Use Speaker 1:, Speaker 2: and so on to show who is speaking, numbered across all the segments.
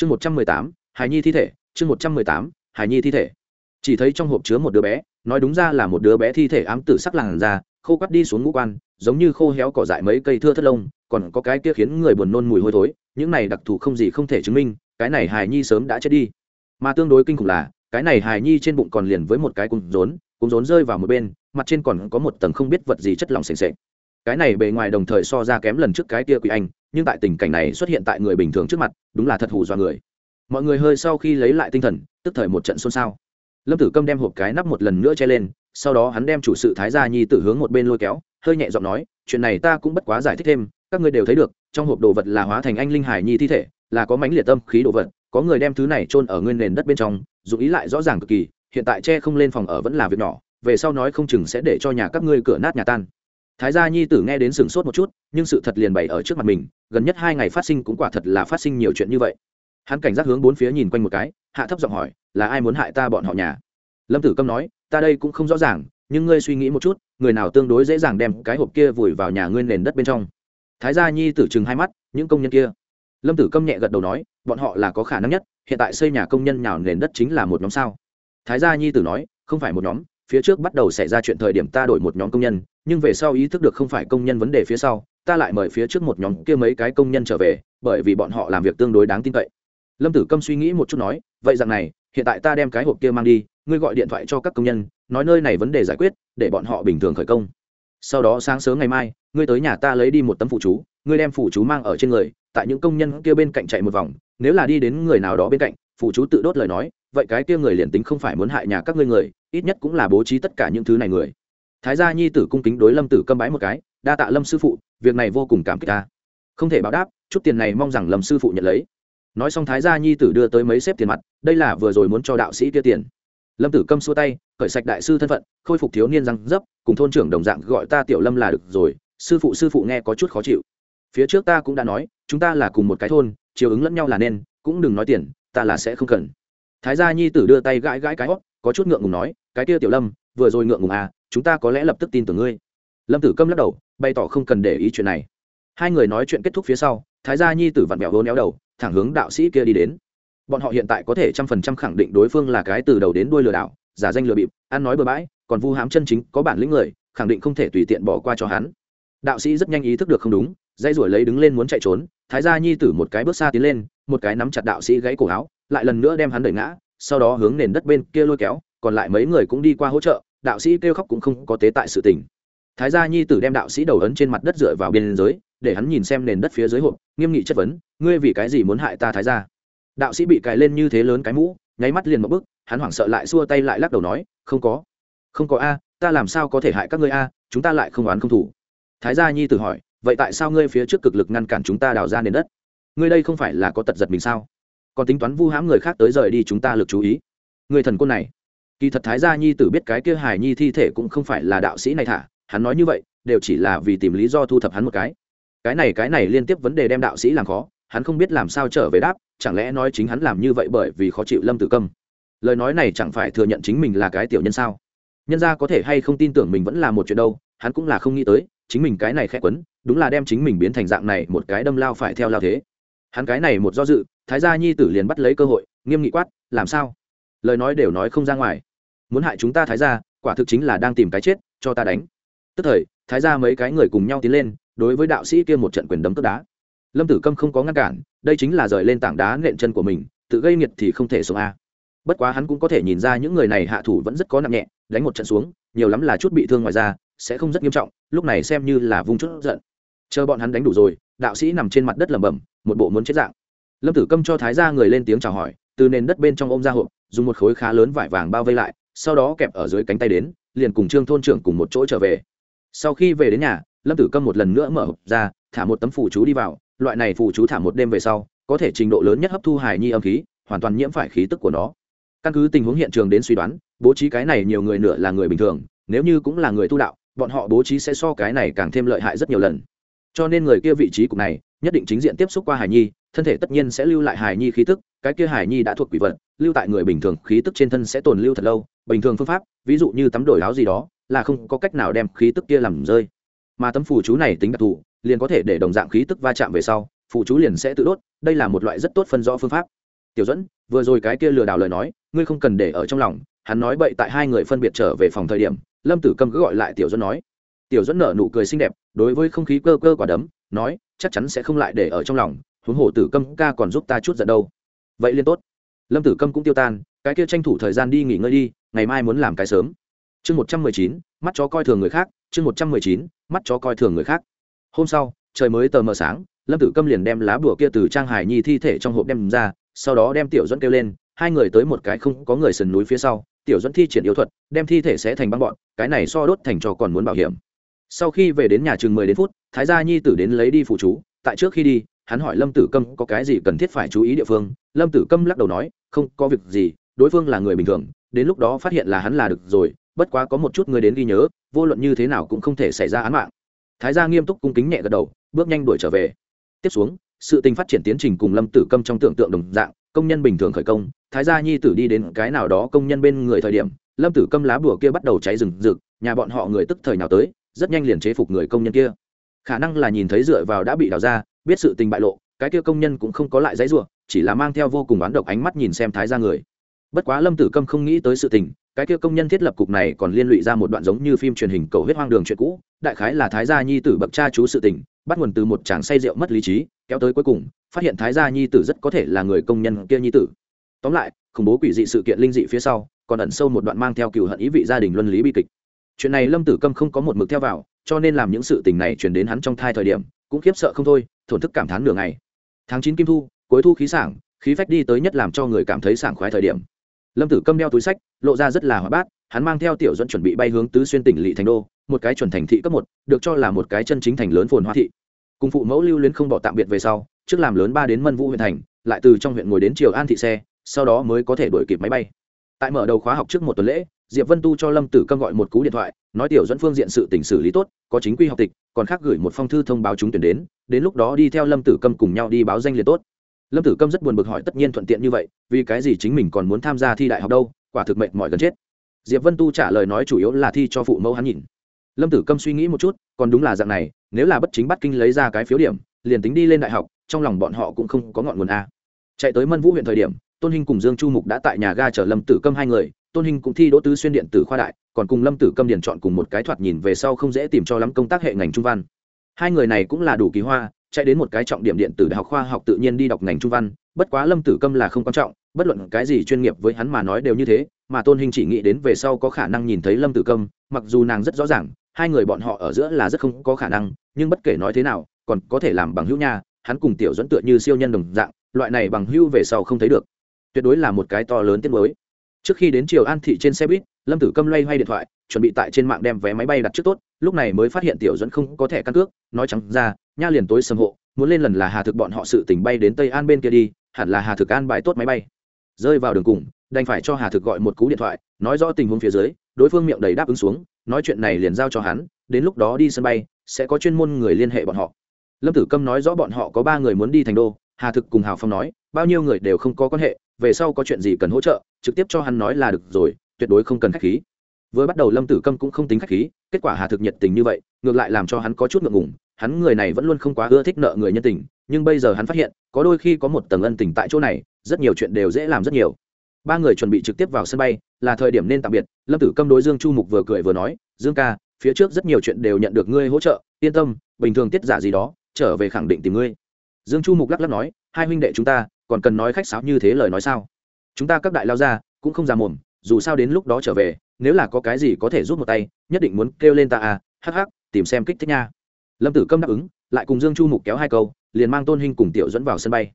Speaker 1: chương một trăm mười tám, hài nhi thi thể, chương một trăm mười tám, hài nhi thi thể. Chỉ thấy trong hộp chứa một đứa bé, nói đúng ra là một đứa bé thi thể ám tử sắc làn da, khô quắt đi xuống ngũ quan, giống như khô héo cỏ dại mấy cây thưa thất lông, còn có cái kia khiến người buồn nôn mùi hôi thối, những này đặc thù không gì không thể chứng minh, cái này hài nhi sớm đã chết đi. Mà tương đối kinh khủng là, cái này hài nhi trên bụng còn liền với một cái cung rốn cung rốn rơi vào một bên, mặt trên còn có một tầng không biết vật gì chất lỏng sềnh sệch cái này bề ngoài đồng thời so ra kém lần trước cái kia quỷ anh, nhưng tại tình cảnh này xuất hiện tại người bình thường trước mặt, đúng là thật hù do người. Mọi người hơi sau khi lấy lại tinh thần, tức thời một trận xôn xao. Lâm tử câm đem hộp cái nắp một lần nữa che lên, sau đó hắn đem chủ sự thái gia nhi tử hướng một bên lôi kéo, hơi nhẹ giọng nói, chuyện này ta cũng bất quá giải thích thêm, các ngươi đều thấy được, trong hộp đồ vật là hóa thành anh linh hải nhi thi thể, là có mãnh liệt tâm khí đồ vật, có người đem thứ này chôn ở nguyên nền đất bên trong dù ý lại rõ ràng cực kỳ, hiện tại che không lên phòng ở vẫn là việc nhỏ, về sau nói không chừng sẽ để cho nhà các ngươi cửa nát nhà tan thái gia nhi tử nghe đến sừng sốt một chút, nhưng sự thật liền bày ở trước mặt mình, gần nhất hai ngày phát sinh cũng quả thật là phát sinh nhiều chuyện như vậy. Hắn cảnh giác hướng bốn phía nhìn quanh một cái, hạ thấp giọng hỏi, là ai muốn hại ta bọn họ nhà? Lâm tử câm nói, ta đây cũng không rõ ràng, nhưng ngươi suy nghĩ một chút, người nào tương đối dễ dàng đem cái hộp kia vùi vào nhà ngươi nền đất bên trong? Thái gia nhi tử chừng hai mắt, những công nhân kia? Lâm tử câm nhẹ gật đầu nói, bọn họ là có khả năng nhất, hiện tại xây nhà công nhân nhào nền đất chính là một nhóm sao? Thái gia nhi tử nói, không phải một nhóm phía trước bắt đầu xảy ra chuyện thời điểm ta đổi một nhóm công nhân, nhưng về sau ý thức được không phải công nhân vấn đề phía sau, ta lại mời phía trước một nhóm kia mấy cái công nhân trở về, bởi vì bọn họ làm việc tương đối đáng tin cậy. Lâm tử câm suy nghĩ một chút nói, vậy rằng này, hiện tại ta đem cái hộp kia mang đi, ngươi gọi điện thoại cho các công nhân, nói nơi này vấn đề giải quyết, để bọn họ bình thường khởi công. Sau đó sáng sớm ngày mai, ngươi tới nhà ta lấy đi một tấm phụ chú, ngươi đem phụ chú mang ở trên người, tại những công nhân kia bên cạnh chạy một vòng, nếu là đi đến người nào đó bên cạnh phụ chú tự đốt lời nói, vậy cái kia người liền tính không phải muốn hại nhà các ngươi người, ít nhất cũng là bố trí tất cả những thứ này người. Thái gia nhi tử cung kính đối lâm tử câm bái một cái, đa tạ lâm sư phụ, việc này vô cùng cảm kích ta. Không thể báo đáp, chút tiền này mong rằng lâm sư phụ nhận lấy. Nói xong thái gia nhi tử đưa tới mấy xếp tiền mặt, đây là vừa rồi muốn cho đạo sĩ kia tiền. Lâm tử câm xua tay, khởi sạch đại sư thân phận, khôi phục thiếu niên răng dấp, cùng thôn trưởng đồng dạng gọi ta tiểu lâm là được rồi, sư phụ sư phụ nghe có chút khó chịu. Phía trước ta cũng đã nói, chúng ta là cùng một cái thôn, chiều ứng lẫn nhau là nên, cũng đừng nói tiền ta là sẽ không cần. Thái gia nhi tử đưa tay gãi gãi cái hót, có chút ngượng ngùng nói, cái kia tiểu lâm, vừa rồi ngượng ngùng à chúng ta có lẽ lập tức tin tưởng ngươi. Lâm tử câm lắc đầu, bày tỏ không cần để ý chuyện này. Hai người nói chuyện kết thúc phía sau, thái gia nhi tử vặn vẹo hố néo đầu, thẳng hướng đạo sĩ kia đi đến. Bọn họ hiện tại có thể trăm phần trăm khẳng định đối phương là cái từ đầu đến đuôi lừa đảo, giả danh lừa bịp, ăn nói bừa bãi, còn vu hám chân chính, có bản lĩnh người, khẳng định không thể tùy tiện bỏ qua cho hắn. Đạo sĩ rất nhanh ý thức được không đúng dây ruổi lấy đứng lên muốn chạy trốn, thái gia nhi tử một cái bước xa tiến lên, một cái nắm chặt đạo sĩ gãy cổ áo, lại lần nữa đem hắn đẩy ngã, sau đó hướng nền đất bên kia lôi kéo, còn lại mấy người cũng đi qua hỗ trợ, đạo sĩ kêu khóc cũng không có tế tại sự tình. Thái gia nhi tử đem đạo sĩ đầu ấn trên mặt đất dựa vào bên dưới để hắn nhìn xem nền đất phía dưới hộp, nghiêm nghị chất vấn, ngươi vì cái gì muốn hại ta, thái gia? Đạo sĩ bị cài lên như thế lớn cái mũ, nháy mắt liền một bức hắn hoảng sợ lại xua tay lại lắc đầu nói, không có không có a, ta làm sao có thể hại các ngươi a, chúng ta lại không oán không thủ. Thái gia nhi tử hỏi vậy tại sao ngươi phía trước cực lực ngăn cản chúng ta đào ra nền đất? Ngươi đây không phải là có tật giật mình sao? Còn tính toán vu hãm người khác tới rời đi chúng ta lực chú ý. Người thần côn này, kỳ thật thái gia nhi tử biết cái kia hài nhi thi thể cũng không phải là đạo sĩ này thả. Hắn nói như vậy, đều chỉ là vì tìm lý do thu thập hắn một cái. Cái này cái này liên tiếp vấn đề đem đạo sĩ làm khó, hắn không biết làm sao trở về đáp, chẳng lẽ nói chính hắn làm như vậy bởi vì khó chịu lâm tử câm? Lời nói này chẳng phải thừa nhận chính mình là cái tiểu nhân sao? Nhân ra có thể hay không tin tưởng mình vẫn là một chuyện đâu, hắn cũng là không nghĩ tới, chính mình cái này khẽ quấn đúng là đem chính mình biến thành dạng này một cái đâm lao phải theo lao thế. Hắn cái này một do dự, thái gia nhi tử liền bắt lấy cơ hội, nghiêm nghị quát, làm sao? Lời nói đều nói không ra ngoài. Muốn hại chúng ta thái gia, quả thực chính là đang tìm cái chết, cho ta đánh. Tức thời, thái gia mấy cái người cùng nhau tiến lên, đối với đạo sĩ kia một trận quyền đấm tức đá. Lâm tử câm không có ngăn cản, đây chính là rời lên tảng đá nện chân của mình, tự gây nghiệt thì không thể sống a. Bất quá hắn cũng có thể nhìn ra những người này hạ thủ vẫn rất có nặng nhẹ, đánh một trận xuống, nhiều lắm là chút bị thương ngoài ra sẽ không rất nghiêm trọng, lúc này xem như là vung chút giận chờ bọn hắn đánh đủ rồi, đạo sĩ nằm trên mặt đất lẩm bẩm, một bộ muốn chết dạng. Lâm tử câm cho thái ra người lên tiếng chào hỏi, từ nền đất bên trong ôm ra hộp, dùng một khối khá lớn vải vàng bao vây lại, sau đó kẹp ở dưới cánh tay đến, liền cùng trương thôn trưởng cùng một chỗ trở về. Sau khi về đến nhà, lâm tử câm một lần nữa mở hộp ra, thả một tấm phủ chú đi vào, loại này phủ chú thả một đêm về sau, có thể trình độ lớn nhất hấp thu hài nhi âm khí, hoàn toàn nhiễm phải khí tức của nó. Căn cứ tình huống hiện trường đến suy đoán, bố trí cái này nhiều người nửa là người bình thường, nếu như cũng là người tu đạo, bọn họ bố trí sẽ so cái này càng thêm lợi hại rất nhiều lần cho nên người kia vị trí cục này nhất định chính diện tiếp xúc qua Hải nhi, thân thể tất nhiên sẽ lưu lại Hải nhi khí tức, cái kia Hải nhi đã thuộc quỷ vật, lưu tại người bình thường khí tức trên thân sẽ tồn lưu thật lâu, bình thường phương pháp, ví dụ như tắm đổi áo gì đó, là không có cách nào đem khí tức kia làm rơi. Mà tấm phù chú này tính đặc thù, liền có thể để đồng dạng khí tức va chạm về sau, phù chú liền sẽ tự đốt, đây là một loại rất tốt phân rõ phương pháp. Tiểu dẫn vừa rồi cái kia lừa đảo lời nói, ngươi không cần để ở trong lòng, hắn nói bậy tại hai người phân biệt trở về phòng thời điểm, lâm tử câm cứ gọi lại tiểu dẫn nói tiểu dẫn nở nụ cười xinh đẹp, đối với không khí cơ cơ quả đấm, nói, chắc chắn sẽ không lại để ở trong lòng, huống hồ tử câm ca còn giúp ta chút giận đâu. Vậy liên tốt. Lâm tử câm cũng tiêu tan, cái kia tranh thủ thời gian đi nghỉ ngơi đi, ngày mai muốn làm cái sớm. Chương một trăm mười chín, mắt chó coi thường người khác, chương một trăm mười chín, mắt chó coi thường người khác. Hôm sau, trời mới tờ mờ sáng, lâm tử câm liền đem lá bùa kia từ trang hải nhi thi thể trong hộp đem ra, sau đó đem tiểu dẫn kêu lên, hai người tới một cái không có người sườn núi phía sau, tiểu dẫn thi triển yếu thuật, đem thi thể sẽ thành băng bọn, cái này so đốt thành trò còn muốn bảo hiểm sau khi về đến nhà chừng mười đến phút, thái gia nhi tử đến lấy đi phụ chú. Tại trước khi đi, hắn hỏi lâm tử câm có cái gì cần thiết phải chú ý địa phương. Lâm tử câm lắc đầu nói, không, có việc gì, đối phương là người bình thường, đến lúc đó phát hiện là hắn là được rồi, bất quá có một chút người đến ghi nhớ, vô luận như thế nào cũng không thể xảy ra án mạng. Thái gia nghiêm túc cung kính nhẹ gật đầu, bước nhanh đuổi trở về. Tiếp xuống, sự tình phát triển tiến trình cùng lâm tử câm trong tưởng tượng đồng dạng, công nhân bình thường khởi công, thái gia nhi tử đi đến cái nào đó công nhân bên người thời điểm, lâm tử câm lá bùa kia bắt đầu cháy rừng rực, nhà bọn họ người tức thời nào tới rất nhanh liền chế phục người công nhân kia. Khả năng là nhìn thấy dựa vào đã bị đào ra, biết sự tình bại lộ, cái kia công nhân cũng không có lại giấy ruộng chỉ là mang theo vô cùng oán độc ánh mắt nhìn xem thái gia người. Bất quá lâm tử câm không nghĩ tới sự tình, cái kia công nhân thiết lập cục này còn liên lụy ra một đoạn giống như phim truyền hình cầu huyết hoang đường chuyện cũ, đại khái là thái gia nhi tử bậc cha chú sự tình, bắt nguồn từ một chàng say rượu mất lý trí, kéo tới cuối cùng, phát hiện thái gia nhi tử rất có thể là người công nhân kia nhi tử. Tóm lại, khủng bố quỷ dị sự kiện linh dị phía sau, còn ẩn sâu một đoạn mang theo cựu hận ý vị gia đình luân lý bi kịch chuyện này lâm tử câm không có một mực theo vào, cho nên làm những sự tình này chuyển đến hắn trong thai thời điểm, cũng khiếp sợ không thôi, thổn thức cảm thán nửa ngày. Tháng chín kim thu, cuối thu khí sảng, khí phách đi tới nhất làm cho người cảm thấy sảng khoái thời điểm. Lâm tử câm đeo túi sách, lộ ra rất là hóa bát, hắn mang theo tiểu dẫn chuẩn bị bay hướng tứ xuyên tỉnh lỵ thành đô, một cái chuẩn thành thị cấp một, được cho là một cái chân chính thành lớn phồn hoa thị. Cùng phụ mẫu lưu luyến không bỏ tạm biệt về sau, trước làm lớn ba đến mân vũ huyện thành, lại từ trong huyện ngồi đến triều an thị xe, sau đó mới có thể đổi kịp máy bay. Tại mở đầu khóa học trước một tuần lễ diệp vân tu cho lâm tử câm gọi một cú điện thoại, nói tiểu dẫn phương diện sự tỉnh xử lý tốt, có chính quy học tịch, còn khác gửi một phong thư thông báo chúng tuyển đến đến lúc đó đi theo lâm tử câm cùng nhau đi báo danh liệt tốt. Lâm tử câm rất buồn bực hỏi tất nhiên thuận tiện như vậy, vì cái gì chính mình còn muốn tham gia thi đại học đâu, quả thực mệnh mọi gần chết. Diệp vân tu trả lời nói chủ yếu là thi cho phụ mẫu hắn nhìn. Lâm tử câm suy nghĩ một chút, còn đúng là dạng này, nếu là bất chính bắt kinh lấy ra cái phiếu điểm, liền tính đi lên đại học, trong lòng bọn họ cũng không có ngọn nguồn a. Chạy tới mân vũ huyện thời điểm, tôn hinh cùng dương chu mục đã tại nhà ga chở lâm tử câm hai người tôn hinh cũng thi đỗ tứ xuyên điện tử khoa đại, còn cùng lâm tử câm điền chọn cùng một cái thoạt nhìn về sau không dễ tìm cho lắm công tác hệ ngành trung văn. Hai người này cũng là đủ kỳ hoa, chạy đến một cái trọng điểm điện tử đại học khoa học tự nhiên đi đọc ngành trung văn, bất quá lâm tử câm là không quan trọng, bất luận cái gì chuyên nghiệp với hắn mà nói đều như thế, mà tôn hình chỉ nghĩ đến về sau có khả năng nhìn thấy lâm tử câm, mặc dù nàng rất rõ ràng, hai người bọn họ ở giữa là rất không có khả năng, nhưng bất kể nói thế nào, còn có thể làm bằng hữu nha, hắn cùng tiểu dẫn tựa như siêu nhân đồng dạng, loại này bằng hữu về sau không thấy được. Tuyệt đối là một cái to lớn tiết mới trước khi đến triều an thị trên xe buýt, lâm tử câm loay hoay điện thoại, chuẩn bị tại trên mạng đem vé máy bay đặt trước tốt, lúc này mới phát hiện tiểu dẫn không có thẻ căn cước, nói chẳng ra, nha liền tối sầm hộ, muốn lên lần là hà thực bọn họ sự tỉnh bay đến tây an bên kia đi, hẳn là hà thực an bài tốt máy bay. Rơi vào đường cùng, đành phải cho hà thực gọi một cú điện thoại, nói rõ tình huống phía dưới, đối phương miệng đầy đáp ứng xuống, nói chuyện này liền giao cho hắn, đến lúc đó đi sân bay, sẽ có chuyên môn người liên hệ bọn họ. Lâm tử câm nói rõ bọn họ có ba người muốn đi thành đô, hà thực cùng hào phong nói bao nhiêu người đều không có quan hệ, về sau có chuyện gì cần hỗ trợ, trực tiếp cho hắn nói là được rồi, tuyệt đối không cần khách khí. Vừa bắt đầu lâm tử câm cũng không tính khách khí, kết quả hà thực nhiệt tình như vậy, ngược lại làm cho hắn có chút ngượng ngùng, hắn người này vẫn luôn không quá ưa thích nợ người nhân tình, nhưng bây giờ hắn phát hiện, có đôi khi có một tầng ân tình tại chỗ này, rất nhiều chuyện đều dễ làm rất nhiều. Ba người chuẩn bị trực tiếp vào sân bay, là thời điểm nên tạm biệt, lâm tử câm đối dương chu mục vừa cười vừa nói, dương ca, phía trước rất nhiều chuyện đều nhận được ngươi hỗ trợ, yên tâm, bình thường tiết giả gì đó, trở về khẳng định tìm ngươi. Dương chu mục lắc lắc nói, hai huynh đệ chúng ta còn cần nói khách sáo như thế lời nói sao? Chúng ta các đại lao ra, cũng không ra mồm, dù sao đến lúc đó trở về, nếu là có cái gì có thể giúp một tay, nhất định muốn kêu lên ta à hắc hắc, tìm xem kích thích nha. Lâm tử câm đáp ứng, lại cùng dương chu mục kéo hai câu, liền mang tôn hình cùng tiểu dẫn vào sân bay.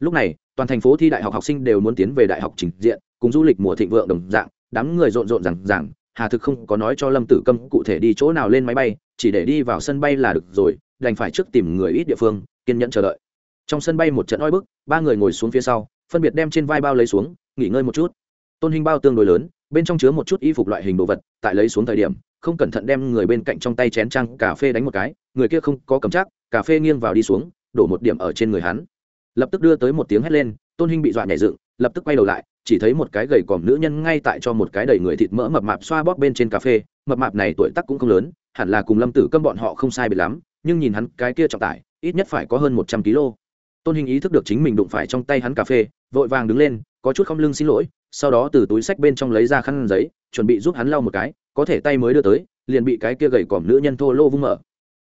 Speaker 1: Lúc này, toàn thành phố thi đại học học sinh đều muốn tiến về đại học trình diện, cùng du lịch mùa thịnh vượng đồng dạng, đám người rộn rộn rằng rằng hà thực không có nói cho lâm tử câm cụ thể đi chỗ nào lên máy bay, chỉ để đi vào sân bay là được rồi, đành phải trước tìm người ít địa phương, kiên nhẫn chờ đợi trong sân bay một trận oi bức, ba người ngồi xuống phía sau, phân biệt đem trên vai bao lấy xuống, nghỉ ngơi một chút. Tôn hình bao tương đối lớn, bên trong chứa một chút y phục loại hình đồ vật, tại lấy xuống thời điểm, không cẩn thận đem người bên cạnh trong tay chén trăng cà phê đánh một cái, người kia không có cầm chắc, cà phê nghiêng vào đi xuống, đổ một điểm ở trên người hắn. Lập tức đưa tới một tiếng hét lên, tôn hình bị dọa nhảy dựng, lập tức quay đầu lại, chỉ thấy một cái gầy còm nữ nhân ngay tại cho một cái đầy người thịt mỡ mập mạp xoa bóp bên trên cà phê, mập mạp này tuổi tác cũng không lớn, hẳn là cùng lâm tử câm bọn họ không sai biệt lắm, nhưng nhìn hắn cái kia trọng tải, ít nhất phải có hơn một trăm kg tôn hình ý thức được chính mình đụng phải trong tay hắn cà phê, vội vàng đứng lên, có chút không lưng xin lỗi, sau đó từ túi sách bên trong lấy ra khăn giấy, chuẩn bị giúp hắn lau một cái, có thể tay mới đưa tới, liền bị cái kia gầy còm nữ nhân thô lô vung mở.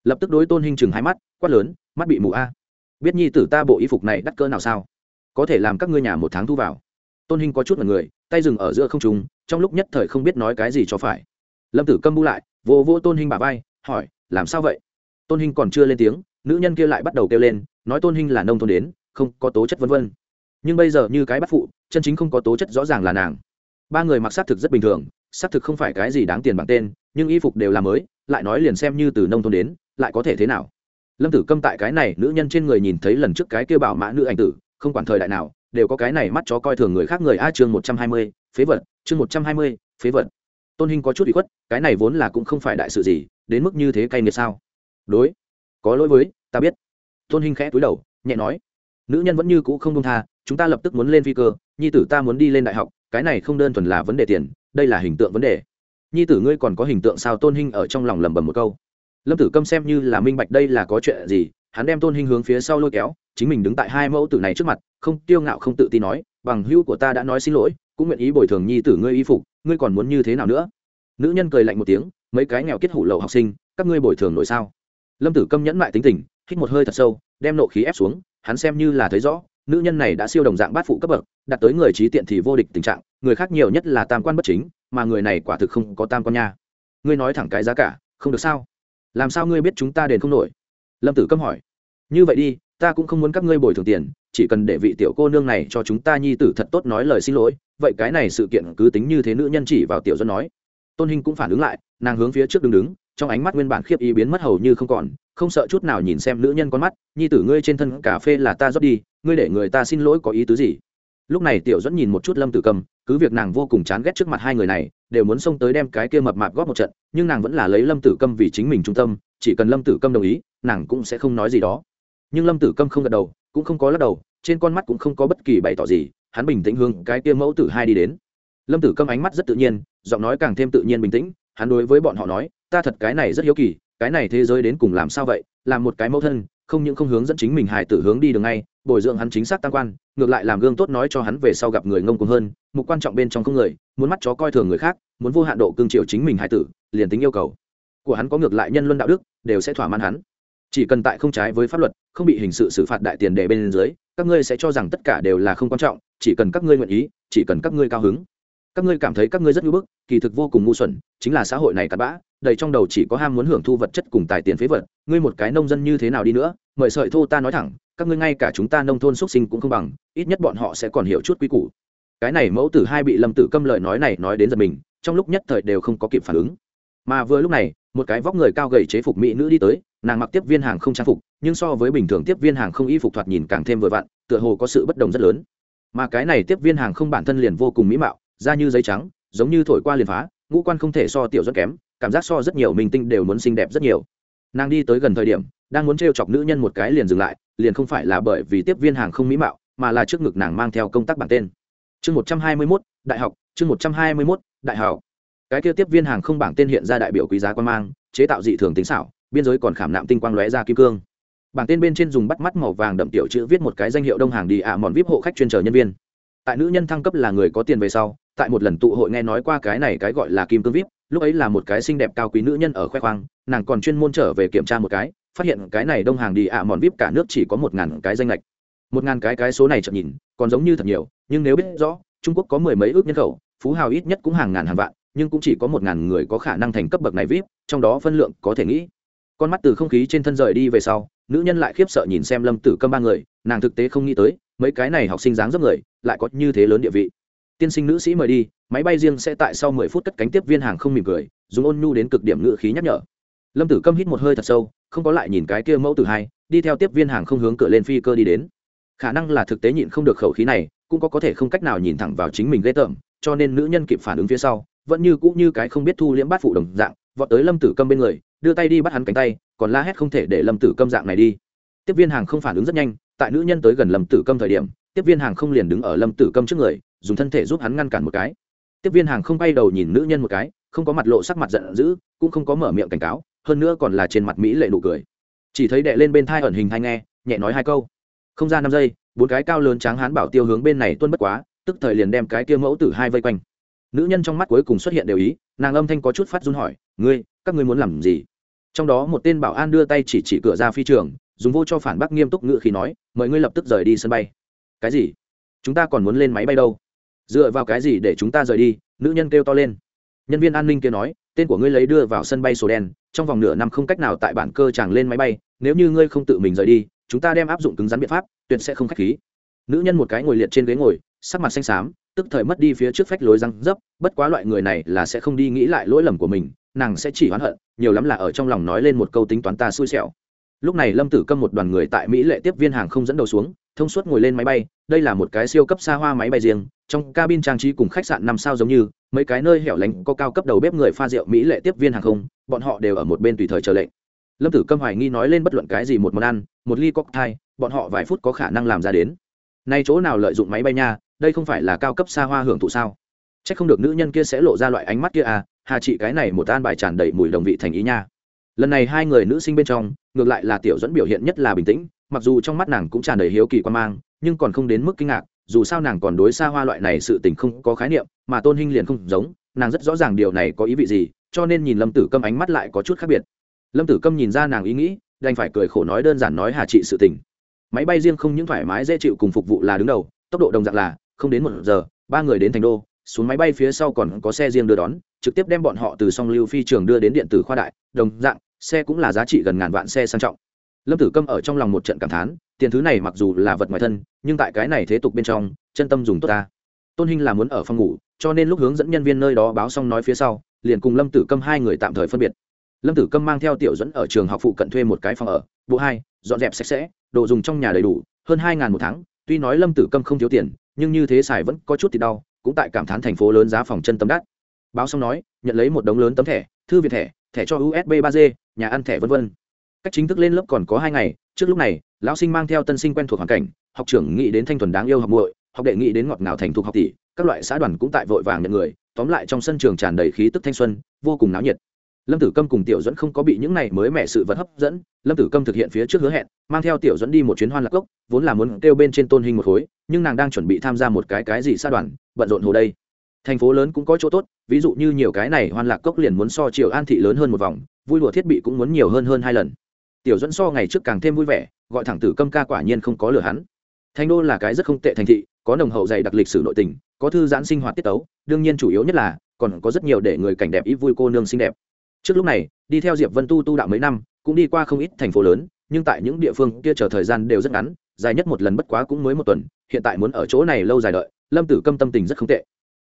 Speaker 1: Lập tức đối tôn hình chừng hai mắt, quát lớn, mắt bị mù a. Biết nhi tử ta bộ y phục này đắt cỡ nào sao? Có thể làm các ngươi nhà một tháng thu vào. Tôn hình có chút mật người, tay dừng ở giữa không trùng trong lúc nhất thời không biết nói cái gì cho phải. Lâm tử câm bu lại vô vô tôn hình bà vai, hỏi, làm sao vậy? Tôn hình còn chưa lên tiếng, nữ nhân kia lại bắt đầu kêu lên nói tôn hinh là nông thôn đến, không có tố chất vân vân. Nhưng bây giờ như cái bắt phụ, chân chính không có tố chất rõ ràng là nàng. Ba người mặc xác thực rất bình thường xác thực không phải cái gì đáng tiền bằng tên, nhưng y phục đều là mới, lại nói liền xem như từ nông thôn đến, lại có thể thế nào? Lâm tử câm tại cái này, nữ nhân trên người nhìn thấy lần trước cái kêu bảo mã nữ ảnh tử, không quản thời đại nào, đều có cái này mắt chó coi thường người khác người a chương một trăm hai mươi, phế vật, chương một trăm hai mươi, phế vật. Tôn hình có chút bị khuất, cái này vốn là cũng không phải đại sự gì, đến mức như thế cay nghiệt sao? Đối, có lỗi với, ta biết tôn Hinh khẽ túi đầu, nhẹ nói, nữ nhân vẫn như cũ không đông tha, chúng ta lập tức muốn lên phi cơ, nhi tử ta muốn đi lên đại học, cái này không đơn thuần là vấn đề tiền, đây là hình tượng vấn đề. Nhi tử ngươi còn có hình tượng sao? Tôn Hinh ở trong lòng lẩm bẩm một câu. Lâm tử câm xem như là minh bạch đây là có chuyện gì, hắn đem tôn Hinh hướng phía sau lôi kéo, chính mình đứng tại hai mẫu tử này trước mặt, không tiêu ngạo không tự tin nói, bằng hữu của ta đã nói xin lỗi, cũng nguyện ý bồi thường nhi tử ngươi y phục, ngươi còn muốn như thế nào nữa? Nữ nhân cười lạnh một tiếng, mấy cái nghèo kết hủ lậu học sinh, các ngươi bồi thường nổi sao? Lâm tử câm nhẫn lại tính tình hít một hơi thật sâu, đem nộ khí ép xuống, hắn xem như là thấy rõ, nữ nhân này đã siêu đồng dạng bát phụ cấp bậc đặt tới người trí tiện thì vô địch tình trạng, người khác nhiều nhất là tam quan bất chính, mà người này quả thực không có tam quan nha. Ngươi nói thẳng cái giá cả, không được sao? Làm sao ngươi biết chúng ta đền không nổi? Lâm tử câm hỏi. Như vậy đi, ta cũng không muốn các ngươi bồi thường tiền, chỉ cần để vị tiểu cô nương này cho chúng ta nhi tử thật tốt nói lời xin lỗi, vậy cái này sự kiện cứ tính như thế nữ nhân chỉ vào tiểu dân nói. Tôn hình cũng phản ứng lại, nàng hướng phía trước đứng đứng, trong ánh mắt nguyên bản khiếp ý biến mất hầu như không còn không sợ chút nào nhìn xem nữ nhân con mắt, nhi tử ngươi trên thân cà phê là ta rót đi, ngươi để người ta xin lỗi có ý tứ gì? Lúc này tiểu dẫn nhìn một chút lâm tử cầm, cứ việc nàng vô cùng chán ghét trước mặt hai người này, đều muốn xông tới đem cái kia mập mạp góp một trận, nhưng nàng vẫn là lấy lâm tử câm vì chính mình trung tâm, chỉ cần lâm tử câm đồng ý, nàng cũng sẽ không nói gì đó. Nhưng lâm tử câm không gật đầu, cũng không có lắc đầu, trên con mắt cũng không có bất kỳ bày tỏ gì, hắn bình tĩnh hướng cái kia mẫu tử hai đi đến. Lâm tử câm ánh mắt rất tự nhiên, giọng nói càng thêm tự nhiên bình tĩnh, hắn đối với bọn họ nói, ta thật cái này rất hiếu kỳ cái này thế giới đến cùng làm sao vậy? Làm một cái mẫu thân, không những không hướng dẫn chính mình hài tử hướng đi đường ngay, bồi dưỡng hắn chính xác tăng quan, ngược lại làm gương tốt nói cho hắn về sau gặp người ngông cuồng hơn, mục quan trọng bên trong không người, muốn mắt chó coi thường người khác, muốn vô hạn độ cương triệu chính mình hài tử, liền tính yêu cầu của hắn có ngược lại nhân luân đạo đức, đều sẽ thỏa mãn hắn. Chỉ cần tại không trái với pháp luật, không bị hình sự xử phạt đại tiền đề bên dưới, các ngươi sẽ cho rằng tất cả đều là không quan trọng, chỉ cần các ngươi nguyện ý, chỉ cần các ngươi cao hứng các ngươi cảm thấy các ngươi rất ngu bức, kỳ thực vô cùng ngu xuẩn, chính là xã hội này cặn bã, đầy trong đầu chỉ có ham muốn hưởng thu vật chất cùng tài tiền phế vật, ngươi một cái nông dân như thế nào đi nữa, mời sợi thô ta nói thẳng, các ngươi ngay cả chúng ta nông thôn xuất sinh cũng không bằng, ít nhất bọn họ sẽ còn hiểu chút quy củ. Cái này mẫu tử hai bị lâm tử câm lời nói này nói đến giật mình, trong lúc nhất thời đều không có kịp phản ứng. Mà vừa lúc này, một cái vóc người cao gầy chế phục mỹ nữ đi tới, nàng mặc tiếp viên hàng không trang phục, nhưng so với bình thường tiếp viên hàng không y phục thoạt nhìn càng thêm vừa vặn, tựa hồ có sự bất đồng rất lớn. Mà cái này tiếp viên hàng không bản thân liền vô cùng mỹ mạo da như giấy trắng, giống như thổi qua liền phá, ngũ quan không thể so tiểu rất kém, cảm giác so rất nhiều minh tinh đều muốn xinh đẹp rất nhiều. Nàng đi tới gần thời điểm, đang muốn t chọc nữ nhân một cái liền dừng lại, liền không phải là bởi vì tiếp viên hàng không mỹ mạo, mà là trước ngực nàng mang theo công tác bản tên. Chương một trăm hai mươi mốt, đại học, chương một trăm hai mươi mốt, đại học. Cái kia tiếp viên hàng không bảng tên hiện ra đại biểu quý giá quan mang, chế tạo dị thường tính xảo, biên giới còn khảm nạm tinh quang lóe ra kim cương. Bảng tên bên trên dùng bắt mắt màu vàng đậm tiểu chữ viết một cái danh hiệu đông hàng đi ạ mòn vip hộ khách chuyên chờ nhân viên. Tại nữ nhân thăng cấp là người có tiền về sau tại một lần tụ hội nghe nói qua cái này cái gọi là kim cương vip, lúc ấy là một cái xinh đẹp cao quý nữ nhân ở khoe khoang, nàng còn chuyên môn trở về kiểm tra một cái, phát hiện cái này đông hàng đi ạ, mòn vip cả nước chỉ có một ngàn cái danh lệch. Một ngàn cái cái số này chậm nhìn, còn giống như thật nhiều, nhưng nếu biết rõ, trung quốc có mười mấy ước nhân khẩu, phú hào ít nhất cũng hàng ngàn hàng vạn, nhưng cũng chỉ có một ngàn người có khả năng thành cấp bậc này vip, trong đó phân lượng có thể nghĩ. Con mắt từ không khí trên thân rời đi về sau, nữ nhân lại khiếp sợ nhìn xem lâm tử câm ba người, nàng thực tế không nghĩ tới, mấy cái này học sinh dáng dấp người, lại có như thế lớn địa vị tiên sinh nữ sĩ mời đi, máy bay riêng sẽ tại sau mười phút cất cánh tiếp viên hàng không mỉm cười, dùng ôn nhu đến cực điểm ngự khí nhắc nhở. Lâm tử câm hít một hơi thật sâu, không có lại nhìn cái kia mẫu tử hai, đi theo tiếp viên hàng không hướng cửa lên phi cơ đi đến. Khả năng là thực tế nhịn không được khẩu khí này, cũng có có thể không cách nào nhìn thẳng vào chính mình ghê tởm, cho nên nữ nhân kịp phản ứng phía sau, vẫn như cũng như cái không biết thu liễm bát phụ đồng dạng, vọt tới lâm tử câm bên người, đưa tay đi bắt hắn cánh tay, còn la hét không thể để lâm tử câm dạng này đi. Tiếp viên hàng không phản ứng rất nhanh, tại nữ nhân tới gần lâm tử câm thời điểm, tiếp viên hàng không liền đứng ở lâm tử câm trước người dùng thân thể giúp hắn ngăn cản một cái. Tiếp viên hàng không bay đầu nhìn nữ nhân một cái, không có mặt lộ sắc mặt giận dữ, cũng không có mở miệng cảnh cáo, hơn nữa còn là trên mặt mỹ lệ nụ cười. Chỉ thấy đệ lên bên thai ẩn hình thai nghe, nhẹ nói hai câu. Không ra năm giây, bốn cái cao lớn tráng hán bảo tiêu hướng bên này tuân bất quá, tức thời liền đem cái kia mẫu tử hai vây quanh. Nữ nhân trong mắt cuối cùng xuất hiện đều ý, nàng âm thanh có chút phát run hỏi, ngươi, các ngươi muốn làm gì? Trong đó một tên bảo an đưa tay chỉ chỉ cửa ra phi trường, dùng vô cho phản bác nghiêm túc ngự khi nói, mời ngươi lập tức rời đi sân bay. Cái gì? Chúng ta còn muốn lên máy bay đâu? Dựa vào cái gì để chúng ta rời đi? Nữ nhân kêu to lên. Nhân viên an ninh kia nói, tên của ngươi lấy đưa vào sân bay sổ đen, trong vòng nửa năm không cách nào tại bản cơ chàng lên máy bay, nếu như ngươi không tự mình rời đi, chúng ta đem áp dụng cứng rắn biện pháp, tuyệt sẽ không k h á c h khí. Nữ nhân một cái ngồi liệt trên ghế ngồi, sắc mặt xanh xám, tức thời mất đi phía trước phách lối răng dấp, bất quá loại người này là sẽ không đi nghĩ lại lỗi lầm của mình, nàng sẽ chỉ oán hận, nhiều lắm là ở trong lòng nói lên một câu tính toán ta xui xẻo. Lúc này lâm tử câm một đoàn người tại mỹ lệ tiếp viên hàng không dẫn đầu xuống thông suốt ngồi lên máy bay, đây là một cái siêu cấp xa hoa máy bay riêng, trong cabin trang trí cùng khách sạn năm sao giống như, mấy cái nơi hẻo lánh có cao cấp đầu bếp người pha rượu mỹ lệ tiếp viên hàng không, bọn họ đều ở một bên tùy thời chờ lệnh. Lâm tử câm hoài nghi nói lên bất luận cái gì một món ăn, một ly cocktail, bọn họ vài phút có khả năng làm ra đến. Nay chỗ nào lợi dụng máy bay nha, đây không phải là cao cấp xa hoa hưởng thụ sao? C h ắ c không được nữ nhân kia sẽ lộ ra loại ánh mắt kia à hà chị cái này một an bài tràn đầy mùi đồng vị thành ý nha. Lần này hai người nữ sinh bên trong, ngược lại là tiểu dẫn biểu hiện nhất là bình tĩnh mặc dù trong mắt nàng cũng tràn đầy hiếu kỳ quan mang, nhưng còn không đến mức kinh ngạc, dù sao nàng còn đối xa hoa loại này sự tình không có khái niệm, mà tôn hinh liền không giống, nàng rất rõ ràng điều này có ý vị gì, cho nên nhìn lâm tử câm ánh mắt lại có chút khác biệt. Lâm tử câm nhìn ra nàng ý nghĩ, đành phải cười khổ nói đơn giản nói hà trị sự tình. Máy bay riêng không những thoải mái dễ chịu cùng phục vụ là đứng đầu, tốc độ đồng dạng là không đến một giờ, ba người đến thành đô, xuống máy bay phía sau còn có xe riêng đưa đón, trực tiếp đem bọn họ từ song lưu phi trường đưa đến điện tử khoa đại, đồng dạng, xe cũng là giá trị gần ngàn vạn xe sang trọng lâm tử câm ở trong lòng một trận cảm thán, tiền thứ này mặc dù là vật ngoài thân, nhưng tại cái này thế tục bên trong, chân tâm dùng tốt ta. Tôn hinh là muốn ở phòng ngủ, cho nên lúc hướng dẫn nhân viên nơi đó báo xong nói phía sau, liền cùng lâm tử câm hai người tạm thời phân biệt. Lâm tử câm mang theo tiểu dẫn ở trường học phụ cận thuê một cái phòng ở, bộ hai, dọn dẹp sạch sẽ, đồ dùng trong nhà đầy đủ, hơn hai ngàn một tháng, tuy nói lâm tử câm không thiếu tiền, nhưng như thế xài vẫn có chút thì đau, cũng tại cảm thán thành phố lớn giá phòng chân tấm đắt. Báo xong nói, nhận lấy một đống lớn tấm thẻ, thư viện thẻ thẻ cho usb ba g, nhà ăn thẻ v v cách chính thức lên lớp còn có hai ngày, trước lúc này, lão sinh mang theo tân sinh quen thuộc hoàn cảnh, học trưởng nghĩ đến thanh thuần đáng yêu học muội, học đệ nghĩ đến ngọt ngào thành thục học tỷ, các loại xã đoàn cũng tại vội vàng nhận người, tóm lại trong sân trường tràn đầy khí tức thanh xuân, vô cùng náo nhiệt. Lâm tử câm cùng tiểu dẫn không có bị những này mới mẻ sự vật hấp dẫn, lâm tử câm thực hiện phía trước hứa hẹn, mang theo tiểu dẫn đi một chuyến hoan lạc cốc, vốn là muốn kêu bên trên tôn hình một khối, nhưng nàng đang chuẩn bị tham gia một cái cái gì xã đoàn, bận rộn hồ đây. Thành phố lớn cũng có chỗ tốt, ví dụ như nhiều cái này hoan lạc cốc liền muốn so chiều an thị lớn hơn một vòng, vui lụa thiết bị cũng muốn nhiều hơn hơn hai lần tiểu dẫn so ngày trước càng thêm vui vẻ, gọi thẳng tử câm ca quả nhiên không có lừa hắn. Thành đô là cái rất không tệ thành thị, có nồng hậu dày đặc lịch sử nội tình, có thư giãn sinh hoạt tiết tấu, đương nhiên chủ yếu nhất là, còn có rất nhiều để người cảnh đẹp ít vui cô nương xinh đẹp. Trước lúc này, đi theo diệp vân tu tu đạo mấy năm, cũng đi qua không ít thành phố lớn, nhưng tại những địa phương kia chờ thời gian đều rất ngắn, dài nhất một lần bất quá cũng mới một tuần, hiện tại muốn ở chỗ này lâu dài đợi, lâm tử câm tâm tình rất không tệ.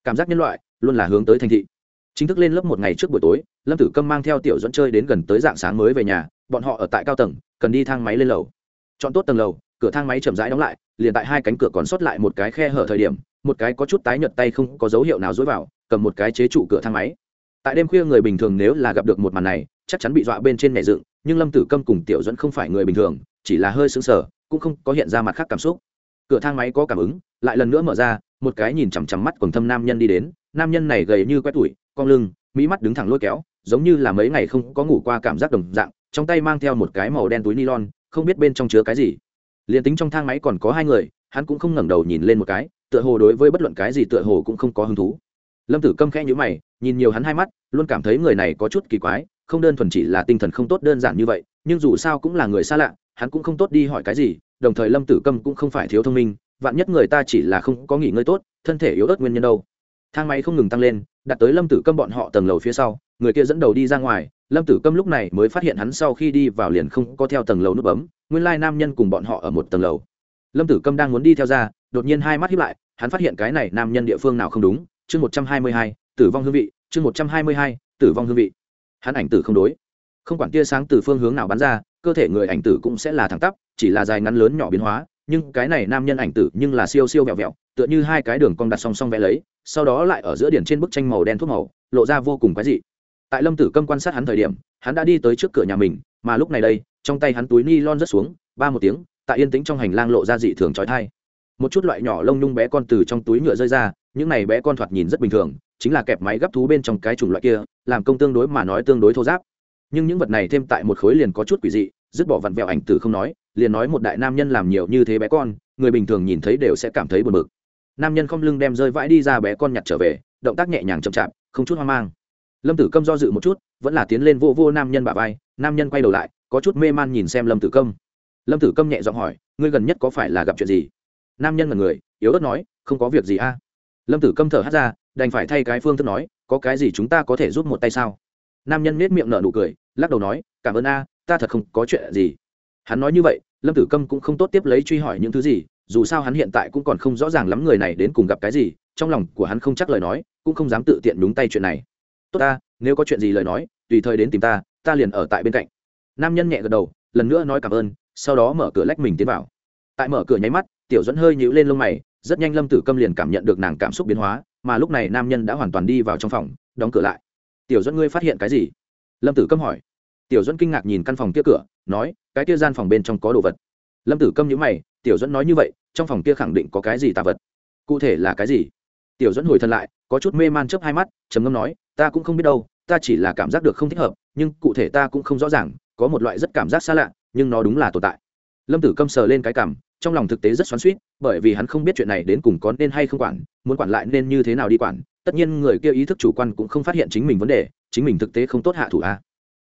Speaker 1: Cảm giác nhân loại, luôn là hướng tới thành thị. Chính thức lên lớp một ngày trước buổi tối, lâm tử câm mang theo tiểu dẫn chơi đến gần tới dạng sáng mới về nhà bọn họ ở tại cao tầng, cần đi thang máy lên lầu. Chọn tốt tầng lầu, cửa thang máy chậm rãi đóng lại, liền tại hai cánh cửa còn sót lại một cái khe hở thời điểm, một cái có chút tái nhợt tay không có dấu hiệu nào dối vào, cầm một cái chế trụ cửa thang máy. Tại đêm khuya người bình thường nếu là gặp được một màn này, chắc chắn bị dọa bên trên nhảy dựng, nhưng lâm tử câm cùng tiểu dẫn không phải người bình thường, chỉ là hơi sững sờ, cũng không có hiện ra mặt khác cảm xúc. Cửa thang máy có cảm ứng, lại lần nữa mở ra, một cái nhìn chằm chằm mắt quần thâm nam nhân đi đến, nam nhân này gầy như quét tủi, cong lưng, mỹ mắt đứng thẳng lôi kéo, giống như là mấy ngày không có ngủ qua cảm giác đồng dạng trong tay mang theo một cái màu đen túi nylon, không biết bên trong chứa cái gì. Liền tính trong thang máy còn có hai người, hắn cũng không ngẩng đầu nhìn lên một cái, tựa hồ đối với bất luận cái gì tựa hồ cũng không có hứng thú. Lâm tử câm khẽ nhữ mày, nhìn nhiều hắn hai mắt, luôn cảm thấy người này có chút kỳ quái, không đơn thuần chỉ là tinh thần không tốt đơn giản như vậy, nhưng dù sao cũng là người xa lạ, hắn cũng không tốt đi hỏi cái gì, đồng thời lâm tử câm cũng không phải thiếu thông minh, vạn nhất người ta chỉ là không có nghỉ ngơi tốt, thân thể yếu ớt nguyên nhân đâu. Thang máy không ngừng tăng lên, đặt tới lâm tử câm bọn họ tầng lầu phía sau người kia dẫn đầu đi ra ngoài, lâm tử câm lúc này mới phát hiện hắn sau khi đi vào liền không có theo tầng lầu nút bấm, nguyên lai nam nhân cùng bọn họ ở một tầng lầu. Lâm tử câm đang muốn đi theo ra, đột nhiên hai mắt hiếp lại, hắn phát hiện cái này nam nhân địa phương nào không đúng, chương một trăm hai mươi hai, tử vong hương vị, chương một trăm hai mươi hai, tử vong hương vị. Hắn ảnh tử không đối. Không quản tia sáng từ phương hướng nào bắn ra, cơ thể người ảnh tử cũng sẽ là thẳng tắp, chỉ là dài ngắn lớn nhỏ biến hóa, nhưng cái này nam nhân ảnh tử nhưng là siêu siêu vẹo vẹo, tựa như hai cái đường cong đặt song song vẽ lấy, sau đó lại ở giữa điển trên bức tranh màu đen thuốc màu, lộ ra vô cùng quái dị tại lâm tử câm quan sát hắn thời điểm, hắn đã đi tới trước cửa nhà mình, mà lúc này đây, trong tay hắn túi ni lon rớt xuống, ba một tiếng, tại yên tĩnh trong hành lang lộ ra dị thường trói thai. Một chút loại nhỏ lông nhung bé con từ trong túi nhựa rơi ra, những này bé con thoạt nhìn rất bình thường, chính là kẹp máy gấp thú bên trong cái chủng loại kia, làm công tương đối mà nói tương đối thô giáp. Nhưng những vật này thêm tại một khối liền có chút quỷ dị, dứt bỏ vặn vẹo ảnh tử không nói, liền nói một đại nam nhân làm nhiều như thế bé con, người bình thường nhìn thấy đều sẽ cảm thấy buồn bực. Nam nhân không lưng đem rơi vãi đi ra bé con nhặt trở về, động tác nhẹ nhàng chậm chạp, không chút hoang mang lâm tử câm do dự một chút, vẫn là tiến lên vô vô nam nhân bà vai, nam nhân quay đầu lại, có chút mê man nhìn xem lâm tử câm. Lâm tử câm nhẹ giọng hỏi, ngươi gần nhất có phải là gặp chuyện gì? Nam nhân là người, yếu ớt nói, không có việc gì a. Lâm tử câm thở hát ra, đành phải thay cái phương thức nói, có cái gì chúng ta có thể giúp một tay sao? Nam nhân nết miệng nở nụ cười, lắc đầu nói, cảm ơn a, ta thật không có chuyện gì. Hắn nói như vậy, lâm tử câm cũng không tốt tiếp lấy truy hỏi những thứ gì, dù sao hắn hiện tại cũng còn không rõ ràng lắm người này đến cùng gặp cái gì, trong lòng của hắn không chắc lời nói, cũng không dám tự tiện đúng tay chuyện này tốt ta, nếu có chuyện gì lời nói, tùy thời đến tìm ta ta liền ở tại bên cạnh. Nam nhân nhẹ gật đầu, lần nữa nói cảm ơn, sau đó mở cửa lách mình tiến vào. Tại mở cửa nháy mắt, tiểu dẫn hơi nhíu lên lông mày, rất nhanh lâm tử câm liền cảm nhận được nàng cảm xúc biến hóa, mà lúc này nam nhân đã hoàn toàn đi vào trong phòng, đóng cửa lại. Tiểu dẫn ngươi phát hiện cái gì? Lâm tử câm hỏi. Tiểu dẫn kinh ngạc nhìn căn phòng kia cửa, nói, cái kia gian phòng bên trong có đồ vật. Lâm tử câm nhữ mày, tiểu dẫn nói như vậy, trong phòng kia khẳng định có cái gì tà vật? Cụ thể là cái gì? Tiểu dẫn hồi thân lại, có chút mê man chớp hai mắt, trầm ngâm nói, ta cũng không biết đâu, ta chỉ là cảm giác được không thích hợp, nhưng cụ thể ta cũng không rõ ràng, có một loại rất cảm giác xa lạ, nhưng nó đúng là tồn tại. Lâm tử câm sờ lên cái cảm trong lòng thực tế rất xoắn suýt bởi vì hắn không biết chuyện này đến cùng có nên hay không quản, muốn quản lại nên như thế nào đi quản, tất nhiên người kia ý thức chủ quan cũng không phát hiện chính mình vấn đề, chính mình thực tế không tốt hạ thủ a.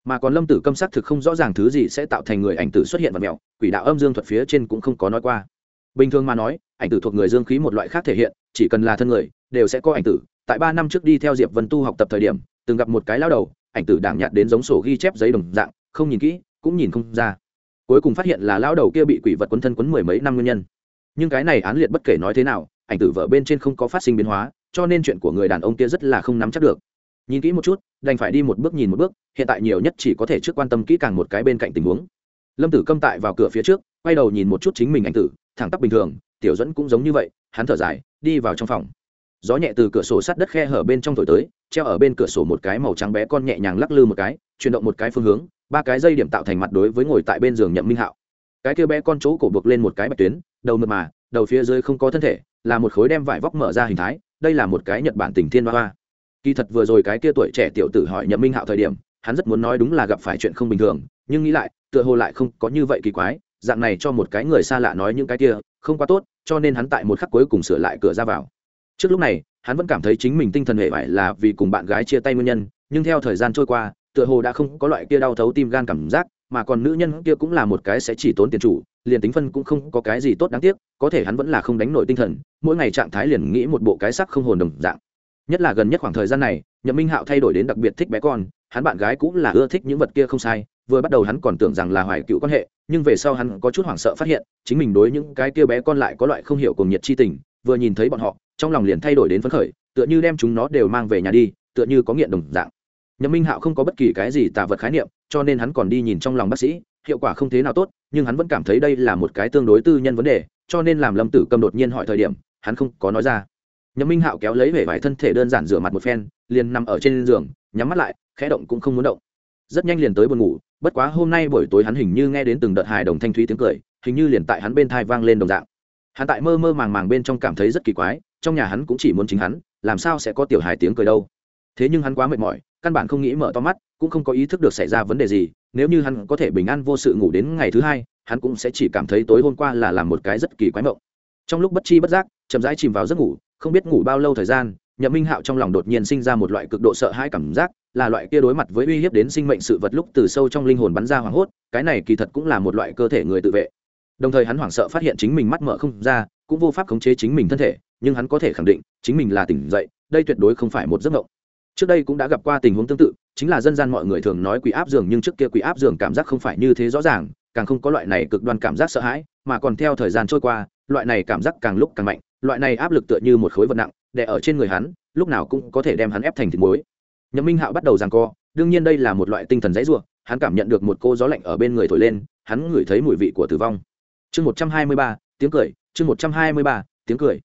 Speaker 1: Mà còn lâm tử câm xác thực không rõ ràng thứ gì sẽ tạo thành người ảnh tử xuất hiện và mẹo, quỷ đạo âm dương thuật phía trên cũng không có nói qua. Bình thường mà nói, ảnh tử thuộc người dương khí một loại khác thể hiện, chỉ cần là thân người đều sẽ có ảnh tử. Tại ba năm trước đi theo diệp vân tu học tập thời điểm, từng gặp một cái lao đầu, ảnh tử đảng nhạt đến giống sổ ghi chép giấy đồng dạng, không nhìn kỹ, cũng nhìn không ra. Cuối cùng phát hiện là lao đầu kia bị quỷ vật quấn thân quấn mười mấy năm nguyên nhân. Nhưng cái này án liệt bất kể nói thế nào, ảnh tử vợ bên trên không có phát sinh biến hóa, cho nên chuyện của người đàn ông kia rất là không nắm chắc được. Nhìn kỹ một chút, đành phải đi một bước nhìn một bước, hiện tại nhiều nhất chỉ có thể trước quan tâm kỹ càng một cái bên cạnh tình huống. Lâm tử câm tại vào cửa phía trước, quay đầu nhìn một chút chính mình ảnh tử, thẳng tắp bình thường, tiểu dẫn cũng giống như vậy, hắn thở dài, đi vào trong phòng gió nhẹ từ cửa sổ sắt đất khe hở bên trong thổi tới, treo ở bên cửa sổ một cái màu trắng bé con nhẹ nhàng lắc lư một cái, chuyển động một cái phương hướng, ba cái dây điểm tạo thành mặt đối với ngồi tại bên giường nhậm minh hạo. Cái kia bé con chỗ cổ buộc lên một cái bạch tuyến, đầu mượt mà, đầu phía dưới không có thân thể, là một khối đem vải vóc mở ra hình thái, đây là một cái nhật bản tình thiên hoa hoa. Kỳ thật vừa rồi cái kia tuổi trẻ tiểu tử hỏi nhậm minh hạo thời điểm, hắn rất muốn nói đúng là gặp phải chuyện không bình thường, nhưng nghĩ lại, tựa hồ lại không có như vậy kỳ quái, dạng này cho một cái người xa lạ nói những cái kia, không quá tốt, cho nên hắn tại một khắc cuối cùng sửa lại cửa ra vào trước lúc này, hắn vẫn cảm thấy chính mình tinh thần hệ vải là vì cùng bạn gái chia tay nguyên nhân, nhưng theo thời gian trôi qua, tựa hồ đã không có loại kia đau thấu tim gan cảm giác, mà còn nữ nhân kia cũng là một cái sẽ chỉ tốn tiền chủ, liền tính phân cũng không có cái gì tốt đáng tiếc, có thể hắn vẫn là không đánh nổi tinh thần, mỗi ngày trạng thái liền nghĩ một bộ cái sắc không hồn đồng dạng. Nhất là gần nhất khoảng thời gian này, nhậm minh hạo thay đổi đến đặc biệt thích bé con, hắn bạn gái cũng là ưa thích những vật kia không sai, vừa bắt đầu hắn còn tưởng rằng là hoài cựu quan hệ, nhưng về sau hắn có chút hoảng sợ phát hiện, chính mình đối những cái kia bé con lại có loại không hiểu cùng nhiệt chi tình, vừa nhìn thấy bọn họ trong lòng liền thay đổi đến phấn khởi, tựa như đem chúng nó đều mang về nhà đi, tựa như có nghiện đồng dạng. Nhậm minh hạo không có bất kỳ cái gì tà vật khái niệm, cho nên hắn còn đi nhìn trong lòng bác sĩ, hiệu quả không thế nào tốt, nhưng hắn vẫn cảm thấy đây là một cái tương đối tư nhân vấn đề, cho nên làm lâm tử cầm đột nhiên hỏi thời điểm, hắn không có nói ra. Nhậm minh hạo kéo lấy vẻ vải thân thể đơn giản rửa mặt một phen, liền nằm ở trên giường, nhắm mắt lại, khẽ động cũng không muốn động. Rất nhanh liền tới buồn ngủ, bất quá hôm nay buổi tối hắn hình như nghe đến từng đợt hài đồng thanh thúy tiếng cười, hình như liền tại hắn bên thai vang lên đồng dạng. Hắn tại mơ mơ màng màng bên trong cảm thấy rất kỳ quái trong nhà hắn cũng chỉ muốn chính hắn, làm sao sẽ có tiểu hài tiếng cười đâu. Thế nhưng hắn quá mệt mỏi, căn bản không nghĩ mở to mắt, cũng không có ý thức được xảy ra vấn đề gì, nếu như hắn có thể bình an vô sự ngủ đến ngày thứ hai, hắn cũng sẽ chỉ cảm thấy tối hôm qua là làm một cái rất kỳ quái mộng. Trong lúc bất chi bất giác, chậm rãi chìm vào giấc ngủ, không biết ngủ bao lâu thời gian, nhậm minh hạo trong lòng đột nhiên sinh ra một loại cực độ sợ hãi cảm giác, là loại kia đối mặt với uy hiếp đến sinh mệnh sự vật lúc từ sâu trong linh hồn bắn ra hoảng hốt, cái này kỳ thật cũng là một loại cơ thể người tự vệ. Đồng thời hắn hoảng sợ phát hiện chính mình mắt mở không ra, cũng vô pháp khống chế chính mình thân thể nhưng hắn có thể khẳng định, chính mình là tỉnh dậy, đây tuyệt đối không phải một giấc mộng. Trước đây cũng đã gặp qua tình huống tương tự, chính là dân gian mọi người thường nói quỷ áp giường nhưng trước kia quỷ áp giường cảm giác không phải như thế rõ ràng, càng không có loại này cực đoan cảm giác sợ hãi, mà còn theo thời gian trôi qua, loại này cảm giác càng lúc càng mạnh, loại này áp lực tựa như một khối vật nặng, đè ở trên người hắn, lúc nào cũng có thể đem hắn ép thành thịt muối. Nhậm minh hạo bắt đầu giằng co, đương nhiên đây là một loại tinh thần dãy rủa, hắn cảm nhận được một cô gió lạnh ở bên người thổi lên, hắn ngửi thấy mùi vị của tử vong. Chương một trăm hai mươi ba, tiếng cười, chương một trăm hai mươi ba, tiếng cười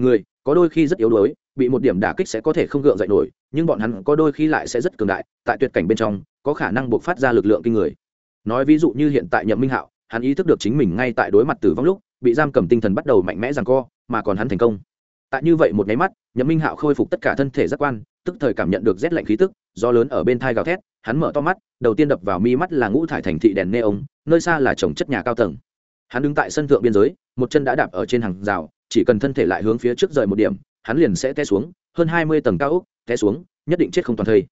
Speaker 1: người, có đôi khi rất yếu đuối, bị một điểm đả kích sẽ có thể không gượng dậy nổi, nhưng bọn hắn có đôi khi lại sẽ rất cường đại, tại tuyệt cảnh bên trong, có khả năng buộc phát ra lực lượng kinh người. Nói ví dụ như hiện tại nhậm minh hạo, hắn ý thức được chính mình ngay tại đối mặt tử vong lúc, bị giam cầm tinh thần bắt đầu mạnh mẽ rằng co, mà còn hắn thành công. Tại như vậy một nháy mắt, nhậm minh hạo khôi phục tất cả thân thể giác quan, tức thời cảm nhận được rét lạnh khí tức do lớn ở bên thai gào thét, hắn mở to mắt, đầu tiên đập vào mi mắt là ngũ thải thành thị đèn neon, nơi xa là trồng chất nhà cao tầng. Hắn đứng tại sân thượng biên giới, một chân đã đạp ở trên hàng rào chỉ cần thân thể lại hướng phía trước rời một điểm hắn liền sẽ té xuống hơn hai mươi tầng cao ốc té xuống nhất định chết không toàn thây.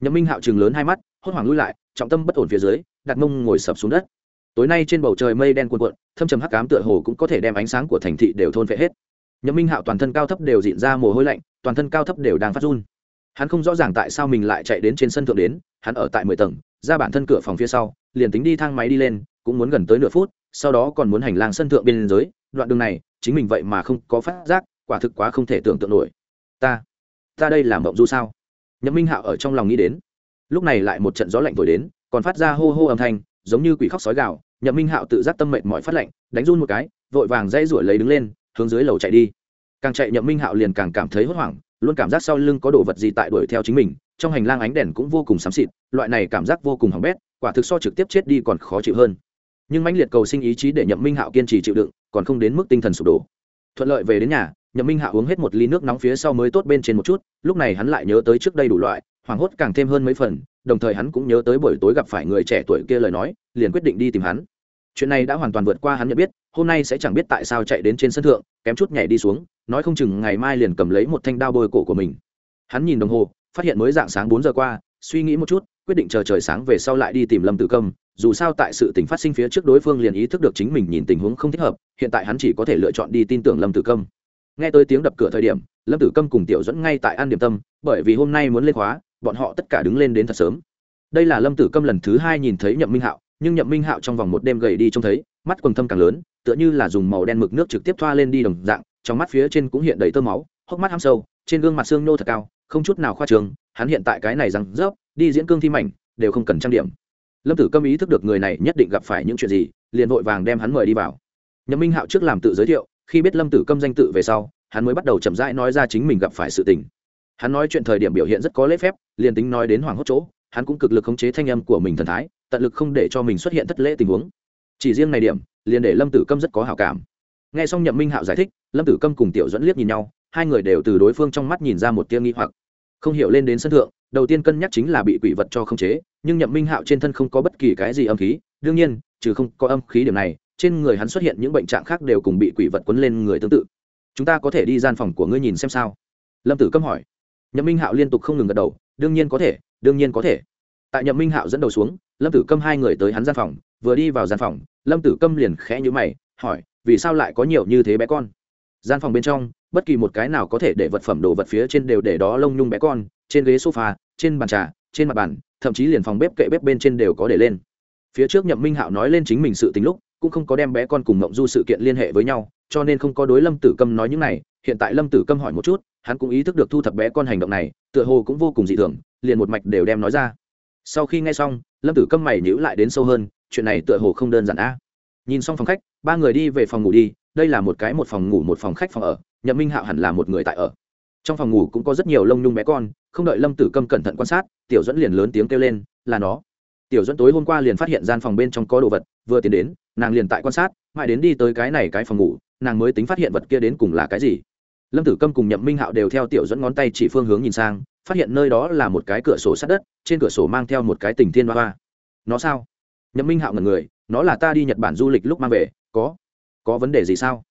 Speaker 1: Nhậm minh hạo chừng lớn hai mắt hốt hoảng lui lại trọng tâm bất ổn phía dưới đặt mông ngồi sập xuống đất. Tối nay trên bầu trời mây đen cuồn cuộn thâm trầm hắc cám tựa hồ cũng có thể đem ánh sáng của thành thị đều thôn vệ hết. Nhậm minh hạo toàn thân cao thấp đều dịn ra mồ hôi lạnh toàn thân cao thấp đều đang phát run. Hắn không rõ ràng tại sao mình lại chạy đến trên sân thượng đến hắn ở tại mười tầng ra bản thân cửa phòng phía sau liền tính đi thang máy đi lên cũng muốn gần tới nửa phút sau đó còn muốn hành lang sân thượng bên dưới, đoạn đường này chính mình vậy mà không có phát giác, quả thực quá không thể tưởng tượng nổi. Ta ta đây làm mộng du sao? Nhậm minh hạo ở trong lòng nghĩ đến. Lúc này lại một trận gió lạnh thổi đến, còn phát ra hô hô âm thanh, giống như quỷ khóc sói gạo nhậm minh hạo tự giác tâm mệnh mọi phát lạnh, đánh run một cái, vội vàng dây rủi lấy đứng lên, hướng dưới lầu chạy đi. Càng chạy nhậm minh hạo liền càng cảm thấy hốt hoảng, luôn cảm giác sau lưng có đồ vật gì tại đuổi theo chính mình, trong hành lang ánh đèn cũng vô cùng xám xịt, loại này cảm giác vô cùng hỏng bét, quả thực so trực tiếp chết đi còn khó chịu hơn. Nhưng mãnh liệt cầu sinh ý chí để nhậm minh hạo kiên trì chịu đựng còn không đến mức tinh thần sụp đổ. Thuận lợi về đến nhà, nhậm minh hạ uống hết một ly nước nóng phía sau mới tốt bên trên một chút, lúc này hắn lại nhớ tới trước đây đủ loại, hoảng hốt càng thêm hơn mấy phần, đồng thời hắn cũng nhớ tới buổi tối gặp phải người trẻ tuổi kia lời nói, liền quyết định đi tìm hắn. Chuyện này đã hoàn toàn vượt qua hắn nhận biết, hôm nay sẽ chẳng biết tại sao chạy đến trên sân thượng, kém chút nhảy đi xuống, nói không chừng ngày mai liền cầm lấy một thanh đao bôi cổ của mình. Hắn nhìn đồng hồ, phát hiện mới dạng sáng bốn giờ qua, suy nghĩ một chút, quyết định chờ trời sáng về sau lại đi tìm lâm tử công dù sao tại sự tình phát sinh phía trước đối phương liền ý thức được chính mình nhìn tình huống không thích hợp, hiện tại hắn chỉ có thể lựa chọn đi tin tưởng lâm tử câm. Nghe tới tiếng đập cửa thời điểm, lâm tử câm cùng tiểu dẫn ngay tại An điểm tâm, bởi vì hôm nay muốn lên khóa, bọn họ tất cả đứng lên đến thật sớm. Đây là lâm tử câm lần thứ hai nhìn thấy nhậm minh hạo, nhưng nhậm minh hạo trong vòng một đêm gầy đi trông thấy, mắt quần thâm càng lớn, tựa như là dùng màu đen mực nước trực tiếp thoa lên đi đồng dạng, trong mắt phía trên cũng hiện đầy tơ máu, hốc mắt ham sâu, trên gương mặt xương nô thật cao, không chút nào khoa trường hắn hiện tại cái này rằng rớp, đi diễn cương thi mảnh, đều không cần trang điểm lâm tử câm ý thức được người này nhất định gặp phải những chuyện gì, liền vội vàng đem hắn mời đi vào. Nhậm minh hạo trước làm tự giới thiệu, khi biết lâm tử câm danh tự về sau, hắn mới bắt đầu chậm rãi nói ra chính mình gặp phải sự tình. Hắn nói chuyện thời điểm biểu hiện rất có lễ phép, liền tính nói đến hoàng hốt chỗ, hắn cũng cực lực khống chế thanh âm của mình thần thái, tận lực không để cho mình xuất hiện thất lễ tình huống. Chỉ riêng này điểm, liền để lâm tử câm rất có hào cảm. N g h e xong nhậm minh hạo giải thích, lâm tử câm cùng tiểu dẫn liếc nhìn nhau, hai người đều từ đối phương trong mắt nhìn ra một tia nghi hoặc không hiểu lên đến sân thượng, đầu tiên cân nhắc chính là bị quỷ vật cho khống chế, nhưng nhậm minh hạo trên thân không có bất kỳ cái gì âm khí, đương nhiên, trừ không có âm khí điểm này, trên người hắn xuất hiện những bệnh trạng khác đều cùng bị quỷ vật quấn lên người tương tự. Chúng ta có thể đi gian phòng của ngươi nhìn xem sao? Lâm tử câm hỏi. Nhậm minh hạo liên tục không ngừng gật đầu, đương nhiên có thể, đương nhiên có thể. Tại nhậm minh hạo dẫn đầu xuống, lâm tử câm hai người tới hắn gian phòng, vừa đi vào gian phòng, lâm tử câm liền khẽ nhữ mày, hỏi, vì sao lại có nhiều như thế bé con? Gian phòng bên trong bất kỳ một cái nào có thể để vật phẩm đồ vật phía trên đều để đó lông nhung bé con, trên ghế sofa, trên bàn trà, trên mặt bàn, thậm chí liền phòng bếp kệ bếp bên trên đều có để lên. Phía trước nhậm minh hạo nói lên chính mình sự tính lúc, cũng không có đem bé con cùng mộng du sự kiện liên hệ với nhau, cho nên không có đối lâm tử câm nói những này. Hiện tại lâm tử câm hỏi một chút, hắn cũng ý thức được thu thập bé con hành động này, tựa hồ cũng vô cùng dị thường, liền một mạch đều đem nói ra. Sau khi nghe xong, lâm tử câm mày nhữ lại đến sâu hơn, chuyện này tựa hồ không đơn giản a. Nhìn xong phòng khách, ba người đi về phòng ngủ đi, đây là một cái một phòng ngủ một phòng khách phòng ở nhậm minh hạo hẳn là một người tại ở. Trong phòng ngủ cũng có rất nhiều lông nhung bé con, không đợi lâm tử câm cẩn thận quan sát, tiểu dẫn liền lớn tiếng kêu lên, là nó. Tiểu dẫn tối hôm qua liền phát hiện gian phòng bên trong có đồ vật, vừa tiến đến, nàng liền tại quan sát, mãi đến đi tới cái này cái phòng ngủ, nàng mới tính phát hiện vật kia đến cùng là cái gì. Lâm tử câm cùng nhậm minh hạo đều theo tiểu dẫn ngón tay chỉ phương hướng nhìn sang, phát hiện nơi đó là một cái cửa sổ sát đất, trên cửa sổ mang theo một cái tình thiên hoa hoa. Nó sao? Nhậm minh hạo ngần người, nó là ta đi nhật bản du lịch lúc mang về, có có vấn đề gì sao?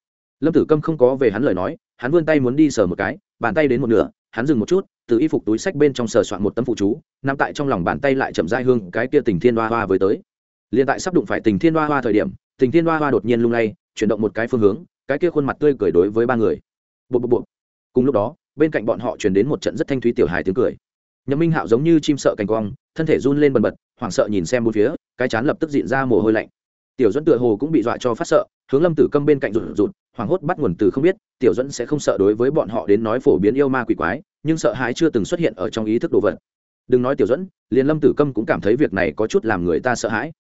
Speaker 1: Lâm tử câm không có về hắn lời nói, hắn vươn tay muốn đi sờ một cái, bàn tay đến một nửa, hắn dừng một chút, từ y phục túi sách bên trong sờ soạn một tấm phụ chú, nằm tại trong lòng bàn tay lại chậm dai hương cái kia tình thiên hoa hoa với tới. Liền tại sắp đụng phải tình thiên hoa hoa thời điểm, tình thiên hoa hoa đột nhiên lung lay, chuyển động một cái phương hướng, cái kia khuôn mặt tươi cười đối với ba người. Bộ bộ bộ cùng lúc đó, bên cạnh bọn họ chuyển đến một trận rất thanh thúy tiểu hài tiếng cười. Nhậm minh hạo giống như chim sợ cành quang, thân thể run lên bần bật, hoảng sợ nhìn xem bốn phía, cái chán lập tức diện ra mồ hôi lạnh. Tiểu dẫn tựa hồ cũng bị dọa cho phát sợ, hướng lâm tử câm bên cạnh rụt rụt hoảng hốt bắt nguồn từ không biết, tiểu dẫn sẽ không sợ đối với bọn họ đến nói phổ biến yêu ma quỷ quái, nhưng sợ hãi chưa từng xuất hiện ở trong ý thức đồ vật. Đừng nói tiểu dẫn liền lâm tử câm cũng cảm thấy việc này có chút làm người ta sợ hãi.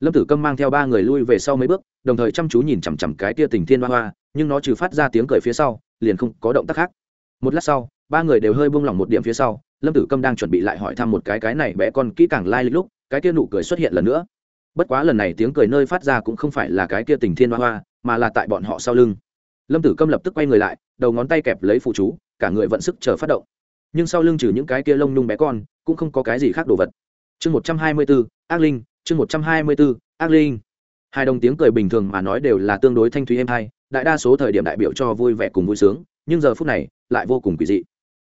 Speaker 1: Lâm tử câm mang theo ba người lui về sau mấy bước, đồng thời chăm chú nhìn chằm chằm cái tia tình thiên hoa hoa, nhưng nó trừ phát ra tiếng cười phía sau, liền không có động tác khác. Một lát sau, ba người đều hơi buông lỏng một điểm phía sau, lâm tử câm đang chuẩn bị lại hỏi thăm một cái cái này bé con kỹ càng lai、like、lịch lúc, cái tia nụ cười xuất hiện lần nữa bất quá lần này tiếng cười nơi phát ra cũng không phải là cái kia tình thiên hoa hoa, mà là tại bọn họ sau lưng. Lâm tử câm lập tức quay người lại, đầu ngón tay kẹp lấy phụ chú, cả người vận sức chờ phát động. Nhưng sau lưng trừ những cái kia lông nhung bé con, cũng không có cái gì khác đồ vật. Chương một trăm hai mươi bốn ác linh, chương một trăm hai mươi bốn ác linh. Hai đồng tiếng cười bình thường mà nói đều là tương đối thanh thúy êm hay đại đa số thời điểm đại biểu cho vui vẻ cùng vui sướng, nhưng giờ phút này lại vô cùng quỷ dị.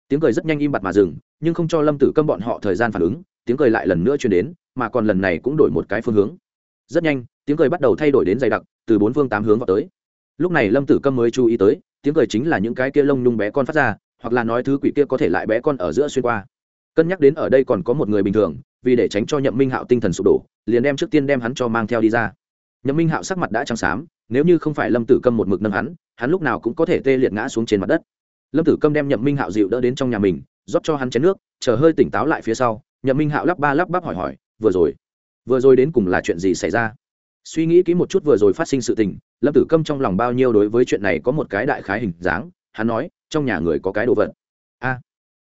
Speaker 1: Tiếng cười rất nhanh im bặt mà dừng, nhưng không cho lâm tử câm bọn họ thời gian phản ứng tiếng cười lại lần nữa chuyển đến, mà còn lần này cũng đổi một cái phương hướng. Rất nhanh, tiếng cười bắt đầu thay đổi đến dày đặc, từ bốn phương tám hướng vào tới. Lúc này lâm tử câm mới chú ý tới, tiếng cười chính là những cái kia lông nhung bé con phát ra, hoặc là nói thứ quỷ kia có thể lại bé con ở giữa xuyên qua. Cân nhắc đến ở đây còn có một người bình thường, vì để tránh cho nhậm minh hạo tinh thần sụp đổ, liền đem trước tiên đem hắn cho mang theo đi ra. Nhậm minh hạo sắc mặt đã trắng xám, nếu như không phải lâm tử câm một mực nâng hắn hắn lúc nào cũng có thể tê liệt ngã xuống trên mặt đất. Lâm tử câm đem nhậm minh hạo dịu đỡ đến trong nhà mình, rót cho hắn chén nước, chờ hơi tỉnh táo lại phía sau nhậm minh hạo lắp ba lắp bắp hỏi hỏi, vừa rồi vừa rồi đến cùng là chuyện gì xảy ra? Suy nghĩ kỹ một chút vừa rồi phát sinh sự tình, lâm tử câm trong lòng bao nhiêu đối với chuyện này có một cái đại khái hình dáng, hắn nói, trong nhà người có cái đồ vật. A,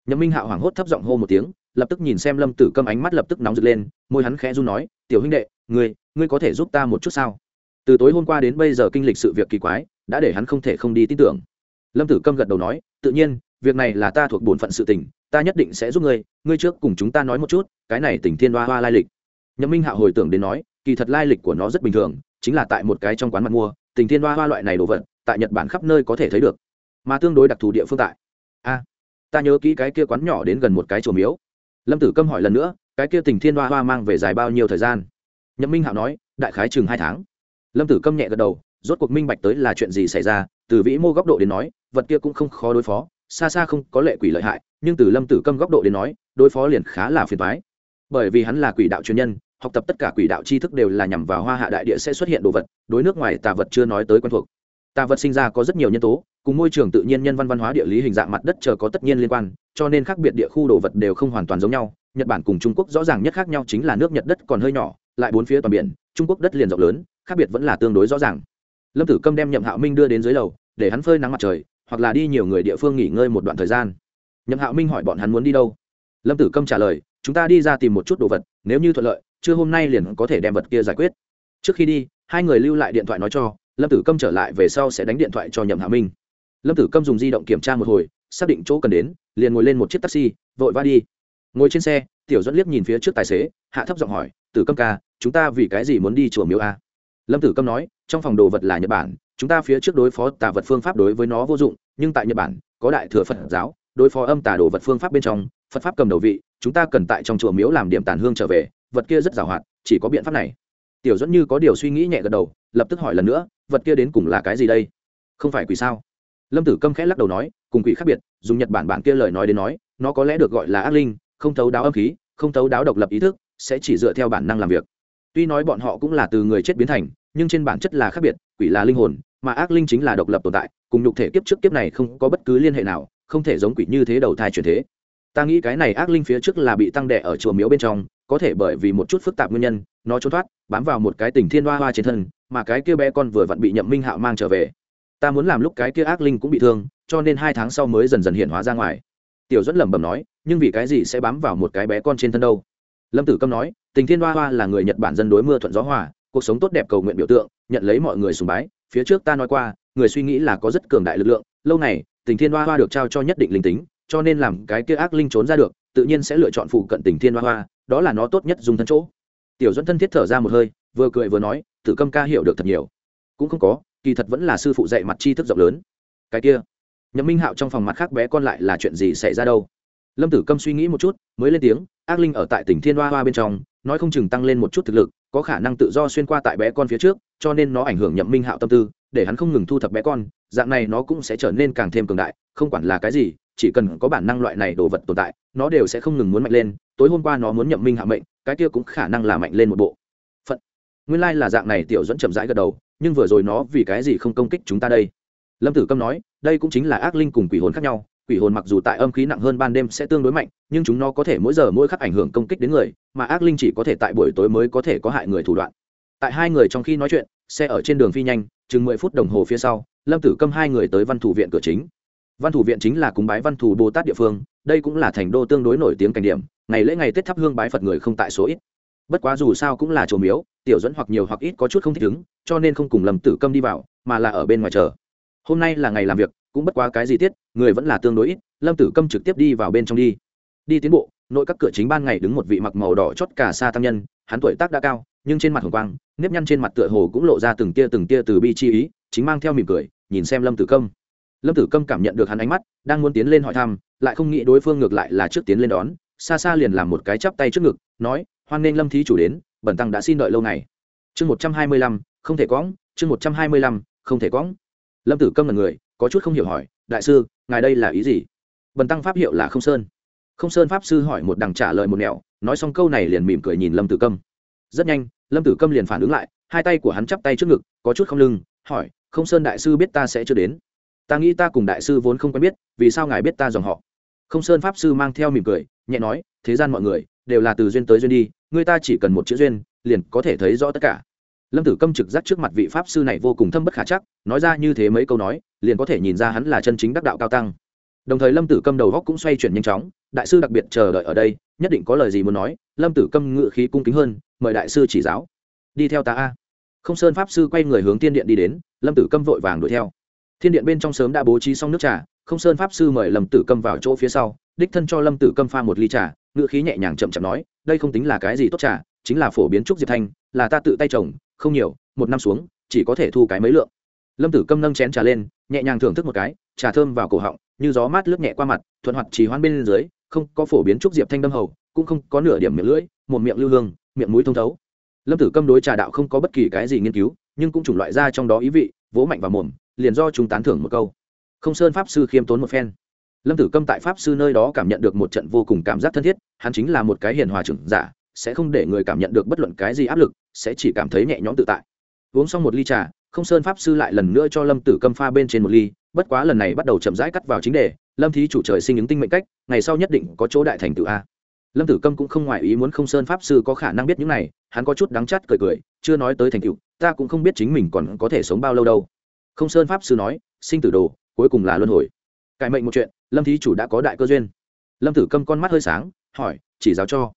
Speaker 1: nhậm minh hạo hoảng hốt thấp giọng hô một tiếng, lập tức nhìn xem lâm tử câm ánh mắt lập tức nóng rực lên, môi hắn khẽ run nói, tiểu huynh đệ, ngươi ngươi có thể giúp ta một chút sao? Từ tối hôm qua đến bây giờ kinh lịch sự việc kỳ quái, đã để hắn không thể không đi tin tưởng. Lâm tử câm gật đầu nói, tự nhiên, việc này là ta thuộc bổn phận sự tình ta nhất định sẽ giúp ngươi ngươi trước cùng chúng ta nói một chút, cái này tỉnh thiên hoa hoa lai lịch. Nhậm minh hạo hồi tưởng đến nói, kỳ thật lai lịch của nó rất bình thường, chính là tại một cái trong quán mặt mua Tỉnh thiên hoa hoa loại này đồ vật, tại nhật bản khắp nơi có thể thấy được, mà tương đối đặc thù địa phương tại. A, ta nhớ kỹ cái kia quán nhỏ đến gần một cái chùa miếu. Lâm tử câm hỏi lần nữa, cái kia Tỉnh thiên hoa hoa mang về dài bao nhiêu thời gian? Nhậm minh hạo nói, đại khái chừng hai tháng. Lâm tử câm nhẹ gật đầu, rốt cuộc minh bạch tới là chuyện gì xảy ra, từ vĩ mô góc độ đến nói, vật kia cũng không khó đối phó, xa xa không có lệ quỷ lợi hại nhưng từ lâm tử câm góc độ đến nói, đối phó liền khá là phiền toái. Bởi vì hắn là quỷ đạo chuyên nhân, học tập tất cả quỷ đạo tri thức đều là nhằm vào hoa hạ đại địa sẽ xuất hiện đồ vật, đối nước ngoài tà vật chưa nói tới quen thuộc. Tà vật sinh ra có rất nhiều nhân tố, cùng môi trường tự nhiên nhân văn văn hóa địa lý hình dạng mặt đất chờ có tất nhiên liên quan, cho nên khác biệt địa khu đồ vật đều không hoàn toàn giống nhau. Nhật bản cùng trung quốc rõ ràng nhất khác nhau chính là nước nhật đất còn hơi nhỏ, lại bốn phía toàn biển, trung quốc đất liền rộng lớn, khác biệt vẫn là tương đối rõ ràng. Lâm tử câm đem nhậm hạo minh đưa đến dưới lầu, để hắn phơi nắng mặt trời, hoặc là đi nhiều người địa phương nghỉ ngơi một đoạn thời gian nhậm hạo minh hỏi bọn hắn muốn đi đâu? Lâm tử câm trả lời, chúng ta đi ra tìm một chút đồ vật, nếu như thuận lợi, chưa hôm nay liền có thể đem vật kia giải quyết. Trước khi đi, hai người lưu lại điện thoại nói cho, lâm tử câm trở lại về sau sẽ đánh điện thoại cho nhậm hạ minh. Lâm tử câm dùng di động kiểm tra một hồi, xác định chỗ cần đến, liền ngồi lên một chiếc taxi, vội va đi. Ngồi trên xe, tiểu dẫn liếc nhìn phía trước tài xế, hạ thấp giọng hỏi, tử câm ca, chúng ta vì cái gì muốn đi chùa miếu a? Lâm tử câm nói, trong phòng đồ vật là nhật bản, chúng ta phía trước đối phó tà vật phương pháp đối với nó vô dụng, nhưng tại nhật bản, có đại thừa phật giáo đối phó âm tà đồ vật phương pháp bên trong, phật pháp cầm đầu vị, chúng ta cần tại trong chùa miếu làm điểm tàn hương trở về, vật kia rất giàu hoạt chỉ có biện pháp này. Tiểu dẫn như có điều suy nghĩ nhẹ gật đầu, lập tức hỏi lần nữa, vật kia đến cùng là cái gì đây? Không phải quỷ sao? Lâm tử câm khẽ lắc đầu nói, cùng quỷ khác biệt, dùng nhật bản bản kia lời nói đến nói, nó có lẽ được gọi là ác linh, không thấu đáo âm khí, không thấu đáo độc lập ý thức, sẽ chỉ dựa theo bản năng làm việc. Tuy nói bọn họ cũng là từ người chết biến thành, nhưng trên bản chất là khác biệt, quỷ là linh hồn, mà ác linh chính là độc lập tồn tại, cùng nhục thể kiếp trước kiếp này không có bất cứ liên hệ nào không thể giống quỷ như thế đầu thai chuyển thế. Ta nghĩ cái này ác linh phía trước là bị tăng đẻ ở chùa miếu bên trong, có thể bởi vì một chút phức tạp nguyên nhân, nó trốn thoát, bám vào một cái tình thiên hoa hoa trên thân, mà cái kia bé con vừa vặn bị nhậm minh hạo mang trở về. Ta muốn làm lúc cái kia ác linh cũng bị thương, cho nên hai tháng sau mới dần dần hiện hóa ra ngoài. Tiểu dẫn lẩm bẩm nói, nhưng vì cái gì sẽ bám vào một cái bé con trên thân đâu? Lâm tử câm nói, tình thiên hoa hoa là người nhật bản dân đối mưa thuận gió hòa, cuộc sống tốt đẹp cầu nguyện biểu tượng, nhận lấy mọi người sùng bái. Phía trước ta nói qua, người suy nghĩ là có rất cường đại lực lượng, lâu này tình thiên hoa hoa được trao cho nhất định linh tính, cho nên làm cái kia ác linh trốn ra được, tự nhiên sẽ lựa chọn phụ cận tình thiên hoa hoa, đó là nó tốt nhất dùng thân chỗ. Tiểu dẫn thân thiết thở ra một hơi, vừa cười vừa nói, tử câm ca hiểu được thật nhiều. Cũng không có, kỳ thật vẫn là sư phụ dạy mặt tri thức rộng lớn. Cái kia? Nhậm minh hạo trong phòng mặt khác bé con lại là chuyện gì xảy ra đâu? Lâm tử câm suy nghĩ một chút, mới lên tiếng, ác linh ở tại tỉnh thiên hoa hoa bên trong, nói không chừng tăng lên một chút thực lực, có khả năng tự do xuyên qua tại bé con phía trước, cho nên nó ảnh hưởng nhậm minh hạo tâm tư để hắn không ngừng thu thập bé con, dạng này nó cũng sẽ trở nên càng thêm cường đại, không quản là cái gì, chỉ cần có bản năng loại này đồ vật tồn tại, nó đều sẽ không ngừng muốn mạnh lên, tối hôm qua nó muốn nhậm minh hạ mệnh, cái kia cũng khả năng là mạnh lên một bộ. Phận. Nguyên lai、like、là dạng này tiểu dẫn chậm rãi gật đầu, nhưng vừa rồi nó vì cái gì không công kích chúng ta đây? Lâm tử câm nói, đây cũng chính là ác linh cùng quỷ hồn khác nhau, quỷ hồn mặc dù tại âm khí nặng hơn ban đêm sẽ tương đối mạnh, nhưng chúng nó có thể mỗi giờ mỗi khắc ảnh hưởng công kích đến người, mà ác linh chỉ có thể tại buổi tối mới có thể có hại người thủ đoạn. Tại hai người trong khi nói chuyện, xe ở trên đường phi nhanh chừng mười phút đồng hồ phía sau, lâm tử câm hai người tới văn thủ viện cửa chính. Văn thủ viện chính là cúng bái văn thủ bồ tát địa phương, đây cũng là thành đô tương đối nổi tiếng cảnh điểm, ngày lễ ngày tết thắp hương bái phật người không tại số ít. Bất quá dù sao cũng là chỗ miếu, tiểu dẫn hoặc nhiều hoặc ít có chút không thích ứng, cho nên không cùng lầm tử câm đi vào, mà là ở bên ngoài chờ. Hôm nay là ngày làm việc, cũng bất quá cái gì tiết, người vẫn là tương đối ít, lâm tử câm trực tiếp đi vào bên trong đi. Đi tiến bộ, nội các cửa chính ban ngày đứng một vị mặc màu đỏ chót cả xa tăng nhân, hắn tuổi tác đã cao nhưng trên mặt hồng quang nếp nhăn trên mặt tựa hồ cũng lộ ra từng tia từng tia từ bi chi ý chính mang theo mỉm cười nhìn xem lâm tử công, lâm tử công cảm nhận được hắn ánh mắt đang muốn tiến lên hỏi thăm lại không nghĩ đối phương ngược lại là trước tiến lên đón xa xa liền làm một cái chắp tay trước ngực nói hoan nghênh lâm thí chủ đến bẩn tăng đã xin đợi lâu ngày. Chương một trăm hai mươi lăm không thể cóng chương một trăm hai mươi lăm không thể cóng lâm tử công là người có chút không hiểu hỏi đại sư ngài đây là ý gì? Bần tăng pháp hiệu là không sơn. Không sơn pháp sư hỏi một đằng trả lời một nẻo nói xong câu này liền mỉm cười nhìn lâm tử công, rất nhanh lâm tử câm liền phản ứng lại, hai tay của hắn chắp tay trước ngực, có chút không lưng, hỏi, không sơn đại sư biết ta sẽ chưa đến? Ta nghĩ ta cùng đại sư vốn không quen biết, vì sao ngài biết ta dòng họ? Không sơn pháp sư mang theo mỉm cười, nhẹ nói, thế gian mọi người đều là từ duyên tới duyên đi, người ta chỉ cần một chữ duyên, liền có thể thấy rõ tất cả. Lâm tử câm trực giác trước mặt vị pháp sư này vô cùng thâm bất khả chắc, nói ra như thế mấy câu nói, liền có thể nhìn ra hắn là chân chính đắc đạo cao tăng. Đồng thời lâm tử câm đầu góc cũng xoay chuyển nhanh chóng, đại sư đặc biệt chờ đợi ở đây, nhất định có lời gì muốn nói, lâm tử câm ngự khí cung kính hơn mời đại sư chỉ giáo. Đi theo ta a. Không sơn pháp sư quay người hướng tiên điện đi đến, lâm tử câm vội vàng đuổi theo. Thiên điện bên trong sớm đã bố trí xong nước trà, không sơn pháp sư mời lâm tử câm vào chỗ phía sau, đích thân cho lâm tử câm pha một ly trà ngự khí nhẹ nhàng chậm chậm nói, đây không tính là cái gì tốt trà, chính là phổ biến trúc diệp thanh, là ta tự tay trồng, không nhiều, một năm xuống, chỉ có thể thu cái mấy lượng. Lâm tử câm nâng chén trà lên, nhẹ nhàng thưởng thức một cái, trà thơm vào cổ họng, như gió mát lướt nhẹ qua mặt, thuận hoạt trì hoan bên dưới, không có phổ biến trúc diệp thanh đâm hầu, cũng không có nửa điểm miệng lưỡi, một miệng lưu hương miệng mũi thông thấu. Lâm tử câm đối trà đạo không có bất kỳ cái gì nghiên cứu, nhưng cũng chủng loại ra trong đó ý vị, vỗ mạnh vào mồm, liền do chúng tán thưởng một câu. Không sơn pháp sư khiêm tốn một phen. Lâm tử câm tại pháp sư nơi đó cảm nhận được một trận vô cùng cảm giác thân thiết, hắn chính là một cái hiền hòa trưởng giả, sẽ không để người cảm nhận được bất luận cái gì áp lực, sẽ chỉ cảm thấy nhẹ nhõm tự tại. Uống xong một ly trà, không sơn pháp sư lại lần nữa cho lâm tử câm pha bên trên một ly, bất quá lần này bắt đầu chậm rãi cắt vào chính đề, lâm thí chủ trời sinh ứng tinh mệnh cách, ngày sau nhất định có chỗ đại thành tựu a lâm tử câm cũng không ngoài ý muốn không sơn pháp sư có khả năng biết những này, hắn có chút đắng chắt cười cười, chưa nói tới thành tựu, ta cũng không biết chính mình còn có thể sống bao lâu đâu. Không sơn pháp sư nói, sinh tử đồ, cuối cùng là luân hồi. Cải mệnh một chuyện, lâm thí chủ đã có đại cơ duyên. Lâm tử câm con mắt hơi sáng, hỏi, chỉ giáo cho.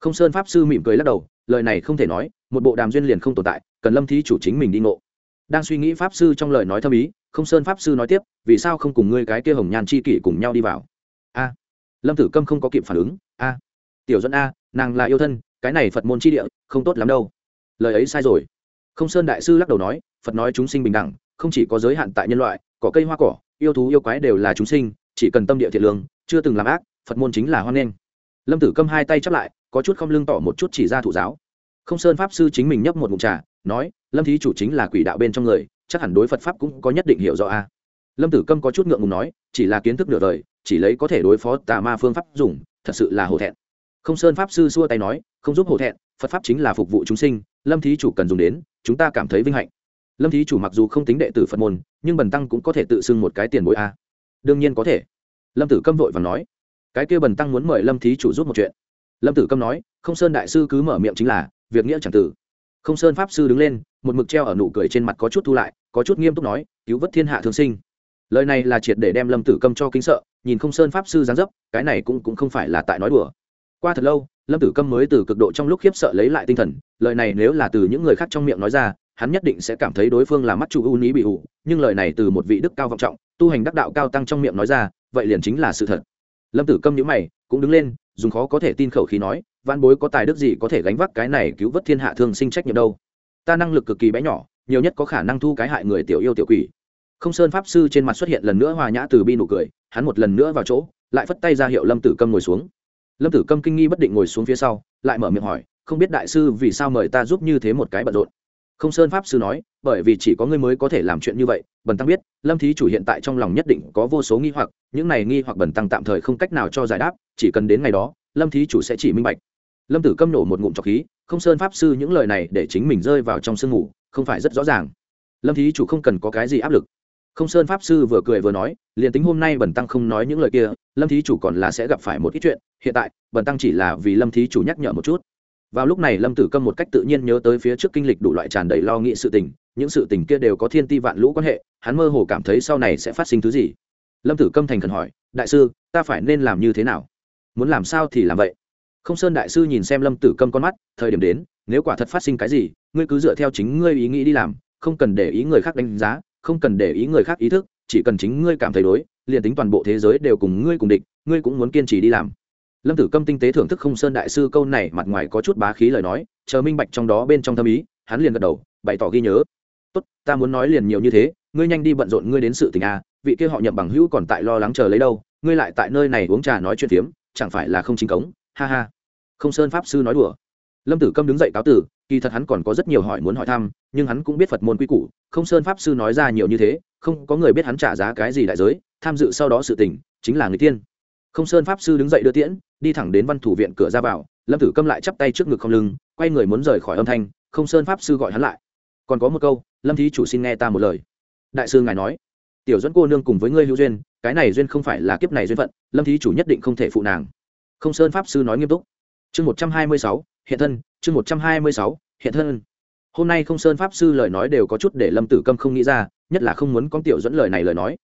Speaker 1: Không sơn pháp sư mỉm cười lắc đầu, lời này không thể nói, một bộ đàm duyên liền không tồn tại, cần lâm thí chủ chính mình đi ngộ. Đang suy nghĩ pháp sư trong lời nói thâm ý, không sơn pháp sư nói tiếp, vì sao không cùng ngươi cái kia hồng nhàn chi kỷ cùng nhau đi vào? A. Lâm tử câm không có kịp phản ứng, a tiểu dẫn a, nàng là yêu thân, cái này phật môn chi địa, không tốt lắm đâu. Lời ấy sai rồi. Không sơn đại sư lắc đầu nói, phật nói chúng sinh bình đẳng, không chỉ có giới hạn tại nhân loại cỏ cây hoa cỏ, yêu thú yêu quái đều là chúng sinh, chỉ cần tâm địa thiện lương, chưa từng làm ác, phật môn chính là hoan nghênh. Lâm tử câm hai tay chắp lại, có chút không lưng tỏ một chút chỉ ra thủ giáo. Không sơn pháp sư chính mình nhấp một mụn trà, nói, lâm thí chủ chính là quỷ đạo bên trong người, chắc hẳn đối phật pháp cũng có nhất định hiểu rõ a. Lâm tử câm có chút ngượng ngùng nói, chỉ là kiến thức nửa đời, chỉ lấy có thể đối phó tà ma phương pháp dùng, thật sự là hổ thẹn không sơn pháp sư xua tay nói, không giúp hổ thẹn, phật pháp chính là phục vụ chúng sinh, lâm thí chủ cần dùng đến, chúng ta cảm thấy vinh hạnh. Lâm thí chủ mặc dù không tính đệ tử phật môn, nhưng bần tăng cũng có thể tự xưng một cái tiền bội a. Đương nhiên có thể. Lâm tử câm vội và nói, cái kia bần tăng muốn mời lâm thí chủ giúp một chuyện. Lâm tử câm nói, không sơn đại sư cứ mở miệng chính là, việc nghĩa chẳng tử không sơn pháp sư đứng lên, một mực treo ở nụ cười trên mặt có chút thu lại, có chút nghiêm túc nói, cứu vớt thiên hạ thương sinh. Lời này là triệt để đem lâm tử câm cho kính sợ, nhìn không sơn pháp sư gián dấp, cái này cũng cũng không phải là tại nói đùa qua thật lâu, lâm tử câm mới từ cực độ trong lúc khiếp sợ lấy lại tinh thần, lời này nếu là từ những người khác trong miệng nói ra, hắn nhất định sẽ cảm thấy đối phương là mắt chủ ưu ní bị ủ, nhưng lời này từ một vị đức cao vọng trọng, tu hành đắc đạo cao tăng trong miệng nói ra, vậy liền chính là sự thật. Lâm tử câm nhữ mày, cũng đứng lên, dùng khó có thể tin khẩu khí nói văn bối có tài đức gì có thể gánh vác cái này cứu vớt thiên hạ thương sinh trách nhiệm đâu? Ta năng lực cực kỳ bé nhỏ, nhiều nhất có khả năng thu cái hại người tiểu yêu tiểu quỷ. Không sơn pháp sư trên mặt xuất hiện lần nữa hòa nhã từ bi nụ cười, hắn một lần nữa vào chỗ, lại phất tay ra hiệu lâm tử câm ngồi xuống lâm tử câm kinh nghi bất định ngồi xuống phía sau, lại mở miệng hỏi, không biết đại sư vì sao mời ta giúp như thế một cái bận rộn? Không sơn pháp sư nói, bởi vì chỉ có ngươi mới có thể làm chuyện như vậy, bần tăng biết, lâm thí chủ hiện tại trong lòng nhất định có vô số nghi hoặc, những này nghi hoặc bần tăng tạm thời không cách nào cho giải đáp, chỉ cần đến ngày đó, lâm thí chủ sẽ chỉ minh bạch. Lâm tử câm nổ một ngụm trọc khí, không sơn pháp sư, những lời này để chính mình rơi vào trong sương ngủ không phải rất rõ ràng. Lâm thí chủ không cần có cái gì áp lực không sơn pháp sư vừa cười vừa nói, liền tính hôm nay bần tăng không nói những lời kia, lâm thí chủ còn là sẽ gặp phải một ít chuyện. Hiện tại, bần tăng chỉ là vì lâm thí chủ nhắc nhở một chút. Vào lúc này lâm tử câm một cách tự nhiên nhớ tới phía trước kinh lịch đủ loại tràn đầy lo nghĩ sự tình, những sự tình kia đều có thiên ti vạn lũ quan hệ, hắn mơ hồ cảm thấy sau này sẽ phát sinh thứ gì. Lâm tử câm thành khẩn hỏi, đại sư, ta phải nên làm như thế nào? Muốn làm sao thì làm vậy? Không sơn đại sư nhìn xem lâm tử câm con mắt, thời điểm đến, nếu quả thật phát sinh cái gì, ngươi cứ dựa theo chính ngươi ý nghĩ đi làm, không cần để ý người khác đánh giá không cần để ý người khác ý thức, chỉ cần chính ngươi cảm thấy đối, liền tính toàn bộ thế giới đều cùng ngươi cùng địch, ngươi cũng muốn kiên trì đi làm. Lâm tử câm tinh tế thưởng thức không sơn đại sư câu này, mặt ngoài có chút bá khí lời nói, chờ minh bạch trong đó bên trong tâm ý, hắn liền gật đầu, bày tỏ ghi nhớ. Tốt, ta muốn nói liền nhiều như thế, ngươi nhanh đi bận rộn ngươi đến sự tình a, vị kia họ nhậm bằng hữu còn tại lo lắng chờ lấy đâu, ngươi lại tại nơi này uống trà nói chuyện phiếm, chẳng phải là không chính cống, ha ha. Không sơn pháp sư nói đùa. Lâm tử câm đứng dậy cáo tử kỳ thật hắn còn có rất nhiều hỏi muốn hỏi thăm, nhưng hắn cũng biết phật môn quy củ, không sơn pháp sư nói ra nhiều như thế, không có người biết hắn trả giá cái gì đại giới, tham dự sau đó sự tình, chính là người tiên. Không sơn pháp sư đứng dậy đưa tiễn, đi thẳng đến văn thủ viện cửa ra vào, lâm tử câm lại chắp tay trước ngực không lưng, quay người muốn rời khỏi âm thanh, không sơn pháp sư gọi hắn lại. Còn có một câu, lâm thí chủ xin nghe ta một lời. Đại sư ngài nói, tiểu dẫn cô nương cùng với ngươi hữu duyên, cái này duyên không phải là kiếp này duyên phận, lâm thí chủ nhất định không thể phụ nàng. Không sơn pháp sư nói nghiêm túc. Chương một trăm hai mươi sáu hiện thân, chương một trăm hai mươi sáu, hiện thân. Hôm nay không sơn pháp sư lời nói đều có chút để lâm tử câm không nghĩ ra, nhất là không muốn con tiểu dẫn lời này lời nói.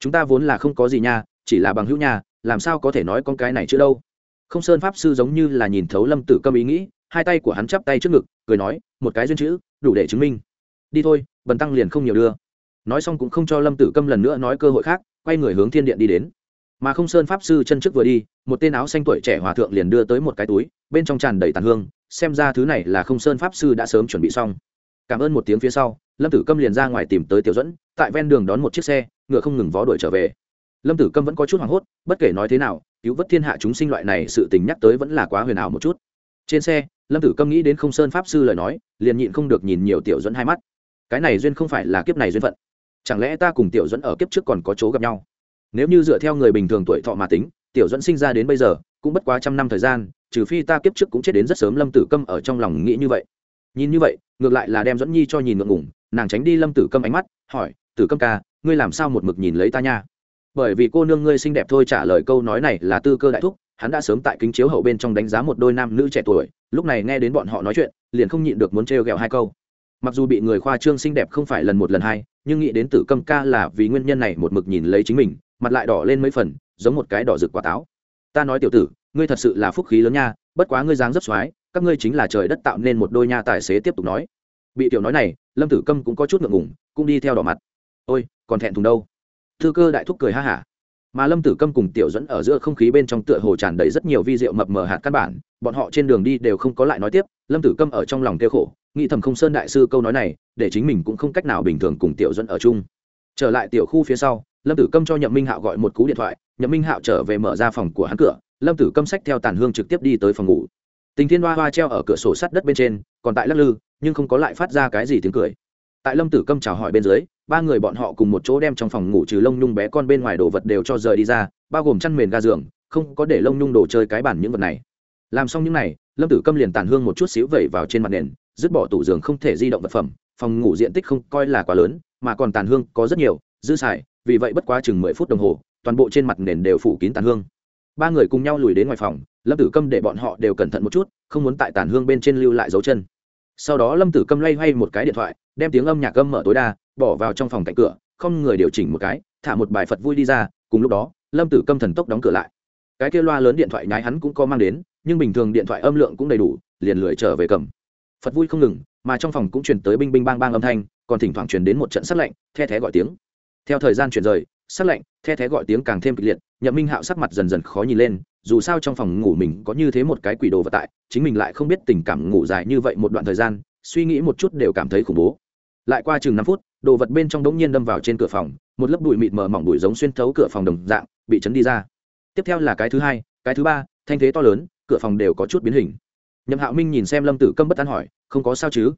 Speaker 1: Chúng ta vốn là không có gì nha, chỉ là bằng hữu nha, làm sao có thể nói con cái này chưa đâu? Không sơn pháp sư giống như là nhìn thấu lâm tử câm ý nghĩ, hai tay của hắn chắp tay trước ngực, cười nói, một cái duyên chữ, đủ để chứng minh. Đi thôi, bần tăng liền không nhiều đưa. Nói xong cũng không cho lâm tử câm lần nữa nói cơ hội khác, quay người hướng thiên điện đi đến mà không sơn pháp sư chân trước vừa đi, một tên áo xanh tuổi trẻ hòa thượng liền đưa tới một cái túi, bên trong tràn đầy tàn hương, xem ra thứ này là không sơn pháp sư đã sớm chuẩn bị xong. Cảm ơn một tiếng phía sau, lâm tử câm liền ra ngoài tìm tới tiểu dẫn tại ven đường đón một chiếc xe, ngựa không ngừng vó đuổi trở về. Lâm tử câm vẫn có chút hoảng hốt, bất kể nói thế nào, cứu vớt thiên hạ chúng sinh loại này sự tình nhắc tới vẫn là quá huyền ảo một chút. Trên xe, lâm tử câm nghĩ đến không sơn pháp sư lời nói, liền nhịn không được nhìn nhiều tiểu dẫn hai mắt. Cái này duyên không phải là kiếp này duyên phận. Chẳng lẽ ta cùng tiểu dẫn ở kiếp trước còn có chỗ gặp nhau? Nếu như dựa theo người bình thường tuổi thọ mà tính, tiểu dẫn sinh ra đến bây giờ, cũng bất quá trăm năm thời gian, trừ phi ta kiếp trước cũng chết đến rất sớm lâm tử câm ở trong lòng nghĩ như vậy. Nhìn như vậy, ngược lại là đem dẫn nhi cho nhìn ngượng ngủng nàng tránh đi lâm tử câm ánh mắt, hỏi, tử câm ca, ngươi làm sao một mực nhìn lấy ta nha? Bởi vì cô nương ngươi xinh đẹp thôi trả lời câu nói này là tư cơ đại thúc, hắn đã sớm tại kính chiếu hậu bên trong đánh giá một đôi nam nữ trẻ tuổi, lúc này nghe đến bọn họ nói chuyện, liền không nhịn được muốn trêu ghẹo hai câu. Mặc dù bị người khoa trương xinh đẹp không phải lần một lần hai, nhưng nghĩ đến tử câm ca là vì nguyên nhân này một mực nhìn lấy chính mình mặt lại đỏ lên mấy phần, giống một cái đỏ rực quả táo. Ta nói tiểu tử, ngươi thật sự là phúc khí lớn nha, bất quá ngươi dáng rất xoái, các ngươi chính là trời đất tạo nên một đôi nha tài xế tiếp tục nói. Bị tiểu nói này, lâm tử câm cũng có chút ngượng ngủng cũng đi theo đỏ mặt. Ôi, còn thẹn thùng đâu? Thư cơ đại thúc cười ha hả. Mà lâm tử câm cùng tiểu dẫn ở giữa không khí bên trong tựa hồ tràn đầy rất nhiều vi rượu mập mờ hạt căn bản, bọn họ trên đường đi đều không có lại nói tiếp, lâm tử câm ở trong lòng kêu khổ, nghĩ thầm không sơn đại sư câu nói này, để chính mình cũng không cách nào bình thường cùng tiểu dẫn ở chung. Trở lại tiểu khu phía sau lâm tử câm cho nhậm minh hạo gọi một cú điện thoại, nhậm minh hạo trở về mở ra phòng của hắn cửa, lâm tử câm sách theo tàn hương trực tiếp đi tới phòng ngủ. Tình thiên hoa hoa treo ở cửa sổ sắt đất bên trên, còn tại lắc lư, nhưng không có lại phát ra cái gì tiếng cười. Tại lâm tử câm chào hỏi bên dưới, ba người bọn họ cùng một chỗ đem trong phòng ngủ trừ lông nhung bé con bên ngoài đồ vật đều cho rời đi ra, bao gồm chăn mền ga giường, không có để lông nhung đồ chơi cái bản những vật này. Làm xong những này, lâm tử câm liền tàn hương một chút xíu vẩy vào trên mặt nền, dứt bỏ tủ giường không thể di động vật phẩm, phòng ngủ diện tích không coi là quá lớn, mà còn tàn hương có rất nhiều, dư xài vì vậy bất quá chừng mười phút đồng hồ, toàn bộ trên mặt nền đều phủ kín tàn hương. Ba người cùng nhau lùi đến ngoài phòng, lâm tử câm để bọn họ đều cẩn thận một chút, không muốn tại tàn hương bên trên lưu lại dấu chân. Sau đó lâm tử câm lay hoay một cái điện thoại, đem tiếng âm nhạc âm mở tối đa, bỏ vào trong phòng cạnh cửa, không người điều chỉnh một cái, thả một bài phật vui đi ra, cùng lúc đó, lâm tử câm thần tốc đóng cửa lại. Cái kia loa lớn điện thoại nhái hắn cũng có mang đến, nhưng bình thường điện thoại âm lượng cũng đầy đủ, liền lười trở về cầm. Phật vui không ngừng, mà trong phòng cũng truyền tới binh binh bang bang âm thanh, còn thỉnh thoảng truyền đến một trận sắt lạnh, the thé gọi tiếng theo thời gian chuyển rời, sắc lạnh, the thé gọi tiếng càng thêm kịch liệt, nhậm minh hạo sắc mặt dần dần khó nhìn lên, dù sao trong phòng ngủ mình có như thế một cái quỷ đồ vật tại, chính mình lại không biết tình cảm ngủ dài như vậy một đoạn thời gian, suy nghĩ một chút đều cảm thấy khủng bố. Lại qua chừng năm phút, đồ vật bên trong đống nhiên đâm vào trên cửa phòng, một lớp bụi mịt mờ mỏng bụi giống xuyên thấu cửa phòng đồng dạng, bị chấn đi ra. Tiếp theo là cái thứ hai, cái thứ ba, thanh thế to lớn, cửa phòng đều có chút biến hình. Nhậm hạo minh nhìn xem lâm tử câm bất an hỏi, không có sao chứ?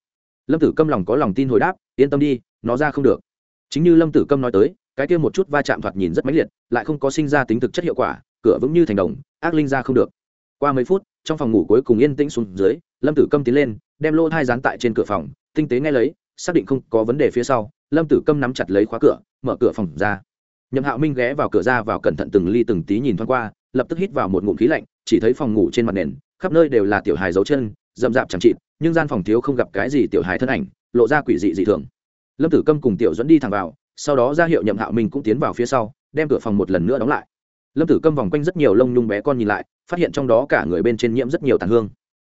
Speaker 1: Lâm tử câm lòng có lòng tin hồi đáp, yên tâm đi, nó ra không được chính như lâm tử câm nói tới, cái kia một chút va chạm thoạt nhìn rất mãnh liệt, lại không có sinh ra tính thực chất hiệu quả, cửa vững như thành đồng, ác linh ra không được. Qua mấy phút, trong phòng ngủ cuối cùng yên tĩnh xuống dưới, lâm tử câm tiến lên, đem lô thai dán tại trên cửa phòng, tinh tế nghe lấy, xác định không có vấn đề phía sau, lâm tử câm nắm chặt lấy khóa cửa, mở cửa phòng ra. Nhậm hạo minh ghé vào cửa ra vào cẩn thận từng ly từng tí nhìn thoáng qua, lập tức hít vào một ngụm khí lạnh, chỉ thấy phòng ngủ trên mặt nền, khắp nơi đều là tiểu hài dấu chân, rậm rạp chẳng chịt, nhưng gian phòng thiếu không gặp cái gì tiểu hài thân ảnh, lộ ra quỷ dị dị thường lâm tử câm cùng tiểu dẫn đi thẳng vào, sau đó ra hiệu nhậm hạo minh cũng tiến vào phía sau, đem cửa phòng một lần nữa đóng lại. Lâm tử câm vòng quanh rất nhiều lông nhung bé con nhìn lại, phát hiện trong đó cả người bên trên nhiễm rất nhiều tàn hương.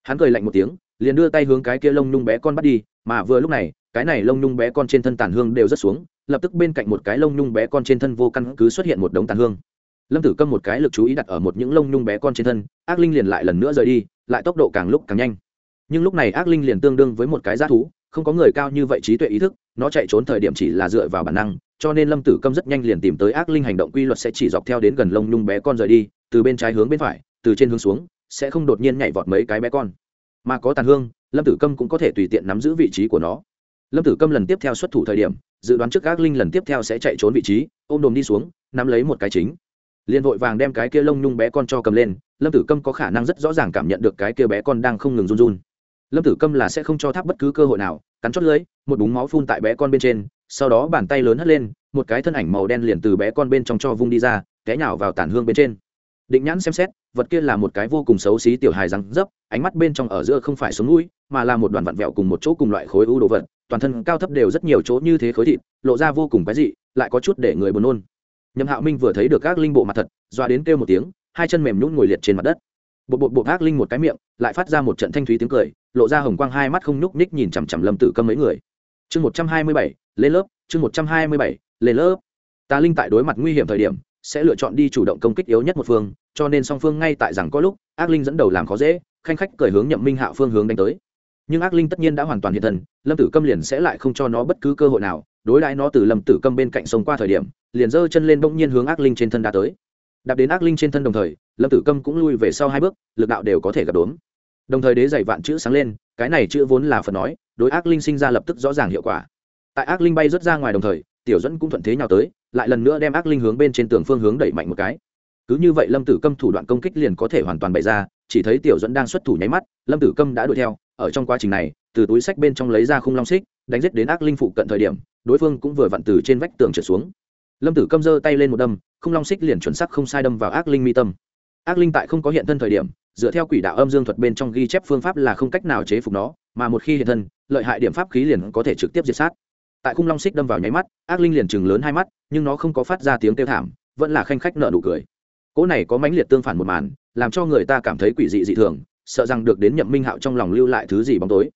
Speaker 1: Hắn cười lạnh một tiếng, liền đưa tay hướng cái kia lông nhung bé con bắt đi, mà vừa lúc này, cái này lông nhung bé con trên thân tàn hương đều rất xuống, lập tức bên cạnh một cái lông nhung bé con trên thân vô căn cứ xuất hiện một đống tàn hương. Lâm tử câm một cái lực chú ý đặt ở một những lông nhung bé con trên thân, ác linh liền lại lần nữa rời đi, lại tốc độ càng lúc càng nhanh. Nhưng lúc này ác linh liền tương đương với một cái g thú không có người cao như vậy trí tuệ ý thức, nó chạy trốn thời điểm chỉ là dựa vào bản năng, cho nên lâm tử câm rất nhanh liền tìm tới ác linh hành động quy luật sẽ chỉ dọc theo đến gần lông nhung bé con rời đi, từ bên trái hướng bên phải, từ trên hướng xuống, sẽ không đột nhiên nhảy vọt mấy cái bé con. Mà có tàn hương, lâm tử câm cũng có thể tùy tiện nắm giữ vị trí của nó. Lâm tử câm lần tiếp theo xuất thủ thời điểm, dự đoán trước ác linh lần tiếp theo sẽ chạy trốn vị trí, ôm đồm đi xuống, nắm lấy một cái chính. Liền vội vàng đem cái kia lông nhung bé con cho cầm lên, lâm tử câm có khả năng rất rõ ràng cảm nhận được cái kia bé con đang không ngừng run run lâm tử câm là sẽ không cho tháp bất cứ cơ hội nào, cắn chót lưới một búng máu phun tại bé con bên trên, sau đó bàn tay lớn hất lên, một cái thân ảnh màu đen liền từ bé con bên trong cho vung đi ra, té nhào vào tản hương bên trên. Định nhãn xem xét, vật kia là một cái vô cùng xấu xí tiểu hài răng dấp, ánh mắt bên trong ở giữa không phải xuống mũi mà là một đoàn vặn vẹo cùng một chỗ cùng loại khối u đồ vật, toàn thân cao thấp đều rất nhiều chỗ như thế khối thịt, lộ ra vô cùng cái dị, lại có chút để người buồn nôn. Nhậm hạo minh vừa thấy được các linh bộ mặt thật, doa đến kêu một tiếng, hai chân mềm nhún ngồi liệt trên mặt đất. Bộ bộ bộ ác linh một cái miệng, lại phát ra một trận thanh thúy tiếng cười lộ ra hồng quang hai mắt không nhúc ních nhìn chằm chằm lâm tử câm mấy người. Chương một trăm hai mươi bảy, lên lớp, chương một trăm hai mươi bảy, lên lớp. Tà linh tại đối mặt nguy hiểm thời điểm, sẽ lựa chọn đi chủ động công kích yếu nhất một phương, cho nên song phương ngay tại rằng có lúc, ác linh dẫn đầu làm khó dễ, khanh khách cởi hướng nhậm minh hạ phương hướng đánh tới. Nhưng ác linh tất nhiên đã hoàn toàn hiện thần lâm tử câm liền sẽ lại không cho nó bất cứ cơ hội nào, đối đãi nó từ lâm tử câm bên cạnh sông qua thời điểm, liền giơ chân lên bỗng nhiên hướng ác linh trên thân đã tới. Đạp đến ác linh trên thân đồng thời, lâm tử câm cũng lui về sau hai bước, lực đạo đều có thể gặp đốn đồng thời đế dày vạn chữ sáng lên, cái này chữ vốn là phần nói, đối ác linh sinh ra lập tức rõ ràng hiệu quả. Tại ác linh bay rớt ra ngoài đồng thời, tiểu dẫn cũng thuận thế nhào tới, lại lần nữa đem ác linh hướng bên trên tường phương hướng đẩy mạnh một cái. Cứ như vậy lâm tử câm thủ đoạn công kích liền có thể hoàn toàn bày ra, chỉ thấy tiểu dẫn đang xuất thủ nháy mắt, lâm tử câm đã đuổi theo, ở trong quá trình này, từ túi sách bên trong lấy ra khung long xích, đánh giết đến ác linh phụ cận thời điểm, đối phương cũng vừa vặn từ trên vách tường trở xuống. Lâm tử câm giơ tay lên một đâm, khung long xích liền chuẩn sắc không sai đâm vào ác linh mi tâm. Ác linh tại không có hiện thân thời điểm dựa theo quỷ đạo âm dương thuật bên trong ghi chép phương pháp là không cách nào chế phục nó, mà một khi hiện thân, lợi hại điểm pháp khí liền có thể trực tiếp diệt sát. Tại khung long xích đâm vào nháy mắt, ác linh liền chừng lớn hai mắt, nhưng nó không có phát ra tiếng kêu thảm, vẫn là khanh khách nợ nụ cười. Cỗ này có mãnh liệt tương phản một màn, làm cho người ta cảm thấy quỷ dị dị thường, sợ rằng được đến nhậm minh hạo trong lòng lưu lại thứ gì bóng tối.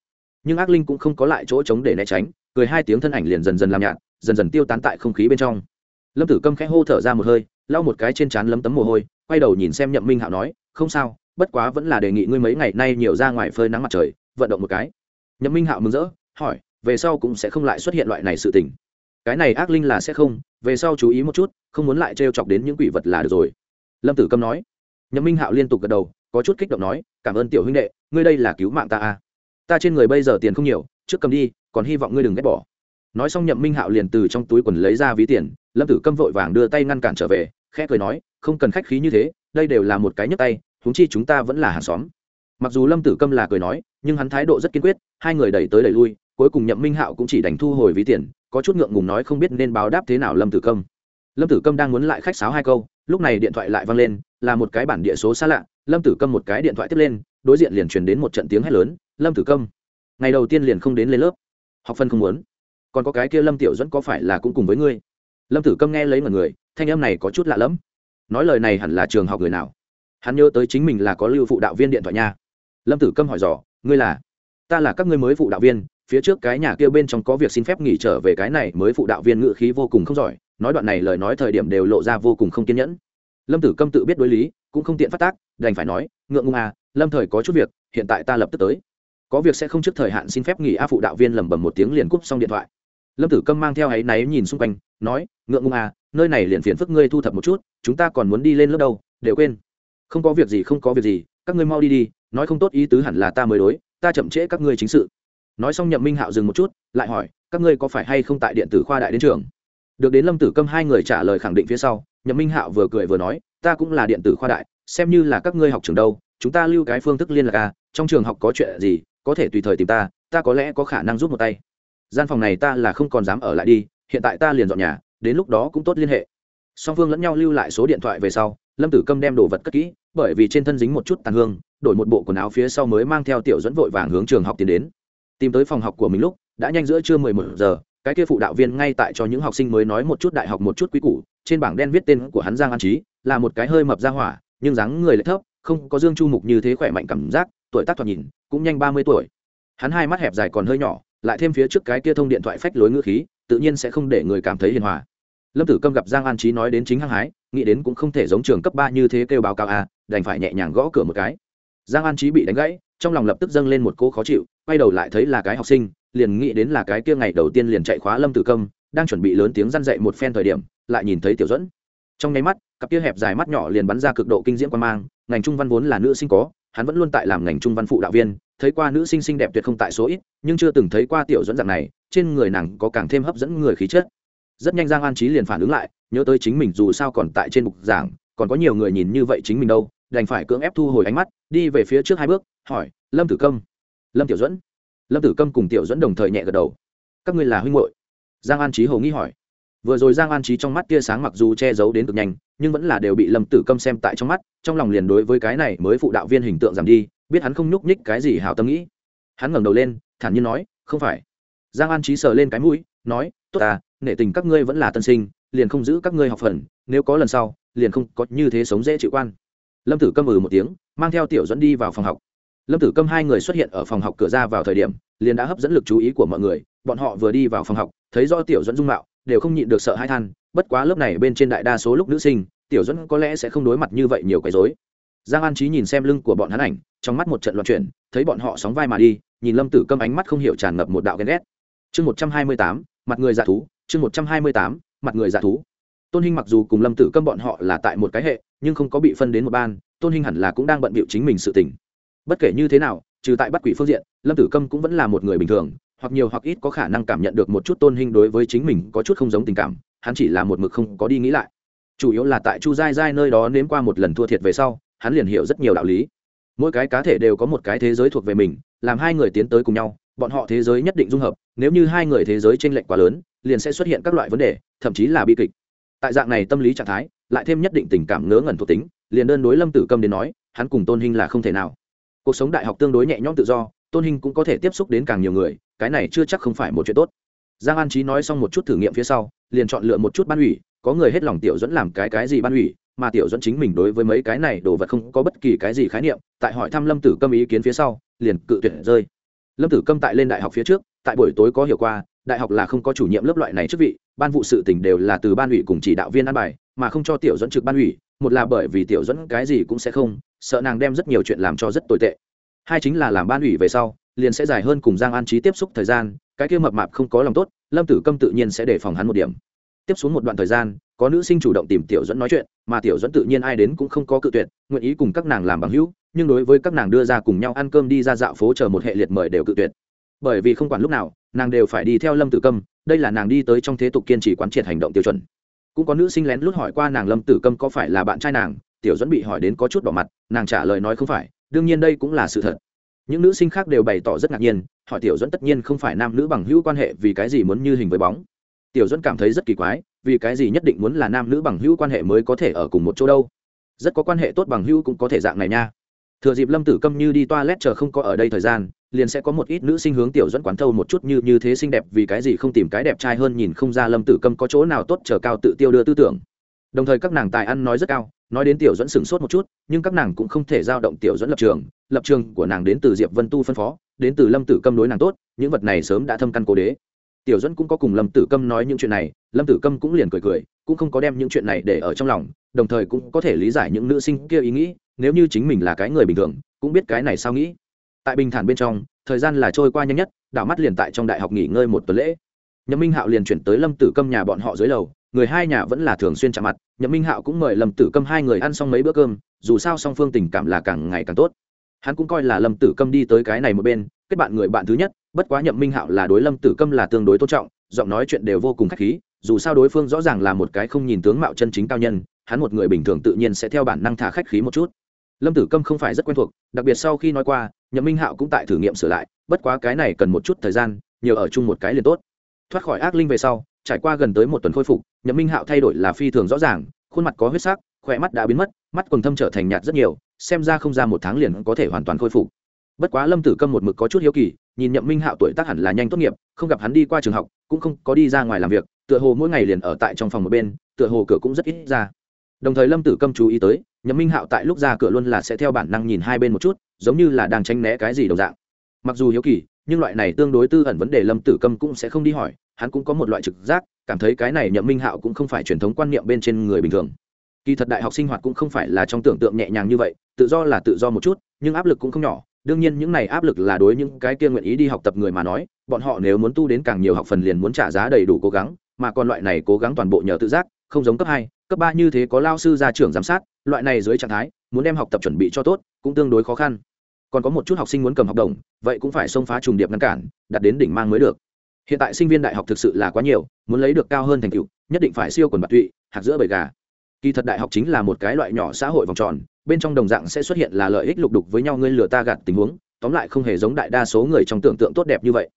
Speaker 1: Nhưng ác linh cũng không có lại chỗ trống để né tránh, cười hai tiếng thân ảnh liền dần dần làm nhạt, dần dần tiêu tán tại không khí bên trong. Lâm tử câm khẽ hô thở ra một hơi, lau một cái trên trán lấm tấm mồ hôi, quay đầu nhìn xem nhậm minh hạo nói, không sao bất quá vẫn là đề nghị ngươi mấy ngày nay nhiều ra ngoài phơi nắng mặt trời, vận động một cái. Nhậm minh hạo mừng rỡ, hỏi, về sau cũng sẽ không lại xuất hiện loại này sự tình. Cái này ác linh là sẽ không, về sau chú ý một chút, không muốn lại trêu chọc đến những quỷ vật là được rồi. Lâm tử câm nói. Nhậm minh hạo liên tục gật đầu, có chút kích động nói, cảm ơn tiểu huynh đệ, ngươi đây là cứu mạng ta à. ta trên người bây giờ tiền không nhiều, trước cầm đi, còn hy vọng ngươi đừng ghét bỏ. Nói xong nhậm minh hạo liền từ trong túi quần lấy ra ví tiền, lâm tử câm vội vàng đưa tay ngăn cản trở về, khẽ cười nói, không cần khách khí như thế, đây đều là một cái nhấp tay huống chi chúng ta vẫn là hàng xóm. Mặc dù lâm tử câm là cười nói, nhưng hắn thái độ rất kiên quyết, hai người đẩy tới đẩy lui, cuối cùng nhậm minh hạo cũng chỉ đành thu hồi ví tiền, có chút ngượng ngùng nói không biết nên báo đáp thế nào lâm tử câm. Lâm tử câm đang muốn lại khách sáo hai câu, lúc này điện thoại lại vang lên, là một cái bản địa số xa lạ, lâm tử câm một cái điện thoại tiếp lên, đối diện liền truyền đến một trận tiếng hét lớn, lâm tử câm, ngày đầu tiên liền không đến lên lớp, học phân không muốn, còn có cái kia lâm tiểu dẫn có phải là cũng cùng với ngươi? Lâm tử câm nghe lấy mọi người, thanh em này có chút lạ lẫm, nói lời này hẳn là trường học người nào? Hắn nhớ tới chính mình là có lưu phụ đạo viên điện thoại nha. Lâm tử câm hỏi dò, ngươi là? Ta là các ngươi mới phụ đạo viên, phía trước cái nhà kia bên trong có việc xin phép nghỉ trở về cái này mới phụ đạo viên ngự khí vô cùng không giỏi, nói đoạn này lời nói thời điểm đều lộ ra vô cùng không kiên nhẫn. Lâm tử câm tự biết đối lý, cũng không tiện phát tác, đành phải nói, ngượng ngùng à lâm thời có chút việc, hiện tại ta lập tức tới. Có việc sẽ không trước thời hạn xin phép nghỉ. A phụ đạo viên lẩm bẩm một tiếng liền cúp xong điện thoại. Lâm tử câm mang theo áy náy nhìn xung quanh, nói, ngượng ngùng à nơi này liền phiền phức ngươi thu thập một chút, chúng ta còn muốn đi lên lớp đâu, đều quên không có việc gì, không có việc gì, các ngươi mau đi đi, nói không tốt ý tứ hẳn là ta mới đối, ta chậm trễ các ngươi chính sự. Nói xong nhậm minh hạo dừng một chút, lại hỏi, các ngươi có phải hay không tại điện tử khoa đại đến trường? Được đến lâm tử câm hai người trả lời khẳng định phía sau, nhậm minh hạo vừa cười vừa nói, ta cũng là điện tử khoa đại, xem như là các ngươi học trường đâu, chúng ta lưu cái phương thức liên lạc à trong trường học có chuyện gì, có thể tùy thời tìm ta ta có lẽ có khả năng giúp một tay. Gian phòng này ta là không còn dám ở lại đi, hiện tại ta liền dọn nhà, đến lúc đó cũng tốt liên hệ song phương lẫn nhau lưu lại số điện thoại về sau, lâm tử câm đem đồ vật cất kỹ, bởi vì trên thân dính một chút tàn hương, đổi một bộ quần áo phía sau mới mang theo tiểu dẫn vội vàng hướng trường học tiến đến. Tìm tới phòng học của mình lúc, đã nhanh giữa trưa mười một giờ, cái kia phụ đạo viên ngay tại cho những học sinh mới nói một chút đại học một chút quý củ, trên bảng đen viết tên của hắn giang an trí là một cái hơi mập ra hỏa, nhưng dáng người lại thấp, không có dương chu mục như thế khỏe mạnh cảm giác, tuổi tác thoạt nhìn cũng nhanh ba mươi tuổi. Hắn hai mắt hẹp dài còn hơi nhỏ, lại thêm phía trước cái kia thông điện thoại phách lối ngữ khí, tự nhiên sẽ không để người cảm thấy hiền hòa lâm tử câm gặp giang an trí nói đến chính hăng hái, nghĩ đến cũng không thể giống trường cấp ba như thế kêu báo cáo à đành phải nhẹ nhàng gõ cửa một cái. Giang an trí bị đánh gãy, trong lòng lập tức dâng lên một cô khó chịu, quay đầu lại thấy là cái học sinh, liền nghĩ đến là cái kia ngày đầu tiên liền chạy khóa lâm tử câm, đang chuẩn bị lớn tiếng răn dậy một phen thời điểm, lại nhìn thấy tiểu dẫn trong nháy mắt, cặp kia hẹp dài mắt nhỏ liền bắn ra cực độ kinh diễm quan mang, ngành trung văn vốn là nữ sinh có, hắn vẫn luôn tại làm ngành trung văn phụ đạo viên, thấy qua nữ sinh xinh đẹp tuyệt không tại số ít, nhưng chưa từng thấy qua tiểu dẫn dạng này, trên người nàng có càng thêm hấp dẫn người khí chất rất nhanh giang an trí liền phản ứng lại, nhớ tới chính mình dù sao còn tại trên mục giảng, còn có nhiều người nhìn như vậy chính mình đâu, đành phải cưỡng ép thu hồi ánh mắt, đi về phía trước hai bước, hỏi, lâm tử công lâm tiểu dẫn lâm tử công cùng tiểu dẫn đồng thời nhẹ gật đầu. Các ngươi là huynh hội giang an trí hầu nghĩ hỏi. Vừa rồi giang an trí trong mắt tia sáng mặc dù che giấu đến cực nhanh, nhưng vẫn là đều bị lâm tử câm xem tại trong mắt, trong lòng liền đối với cái này mới phụ đạo viên hình tượng giảm đi, biết hắn không nhúc nhích cái gì hào tâm nghĩ. Hắn ngẩng đầu lên, thản nhiên nói, không phải. Giang an trí sờ lên cái mũi, nói, tốt à nể tình các ngươi vẫn là tân sinh, liền không giữ các ngươi học phần, nếu có lần sau, liền không có như thế sống dễ chịu quan. Lâm tử câm ừ một tiếng, mang theo tiểu dẫn đi vào phòng học. Lâm tử câm hai người xuất hiện ở phòng học cửa ra vào thời điểm, liền đã hấp dẫn lực chú ý của mọi người, bọn họ vừa đi vào phòng học, thấy do tiểu dẫn dung mạo, đều không nhịn được sợ hai than, bất quá lớp này bên trên đại đa số lúc nữ sinh, tiểu dẫn có lẽ sẽ không đối mặt như vậy nhiều quấy rối. Giang an trí nhìn xem lưng của bọn hắn ảnh, trong mắt một trận loạn chuyển, thấy bọn họ sóng vai mà đi, nhìn lâm tử câm ánh mắt không hiểu tràn ngập một đạo ghen ghét. Chương một trăm hai mươi tám, mặt người dạ thú chương một trăm hai mươi tám, mặt người giả thú. Tôn hinh mặc dù cùng lâm tử câm bọn họ là tại một cái hệ, nhưng không có bị phân đến một ban, tôn hinh hẳn là cũng đang bận bịu chính mình sự tình. Bất kể như thế nào, trừ tại bắt quỷ phương diện, lâm tử câm cũng vẫn là một người bình thường, hoặc nhiều hoặc ít có khả năng cảm nhận được một chút tôn hình đối với chính mình có chút không giống tình cảm, hắn chỉ là một mực không có đi nghĩ lại. Chủ yếu là tại chu giai giai nơi đó nếm qua một lần thua thiệt về sau, hắn liền hiểu rất nhiều đạo lý. Mỗi cái cá thể đều có một cái thế giới thuộc về mình, làm hai người tiến tới cùng nhau, bọn họ thế giới nhất định dung hợp, nếu như hai người thế giới t r ê n lệch quá lớn liền sẽ xuất hiện các loại vấn đề, thậm chí là bi kịch. Tại dạng này tâm lý trạng thái, lại thêm nhất định tình cảm ngớ ngẩn thuộc tính, liền đơn đối lâm tử câm đến nói, hắn cùng tôn hình là không thể nào. Cuộc sống đại học tương đối nhẹ nhõm tự do, tôn hình cũng có thể tiếp xúc đến càng nhiều người, cái này chưa chắc không phải một chuyện tốt. Giang an trí nói xong một chút thử nghiệm phía sau, liền chọn lựa một chút ban ủy, có người hết lòng tiểu dẫn làm cái cái gì ban ủy, mà tiểu dẫn chính mình đối với mấy cái này đồ vật không có bất kỳ cái gì khái niệm, tại hỏi thăm lâm tử câm ý kiến phía sau, liền cự tuyệt rơi. Lâm tử câm tại lên đại học phía trước, tại buổi tối có hiểu qua đại học là không có chủ nhiệm lớp loại này chức vị, ban vụ sự tỉnh đều là từ ban ủy cùng chỉ đạo viên an bài, mà không cho tiểu dẫn trực ban ủy, một là bởi vì tiểu dẫn cái gì cũng sẽ không, sợ nàng đem rất nhiều chuyện làm cho rất tồi tệ. Hai chính là làm ban ủy về sau, liền sẽ dài hơn cùng giang an trí tiếp xúc thời gian, cái kia mập mạp không có lòng tốt, lâm tử câm tự nhiên sẽ đề phòng hắn một điểm. Tiếp xuống một đoạn thời gian, có nữ sinh chủ động tìm tiểu dẫn nói chuyện, mà tiểu dẫn tự nhiên ai đến cũng không có cự tuyệt, nguyện ý cùng các nàng làm bằng hữu, nhưng đối với các nàng đưa ra cùng nhau ăn cơm đi ra dạo phố chờ một hệ liệt mời đều cự tuyệt bởi vì không quản lúc nào, nàng đều phải đi theo lâm tử câm, đây là nàng đi tới trong thế tục kiên trì quán triệt hành động tiêu chuẩn. Cũng có nữ sinh lén lút hỏi qua nàng lâm tử câm có phải là bạn trai nàng, tiểu dẫn bị hỏi đến có chút bỏ mặt, nàng trả lời nói không phải, đương nhiên đây cũng là sự thật. Những nữ sinh khác đều bày tỏ rất ngạc nhiên, hỏi tiểu dẫn tất nhiên không phải nam nữ bằng hữu quan hệ vì cái gì muốn như hình với bóng. Tiểu dẫn cảm thấy rất kỳ quái, vì cái gì nhất định muốn là nam nữ bằng hữu quan hệ mới có thể ở cùng một chỗ đâu? Rất có quan hệ tốt bằng hữu cũng có thể dạng này nha thừa dịp lâm tử câm như đi toilet chờ không có ở đây thời gian, liền sẽ có một ít nữ sinh hướng tiểu dẫn quán thâu một chút như như thế xinh đẹp vì cái gì không tìm cái đẹp trai hơn nhìn không ra lâm tử câm có chỗ nào tốt chờ cao tự tiêu đưa tư tưởng. Đồng thời các nàng tài ăn nói rất cao, nói đến tiểu dẫn sửng sốt một chút, nhưng các nàng cũng không thể giao động tiểu dẫn lập trường lập trường của nàng đến từ diệp vân tu phân phó, đến từ lâm tử câm đối nàng tốt, những vật này sớm đã thâm căn cố đế. Tiểu dẫn cũng có cùng lâm tử câm nói những chuyện này, lâm tử câm cũng liền cười cười, cũng không có đem những chuyện này để ở trong lòng, đồng thời cũng có thể lý giải những nữ sinh kia ý nghĩ nếu như chính mình là cái người bình thường, cũng biết cái này sao nghĩ. Tại bình thản bên trong, thời gian là trôi qua nhanh nhất, đảo mắt liền tại trong đại học nghỉ ngơi một tuần lễ. Nhậm minh hạo liền chuyển tới lâm tử câm nhà bọn họ dưới lầu, người hai nhà vẫn là thường xuyên chạm mặt. Nhậm minh hạo cũng mời lâm tử câm hai người ăn xong mấy bữa cơm, dù sao song phương tình cảm là càng ngày càng tốt. Hắn cũng coi là lâm tử câm đi tới cái này một bên, kết bạn người bạn thứ nhất, bất quá nhậm minh hạo là đối lâm tử câm là tương đối tôn trọng, giọng nói chuyện đều vô cùng k h á c h khí, dù sao đối phương rõ ràng là một cái không nhìn tướng mạo chân chính cao nhân, hắn một người bình thường tự nhiên sẽ theo bản năng thả khách khí một chút lâm tử câm không phải rất quen thuộc, đặc biệt sau khi nói qua, nhậm minh hạo cũng tại thử nghiệm sửa lại, bất quá cái này cần một chút thời gian nhờ ở chung một cái liền tốt. Thoát khỏi ác linh về sau, trải qua gần tới một tuần khôi phục, nhậm minh hạo thay đổi là phi thường rõ ràng, khuôn mặt có huyết sắc, khỏe mắt đã biến mất, mắt quần thâm trở thành nhạt rất nhiều, xem ra không ra một tháng liền có thể hoàn toàn khôi phục. Bất quá lâm tử câm một mực có chút hiếu kỳ, nhìn nhậm minh hạo tuổi tác hẳn là nhanh tốt nghiệp, không gặp hắn đi qua trường học, cũng không có đi ra ngoài làm việc, tựa hồ mỗi ngày liền ở tại trong phòng một bên, tựa hồ cửa cũng rất ít ra đồng thời lâm tử câm chú ý tới, nhậm minh hạo tại lúc ra cửa luôn là sẽ theo bản năng nhìn hai bên một chút, giống như là đang tránh né cái gì đồng dạng. Mặc dù hiếu kỳ, nhưng loại này tương đối tư ẩn vấn đề lâm tử câm cũng sẽ không đi hỏi, hắn cũng có một loại trực giác, cảm thấy cái này nhậm minh hạo cũng không phải truyền thống quan niệm bên trên người bình thường. Kỳ thật đại học sinh hoạt cũng không phải là trong tưởng tượng nhẹ nhàng như vậy, tự do là tự do một chút, nhưng áp lực cũng không nhỏ. Đương nhiên những này áp lực là đối những cái kia nguyện ý đi học tập người mà nói, bọn họ nếu muốn tu đến càng nhiều học phần liền muốn trả giá đầy đủ cố gắng, mà còn loại này cố gắng toàn bộ nhờ tự giác không giống cấp hai, cấp ba như thế có lao sư ra trưởng giám sát, loại này dưới trạng thái, muốn đem học tập chuẩn bị cho tốt cũng tương đối khó khăn. Còn có một chút học sinh muốn cầm học đồng, vậy cũng phải xông phá trùng điệp ngăn cản, đặt đến đỉnh mang mới được. Hiện tại sinh viên đại học thực sự là quá nhiều, muốn lấy được cao hơn thành tựu, nhất định phải siêu quần bạc tụy, hạt giữa bầy gà. Kỳ thật đại học chính là một cái loại nhỏ xã hội vòng tròn, bên trong đồng dạng sẽ xuất hiện là lợi ích lục đục với nhau, ngươi lừa ta gạt tình huống, tóm lại không hề giống đại đa số người trong tưởng tượng tốt đẹp như vậy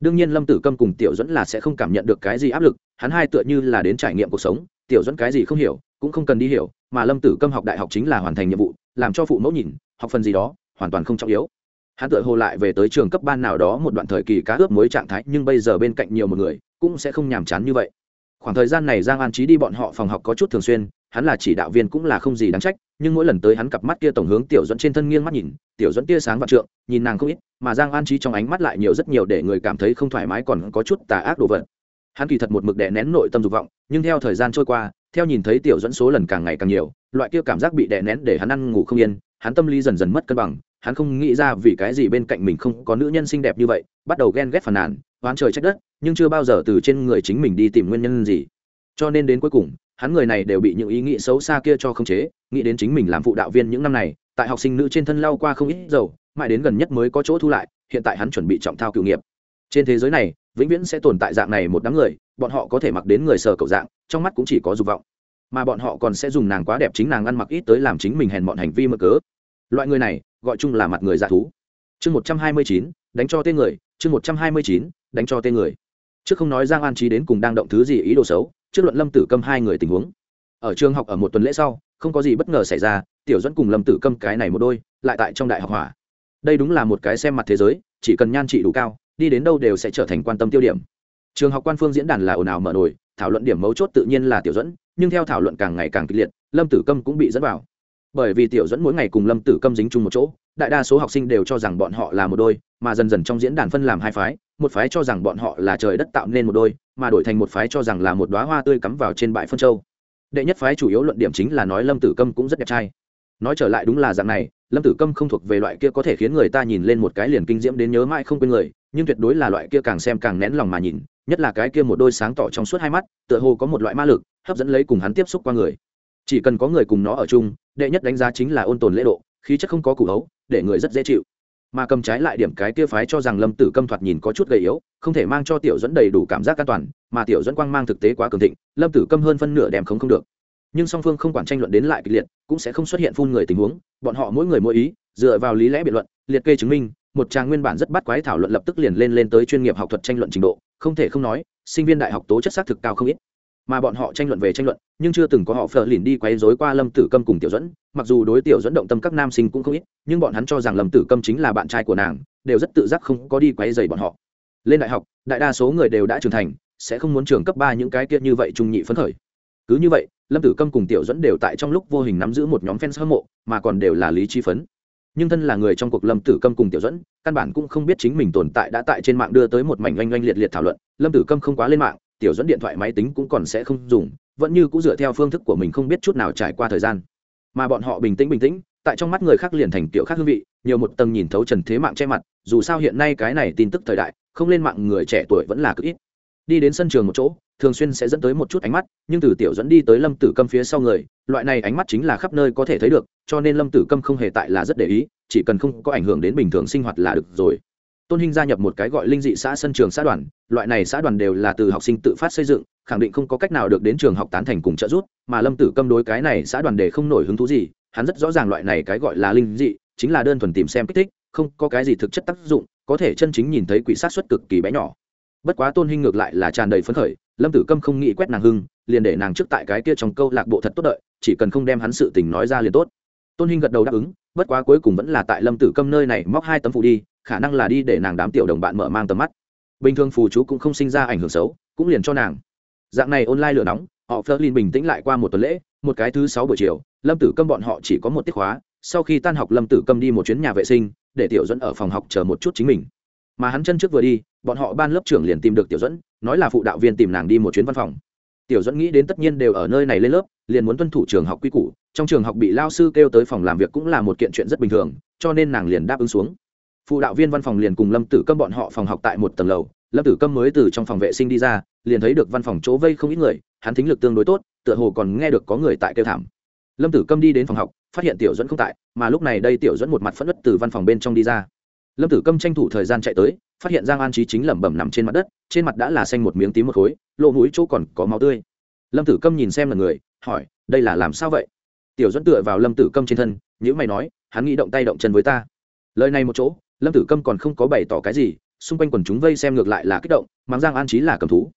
Speaker 1: đương nhiên lâm tử câm cùng tiểu dẫn là sẽ không cảm nhận được cái gì áp lực, hắn hai tựa như là đến trải nghiệm cuộc sống, tiểu dẫn cái gì không hiểu, cũng không cần đi hiểu, mà lâm tử câm học đại học chính là hoàn thành nhiệm vụ, làm cho phụ mẫu nhìn, học phần gì đó, hoàn toàn không trọng yếu. Hắn tự hồ lại về tới trường cấp ban nào đó một đoạn thời kỳ cá ướp mới trạng thái, nhưng bây giờ bên cạnh nhiều một người, cũng sẽ không nhàm chán như vậy. Khoảng thời gian này giang an trí đi bọn họ phòng học có chút thường xuyên hắn là chỉ đạo viên cũng là không gì đáng trách, nhưng mỗi lần tới hắn cặp mắt kia tổng hướng tiểu dẫn trên thân nghiêng mắt nhìn, tiểu dẫn tia sáng vạn trượng, nhìn nàng không ít, mà giang an trí trong ánh mắt lại nhiều rất nhiều để người cảm thấy không thoải mái còn có chút tà ác đồ vật. Hắn kỳ thật một mực đè nén nội tâm dục vọng, nhưng theo thời gian trôi qua, theo nhìn thấy tiểu dẫn số lần càng ngày càng nhiều, loại kia cảm giác bị đè nén để hắn ăn ngủ không yên, hắn tâm lý dần dần mất cân bằng, hắn không nghĩ ra vì cái gì bên cạnh mình không có nữ nhân xinh đẹp như vậy, bắt đầu ghen ghét phàn nàn, oán trời trách đất, nhưng chưa bao giờ từ trên người chính mình đi tìm nguyên nhân gì. Cho nên đến cuối cùng hắn người này đều bị những ý nghĩ xấu xa kia cho khống chế, nghĩ đến chính mình làm phụ đạo viên những năm này, tại học sinh nữ trên thân lau qua không ít dầu, mãi đến gần nhất mới có chỗ thu lại, hiện tại hắn chuẩn bị trọng thao cựu nghiệp. Trên thế giới này, vĩnh viễn sẽ tồn tại dạng này một đám người, bọn họ có thể mặc đến người sờ cậu dạng, trong mắt cũng chỉ có dục vọng. Mà bọn họ còn sẽ dùng nàng quá đẹp chính nàng ăn mặc ít tới làm chính mình hèn bọn hành vi mơ cớ. Loại người này, gọi chung là mặt người dạ thú. Chương một trăm hai mươi chín, đánh cho tên người, chương một trăm hai mươi chín, đánh cho tên người. Trước không nói giang an trí đến cùng đang động thứ gì ý đồ xấu trước luận lâm tử câm hai người tình huống. Ở trường học ở một tuần lễ sau, không có gì bất ngờ xảy ra, tiểu dẫn cùng lâm tử câm cái này một đôi, lại tại trong đại học hỏa. Đây đúng là một cái xem mặt thế giới, chỉ cần nhan trị đủ cao, đi đến đâu đều sẽ trở thành quan tâm tiêu điểm. Trường học quan phương diễn đàn là ồn ào mở nổi thảo luận điểm mấu chốt tự nhiên là tiểu dẫn nhưng theo thảo luận càng ngày càng kịch liệt, lâm tử câm cũng bị dẫn vào. Bởi vì tiểu dẫn mỗi ngày cùng lâm tử câm dính chung một chỗ, đại đa số học sinh đều cho rằng bọn họ là một đôi, mà dần dần trong diễn đàn phân làm hai phái một phái cho rằng bọn họ là trời đất tạo nên một đôi, mà đổi thành một phái cho rằng là một đoá hoa tươi cắm vào trên bãi phân châu. Đệ nhất phái chủ yếu luận điểm chính là nói lâm tử câm cũng rất đẹp trai. Nói trở lại đúng là dạng này, lâm tử câm không thuộc về loại kia có thể khiến người ta nhìn lên một cái liền kinh diễm đến nhớ mãi không quên người, nhưng tuyệt đối là loại kia càng xem càng nén lòng mà nhìn, nhất là cái kia một đôi sáng tỏ trong suốt hai mắt, tựa hồ có một loại ma lực, hấp dẫn lấy cùng hắn tiếp xúc qua người. Chỉ cần có người cùng nó ở chung, đệ nhất đánh giá chính là ôn tồn lễ độ, khí chất không có củ hấu, để người rất dễ chịu mà cầm trái lại điểm cái kia phái cho rằng lâm tử câm thoạt nhìn có chút gầy yếu, không thể mang cho tiểu dẫn đầy đủ cảm giác an toàn, mà tiểu dẫn quang mang thực tế quá cường thịnh, lâm tử câm hơn phân nửa đèm không không được. Nhưng song phương không quản tranh luận đến lại kịch liệt, cũng sẽ không xuất hiện phun người tình huống, bọn họ mỗi người mỗi ý, dựa vào lý lẽ biện luận, liệt kê chứng minh, một trang nguyên bản rất bắt quái thảo luận lập tức liền lên lên tới chuyên nghiệp học thuật tranh luận trình độ, không thể không nói, sinh viên đại học tố chất xác thực cao không ít mà bọn họ tranh luận về tranh luận, nhưng chưa từng có họ phờ lìn đi quấy rối qua lâm tử câm cùng tiểu dẫn mặc dù đối tiểu dẫn động tâm các nam sinh cũng không ít, nhưng bọn hắn cho rằng lâm tử câm chính là bạn trai của nàng, đều rất tự giác không có đi quấy dày bọn họ. Lên đại học, đại đa số người đều đã trưởng thành, sẽ không muốn trường cấp ba những cái kia như vậy trung nhị phấn khởi. Cứ như vậy, lâm tử câm cùng tiểu dẫn đều tại trong lúc vô hình nắm giữ một nhóm fans hâm mộ, mà còn đều là lý trí phấn. Nhưng thân là người trong cuộc lâm tử câm cùng tiểu dẫn căn bản cũng không biết chính mình tồn tại đã tại trên mạng đưa tới một mảnh oanh oanh liệt liệt thảo luận. Lâm tử câm không quá lên mạng tiểu dẫn điện thoại máy tính cũng còn sẽ không dùng, vẫn như cũng dựa theo phương thức của mình không biết chút nào trải qua thời gian. Mà bọn họ bình tĩnh bình tĩnh, tại trong mắt người khác liền thành tiểu khác hương vị, nhiều một tầng nhìn thấu trần thế mạng che mặt, dù sao hiện nay cái này tin tức thời đại, không lên mạng người trẻ tuổi vẫn là cực ít. Đi đến sân trường một chỗ, thường xuyên sẽ dẫn tới một chút ánh mắt, nhưng từ tiểu dẫn đi tới lâm tử câm phía sau người, loại này ánh mắt chính là khắp nơi có thể thấy được, cho nên lâm tử câm không hề tại là rất để ý, chỉ cần không có ảnh hưởng đến bình thường sinh hoạt là được rồi tôn hinh gia nhập một cái gọi linh dị xã sân trường xã đoàn, loại này xã đoàn đều là từ học sinh tự phát xây dựng, khẳng định không có cách nào được đến trường học tán thành cùng trợ giúp, mà lâm tử câm đối cái này xã đoàn để không nổi hứng thú gì, hắn rất rõ ràng loại này cái gọi là linh dị, chính là đơn thuần tìm xem kích thích, không có cái gì thực chất tác dụng, có thể chân chính nhìn thấy quỷ sát xuất cực kỳ bé nhỏ. Bất quá tôn hinh ngược lại là tràn đầy phấn khởi, lâm tử câm không nghĩ quét nàng hưng, liền để nàng trước tại cái kia trong câu lạc bộ thật tốt đợi, chỉ cần không đem hắn sự tình nói ra liền tốt. Tôn hinh gật đầu đáp ứng, bất quá cuối cùng vẫn là tại lâm tử câm nơi này móc hai tấm phụ đi khả năng là đi để nàng đám tiểu đồng bạn mở mang tầm mắt. Bình thường phù chú cũng không sinh ra ảnh hưởng xấu, cũng liền cho nàng. Dạng này online lửa nóng, họ Flerlin bình tĩnh lại qua một tuần lễ, một cái thứ sáu buổi chiều, lâm tử câm bọn họ chỉ có một tiết khóa, sau khi tan học lâm tử câm đi một chuyến nhà vệ sinh, để tiểu dẫn ở phòng học chờ một chút chính mình. Mà hắn chân trước vừa đi, bọn họ ban lớp trưởng liền tìm được tiểu dẫn nói là phụ đạo viên tìm nàng đi một chuyến văn phòng. Tiểu dẫn nghĩ đến tất nhiên đều ở nơi này lên lớp, liền muốn tuân thủ trường học quy củ, trong trường học bị lao sư kêu tới phòng làm việc cũng là một kiện chuyện rất bình thường, cho nên nàng liền đáp ứng xuống phụ đạo viên văn phòng liền cùng lâm tử câm bọn họ phòng học tại một tầng lầu. Lâm tử câm mới từ trong phòng vệ sinh đi ra, liền thấy được văn phòng chỗ vây không ít người, hắn thính lực tương đối tốt, tựa hồ còn nghe được có người tại kêu thảm. Lâm tử câm đi đến phòng học, phát hiện tiểu dẫn không tại, mà lúc này đây tiểu dẫn một mặt phất nứt từ văn phòng bên trong đi ra. Lâm tử câm tranh thủ thời gian chạy tới, phát hiện giang an trí chính lẩm bẩm nằm trên mặt đất, trên mặt đã là xanh một miếng tím một khối, lỗ mũi chỗ còn có máu tươi. Lâm tử câm nhìn xem là người, hỏi, đây là làm sao vậy? Tiểu dẫn tựa vào lâm tử câm trên thân nhữ mày nói, hắn nghĩ động tay động chân với ta. Lời này một chỗ lâm tử câm còn không có bày tỏ cái gì, xung quanh quần chúng vây xem ngược lại là kích động, mắng giang an trí là cầm thú.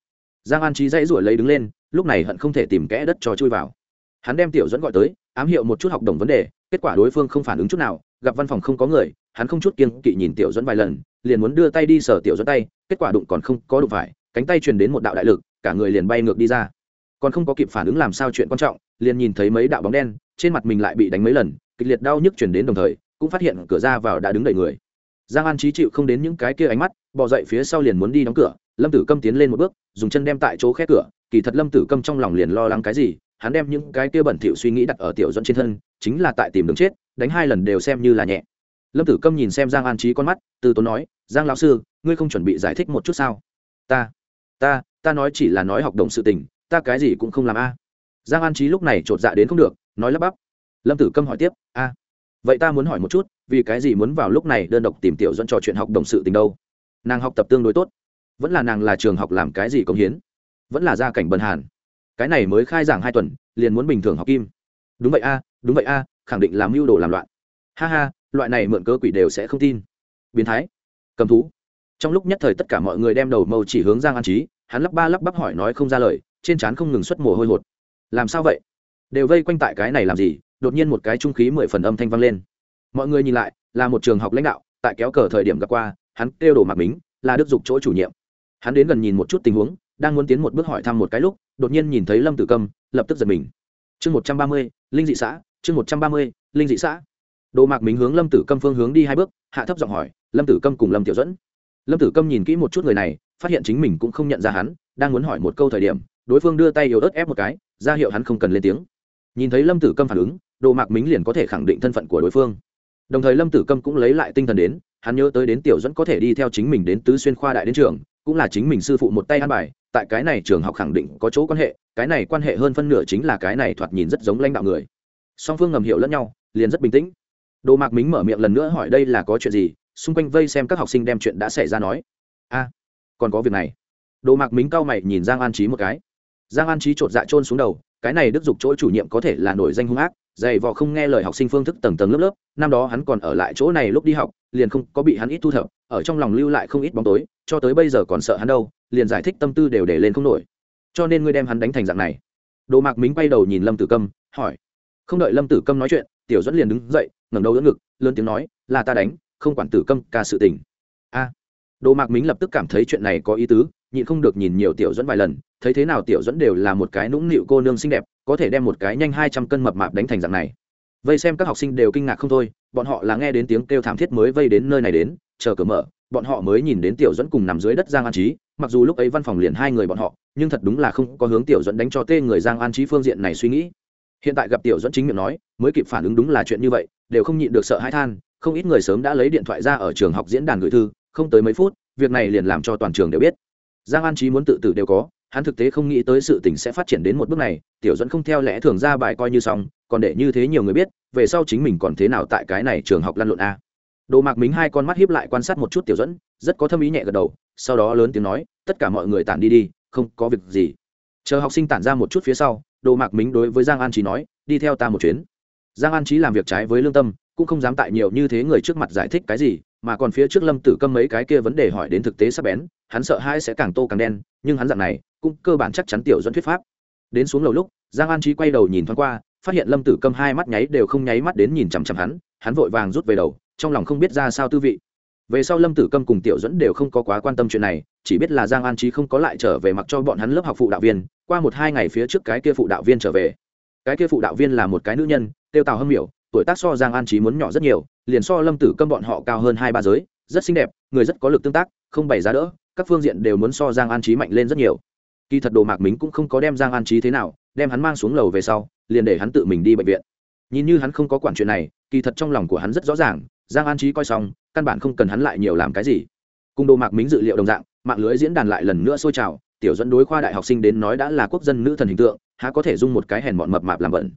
Speaker 1: Giang an trí dãy ruổi lấy đứng lên, lúc này hận không thể tìm kẽ đất cho chui vào. Hắn đem tiểu dẫn gọi tới, ám hiệu một chút học đồng vấn đề, kết quả đối phương không phản ứng chút nào, gặp văn phòng không có người, hắn không chút kiên kỵ nhìn tiểu dẫn vài lần, liền muốn đưa tay đi sờ tiểu dẫn tay, kết quả đụng còn không có đụng phải, cánh tay truyền đến một đạo đại lực, cả người liền bay ngược đi ra. Còn không có kịp phản ứng làm sao chuyện quan trọng, liền nhìn thấy mấy đạo bóng đen, trên mặt mình lại bị đánh mấy lần, kịch liệt đau nhức chuyển đến đồng thời, cũng phát hiện cửa ra vào đã đứng đầy người giang an trí chịu không đến những cái kia ánh mắt bỏ dậy phía sau liền muốn đi đóng cửa. Lâm tử câm tiến lên một bước, dùng chân đem tại chỗ khét cửa. Kỳ thật lâm tử câm trong lòng liền lo lắng cái gì, hắn đem những cái kia bẩn thỉu suy nghĩ đặt ở tiểu dẫn trên thân, chính là tại tìm đường chết, đánh hai lần đều xem như là nhẹ. Lâm tử câm nhìn xem giang an trí con mắt, từ tốn nói, giang lão sư, ngươi không chuẩn bị giải thích một chút sao? Ta ta ta nói chỉ là nói học đồng sự tình, ta cái gì cũng không làm a. Giang an trí lúc này chột dạ đến không được, nói lắp bắp. Lâm tử câm hỏi tiếp, a vậy ta muốn hỏi một chút, vì cái gì muốn vào lúc này đơn độc tìm tiểu dẫn trò chuyện học đồng sự tình đâu? Nàng học tập tương đối tốt. Vẫn là nàng là trường học làm cái gì công hiến? Vẫn là gia cảnh bần hàn. Cái này mới khai giảng hai tuần, liền muốn bình thường học kim. Đúng vậy a, đúng vậy a, khẳng định làm mưu đồ làm loạn. Ha ha, loại này mượn cơ quỷ đều sẽ không tin. Biến thái. Cầm thú. Trong lúc nhất thời tất cả mọi người đem đầu mâu chỉ hướng giang an trí hắn lắp ba lắp bắp hỏi nói không ra lời, trên trán không ngừng xuất mồ hôi hột. Làm sao vậy? Đều vây quanh tại cái này làm gì? Đột nhiên một cái trung khí mười phần âm thanh vang lên. Mọi người nhìn lại, là một trường học lãnh đạo, tại kéo cờ thời điểm gặp qua, hắn kêu đồ mạc mính, là đức dục chỗ chủ nhiệm. Hắn đến gần nhìn một chút tình huống, đang muốn tiến một bước hỏi thăm một cái lúc, đột nhiên nhìn thấy lâm tử câm, lập tức giật mình. Chương một trăm ba mươi, linh dị xã, chương một trăm ba mươi, linh dị xã. Đồ mạc mính hướng lâm tử câm phương hướng đi hai bước, hạ thấp giọng hỏi, lâm tử câm cùng lâm tiểu dẫn lâm tử câm nhìn kỹ một chút người này, phát hiện chính mình cũng không nhận ra hắn, đang muốn hỏi một câu thời điểm, đối phương đưa tay yếu ớt ép một cái, ra hiệu hắn không cần lên tiếng nhìn thấy lâm tử câm phản ứng đồ mạc mính liền có thể khẳng định thân phận của đối phương. Đồng thời lâm tử câm cũng lấy lại tinh thần đến, hắn nhớ tới đến tiểu dẫn có thể đi theo chính mình đến tứ xuyên khoa đại đến trường, cũng là chính mình sư phụ một tay ăn bài, tại cái này trường học khẳng định có chỗ quan hệ, cái này quan hệ hơn phân nửa chính là cái này thoạt nhìn rất giống lãnh đạo người. Song phương ngầm hiểu lẫn nhau, liền rất bình tĩnh. Đồ mạc mính mở miệng lần nữa hỏi đây là có chuyện gì, xung quanh vây xem các học sinh đem chuyện đã xảy ra nói. A, còn có việc này. Đồ mạc mính cao mày nhìn giang an trí một cái. Giang an trí chột dạ trôn xuống đầu cái này đức dục chỗ chủ nhiệm có thể là nổi danh hung ác, dày vò không nghe lời học sinh phương thức tầng tầng lớp lớp, năm đó hắn còn ở lại chỗ này lúc đi học, liền không có bị hắn ít thu thập, ở trong lòng lưu lại không ít bóng tối, cho tới bây giờ còn sợ hắn đâu, liền giải thích tâm tư đều để lên không nổi. Cho nên ngươi đem hắn đánh thành dạng này. Đồ mạc mính quay đầu nhìn lâm tử câm, hỏi. Không đợi lâm tử câm nói chuyện, tiểu dẫn liền đứng dậy, ngẩng đầu đỡ ngực, lớn tiếng nói, là ta đánh, không quản tử câm ca sự tình. A. Đồ mạc mính lập tức cảm thấy chuyện này có ý tứ nhịn không được nhìn nhiều tiểu dẫn vài lần, thấy thế nào tiểu dẫn đều là một cái nũng nịu cô nương xinh đẹp, có thể đem một cái nhanh hai trăm cân mập mạp đánh thành dạng này. Vây xem các học sinh đều kinh ngạc không thôi, bọn họ là nghe đến tiếng kêu thảm thiết mới vây đến nơi này đến, chờ cửa mở, bọn họ mới nhìn đến tiểu dẫn cùng nằm dưới đất giang an trí mặc dù lúc ấy văn phòng liền hai người bọn họ, nhưng thật đúng là không có hướng tiểu dẫn đánh cho tê người giang an trí phương diện này suy nghĩ. Hiện tại gặp tiểu dẫn chính miệng nói, mới kịp phản ứng đúng là chuyện như vậy, đều không nhịn được sợ hãi than, không ít người sớm đã lấy điện thoại ra ở trường học diễn đàn gửi thư, không tới mấy phút, việc này liền làm cho toàn trường đều biết giang an trí muốn tự tử đều có, hắn thực tế không nghĩ tới sự tình sẽ phát triển đến một bước này, tiểu dẫn không theo lẽ thường ra bài coi như xong, còn để như thế nhiều người biết, về sau chính mình còn thế nào tại cái này trường học lăn lộn a. Đồ mạc mính hai con mắt hiếp lại quan sát một chút tiểu dẫn rất có thâm ý nhẹ gật đầu, sau đó lớn tiếng nói, tất cả mọi người tản đi đi, không có việc gì. Chờ học sinh tản ra một chút phía sau, đồ mạc mính đối với giang an trí nói, đi theo ta một chuyến. Giang an trí làm việc trái với lương tâm, cũng không dám tại nhiều như thế người trước mặt giải thích cái gì mà còn phía trước lâm tử câm mấy cái kia vấn đề hỏi đến thực tế sắp bén, hắn sợ hai sẽ càng tô càng đen, nhưng hắn dạng này, cũng cơ bản chắc chắn tiểu dẫn thuyết pháp. Đến xuống lầu lúc, giang an trí quay đầu nhìn thoáng qua, phát hiện lâm tử câm hai mắt nháy đều không nháy mắt đến nhìn chằm chằm hắn hắn vội vàng rút về đầu, trong lòng không biết ra sao tư vị. Về sau lâm tử câm cùng tiểu dẫn đều không có quá quan tâm chuyện này, chỉ biết là giang an trí không có lại trở về mặc cho bọn hắn lớp học phụ đạo viên, qua một hai ngày phía trước cái kia phụ đạo viên trở về. Cái kia phụ đạo viên là một cái nữ nhân, tiêu tào hâm miểu, tuổi tác so giang an trí muốn nhỏ rất nhiều liền so lâm tử câm bọn họ cao hơn hai ba giới, rất xinh đẹp, người rất có lực tương tác, không bày ra đỡ, các phương diện đều muốn so giang an trí mạnh lên rất nhiều. Kỳ thật đồ mạc mính cũng không có đem giang an trí thế nào, đem hắn mang xuống lầu về sau, liền để hắn tự mình đi bệnh viện. Nhìn như hắn không có quản chuyện này, kỳ thật trong lòng của hắn rất rõ ràng, giang an trí coi xong, căn bản không cần hắn lại nhiều làm cái gì. Cùng đồ mạc mính dự liệu đồng dạng, mạng lưới diễn đàn lại lần nữa sôi trào, tiểu dẫn đối khoa đại học sinh đến nói đã là quốc dân nữ thần hình tượng, há có thể dung một cái hèn mọn mập mạp làm bẩn.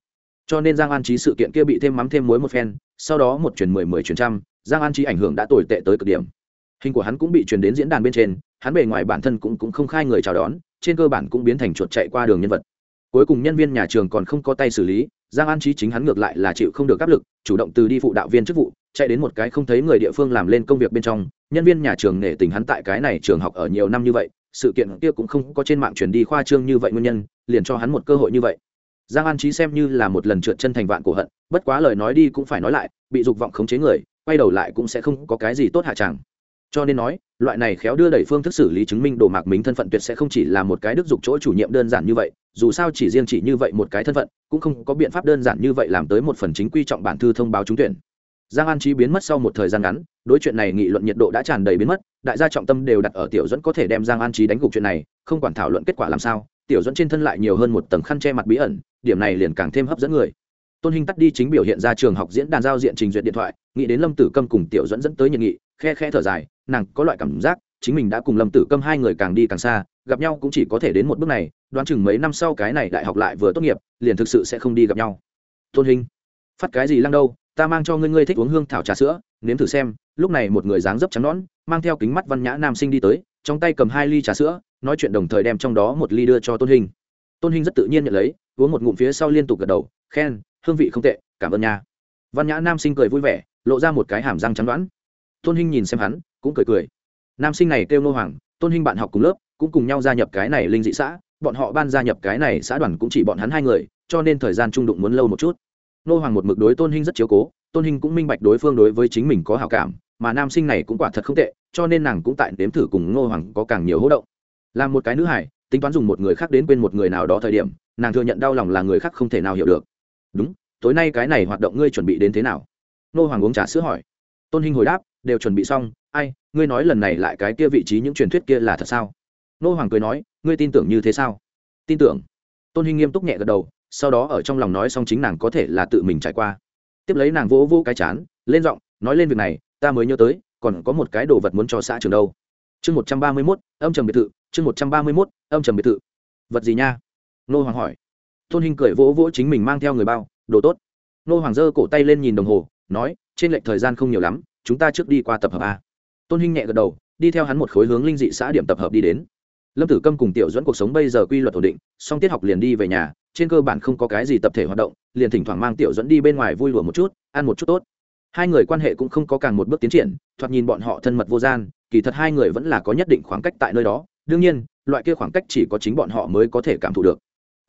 Speaker 1: Cho nên giang an trí sự kiện kia bị thêm mắm thêm muối một phen sau đó một chuyển mười mười chuyển trăm, giang an trí ảnh hưởng đã tồi tệ tới cực điểm. Hình của hắn cũng bị truyền đến diễn đàn bên trên, hắn bề ngoài bản thân cũng cũng không khai người chào đón, trên cơ bản cũng biến thành chuột chạy qua đường nhân vật. Cuối cùng nhân viên nhà trường còn không có tay xử lý, giang an trí chính hắn ngược lại là chịu không được áp lực, chủ động từ đi phụ đạo viên chức vụ, chạy đến một cái không thấy người địa phương làm lên công việc bên trong. Nhân viên nhà trường nể tình hắn tại cái này trường học ở nhiều năm như vậy, sự kiện kia cũng không có trên mạng truyền đi khoa trương như vậy nguyên nhân, liền cho hắn một cơ hội như vậy giang an trí xem như là một lần trượt chân thành vạn cổ hận, bất quá lời nói đi cũng phải nói lại, bị dục vọng khống chế người, quay đầu lại cũng sẽ không có cái gì tốt hạ tràng cho nên nói, loại này khéo đưa đẩy phương thức xử lý chứng minh đồ mạc mính thân phận tuyệt sẽ không chỉ là một cái đức dục chỗ chủ nhiệm đơn giản như vậy, dù sao chỉ riêng chỉ như vậy một cái thân phận, cũng không có biện pháp đơn giản như vậy làm tới một phần chính quy trọng bản thư thông báo trúng tuyển. Giang an trí biến mất sau một thời gian ngắn, đối chuyện này nghị luận nhiệt độ đã tràn đầy biến mất, đại gia trọng tâm đều đặt ở tiểu dẫn có thể đem giang an trí đánh gục chuyện này, không quản thảo luận kết quả làm sao tiểu dẫn trên thân lại nhiều hơn một tầng khăn che mặt bí ẩn, điểm này liền càng thêm hấp dẫn người. Tôn hình tắt đi chính biểu hiện ra trường học diễn đàn giao diện trình duyệt điện thoại, nghĩ đến lâm tử câm cùng tiểu dẫn dẫn tới nhiệt nghị, khe khe thở dài, nàng có loại cảm giác, chính mình đã cùng lâm tử câm hai người càng đi càng xa, gặp nhau cũng chỉ có thể đến một bước này, đoán chừng mấy năm sau cái này đại học lại vừa tốt nghiệp, liền thực sự sẽ không đi gặp nhau. Tôn hình phát cái gì lăng đâu, ta mang cho ngươi ngươi thích uống hương thảo trà sữa, nếm thử xem, lúc này một người dáng dấp trắng nõn, mang theo kính mắt văn nhã nam sinh đi tới trong tay cầm hai ly trà sữa, nói chuyện đồng thời đem trong đó một ly đưa cho tôn hình tôn hình rất tự nhiên nhận lấy, uống một ngụm phía sau liên tục gật đầu, khen, hương vị không tệ, cảm ơn nha. Văn nhã nam sinh cười vui vẻ, lộ ra một cái hàm răng trắng đoán. Tôn hình nhìn xem hắn, cũng cười cười. Nam sinh này kêu nô hoàng, tôn hình bạn học cùng lớp, cũng cùng nhau gia nhập cái này linh dị xã, bọn họ ban gia nhập cái này xã đoàn cũng chỉ bọn hắn hai người, cho nên thời gian trung đụng muốn lâu một chút. Nô hoàng một mực đối tôn hình rất chiếu cố, tôn hình cũng minh bạch đối phương đối với chính mình có hảo cảm mà nam sinh này cũng quả thật không tệ, cho nên nàng cũng tại nếm thử cùng ngô hoàng có càng nhiều hỗ động. Làm một cái nữ hải tính toán dùng một người khác đến quên một người nào đó thời điểm, nàng thừa nhận đau lòng là người khác không thể nào hiểu được. Đúng, tối nay cái này hoạt động ngươi chuẩn bị đến thế nào? Nô hoàng uống trà sữa hỏi. Tôn Hinh hồi đáp, đều chuẩn bị xong, ai, ngươi nói lần này lại cái kia vị trí những truyền thuyết kia là thật sao? Nô hoàng cười nói, ngươi tin tưởng như thế sao? Tin tưởng. Tôn Hinh nghiêm túc nhẹ gật đầu, sau đó ở trong lòng nói xong chính nàng có thể là tự mình trải qua. Tiếp lấy nàng vỗ vỗ cái chán, lên giọng, nói lên việc này ta mới nhớ tới, còn có một cái đồ vật muốn cho xã trường đâu. Chương một trăm ba mươi mốt, âm trầm biệt thự, chương một trăm ba mươi mốt, âm trầm biệt thự. Vật gì nha? Nô hoàng hỏi. Tôn hình cười vỗ vỗ chính mình mang theo người bao, đồ tốt. Nô hoàng giơ cổ tay lên nhìn đồng hồ, nói, trên lệch thời gian không nhiều lắm, chúng ta trước đi qua tập hợp a. Tôn hình nhẹ gật đầu, đi theo hắn một khối hướng linh dị xã điểm tập hợp đi đến. Lâm tử câm cùng tiểu dẫn cuộc sống bây giờ quy luật ổn định song tiết học liền đi về nhà, trên cơ bản không có cái gì tập thể hoạt động, liền thỉnh thoảng mang tiểu dẫn đi bên ngoài vui lùa một chút, ăn một chút tốt hai người quan hệ cũng không có càng một bước tiến triển, thoạt nhìn bọn họ thân mật vô gian, kỳ thật hai người vẫn là có nhất định khoảng cách tại nơi đó. Đương nhiên, loại kia khoảng cách chỉ có chính bọn họ mới có thể cảm thụ được.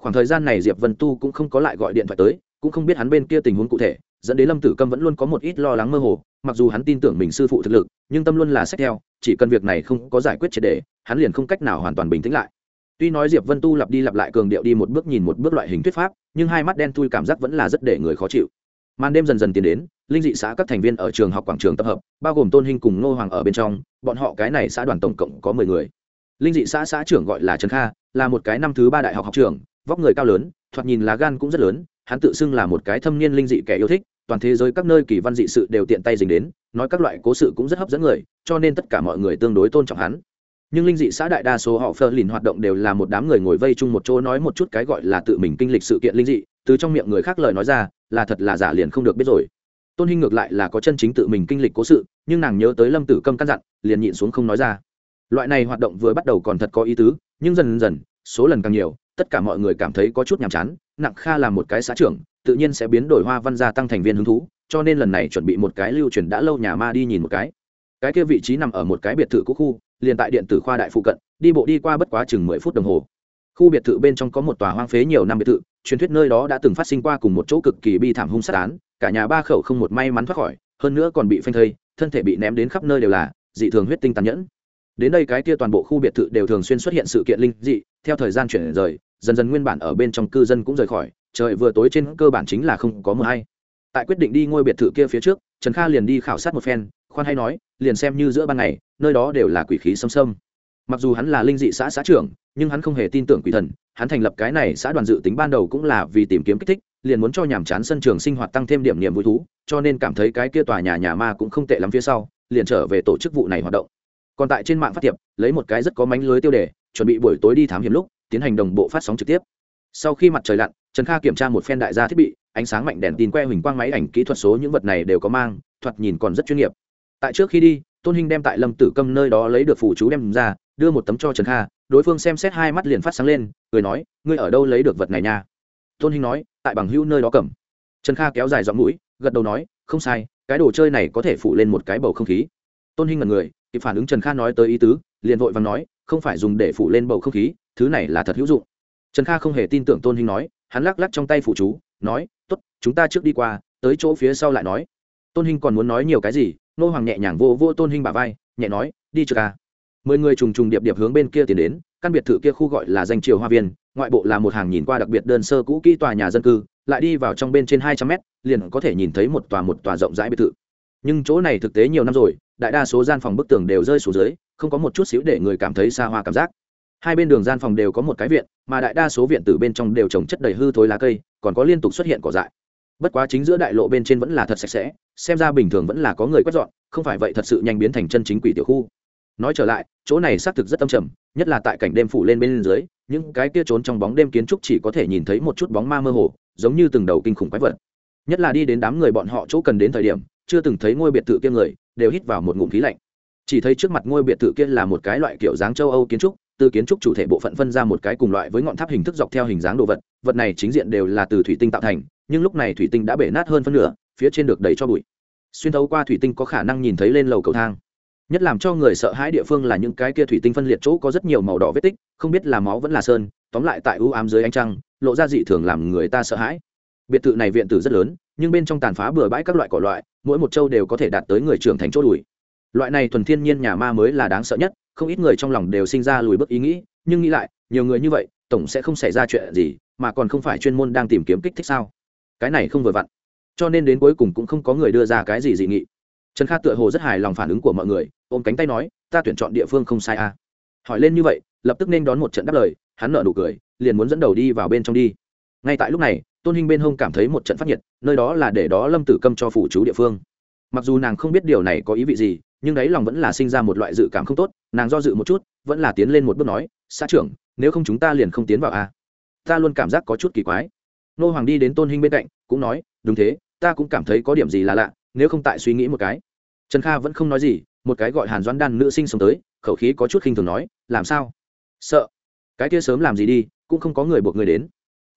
Speaker 1: Khoảng thời gian này diệp vân tu cũng không có lại gọi điện thoại tới, cũng không biết hắn bên kia tình huống cụ thể, dẫn đến lâm tử câm vẫn luôn có một ít lo lắng mơ hồ. Mặc dù hắn tin tưởng mình sư phụ thực lực, nhưng tâm luôn là xét theo, chỉ cần việc này không có giải quyết triệt đề hắn liền không cách nào hoàn toàn bình tĩnh lại. Tuy nói diệp vân tu lặp đi lặp lại cường điệu đi một bước nhìn một bước loại hình thuyết pháp, nhưng hai mắt đen thui cảm giác vẫn là rất để người khó chịu. Màn đêm dần dần tiến đến linh dị xã các thành viên ở trường học quảng trường tập hợp, bao gồm tôn hình cùng ngô hoàng ở bên trong, bọn họ cái này xã đoàn tổng cộng có mười người. Linh dị xã xã trưởng gọi là trần kha, là một cái năm thứ ba đại học học trường, vóc người cao lớn, thoạt nhìn lá gan cũng rất lớn, hắn tự xưng là một cái thâm niên linh dị kẻ yêu thích, toàn thế giới các nơi kỳ văn dị sự đều tiện tay dính đến, nói các loại cố sự cũng rất hấp dẫn người, cho nên tất cả mọi người tương đối tôn trọng hắn. Nhưng linh dị xã đại đa số họ phơ lìn hoạt động đều là một đám người ngồi vây chung một chỗ nói một chút cái gọi là tự mình kinh lịch sự kiện linh dị, từ trong miệng người khác lời nói ra, là thật là giả liền không được biết rồi tôn hinh ngược lại là có chân chính tự mình kinh lịch cố sự, nhưng nàng nhớ tới lâm tử câm căn dặn, liền nhịn xuống không nói ra. Loại này hoạt động vừa bắt đầu còn thật có ý tứ, nhưng dần dần, số lần càng nhiều, tất cả mọi người cảm thấy có chút nhàm chán, nặng kha là một cái xã trưởng, tự nhiên sẽ biến đổi hoa văn gia tăng thành viên hứng thú, cho nên lần này chuẩn bị một cái lưu truyền đã lâu nhà ma đi nhìn một cái. Cái kia vị trí nằm ở một cái biệt thự cũ khu, liền tại điện tử khoa đại phụ cận, đi bộ đi qua bất quá chừng mười phút đồng hồ khu biệt thự bên trong có một tòa hoang phế nhiều năm biệt thự, truyền thuyết nơi đó đã từng phát sinh qua cùng một chỗ cực kỳ bi thảm hung sát án, cả nhà ba khẩu không một may mắn thoát khỏi, hơn nữa còn bị phanh thây, thân thể bị ném đến khắp nơi đều là, dị thường huyết tinh tàn nhẫn. Đến đây cái kia toàn bộ khu biệt thự đều thường xuyên xuất hiện sự kiện linh dị, theo thời gian chuyển rời, dần dần nguyên bản ở bên trong cư dân cũng rời khỏi, trời vừa tối trên cơ bản chính là không có mưa hay. Tại quyết định đi ngôi biệt thự kia phía trước, trần kha liền đi khảo sát một phen, khoan hay nói, liền xem như giữa ban ngày, nơi đó đều là quỷ khí xâm xâm mặc dù hắn là linh dị xã xã trưởng, nhưng hắn không hề tin tưởng quỷ thần, hắn thành lập cái này xã đoàn dự tính ban đầu cũng là vì tìm kiếm kích thích, liền muốn cho nhàm chán sân trường sinh hoạt tăng thêm điểm niềm vui thú, cho nên cảm thấy cái kia tòa nhà nhà ma cũng không tệ lắm phía sau, liền trở về tổ chức vụ này hoạt động. Còn tại trên mạng phát tiệp lấy một cái rất có mánh lưới tiêu đề, chuẩn bị buổi tối đi thám hiểm lúc, tiến hành đồng bộ phát sóng trực tiếp. Sau khi mặt trời lặn, trần kha kiểm tra một phen đại gia thiết bị, ánh sáng mạnh đèn tin que huỳnh quang máy ảnh kỹ thuật số những vật này đều có mang, thoạt nhìn còn rất chuyên nghiệp. Tại trước khi đi, tôn hinh đem tại lâm tử câm nơi đó lấy được phụ chú đem ra đưa một tấm cho trần kha, đối phương xem xét hai mắt liền phát sáng lên, cười nói, ngươi ở đâu lấy được vật này nha? Tôn hinh nói, tại bằng hữu nơi đó cầm. Trần kha kéo dài giọng mũi, gật đầu nói, không sai, cái đồ chơi này có thể phụ lên một cái bầu không khí. Tôn hinh ngần người, kịp phản ứng trần kha nói tới ý tứ, liền vội và nói, không phải dùng để phụ lên bầu không khí, thứ này là thật hữu dụng. Trần kha không hề tin tưởng tôn hinh nói, hắn lắc lắc trong tay phụ chú, nói t ố t chúng ta trước đi qua, tới chỗ phía sau lại nói. Tôn hinh còn muốn nói nhiều cái gì, nô hoàng nhẹ nhàng vô vô tôn hinh bà vai, nhẹ nói, đi chưa ca à mười người trùng trùng điệp điệp hướng bên kia tiến đến, căn biệt thự kia khu gọi là danh triều hoa viên, ngoại bộ là một hàng nhìn qua đặc biệt đơn sơ cũ kỹ tòa nhà dân cư, lại đi vào trong bên trên hai trăm mét, liền có thể nhìn thấy một tòa một tòa rộng rãi biệt thự. Nhưng chỗ này thực tế nhiều năm rồi, đại đa số gian phòng bức tường đều rơi xuống dưới, không có một chút xíu để người cảm thấy xa hoa cảm giác. Hai bên đường gian phòng đều có một cái viện, mà đại đa số viện từ bên trong đều trồng chất đầy hư thối lá cây, còn có liên tục xuất hiện cỏ dại. Bất quá chính giữa đại lộ bên trên vẫn là thật sạch sẽ, xem ra bình thường vẫn là có người quét dọn, không phải vậy thật sự nhanh biến thành chân chính quỷ tiểu khu nói trở lại, chỗ này xác thực rất âm trầm, nhất là tại cảnh đêm phủ lên bên dưới, những cái kia trốn trong bóng đêm kiến trúc chỉ có thể nhìn thấy một chút bóng ma mơ hồ, giống như từng đầu kinh khủng quái vật. Nhất là đi đến đám người bọn họ chỗ cần đến thời điểm, chưa từng thấy ngôi biệt thự kia người, đều hít vào một ngụm khí lạnh. Chỉ thấy trước mặt ngôi biệt thự kia là một cái loại kiểu dáng châu âu kiến trúc, từ kiến trúc chủ thể bộ phận phân ra một cái cùng loại với ngọn tháp hình thức dọc theo hình dáng đồ vật vật này chính diện đều là từ thủy tinh tạo thành, nhưng lúc này thủy tinh đã bể nát hơn phân nửa, phía trên được đầy cho bụi. Xuyên thấu qua thủy tinh có khả năng nhìn thấy lên lầu cầu thang nhất làm cho người sợ hãi địa phương là những cái kia thủy tinh phân liệt chỗ có rất nhiều màu đỏ vết tích, không biết là máu vẫn là sơn, tóm lại tại ưu ám dưới ánh trăng, lộ ra dị thường làm người ta sợ hãi. Biệt thự này viện tử rất lớn, nhưng bên trong tàn phá bừa bãi các loại cỏ loại, mỗi một châu đều có thể đạt tới người trưởng thành chỗ đùi. Loại này thuần thiên nhiên nhà ma mới là đáng sợ nhất, không ít người trong lòng đều sinh ra lùi bước ý nghĩ, nhưng nghĩ lại, nhiều người như vậy, tổng sẽ không xảy ra chuyện gì, mà còn không phải chuyên môn đang tìm kiếm kích thích sao? Cái này không vừa vặn. Cho nên đến cuối cùng cũng không có người đưa ra cái gì dị nghị trần kha tựa hồ rất hài lòng phản ứng của mọi người, ôm cánh tay nói, ta tuyển chọn địa phương không sai à. hỏi lên như vậy, lập tức nên đón một trận đáp lời, hắn nợ nụ cười, liền muốn dẫn đầu đi vào bên trong đi ngay tại lúc này, tôn hình bên hông cảm thấy một trận phát nhiệt, nơi đó là để đó lâm tử câm cho phủ chú địa phương mặc dù nàng không biết điều này có ý vị gì, nhưng đáy lòng vẫn là sinh ra một loại dự cảm không tốt, nàng do dự một chút, vẫn là tiến lên một bước nói, xã trưởng, nếu không chúng ta liền không tiến vào a à? ta luôn cảm giác có chút kỳ quái nô hoàng đi đến tôn hinh bên cạnh, cũng nói, đúng thế, ta cũng cảm thấy có điểm gì là lạ nếu không tại suy nghĩ một cái. Trần kha vẫn không nói gì một cái gọi hàn doãn đan nữ sinh sống tới khẩu khí có chút khinh thường nói làm sao? Sợ? Cái kia sớm làm gì đi cũng không có người buộc người đến.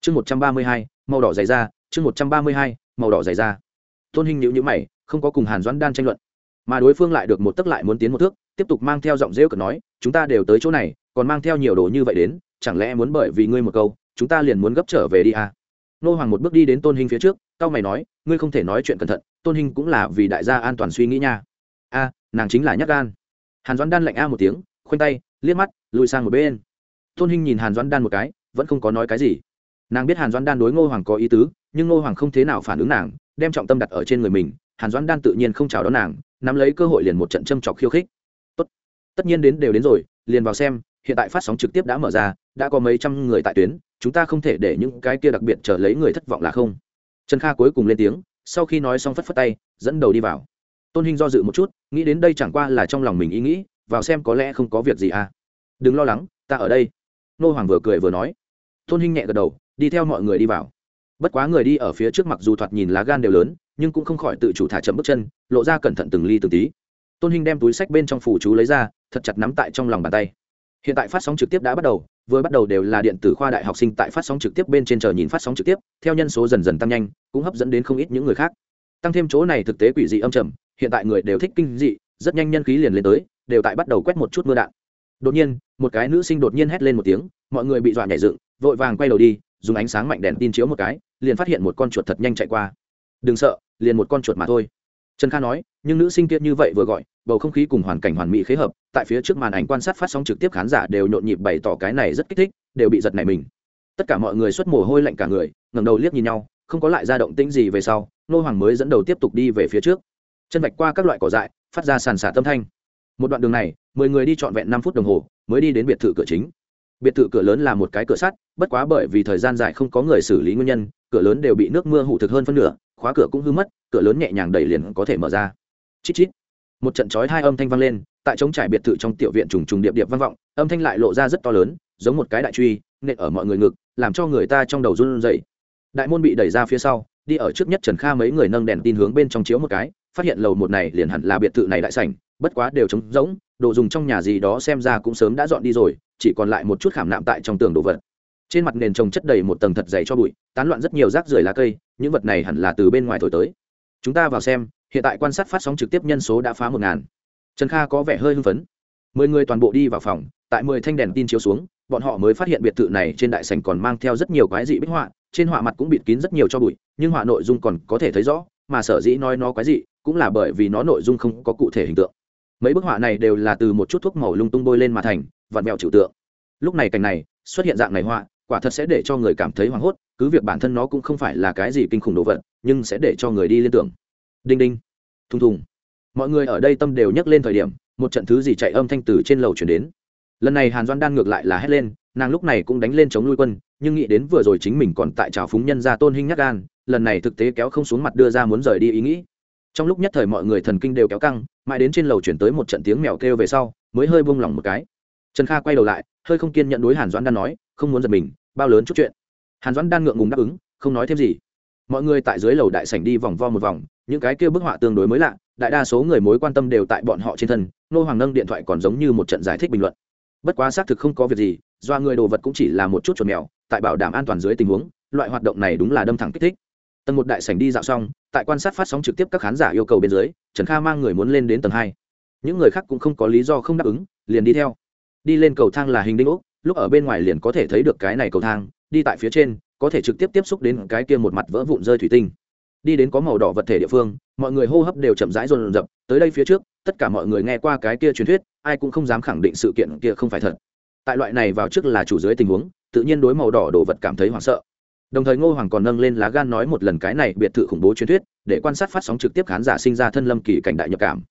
Speaker 1: Chương một trăm ba mươi hai màu đỏ dày ra, chương một trăm ba mươi hai màu đỏ dày ra. tôn hình nhữ nhữ mày không có cùng hàn doãn đan tranh luận. Mà đối phương lại được một tấc lại muốn tiến một thước tiếp tục mang theo giọng rêu cực nói chúng ta đều tới chỗ này còn mang theo nhiều đồ như vậy đến chẳng lẽ muốn bởi vì ngươi một câu chúng ta liền muốn gấp trở về đi à? nô hoàng một bước đi đến tôn hình phía trước tao mày nói, ngươi không thể nói chuyện cẩn thận, tôn hình cũng là vì đại gia an toàn suy nghĩ nha. A, nàng chính là nhắc gan. Hàn doãn đan lạnh a một tiếng, khoanh tay, liếc mắt, lùi sang một bên. Tôn hình nhìn hàn doãn đan một cái, vẫn không có nói cái gì. Nàng biết hàn doãn đan đối ngô hoàng có ý tứ, nhưng ngô hoàng không thế nào phản ứng nàng, đem trọng tâm đặt ở trên người mình, hàn doãn đan tự nhiên không chào đón nàng, nắm lấy cơ hội liền một trận châm chọc khiêu khích. Tốt. tất nhiên đến đều đến rồi, liền vào xem, hiện tại phát sóng trực tiếp đã mở ra, đã có mấy trăm người tại tuyến, chúng ta không thể để những cái kia đặc biệt chờ lấy người thất vọng là không trần kha cuối cùng lên tiếng, sau khi nói xong phất phất tay, dẫn đầu đi vào. Tôn hinh do dự một chút, nghĩ đến đây chẳng qua là trong lòng mình ý nghĩ, vào xem có lẽ không có việc gì à. Đừng lo lắng, ta ở đây. Nô hoàng vừa cười vừa nói. Tôn hinh nhẹ gật đầu, đi theo mọi người đi vào. Bất quá người đi ở phía trước mặc dù thoạt nhìn lá gan đều lớn, nhưng cũng không khỏi tự chủ thả chậm bước chân, lộ ra cẩn thận từng ly từng tí. Tôn hinh đem túi sách bên trong phủ chú lấy ra, thật chặt nắm tại trong lòng bàn tay hiện tại phát sóng trực tiếp đã bắt đầu, vừa bắt đầu đều là điện tử khoa đại học sinh tại phát sóng trực tiếp bên trên chờ nhìn phát sóng trực tiếp, theo nhân số dần dần tăng nhanh, cũng hấp dẫn đến không ít những người khác. Tăng thêm chỗ này thực tế quỷ dị âm trầm, hiện tại người đều thích kinh dị, rất nhanh nhân khí liền lên tới, đều tại bắt đầu quét một chút mưa đạn. Đột nhiên, một cái nữ sinh đột nhiên hét lên một tiếng, mọi người bị dọa nhảy dựng, vội vàng quay đầu đi, dùng ánh sáng mạnh đèn tin chiếu một cái, liền phát hiện một con chuột thật nhanh chạy qua. Đừng sợ, liền một con chuột mà thôi trần kha nói, nhưng nữ sinh kia như vậy vừa gọi, bầu không khí cùng hoàn cảnh hoàn mỹ khế hợp, tại phía trước màn ảnh quan sát phát sóng trực tiếp khán giả đều nhộn nhịp bày tỏ cái này rất kích thích, đều bị giật nảy mình. Tất cả mọi người xuất mồ hôi lạnh cả người, ngẩng đầu liếc nhìn nhau, không có lại ra động tĩnh gì về sau, nô hoàng mới dẫn đầu tiếp tục đi về phía trước. Chân vạch qua các loại cỏ dại, phát ra sàn xả tâm thanh. Một đoạn đường này, mười người đi trọn vẹn năm phút đồng hồ, mới đi đến biệt thự cửa chính. Biệt thự cửa lớn là một cái cửa sắt, bất quá bởi vì thời gian dài không có người xử lý nguyên nhân, cửa lớn đều bị nước mưa hủ thực hơn phân nửa khóa cửa cũng hư mất, cửa lớn nhẹ nhàng đẩy liền có thể mở ra. Chít chít. Một trận chói hai âm thanh vang lên, tại trống trải biệt thự trong tiểu viện trùng trùng điệp điệp vang vọng, âm thanh lại lộ ra rất to lớn, giống một cái đại truy, nện ở mọi người ngực, làm cho người ta trong đầu run rẩy. Đại môn bị đẩy ra phía sau, đi ở trước nhất trần kha mấy người nâng đèn tin hướng bên trong chiếu một cái, phát hiện lầu một này liền hẳn là biệt thự này đại sảnh, bất quá đều trống rỗng, đồ dùng trong nhà gì đó xem ra cũng sớm đã dọn đi rồi, chỉ còn lại một chút khảm nạm tại trong tường đồ vật trên mặt nền trồng chất đầy một tầng thật dày cho bụi, tán loạn rất nhiều rác rưởi lá cây, những vật này hẳn là từ bên ngoài thổi tới. Chúng ta vào xem, hiện tại quan sát phát sóng trực tiếp nhân số đã phá một ngàn. Trần kha có vẻ hơi hưng phấn. Mười người toàn bộ đi vào phòng, tại mười thanh đèn tin chiếu xuống, bọn họ mới phát hiện biệt thự này trên đại sảnh còn mang theo rất nhiều quái dị bích họa, trên họa mặt cũng bịt kín rất nhiều cho bụi, nhưng họa nội dung còn có thể thấy rõ, mà sở dĩ nói nó quái dị, cũng là bởi vì nó nội dung không có cụ thể hình tượng. Mấy bức họa này đều là từ một chút thuốc màu lung tung bôi lên mà thành, vặn vẹo trừu tượng. Lúc này cảnh này, xuất hiện dạng này họa quả thật sẽ để cho người cảm thấy hoảng hốt, cứ việc bản thân nó cũng không phải là cái gì kinh khủng đồ vật, nhưng sẽ để cho người đi liên tưởng. Đinh đinh, thùng thùng. Mọi người ở đây tâm đều nhắc lên thời điểm, một trận thứ gì chạy âm thanh từ trên lầu chuyển đến. Lần này hàn doan đan ngược lại là hét lên, nàng lúc này cũng đánh lên chống nuôi quân, nhưng nghĩ đến vừa rồi chính mình còn tại trào phúng nhân gia tôn hinh nhắc gan, lần này thực tế kéo không xuống mặt đưa ra muốn rời đi ý nghĩ. Trong lúc nhất thời mọi người thần kinh đều kéo căng, mãi đến trên lầu chuyển tới một trận tiếng mèo kêu về sau, mới hơi buông lỏng một cái. Trần kha quay đầu lại, hơi không kiên nhận đối hàn doãn đan nói không muốn giật mình, bao lớn chút chuyện. Hàn doãn đan ngượng ngùng đáp ứng, không nói thêm gì. Mọi người tại dưới lầu đại sảnh đi vòng vo một vòng, những cái kia bức họa tương đối mới lạ, đại đa số người mối quan tâm đều tại bọn họ trên thân, nô hoàng nâng điện thoại còn giống như một trận giải thích bình luận. Bất quá xác thực không có việc gì, do người đồ vật cũng chỉ là một chút chuột mèo, tại bảo đảm an toàn dưới tình huống, loại hoạt động này đúng là đâm thẳng kích thích. Tầng một đại sảnh đi dạo xong, tại quan sát phát sóng trực tiếp các khán giả yêu cầu bên dưới, trần kha mang người muốn lên đến tầng hai. Những người khác cũng không có lý do không đáp ứng, liền đi theo. Đi lên cầu thang là hình đinh ốc lúc ở bên ngoài liền có thể thấy được cái này cầu thang, đi tại phía trên, có thể trực tiếp tiếp xúc đến cái kia một mặt vỡ vụn rơi thủy tinh. Đi đến có màu đỏ vật thể địa phương, mọi người hô hấp đều chậm rãi rồn rập tới đây phía trước, tất cả mọi người nghe qua cái kia truyền thuyết, ai cũng không dám khẳng định sự kiện kia không phải thật. Tại loại này vào trước là chủ dưới tình huống, tự nhiên đối màu đỏ đồ vật cảm thấy hoảng sợ. Đồng thời ngô hoàng còn nâng lên lá gan nói một lần cái này biệt thự khủng bố truyền thuyết, để quan sát phát sóng trực tiếp khán giả sinh ra thân lâm kỳ cảnh đại nhập cảm.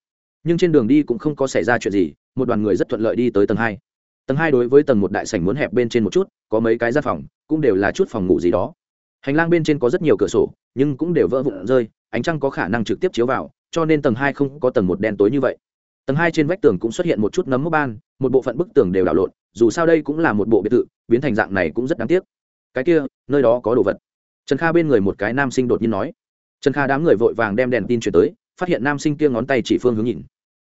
Speaker 1: Nhưng trên đường đi cũng không có xảy ra chuyện gì, một đoàn người rất thuận lợi đi tới tầng hai tầng hai đối với tầng một đại sảnh muốn hẹp bên trên một chút, có mấy cái gian phòng, cũng đều là chút phòng ngủ gì đó. Hành lang bên trên có rất nhiều cửa sổ, nhưng cũng đều vỡ vụn rơi, ánh trăng có khả năng trực tiếp chiếu vào, cho nên tầng hai không có tầng một đen tối như vậy. Tầng hai trên vách tường cũng xuất hiện một chút nấm mốc ban, một bộ phận bức tường đều đảo lộn, dù sao đây cũng là một bộ biệt thự, biến thành dạng này cũng rất đáng tiếc. Cái kia, nơi đó có đồ vật. Trần kha bên người một cái nam sinh đột nhiên nói. Trần kha đám người vội vàng đem đèn tin chuyển tới, phát hiện nam sinh kia ngón tay chỉ phương hướng nhìn.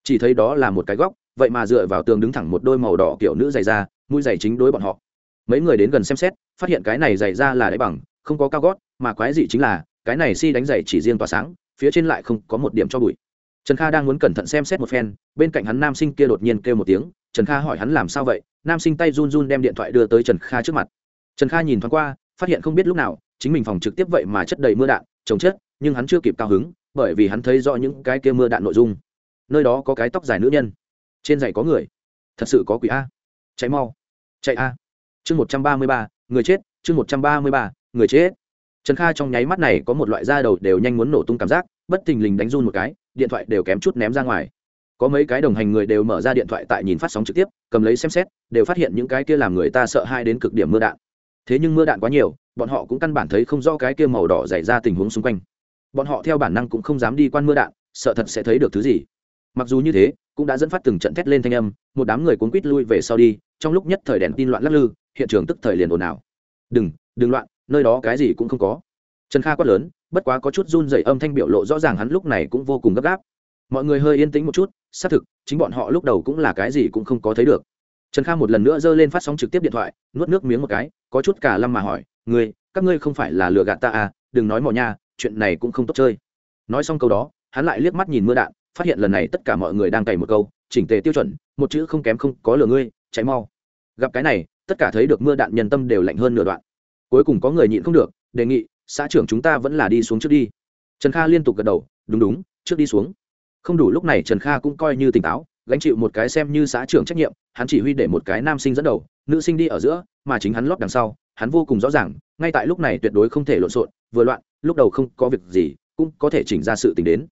Speaker 1: Chỉ thấy đó là một cái góc vậy mà dựa vào tường đứng thẳng một đôi màu đỏ kiểu nữ dày da, mũi giày chính đối bọn họ. Mấy người đến gần xem xét, phát hiện cái này dày da là đáy bằng, không có cao gót, mà quái dị chính là, cái này si đánh giày chỉ riêng tỏa sáng, phía trên lại không có một điểm cho bụi. Trần kha đang muốn cẩn thận xem xét một phen, bên cạnh hắn nam sinh kia đột nhiên kêu một tiếng, trần kha hỏi hắn làm sao vậy, nam sinh tay run run đem điện thoại đưa tới trần kha trước mặt. Trần kha nhìn thoáng qua, phát hiện không biết lúc nào, chính mình phòng trực tiếp vậy mà chất đầy mưa đạn, trồng chất, nhưng hắn chưa kịp cao hứng, bởi vì hắn thấy rõ những cái kia mưa đạn nội dung. Nơi đó có cái tóc dài nữ nhân trên giày có người. Thật sự có quỷ a. Cháy mau. Chạy a. Chương một trăm ba mươi ba, người chết. Chương một trăm ba mươi ba, người chết. Trần kha trong nháy mắt này có một loại da đầu đều nhanh muốn nổ tung cảm giác, bất thình lình đánh run một cái, điện thoại đều kém chút ném ra ngoài. Có mấy cái đồng hành người đều mở ra điện thoại tại nhìn phát sóng trực tiếp, cầm lấy xem xét, đều phát hiện những cái kia làm người ta sợ hai đến cực điểm mưa đạn. Thế nhưng mưa đạn quá nhiều, bọn họ cũng căn bản thấy không rõ cái kia màu đỏ dày ra tình huống xung quanh. Bọn họ theo bản năng cũng không dám đi quan mưa đạn, sợ thật sẽ thấy được thứ gì mặc dù như thế, cũng đã dẫn phát từng trận thét lên thanh âm, một đám người cuốn quít lui về sau đi, trong lúc nhất thời đèn tin loạn lắc lư, hiện trường tức thời liền ồn ào. Đừng đừng loạn, nơi đó cái gì cũng không có. Trần kha quát lớn, bất quá có chút run dày âm thanh biểu lộ rõ ràng hắn lúc này cũng vô cùng gấp gáp. Mọi người hơi yên tĩnh một chút, xác thực, chính bọn họ lúc đầu cũng là cái gì cũng không có thấy được. Trần kha một lần nữa giơ lên phát sóng trực tiếp điện thoại, nuốt nước miếng một cái, có chút cả lâm mà hỏi, ngươi, các ngươi không phải là lừa gạt ta à? Đừng nói mò nha, chuyện này cũng không tốt chơi. Nói xong câu đó, hắn lại liếc mắt nhìn mưa đạn phát hiện lần này tất cả mọi người đang cày một câu, chỉnh tề tiêu chuẩn, một chữ không kém không có lừa ngươi cháy mau. Gặp cái này, tất cả thấy được mưa đạn nhân tâm đều lạnh hơn nửa đoạn. Cuối cùng có người nhịn không được, đề nghị, xã trưởng chúng ta vẫn là đi xuống trước đi. Trần kha liên tục gật đầu, đúng đúng, trước đi xuống. Không đủ lúc này trần kha cũng coi như tỉnh táo, gánh chịu một cái xem như xã trưởng trách nhiệm, hắn chỉ huy để một cái nam sinh dẫn đầu, nữ sinh đi ở giữa, mà chính hắn lót đằng sau, hắn vô cùng rõ ràng, ngay tại lúc này tuyệt đối không thể lộn xộn, vừa loạn, lúc đầu không có việc gì, cũng có thể chỉnh ra sự tình đến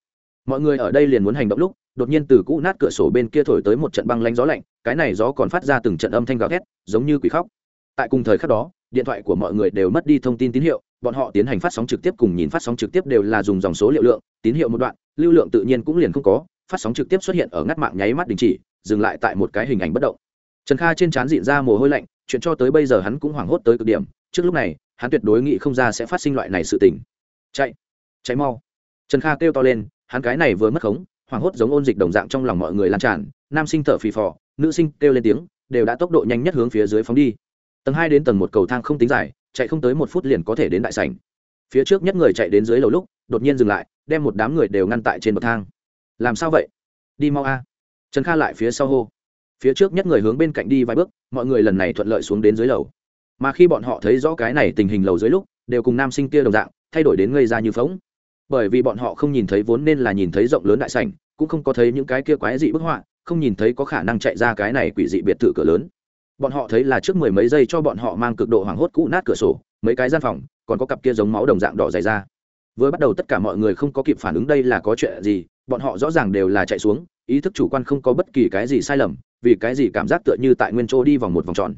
Speaker 1: mọi người ở đây liền muốn hành động lúc, đột nhiên từ cũ nát cửa sổ bên kia thổi tới một trận băng lanh gió lạnh, cái này gió còn phát ra từng trận âm thanh gào thét, giống như quỷ khóc. Tại cùng thời khắc đó, điện thoại của mọi người đều mất đi thông tin tín hiệu, bọn họ tiến hành phát sóng trực tiếp cùng nhìn phát sóng trực tiếp đều là dùng dòng số liệu lượng, tín hiệu một đoạn, lưu lượng tự nhiên cũng liền không có, phát sóng trực tiếp xuất hiện ở ngắt mạng nháy mắt đình chỉ, dừng lại tại một cái hình ảnh bất động. Trần kha trên trán diện ra mồ hôi lạnh, chuyện cho tới bây giờ hắn cũng hoảng hốt tới cực điểm, trước lúc này, hắn tuyệt đối nghĩ không ra sẽ phát sinh loại này sự tình. Chạy chạy mau. Trần kha kêu to lên hắn cái này vừa mất khống, hoảng hốt giống ôn dịch đồng dạng trong lòng mọi người lan tràn, nam sinh thở phì phò, nữ sinh kêu lên tiếng, đều đã tốc độ nhanh nhất hướng phía dưới phóng đi. Tầng hai đến tầng một cầu thang không tính dài, chạy không tới một phút liền có thể đến đại sảnh. Phía trước nhất người chạy đến dưới lầu lúc, đột nhiên dừng lại, đem một đám người đều ngăn tại trên bậc thang. Làm sao vậy? Đi mau a. Trần kha lại phía sau hô. Phía trước nhất người hướng bên cạnh đi vài bước, mọi người lần này thuận lợi xuống đến dưới lầu. Mà khi bọn họ thấy rõ cái này tình hình lầu dưới lúc, đều cùng nam sinh kia đồng dạng, thay đổi đến ngây ra như phóng bởi vì bọn họ không nhìn thấy vốn nên là nhìn thấy rộng lớn đại sảnh, cũng không có thấy những cái kia quái dị bức họa, không nhìn thấy có khả năng chạy ra cái này quỷ dị biệt thự cửa lớn. Bọn họ thấy là trước mười mấy giây cho bọn họ mang cực độ hoảng hốt cũ nát cửa sổ, mấy cái gian phòng, còn có cặp kia giống máu đồng dạng đỏ dày ra. Vừa bắt đầu tất cả mọi người không có kịp phản ứng đây là có chuyện gì, bọn họ rõ ràng đều là chạy xuống, ý thức chủ quan không có bất kỳ cái gì sai lầm, vì cái gì cảm giác tựa như tại nguyên chỗ đi vòng một vòng tròn.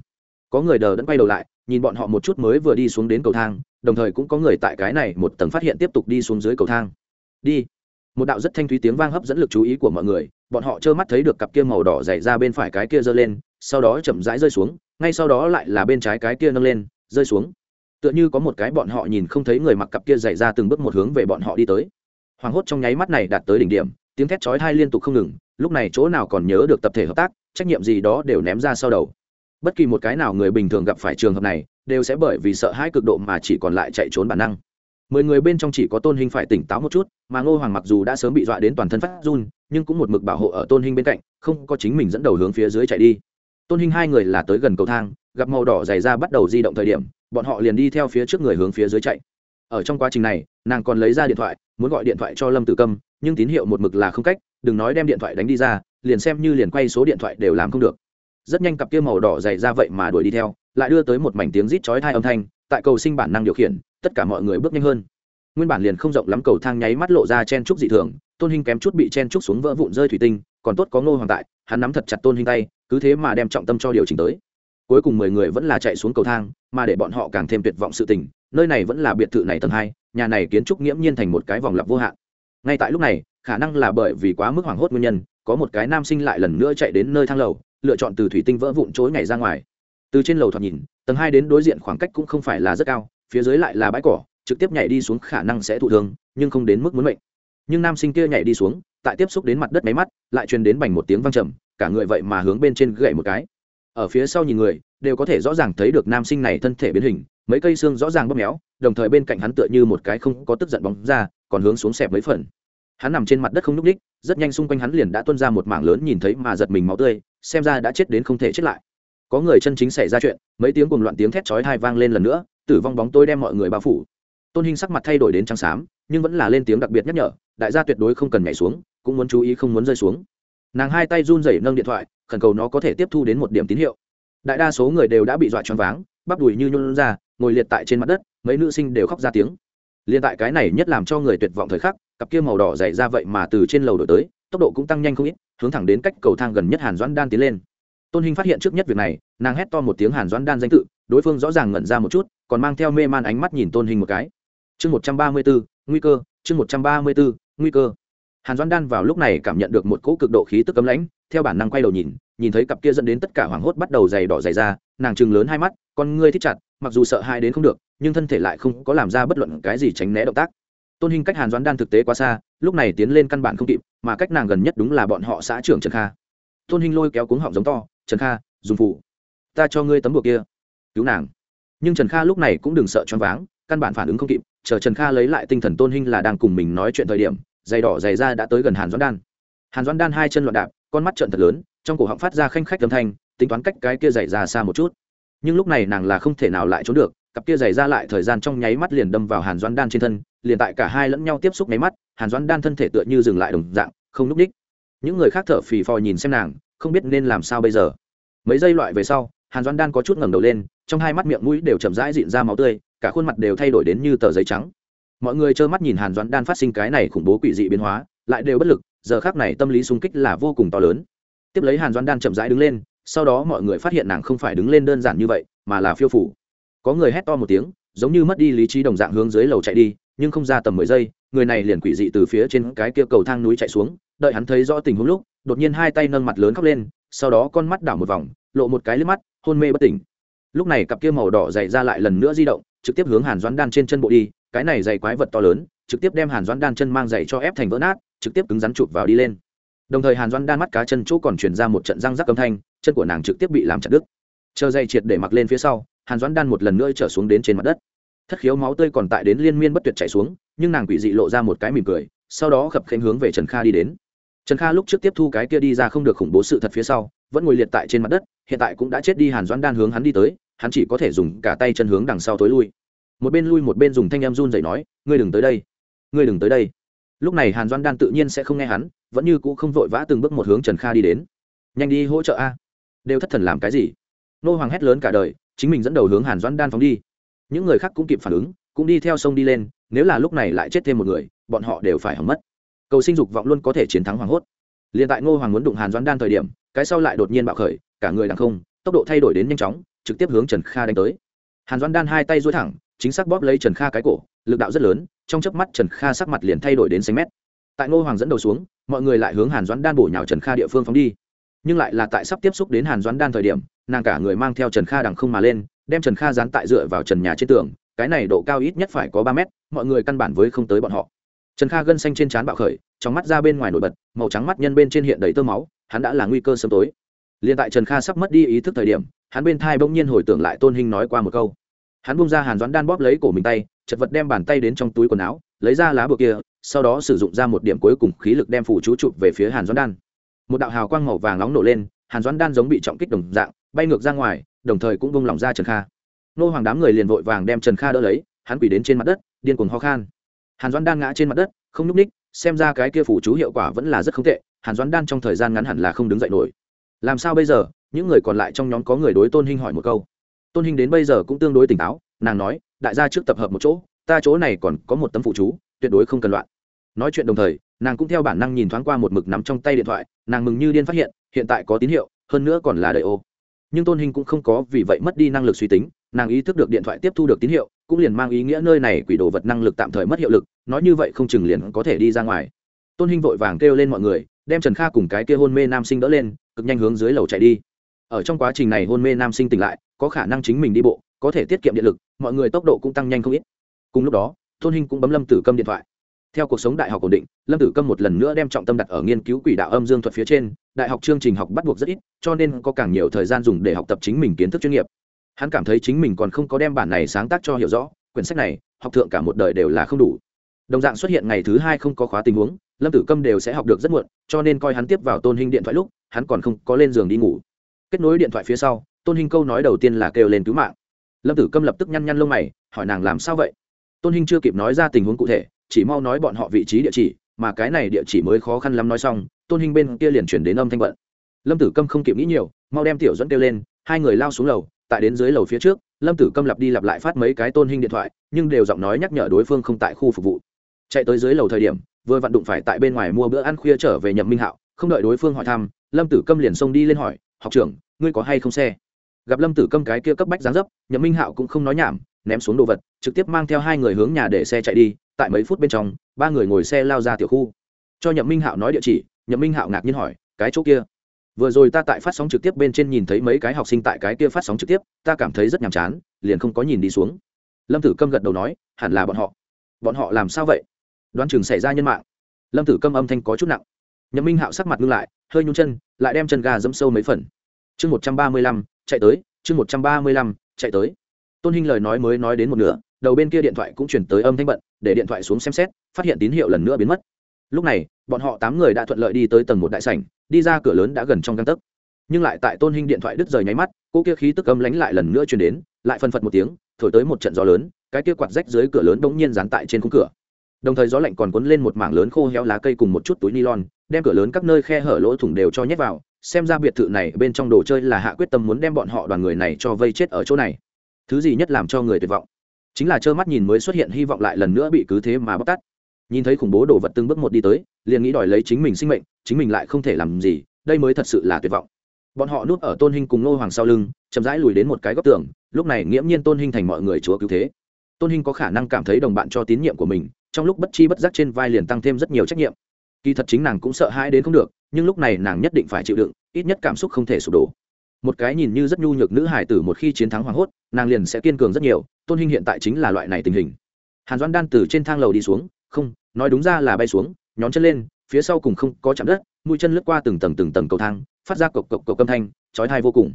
Speaker 1: Có người đờ đẫn quay đầu lại nhìn bọn họ một chút mới vừa đi xuống đến cầu thang, đồng thời cũng có người tại cái này một tầng phát hiện tiếp tục đi xuống dưới cầu thang. Đi. Một đạo rất thanh thúy tiếng vang hấp dẫn lực chú ý của mọi người, bọn họ trơ mắt thấy được cặp kia màu đỏ dày ra bên phải cái kia giơ lên, sau đó chậm rãi rơi xuống, ngay sau đó lại là bên trái cái kia nâng lên, rơi xuống. Tựa như có một cái bọn họ nhìn không thấy người mặc cặp kia dày ra từng bước một hướng về bọn họ đi tới. Hoảng hốt trong nháy mắt này đạt tới đỉnh điểm, tiếng thét chói thai liên tục không ngừng, lúc này chỗ nào còn nhớ được tập thể hợp tác, trách nhiệm gì đó đều ném ra sau đầu bất kỳ một cái nào người bình thường gặp phải trường hợp này, đều sẽ bởi vì sợ hãi cực độ mà chỉ còn lại chạy trốn bản năng. Mười người bên trong chỉ có tôn hình phải tỉnh táo một chút, mà ngô hoàng mặc dù đã sớm bị dọa đến toàn thân phát run, nhưng cũng một mực bảo hộ ở tôn hình bên cạnh, không có chính mình dẫn đầu hướng phía dưới chạy đi. Tôn hình hai người là tới gần cầu thang, gặp màu đỏ dày ra bắt đầu di động thời điểm, bọn họ liền đi theo phía trước người hướng phía dưới chạy. Ở trong quá trình này, nàng còn lấy ra điện thoại, muốn gọi điện thoại cho lâm tử câm, nhưng tín hiệu một mực là không cách, đừng nói đem điện thoại đánh đi ra, liền xem như liền quay số điện thoại đều làm không được rất nhanh cặp kia màu đỏ dày ra vậy mà đuổi đi theo, lại đưa tới một mảnh tiếng rít chói thai âm thanh, tại cầu sinh bản năng điều khiển, tất cả mọi người bước nhanh hơn. Nguyên bản liền không rộng lắm cầu thang nháy mắt lộ ra chen trúc dị thường, tôn hình kém chút bị chen trúc xuống vỡ vụn rơi thủy tinh, còn tốt có ngô hoàng tại, hắn nắm thật chặt tôn hình tay, cứ thế mà đem trọng tâm cho điều chỉnh tới. Cuối cùng mười người vẫn là chạy xuống cầu thang, mà để bọn họ càng thêm tuyệt vọng sự tình, nơi này vẫn là biệt thự này tầng hai, nhà này kiến trúc nghiễm nhiên thành một cái vòng lặp vô hạn. Ngay tại lúc này, khả năng là bởi vì quá mức hoảng hốt nguyên nhân, có một cái nam sinh lại lần nữa chạy đến nơi thang lầu lựa chọn từ thủy tinh vỡ vụn chối nhảy ra ngoài. Từ trên lầu thoạt nhìn, tầng hai đến đối diện khoảng cách cũng không phải là rất cao, phía dưới lại là bãi cỏ, trực tiếp nhảy đi xuống khả năng sẽ thụ thương, nhưng không đến mức muốn mệnh. Nhưng nam sinh kia nhảy đi xuống, tại tiếp xúc đến mặt đất máy mắt, lại truyền đến bành một tiếng vang trầm, cả người vậy mà hướng bên trên gậy một cái. Ở phía sau nhìn người, đều có thể rõ ràng thấy được nam sinh này thân thể biến hình, mấy cây xương rõ ràng bóp méo, đồng thời bên cạnh hắn tựa như một cái không có tức giận bóng ra, còn hướng xuống xẹp mấy phần hắn nằm trên mặt đất không nhúc ních rất nhanh xung quanh hắn liền đã tuân ra một mảng lớn nhìn thấy mà giật mình máu tươi, xem ra đã chết đến không thể chết lại. Có người chân chính xảy ra chuyện, mấy tiếng cùng loạn tiếng thét chói tai vang lên lần nữa, tử vong bóng tôi đem mọi người bao phủ. Tôn hình sắc mặt thay đổi đến trắng xám, nhưng vẫn là lên tiếng đặc biệt nhắc nhở, đại gia tuyệt đối không cần nhảy xuống, cũng muốn chú ý không muốn rơi xuống. Nàng hai tay run rẩy nâng điện thoại, khẩn cầu nó có thể tiếp thu đến một điểm tín hiệu. Đại đa số người đều đã bị dọa choáng váng, bắp đùi như nhún ra, ngồi liệt tại trên mặt đất, mấy nữ sinh đều khóc ra tiếng. Liên tại cái này nhất làm cho người tuyệt vọng thời khắc cặp kia màu đỏ dày ra vậy mà từ trên lầu đổi tới, tốc độ cũng tăng nhanh không ít, hướng thẳng đến cách cầu thang gần nhất hàn doãn đan tiến lên. Tôn hình phát hiện trước nhất việc này, nàng hét to một tiếng hàn doãn đan danh tự, đối phương rõ ràng ngẩn ra một chút, còn mang theo mê man ánh mắt nhìn tôn hình một cái. Chương một trăm ba mươi bốn nguy cơ, chương một trăm ba mươi bốn nguy cơ. Hàn doãn đan vào lúc này cảm nhận được một cỗ cực độ khí tức cấm lãnh, theo bản năng quay đầu nhìn nhìn thấy cặp kia dẫn đến tất cả hoảng hốt bắt đầu dày đỏ dày ra nàng chừng lớn hai mắt, con ngươi thích chặt, mặc dù sợ hai đến không được, nhưng thân thể lại không có làm ra bất luận cái gì tránh né động tác tôn hình cách hàn doãn đan thực tế quá xa, lúc này tiến lên căn bản không kịp, mà cách nàng gần nhất đúng là bọn họ xã trưởng trần kha. Tôn hình lôi kéo cuống họng giống to, trần kha, dùng phụ ta cho ngươi tấm buộc kia. Cứu nàng. Nhưng trần kha lúc này cũng đừng sợ choáng váng, căn bản phản ứng không kịp, chờ trần kha lấy lại tinh thần tôn hình là đang cùng mình nói chuyện thời điểm, giày đỏ giày ra đã tới gần hàn doãn đan. Hàn doãn đan hai chân loạn đạp, con mắt trợn thật lớn, trong cổ họng phát ra khanh khách âm thanh, tính toán cách cái kia giày ra xa một chút. Nhưng lúc này nàng là không thể nào lại trốn được, cặp kia giày ra lại thời gian trong nháy mắt liền đâm vào hàn doãn đan trên thân liền tại cả hai lẫn nhau tiếp xúc nháy mắt, hàn doãn đan thân thể tựa như dừng lại đồng dạng, không núp ních những người khác thở phì phò nhìn xem nàng, không biết nên làm sao bây giờ. Mấy giây loại về sau, hàn doãn đan có chút ngẩng đầu lên, trong hai mắt miệng mũi đều chậm rãi dịn ra máu tươi, cả khuôn mặt đều thay đổi đến như tờ giấy trắng. Mọi người trơ mắt nhìn hàn doãn đan phát sinh cái này khủng bố quỷ dị biến hóa, lại đều bất lực, giờ khác này tâm lý sung kích là vô cùng to lớn. Tiếp lấy hàn Doãn đan chậm rãi đứng lên, sau đó mọi người phát hiện nàng không phải đứng lên đơn giản như vậy, mà là phiêu phủ. Có người hét to một tiếng, giống như mất đi lý trí đồng dạng hướng dưới lầu chạy đi nhưng không ra tầm mười giây, người này liền quỷ dị từ phía trên cái kia cầu thang núi chạy xuống, đợi hắn thấy rõ tình huống lúc, đột nhiên hai tay nâng mặt lớn khóc lên, sau đó con mắt đảo một vòng, lộ một cái lên mắt, hôn mê bất tỉnh. Lúc này cặp kia màu đỏ dày ra lại lần nữa di động, trực tiếp hướng hàn doãn đan trên chân bộ đi, cái này dày quái vật to lớn, trực tiếp đem hàn doãn đan chân mang dày cho ép thành vỡ nát, trực tiếp cứng rắn chụp vào đi lên. Đồng thời hàn doãn đan mắt cá chân chỗ còn chuyển ra một trận răng rắc âm thanh, chân của nàng trực tiếp bị làm chặt đứt. Chờ dây triệt để mặc lên phía sau, hàn doãn đan một lần nữa trở xuống đến trên mặt đất thất khiếu máu tươi còn tại đến liên miên bất tuyệt chảy xuống, nhưng nàng quỷ dị lộ ra một cái mỉm cười, sau đó khập khênh hướng về trần kha đi đến. Trần kha lúc trước tiếp thu cái kia đi ra không được khủng bố sự thật phía sau, vẫn ngồi liệt tại trên mặt đất, hiện tại cũng đã chết đi hàn doãn đan hướng hắn đi tới, hắn chỉ có thể dùng cả tay chân hướng đằng sau tối lui. Một bên lui một bên dùng thanh em run dậy nói, ngươi đừng tới đây, ngươi đừng tới đây. Lúc này hàn doãn đan tự nhiên sẽ không nghe hắn, vẫn như cũ không vội vã từng bước một hướng trần kha đi đến. Nhanh đi hỗ trợ a, đều thất thần làm cái gì? Nô hoàng hét lớn cả đời, chính mình dẫn đầu hướng hàn doãn đan phóng đi những người khác cũng kịp phản ứng, cũng đi theo sông đi lên, nếu là lúc này lại chết thêm một người, bọn họ đều phải hỏng mất. Cầu sinh dục vọng luôn có thể chiến thắng hoàng hốt. Liền tại ngô hoàng muốn đụng hàn doãn đan thời điểm, cái sau lại đột nhiên bạo khởi, cả người đằng không, tốc độ thay đổi đến nhanh chóng, trực tiếp hướng trần kha đánh tới. Hàn doãn đan hai tay duỗi thẳng, chính xác bóp lấy trần kha cái cổ, lực đạo rất lớn, trong chớp mắt trần kha sắc mặt liền thay đổi đến xanh mét. Tại ngô hoàng dẫn đầu xuống, mọi người lại hướng hàn doãn đan bổ nhào trần kha địa phương phóng đi. Nhưng lại là tại sắp tiếp xúc đến hàn doãn đan thời điểm, nàng cả người mang theo trần kha đằng không mà lên đem trần kha dán tại dựa vào trần nhà trên tường, cái này độ cao ít nhất phải có ba mét, mọi người căn bản với không tới bọn họ. Trần kha gân xanh trên trán bạo khởi, trong mắt ra bên ngoài nổi bật, màu trắng mắt nhân bên trên hiện đầy tơ máu, hắn đã là nguy cơ sớm tối. Liền tại trần kha sắp mất đi ý thức thời điểm, hắn bên thai bỗng nhiên hồi tưởng lại tôn hình nói qua một câu. Hắn bung ra hàn doãn đan bóp lấy cổ mình tay, chật vật đem bàn tay đến trong túi quần áo, lấy ra lá bờ kia, sau đó sử dụng ra một điểm cuối cùng khí lực đem phủ chú chụp về phía hàn doãn đan. Một đạo hào quang màu vàng nóng nổ lên, hàn doãn đan giống bị trọng kích đồng dạng, bay ngược ra ngoài đồng thời cũng bung lỏng ra trần kha. Nô hoàng đám người liền vội vàng đem trần kha đỡ lấy, hắn quỳ đến trên mặt đất, điên cuồng ho khan. Hàn doãn đan ngã trên mặt đất, không nhúc ních xem ra cái kia phủ chú hiệu quả vẫn là rất không tệ, hàn doãn đan trong thời gian ngắn hẳn là không đứng dậy nổi. Làm sao bây giờ? Những người còn lại trong nhóm có người đối tôn hinh hỏi một câu. Tôn hinh đến bây giờ cũng tương đối tỉnh táo, nàng nói, đại gia trước tập hợp một chỗ, ta chỗ này còn có một tấm phụ chú, tuyệt đối không cần loạn. Nói chuyện đồng thời, nàng cũng theo bản năng nhìn thoáng qua một mực nắm trong tay điện thoại, nàng mừng như điên phát hiện hiện tại có tín hiệu, hơn nữa còn là đầy ô nhưng tôn hình cũng không có vì vậy mất đi năng lực suy tính, nàng ý thức được điện thoại tiếp thu được tín hiệu, cũng liền mang ý nghĩa nơi này quỷ đồ vật năng lực tạm thời mất hiệu lực, nói như vậy không chừng liền có thể đi ra ngoài. Tôn hình vội vàng kêu lên mọi người, đem trần kha cùng cái kia hôn mê nam sinh đỡ lên, cực nhanh hướng dưới lầu chạy đi. Ở trong quá trình này hôn mê nam sinh tỉnh lại, có khả năng chính mình đi bộ, có thể tiết kiệm điện lực, mọi người tốc độ cũng tăng nhanh không ít. Cùng lúc đó, tôn hình cũng bấm lâm tử câm điện thoại theo cuộc sống đại học ổn định, lâm tử câm một lần nữa đem trọng tâm đặt ở nghiên cứu quỷ đạo âm dương thuật phía trên, đại học chương trình học bắt buộc rất ít, cho nên có càng nhiều thời gian dùng để học tập chính mình kiến thức chuyên nghiệp. Hắn cảm thấy chính mình còn không có đem bản này sáng tác cho hiểu rõ, quyển sách này, học thượng cả một đời đều là không đủ. Đồng dạng xuất hiện ngày thứ hai không có khóa tình huống, lâm tử câm đều sẽ học được rất muộn, cho nên coi hắn tiếp vào tôn hình điện thoại lúc, hắn còn không có lên giường đi ngủ. Kết nối điện thoại phía sau, tôn hình câu nói đầu tiên là kêu lên cứu mạng. Lâm tử câm lập tức nhăn nhăn lông mày, hỏi nàng làm sao vậy? Tôn hình chưa kịp nói ra tình huống cụ thể chỉ mau nói bọn họ vị trí địa chỉ, mà cái này địa chỉ mới khó khăn lắm nói xong, tôn hình bên kia liền chuyển đến âm thanh vận. Lâm tử câm không kịp nghĩ nhiều, mau đem tiểu dẫn kêu lên, hai người lao xuống lầu, tại đến dưới lầu phía trước, lâm tử câm lặp đi lặp lại phát mấy cái tôn hình điện thoại, nhưng đều giọng nói nhắc nhở đối phương không tại khu phục vụ. Chạy tới dưới lầu thời điểm, vừa vặn đụng phải tại bên ngoài mua bữa ăn khuya trở về nhậm minh hạo, không đợi đối phương hỏi thăm, lâm tử câm liền xông đi lên hỏi, học trưởng, ngươi có hay không xe? Gặp lâm tử câm cái kia cấp bách giáng dấp, nhậm minh hạo cũng không nói nhảm, ném xuống đồ vật, trực tiếp mang theo hai người hướng nhà để xe chạy đi tại mấy phút bên trong, ba người ngồi xe lao ra tiểu khu. Cho nhậm minh hạo nói địa chỉ, nhậm minh hạo ngạc nhiên hỏi, cái chỗ kia? Vừa rồi ta tại phát sóng trực tiếp bên trên nhìn thấy mấy cái học sinh tại cái kia phát sóng trực tiếp, ta cảm thấy rất nhàm chán, liền không có nhìn đi xuống. Lâm tử câm gật đầu nói, hẳn là bọn họ. Bọn họ làm sao vậy? Đoán chừng xảy ra nhân mạng. Lâm tử câm âm thanh có chút nặng. Nhậm minh hạo sắc mặt ngưng lại, hơi nhung chân, lại đem chân gà dẫm sâu mấy phần. Chương một trăm ba mươi lăm, chạy tới, chương một trăm ba mươi lăm, chạy tới. Tôn hinh lời nói mới nói đến một nửa, đầu bên kia điện thoại cũng chuyển tới âm thanh bận để điện thoại xuống xem xét, phát hiện tín hiệu lần nữa biến mất. Lúc này, bọn họ tám người đã thuận lợi đi tới tầng một đại sảnh, đi ra cửa lớn đã gần trong găng tấc. Nhưng lại tại tôn hinh điện thoại đứt rời nháy mắt, cô kia khí tức âm lánh lại lần nữa chuyển đến, lại phân phật một tiếng, thổi tới một trận gió lớn, cái kia quạt rách dưới cửa lớn bỗng nhiên dán tại trên khung cửa. Đồng thời gió lạnh còn cuốn lên một mảng lớn khô héo lá cây cùng một chút túi nylon, đem cửa lớn các nơi khe hở lỗ thủng đều cho nhét vào, xem ra biệt thự này bên trong đồ chơi là hạ quyết tâm muốn đem bọn họ đoàn người này cho vây chết ở chỗ này. Thứ gì nhất làm cho người tuyệt vọng? Chính là trơ mắt nhìn mới xuất hiện hy vọng lại lần nữa bị cứ thế mà bóc tắt nhìn thấy khủng bố đồ vật từng bước một đi tới, liền nghĩ đòi lấy chính mình sinh mệnh, chính mình lại không thể làm gì, đây mới thật sự là tuyệt vọng. Bọn họ núp ở tôn hình cùng nô hoàng sau lưng, chậm rãi lùi đến một cái góc tường, lúc này nghiễm nhiên tôn hình thành mọi người chúa cứu thế. Tôn hình có khả năng cảm thấy đồng bạn cho tín nhiệm của mình, trong lúc bất chi bất giác trên vai liền tăng thêm rất nhiều trách nhiệm. Kỳ thật chính nàng cũng sợ hãi đến không được, nhưng lúc này nàng nhất định phải chịu đựng, ít nhất cảm xúc không thể sụp đổ một cái nhìn như rất nhu nhược nữ hải tử một khi chiến thắng hoảng hốt, nàng liền sẽ kiên cường rất nhiều, tôn hinh hiện tại chính là loại này tình hình. Hàn doan đan từ trên thang lầu đi xuống, không, nói đúng ra là bay xuống, nhón chân lên, phía sau cùng không có chạm đất, mũi chân lướt qua từng tầng từng tầng cầu thang, phát ra cộc cộc cộc âm thanh, chói thai vô cùng.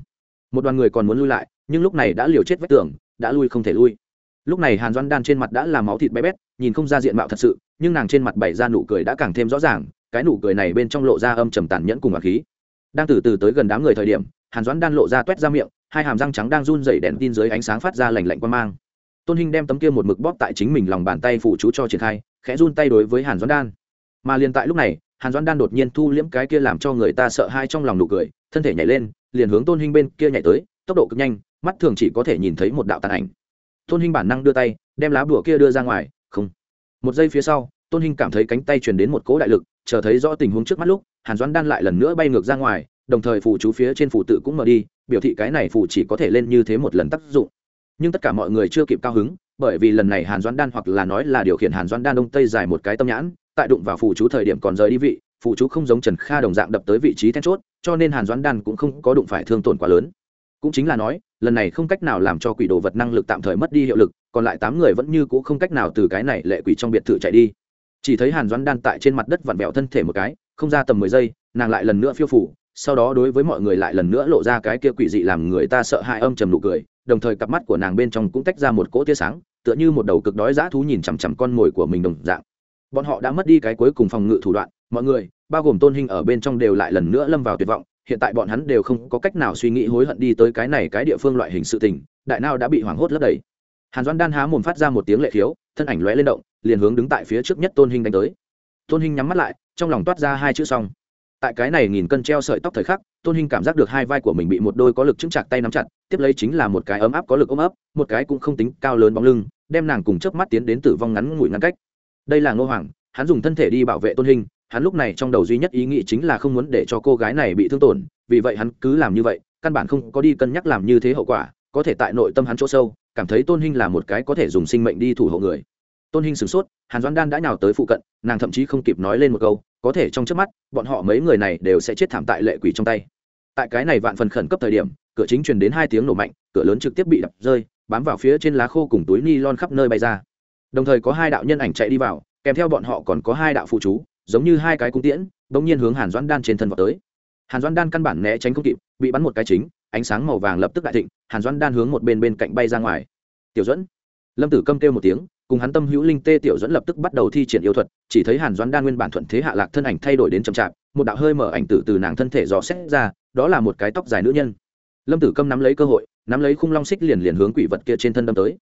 Speaker 1: Một đoàn người còn muốn lui lại, nhưng lúc này đã liều chết vách tường, đã lui không thể lui. Lúc này hàn doan đan trên mặt đã là máu thịt bé bét, nhìn không ra diện mạo thật sự, nhưng nàng trên mặt bày ra nụ cười đã càng thêm rõ ràng, cái nụ cười này bên trong lộ ra âm trầm tàn nhẫn cùng hạt khí. Đang từ từ tới gần đám người thời điểm hàn doãn đan lộ ra t u é t ra miệng, hai hàm răng trắng đang run dày đèn tin dưới ánh sáng phát ra lành lạnh quan mang. Tôn hinh đem tấm kia một mực bóp tại chính mình lòng bàn tay phụ chú cho triển khai, khẽ run tay đối với hàn doãn đan. Mà liền tại lúc này, hàn doãn đan đột nhiên thu liễm cái kia làm cho người ta sợ hai trong lòng nụ cười, thân thể nhảy lên, liền hướng tôn hinh bên kia nhảy tới, tốc độ cực nhanh, mắt thường chỉ có thể nhìn thấy một đạo tàn ảnh. Tôn hinh bản năng đưa tay, đem lá bùa kia đưa ra ngoài, không. Một giây phía sau, tôn hinh cảm thấy cánh tay truyền đến một cỗ đại lực, chờ thấy rõ tình huống trước mắt lúc, hàn doãn đan lại lần nữa bay ngược ra ngoài đồng thời phù chú phía trên phù tự cũng mở đi, biểu thị cái này phù chỉ có thể lên như thế một lần tác dụng. Nhưng tất cả mọi người chưa kịp cao hứng, bởi vì lần này hàn doãn đan hoặc là nói là điều khiển hàn doãn đan đông tây dài một cái tâm nhãn, tại đụng vào phù chú thời điểm còn rời đi vị phù chú không giống trần kha đồng dạng đập tới vị trí then chốt, cho nên hàn doãn đan cũng không có đụng phải thương tổn quá lớn. Cũng chính là nói, lần này không cách nào làm cho quỷ đồ vật năng lực tạm thời mất đi hiệu lực, còn lại tám người vẫn như c ũ không cách nào từ cái này lệ quỷ trong biệt thự chạy đi. Chỉ thấy hàn doãn đan tại trên mặt đất vặn vẹo thân thể một cái, không ra tầm mười giây, nàng lại lần nữa phiêu phủ sau đó đối với mọi người lại lần nữa lộ ra cái kia quỷ dị làm người ta sợ hãi âm trầm nụ cười, đồng thời cặp mắt của nàng bên trong cũng tách ra một cỗ tia sáng, tựa như một đầu cực đói dã thú nhìn chằm chằm con mồi của mình đồng dạng. Bọn họ đã mất đi cái cuối cùng phòng ngự thủ đoạn, mọi người, bao gồm tôn hình ở bên trong đều lại lần nữa lâm vào tuyệt vọng, hiện tại bọn hắn đều không có cách nào suy nghĩ hối hận đi tới cái này cái địa phương loại hình sự tình, đại nào đã bị hoảng hốt lấp đầy. Hàn doan đan há mồm phát ra một tiếng lệ khiếu, thân ảnh lóe lên động, liền hướng đứng tại phía trước nhất tôn hình đánh tới. Tôn hình nhắm mắt lại, trong lòng toát ra hai chữ xong tại cái này nghìn cân treo sợi tóc thời khắc, tôn hình cảm giác được hai vai của mình bị một đôi có lực chững chặt tay nắm chặt, tiếp lấy chính là một cái ấm áp có lực ôm ấp, một cái cũng không tính cao lớn bóng lưng, đem nàng cùng chớp mắt tiến đến tử vong ngắn ngủi ngăn cách. Đây là ngô hoàng, hắn dùng thân thể đi bảo vệ tôn hình hắn lúc này trong đầu duy nhất ý nghĩ chính là không muốn để cho cô gái này bị thương tổn, vì vậy hắn cứ làm như vậy, căn bản không có đi cân nhắc làm như thế hậu quả, có thể tại nội tâm hắn chỗ sâu, cảm thấy tôn hinh là một cái có thể dùng sinh mệnh đi thủ hộ người. Tôn hinh sửng sốt, hàn doãn đan đã nhào tới phụ cận, nàng thậm chí không kịp nói lên một câu có thể trong trước mắt, bọn họ mấy người này đều sẽ chết thảm tại lệ quỷ trong tay. Tại cái này vạn phần khẩn cấp thời điểm, cửa chính truyền đến hai tiếng nổ mạnh, cửa lớn trực tiếp bị đập rơi, bám vào phía trên lá khô cùng túi ni lon khắp nơi bay ra. Đồng thời có hai đạo nhân ảnh chạy đi vào, kèm theo bọn họ còn có hai đạo phụ chú, giống như hai cái cung tiễn, bỗng nhiên hướng hàn doãn đan trên thân vào tới. Hàn doãn đan căn bản né tránh không kịp, bị bắn một cái chính, ánh sáng màu vàng lập tức đại thịnh, hàn doãn đan hướng một bên bên cạnh bay ra ngoài. Tiểu dẫn lâm tử câm kêu một tiếng cùng hắn tâm hữu linh tê tiểu dẫn lập tức bắt đầu thi triển yêu thuật, chỉ thấy hàn doãn đan nguyên bản thuận thế hạ lạc thân ảnh thay đổi đến chậm chạp, một đạo hơi mở ảnh tử từ nàng thân thể dò xét ra, đó là một cái tóc dài nữ nhân. Lâm tử câm nắm lấy cơ hội, nắm lấy khung long xích liền liền hướng quỷ vật kia trên thân đâm tới.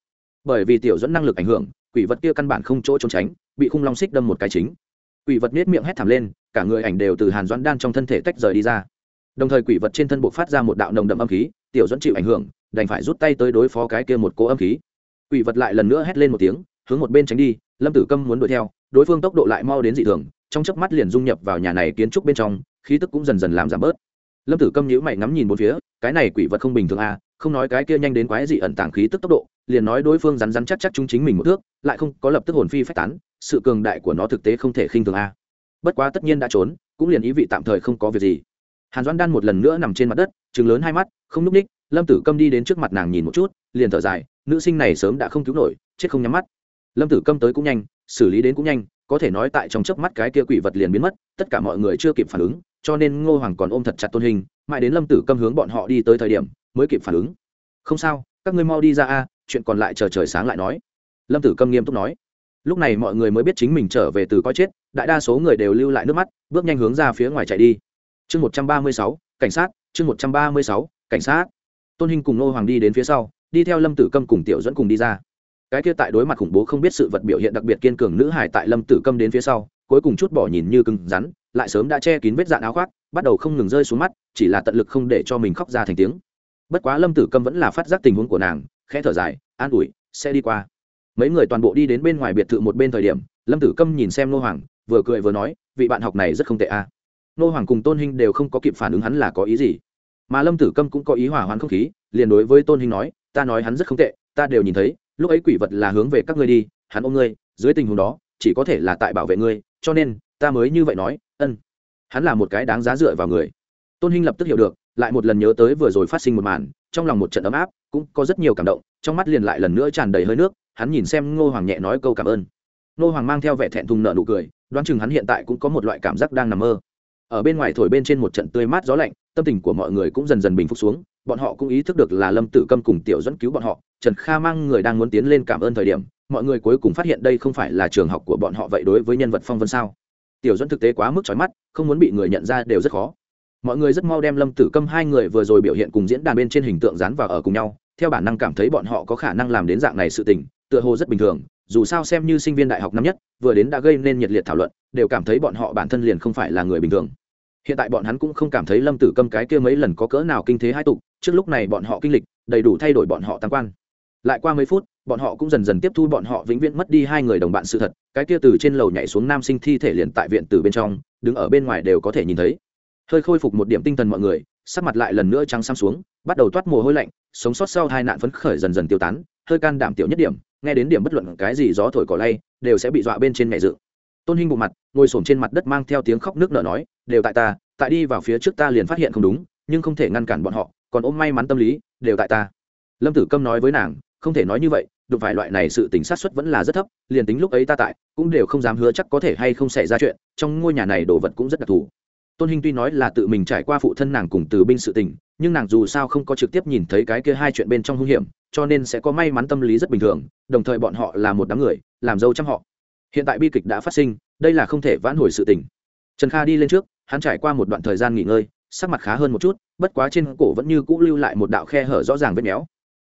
Speaker 1: Bởi vì tiểu dẫn năng lực ảnh hưởng, quỷ vật kia căn bản không chỗ trốn tránh, bị khung long xích đâm một cái chính. Quỷ vật nết miệng hét thảm lên, cả người ảnh đều từ hàn doãn đan trong thân thể tách rời đi ra. Đồng thời quỷ vật trên thân buộc phát ra một đạo nồng đậm âm khí, tiểu dẫn chịu ảnh hưởng, đành phải rút tay tới đối phó cái kia một cỗ âm khí. Quỷ vật lại lần nữa hét lên một tiếng hướng một bên tránh đi, lâm tử câm muốn đuổi theo, đối phương tốc độ lại mau đến dị thường, trong chớp mắt liền dung nhập vào nhà này kiến trúc bên trong, khí tức cũng dần dần làm giảm bớt. Lâm tử câm nhíu mày ngắm nhìn một phía, cái này quỷ vật không bình thường à không nói cái kia nhanh đến quái dị ẩn tàng khí tức tốc độ, liền nói đối phương rắn rắn chắc chắc chúng chính mình một thước, lại không có lập tức hồn phi phách tán, sự cường đại của nó thực tế không thể khinh thường a bất quá tất nhiên đã trốn, cũng liền ý vị tạm thời không có việc gì. Hàn doãn đan một lần nữa nằm trên mặt đất chừng lớn hai mắt, không n ú c ních, lâm tử câm đi đến trước mặt nàng nhìn một chút, liền thở dài, nữ sinh này sớm đã không cứu nổi, chết không nhắm mắt lâm tử câm tới cũng nhanh, xử lý đến cũng nhanh, có thể nói tại trong chớp mắt cái kia quỷ vật liền biến mất, tất cả mọi người chưa kịp phản ứng, cho nên ngô hoàng còn ôm thật chặt tôn hình, mãi đến lâm tử câm hướng bọn họ đi tới thời điểm, mới kịp phản ứng. Không sao, các ngươi mau đi ra a, chuyện còn lại chờ trời sáng lại nói. Lâm tử câm nghiêm túc nói. Lúc này mọi người mới biết chính mình trở về từ coi chết, đại đa số người đều lưu lại nước mắt, bước nhanh hướng ra phía ngoài chạy đi. Chương một trăm ba mươi sáu, cảnh sát, chương một trăm ba mươi sáu, cảnh sát. Tôn hình cùng Ngô hoàng đi đến phía sau, đi theo lâm tử câm cùng tiểu dẫn cùng đi ra cái kia tại đối mặt khủng bố không biết sự vật biểu hiện đặc biệt kiên cường nữ hải tại lâm tử câm đến phía sau, cuối cùng chút bỏ nhìn như cứng rắn, lại sớm đã che kín vết dạn áo khoác, bắt đầu không ngừng rơi xuống mắt, chỉ là tận lực không để cho mình khóc ra thành tiếng. Bất quá lâm tử câm vẫn là phát giác tình huống của nàng, khẽ thở dài, an ủi, sẽ đi qua. Mấy người toàn bộ đi đến bên ngoài biệt thự một bên thời điểm, lâm tử câm nhìn xem nô hoàng, vừa cười vừa nói, vị bạn học này rất không tệ a. À. nô hoàng cùng tôn hinh đều không có kịp phản ứng hắn là có ý gì. Mà lâm tử câm cũng có ý hỏa hoạn không khí, liền đối với tôn hinh nói, ta nói hắn rất không tệ, ta đều nhìn thấy lúc ấy quỷ vật là hướng về các ngươi đi, hắn ôm ngươi, dưới tình huống đó, chỉ có thể là tại bảo vệ ngươi, cho nên, ta mới như vậy nói, ân. Hắn là một cái đáng giá dựa vào người. Tôn hinh lập tức hiểu được, lại một lần nhớ tới vừa rồi phát sinh một màn, trong lòng một trận ấm áp, cũng có rất nhiều cảm động, trong mắt liền lại lần nữa tràn đầy hơi nước, hắn nhìn xem ngô hoàng nhẹ nói câu cảm ơn. Ngô hoàng mang theo vẻ thẹn thùng nợ nụ cười, đoán chừng hắn hiện tại cũng có một loại cảm giác đang nằm mơ. Ở bên ngoài thổi bên trên một trận tươi mát gió lạnh, tâm tình của mọi người cũng dần dần bình phục xuống, bọn họ cũng ý thức được là lâm tử câm cùng tiểu dẫn cứu bọn họ trần kha mang người đang muốn tiến lên cảm ơn thời điểm, mọi người cuối cùng phát hiện đây không phải là trường học của bọn họ vậy đối với nhân vật phong vân sao? Tiểu dẫn thực tế quá mức trói mắt, không muốn bị người nhận ra đều rất khó. Mọi người rất mau đem lâm tử câm hai người vừa rồi biểu hiện cùng diễn đàn bên trên hình tượng dán vào ở cùng nhau, theo bản năng cảm thấy bọn họ có khả năng làm đến dạng này sự tình, tựa hồ rất bình thường, dù sao xem như sinh viên đại học năm nhất, vừa đến đã gây nên nhiệt liệt thảo luận, đều cảm thấy bọn họ bản thân liền không phải là người bình thường. Hiện tại bọn hắn cũng không cảm thấy lâm tử câm cái kia mấy lần có cỡ nào kinh thế hai tục, trước lúc này bọn họ kinh lịch, đầy đủ thay đổi bọn họ tam quan lại qua mấy phút, bọn họ cũng dần dần tiếp thu bọn họ vĩnh viễn mất đi hai người đồng bạn sự thật, cái kia từ trên lầu nhảy xuống nam sinh thi thể liền tại viện từ bên trong, đứng ở bên ngoài đều có thể nhìn thấy. Hơi khôi phục một điểm tinh thần mọi người, sắc mặt lại lần nữa trắng xăm xuống, bắt đầu toát mồ hôi lạnh, sống sót sau hai nạn phấn khởi dần dần tiêu tán, hơi can đảm tiểu nhất điểm, nghe đến điểm bất luận cái gì gió thổi cỏ lay, đều sẽ bị dọa bên trên mẹ dự. Tôn hinh bộ mặt, ngồi xổm trên mặt đất mang theo tiếng khóc nước nở nói, đều tại ta, tại đi vào phía trước ta liền phát hiện không đúng, nhưng không thể ngăn cản bọn họ, còn ôm may mắn tâm lý, đều tại ta. Lâm tử câm nói với nàng không thể nói như vậy, đụng phải loại này sự tính sát xuất vẫn là rất thấp, liền tính lúc ấy ta tại, cũng đều không dám hứa chắc có thể hay không xảy ra chuyện, trong ngôi nhà này đồ vật cũng rất đặc thù. Tôn hinh tuy nói là tự mình trải qua phụ thân nàng cùng từ binh sự tình, nhưng nàng dù sao không có trực tiếp nhìn thấy cái kia hai chuyện bên trong hung hiểm, cho nên sẽ có may mắn tâm lý rất bình thường, đồng thời bọn họ là một đám người, làm dâu chăm họ. Hiện tại bi kịch đã phát sinh, đây là không thể vãn hồi sự tình. Trần kha đi lên trước, hắn trải qua một đoạn thời gian nghỉ ngơi, sắc mặt khá hơn một chút, bất quá trên cổ vẫn như cũ lưu lại một đạo khe hở rõ ràng vết méo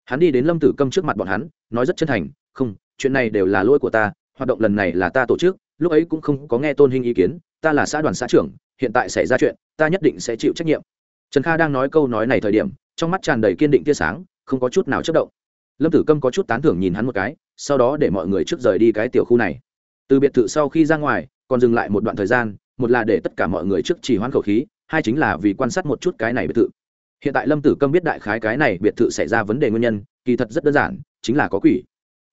Speaker 1: hắn đi đến lâm tử câm trước mặt bọn hắn, nói rất chân thành, không, chuyện này đều là lỗi của ta, hoạt động lần này là ta tổ chức, lúc ấy cũng không có nghe tôn hình ý kiến, ta là xã đoàn xã trưởng, hiện tại xảy ra chuyện, ta nhất định sẽ chịu trách nhiệm. Trần kha đang nói câu nói này thời điểm, trong mắt tràn đầy kiên định tia sáng, không có chút nào chất động. Lâm tử câm có chút tán thưởng nhìn hắn một cái, sau đó để mọi người trước rời đi cái tiểu khu này. Từ biệt thự sau khi ra ngoài, còn dừng lại một đoạn thời gian, một là để tất cả mọi người trước chỉ hoãn khẩu khí, hai chính là vì quan sát một chút cái này biệt thự hiện tại lâm tử câm biết đại khái cái này biệt thự xảy ra vấn đề nguyên nhân, kỳ thật rất đơn giản, chính là có quỷ.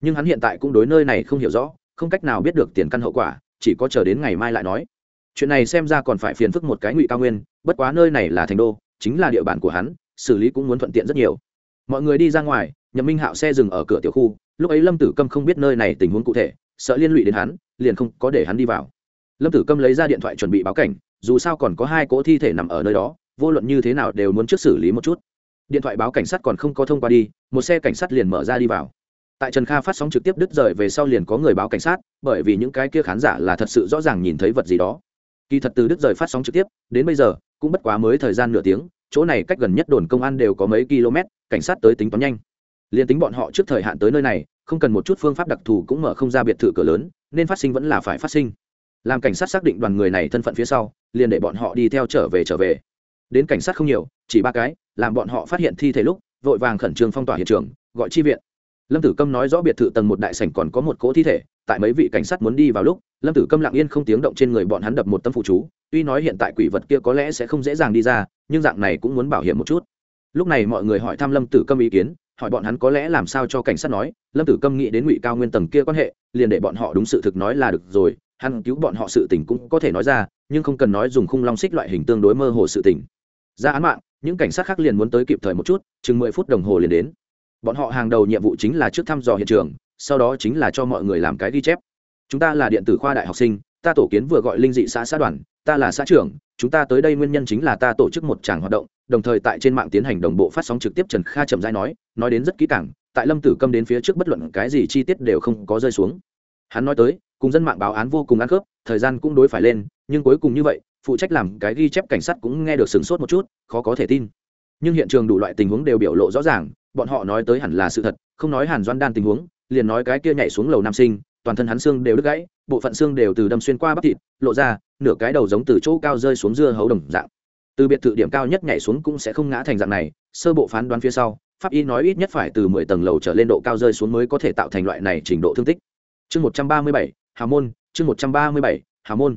Speaker 1: Nhưng hắn hiện tại cũng đối nơi này không hiểu rõ, không cách nào biết được tiền căn hậu quả, chỉ có chờ đến ngày mai lại nói. Chuyện này xem ra còn phải phiền phức một cái ngụy cao nguyên, bất quá nơi này là thành đô, chính là địa bàn của hắn, xử lý cũng muốn thuận tiện rất nhiều. Mọi người đi ra ngoài, nhậm minh hạo xe dừng ở cửa tiểu khu, lúc ấy lâm tử câm không biết nơi này tình huống cụ thể, sợ liên lụy đến hắn, liền không có để hắn đi vào. Lâm tử câm lấy ra điện thoại chuẩn bị báo cảnh, dù sao còn có hai cỗ thi thể nằm ở nơi đó vô luận như thế nào đều muốn trước xử lý một chút. Điện thoại báo cảnh sát còn không có thông qua đi, một xe cảnh sát liền mở ra đi vào. Tại trần kha phát sóng trực tiếp đứt rời về sau liền có người báo cảnh sát, bởi vì những cái kia khán giả là thật sự rõ ràng nhìn thấy vật gì đó. Kỳ thật từ đứt rời phát sóng trực tiếp, đến bây giờ, cũng bất quá mới thời gian nửa tiếng, chỗ này cách gần nhất đồn công an đều có mấy km, cảnh sát tới tính toán nhanh. Liền tính bọn họ trước thời hạn tới nơi này, không cần một chút phương pháp đặc thù cũng mở không ra biệt thự cửa lớn, nên phát sinh vẫn là phải phát sinh. Làm cảnh sát xác định đoàn người này thân phận phía sau, liền để bọn họ đi theo trở về trở về đến cảnh sát không nhiều, chỉ ba cái, làm bọn họ phát hiện thi thể lúc, vội vàng khẩn trương phong tỏa hiện trường, gọi chi viện. Lâm tử câm nói rõ biệt thự tầng một đại sảnh còn có một cỗ thi thể, tại mấy vị cảnh sát muốn đi vào lúc, lâm tử câm lặng yên không tiếng động trên người bọn hắn đập một tấm phụ chú, tuy nói hiện tại quỷ vật kia có lẽ sẽ không dễ dàng đi ra, nhưng dạng này cũng muốn bảo hiểm một chút. Lúc này mọi người hỏi thăm lâm tử câm ý kiến, hỏi bọn hắn có lẽ làm sao cho cảnh sát nói, lâm tử câm nghĩ đến ngụy cao nguyên tầng kia quan hệ, liền để bọn họ đúng sự thực nói là được rồi, hắn cứu bọn họ sự tình cũng có thể nói ra, nhưng không cần nói dùng khung long xích loại hình tương đối mơ hồ sự tình ra án mạng, những cảnh sát khác liền muốn tới kịp thời một chút, chừng mười phút đồng hồ liền đến. Bọn họ hàng đầu nhiệm vụ chính là trước thăm dò hiện trường, sau đó chính là cho mọi người làm cái ghi chép. Chúng ta là điện tử khoa đại học sinh, ta tổ kiến vừa gọi linh dị xã xã đoàn, ta là xã trưởng, chúng ta tới đây nguyên nhân chính là ta tổ chức một tràng hoạt động, đồng thời tại trên mạng tiến hành đồng bộ phát sóng trực tiếp trần kha chậm rãi nói nói đến rất kỹ càng, tại lâm tử câm đến phía trước bất luận cái gì chi tiết đều không có rơi xuống. Hắn nói tới, cùng dân mạng báo án vô cùng ăn khớp, thời gian cũng đối phải lên, nhưng cuối cùng như vậy phụ trách làm cái ghi chép cảnh sát cũng nghe được sửng sốt một chút, khó có thể tin. Nhưng hiện trường đủ loại tình huống đều biểu lộ rõ ràng, bọn họ nói tới hẳn là sự thật, không nói hàn doan đan tình huống, liền nói cái kia nhảy xuống lầu nam sinh, toàn thân hắn xương đều đứt gãy, bộ phận xương đều từ đâm xuyên qua bắp thịt, lộ ra, nửa cái đầu giống từ chỗ cao rơi xuống dưa hấu đồng dạng. Từ biệt thự điểm cao nhất nhảy xuống cũng sẽ không ngã thành dạng này, sơ bộ phán đoán phía sau, pháp y nói ít nhất phải từ mười tầng lầu trở lên độ cao rơi xuống mới có thể tạo thành loại này trình độ thương tích. Chương một trăm ba mươi bảy, hà môn, chương một trăm ba mươi bảy, hà môn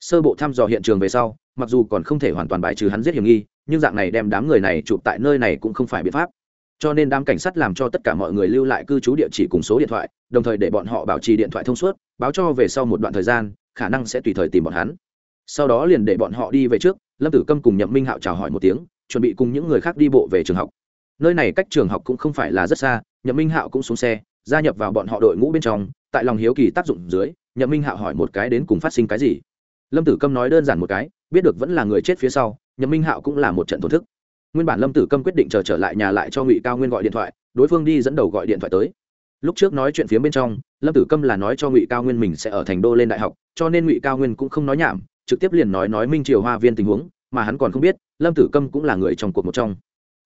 Speaker 1: sơ bộ thăm dò hiện trường về sau, mặc dù còn không thể hoàn toàn bài trừ hắn giết hiểm nghi, nhưng dạng này đem đám người này chụp tại nơi này cũng không phải biện pháp. Cho nên đám cảnh sát làm cho tất cả mọi người lưu lại cư trú địa chỉ cùng số điện thoại, đồng thời để bọn họ bảo trì điện thoại thông suốt, báo cho về sau một đoạn thời gian, khả năng sẽ tùy thời tìm bọn hắn. Sau đó liền để bọn họ đi về trước, lâm tử câm cùng nhậm minh hạo chào hỏi một tiếng, chuẩn bị cùng những người khác đi bộ về trường học. Nơi này cách trường học cũng không phải là rất xa, nhậm minh hạo cũng xuống xe, gia nhập vào bọn họ đội ngũ bên trong, tại lòng hiếu kỳ tác dụng dưới, nhậm minh hạo hỏi một cái đến cùng phát sinh cái gì lâm tử câm nói đơn giản một cái, biết được vẫn là người chết phía sau, nhậm minh hạo cũng là một trận thổn thức. Nguyên bản lâm tử câm quyết định chờ trở lại nhà lại cho ngụy cao nguyên gọi điện thoại, đối phương đi dẫn đầu gọi điện thoại tới. Lúc trước nói chuyện phía bên trong, lâm tử câm là nói cho ngụy cao nguyên mình sẽ ở thành đô lên đại học, cho nên ngụy cao nguyên cũng không nói nhảm, trực tiếp liền nói nói minh triều hoa viên tình huống, mà hắn còn không biết, lâm tử câm cũng là người trong cuộc một trong.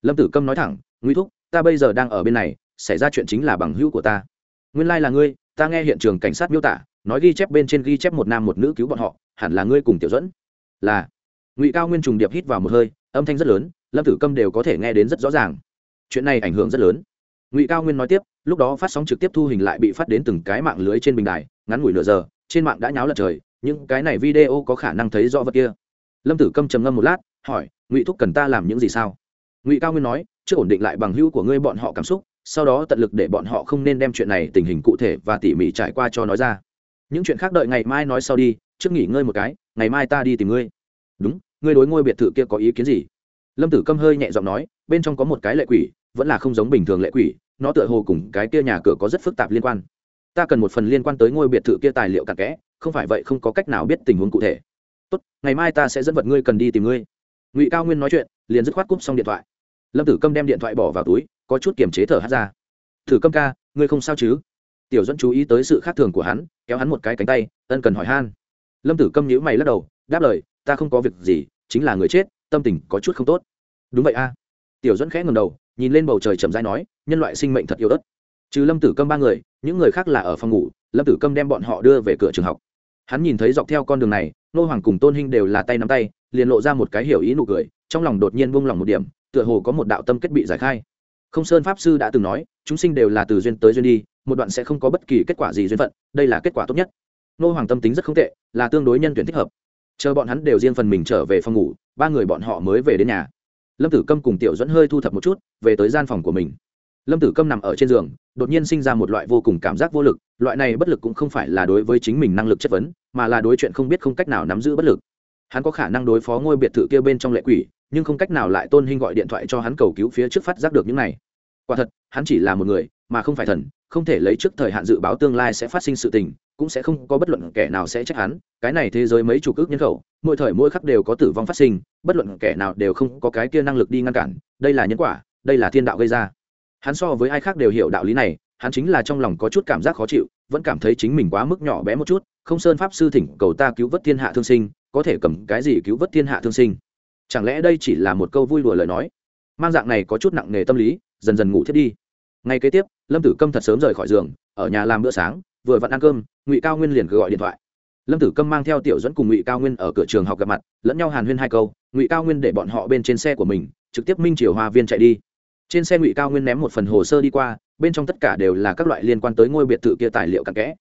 Speaker 1: Lâm tử câm nói thẳng, ngụy thúc, ta bây giờ đang ở bên này, xảy ra chuyện chính là bằng hữu của ta. Nguyên lai、like、là ngươi, ta nghe hiện trường cảnh sát miêu tả nói ghi chép bên trên ghi chép một nam một nữ cứu bọn họ, hẳn là ngươi cùng tiểu dẫn là. Ngụy cao nguyên trùng điệp hít vào một hơi, âm thanh rất lớn, lâm tử câm đều có thể nghe đến rất rõ ràng. Chuyện này ảnh hưởng rất lớn. Ngụy cao nguyên nói tiếp, lúc đó phát sóng trực tiếp thu hình lại bị phát đến từng cái mạng lưới trên bình đài, ngắn ngủi nửa giờ, trên mạng đã nháo lật trời, những cái này video có khả năng thấy rõ vật kia. Lâm tử câm trầm ngâm một lát, hỏi, ngụy thúc cần ta làm những gì sao? Ngụy cao nguyên nói chưa ổn định lại bằng hữu của ngươi bọn họ cảm xúc, sau đó tận lực để bọn họ không nên đem chuyện này tình hình cụ thể và tỉ mỉ trải qua cho nói ra những chuyện khác đợi ngày mai nói sau đi, trước nghỉ ngơi một cái, ngày mai ta đi tìm ngươi. Đúng, ngươi đối ngôi biệt thự kia có ý kiến gì? Lâm tử câm hơi nhẹ giọng nói, bên trong có một cái lệ quỷ, vẫn là không giống bình thường lệ quỷ, nó tựa hồ cùng cái kia nhà cửa có rất phức tạp liên quan. Ta cần một phần liên quan tới ngôi biệt thự kia tài liệu cặn kẽ, không phải vậy không có cách nào biết tình huống cụ thể. Tốt, ngày mai ta sẽ dẫn vật ngươi cần đi tìm ngươi. Ngụy cao nguyên nói chuyện, liền dứt khoát cúp xong điện thoại. Lâm tử câm đem điện thoại bỏ vào túi, có chút kiềm chế thở hát ra. Thử câm ca, ngươi không sao chứ? Tiểu dẫn chú ý tới sự khác thường của hắn, kéo hắn một cái cánh tay, ân cần hỏi han. Lâm tử câm nhữ mày lắc đầu, đáp lời, ta không có việc gì, chính là người chết, tâm tình có chút không tốt. Đúng vậy a. Tiểu dẫn khẽ ngầm đầu, nhìn lên bầu trời chậm dai nói, nhân loại sinh mệnh thật yêu ớt. Trừ lâm tử câm ba người, những người khác là ở phòng ngủ, lâm tử câm đem bọn họ đưa về cửa trường học. Hắn nhìn thấy dọc theo con đường này, nô hoàng cùng tôn hinh đều là tay nắm tay, liền lộ ra một cái hiểu ý nụ cười, trong lòng đột nhiên buông lòng một điểm, tựa hồ có một đạo tâm kết bị giải khai. Không sơn pháp sư đã từng nói, chúng sinh đều là từ duyên tới duyên đi một đoạn sẽ không có bất kỳ kết quả gì duyên phận, đây là kết quả tốt nhất. Nô hoàng tâm tính rất không tệ, là tương đối nhân tuyển thích hợp. Chờ bọn hắn đều riêng phần mình trở về phòng ngủ, ba người bọn họ mới về đến nhà. Lâm tử câm cùng tiểu dẫn hơi thu thập một chút, về tới gian phòng của mình. Lâm tử câm nằm ở trên giường, đột nhiên sinh ra một loại vô cùng cảm giác vô lực, loại này bất lực cũng không phải là đối với chính mình năng lực chất vấn, mà là đối chuyện không biết không cách nào nắm giữ bất lực. Hắn có khả năng đối phó ngôi biệt thự kia bên trong lệ quỷ, nhưng không cách nào lại tôn hình gọi điện thoại cho hắn cầu cứu phía trước phát giác được những này. Quả thật, hắn chỉ là một người, mà không phải thần không thể lấy trước thời hạn dự báo tương lai sẽ phát sinh sự tình, cũng sẽ không có bất luận kẻ nào sẽ trách hắn, cái này thế giới mấy chủ cước nhân khẩu, mỗi thời mỗi khắc đều có tử vong phát sinh, bất luận kẻ nào đều không có cái kia năng lực đi ngăn cản, đây là nhân quả, đây là thiên đạo gây ra. Hắn so với ai khác đều hiểu đạo lý này, hắn chính là trong lòng có chút cảm giác khó chịu, vẫn cảm thấy chính mình quá mức nhỏ bé một chút, không sơn pháp sư thỉnh cầu ta cứu vớt thiên hạ thương sinh, có thể cầm cái gì cứu vớt thiên hạ thương sinh? Chẳng lẽ đây chỉ là một câu vui đùa lời nói? Mang dạng này có chút nặng nề tâm lý, dần dần ngủ thiết đi ngay kế tiếp, lâm tử câm thật sớm rời khỏi giường, ở nhà làm bữa sáng, vừa vặn ăn cơm, ngụy cao nguyên liền gọi điện thoại. Lâm tử câm mang theo tiểu dẫn cùng ngụy cao nguyên ở cửa trường học gặp mặt, lẫn nhau hàn huyên hai câu, ngụy cao nguyên để bọn họ bên trên xe của mình, trực tiếp minh triều hoa viên chạy đi. Trên xe ngụy cao nguyên ném một phần hồ sơ đi qua, bên trong tất cả đều là các loại liên quan tới ngôi biệt thự kia tài liệu cặn kẽ.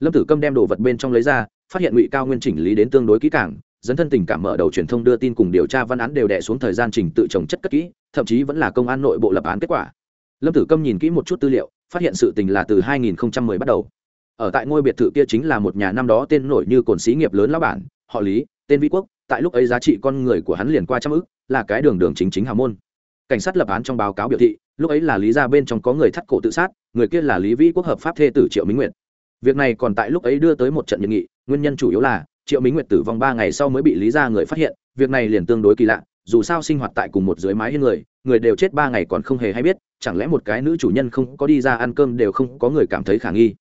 Speaker 1: Lâm tử câm đem đồ vật bên trong lấy ra, phát hiện ngụy cao nguyên chỉnh lý đến tương đối kỹ càng, dấn thân tình cảm mở đầu truyền thông đưa tin cùng điều tra văn án đều đẻ xuống thời gian trình tự trồng chất cất kỹ, thậm chí vẫn là công an nội bộ lập án kết quả lâm tử câm nhìn kỹ một chút tư liệu, phát hiện sự tình là từ 2010 bắt đầu. Ở tại ngôi biệt thự kia chính là một nhà năm đó tên nổi như cồn xí nghiệp lớn lão bản, họ lý, tên vĩ quốc, tại lúc ấy giá trị con người của hắn liền qua trăm ức, là cái đường đường chính chính hào môn. Cảnh sát lập án trong báo cáo biểu thị, lúc ấy là lý ra bên trong có người thắt cổ tự sát, người kia là lý vĩ quốc hợp pháp thê tử triệu minh nguyệt. Việc này còn tại lúc ấy đưa tới một trận nhiệt nghị, nguyên nhân chủ yếu là, triệu minh nguyệt tử vong ba ngày sau mới bị lý ra người phát hiện, việc này liền tương đối kỳ lạ dù sao sinh hoạt tại cùng một dưới mái hiên người người đều chết ba ngày còn không hề hay biết, chẳng lẽ một cái nữ chủ nhân không có đi ra ăn cơm đều không có người cảm thấy khả nghi.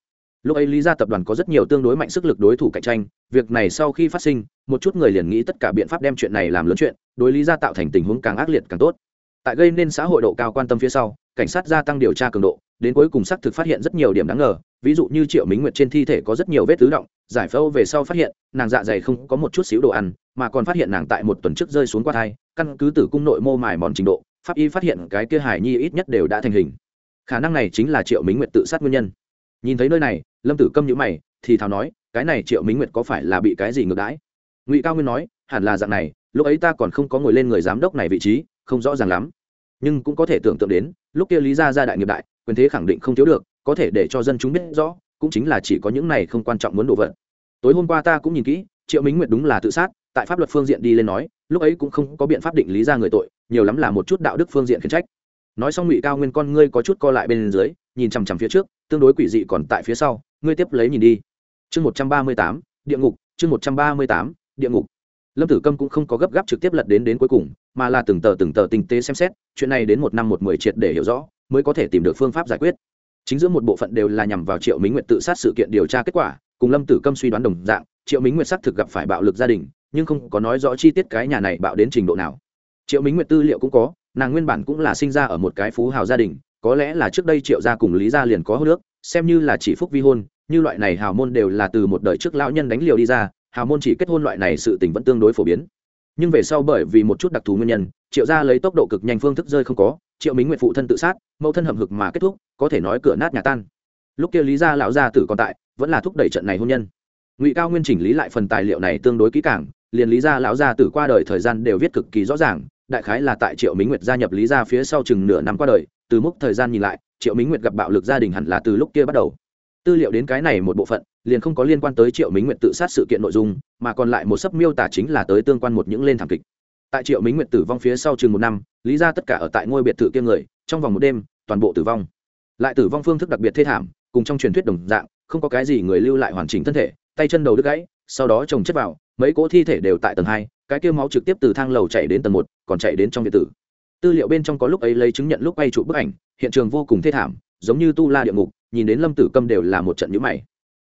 Speaker 1: Lúc ấy lý ra tập đoàn có rất nhiều tương đối mạnh sức lực đối thủ cạnh tranh, việc này sau khi phát sinh, một chút người liền nghĩ tất cả biện pháp đem chuyện này làm lớn chuyện, đối lý ra tạo thành tình huống càng ác liệt càng tốt. Tại gây nên xã hội độ cao quan tâm phía sau, cảnh sát gia tăng điều tra cường độ đến cuối cùng xác thực phát hiện rất nhiều điểm đáng ngờ, ví dụ như triệu minh nguyệt trên thi thể có rất nhiều vết tứ động, giải phẫu về sau phát hiện, nàng dạ dày không có một chút xíu đồ ăn, mà còn phát hiện nàng tại một tuần trước rơi xuống qua thai, căn cứ tử cung nội mô mài mòn trình độ, pháp y phát hiện cái kia hải nhi ít nhất đều đã thành hình. Khả năng này chính là triệu minh nguyệt tự sát nguyên nhân. Nhìn thấy nơi này, lâm tử câm nhữ mày, thì thào nói, cái này triệu minh nguyệt có phải là bị cái gì ngược đãi? Ngụy cao nguyên nói, hẳn là dạng này, lúc ấy ta còn không có ngồi lên người giám đốc này vị trí, không rõ ràng lắm. Nhưng cũng có thể tưởng tượng đến, lúc kia lý gia gia đại nghiệp đại quyền thế khẳng định không thiếu được, có thể để cho dân chúng biết rõ, cũng chính là chỉ có những này không quan trọng muốn đổ vật. Tối hôm qua ta cũng nhìn kỹ, triệu minh nguyệt đúng là tự sát, tại pháp luật phương diện đi lên nói, lúc ấy cũng không có biện pháp định lý ra người tội, nhiều lắm là một chút đạo đức phương diện khiển trách. Nói xong ngụy cao nguyên con ngươi có chút co lại bên dưới, nhìn chằm chằm phía trước, tương đối quỷ dị còn tại phía sau, ngươi tiếp lấy nhìn đi. Chương một trăm ba mươi tám, địa ngục, chương một trăm ba mươi tám, địa ngục. Lâm tử câm cũng không có gấp gáp trực tiếp lật đến đến cuối cùng, mà là từng tờ từng tờ tinh tế xem xét, chuyện này đến một năm một mười triệt để hiểu rõ mới có thể tìm được phương pháp giải quyết. Chính giữa một bộ phận đều là nhằm vào triệu minh nguyệt tự sát sự kiện điều tra kết quả, cùng lâm tử câm suy đoán đồng dạng, triệu minh nguyệt xác thực gặp phải bạo lực gia đình, nhưng không có nói rõ chi tiết cái nhà này bạo đến trình độ nào. Triệu minh nguyệt tư liệu cũng có, nàng nguyên bản cũng là sinh ra ở một cái phú hào gia đình, có lẽ là trước đây triệu gia cùng lý gia liền có hô nước, xem như là chỉ phúc vi hôn, như loại này hào môn đều là từ một đời trước lão nhân đánh liều đi ra, hào môn chỉ kết hôn loại này sự tình vẫn tương đối phổ biến. Nhưng về sau bởi vì một chút đặc thù nguyên nhân, triệu gia lấy tốc độ cực nhanh phương thức rơi không có triệu minh nguyện phụ thân tự sát, mẫu thân hầm hực mà kết thúc, có thể nói cửa nát nhà tan. Lúc kia lý gia lão gia tử còn tại, vẫn là thúc đẩy trận này hôn nhân. Ngụy cao nguyên chỉnh lý lại phần tài liệu này tương đối kỹ càng, liền lý gia lão gia tử qua đời thời gian đều viết cực kỳ rõ ràng, đại khái là tại triệu minh nguyệt gia nhập lý gia phía sau chừng nửa năm qua đời, từ mốc thời gian nhìn lại, triệu minh nguyệt gặp bạo lực gia đình hẳn là từ lúc kia bắt đầu. Tư liệu đến cái này một bộ phận, liền không có liên quan tới triệu minh nguyệt tự sát sự kiện nội dung, mà còn lại một sấp miêu tả chính là tới tương quan một những lên thảm kịch tại triệu minh nguyệt tử vong phía sau chừng một năm, lý ra tất cả ở tại ngôi biệt thự kia người, trong vòng một đêm, toàn bộ tử vong. Lại tử vong phương thức đặc biệt thê thảm, cùng trong truyền thuyết đồng dạng, không có cái gì người lưu lại hoàn chỉnh thân thể, tay chân đầu đứt gãy, sau đó trồng chất vào, mấy cỗ thi thể đều tại tầng hai, cái kia máu trực tiếp từ thang lầu chạy đến tầng một, còn chạy đến trong biệt tử tư liệu bên trong có lúc ấy lấy chứng nhận lúc quay chụp bức ảnh, hiện trường vô cùng thê thảm, giống như tu la địa ngục, nhìn đến lâm tử câm đều là một trận nhũ mày.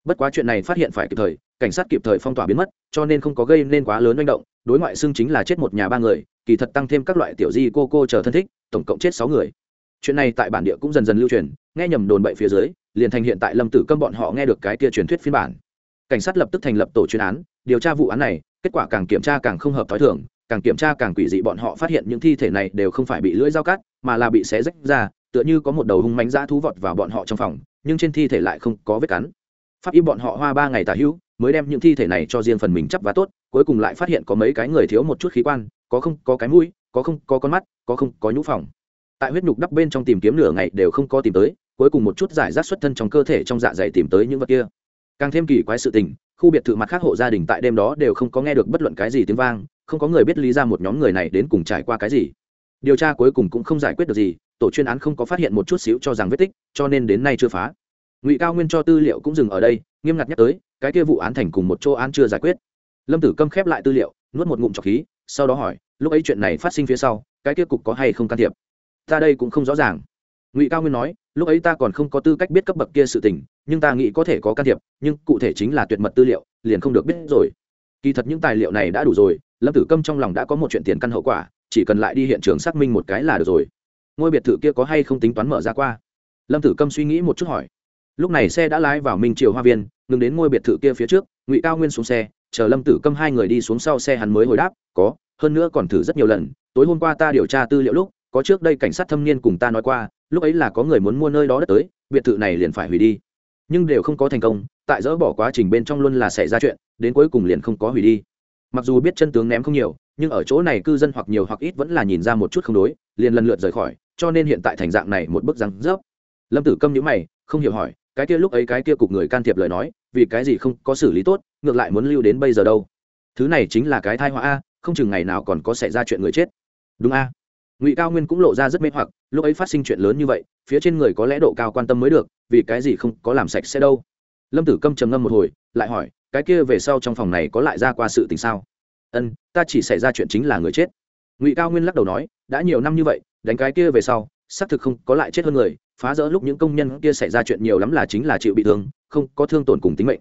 Speaker 1: Bất quá chuyện này phát hiện phải kịp thời, cảnh sát kịp thời phong tỏa biến mất, cho nên không có gây nên quá lớn manh động đối ngoại xưng chính là chết một nhà ba người, kỳ thật tăng thêm các loại tiểu di cô cô chờ thân thích, tổng cộng chết sáu người. Chuyện này tại bản địa cũng dần dần lưu truyền, nghe nhầm đồn bậy phía dưới, liền thành hiện tại lâm tử câm bọn họ nghe được cái kia truyền thuyết phiên bản. Cảnh sát lập tức thành lập tổ chuyên án, điều tra vụ án này, kết quả càng kiểm tra càng không hợp t h ó i thường, càng kiểm tra càng quỷ dị bọn họ phát hiện những thi thể này đều không phải bị lưỡi dao cắt, mà là bị xé rách ra, tựa như có một đầu hung mánh dã thú vọt vào bọn họ trong phòng, nhưng trên thi thể lại không có vết cắn pháp y bọn họ hoa ba ngày tả hữu, mới đem những thi thể này cho riêng phần mình chấp vá tốt, cuối cùng lại phát hiện có mấy cái người thiếu một chút khí quan, có không, có cái mũi, có không, có con mắt, có không, có nhũ phòng. Tại huyết nhục đắp bên trong tìm kiếm nửa ngày đều không có tìm tới, cuối cùng một chút giải rác xuất thân trong cơ thể trong dạ dày tìm tới những vật kia. Càng thêm kỳ quái sự tình, khu biệt thự mặt khác hộ gia đình tại đêm đó đều không có nghe được bất luận cái gì tiếng vang, không có người biết lý ra một nhóm người này đến cùng trải qua cái gì. Điều tra cuối cùng cũng không giải quyết được gì, tổ chuyên án không có phát hiện một chút xíu cho rằng vết tích, cho nên đến nay chưa phá ngụy cao nguyên cho tư liệu cũng dừng ở đây nghiêm ngặt nhắc tới cái kia vụ án thành cùng một chỗ án chưa giải quyết lâm tử câm khép lại tư liệu nuốt một ngụm trọc khí sau đó hỏi lúc ấy chuyện này phát sinh phía sau cái kia cục có hay không can thiệp ta đây cũng không rõ ràng ngụy cao nguyên nói lúc ấy ta còn không có tư cách biết cấp bậc kia sự tình nhưng ta nghĩ có thể có can thiệp nhưng cụ thể chính là tuyệt mật tư liệu liền không được biết rồi kỳ thật những tài liệu này đã đủ rồi lâm tử câm trong lòng đã có một chuyện tiền căn hậu quả chỉ cần lại đi hiện trường xác minh một cái là được rồi ngôi biệt thự kia có hay không tính toán mở ra qua lâm tử câm suy nghĩ một chút hỏi lúc này xe đã lái vào minh triều hoa viên, ngừng đến ngôi biệt thự kia phía trước, ngụy cao nguyên xuống xe, chờ lâm tử câm hai người đi xuống sau xe hắn mới hồi đáp, có, hơn nữa còn thử rất nhiều lần, tối hôm qua ta điều tra tư liệu lúc, có trước đây cảnh sát thâm niên cùng ta nói qua, lúc ấy là có người muốn mua nơi đó đất tới, biệt thự này liền phải hủy đi. Nhưng đều không có thành công, tại dỡ bỏ quá trình bên trong luôn là xảy ra chuyện, đến cuối cùng liền không có hủy đi. Mặc dù biết chân tướng ném không nhiều, nhưng ở chỗ này cư dân hoặc nhiều hoặc ít vẫn là nhìn ra một chút không đối, liền lần lượt rời khỏi, cho nên hiện tại thành dạng này một bức răng rớp. Lâm tử câm nhữ mày, không hiểu hỏi cái kia lúc ấy cái kia cục người can thiệp lời nói, vì cái gì không có xử lý tốt, ngược lại muốn lưu đến bây giờ đâu. Thứ này chính là cái thai họa a, không chừng ngày nào còn có xảy ra chuyện người chết. Đúng a. Ngụy cao nguyên cũng lộ ra rất mê hoặc, lúc ấy phát sinh chuyện lớn như vậy, phía trên người có lẽ độ cao quan tâm mới được, vì cái gì không có làm sạch sẽ đâu. Lâm tử câm trầm ngâm một hồi, lại hỏi, cái kia về sau trong phòng này có lại ra qua sự tình sao? Ân, ta chỉ xảy ra chuyện chính là người chết. Ngụy cao nguyên lắc đầu nói, đã nhiều năm như vậy, đánh cái kia về sau xác thực không có lại chết hơn người, phá rỡ lúc những công nhân kia xảy ra chuyện nhiều lắm là chính là chịu bị thương, không có thương tổn cùng tính mệnh.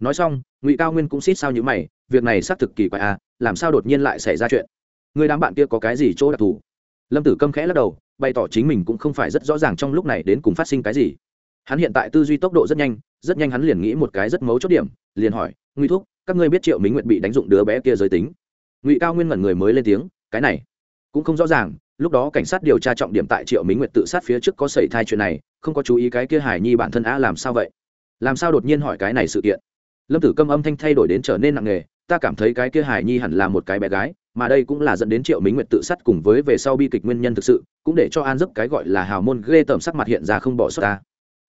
Speaker 1: Nói xong, ngụy cao nguyên cũng xít sao như mày, việc này xác thực kỳ quái à làm sao đột nhiên lại xảy ra chuyện? Người đám bạn kia có cái gì chỗ đặc thù? Lâm tử câm khẽ lắc đầu, bày tỏ chính mình cũng không phải rất rõ ràng trong lúc này đến cùng phát sinh cái gì. Hắn hiện tại tư duy tốc độ rất nhanh rất nhanh hắn liền nghĩ một cái rất mấu chốt điểm, liền hỏi nguy thúc, các ngươi biết triệu minh nguyện bị đánh dụng đứa bé kia giới tính? Ngụy cao nguyên ngẩn người mới lên tiếng, cái này cũng không rõ ràng lúc đó cảnh sát điều tra trọng điểm tại triệu minh nguyệt tự sát phía trước có xảy thai chuyện này, không có chú ý cái kia hải nhi bản thân a làm sao vậy? Làm sao đột nhiên hỏi cái này sự kiện? Lâm tử câm âm thanh thay đổi đến trở nên nặng nề, ta cảm thấy cái kia hải nhi hẳn là một cái bé gái, mà đây cũng là dẫn đến triệu minh nguyệt tự sát cùng với về sau bi kịch nguyên nhân thực sự, cũng để cho an giấc cái gọi là hào môn ghê tởm sắc mặt hiện ra không bỏ sót ta.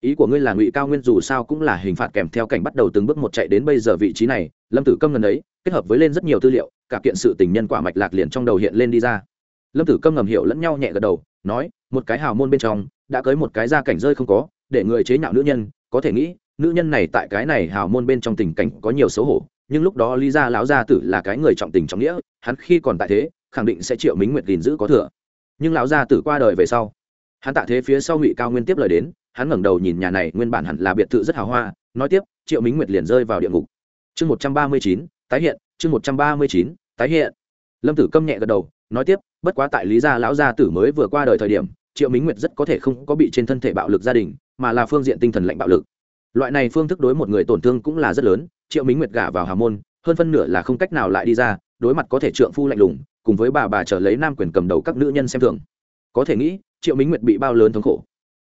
Speaker 1: Ý của ngươi là ngụy cao nguyên dù sao cũng là hình phạt kèm theo cảnh bắt đầu từng bước một chạy đến bây giờ vị trí này, lâm tử câm ngần ấy, kết hợp với lên rất nhiều tư liệu, cả kiện sự tình nhân quả mạch lạc liền trong đầu hiện lên đi ra lâm tử câm ngầm hiểu lẫn nhau nhẹ gật đầu, nói, một cái hào môn bên trong, đã cưới một cái gia cảnh rơi không có, để người chế nhạo nữ nhân, có thể nghĩ, nữ nhân này tại cái này hào môn bên trong tình cảnh có nhiều xấu hổ, nhưng lúc đó lý gia lão gia tử là cái người trọng tình trọng nghĩa, hắn khi còn tại thế, khẳng định sẽ triệu minh nguyệt gìn giữ có thừa. Nhưng lão gia tử qua đời về sau, hắn tạ thế phía sau ngụy cao nguyên tiếp lời đến, hắn ngẩng đầu nhìn nhà này, nguyên bản hẳn là biệt thự rất hào hoa, nói tiếp, triệu minh nguyệt liền rơi vào địa ngục. Chương một trăm ba mươi chín, tái hiện, chương một trăm ba mươi chín, tái hiện. Lâm tử câm nhẹ gật đầu nói tiếp, bất quá tại lý gia lão gia tử mới vừa qua đời thời điểm, triệu minh nguyệt rất có thể không có bị trên thân thể bạo lực gia đình, mà là phương diện tinh thần lạnh bạo lực. Loại này phương thức đối một người tổn thương cũng là rất lớn, triệu minh nguyệt gả vào hà môn, hơn phân nửa là không cách nào lại đi ra, đối mặt có thể trượng phu lạnh lùng, cùng với bà bà trở lấy nam quyền cầm đầu các nữ nhân xem thường. Có thể nghĩ, triệu minh nguyệt bị bao lớn thống khổ.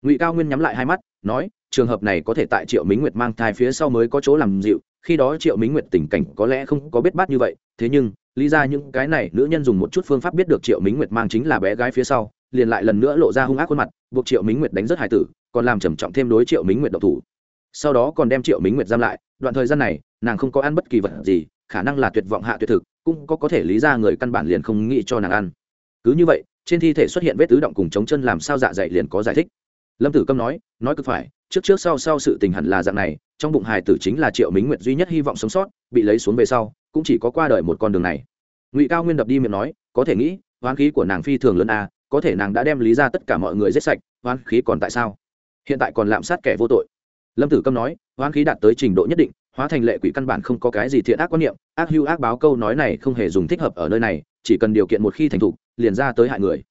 Speaker 1: Ngụy cao nguyên nhắm lại hai mắt, nói, trường hợp này có thể tại triệu minh nguyệt mang thai phía sau mới có chỗ làm dịu, khi đó triệu minh nguyệt tình cảnh có lẽ không có biết bát như vậy, thế nhưng lý ra những cái này nữ nhân dùng một chút phương pháp biết được triệu minh nguyệt mang chính là bé gái phía sau, liền lại lần nữa lộ ra hung ác khuôn mặt, buộc triệu minh nguyệt đánh rất hài tử, còn làm trầm trọng thêm đối triệu minh nguyệt độc thủ. Sau đó còn đem triệu minh nguyệt giam lại, đoạn thời gian này, nàng không có ăn bất kỳ vật gì, khả năng là tuyệt vọng hạ tuyệt thực, cũng có có thể lý ra người căn bản liền không nghĩ cho nàng ăn. Cứ như vậy, trên thi thể xuất hiện vết tứ động cùng chống chân làm sao dạ dày liền có giải thích. Lâm tử câm nói nói cực phải, trước trước sau sau sự tình hẳn là dạng này, trong bụng hài tử chính là triệu minh nguyệt duy nhất hy vọng sống sót, bị lấy xuống về sau cũng chỉ có qua đời một con đường này. Ngụy cao nguyên đập đi miệng nói, có thể nghĩ, hoán khí của nàng phi thường lớn a, có thể nàng đã đem lý ra tất cả mọi người giết sạch, hoán khí còn tại sao? Hiện tại còn lạm sát kẻ vô tội. Lâm tử câm nói, hoán khí đạt tới trình độ nhất định, hóa thành lệ quỷ căn bản không có cái gì thiện ác quan niệm, ác hưu ác báo câu nói này không hề dùng thích hợp ở nơi này, chỉ cần điều kiện một khi thành thục, liền ra tới hại người.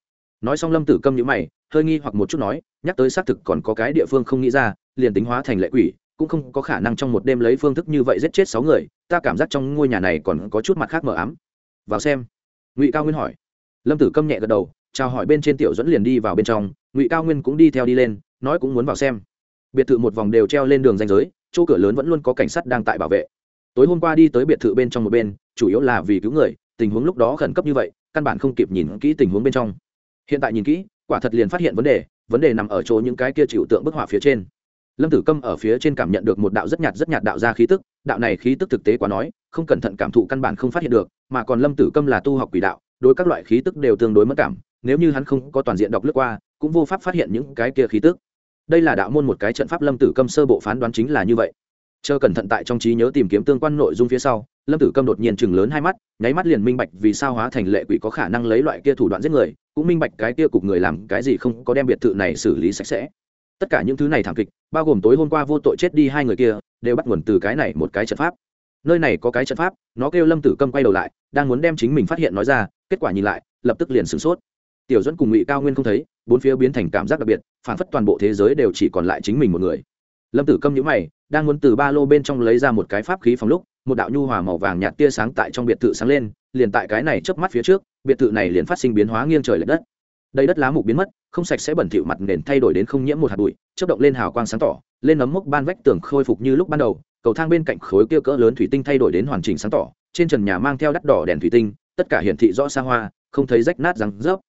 Speaker 1: Nói xong lâm tử câm nhữ mày, hơi nghi hoặc một chút nói, nhắc tới xác thực còn có cái địa phương không nghĩ ra, liền tính hóa thành lệ quỷ cũng không có khả năng trong một đêm lấy phương thức như vậy giết chết sáu người, ta cảm giác trong ngôi nhà này còn có chút mặt khác mờ ám. Vào xem. Ngụy cao nguyên hỏi. Lâm tử câm nhẹ gật đầu, chào hỏi bên trên tiểu dẫn liền đi vào bên trong, ngụy cao nguyên cũng đi theo đi lên, nói cũng muốn vào xem. Biệt thự một vòng đều treo lên đường danh giới, chỗ cửa lớn vẫn luôn có cảnh sát đang tại bảo vệ. Tối hôm qua đi tới biệt thự bên trong một bên, chủ yếu là vì cứu người, tình huống lúc đó khẩn cấp như vậy, căn bản không kịp nhìn kỹ tình huống bên trong. Hiện tại nhìn kỹ, quả thật liền phát hiện vấn đề vấn đề nằm ở chỗ những cái kia chịu tượng bức họa phía trên lâm tử câm ở phía trên cảm nhận được một đạo rất nhạt rất nhạt đạo ra khí tức, đạo này khí tức thực tế quá nói, không cẩn thận cảm thụ căn bản không phát hiện được, mà còn lâm tử câm là tu học quỷ đạo, đối các loại khí tức đều tương đối mất cảm, nếu như hắn không có toàn diện đọc lướt qua, cũng vô pháp phát hiện những cái kia khí tức. Đây là đạo môn một cái trận pháp lâm tử câm sơ bộ phán đoán chính là như vậy. Chờ cẩn thận tại trong trí nhớ tìm kiếm tương quan nội dung phía sau, lâm tử câm đột nhiên chừng lớn hai mắt, nháy mắt liền minh bạch vì sao hóa thành lệ quỷ có khả năng lấy loại kia thủ đoạn giết người, cũng minh bạch cái kia cục người làm cái gì không có đem biệt thự này xử lý sạch sẽ tất cả những thứ này thảm kịch, bao gồm tối hôm qua vô tội chết đi hai người kia, đều bắt nguồn từ cái này một cái trận pháp. Nơi này có cái trận pháp, nó kêu lâm tử câm quay đầu lại, đang muốn đem chính mình phát hiện nói ra, kết quả nhìn lại, lập tức liền sửng sốt. Tiểu dẫn cùng ngụy cao nguyên không thấy, bốn phía biến thành cảm giác đặc biệt, phản phất toàn bộ thế giới đều chỉ còn lại chính mình một người. Lâm tử câm nhữ mày, đang muốn từ ba lô bên trong lấy ra một cái pháp khí phòng lúc, một đạo nhu hòa màu vàng nhạt tia sáng tại trong biệt thự sáng lên, liền tại cái này chớp mắt phía trước, biệt thự này liền phát sinh biến hóa nghiêng trời l ệ đất đây đất lá mục biến mất, không sạch sẽ bẩn thỉu mặt nền thay đổi đến không nhiễm một hạt bụi chất động lên hào quang sáng tỏ, lên nấm mốc ban vách tường khôi phục như lúc ban đầu, cầu thang bên cạnh khối kia cỡ lớn thủy tinh thay đổi đến hoàn chỉnh sáng tỏ, trên trần nhà mang theo đắt đỏ đèn thủy tinh, tất cả hiển thị rõ xa hoa, không thấy rách nát răng rớp.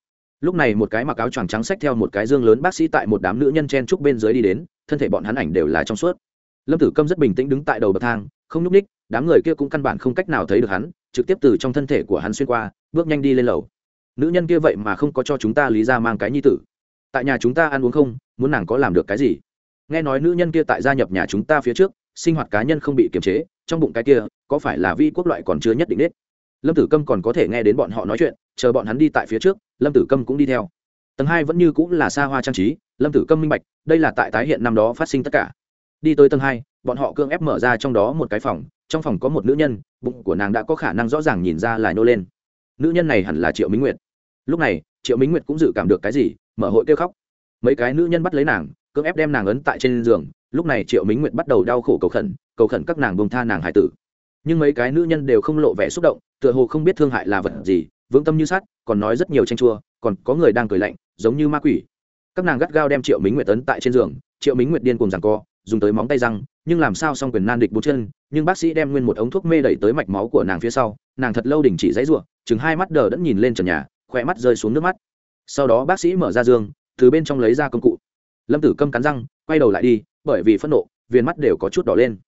Speaker 1: Lúc này một cái mặc áo choàng trắng xách theo một cái dương lớn bác sĩ tại một đám nữ nhân chen trúc bên dưới đi đến, thân thể bọn hắn ảnh đều là trong suốt. Lâm tử câm rất bình tĩnh đứng tại đầu bậc thang, không nhúc ních đám người kia cũng căn bản không cách nào thấy được hắn, trực tiếp từ trong thân thể của hắn xuyên qua, bước nhanh đi lên lầu nữ nhân kia vậy mà không có cho chúng ta lý ra mang cái nhi tử. Tại nhà chúng ta ăn uống không, muốn nàng có làm được cái gì? Nghe nói nữ nhân kia tại gia nhập nhà chúng ta phía trước, sinh hoạt cá nhân không bị kiềm chế, trong bụng cái kia, có phải là vi quốc loại còn chưa nhất định nết? Lâm tử câm còn có thể nghe đến bọn họ nói chuyện, chờ bọn hắn đi tại phía trước, lâm tử câm cũng đi theo. Tầng hai vẫn như cũng là xa hoa trang trí, lâm tử câm minh bạch, đây là tại tái hiện năm đó phát sinh tất cả. Đi tới tầng hai, bọn họ cương ép mở ra trong đó một cái phòng, trong phòng có một nữ nhân, bụng của nàng đã có khả năng rõ ràng nhìn ra là nô lên. Nữ nhân này hẳn là triệu minh nguyệt lúc này, triệu minh nguyệt cũng dự cảm được cái gì, mở hội kêu khóc. Mấy cái nữ nhân bắt lấy nàng, cưỡng ép đem nàng ấn tại trên giường. Lúc này triệu minh nguyệt bắt đầu đau khổ cầu khẩn cầu khẩn các nàng bông tha nàng hải tử. Nhưng mấy cái nữ nhân đều không lộ vẻ xúc động, tựa hồ không biết thương hại là vật gì, vững tâm như sát còn nói rất nhiều tranh chua, còn có người đang cười lạnh, giống như ma quỷ. Các nàng gắt gao đem triệu minh nguyệt tấn tại trên giường, triệu minh nguyệt điên cùng rằng co, dùng tới móng tay răng, nhưng làm sao xong quyền nan địch bốn chân, nhưng bác sĩ đem nguyên một ống thuốc mê đẩy tới mạch máu của nàng phía sau, nàng thật lâu đình chỉ dãy ruộng chừng hai mắt đờ đẫn nhìn lên trần nhà khỏe mắt rơi xuống nước mắt. Sau đó bác sĩ mở ra giường, từ bên trong lấy ra công cụ. Lâm tử câm cắn răng, quay đầu lại đi, bởi vì phẫn nộ viên mắt đều có chút đỏ lên.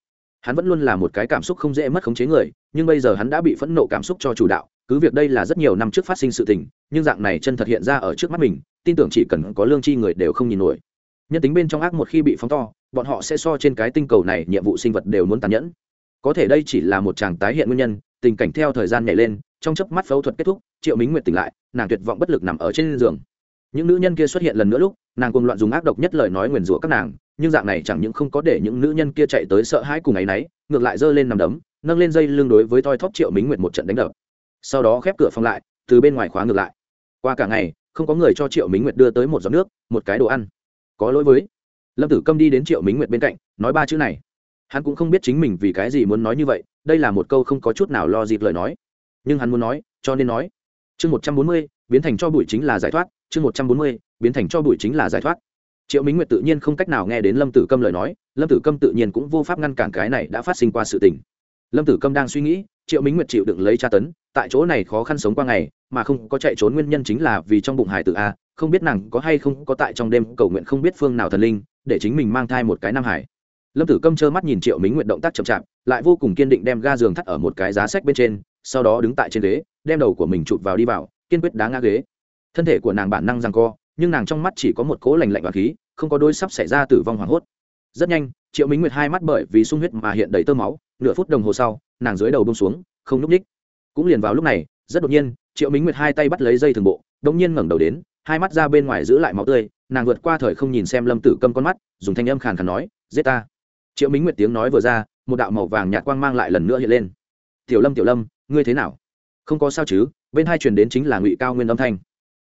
Speaker 1: Hắn vẫn luôn là một cái cảm xúc không dễ mất khống chế người, nhưng bây giờ hắn đã bị phẫn nộ cảm xúc cho chủ đạo, cứ việc đây là rất nhiều năm trước phát sinh sự tình, nhưng dạng này chân thật hiện ra ở trước mắt mình, tin tưởng chỉ cần có lương chi người đều không nhìn nổi. Nhân tính bên trong ác một khi bị phóng to, bọn họ sẽ so trên cái tinh cầu này nhiệm vụ sinh vật đều muốn tàn nhẫn. Có thể đây chỉ là một chàng tái hiện nguyên nhân, tình cảnh theo thời gian nhảy lên trong chớp mắt phẫu thuật kết thúc, triệu minh nguyệt tỉnh lại, nàng tuyệt vọng bất lực nằm ở trên giường. Những nữ nhân kia xuất hiện lần nữa lúc, nàng cùng loạn dùng ác độc nhất lời nói nguyền rủa các nàng, nhưng dạng này chẳng những không có để những nữ nhân kia chạy tới sợ hãi cùng áy náy, ngược lại giơ lên nằm đấm, nâng lên dây lưng đối với toi thóp triệu minh nguyệt một trận đánh đập. Sau đó khép cửa phòng lại, từ bên ngoài khóa ngược lại. Qua cả ngày, không có người cho triệu minh nguyệt đưa tới một giọt nước, một cái đồ ăn. Có lỗi với. Lâm tử câm đi đến triệu minh nguyệt bên cạnh, nói ba chữ này. Hắn cũng không biết chính mình vì cái gì muốn nói như vậy, đây là một câu không có chút nào lo dịp lời nói nhưng hắn muốn nói, cho nên nói. Chương một trăm bốn mươi, biến thành cho bụi chính là giải thoát. Chương một trăm bốn mươi, biến thành cho bụi chính là giải thoát. Triệu minh nguyệt tự nhiên không cách nào nghe đến lâm tử câm lời nói. Lâm tử câm tự nhiên cũng vô pháp ngăn cản cái này đã phát sinh qua sự tình. Lâm tử câm đang suy nghĩ, triệu minh nguyệt chịu đựng lấy tra tấn, tại chỗ này khó khăn sống qua ngày, mà không có chạy trốn nguyên nhân chính là vì trong bụng hải tử a, không biết nàng có hay không có tại trong đêm cầu nguyện không biết phương nào thần linh, để chính mình mang thai một cái nam hải. Lâm tử câm trơ mắt nhìn triệu minh Nguyệt động tác chậm chạp, lại vô cùng kiên định đem ga giường thắt ở một cái giá sách bên trên sau đó đứng tại trên ghế, đem đầu của mình chụp vào đi vào, kiên quyết đá ngã ghế. Thân thể của nàng bản năng rằng co, nhưng nàng trong mắt chỉ có một cố lành lạnh và khí, không có đôi sắp xảy ra tử vong hoảng hốt. Rất nhanh, triệu minh nguyệt hai mắt bởi vì sung huyết mà hiện đầy tơ máu, nửa phút đồng hồ sau, nàng dưới đầu bông xuống, không n ú c ních cũng liền vào lúc này, rất đột nhiên, triệu minh nguyệt hai tay bắt lấy dây thường bộ đông nhiên ngẩng đầu đến, hai mắt ra bên ngoài giữ lại máu tươi, nàng vượt qua thời không nhìn xem lâm tử câm con mắt, dùng thanh âm khàn khàn nói, giết ta. Triệu minh nguyệt tiếng nói vừa ra, một đạo màu vàng nhạt quang mang lại lần nữa hiện lên. Tiểu lâm tiểu lâm ngươi thế nào? Không có sao chứ, bên hai truyền đến chính là ngụy cao nguyên âm thanh.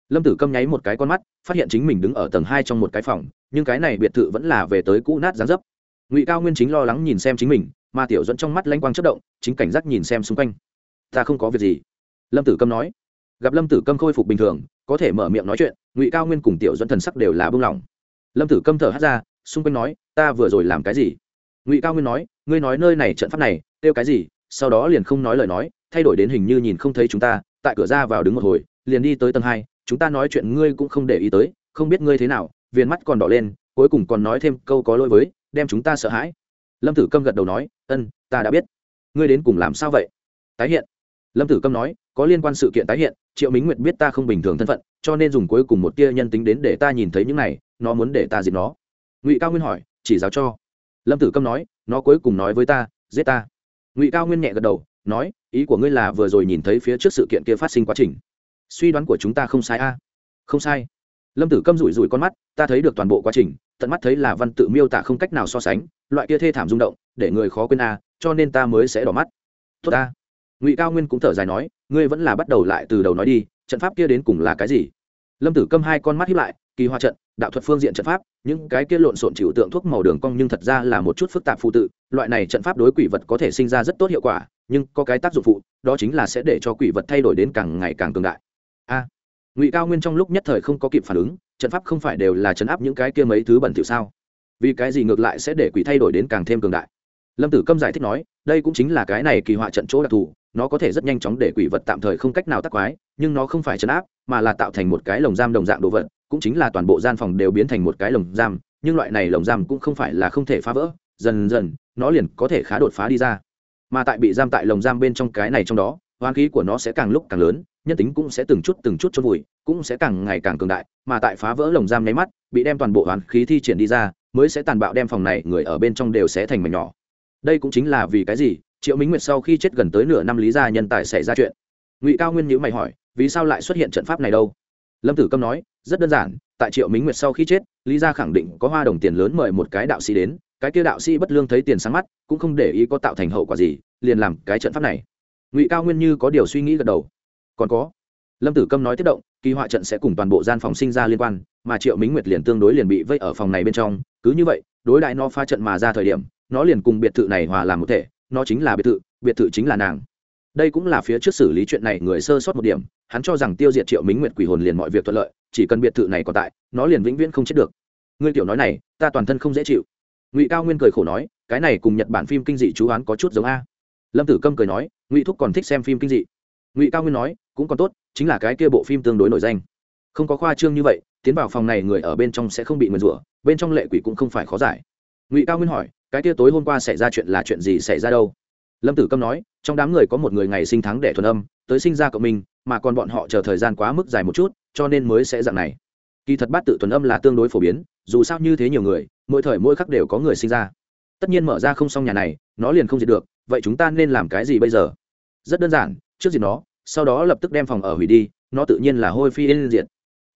Speaker 1: Lâm tử câm nháy một cái con mắt, phát hiện chính mình đứng ở tầng hai trong một cái phòng, nhưng cái này biệt thự vẫn là về tới cũ nát dán dấp. Ngụy cao nguyên chính lo lắng nhìn xem chính mình, mà tiểu dẫn trong mắt lanh quang chất động, chính cảnh giác nhìn xem xung quanh. Ta không có việc gì. Lâm tử câm nói. Gặp lâm tử câm khôi phục bình thường, có thể mở miệng nói chuyện, ngụy cao nguyên cùng tiểu dẫn thần sắc đều là bưng lỏng lâm tử câm thở hát ra, xung quanh nói, ta vừa rồi làm cái gì? Ngụy cao nguyên nói, ngươi nói nơi này trận pháp này, kêu cái gì? Sau đó liền không nói lời nói thay đổi đến hình như nhìn không thấy chúng ta, tại cửa ra vào đứng một hồi, liền đi tới tầng hai, chúng ta nói chuyện ngươi cũng không để ý tới, không biết ngươi thế nào, viền mắt còn đỏ lên, cuối cùng còn nói thêm câu có lỗi với, đem chúng ta sợ hãi. Lâm tử câm gật đầu nói, ân, ta đã biết. Ngươi đến cùng làm sao vậy? Tái hiện. Lâm tử câm nói, có liên quan sự kiện tái hiện, triệu minh nguyệt biết ta không bình thường thân phận, cho nên dùng cuối cùng một tia nhân tính đến để ta nhìn thấy những này, nó muốn để ta diệt nó. Ngụy cao nguyên hỏi, chỉ giáo cho. Lâm tử câm nói, nó cuối cùng nói với ta, giết ta. Ngụy cao nguyên nhẹ gật đầu, nói ý của ngươi là vừa rồi nhìn thấy phía trước sự kiện kia phát sinh quá trình. Suy đoán của chúng ta không sai a. Không sai. Lâm tử câm rủi rủi con mắt, ta thấy được toàn bộ quá trình, tận mắt thấy là văn tự miêu tả không cách nào so sánh, loại kia thê thảm rung động, để người khó quên a, cho nên ta mới sẽ đỏ mắt. Tốt ta. Ngụy cao nguyên cũng thở dài nói, ngươi vẫn là bắt đầu lại từ đầu nói đi, trận pháp kia đến cùng là cái gì? Lâm tử câm hai con mắt hiếp lại kỳ hoa trận, đạo thuật phương diện trận pháp, những cái kia lộn xộn chịu tượng thuốc màu đường cong nhưng thật ra là một chút phức tạp phụ tự, loại này trận pháp đối quỷ vật có thể sinh ra rất tốt hiệu quả, nhưng có cái tác dụng phụ, đó chính là sẽ để cho quỷ vật thay đổi đến càng ngày càng cường đại. A, ngụy cao nguyên trong lúc nhất thời không có kịp phản ứng, trận pháp không phải đều là chấn áp những cái kia mấy thứ bẩn thỉu sao? Vì cái gì ngược lại sẽ để quỷ thay đổi đến càng thêm cường đại? Lâm tử câm giải thích nói, đây cũng chính là cái này kỳ họa trận chỗ đặc thù, nó có thể rất nhanh chóng để quỷ vật tạm thời không cách nào tắc quái, nhưng nó không phải chấn áp, mà là tạo thành một cái lồng giam đồng dạng đồ vật cũng chính là toàn bộ gian phòng đều biến thành một cái lồng giam, nhưng loại này lồng giam cũng không phải là không thể phá vỡ, dần dần, nó liền có thể khá đột phá đi ra. Mà tại bị giam tại lồng giam bên trong cái này trong đó hoang khí của nó sẽ càng lúc càng lớn, nhân tính cũng sẽ từng chút từng chút chôn vùi, cũng sẽ càng ngày càng cường đại, mà tại phá vỡ lồng giam nháy mắt, bị đem toàn bộ hoán khí thi triển đi ra, mới sẽ tàn bạo đem phòng này người ở bên trong đều sẽ thành mảnh nhỏ. Đây cũng chính là vì cái gì, triệu minh nguyệt sau khi chết gần tới nửa năm lý gia nhân tài xảy ra chuyện. Ngụy cao nguyên nhữ mày hỏi, vì sao lại xuất hiện trận pháp này đâu? Lâm tử câm nói rất đơn giản, tại triệu minh nguyệt sau khi chết, lý gia khẳng định có hoa đồng tiền lớn mời một cái đạo sĩ đến, cái kia đạo sĩ bất lương thấy tiền sáng mắt, cũng không để ý có tạo thành hậu quả gì, liền làm cái trận pháp này. Ngụy cao nguyên như có điều suy nghĩ gật đầu. Còn có, lâm tử câm nói tiếp động, kỳ họa trận sẽ cùng toàn bộ gian phòng sinh ra liên quan, mà triệu minh nguyệt liền tương đối liền bị vây ở phòng này bên trong, cứ như vậy, đối đại nó pha trận mà ra thời điểm, nó liền cùng biệt thự này hòa làm một thể, nó chính là biệt thự biệt thự chính là nàng. Đây cũng là phía trước xử lý chuyện này người sơ sót một điểm, hắn cho rằng tiêu diệt triệu minh nguyệt quỷ hồn liền mọi việc thuận lợi chỉ cần biệt thự này còn tại, nó liền vĩnh viễn không chết được. Ngươi tiểu nói này, ta toàn thân không dễ chịu. Ngụy cao nguyên cười khổ nói, cái này cùng nhật bản phim kinh dị chú oán có chút giống a. Lâm tử câm cười nói, ngụy thúc còn thích xem phim kinh dị. Ngụy cao nguyên nói, cũng còn tốt, chính là cái kia bộ phim tương đối nổi danh. Không có khoa trương như vậy, tiến vào phòng này người ở bên trong sẽ không bị nguyền rủa, bên trong lệ quỷ cũng không phải khó giải. Ngụy cao nguyên hỏi, cái kia tối hôm qua xảy ra chuyện là chuyện gì xảy ra đâu? Lâm tử câm nói, trong đám người có một người ngày sinh tháng để thuần âm, tới sinh ra cộng minh mà còn bọn họ chờ thời gian quá mức dài một chút, cho nên mới sẽ dạng này. Kỳ thật bát tự thuần âm là tương đối phổ biến, dù sao như thế nhiều người, mỗi thời mỗi khắc đều có người sinh ra. Tất nhiên mở ra không xong nhà này, nó liền không diệt được, vậy chúng ta nên làm cái gì bây giờ? Rất đơn giản, trước diệt nó, sau đó lập tức đem phòng ở hủy đi, nó tự nhiên là hôi phi yên diệt.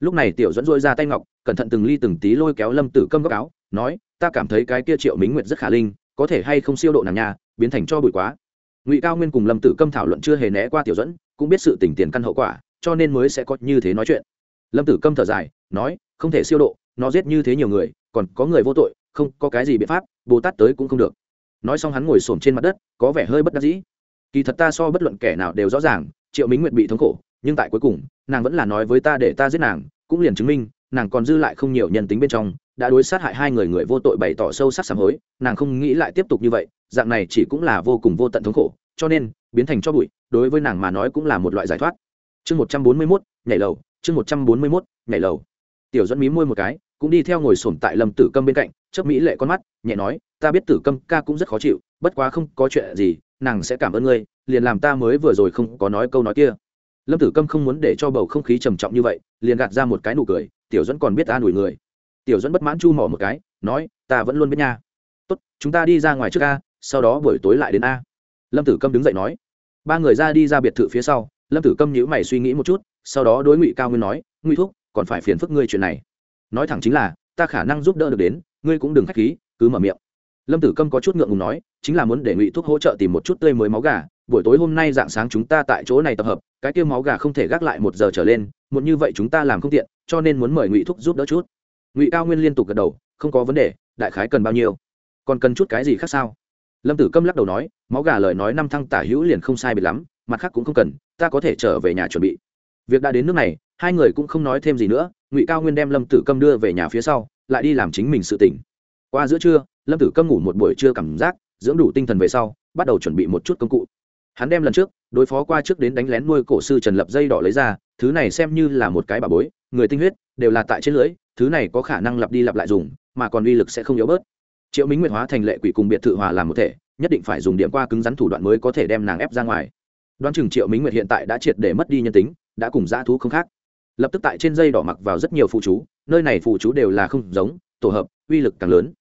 Speaker 1: Lúc này tiểu dẫn dội ra tay ngọc, cẩn thận từng ly từng tí lôi kéo lâm tử câm góc áo, nói, ta cảm thấy cái kia triệu minh nguyệt rất khả linh, có thể hay không siêu độ nàng nhà biến thành cho bụi quá. Ngụy cao nguyên cùng lâm tử câm thảo luận chưa hề né qua tiểu dẫn cũng biết sự tình tiền căn hậu quả, cho nên mới sẽ có như thế nói chuyện. Lâm tử câm thở dài, nói, không thể siêu độ, nó giết như thế nhiều người, còn có người vô tội, không có cái gì biện pháp, bồ tát tới cũng không được. Nói xong hắn ngồi s trên mặt đất, có vẻ hơi bất đắc dĩ. Kỳ thật ta so bất luận kẻ nào đều rõ ràng, triệu minh nguyệt bị thống khổ, nhưng tại cuối cùng, nàng vẫn là nói với ta để ta giết nàng, cũng liền chứng minh, nàng còn dư lại không nhiều nhân tính bên trong, đã đối sát hại hai người người vô tội bày tỏ sâu sắc sám hối, nàng không nghĩ lại tiếp tục như vậy, dạng này chỉ cũng là vô cùng vô tận thống khổ, cho nên biến thành cho bụi, đối với nàng mà nói cũng là một loại giải thoát. Chương một trăm bốn mươi mốt, nhảy lầu, chương một trăm bốn mươi mốt, nhảy lầu. Tiểu dẫn mí môi một cái, cũng đi theo ngồi sổm tại lâm tử câm bên cạnh, chớp mỹ lệ con mắt, nhẹ nói, ta biết tử câm ca cũng rất khó chịu, bất quá không có chuyện gì, nàng sẽ cảm ơn ngươi, liền làm ta mới vừa rồi không có nói câu nói kia. Lâm tử câm không muốn để cho bầu không khí trầm trọng như vậy, liền gạt ra một cái nụ cười, tiểu dẫn còn biết an ủi người. Tiểu dẫn bất mãn chu mỏ một cái, nói, ta vẫn luôn biết nha. Tốt, chúng ta đi ra ngoài trước a sau đó buổi tối lại đến a. Lâm tử câm đứng dậy nói ba người ra đi ra biệt thự phía sau, lâm tử câm nhữ mày suy nghĩ một chút, sau đó đối ngụy cao nguyên nói, ngụy thúc, còn phải phiền phức ngươi chuyện này. Nói thẳng chính là, ta khả năng giúp đỡ được đến, ngươi cũng đừng k h á c h khí, cứ mở miệng. Lâm tử câm có chút ngượng ngùng nói, chính là muốn để ngụy thúc hỗ trợ tìm một chút tươi mới máu gà, buổi tối hôm nay dạng sáng chúng ta tại chỗ này tập hợp, cái kêu máu gà không thể gác lại một giờ trở lên một như vậy chúng ta làm không tiện, cho nên muốn mời ngụy thúc giúp đỡ chút. Ngụy cao nguyên liên tục gật đầu, không có vấn đề, đại khái cần bao nhiêu? Còn cần chút cái gì khác sao? Lâm tử câm lắc đầu nói, máu gà lời nói năm thăng tả hữu liền không sai bị lắm, mặt khác cũng không cần, ta có thể trở về nhà chuẩn bị. Việc đã đến nước này, hai người cũng không nói thêm gì nữa, ngụy cao nguyên đem lâm tử câm đưa về nhà phía sau, lại đi làm chính mình sự tỉnh qua giữa trưa, lâm tử câm ngủ một buổi trưa cảm giác, dưỡng đủ tinh thần về sau, bắt đầu chuẩn bị một chút công cụ. Hắn đem lần trước, đối phó qua trước đến đánh lén nuôi cổ sư trần lập dây đỏ lấy ra, thứ này xem như là một cái bà bối, người tinh huyết, đều là tại trên lưới, thứ này có khả năng lặp đi lặp lại dùng, mà còn uy lực sẽ không yếu bớt triệu minh nguyệt hóa thành lệ quỷ cùng biệt thự hòa làm một thể, nhất định phải dùng điểm qua cứng rắn thủ đoạn mới có thể đem nàng ép ra ngoài. Đoán chừng triệu minh nguyệt hiện tại đã triệt để mất đi nhân tính, đã cùng dã thú không khác. Lập tức tại trên dây đỏ mặc vào rất nhiều phụ chú, nơi này phụ chú đều là không giống, tổ hợp, uy lực càng lớn.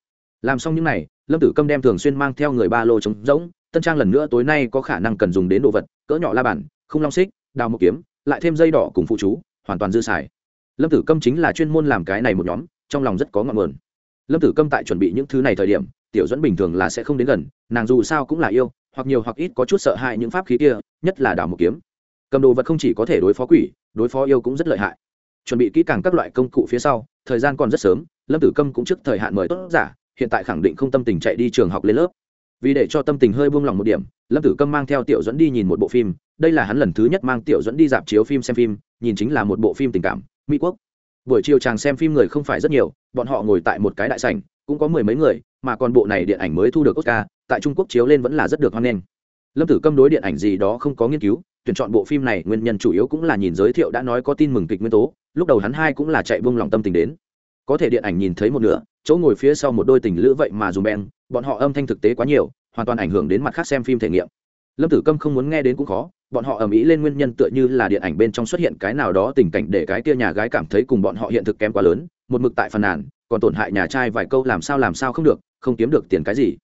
Speaker 1: Làm xong những n à y lâm tử câm đem thường xuyên mang theo người ba lô trống rỗng, tân trang lần nữa tối nay có khả năng cần dùng đến đồ vật, cỡ nhỏ la bản không long xích, đào một kiếm, lại thêm dây đỏ cùng phụ chú, hoàn toàn dư xài. Lâm tử câm chính là chuyên môn làm cái này một nhóm, trong lòng rất có ngọn nguồn lâm tử câm tại chuẩn bị những thứ này thời điểm, tiểu dẫn bình thường là sẽ không đến gần, nàng dù sao cũng là yêu, hoặc nhiều hoặc ít có chút sợ hãi những pháp khí kia, nhất là đào một kiếm. Cầm đồ vật không chỉ có thể đối phó quỷ, đối phó yêu cũng rất lợi hại. Chuẩn bị kỹ càng các loại công cụ phía sau, thời gian còn rất sớm, lâm tử câm cũng trước thời hạn mời tốt giả, hiện tại khẳng định không tâm tình chạy đi trường học lên lớp. Vì để cho tâm tình hơi buông lỏng một điểm, lâm tử câm mang theo tiểu dẫn đi nhìn một bộ phim, đây là hắn lần thứ nhất mang tiểu dẫn đi dạp chiếu phim xem phim, nhìn chính là một bộ phim tình cảm, mỹ quốc buổi chiều chàng xem phim người không phải rất nhiều, bọn họ ngồi tại một cái đại sảnh, cũng có mười mấy người, mà còn bộ này điện ảnh mới thu được oscar, tại trung quốc chiếu lên vẫn là rất được hoan nghênh. Lâm tử câm đối điện ảnh gì đó không có nghiên cứu, tuyển chọn bộ phim này nguyên nhân chủ yếu cũng là nhìn giới thiệu đã nói có tin mừng kịch nguyên tố, lúc đầu hắn hai cũng là chạy vung lòng tâm tình đến. Có thể điện ảnh nhìn thấy một nửa, chỗ ngồi phía sau một đôi tình lữ vậy mà dùng beng, bọn họ âm thanh thực tế quá nhiều, hoàn toàn ảnh hưởng đến mặt khác xem phim thể nghiệm. Lâm tử câm không muốn nghe đến cũng khó bọn họ ầm ĩ lên nguyên nhân tựa như là điện ảnh bên trong xuất hiện cái nào đó tình cảnh để cái kia nhà gái cảm thấy cùng bọn họ hiện thực kém quá lớn, một mực tại phần nàn, còn tổn hại nhà trai vài câu làm sao làm sao không được, không kiếm được tiền cái gì.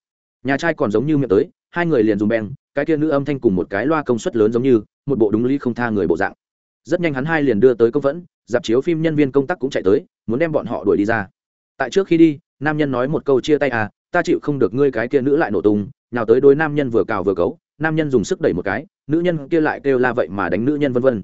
Speaker 1: Nhà trai còn giống như miệng tới, hai người liền dùng beng, cái kia nữ âm thanh cùng một cái loa công suất lớn giống như, một bộ đúng lý không tha người bộ dạng. Rất nhanh hắn hai liền đưa tới công vẫn dạp chiếu phim nhân viên công tác cũng chạy tới, muốn đem bọn họ đuổi đi ra. Tại trước khi đi, nam nhân nói một câu chia tay à ta chịu không được ngươi cái kia nữ lại nổ tung, nào tới đối nam nhân vừa cào vừa cấu, nam nhân dùng sức đẩy một cái nữ nhân kia lại kêu la vậy mà đánh nữ nhân vân vân.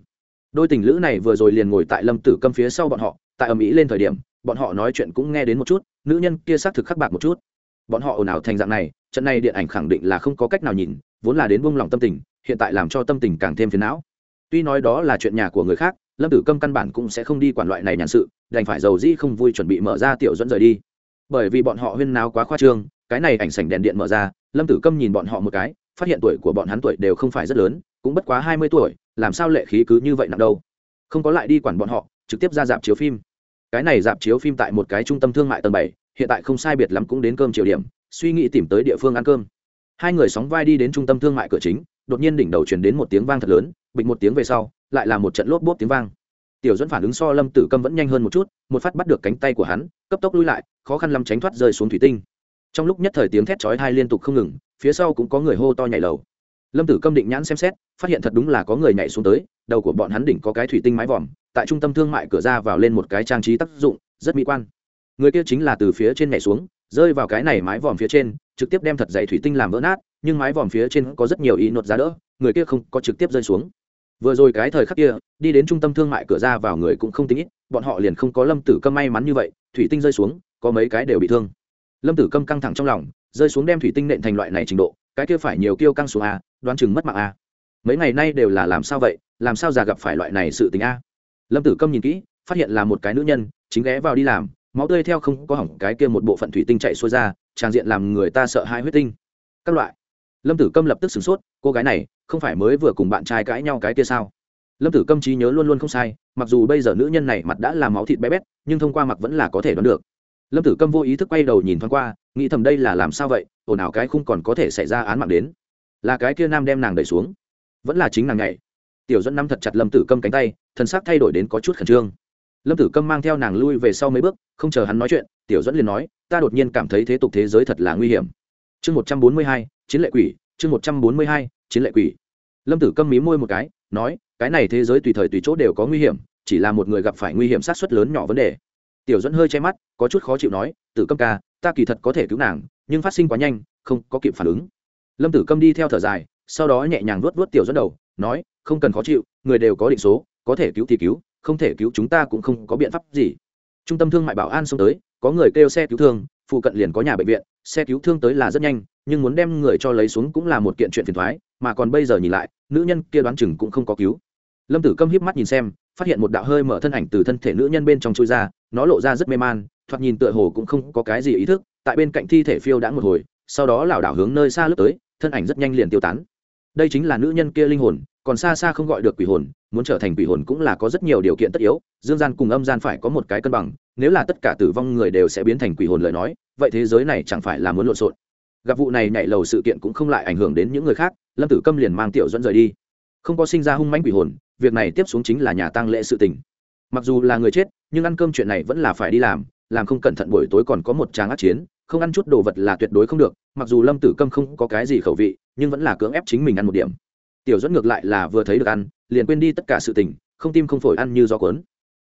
Speaker 1: Đôi tình lữ này vừa rồi liền ngồi tại lâm tử câm phía sau bọn họ, tại ầm ĩ lên thời điểm, bọn họ nói chuyện cũng nghe đến một chút, nữ nhân kia xác thực khắc bạc một chút. Bọn họ ồn ào thành dạng này, trận này điện ảnh khẳng định là không có cách nào nhìn, vốn là đến buông lòng tâm tình, hiện tại làm cho tâm tình càng thêm phiền não. Tuy nói đó là chuyện nhà của người khác, lâm tử câm căn bản cũng sẽ không đi quản loại này nhàn sự, đành phải giàu dĩ không vui chuẩn bị mở ra tiểu dẫn rời đi. Bởi vì bọn họ huyên náo quá khoa trương, cái này ảnh sảnh đèn điện mở ra, lâm tử câm nhìn bọn họ một cái phát hiện tuổi của bọn hắn tuổi đều không phải rất lớn, cũng bất quá hai mươi tuổi, làm sao lệ khí cứ như vậy nặng đâu? Không có lại đi quản bọn họ, trực tiếp ra dạp chiếu phim. Cái này dạp chiếu phim tại một cái trung tâm thương mại tầng bảy, hiện tại không sai biệt lắm cũng đến cơm chiều điểm, suy nghĩ tìm tới địa phương ăn cơm. Hai người sóng vai đi đến trung tâm thương mại cửa chính, đột nhiên đỉnh đầu truyền đến một tiếng vang thật lớn, bịch một tiếng về sau, lại là một trận lốp bốp tiếng vang. Tiểu dẫn phản ứng so lâm tử câm vẫn nhanh hơn một chút, một phát bắt được cánh tay của hắn, cấp tốc lui lại, khó khăn lắm tránh thoát rơi xuống thủy tinh. Trong lúc nhất thời tiếng thét chói hai liên tục không ngừng phía sau cũng có người hô to nhảy lầu. Lâm tử câm định nhãn xem xét, phát hiện thật đúng là có người nhảy xuống tới, đầu của bọn hắn đỉnh có cái thủy tinh mái vòm, tại trung tâm thương mại cửa ra vào lên một cái trang trí tác dụng, rất mỹ quan. Người kia chính là từ phía trên nhảy xuống, rơi vào cái này mái vòm phía trên, trực tiếp đem thật dày thủy tinh làm vỡ nát, nhưng mái vòm phía trên có rất nhiều ý nốt giá đỡ, người kia không có trực tiếp rơi xuống. Vừa rồi cái thời khắc kia, đi đến trung tâm thương mại cửa ra vào người cũng không tính ít, bọn họ liền không có lâm tử câm may mắn như vậy, thủy tinh rơi xuống, có mấy cái đều bị thương. Lâm tử câm căng thẳng trong lòng rơi xuống đem thủy tinh nện thành loại này trình độ, cái kia phải nhiều kêu căng xuống a, đoán chừng mất mạng a. Mấy ngày nay đều là làm sao vậy, làm sao già gặp phải loại này sự tình a? Lâm tử câm nhìn kỹ, phát hiện là một cái nữ nhân, chính ghé vào đi làm, máu tươi theo không có hỏng cái kia một bộ phận thủy tinh chạy xuôi ra trang diện làm người ta sợ hai huyết tinh. Các loại. Lâm tử câm lập tức sửng sốt, cô gái này, không phải mới vừa cùng bạn trai cãi nhau cái kia sao? Lâm tử câm trí nhớ luôn luôn không sai, mặc dù bây giờ nữ nhân này mặt đã là máu thịt bé bét, nhưng thông qua mặc vẫn là có thể đoán được lâm tử câm vô ý thức quay đầu nhìn thoáng qua, nghĩ thầm đây là làm sao vậy, ồn ào cái không còn có thể xảy ra án mạng đến. Là cái kia nam đem nàng đẩy xuống. Vẫn là chính nàng nhảy. Tiểu dẫn nắm thật chặt lâm tử câm cánh tay thân xác thay đổi đến có chút khẩn trương. Lâm tử câm mang theo nàng lui về sau mấy bước, không chờ hắn nói chuyện, tiểu dẫn liền nói, ta đột nhiên cảm thấy thế tục thế giới thật là nguy hiểm. Chương một trăm bốn mươi hai, chiến lệ quỷ, chương một trăm bốn mươi hai, chiến lệ quỷ. Lâm tử câm mí môi một cái, nói, cái này thế giới tùy thời tùy chỗ đều có nguy hiểm, chỉ là một người gặp phải nguy hiểm sát xuất lớn nhỏ vấn đề tiểu dẫn hơi che mắt, có chút khó chịu nói, tử câm ca, ta kỳ thật có thể cứu nàng, nhưng phát sinh quá nhanh, không có kịp phản ứng. Lâm tử câm đi theo thở dài, sau đó nhẹ nhàng vuốt vuốt tiểu dẫn đầu, nói, không cần khó chịu, người đều có định số, có thể cứu thì cứu, không thể cứu chúng ta cũng không có biện pháp gì. Trung tâm thương mại bảo an xông tới, có người kêu xe cứu thương, phụ cận liền có nhà bệnh viện, xe cứu thương tới là rất nhanh, nhưng muốn đem người cho lấy xuống cũng là một kiện chuyện phiền thoái, mà còn bây giờ nhìn lại, nữ nhân kia đoán chừng cũng không có cứu. Lâm tử câm híp mắt nhìn xem phát hiện một đạo hơi mở thân ảnh từ thân thể nữ nhân bên trong chui ra, nó lộ ra rất mê man, thoạt nhìn tựa hồ cũng không có cái gì ý thức, tại bên cạnh thi thể phiêu đã một hồi, sau đó lảo đảo hướng nơi xa lướt tới, thân ảnh rất nhanh liền tiêu tán. Đây chính là nữ nhân kia linh hồn, còn xa xa không gọi được quỷ hồn, muốn trở thành quỷ hồn cũng là có rất nhiều điều kiện tất yếu, dương gian cùng âm gian phải có một cái cân bằng, nếu là tất cả tử vong người đều sẽ biến thành quỷ hồn lời nói, vậy thế giới này chẳng phải là muốn lộn xộn. Gặp vụ này nhảy lầu sự kiện cũng không lại ảnh hưởng đến những người khác, lâm tử câm liền mang tiểu dẫn rời đi. Không có sinh ra hung mánh quỷ hồn việc này tiếp xuống chính là nhà tăng lễ sự tình. Mặc dù là người chết, nhưng ăn cơm chuyện này vẫn là phải đi làm làm không cẩn thận buổi tối còn có một tràng ác chiến, không ăn chút đồ vật là tuyệt đối không được, mặc dù lâm tử câm không có cái gì khẩu vị, nhưng vẫn là cưỡng ép chính mình ăn một điểm. Tiểu dẫn ngược lại là vừa thấy được ăn, liền quên đi tất cả sự tình, không tim không phổi ăn như do cuốn.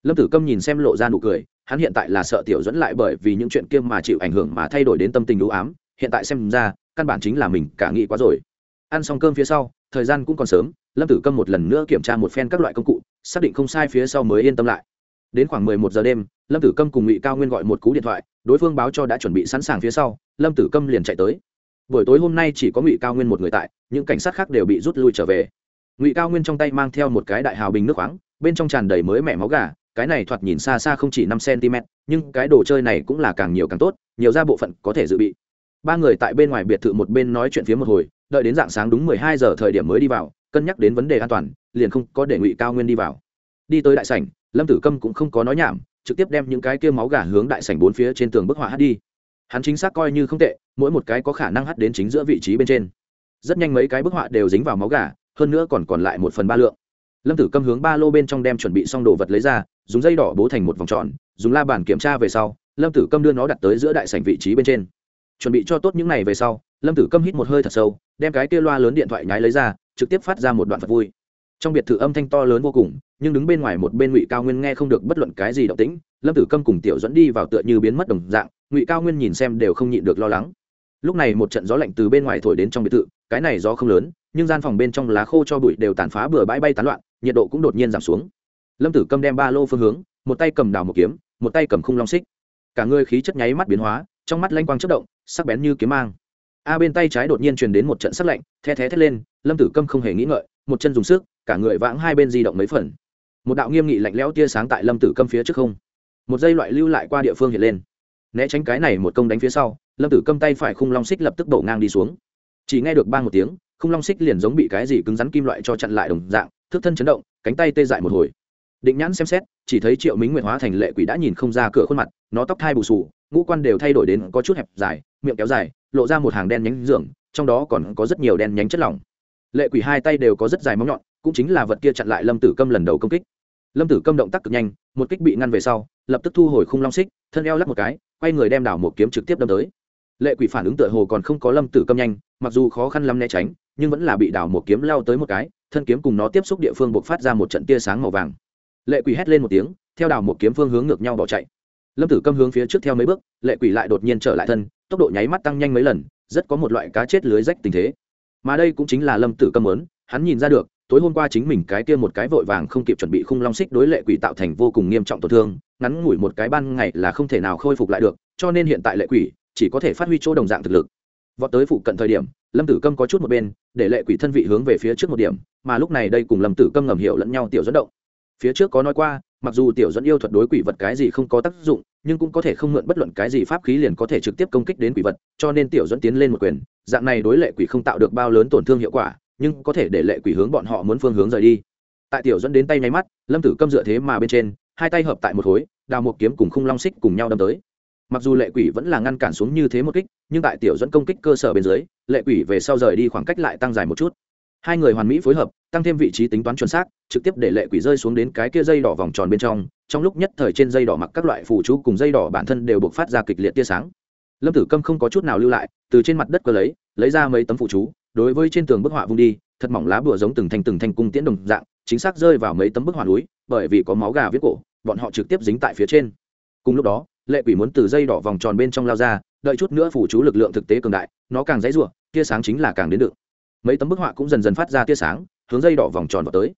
Speaker 1: Lâm tử câm nhìn xem lộ ra nụ cười, hắn hiện tại là sợ tiểu dẫn lại bởi vì những chuyện kia mà chịu ảnh hưởng mà thay đổi đến tâm tình đũ ám, hiện tại xem ra, căn bản chính là mình cả nghĩ quá rồi. Ăn xong cơm phía sau, thời gian cũng còn sớm lâm tử câm một lần nữa kiểm tra một phen các loại công cụ, xác định không sai phía sau mới yên tâm lại. Đến khoảng mười một giờ đêm, lâm tử câm cùng ngụy cao nguyên gọi một cú điện thoại, đối phương báo cho đã chuẩn bị sẵn sàng phía sau, lâm tử câm liền chạy tới. Buổi tối hôm nay chỉ có ngụy cao nguyên một người tại, những cảnh sát khác đều bị rút lui trở về. Ngụy cao nguyên trong tay mang theo một cái đại hào bình nước khoáng, bên trong tràn đầy mới mẻ máu gà, cái này thoạt nhìn xa xa không chỉ năm cm nhưng cái đồ chơi này cũng là càng nhiều càng tốt, nhiều ra bộ phận có thể dự bị. Ba người tại bên ngoài biệt thự một bên nói chuyện phía một hồi, đợi đến dạng sáng đúng mười hai giờ thời điểm mới đi vào cân nhắc đến vấn đề an toàn, liền không có để ngụy cao nguyên đi vào. Đi tới đại sảnh, lâm tử câm cũng không có nói nhảm, trực tiếp đem những cái kia máu gà hướng đại sảnh bốn phía trên tường bức họa hát đi. Hắn chính xác coi như không tệ, mỗi một cái có khả năng hát đến chính giữa vị trí bên trên. Rất nhanh mấy cái bức họa đều dính vào máu gà, hơn nữa còn còn lại một phần ba lượng. Lâm tử câm hướng ba lô bên trong đem chuẩn bị xong đồ vật lấy ra, dùng dây đỏ bố thành một vòng tròn, dùng la bàn kiểm tra về sau, lâm tử câm đưa nó đặt tới giữa đại sảnh vị trí bên trên. Chuẩn bị cho tốt những này về sau, lâm tử câm hít một hơi thật sâu, đem cái kia loa lớn điện thoại nhái lấy ra trực tiếp phát ra một đoạn phật vui. Trong biệt thự âm thanh to lớn vô cùng, nhưng đứng bên ngoài một bên ngụy cao nguyên nghe không được bất luận cái gì động tĩnh, lâm tử câm cùng tiểu dẫn đi vào tựa như biến mất đồng dạng, ngụy cao nguyên nhìn xem đều không nhịn được lo lắng. Lúc này một trận gió lạnh từ bên ngoài thổi đến trong biệt thự, cái này gió không lớn, nhưng gian phòng bên trong lá khô cho bụi đều tàn phá bừa bãi bay tán loạn, nhiệt độ cũng đột nhiên giảm xuống. Lâm tử câm đem ba lô phương hướng, một tay cầm đào một kiếm, một tay cầm khung long xích. Cả người khí chất nháy mắt biến hóa, trong mắt lanh quang chất động, sắc bén như kiếm mang. A bên tay trái đột nhiên truyền đến một trận sắc lạnh, the thé thét lên lâm tử câm không hề nghĩ ngợi, một chân dùng sức, cả người vãng hai bên di động mấy phần. Một đạo nghiêm nghị lạnh lẽo tia sáng tại lâm tử câm phía trước không. Một dây loại lưu lại qua địa phương hiện lên. Né tránh cái này một công đánh phía sau, lâm tử câm tay phải khung long xích lập tức đổ ngang đi xuống. Chỉ nghe được ba một tiếng, khung long xích liền giống bị cái gì cứng rắn kim loại cho chặn lại đồng dạng thức thân chấn động, cánh tay tê dại một hồi. Định nhãn xem xét, chỉ thấy triệu minh nguyệt hóa thành lệ quỷ đã nhìn không ra cửa khuôn mặt, nó tóc thai bù sù ngũ quan đều thay đổi đến có chút hẹp dài, miệng kéo dài, lộ ra một hàng đen nhánh dưỡng, trong đó còn có rất nhiều đen nhánh chất lỏng lệ quỷ hai tay đều có rất dài móng nhọn, cũng chính là vật kia chặn lại lâm tử câm lần đầu công kích. Lâm tử câm động tác cực nhanh, một kích bị ngăn về sau, lập tức thu hồi khung long xích, thân eo lắc một cái, quay người đem đảo một kiếm trực tiếp đâm tới. Lệ quỷ phản ứng tựa hồ còn không có lâm tử câm nhanh, mặc dù khó khăn lắm né tránh, nhưng vẫn là bị đảo một kiếm lao tới một cái, thân kiếm cùng nó tiếp xúc địa phương buộc phát ra một trận tia sáng màu vàng. Lệ quỷ hét lên một tiếng, theo đảo một kiếm phương hướng ngược nhau bỏ chạy. Lâm tử câm hướng phía trước theo mấy bước, lệ quỷ lại đột nhiên trở lại thân, tốc độ nháy mắt tăng nhanh mấy lần, rất có một loại cá chết lưới rách tình thế mà đây cũng chính là lâm tử câm lớn hắn nhìn ra được, tối hôm qua chính mình cái kia một cái vội vàng không kịp chuẩn bị khung long xích đối lệ quỷ tạo thành vô cùng nghiêm trọng tổn thương, ngắn ngủi một cái ban ngày là không thể nào khôi phục lại được, cho nên hiện tại lệ quỷ chỉ có thể phát huy chỗ đồng dạng thực lực. Vọt tới phụ cận thời điểm, lâm tử câm có chút một bên, để lệ quỷ thân vị hướng về phía trước một điểm, mà lúc này đây cùng lâm tử câm ngầm hiểu lẫn nhau tiểu dẫn động. Phía trước có nói qua, mặc dù tiểu dẫn yêu thuật đối quỷ vật cái gì không có tác dụng, nhưng cũng có thể không mượn bất luận cái gì pháp khí liền có thể trực tiếp công kích đến quỷ vật, cho nên tiểu dẫn tiến lên một quyền dạng này đối lệ quỷ không tạo được bao lớn tổn thương hiệu quả, nhưng có thể để lệ quỷ hướng bọn họ muốn phương hướng rời đi. Tại tiểu dẫn đến tay nháy mắt, lâm tử câm dựa thế mà bên trên, hai tay hợp tại một khối, đào một kiếm cùng khung long xích cùng nhau đâm tới. Mặc dù lệ quỷ vẫn là ngăn cản xuống như thế một kích, nhưng tại tiểu dẫn công kích cơ sở bên dưới, lệ quỷ về sau rời đi khoảng cách lại tăng dài một chút. Hai người hoàn mỹ phối hợp, tăng thêm vị trí tính toán chuẩn xác, trực tiếp để lệ quỷ rơi xuống đến cái kia dây đỏ vòng tròn bên trong trong lúc nhất thời trên dây đỏ mặc các loại phù chú cùng dây đỏ bản thân đều buộc phát ra kịch liệt tia sáng lâm tử câm không có chút nào lưu lại, từ trên mặt đất cơ lấy lấy ra mấy tấm phụ chú, đối với trên tường bức họa vung đi, thật mỏng lá bùa giống từng thành từng thành cung tiễn đồng dạng, chính xác rơi vào mấy tấm bức họa núi, bởi vì có máu gà viết cổ, bọn họ trực tiếp dính tại phía trên. Cùng lúc đó, lệ quỷ muốn từ dây đỏ vòng tròn bên trong lao ra, đợi chút nữa phủ chú lực lượng thực tế cường đại, nó càng dãy ruộng tia sáng chính là càng đến được. Mấy tấm bức họa cũng dần dần phát ra tia sáng, hướng dây đỏ vòng tròn vào tới.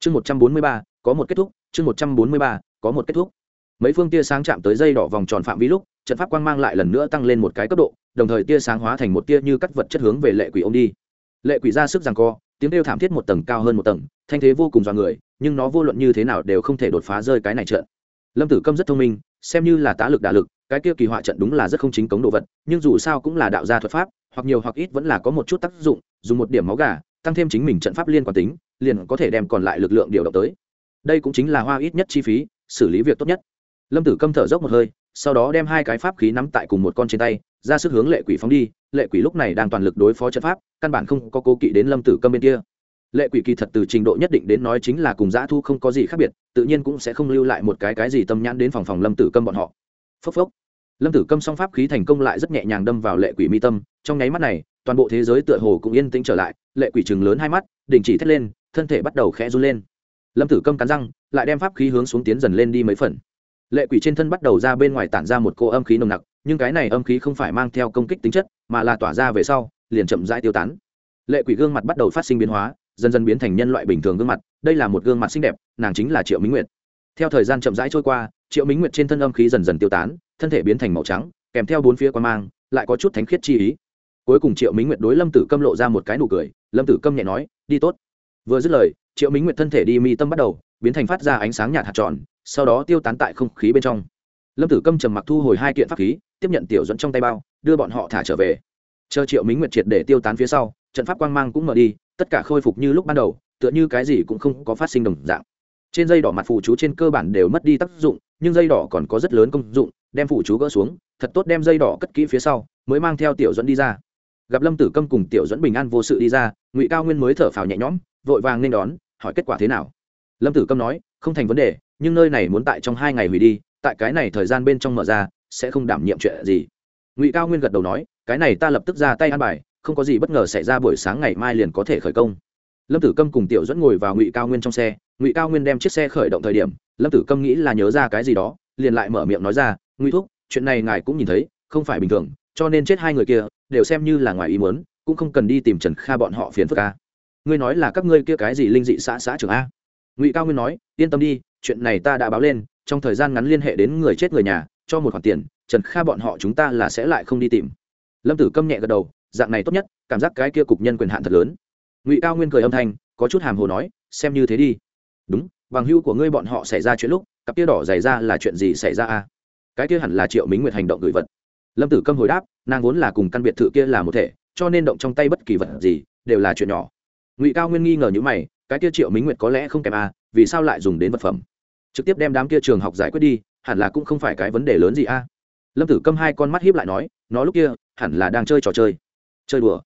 Speaker 1: Chương một trăm bốn mươi ba, có một kết thúc, chương một trăm bốn mươi ba, có một kết thúc. Mấy phương tia sáng chạm tới dây đỏ vòng tròn phạm vi lúc trận pháp quang mang lại lần nữa tăng lên một cái cấp độ, đồng thời tia sáng hóa thành một tia như cắt vật chất hướng về lệ quỷ ông đi. Lệ quỷ ra sức rằng co, tiếng kêu thảm thiết một tầng cao hơn một tầng, thanh thế vô cùng dọa người, nhưng nó vô luận như thế nào đều không thể đột phá rơi cái này trận. Lâm tử câm rất thông minh, xem như là tá lực đả lực, cái kia kỳ họa trận đúng là rất không chính cống đồ vật, nhưng dù sao cũng là đạo gia thuật pháp, hoặc nhiều hoặc ít vẫn là có một chút tác dụng, dùng một điểm máu gà, tăng thêm chính mình trận pháp liên quan tính, liền có thể đem còn lại lực lượng điều động tới. Đây cũng chính là hoa ít nhất chi phí, xử lý việc tốt nhất. Lâm tử câm thở dốc một hơi sau đó đem hai cái pháp khí nắm tại cùng một con trên tay, ra sức hướng lệ quỷ phóng đi. Lệ quỷ lúc này đang toàn lực đối phó trận pháp, căn bản không có cố kỵ đến lâm tử câm bên kia. Lệ quỷ kỳ thật từ trình độ nhất định đến nói chính là cùng dã thu không có gì khác biệt, tự nhiên cũng sẽ không lưu lại một cái cái gì tâm nhãn đến phòng phòng lâm tử câm bọn họ. Phốc phốc. Lâm tử câm song pháp khí thành công lại rất nhẹ nhàng đâm vào lệ quỷ mi tâm, trong nháy mắt này, toàn bộ thế giới tựa hồ cũng yên tĩnh trở lại, lệ quỷ chừng lớn hai mắt, đình chỉ thét lên, thân thể bắt đầu khẽ run lên. Lâm tử câm cắn răng, lại đem pháp khí hướng xuống tiến dần lên đi mấy phần lệ quỷ trên thân bắt đầu ra bên ngoài tản ra một cô âm khí nồng nặc, nhưng cái này âm khí không phải mang theo công kích tính chất, mà là tỏa ra về sau, liền chậm rãi tiêu tán. Lệ quỷ gương mặt bắt đầu phát sinh biến hóa, dần dần biến thành nhân loại bình thường gương mặt, đây là một gương mặt xinh đẹp, nàng chính là triệu minh nguyệt. Theo thời gian chậm rãi trôi qua, triệu minh nguyệt trên thân âm khí dần dần tiêu tán, thân thể biến thành màu trắng, kèm theo bốn phía quan mang, lại có chút thánh khiết chi ý. Cuối cùng triệu minh nguyệt đối lâm tử câm lộ ra một cái nụ cười, lâm tử câm nhẹ nói, đi tốt. Vừa dứt lời, triệu minh nguyệt thân thể đi mi tâm bắt đầu, biến thành phát ra ánh sáng nhạt hạt tròn sau đó tiêu tán tại không khí bên trong. Lâm tử câm trầm mặc thu hồi hai kiện pháp khí, tiếp nhận tiểu dẫn trong tay bao, đưa bọn họ thả trở về. Chờ triệu minh nguyệt triệt để tiêu tán phía sau, trận pháp quang mang cũng mở đi, tất cả khôi phục như lúc ban đầu, tựa như cái gì cũng không có phát sinh đồng dạng. Trên dây đỏ mặt phụ chú trên cơ bản đều mất đi tác dụng, nhưng dây đỏ còn có rất lớn công dụng, đem phụ chú gỡ xuống, thật tốt đem dây đỏ cất kỹ phía sau, mới mang theo tiểu dẫn đi ra. Gặp lâm tử câm cùng tiểu dẫn bình an vô sự đi ra, ngụy cao nguyên mới thở phào nhẹ nhõm, vội vàng nên đón, hỏi kết quả thế nào. Lâm tử câm nói, không thành vấn đề nhưng nơi này muốn tại trong hai ngày hủy đi, tại cái này thời gian bên trong mở ra, sẽ không đảm nhiệm chuyện gì. Ngụy cao nguyên gật đầu nói, cái này ta lập tức ra tay ăn bài, không có gì bất ngờ xảy ra buổi sáng ngày mai liền có thể khởi công. Lâm tử câm cùng tiểu dẫn ngồi vào ngụy cao nguyên trong xe, ngụy cao nguyên đem chiếc xe khởi động thời điểm, lâm tử câm nghĩ là nhớ ra cái gì đó, liền lại mở miệng nói ra, ngụy thúc, chuyện này ngài cũng nhìn thấy, không phải bình thường, cho nên chết hai người kia, đều xem như là ngoài ý muốn, cũng không cần đi tìm trần kha bọn họ phiền phức ca ngươi nói là các ngươi kia cái gì linh dị xã xã trưởng a? Ngụy cao nguyên nói, yên tâm đi chuyện này ta đã báo lên, trong thời gian ngắn liên hệ đến người chết người nhà, cho một khoản tiền, trần kha bọn họ chúng ta là sẽ lại không đi tìm. Lâm tử câm nhẹ gật đầu, dạng này tốt nhất, cảm giác cái kia cục nhân quyền hạn thật lớn. Ngụy cao nguyên cười âm thanh, có chút hàm hồ nói, xem như thế đi. Đúng, bằng hưu của ngươi bọn họ xảy ra chuyện lúc, cặp kia đỏ xảy ra là chuyện gì xảy ra a? Cái kia hẳn là triệu minh nguyệt hành động gửi vật. Lâm tử câm hồi đáp, nàng vốn là cùng căn biệt thự kia là một thể, cho nên động trong tay bất kỳ vật gì, đều là chuyện nhỏ. Ngụy cao nguyên nghi ngờ như mày, cái kia triệu minh nguyệt có lẽ không kèm a, vì sao lại dùng đến vật phẩm? Trực tiếp đem đám kia trường học giải quyết đi, hẳn là cũng không phải cái vấn đề lớn gì a. Lâm tử câm hai con mắt hiếp lại nói, nó lúc kia, hẳn là đang chơi trò chơi. Chơi đùa.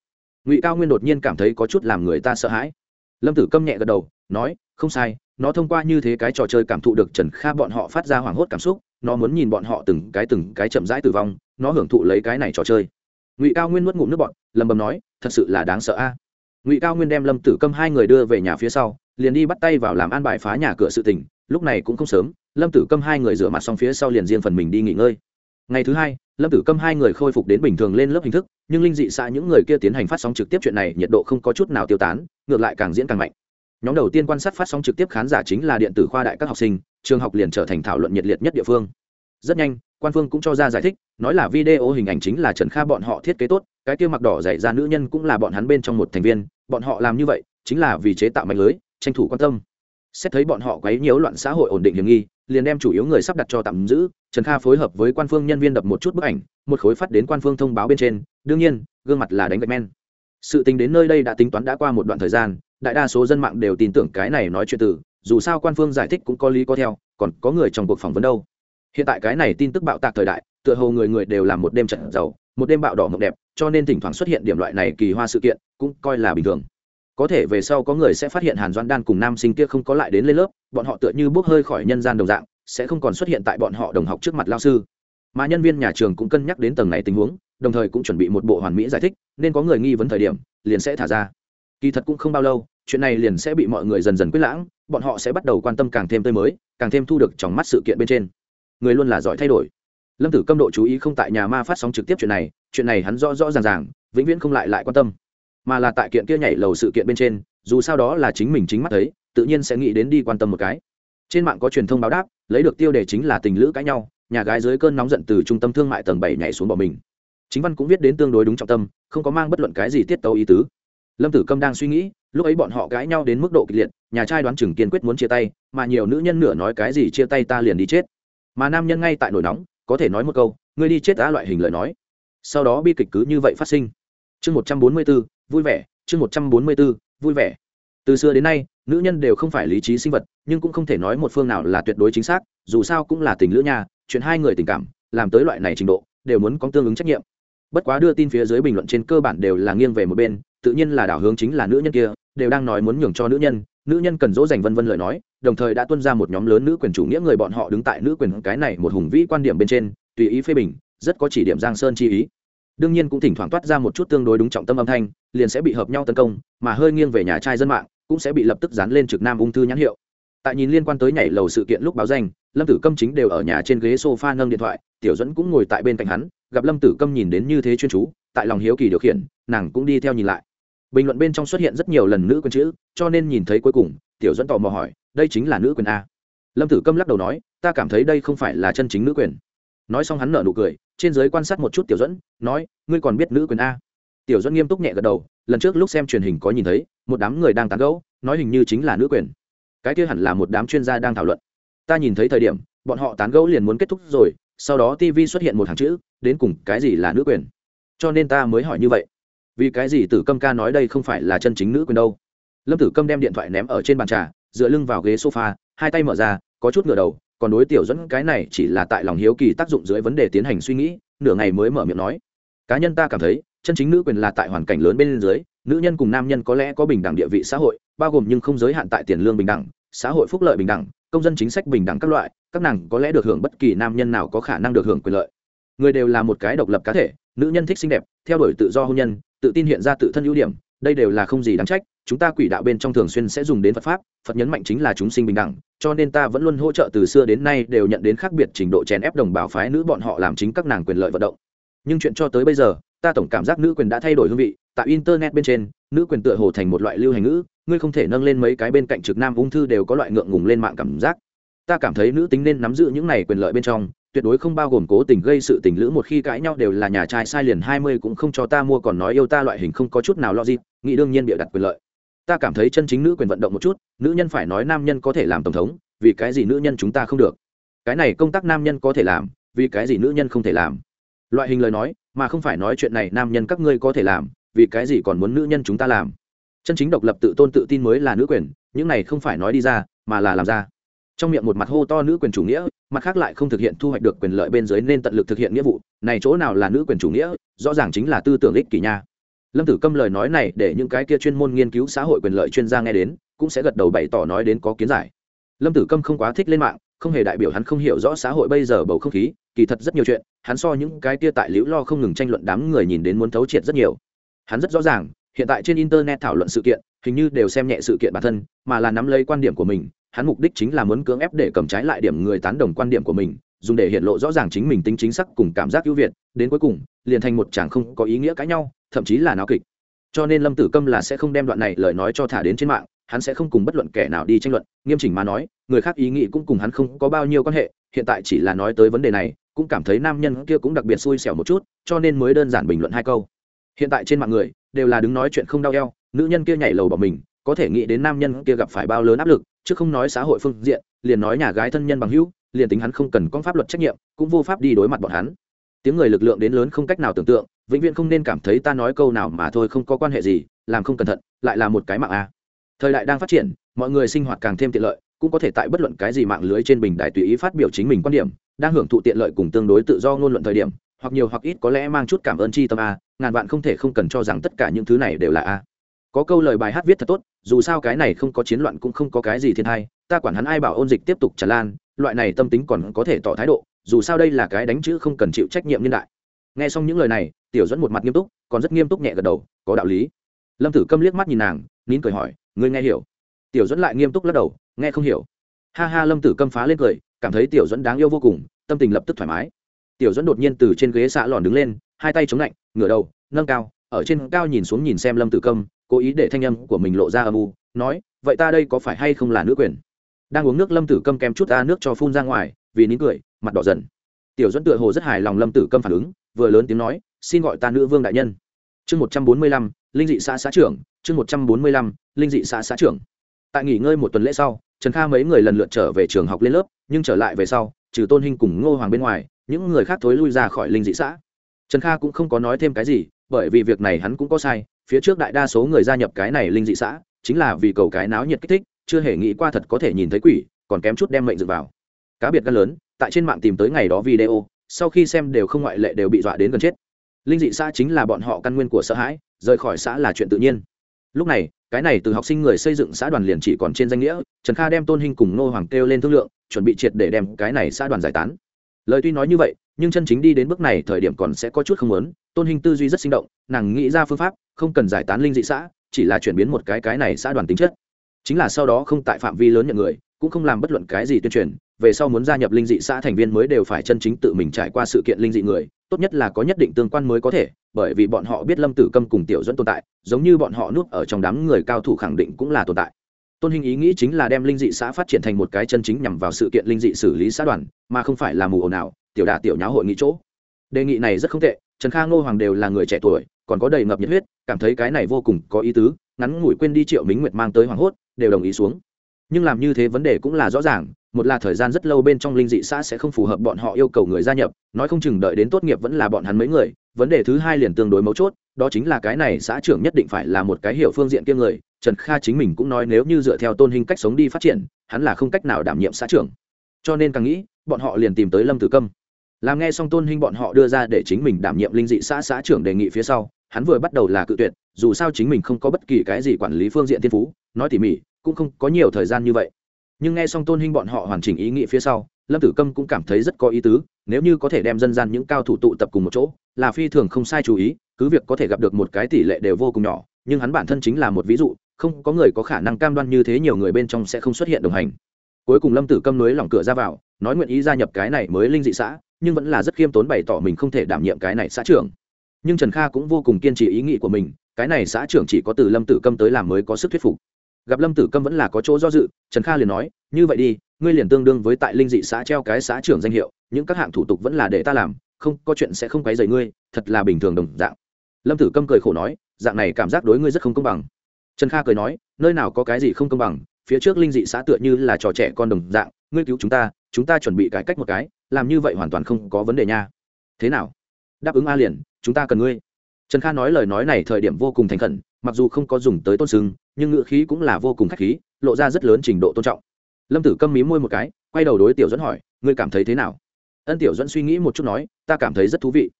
Speaker 1: Ngụy cao nguyên đột nhiên cảm thấy có chút làm người ta sợ hãi. Lâm tử câm nhẹ gật đầu, nói, không sai, nó thông qua như thế cái trò chơi cảm thụ được trần kha bọn họ phát ra hoảng hốt cảm xúc, nó muốn nhìn bọn họ từng cái từng cái chậm rãi tử vong, nó hưởng thụ lấy cái này trò chơi. Ngụy cao nguyên nuốt ngụm nước bọn lầm bầm nói, thật sự là đáng sợ a. Ngụy cao nguyên đem lâm tử câm hai người đưa về nhà phía sau liền đi bắt tay vào làm an bài phá nhà cửa sự tình, lúc này cũng không sớm, lâm tử câm hai người rửa mặt xong phía sau liền riêng phần mình đi nghỉ ngơi. Ngày thứ hai, lâm tử câm hai người khôi phục đến bình thường lên lớp hình thức, nhưng linh dị xã những người kia tiến hành phát sóng trực tiếp chuyện này nhiệt độ không có chút nào tiêu tán, ngược lại càng diễn càng mạnh. Nhóm đầu tiên quan sát phát sóng trực tiếp khán giả chính là điện tử khoa đại các học sinh, trường học liền trở thành thảo luận nhiệt liệt nhất địa phương. Rất nhanh, quan phương cũng cho ra giải thích, nói là video hình ảnh chính là trần kha bọn họ thiết kế tốt, cái kia mặc đỏ dạy ra nữ nhân cũng là bọn hắn bên trong một thành viên, bọn họ làm như vậy, chính là vì chế tạo mạnh lưới tranh thủ quan tâm. Xét thấy bọn họ quấy nhiễu loạn xã hội ổn định hiểm nghi, liền đem chủ yếu người sắp đặt cho tạm giữ. Trần kha phối hợp với quan phương nhân viên đập một chút bức ảnh, một khối phát đến quan phương thông báo bên trên. Đương nhiên, gương mặt là đánh gạch men. Sự tính đến nơi đây đã tính toán đã qua một đoạn thời gian, đại đa số dân mạng đều tin tưởng cái này nói chuyện từ, dù sao quan phương giải thích cũng có lý có theo, còn có người trong cuộc phỏng vấn đâu. Hiện tại cái này tin tức bạo tạc thời đại, tựa hồ người người đều làm một đêm trận giàu, một đêm bạo đỏ mộng đẹp, cho nên thỉnh thoảng xuất hiện điểm loại này kỳ hoa sự kiện, cũng coi là bình thường có thể về sau có người sẽ phát hiện hàn doan đan cùng nam sinh kia không có lại đến lên lớp, bọn họ tựa như bốc hơi khỏi nhân gian đồng dạng, sẽ không còn xuất hiện tại bọn họ đồng học trước mặt lao sư. Mà nhân viên nhà trường cũng cân nhắc đến tầng này tình huống, đồng thời cũng chuẩn bị một bộ hoàn mỹ giải thích, nên có người nghi vấn thời điểm, liền sẽ thả ra. Kỳ thật cũng không bao lâu, chuyện này liền sẽ bị mọi người dần dần quyết lãng, bọn họ sẽ bắt đầu quan tâm càng thêm tươi mới, càng thêm thu được trong mắt sự kiện bên trên. Người luôn là giỏi thay đổi. Lâm tử câm độ chú ý không tại nhà ma phát sóng trực tiếp chuyện này chuyện này hắn rõ rõ ràng ràng, vĩnh viễn không lại lại quan tâm mà là tại kiện kia nhảy lầu sự kiện bên trên, dù sao đó là chính mình chính mắt thấy, tự nhiên sẽ nghĩ đến đi quan tâm một cái. Trên mạng có truyền thông báo đáp, lấy được tiêu đề chính là tình lữ cãi nhau, nhà gái dưới cơn nóng giận từ trung tâm thương mại tầng bảy nhảy xuống bỏ mình. Chính văn cũng viết đến tương đối đúng trọng tâm, không có mang bất luận cái gì tiết tấu ý tứ. Lâm tử câm đang suy nghĩ, lúc ấy bọn họ cãi nhau đến mức độ kịch liệt, nhà trai đoán chừng kiên quyết muốn chia tay, mà nhiều nữ nhân nửa nói cái gì chia tay ta liền đi chết. Mà nam nhân ngay tại nổi nóng, có thể nói một câu, ngươi đi chết đã loại hình lời nói. Sau đó bi kịch cứ như vậy phát sinh. Chương một trăm bốn mươi bốn vui vẻ, chương một trăm bốn mươi b ố vui vẻ. Từ xưa đến nay, nữ nhân đều không phải lý trí sinh vật, nhưng cũng không thể nói một phương nào là tuyệt đối chính xác, dù sao cũng là tình lữ nha, chuyện hai người tình cảm, làm tới loại này trình độ, đều muốn có tương ứng trách nhiệm. Bất quá đưa tin phía dưới bình luận trên cơ bản đều là nghiêng về một bên, tự nhiên là đảo hướng chính là nữ nhân kia, đều đang nói muốn nhường cho nữ nhân nữ nhân cần dỗ dành vân vân lời nói, đồng thời đã tuân ra một nhóm lớn nữ quyền chủ nghĩa người bọn họ đứng tại nữ quyền cái này một hùng vĩ quan điểm bên trên, tùy ý phê bình, rất có chỉ điểm giang sơn chi ý đương nhiên cũng thỉnh thoảng toát ra một chút tương đối đúng trọng tâm âm thanh, liền sẽ bị hợp nhau tấn công, mà hơi nghiêng về nhà trai dân mạng, cũng sẽ bị lập tức dán lên trực nam ung thư nhãn hiệu. Tại nhìn liên quan tới nhảy lầu sự kiện lúc báo danh, lâm tử câm chính đều ở nhà trên ghế sofa nâng điện thoại, tiểu dẫn cũng ngồi tại bên cạnh hắn, gặp lâm tử câm nhìn đến như thế chuyên chú, tại lòng hiếu kỳ điều khiển, nàng cũng đi theo nhìn lại. Bình luận bên trong xuất hiện rất nhiều lần nữ quyền chữ, cho nên nhìn thấy cuối cùng, tiểu dẫn tò mò hỏi, đây chính là nữ quyền a? Lâm tử câm lắc đầu nói, ta cảm thấy đây không phải là chân chính nữ quyền. Nói xong hắn nở nụ cười trên giới quan sát một chút tiểu dẫn nói, ngươi còn biết nữ quyền a. Tiểu dẫn nghiêm túc nhẹ gật đầu, lần trước lúc xem truyền hình có nhìn thấy, một đám người đang tán gẫu, nói hình như chính là nữ quyền. Cái kia hẳn là một đám chuyên gia đang thảo luận. Ta nhìn thấy thời điểm, bọn họ tán gẫu liền muốn kết thúc rồi, sau đó tv xuất hiện một hàng chữ, đến cùng cái gì là nữ quyền? Cho nên ta mới hỏi như vậy. Vì cái gì tử câm ca nói đây không phải là chân chính nữ quyền đâu? Lâm tử câm đem điện thoại ném ở trên bàn trà, dựa lưng vào ghế sofa, hai tay mở ra, có chút ngửa đầu còn đối tiểu dẫn cái này chỉ là tại lòng hiếu kỳ tác dụng dưới vấn đề tiến hành suy nghĩ, nửa ngày mới mở miệng nói. Cá nhân ta cảm thấy, chân chính nữ quyền là tại hoàn cảnh lớn bên dưới, nữ nhân cùng nam nhân có lẽ có bình đẳng địa vị xã hội, bao gồm nhưng không giới hạn tại tiền lương bình đẳng, xã hội phúc lợi bình đẳng, công dân chính sách bình đẳng các loại, các nàng có lẽ được hưởng bất kỳ nam nhân nào có khả năng được hưởng quyền lợi. Người đều là một cái độc lập cá thể, nữ nhân thích xinh đẹp, theo đuổi tự do hôn nhân, tự tin hiện ra tự thân ưu điểm, đây đều là không gì đáng trách, chúng ta quỷ đạo bên trong thường xuyên sẽ dùng đến phật pháp, phật nhấn mạnh chính là chúng sinh bình đẳng cho nên ta vẫn luôn hỗ trợ từ xưa đến nay đều nhận đến khác biệt trình độ chèn ép đồng bào phái nữ bọn họ làm chính các nàng quyền lợi vận động. Nhưng chuyện cho tới bây giờ, ta tổng cảm giác nữ quyền đã thay đổi hương vị, tại internet bên trên, nữ quyền tựa hồ thành một loại lưu hành ngữ, ngươi không thể nâng lên mấy cái bên cạnh trực nam ung thư đều có loại ngượng ngùng lên mạng cảm giác. Ta cảm thấy nữ tính nên nắm giữ những này quyền lợi bên trong, tuyệt đối không bao gồm cố tình gây sự tình lữ một khi cãi nhau đều là nhà trai sai liền hai mươi cũng không cho ta mua còn nói yêu ta loại hình không có chút nào lo gì nghĩ đương nhiên bịa đặt quyền lợi ta cảm thấy chân chính nữ quyền vận động một chút, nữ nhân phải nói nam nhân có thể làm tổng thống, vì cái gì nữ nhân chúng ta không được? Cái này công tác nam nhân có thể làm, vì cái gì nữ nhân không thể làm? Loại hình lời nói, mà không phải nói chuyện này nam nhân các ngươi có thể làm, vì cái gì còn muốn nữ nhân chúng ta làm? Chân chính độc lập tự tôn tự tin mới là nữ quyền, những này không phải nói đi ra, mà là làm ra. Trong miệng một mặt hô to nữ quyền chủ nghĩa, mặt khác lại không thực hiện thu hoạch được quyền lợi bên dưới nên tận lực thực hiện nghĩa vụ, này chỗ nào là nữ quyền chủ nghĩa, rõ ràng chính là tư tưởng ích kỷ nha lâm tử câm lời nói này để những cái kia chuyên môn nghiên cứu xã hội quyền lợi chuyên gia nghe đến, cũng sẽ gật đầu bày tỏ nói đến có kiến giải. Lâm tử câm không quá thích lên mạng, không hề đại biểu hắn không hiểu rõ xã hội bây giờ bầu không khí, kỳ thật rất nhiều chuyện, hắn so những cái kia tại liễu lo không ngừng tranh luận đám người nhìn đến muốn thấu triệt rất nhiều. Hắn rất rõ ràng, hiện tại trên internet thảo luận sự kiện, hình như đều xem nhẹ sự kiện bản thân, mà là nắm lấy quan điểm của mình, hắn mục đích chính là muốn cưỡng ép để cầm trái lại điểm người tán đồng quan điểm của mình dùng để hiện lộ rõ ràng chính mình tính chính xác cùng cảm giác ưu việt, đến cuối cùng, liền thành một chàng không có ý nghĩa cãi nhau, thậm chí là náo kịch. Cho nên lâm tử câm là sẽ không đem đoạn này lời nói cho thả đến trên mạng, hắn sẽ không cùng bất luận kẻ nào đi tranh luận, nghiêm chỉnh mà nói, người khác ý nghĩ cũng cùng hắn không có bao nhiêu quan hệ, hiện tại chỉ là nói tới vấn đề này, cũng cảm thấy nam nhân kia cũng đặc biệt xui xẻo một chút, cho nên mới đơn giản bình luận hai câu. Hiện tại trên mạng người, đều là đứng nói chuyện không đau eo, nữ nhân kia nhảy lầu bỏ mình, có thể nghĩ đến nam nhân kia gặp phải bao lớn áp lực, chứ không nói xã hội phương diện, liền nói nhà gái thân nhân bằng hữu liền tính hắn không cần có pháp luật trách nhiệm, cũng vô pháp đi đối mặt bọn hắn. Tiếng người lực lượng đến lớn không cách nào tưởng tượng, vĩnh viễn không nên cảm thấy ta nói câu nào mà thôi không có quan hệ gì, làm không cẩn thận, lại là một cái mạng a. Thời đại đang phát triển, mọi người sinh hoạt càng thêm tiện lợi, cũng có thể tại bất luận cái gì mạng lưới trên bình đài tùy ý phát biểu chính mình quan điểm, đang hưởng thụ tiện lợi cùng tương đối tự do ngôn luận thời điểm, hoặc nhiều hoặc ít có lẽ mang chút cảm ơn chi tâm a, ngàn vạn không thể không cần cho rằng tất cả những thứ này đều là a. Có câu lời bài hát viết thật tốt, dù sao cái này không có chiến loạn cũng không có cái gì thiên hay ta quản hắn ai bảo ôn dịch tiếp tục tràn lan loại này tâm tính còn có thể tỏ thái độ, dù sao đây là cái đánh chữ không cần chịu trách nhiệm nhân đại. Nghe xong những lời này, tiểu dẫn một mặt nghiêm túc, còn rất nghiêm túc nhẹ gật đầu, có đạo lý. Lâm tử câm liếc mắt nhìn nàng, nín cười hỏi, ngươi nghe hiểu? Tiểu dẫn lại nghiêm túc lắc đầu, nghe không hiểu. Ha ha, lâm tử câm phá lên cười, cảm thấy tiểu dẫn đáng yêu vô cùng, tâm tình lập tức thoải mái. Tiểu dẫn đột nhiên từ trên ghế xạ lòn đứng lên, hai tay chống lạnh, ngửa đầu, nâng cao, ở trên cao nhìn xuống nhìn xem lâm tử câm, cố ý để thanh âm của mình lộ ra âm u, nói, vậy ta đây có phải hay không là nữ quyền? Đang uống nước lâm tử câm kem chút ra nước cho phun ra ngoài, vì nín cười, mặt đỏ dần. Tiểu dẫn tựa hồ rất hài lòng lâm tử câm phản ứng, vừa lớn tiếng nói, xin gọi ta nữ vương đại nhân. Chương một trăm bốn mươi lăm, linh dị xã xã trưởng, chương một trăm bốn mươi lăm, linh dị xã xã trưởng. Tại nghỉ ngơi một tuần lễ sau, trần kha mấy người lần lượt trở về trường học lên lớp, nhưng trở lại về sau, trừ tôn hinh cùng ngô hoàng bên ngoài, những người khác thối lui ra khỏi linh dị xã. Trần kha cũng không có nói thêm cái gì, bởi vì việc này hắn cũng có sai, phía trước đại đa số người gia nhập cái này linh dị xã, chính là vì cầu cái náo nhiệt kích thích chưa hề nghĩ qua thật có thể nhìn thấy quỷ, còn kém chút đem mệnh dựng vào. Cá biệt gan lớn, tại trên mạng tìm tới ngày đó video, sau khi xem đều không ngoại lệ đều bị dọa đến gần chết. Linh dị xã chính là bọn họ căn nguyên của sợ hãi, rời khỏi xã là chuyện tự nhiên. Lúc này, cái này từ học sinh người xây dựng xã đoàn liền chỉ còn trên danh nghĩa, trần kha đem tôn hình cùng nô hoàng kêu lên thương lượng, chuẩn bị triệt để đem cái này xã đoàn giải tán. Lời tuy nói như vậy, nhưng chân chính đi đến bước này thời điểm còn sẽ có chút không lớn tôn hình tư duy rất sinh động, nàng nghĩ ra phương pháp, không cần giải tán linh dị xã, chỉ là chuyển biến một cái cái này xã đoàn tính chất chính là sau đó không tại phạm vi lớn nhận người, cũng không làm bất luận cái gì tuyên truyền, về sau muốn gia nhập linh dị xã thành viên mới đều phải chân chính tự mình trải qua sự kiện linh dị người, tốt nhất là có nhất định tương quan mới có thể, bởi vì bọn họ biết lâm tử câm cùng tiểu dẫn tồn tại, giống như bọn họ nuốt ở trong đám người cao thủ khẳng định cũng là tồn tại. Tôn hình ý nghĩ chính là đem linh dị xã phát triển thành một cái chân chính nhằm vào sự kiện linh dị xử lý xã đoàn, mà không phải là mù ồn ào, tiểu đà tiểu nháo hội nghị chỗ. Đề nghị này rất không tệ, trần kha ngô hoàng đều là người trẻ tuổi, còn có đầy ngập nhiệt huyết, cảm thấy cái này vô cùng có ý tứ ngắn ngủi quên đi triệu minh nguyệt mang tới hoàng hốt, đều đồng ý xuống. Nhưng làm như thế vấn đề cũng là rõ ràng, một là thời gian rất lâu bên trong linh dị xã sẽ không phù hợp bọn họ yêu cầu người gia nhập, nói không chừng đợi đến tốt nghiệp vẫn là bọn hắn mấy người, vấn đề thứ hai liền tương đối mấu chốt, đó chính là cái này xã trưởng nhất định phải là một cái hiểu phương diện kia người, trần kha chính mình cũng nói nếu như dựa theo tôn hình cách sống đi phát triển, hắn là không cách nào đảm nhiệm xã trưởng. Cho nên càng nghĩ, bọn họ liền tìm tới lâm tử câm làm nghe xong tôn hình bọn họ đưa ra để chính mình đảm nhiệm linh dị xã xã trưởng đề nghị phía sau, hắn vừa bắt đầu là cự tuyệt, dù sao chính mình không có bất kỳ cái gì quản lý phương diện thiên phú, nói tỉ mỉ, cũng không có nhiều thời gian như vậy. Nhưng nghe xong tôn hình bọn họ hoàn chỉnh ý nghĩ phía sau, lâm tử câm cũng cảm thấy rất có ý tứ, nếu như có thể đem dân gian những cao thủ tụ tập cùng một chỗ, là phi thường không sai chú ý, cứ việc có thể gặp được một cái tỷ lệ đều vô cùng nhỏ, nhưng hắn bản thân chính là một ví dụ, không có người có khả năng cam đoan như thế nhiều người bên trong sẽ không xuất hiện đồng hành. Cuối cùng lâm tử câm nối lỏng cửa ra vào, nói nguyện ý gia nhập cái này mới linh dị xã nhưng vẫn là rất khiêm tốn bày tỏ mình không thể đảm nhiệm cái này xã trưởng. Nhưng trần kha cũng vô cùng kiên trì ý nghĩ của mình, cái này xã trưởng chỉ có từ lâm tử câm tới làm mới có sức thuyết phục. Gặp lâm tử câm vẫn là có chỗ do dự, trần kha liền nói, như vậy đi, ngươi liền tương đương với tại linh dị xã treo cái xã trưởng danh hiệu, những các hạng thủ tục vẫn là để ta làm, không, có chuyện sẽ không quấy dày ngươi, thật là bình thường đồng dạng. Lâm tử câm cười khổ nói, dạng này cảm giác đối ngươi rất không công bằng. Trần kha cười nói, nơi nào có cái gì không công bằng, phía trước linh dị xã tựa như là trò trẻ con đồng dạng, ngươi cứu chúng ta chúng ta chuẩn bị cải cách một cái làm như vậy hoàn toàn không có vấn đề nha. Thế nào? Đáp ứng a liền, chúng ta cần ngươi. Trần kha nói lời nói này thời điểm vô cùng thành khẩn, mặc dù không có dùng tới tôn sưng, nhưng ngữ khí cũng là vô cùng khách khí, lộ ra rất lớn trình độ tôn trọng. Lâm tử câm mí môi một cái, quay đầu đối tiểu dẫn hỏi, ngươi cảm thấy thế nào? Ân tiểu dẫn suy nghĩ một chút nói, ta cảm thấy rất thú vị.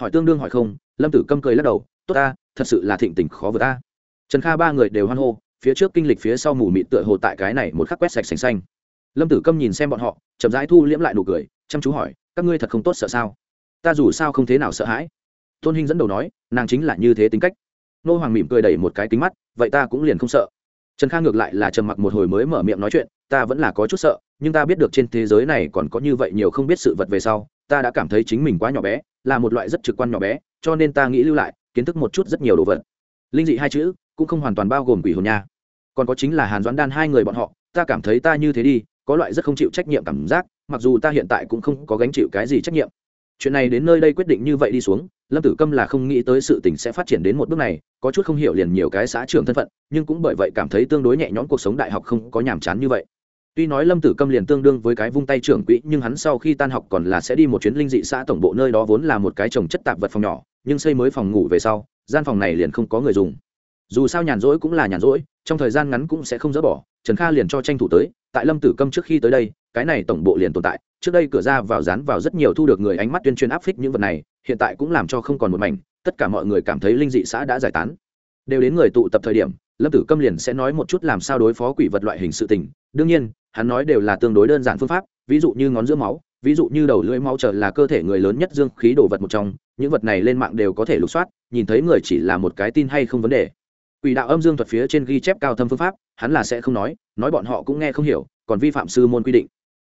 Speaker 1: Hỏi tương đương hỏi không, lâm tử câm cười lắc đầu, tốt ta, thật sự là thịnh tình khó vừa ta. Trần kha ba người đều hoan hô, phía trước kinh lịch phía sau mù mịt tựa hồ tại cái này một khắc quét sạch sành xanh. Lâm tử câm nhìn xem bọn họ, chậm rãi thu liễm lại nụ cười chăm chú hỏi, các ngươi thật không tốt sợ sao? Ta dù sao không thế nào sợ hãi. Tôn hinh dẫn đầu nói, nàng chính là như thế tính cách. Nô hoàng mỉm cười đẩy một cái kính mắt, vậy ta cũng liền không sợ. Trần kha ngược lại là trầm mặc một hồi mới mở miệng nói chuyện, ta vẫn là có chút sợ, nhưng ta biết được trên thế giới này còn có như vậy nhiều không biết sự vật về sau, ta đã cảm thấy chính mình quá nhỏ bé, là một loại rất trực quan nhỏ bé, cho nên ta nghĩ lưu lại, kiến thức một chút rất nhiều đồ vật. Linh dị hai chữ, cũng không hoàn toàn bao gồm quỷ hồn nha. Còn có chính là hàn doãn đan hai người bọn họ, ta cảm thấy ta như thế đi, có loại rất không chịu trách nhiệm cảm giác mặc dù ta hiện tại cũng không có gánh chịu cái gì trách nhiệm. Chuyện này đến nơi đây quyết định như vậy đi xuống, lâm tử câm là không nghĩ tới sự tình sẽ phát triển đến một bước này, có chút không hiểu liền nhiều cái xã trưởng thân phận, nhưng cũng bởi vậy cảm thấy tương đối nhẹ nhõm cuộc sống đại học không có nhàm chán như vậy. Tuy nói lâm tử câm liền tương đương với cái vung tay trưởng quỹ, nhưng hắn sau khi tan học còn là sẽ đi một chuyến linh dị xã tổng bộ nơi đó vốn là một cái trồng chất tạp vật phòng nhỏ, nhưng xây mới phòng ngủ về sau, gian phòng này liền không có người dùng. Dù sao nhàn rỗi cũng là nhàn rỗi, trong thời gian ngắn cũng sẽ không dỡ bỏ, trần kha liền cho tranh thủ tới, tại lâm tử câm trước khi tới đây cái này tổng bộ liền tồn tại, trước đây cửa ra vào dán vào rất nhiều thu được người ánh mắt tuyên truyền áp phích những vật này, hiện tại cũng làm cho không còn một mảnh, tất cả mọi người cảm thấy linh dị xã đã giải tán. Đều đến người tụ tập thời điểm, lâm tử câm liền sẽ nói một chút làm sao đối phó quỷ vật loại hình sự tình. Đương nhiên, hắn nói đều là tương đối đơn giản phương pháp, ví dụ như ngón giữa máu, ví dụ như đầu lưỡi máu trở là cơ thể người lớn nhất dương khí đồ vật một trong, những vật này lên mạng đều có thể lục soát, nhìn thấy người chỉ là một cái tin hay không vấn đề. Quỷ đạo âm dương thuật phía trên ghi chép cao thâm phương pháp, hắn là sẽ không nói nói bọn họ cũng nghe không hiểu, còn vi phạm sư môn quy định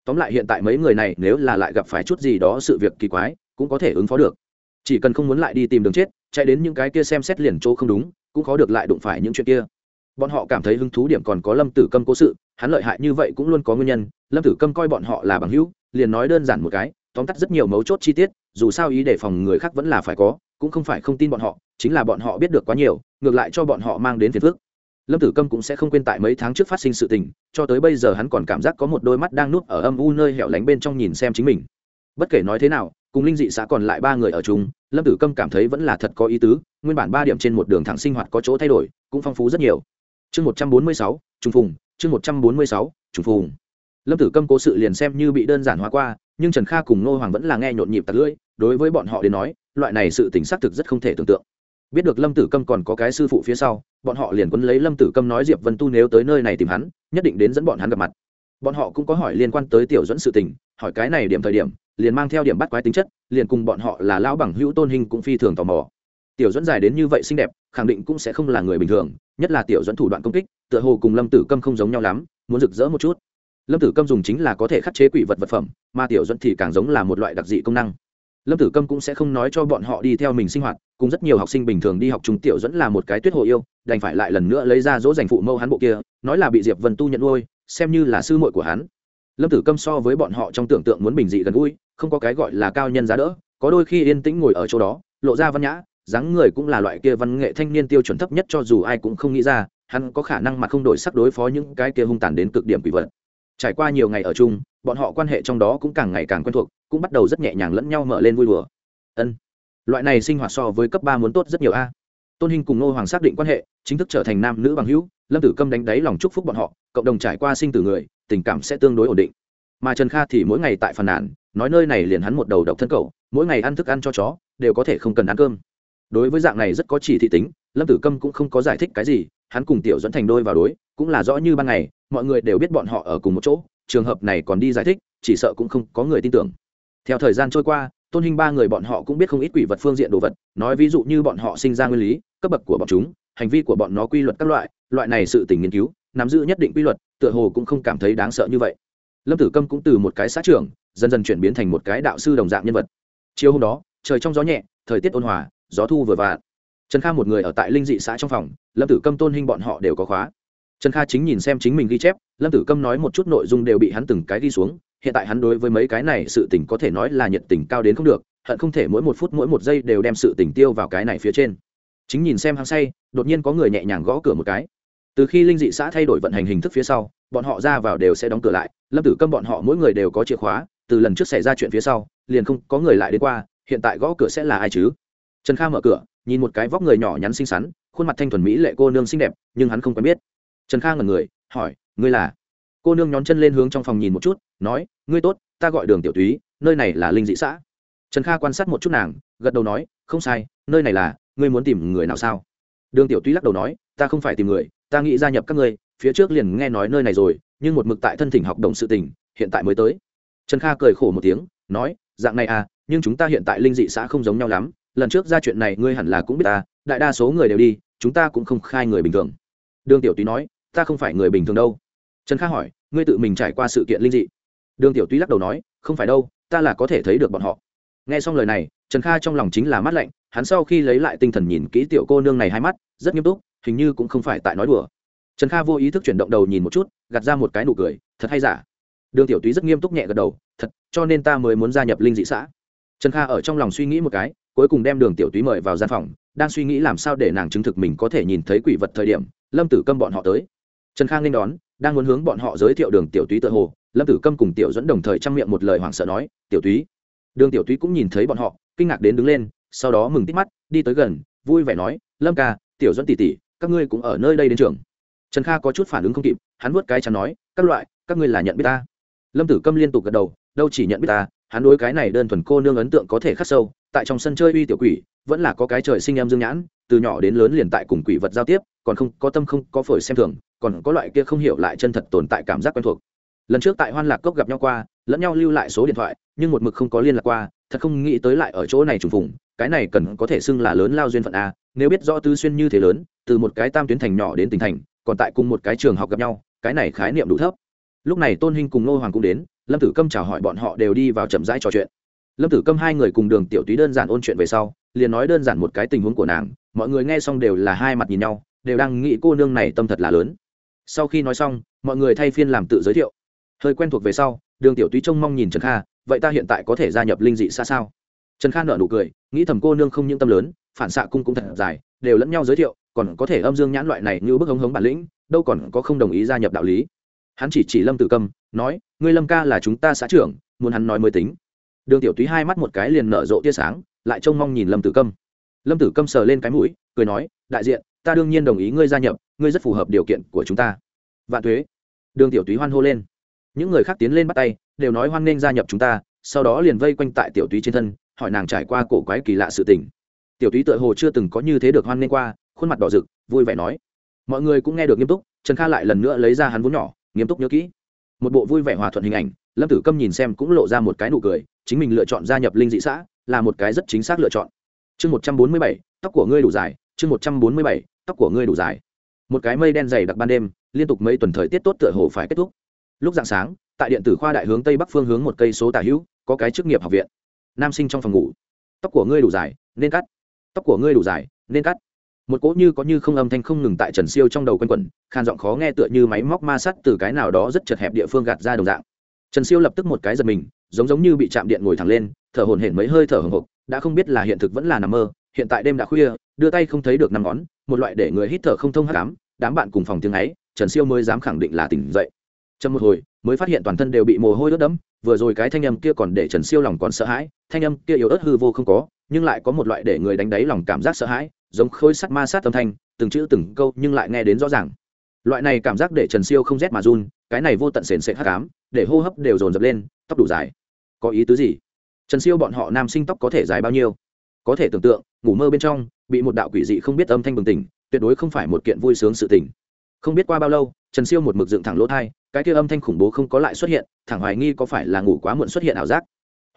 Speaker 1: tóm lại hiện tại mấy người này nếu là lại gặp phải chút gì đó sự việc kỳ quái, cũng có thể ứng phó được. Chỉ cần không muốn lại đi tìm đường chết, chạy đến những cái kia xem xét liền chỗ không đúng, cũng khó được lại đụng phải những chuyện kia. Bọn họ cảm thấy hứng thú điểm còn có lâm tử câm cố sự, hắn lợi hại như vậy cũng luôn có nguyên nhân, lâm tử câm coi bọn họ là bằng hữu, liền nói đơn giản một cái, tóm tắt rất nhiều mấu chốt chi tiết, dù sao ý để phòng người khác vẫn là phải có, cũng không phải không tin bọn họ, chính là bọn họ biết được quá nhiều, ngược lại cho bọn họ mang đến phiền phức lâm tử câm cũng sẽ không quên tại mấy tháng trước phát sinh sự tình, cho tới bây giờ hắn còn cảm giác có một đôi mắt đang nuốt ở âm u nơi hẻo lánh bên trong nhìn xem chính mình. Bất kể nói thế nào, cùng linh dị xã còn lại ba người ở chung, lâm tử câm cảm thấy vẫn là thật có ý tứ, nguyên bản ba điểm trên một đường thẳng sinh hoạt có chỗ thay đổi, cũng phong phú rất nhiều. Chương một trăm bốn mươi sáu, trùng phùng, chương một trăm bốn mươi sáu, trùng phùng. Lâm tử câm cố sự liền xem như bị đơn giản hóa qua, nhưng trần kha cùng nô hoàng vẫn là nghe nhộn nhịp tạt lưỡi, đối với bọn họ đến nói, loại này sự tính xác thực rất không thể tưởng tượng biết được lâm tử câm còn có cái sư phụ phía sau, bọn họ liền quấn lấy lâm tử câm nói diệp vân tu nếu tới nơi này tìm hắn, nhất định đến dẫn bọn hắn gặp mặt. Bọn họ cũng có hỏi liên quan tới tiểu dẫn sự tình, hỏi cái này điểm thời điểm, liền mang theo điểm bắt quái tính chất, liền cùng bọn họ là lão bằng hữu tôn hình cũng phi thường tò mò. Tiểu dẫn dài đến như vậy xinh đẹp, khẳng định cũng sẽ không là người bình thường, nhất là tiểu dẫn thủ đoạn công kích, tựa hồ cùng lâm tử câm không giống nhau lắm, muốn rực rỡ một chút. Lâm tử câm dùng chính là có thể khắc chế quỷ vật vật phẩm, mà tiểu dẫn thì càng giống là một loại đặc dị công năng lâm tử câm cũng sẽ không nói cho bọn họ đi theo mình sinh hoạt, cùng rất nhiều học sinh bình thường đi học trung tiểu dẫn là một cái tuyết hồ yêu, đành phải lại lần nữa lấy ra dỗ dành phụ mâu hắn bộ kia, nói là bị diệp vân tu nhận nuôi, xem như là sư muội của hắn. Lâm tử câm so với bọn họ trong tưởng tượng muốn bình dị gần gũi, không có cái gọi là cao nhân giá đỡ, có đôi khi yên tĩnh ngồi ở chỗ đó, lộ ra văn nhã, dáng người cũng là loại kia văn nghệ thanh niên tiêu chuẩn thấp nhất cho dù ai cũng không nghĩ ra, hắn có khả năng mà không đổi sắc đối phó những cái kia hung tàn đến cực điểm quỷ vật. Trải qua nhiều ngày ở chung, bọn họ quan hệ trong đó cũng càng ngày càng quen thuộc cũng bắt đầu rất nhẹ nhàng lẫn nhau mở lên vui đùa. Ân, loại này sinh hoạt so với cấp ba muốn tốt rất nhiều a. Tôn hình cùng nô hoàng xác định quan hệ, chính thức trở thành nam nữ bằng hữu, lâm tử câm đánh đáy lòng chúc phúc bọn họ, cộng đồng trải qua sinh tử người, tình cảm sẽ tương đối ổn định. Mà trần kha thì mỗi ngày tại phàn nàn, nói nơi này liền hắn một đầu độc thân cầu mỗi ngày ăn thức ăn cho chó, đều có thể không cần ăn cơm. Đối với dạng này rất có chỉ thị tính, lâm tử câm cũng không có giải thích cái gì, hắn cùng tiểu dẫn thành đôi vào đối, cũng là rõ như ban ngày, mọi người đều biết bọn họ ở cùng một chỗ, trường hợp này còn đi giải thích, chỉ sợ cũng không có người tin tưởng theo thời gian trôi qua, tôn hình ba người bọn họ cũng biết không ít quỷ vật phương diện đồ vật, nói ví dụ như bọn họ sinh ra nguyên lý, cấp bậc của bọn chúng, hành vi của bọn nó quy luật các loại loại này sự tình nghiên cứu, nắm giữ nhất định quy luật, tựa hồ cũng không cảm thấy đáng sợ như vậy. Lâm tử câm cũng từ một cái xã trưởng, dần dần chuyển biến thành một cái đạo sư đồng dạng nhân vật. Chiều hôm đó, trời trong gió nhẹ, thời tiết ôn hòa, gió thu vừa vạn. Trần kha một người ở tại linh dị xã trong phòng, lâm tử câm, tôn hình bọn họ đều có khóa trần kha chính nhìn xem chính mình ghi chép, lâm tử câm nói một chút nội dung đều bị hắn từng cái ghi xuống, hiện tại hắn đối với mấy cái này sự tình có thể nói là nhiệt tình cao đến không được, hận không thể mỗi một phút mỗi một giây đều đem sự tình tiêu vào cái này phía trên. Chính nhìn xem hăng say, đột nhiên có người nhẹ nhàng gõ cửa một cái. Từ khi linh dị xã thay đổi vận hành hình thức phía sau, bọn họ ra vào đều sẽ đóng cửa lại, lâm tử câm bọn họ mỗi người đều có chìa khóa, từ lần trước xảy ra chuyện phía sau, liền không có người lại đến qua, hiện tại gõ cửa sẽ là ai chứ? Trần kha mở cửa, nhìn một cái vóc người nhỏ nhắn xinh xắn, khuôn mặt thanh thuần mỹ lệ cô nương xinh đẹp, nhưng hắn không quen biết trần kha ngẩn người hỏi ngươi là? Cô nương nhón chân lên hướng trong phòng nhìn một chút nói ngươi tốt ta gọi đường tiểu túy nơi này là linh dị xã. Trần kha quan sát một chút nàng gật đầu nói không sai nơi này là ngươi muốn tìm người nào sao? Đường tiểu túy lắc đầu nói ta không phải tìm người ta nghĩ gia nhập các ngươi phía trước liền nghe nói nơi này rồi nhưng một mực tại thân thỉnh học đồng sự tỉnh, hiện tại mới tới. Trần kha cười khổ một tiếng nói dạng này à nhưng chúng ta hiện tại linh dị xã không giống nhau lắm lần trước ra chuyện này ngươi hẳn là cũng biết ta đại đa số người đều đi chúng ta cũng không khai người bình thường. Đường tiểu túy nói ta không phải người bình thường đâu. Trần kha hỏi, ngươi tự mình trải qua sự kiện linh dị? Đường tiểu tuy lắc đầu nói, không phải đâu, ta là có thể thấy được bọn họ. Nghe xong lời này, trần kha trong lòng chính là mắt lạnh, hắn sau khi lấy lại tinh thần nhìn kỹ tiểu cô nương này hai mắt, rất nghiêm túc, hình như cũng không phải tại nói đùa. Trần kha vô ý thức chuyển động đầu nhìn một chút, gạt ra một cái nụ cười, thật hay giả? Đường tiểu túy rất nghiêm túc nhẹ gật đầu, thật, cho nên ta mới muốn gia nhập linh dị xã. Trần kha ở trong lòng suy nghĩ một cái, cuối cùng đem đường tiểu túy mời vào gian phòng, đang suy nghĩ làm sao để nàng chứng thực mình có thể nhìn thấy quỷ vật thời điểm, lâm tử câm bọn họ tới trần khang nên đón, đang muốn hướng bọn họ giới thiệu đường tiểu túy tự hồ, lâm tử câm cùng tiểu dẫn đồng thời trang miệng một lời hoảng sợ nói, tiểu túy. Đường tiểu túy cũng nhìn thấy bọn họ, kinh ngạc đến đứng lên, sau đó mừng tít mắt, đi tới gần, vui vẻ nói, lâm ca, tiểu dẫn tỉ tỉ các ngươi cũng ở nơi đây đến trường. Trần kha có chút phản ứng không kịp, hắn vuốt cái chắn nói, các loại, các ngươi là nhận biết ta. Lâm tử câm liên tục gật đầu, đâu chỉ nhận biết ta, hắn đối cái này đơn thuần cô nương ấn tượng có thể khắc sâu, tại trong sân chơi uy tiểu quỷ, vẫn là có cái trời sinh em dương nhãn, từ nhỏ đến lớn liền tại cùng quỷ vật giao tiếp, còn không, có tâm không có phổi xem thường còn có loại kia không hiểu lại chân thật tồn tại cảm giác quen thuộc. Lần trước tại hoan lạc cốc gặp nhau qua, lẫn nhau lưu lại số điện thoại, nhưng một mực không có liên lạc qua, thật không nghĩ tới lại ở chỗ này trùng phùng, cái này cần có thể xưng là lớn lao duyên phận a, nếu biết rõ tư xuyên như thế lớn, từ một cái tam tuyến thành nhỏ đến tỉnh thành, còn tại cùng một cái trường học gặp nhau, cái này khái niệm đủ thấp. Lúc này tôn hinh cùng nô hoàng cũng đến, lâm tử câm chào hỏi bọn họ đều đi vào chậm rãi trò chuyện. Lâm tử câm hai người cùng đường tiểu túy đơn giản ôn chuyện về sau, liền nói đơn giản một cái tình huống của nàng, mọi người nghe xong đều là hai mặt nhìn nhau, đều đang nghĩ cô nương này tâm thật là lớn sau khi nói xong, mọi người thay phiên làm tự giới thiệu. Hơi quen thuộc về sau, đường tiểu túy trông mong nhìn trần kha, vậy ta hiện tại có thể gia nhập linh dị xa sao? Trần kha nợ nụ cười, nghĩ thầm cô nương không những tâm lớn, phản xạ cung cũng thật dài, đều lẫn nhau giới thiệu, còn có thể âm dương nhãn loại này như bức hống hống bản lĩnh, đâu còn có không đồng ý gia nhập đạo lý. Hắn chỉ chỉ lâm tử câm nói, ngươi lâm ca là chúng ta xã trưởng, muốn hắn nói mới tính. Đường tiểu túy hai mắt một cái liền nở rộ tia sáng, lại trông mong nhìn lâm tử câm lâm tử câm sờ lên cái mũi, cười nói, đại diện ta đương nhiên đồng ý ngươi gia nhập, ngươi rất phù hợp điều kiện của chúng ta. Vạn thuế đường tiểu túy hoan hô lên. Những người khác tiến lên bắt tay, đều nói hoan nghênh gia nhập chúng ta, sau đó liền vây quanh tại tiểu túy trên thân, hỏi nàng trải qua cổ quái kỳ lạ sự tình. Tiểu túy tựa hồ chưa từng có như thế được hoan nghênh qua, khuôn mặt đỏ rực, vui vẻ nói. Mọi người cũng nghe được nghiêm túc, trần kha lại lần nữa lấy ra hắn vốn nhỏ, nghiêm túc nhớ kỹ. Một bộ vui vẻ hòa thuận hình ảnh, lâm tử câm nhìn xem cũng lộ ra một cái nụ cười, chính mình lựa chọn gia nhập linh dị xã là một cái rất chính xác lựa chọn. Chương một trăm bốn mươi bảy, tóc của ngươi đủ dài, chương một trăm bốn mươi bảy tóc của ngươi đủ dài. Một cái mây đen dày đặc ban đêm, liên tục mấy tuần thời tiết tốt tựa hồ phải kết thúc. Lúc dạng sáng, tại điện tử khoa đại hướng tây bắc phương hướng một cây số tả hữu, có cái chức nghiệp học viện. Nam sinh trong phòng ngủ. Tóc của ngươi đủ dài, nên cắt. Tóc của ngươi đủ dài, nên cắt. Một cỗ như có như không âm thanh không ngừng tại trần siêu trong đầu quanh quẩn khan giọng khó nghe tựa như máy móc ma sắt từ cái nào đó rất chật hẹp địa phương gạt ra đồng dạng. Trần siêu lập tức một cái giật mình, giống giống như bị chạm điện ngồi thẳng lên, thở hổn hển mấy hơi thở hồng hộc, đã không biết là hiện thực vẫn là nằm mơ hiện tại đêm đã khuya, đưa tay không thấy được năm ngón, một loại để người hít thở không thông hát đám đám bạn cùng phòng tiếng ấy, trần siêu mới dám khẳng định là tỉnh dậy. Trong một hồi, mới phát hiện toàn thân đều bị mồ hôi ướt đẫm, vừa rồi cái thanh âm kia còn để trần siêu lòng còn sợ hãi, thanh âm kia yếu ớt hư vô không có, nhưng lại có một loại để người đánh đáy lòng cảm giác sợ hãi, giống khối sắt ma sát âm thanh, từng chữ từng câu nhưng lại nghe đến rõ ràng. Loại này cảm giác để trần siêu không rét mà run, cái này vô tận sền sệt hát cám để hô hấp đều dồn dập lên, tóc đủ dài. Có ý tứ gì? Trần siêu bọn họ nam sinh tóc có thể dài bao nhiêu? Có thể tưởng tượng ngủ mơ bên trong, bị một đạo quỷ dị không biết âm thanh bừng tỉnh, tuyệt đối không phải một kiện vui sướng sự tình. Không biết qua bao lâu, trần siêu một mực dựng thẳng lỗ thai, cái kia âm thanh khủng bố không có lại xuất hiện, thẳng hoài nghi có phải là ngủ quá muộn xuất hiện ảo giác,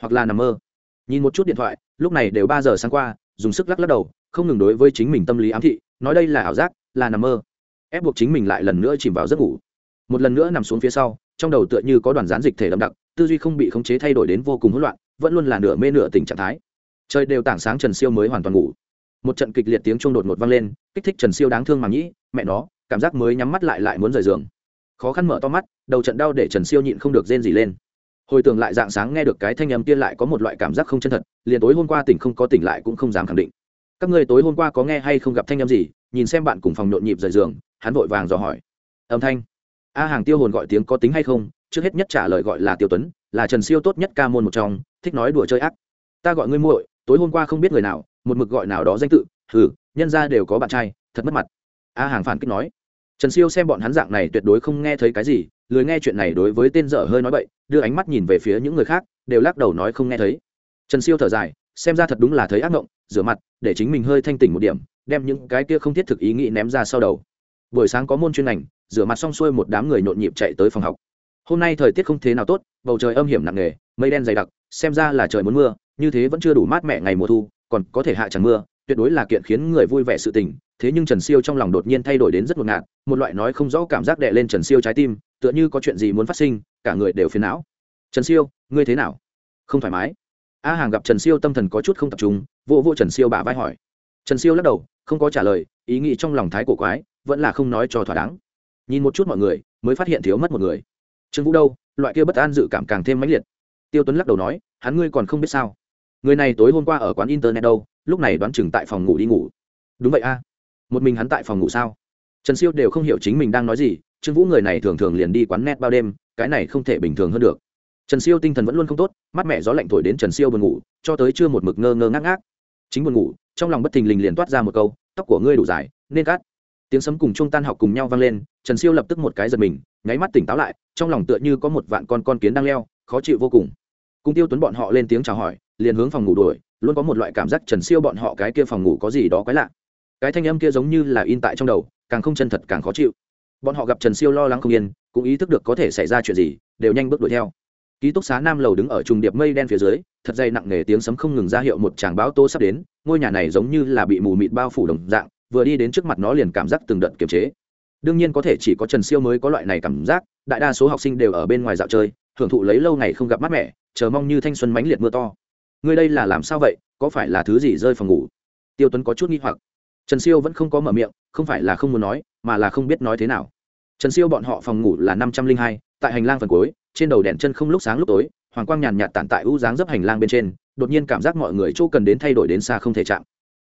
Speaker 1: hoặc là nằm mơ. Nhìn một chút điện thoại, lúc này đều ba giờ sáng qua, dùng sức lắc lắc đầu, không ngừng đối với chính mình tâm lý ám thị, nói đây là ảo giác, là nằm mơ. Ép buộc chính mình lại lần nữa chìm vào giấc ngủ. Một lần nữa nằm xuống phía sau, trong đầu tựa như có đoàn gián dịch thể đậm đặc, tư duy không bị khống chế thay đổi đến vô cùng hỗn loạn, vẫn luôn là nửa mê nửa tình trạng thái trời đều tảng sáng trần siêu mới hoàn toàn ngủ. Một trận kịch liệt tiếng chuông đột ngột vang lên, kích thích trần siêu đáng thương mà nghĩ, mẹ nó, cảm giác mới nhắm mắt lại lại muốn rời giường. Khó khăn mở to mắt, đầu trận đau để trần siêu nhịn không được rên gì lên. Hồi tưởng lại dạng sáng nghe được cái thanh âm kia lại có một loại cảm giác không chân thật, liền tối hôm qua tỉnh không có tỉnh lại cũng không dám khẳng định. Các người tối hôm qua có nghe hay không gặp thanh âm gì, nhìn xem bạn cùng phòng nhộn nhịp rời giường, hắn vội vàng dò hỏi. Âm thanh. A hàng tiêu hồn gọi tiếng có tính hay không, trước hết nhất trả lời gọi là tiêu tuấn, là trần siêu tốt nhất ca môn một trong, thích nói đùa chơi ác. Ta gọi ngươi muội tối hôm qua không biết người nào, một mực gọi nào đó danh tự, hừ, nhân ra đều có bạn trai, thật mất mặt. A hàng phản kích nói. Trần siêu xem bọn hắn dạng này tuyệt đối không nghe thấy cái gì, lười nghe chuyện này đối với tên dở hơi nói bậy, đưa ánh mắt nhìn về phía những người khác, đều lắc đầu nói không nghe thấy. Trần siêu thở dài, xem ra thật đúng là thấy ác mộng rửa mặt, để chính mình hơi thanh tỉnh một điểm, đem những cái kia không thiết thực ý nghĩ ném ra sau đầu. Buổi sáng có môn chuyên ngành, rửa mặt xong xuôi một đám người nhộn nhịp chạy tới phòng học. Hôm nay thời tiết không thế nào tốt, bầu trời âm hiểm nặng nề, mây đen dày đặc, xem ra là trời muốn mưa như thế vẫn chưa đủ mát mẻ ngày mùa thu, còn có thể hạ chẳng mưa, tuyệt đối là kiện khiến người vui vẻ sự tình, thế nhưng trần siêu trong lòng đột nhiên thay đổi đến rất ngột ngạt, một loại nói không rõ cảm giác đè lên trần siêu trái tim, tựa như có chuyện gì muốn phát sinh, cả người đều phiền não. Trần siêu, ngươi thế nào? Không thoải mái. A hàng gặp trần siêu tâm thần có chút không tập trung vô vô trần siêu bả vai hỏi. Trần siêu lắc đầu, không có trả lời, ý nghĩ trong lòng thái cổ quái, vẫn là không nói cho thỏa đáng. Nhìn một chút mọi người, mới phát hiện thiếu mất một người. Trương vũ đâu? Loại kia bất an dự cảm càng thêm mãnh liệt. Tiêu tuấn lắc đầu nói, hắn ngươi còn không biết sao? Người này tối hôm qua ở quán internet đâu, lúc này đoán chừng tại phòng ngủ đi ngủ. Đúng vậy a. Một mình hắn tại phòng ngủ sao? Trần siêu đều không hiểu chính mình đang nói gì, trương vũ người này thường thường liền đi quán net bao đêm, cái này không thể bình thường hơn được. Trần siêu tinh thần vẫn luôn không tốt, mắt mẹ gió lạnh thổi đến trần siêu buồn ngủ, cho tới chưa một mực ngơ ngơ ngác ngác. Chính buồn ngủ, trong lòng bất thình lình liền toát ra một câu, tóc của ngươi đủ dài, nên cắt tiếng sấm cùng chung tan học cùng nhau vang lên, trần siêu lập tức một cái giật mình, nháy mắt tỉnh táo lại, trong lòng tựa như có một vạn con con kiến đang leo, khó chịu vô cùng. Cung tiêu tuấn bọn họ lên tiếng chào hỏi liền hướng phòng ngủ đuổi luôn có một loại cảm giác trần siêu bọn họ cái kia phòng ngủ có gì đó quái lạ. Cái thanh âm kia giống như là in tại trong đầu càng không chân thật càng khó chịu. Bọn họ gặp trần siêu lo lắng không yên cũng ý thức được có thể xảy ra chuyện gì đều nhanh bước đuổi theo. Ký túc xá nam lầu đứng ở trùng điệp mây đen phía dưới thật dày nặng nề tiếng sấm không ngừng ra hiệu một tràng báo tô sắp đến ngôi nhà này giống như là bị mù mịt bao phủ đồng dạng vừa đi đến trước mặt nó liền cảm giác từng đợt kiềm chế. Đương nhiên có thể chỉ có trần siêu mới có loại này cảm giác đại đa số học sinh đều ở bên ngoài dạo chơi hưởng thụ lấy lâu ngày không gặp mắt mẻ, chờ mong như thanh xuân mãnh liệt mưa to ngươi đây là làm sao vậy, có phải là thứ gì rơi phòng ngủ? Tiêu tuấn có chút nghi hoặc. Trần siêu vẫn không có mở miệng, không phải là không muốn nói, mà là không biết nói thế nào. Trần siêu bọn họ phòng ngủ là năm trăm linh hai, tại hành lang phần cuối, trên đầu đèn chân không lúc sáng lúc tối, hoàng quang nhàn nhạt tản tại ưu dáng dấp hành lang bên trên, đột nhiên cảm giác mọi người chỗ cần đến thay đổi đến xa không thể chạm.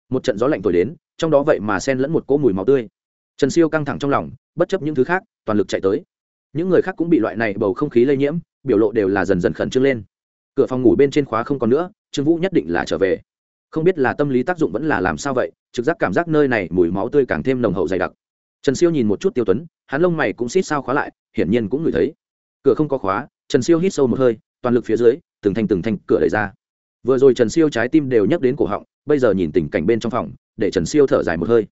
Speaker 1: Một trận gió lạnh thổi đến, trong đó vậy mà sen lẫn một cỗ mùi máu tươi. Trần siêu căng thẳng trong lòng, bất chấp những thứ khác, toàn lực chạy tới. Những người khác cũng bị loại này bầu không khí lây nhiễm, biểu lộ đều là dần dần khẩn trương lên. Cửa phòng ngủ bên trên khóa không còn nữa trương vũ nhất định là trở về. Không biết là tâm lý tác dụng vẫn là làm sao vậy, trực giác cảm giác nơi này mùi máu tươi càng thêm nồng hậu dày đặc. Trần siêu nhìn một chút tiêu tuấn, hắn lông mày cũng xít sao khóa lại, hiển nhiên cũng ngửi thấy. Cửa không có khóa, trần siêu hít sâu một hơi, toàn lực phía dưới, từng thanh từng thanh cửa đẩy ra. Vừa rồi trần siêu trái tim đều nhấc đến cổ họng, bây giờ nhìn tình cảnh bên trong phòng, để trần siêu thở dài một hơi.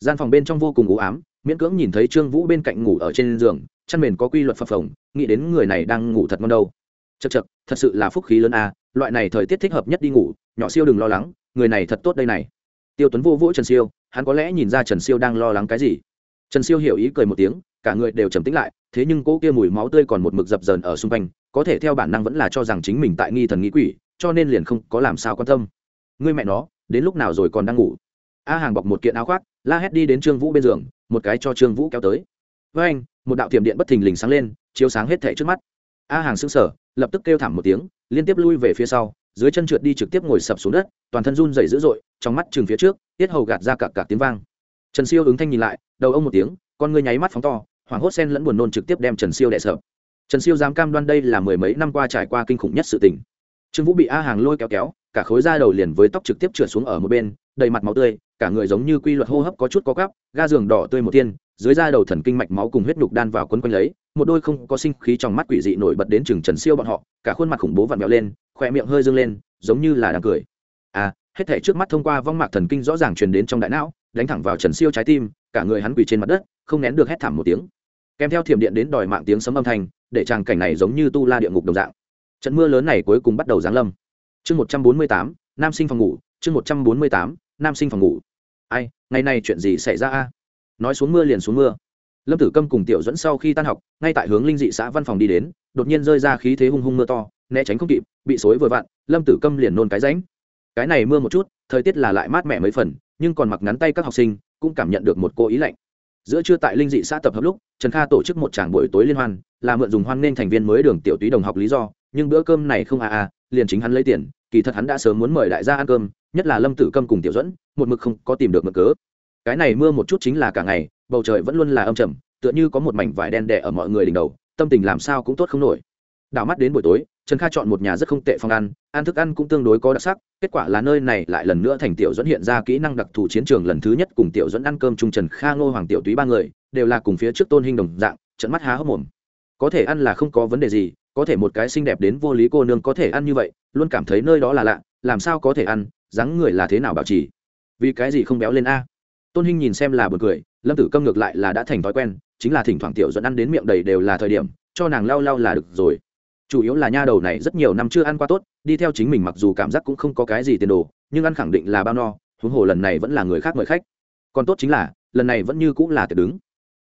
Speaker 1: Gian phòng bên trong vô cùng u ám, miễn cưỡng nhìn thấy trương vũ bên cạnh ngủ ở trên giường, chăn mền có quy luật phập phồng, nghĩ đến người này đang ngủ thật ngon đâu. Chật chật thật sự là phúc khí lớn a loại này thời tiết thích hợp nhất đi ngủ, nhỏ siêu đừng lo lắng, người này thật tốt đây này. Tiêu tuấn vô vỗ trần siêu, hắn có lẽ nhìn ra trần siêu đang lo lắng cái gì. Trần siêu hiểu ý cười một tiếng, cả người đều trầm tĩnh lại, thế nhưng cỗ kia mùi máu tươi còn một mực dập dờn ở xung quanh, có thể theo bản năng vẫn là cho rằng chính mình tại nghi thần nghĩ quỷ, cho nên liền không có làm sao quan tâm. Ngươi mẹ nó, đến lúc nào rồi còn đang ngủ? A hàng bọc một kiện áo khoác, la hét đi đến trương vũ bên giường, một cái cho trương vũ kéo tới. Với anh, một đạo tiềm điện bất thình lình sáng lên, chiếu sáng hết thẻ trước mắt. A hàng sững sờ lập tức kêu thảm một tiếng, liên tiếp lui về phía sau, dưới chân trượt đi trực tiếp ngồi sập xuống đất, toàn thân run dày dữ dội, trong mắt chừng phía trước, tiết hầu gạt ra cả cả tiếng vang. Trần siêu ứng thanh nhìn lại, đầu ông một tiếng, con ngươi nháy mắt phóng to, hoảng hốt sen lẫn buồn nôn trực tiếp đem trần siêu đẻ sợ trần siêu dám cam đoan đây là mười mấy năm qua trải qua kinh khủng nhất sự tình. Trương vũ bị a hàng lôi kéo kéo, cả khối da đầu liền với tóc trực tiếp trượt xuống ở một bên, đầy mặt máu tươi, cả người giống như quy luật hô hấp có chút có gắp, ga giường đỏ tươi một tiên dưới da đầu thần kinh mạch máu cùng huyết nhục đan vào quấn quanh lấy, một đôi không có sinh khí trong mắt quỷ dị nổi bật đến chừng trần siêu bọn họ, cả khuôn mặt khủng bố vặn vẹo lên, khỏe miệng hơi dâng lên, giống như là đang cười. À hết thể trước mắt thông qua vong mạc thần kinh rõ ràng truyền đến trong đại não, đánh thẳng vào trần siêu trái tim, cả người hắn quỳ trên mặt đất, không nén được hét thảm một tiếng. Kèm theo thiểm điện đến đòi mạng tiếng sấm âm thanh, để tràng cảnh này giống như tu la địa ngục đồng dạng. Trận mưa lớn này cuối cùng bắt đầu giáng lâm. Chương một trăm bốn mươi tám, nam sinh phòng ngủ, chương một trăm bốn mươi tám, nam sinh phòng ngủ. Ai, ngày nay chuyện gì xảy ra a? Nói xuống mưa liền xuống mưa. Lâm tử câm cùng tiểu dẫn sau khi tan học, ngay tại hướng linh dị xã văn phòng đi đến, đột nhiên rơi ra khí thế hung hung mưa to, né tránh không kịp, bị xối vừa vặn, lâm tử câm liền nôn cái ránh. Cái này mưa một chút, thời tiết là lại mát mẻ mấy phần, nhưng còn mặc ngắn tay các học sinh cũng cảm nhận được một cô ý lạnh. Giữa trưa tại linh dị xã tập hợp lúc, trần kha tổ chức một tràng buổi tối liên hoan, là mượn dùng hoan nên thành viên mới đường tiểu túy đồng học lý do, nhưng bữa cơm này không à à liền chính hắn lấy tiền, kỳ thật hắn đã sớm muốn mời đại gia ăn cơm, nhất là lâm tử câm cùng tiểu dẫn một mực không có tìm được mực cớ cái này mưa một chút chính là cả ngày, bầu trời vẫn luôn là âm trầm, tựa như có một mảnh vải đen đẻ ở mọi người đỉnh đầu, tâm tình làm sao cũng tốt không nổi. Đảo mắt đến buổi tối, trần kha chọn một nhà rất không tệ phòng ăn ăn thức ăn cũng tương đối có đặc sắc, kết quả là nơi này lại lần nữa thành tiểu dẫn hiện ra kỹ năng đặc thù chiến trường lần thứ nhất cùng tiểu dẫn ăn cơm chung trần kha, ngô hoàng tiểu túy ba người, đều là cùng phía trước tôn hình đồng dạng, trận mắt há hốc mồm. Có thể ăn là không có vấn đề gì, có thể một cái xinh đẹp đến vô lý cô nương có thể ăn như vậy, luôn cảm thấy nơi đó là lạ, làm sao có thể ăn, dáng người là thế nào bảo trì? Vì cái gì không béo lên a? Tôn hinh nhìn xem là bật cười, lâm tử câm ngược lại là đã thành thói quen, chính là thỉnh thoảng tiểu dẫn ăn đến miệng đầy đều là thời điểm, cho nàng lau lau là được rồi. Chủ yếu là nha đầu này rất nhiều năm chưa ăn qua tốt, đi theo chính mình mặc dù cảm giác cũng không có cái gì tiền đồ, nhưng ăn khẳng định là bao no, huống hồ lần này vẫn là người khác mời khách. Còn tốt chính là, lần này vẫn như cũng là tiệc đứng.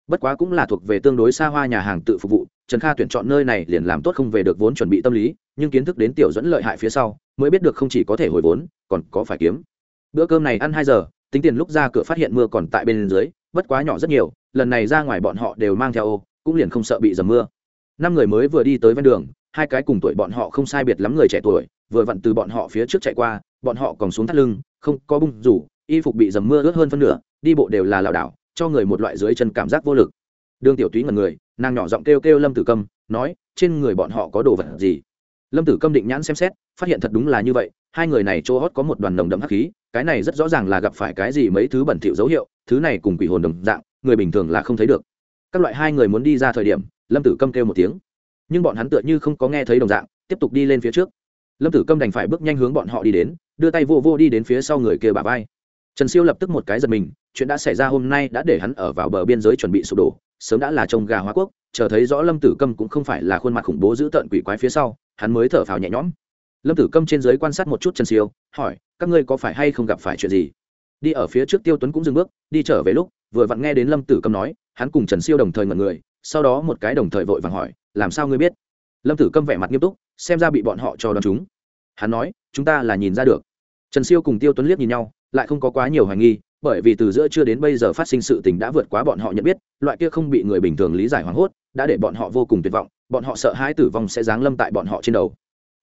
Speaker 1: Bất quá cũng là thuộc về tương đối xa hoa nhà hàng tự phục vụ, trần kha tuyển chọn nơi này liền làm tốt không về được vốn chuẩn bị tâm lý, nhưng kiến thức đến tiểu dẫn lợi hại phía sau, mới biết được không chỉ có thể hồi vốn, còn có phải kiếm. Bữa cơm này ăn hai giờ tính tiền lúc ra cửa phát hiện mưa còn tại bên dưới, bất quá nhỏ rất nhiều, lần này ra ngoài bọn họ đều mang theo ô, cũng liền không sợ bị dầm mưa. Năm người mới vừa đi tới ven đường, hai cái cùng tuổi bọn họ không sai biệt lắm người trẻ tuổi, vừa vặn từ bọn họ phía trước chạy qua, bọn họ còn xuống thắt lưng, không có bung rủ, y phục bị dầm mưa ướt hơn phân nửa, đi bộ đều là lảo đảo, cho người một loại dưới chân cảm giác vô lực. Đường tiểu túy ngần người, nàng nhỏ giọng kêu kêu lâm tử câm, nói, trên người bọn họ có đồ vật gì? Lâm tử câm định nhãn xem xét, phát hiện thật đúng là như vậy hai người này chỗ hót có một đoàn nồng đậm hắc khí, cái này rất rõ ràng là gặp phải cái gì mấy thứ bẩn thỉu dấu hiệu, thứ này cùng quỷ hồn đồng dạng, người bình thường là không thấy được. Các loại hai người muốn đi ra thời điểm, lâm tử câm kêu một tiếng. Nhưng bọn hắn tựa như không có nghe thấy đồng dạng, tiếp tục đi lên phía trước. Lâm tử câm đành phải bước nhanh hướng bọn họ đi đến, đưa tay vô vô đi đến phía sau người kia bà vai. Trần siêu lập tức một cái giật mình, chuyện đã xảy ra hôm nay đã để hắn ở vào bờ biên giới chuẩn bị sụp đổ, sớm đã là trông gà hóa quốc, chờ thấy rõ lâm tử câm cũng không phải là khuôn mặt khủng bố giữ tợn quỷ quái phía sau, hắn mới thở phào nhẹ nhõm lâm tử câm trên giới quan sát một chút trần siêu, hỏi, các ngươi có phải hay không gặp phải chuyện gì? Đi ở phía trước tiêu tuấn cũng dừng bước, đi trở về lúc, vừa vặn nghe đến lâm tử câm nói, hắn cùng trần siêu đồng thời ngẩn người, sau đó một cái đồng thời vội vàng hỏi, làm sao ngươi biết? Lâm tử câm vẻ mặt nghiêm túc, xem ra bị bọn họ cho đón chúng. Hắn nói, chúng ta là nhìn ra được. Trần siêu cùng tiêu tuấn liếc nhìn nhau, lại không có quá nhiều hoài nghi, bởi vì từ giữa chưa đến bây giờ phát sinh sự tình đã vượt quá bọn họ nhận biết, loại kia không bị người bình thường lý giải hoảng hốt, đã để bọn họ vô cùng tuyệt vọng, bọn họ sợ hãi tử vong sẽ giáng lâm tại bọn họ trên đầu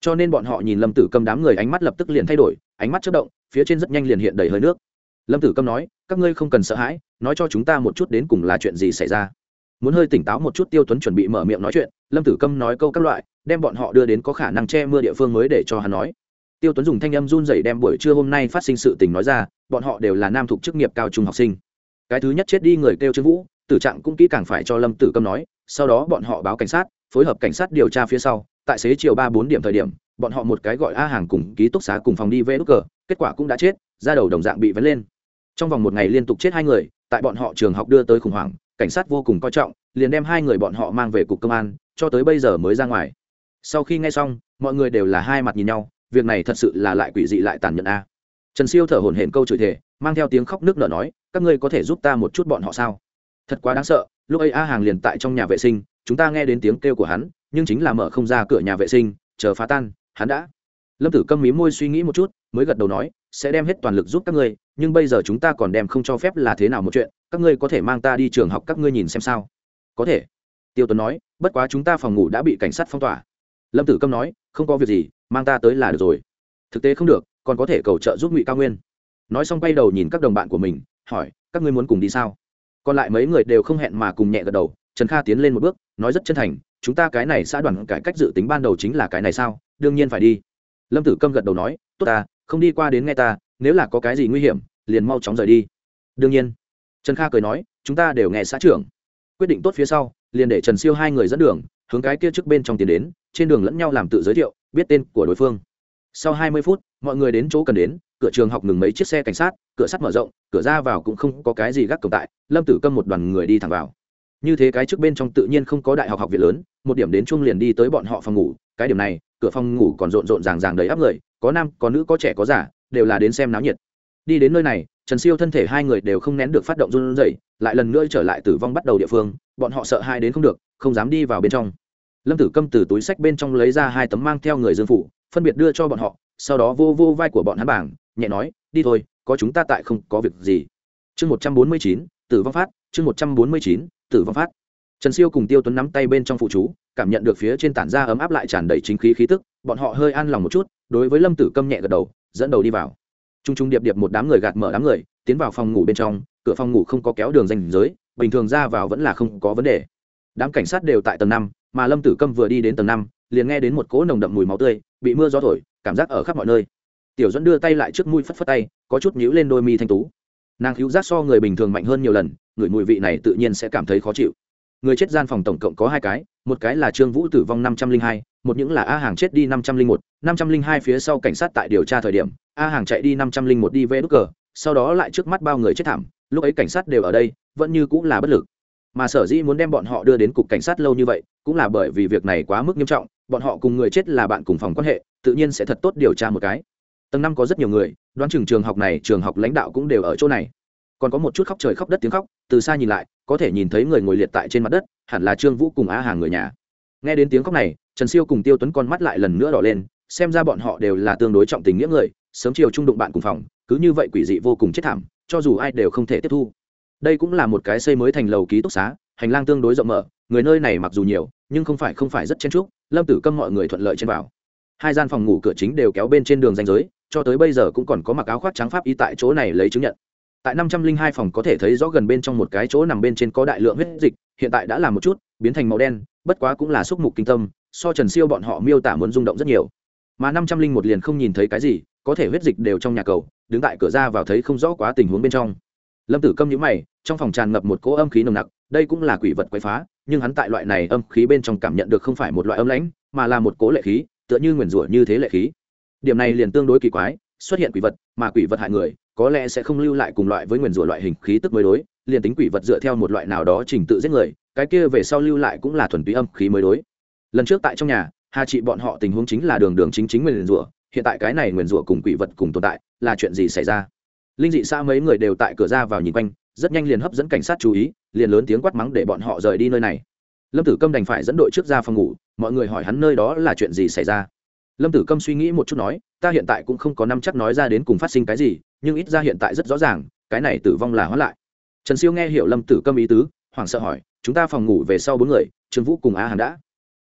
Speaker 1: cho nên bọn họ nhìn lâm tử câm đám người ánh mắt lập tức liền thay đổi, ánh mắt chất động, phía trên rất nhanh liền hiện đầy hơi nước. Lâm tử câm nói, các ngươi không cần sợ hãi, nói cho chúng ta một chút đến cùng là chuyện gì xảy ra. Muốn hơi tỉnh táo một chút tiêu tuấn chuẩn bị mở miệng nói chuyện, lâm tử câm nói câu các loại, đem bọn họ đưa đến có khả năng che mưa địa phương mới để cho hắn nói. Tiêu tuấn dùng thanh âm run rẩy đem buổi trưa hôm nay phát sinh sự tình nói ra, bọn họ đều là nam thuộc chức nghiệp cao trung học sinh. Cái thứ nhất chết đi người kêu trương vũ, tử trạng cũng kỹ càng phải cho lâm tử câm nói, sau đó bọn họ báo cảnh sát, phối hợp cảnh sát điều tra phía sau tại xế chiều ba bốn điểm thời điểm, bọn họ một cái gọi a hàng cùng ký túc xá cùng phòng đi vê đúc cờ, kết quả cũng đã chết ra đầu đồng dạng bị vấn lên. Trong vòng một ngày liên tục chết hai người, tại bọn họ trường học đưa tới khủng hoảng, cảnh sát vô cùng coi trọng, liền đem hai người bọn họ mang về cục công an, cho tới bây giờ mới ra ngoài. Sau khi nghe xong, mọi người đều là hai mặt nhìn nhau, việc này thật sự là lại quỷ dị lại tàn nhẫn a. Trần siêu thở hổn hển câu chửi thể mang theo tiếng khóc nước nở nói, các ngươi có thể giúp ta một chút bọn họ sao? Thật quá đáng sợ, lúc ấy a hàng liền tại trong nhà vệ sinh, chúng ta nghe đến tiếng kêu của hắn nhưng chính là mở không ra cửa nhà vệ sinh, chờ phá tan, hắn đã. Lâm tử câm mí môi suy nghĩ một chút, mới gật đầu nói, sẽ đem hết toàn lực giúp các ngươi, nhưng bây giờ chúng ta còn đem không cho phép là thế nào một chuyện, các ngươi có thể mang ta đi trường học các ngươi nhìn xem sao? Có thể. Tiêu tuấn nói, bất quá chúng ta phòng ngủ đã bị cảnh sát phong tỏa. Lâm tử câm nói, không có việc gì, mang ta tới là được rồi. Thực tế không được, còn có thể cầu trợ giúp ngụy cao nguyên. Nói xong quay đầu nhìn các đồng bạn của mình, hỏi, các ngươi muốn cùng đi sao? Còn lại mấy người đều không hẹn mà cùng nhẹ gật đầu, trần kha tiến lên một bước, nói rất chân thành chúng ta cái này xã đoàn cải cách dự tính ban đầu chính là cái này sao? Đương nhiên phải đi. Lâm tử câm gật đầu nói, tốt ta, không đi qua đến nghe ta, nếu là có cái gì nguy hiểm, liền mau chóng rời đi. Đương nhiên. Trần kha cười nói, chúng ta đều nghe xã trưởng. Quyết định tốt phía sau, liền để trần siêu hai người dẫn đường, hướng cái kia trước bên trong tiến đến, trên đường lẫn nhau làm tự giới thiệu, biết tên của đối phương. Sau hai mươi phút, mọi người đến chỗ cần đến, cửa trường học ngừng mấy chiếc xe cảnh sát, cửa sắt mở rộng, cửa ra vào cũng không có cái gì gác cổng tại, lâm tử câm một đoàn người đi thẳng vào như thế cái trước bên trong tự nhiên không có đại học học viện lớn, một điểm đến chung liền đi tới bọn họ phòng ngủ, cái điểm này, cửa phòng ngủ còn rộn rộn ràng ràng đầy áp người, có nam, có nữ, có trẻ, có già, đều là đến xem náo nhiệt. Đi đến nơi này, trần siêu thân thể hai người đều không nén được phát động run rẩy, lại lần nữa trở lại tử vong bắt đầu địa phương, bọn họ sợ hai đến không được, không dám đi vào bên trong. Lâm tử câm từ túi sách bên trong lấy ra hai tấm mang theo người dương phủ, phân biệt đưa cho bọn họ, sau đó vô vô vai của bọn hắn bảng, nhẹ nói, đi thôi, có chúng ta tại không có việc gì. Chương một trăm bốn mươi chín, tử vong phát, chương một trăm bốn mươi chín tử vong phát. Trần siêu cùng tiêu tuấn nắm tay bên trong phụ chú, cảm nhận được phía trên tản ra ấm áp lại tràn đầy chính khí khí tức, bọn họ hơi an lòng một chút, đối với lâm tử câm nhẹ gật đầu, dẫn đầu đi vào. T r u n g t r u n g điệp điệp một đám người gạt mở đám người, tiến vào phòng ngủ bên trong, cửa phòng ngủ không có kéo đường danh giới, bình thường ra vào vẫn là không có vấn đề. Đám cảnh sát đều tại tầng năm, mà lâm tử câm vừa đi đến tầng năm, liền nghe đến một cỗ nồng đậm mùi máu tươi, bị mưa gió thổi, cảm giác ở khắp mọi nơi. Tiểu dẫn đưa tay lại trước mũi phất phất tay, có chút nhíu lên đôi mi thanh tú nàng hữu giác so người bình thường mạnh hơn nhiều lần, người mùi vị này tự nhiên sẽ cảm thấy khó chịu. Người chết gian phòng tổng cộng có hai cái, một cái là trương vũ tử vong năm trăm linh hai, một những là a hàng chết đi năm trăm linh một. Năm trăm linh hai phía sau cảnh sát tại điều tra thời điểm, a hàng chạy đi năm trăm linh một đi về đức cờ, sau đó lại trước mắt bao người chết thảm. Lúc ấy cảnh sát đều ở đây, vẫn như cũng là bất lực. Mà sở dĩ muốn đem bọn họ đưa đến cục cảnh sát lâu như vậy, cũng là bởi vì việc này quá mức nghiêm trọng, bọn họ cùng người chết là bạn cùng phòng quan hệ, tự nhiên sẽ thật tốt điều tra một cái tầng năm có rất nhiều người, đoán chừng trường học này, trường học lãnh đạo cũng đều ở chỗ này. Còn có một chút khóc trời khóc đất tiếng khóc, từ xa nhìn lại, có thể nhìn thấy người ngồi liệt tại trên mặt đất, hẳn là trương vũ cùng á hàng người nhà. Nghe đến tiếng khóc này, trần siêu cùng tiêu tuấn con mắt lại lần nữa đỏ lên, xem ra bọn họ đều là tương đối trọng tình nghĩa người, sớm chiều trung đụng bạn cùng phòng, cứ như vậy quỷ dị vô cùng chết thảm, cho dù ai đều không thể tiếp thu. Đây cũng là một cái xây mới thành lầu ký túc xá, hành lang tương đối rộng mở, người nơi này mặc dù nhiều, nhưng không phải không phải rất chen trúc lâm tử câm mọi người thuận lợi trên vào. Hai gian phòng ngủ cửa chính đều kéo bên trên đường danh giới cho tới bây giờ cũng còn có mặc áo khoác trắng pháp y tại chỗ này lấy chứng nhận. Tại năm trăm linh hai phòng có thể thấy rõ gần bên trong một cái chỗ nằm bên trên có đại lượng huyết dịch, hiện tại đã là một chút, biến thành màu đen, bất quá cũng là xúc mục kinh tâm, so trần siêu bọn họ miêu tả muốn rung động rất nhiều. Mà năm trăm linh một liền không nhìn thấy cái gì, có thể huyết dịch đều trong nhà cầu, đứng tại cửa ra vào thấy không rõ quá tình huống bên trong. Lâm tử câm nhữ mày, trong phòng tràn ngập một cỗ âm khí nồng nặc, đây cũng là quỷ vật quấy phá, nhưng hắn tại loại này âm khí bên trong cảm nhận được không phải một loại âm lãnh, mà là một cỗ lệ khí, tựa như nguyền rủa như thế lệ khí điểm này liền tương đối kỳ quái, xuất hiện quỷ vật mà quỷ vật hại người, có lẽ sẽ không lưu lại cùng loại với nguyền rủa loại hình khí tức mới đối, liền tính quỷ vật dựa theo một loại nào đó trình tự giết người, cái kia về sau lưu lại cũng là thuần túy âm khí mới đối. Lần trước tại trong nhà, hà trị bọn họ tình huống chính là đường đường chính chính nguyền rủa, hiện tại cái này nguyền rủa cùng quỷ vật cùng tồn tại, là chuyện gì xảy ra? Linh dị xa mấy người đều tại cửa ra vào nhìn quanh, rất nhanh liền hấp dẫn cảnh sát chú ý, liền lớn tiếng quát mắng để bọn họ rời đi nơi này. Lâm tử câm đành phải dẫn đội trước ra phòng ngủ, mọi người hỏi hắn nơi đó là chuyện gì xảy ra lâm tử câm suy nghĩ một chút nói, ta hiện tại cũng không có năm chắc nói ra đến cùng phát sinh cái gì, nhưng ít ra hiện tại rất rõ ràng, cái này tử vong là hóa lại. Trần siêu nghe hiểu lâm tử câm ý tứ, hoảng sợ hỏi, chúng ta phòng ngủ về sau bốn người, trương vũ cùng á hàn đã.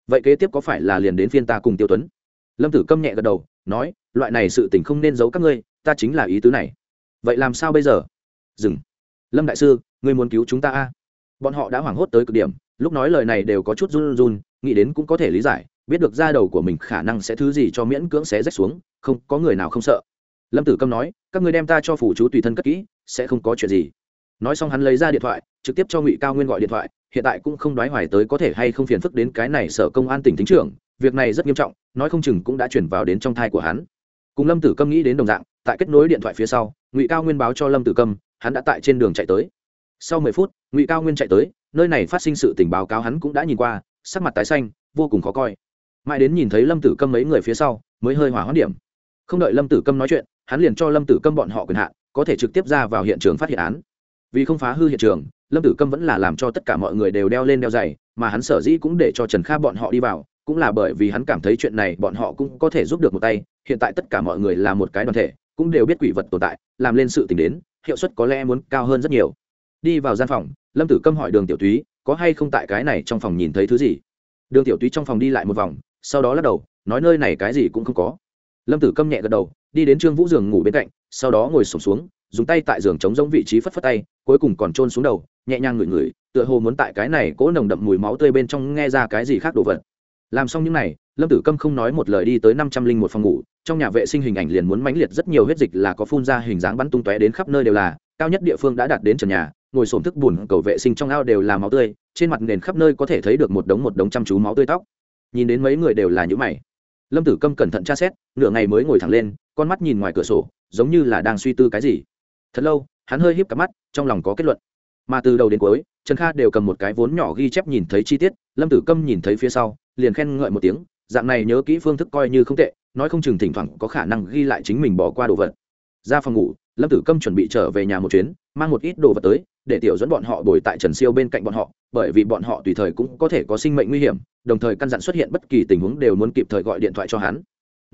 Speaker 1: Vậy kế tiếp có phải là liền đến phiên ta cùng tiêu tuấn? Lâm tử câm nhẹ gật đầu, nói, loại này sự tình không nên giấu các ngươi, ta chính là ý tứ này. Vậy làm sao bây giờ? Dừng. Lâm đại sư, ngươi muốn cứu chúng ta a? Bọn họ đã hoảng hốt tới cực điểm, lúc nói lời này đều có chút run run, nghĩ đến cũng có thể lý giải biết được da đầu của mình khả năng sẽ thứ gì cho miễn cưỡng xé rách xuống, không, có người nào không sợ. Lâm tử câm nói, các người đem ta cho phủ chú tùy thân cất kỹ, sẽ không có chuyện gì. Nói xong hắn lấy ra điện thoại, trực tiếp cho ngụy cao nguyên gọi điện thoại, hiện tại cũng không đoái hoài tới có thể hay không phiền phức đến cái này sở công an tỉnh thính trưởng, việc này rất nghiêm trọng, nói không chừng cũng đã chuyển vào đến trong thai của hắn. Cùng lâm tử câm nghĩ đến đồng dạng, tại kết nối điện thoại phía sau, ngụy cao nguyên báo cho lâm tử câm, hắn đã tại trên đường chạy tới. Sau mười phút, ngụy cao nguyên chạy tới, nơi này phát sinh sự tình báo cáo hắn cũng đã nhìn qua, sắc mặt tái xanh, vô cùng khó coi mãi đến nhìn thấy lâm tử câm mấy người phía sau, mới hơi hỏa hoãn điểm. Không đợi lâm tử câm nói chuyện, hắn liền cho lâm tử câm bọn họ quyền hạn, có thể trực tiếp ra vào hiện trường phát hiện án. Vì không phá hư hiện trường, lâm tử câm vẫn là làm cho tất cả mọi người đều đeo lên đeo giày, mà hắn sở dĩ cũng để cho trần kha bọn họ đi vào, cũng là bởi vì hắn cảm thấy chuyện này bọn họ cũng có thể giúp được một tay, hiện tại tất cả mọi người là một cái đoàn thể, cũng đều biết quỷ vật tồn tại, làm lên sự t ì n h đến, hiệu suất có lẽ muốn cao hơn rất nhiều. Đi vào gian phòng, lâm tử câm hỏi đường tiểu túy, có hay không tại cái này trong phòng nhìn thấy thứ gì? Đường tiểu túy trong phòng đi lại một vòng sau đó lắc đầu, nói nơi này cái gì cũng không có. Lâm tử câm nhẹ gật đầu, đi đến trương vũ giường ngủ bên cạnh, sau đó ngồi sổm xuống, dùng tay tại giường chống giống vị trí phất phất tay, cuối cùng còn trôn xuống đầu, nhẹ nhàng ngửi ngửi, tựa hồ muốn tại cái này cỗ nồng đậm mùi máu tươi bên trong nghe ra cái gì khác đồ vật. Làm xong những n à y lâm tử câm không nói một lời đi tới năm trăm linh một phòng ngủ, trong nhà vệ sinh hình ảnh liền muốn mãnh liệt rất nhiều huyết dịch là có phun ra hình dáng bắn tung tóe đến khắp nơi đều là, cao nhất địa phương đã đạt đến trần nhà, ngồi xổm thức bùn cầu vệ sinh trong ao đều là máu tươi, trên mặt nền khắp nơi có thể thấy được một đống một đống chăm chú máu tươi tóc nhìn đến mấy người đều là những mày. Lâm tử câm cẩn thận tra xét, nửa ngày mới ngồi thẳng lên, con mắt nhìn ngoài cửa sổ, giống như là đang suy tư cái gì. Thật lâu, hắn hơi híp cặp mắt, trong lòng có kết luận. Mà từ đầu đến cuối, trần kha đều cầm một cái vốn nhỏ ghi chép nhìn thấy chi tiết, lâm tử câm nhìn thấy phía sau, liền khen ngợi một tiếng, dạng này nhớ kỹ phương thức coi như không tệ, nói không chừng thỉnh thoảng có khả năng ghi lại chính mình bỏ qua đồ vật. Ra phòng ngủ lâm tử câm chuẩn bị trở về nhà một chuyến, mang một ít đồ vật tới, để tiểu dẫn bọn họ bồi tại trần siêu bên cạnh bọn họ, bởi vì bọn họ tùy thời cũng có thể có sinh mệnh nguy hiểm, đồng thời căn dặn xuất hiện bất kỳ tình huống đều muốn kịp thời gọi điện thoại cho hắn.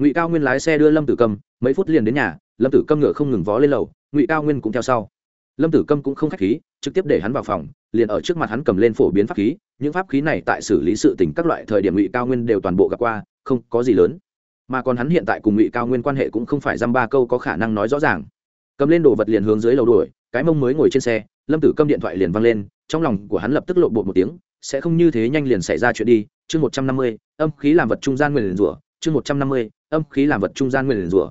Speaker 1: Ngụy cao nguyên lái xe đưa lâm tử câm, mấy phút liền đến nhà, lâm tử câm ngựa không ngừng vó lên lầu, ngụy cao nguyên cũng theo sau. Lâm tử câm cũng không k h á c h khí, trực tiếp để hắn vào phòng, liền ở trước mặt hắn cầm lên phổ biến pháp khí, những pháp khí này tại xử lý sự tình các loại thời điểm ngụy cao nguyên đều toàn bộ gặp qua, không có gì lớn. Mà còn hắn hiện tại cùng ngụy cao nguyên quan hệ cũng không phải dăm ba câu có khả năng nói rõ ràng cầm lên đồ vật liền hướng dưới lầu đuổi, cái mông mới ngồi trên xe, lâm tử câm điện thoại liền văng lên, trong lòng của hắn lập tức lộ bột một tiếng, sẽ không như thế nhanh liền xảy ra chuyện đi, chương một trăm năm mươi, âm khí làm vật trung gian nguyền rủa, chương một trăm năm mươi, âm khí làm vật trung gian nguyền rủa.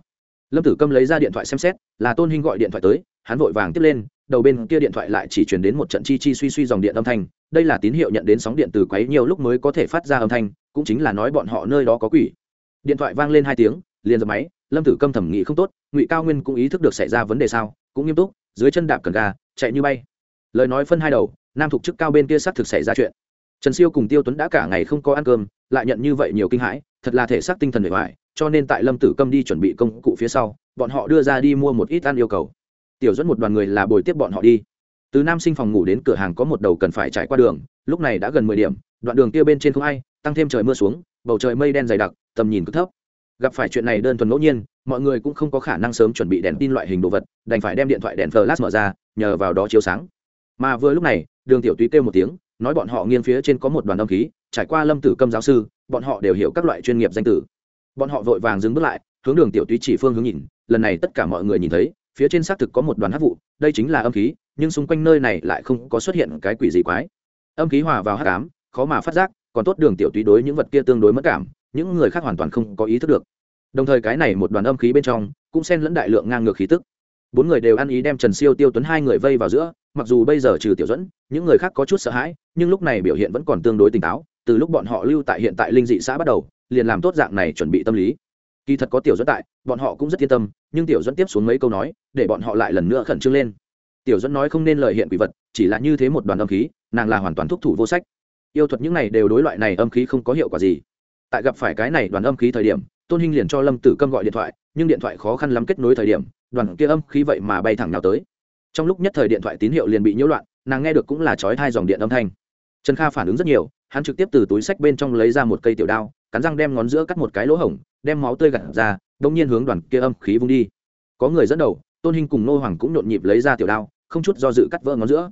Speaker 1: Lâm tử câm lấy ra điện thoại xem xét, là tôn hinh gọi điện thoại tới, hắn vội vàng tiếp lên, đầu bên kia điện thoại lại chỉ truyền đến một trận chi chi suy suy dòng điện âm thanh, đây là tín hiệu nhận đến sóng điện từ quấy nhiều lúc mới có thể phát ra âm thanh, cũng chính là nói bọn họ nơi đó có quỷ. Điện thoại vang lên hai tiếng, liền dập máy lâm tử câm thẩm nghĩ không tốt, ngụy cao nguyên cũng ý thức được xảy ra vấn đề sao, cũng nghiêm túc, dưới chân đạp cần ga, chạy như bay. Lời nói phân hai đầu, nam thục chức cao bên kia xác thực xảy ra chuyện. Trần siêu cùng tiêu tuấn đã cả ngày không có ăn cơm, lại nhận như vậy nhiều kinh hãi, thật là thể xác tinh thần bề ngoài cho nên tại lâm tử câm đi chuẩn bị công cụ phía sau, bọn họ đưa ra đi mua một ít ăn yêu cầu. Tiểu dẫn một đoàn người là bồi tiếp bọn họ đi. Từ nam sinh phòng ngủ đến cửa hàng có một đầu cần phải trải qua đường, lúc này đã gần mười điểm, đoạn đường kia bên trên không ai, tăng thêm trời mưa xuống, bầu trời mây đen dày đặc, tầm nhìn cứ thấp gặp phải chuyện này đơn thuần ngẫu nhiên, mọi người cũng không có khả năng sớm chuẩn bị đèn tin loại hình đồ vật, đành phải đem điện thoại đèn flash mở ra, nhờ vào đó chiếu sáng. Mà vừa lúc này, đường tiểu túy kêu một tiếng, nói bọn họ nghiêng phía trên có một đoàn âm khí, trải qua lâm tử câm giáo sư, bọn họ đều hiểu các loại chuyên nghiệp danh tử bọn họ vội vàng dừng bước lại, hướng đường tiểu túy chỉ phương hướng nhìn, lần này tất cả mọi người nhìn thấy, phía trên xác thực có một đoàn hát vụ, đây chính là âm khí, nhưng xung quanh nơi này lại không có xuất hiện cái quỷ gì quái. Âm khí hòa vào hát cám khó mà phát giác, còn tốt đường tiểu túy đối những vật kia tương đối mất cảm những người khác hoàn toàn không có ý thức được. Đồng thời cái này một đoàn âm khí bên trong cũng xen lẫn đại lượng ngang ngược khí tức. Bốn người đều ăn ý đem trần siêu, tiêu tuấn hai người vây vào giữa, mặc dù bây giờ trừ tiểu dẫn những người khác có chút sợ hãi, nhưng lúc này biểu hiện vẫn còn tương đối tỉnh táo, từ lúc bọn họ lưu tại hiện tại linh dị xã bắt đầu, liền làm tốt dạng này chuẩn bị tâm lý. Kỳ thật có tiểu dẫn tại, bọn họ cũng rất yên tâm, nhưng tiểu dẫn tiếp xuống mấy câu nói, để bọn họ lại lần nữa khẩn trương lên. Tiểu dẫn nói không nên lời hiện quỷ vật, chỉ là như thế một đoàn âm khí, nàng là hoàn toàn thúc thủ vô sách. Yêu thuật những này đều đối loại này âm khí không có hiệu quả gì tại gặp phải cái này đoàn âm khí thời điểm, tôn hinh liền cho lâm tử câm gọi điện thoại, nhưng điện thoại khó khăn lắm kết nối thời điểm, đoàn kia âm khí vậy mà bay thẳng nào tới. Trong lúc nhất thời điện thoại tín hiệu liền bị nhiễu loạn, nàng nghe được cũng là chói thai dòng điện âm thanh. Trần kha phản ứng rất nhiều, hắn trực tiếp từ túi sách bên trong lấy ra một cây tiểu đao, cắn răng đem ngón giữa cắt một cái lỗ hổng, đem máu tươi gặt ra đông nhiên hướng đoàn kia âm khí vung đi. Có người dẫn đầu, tôn hinh cùng nô hoàng cũng nhộn nhịp lấy ra tiểu đao, không chút do dự cắt vỡ ngón giữa.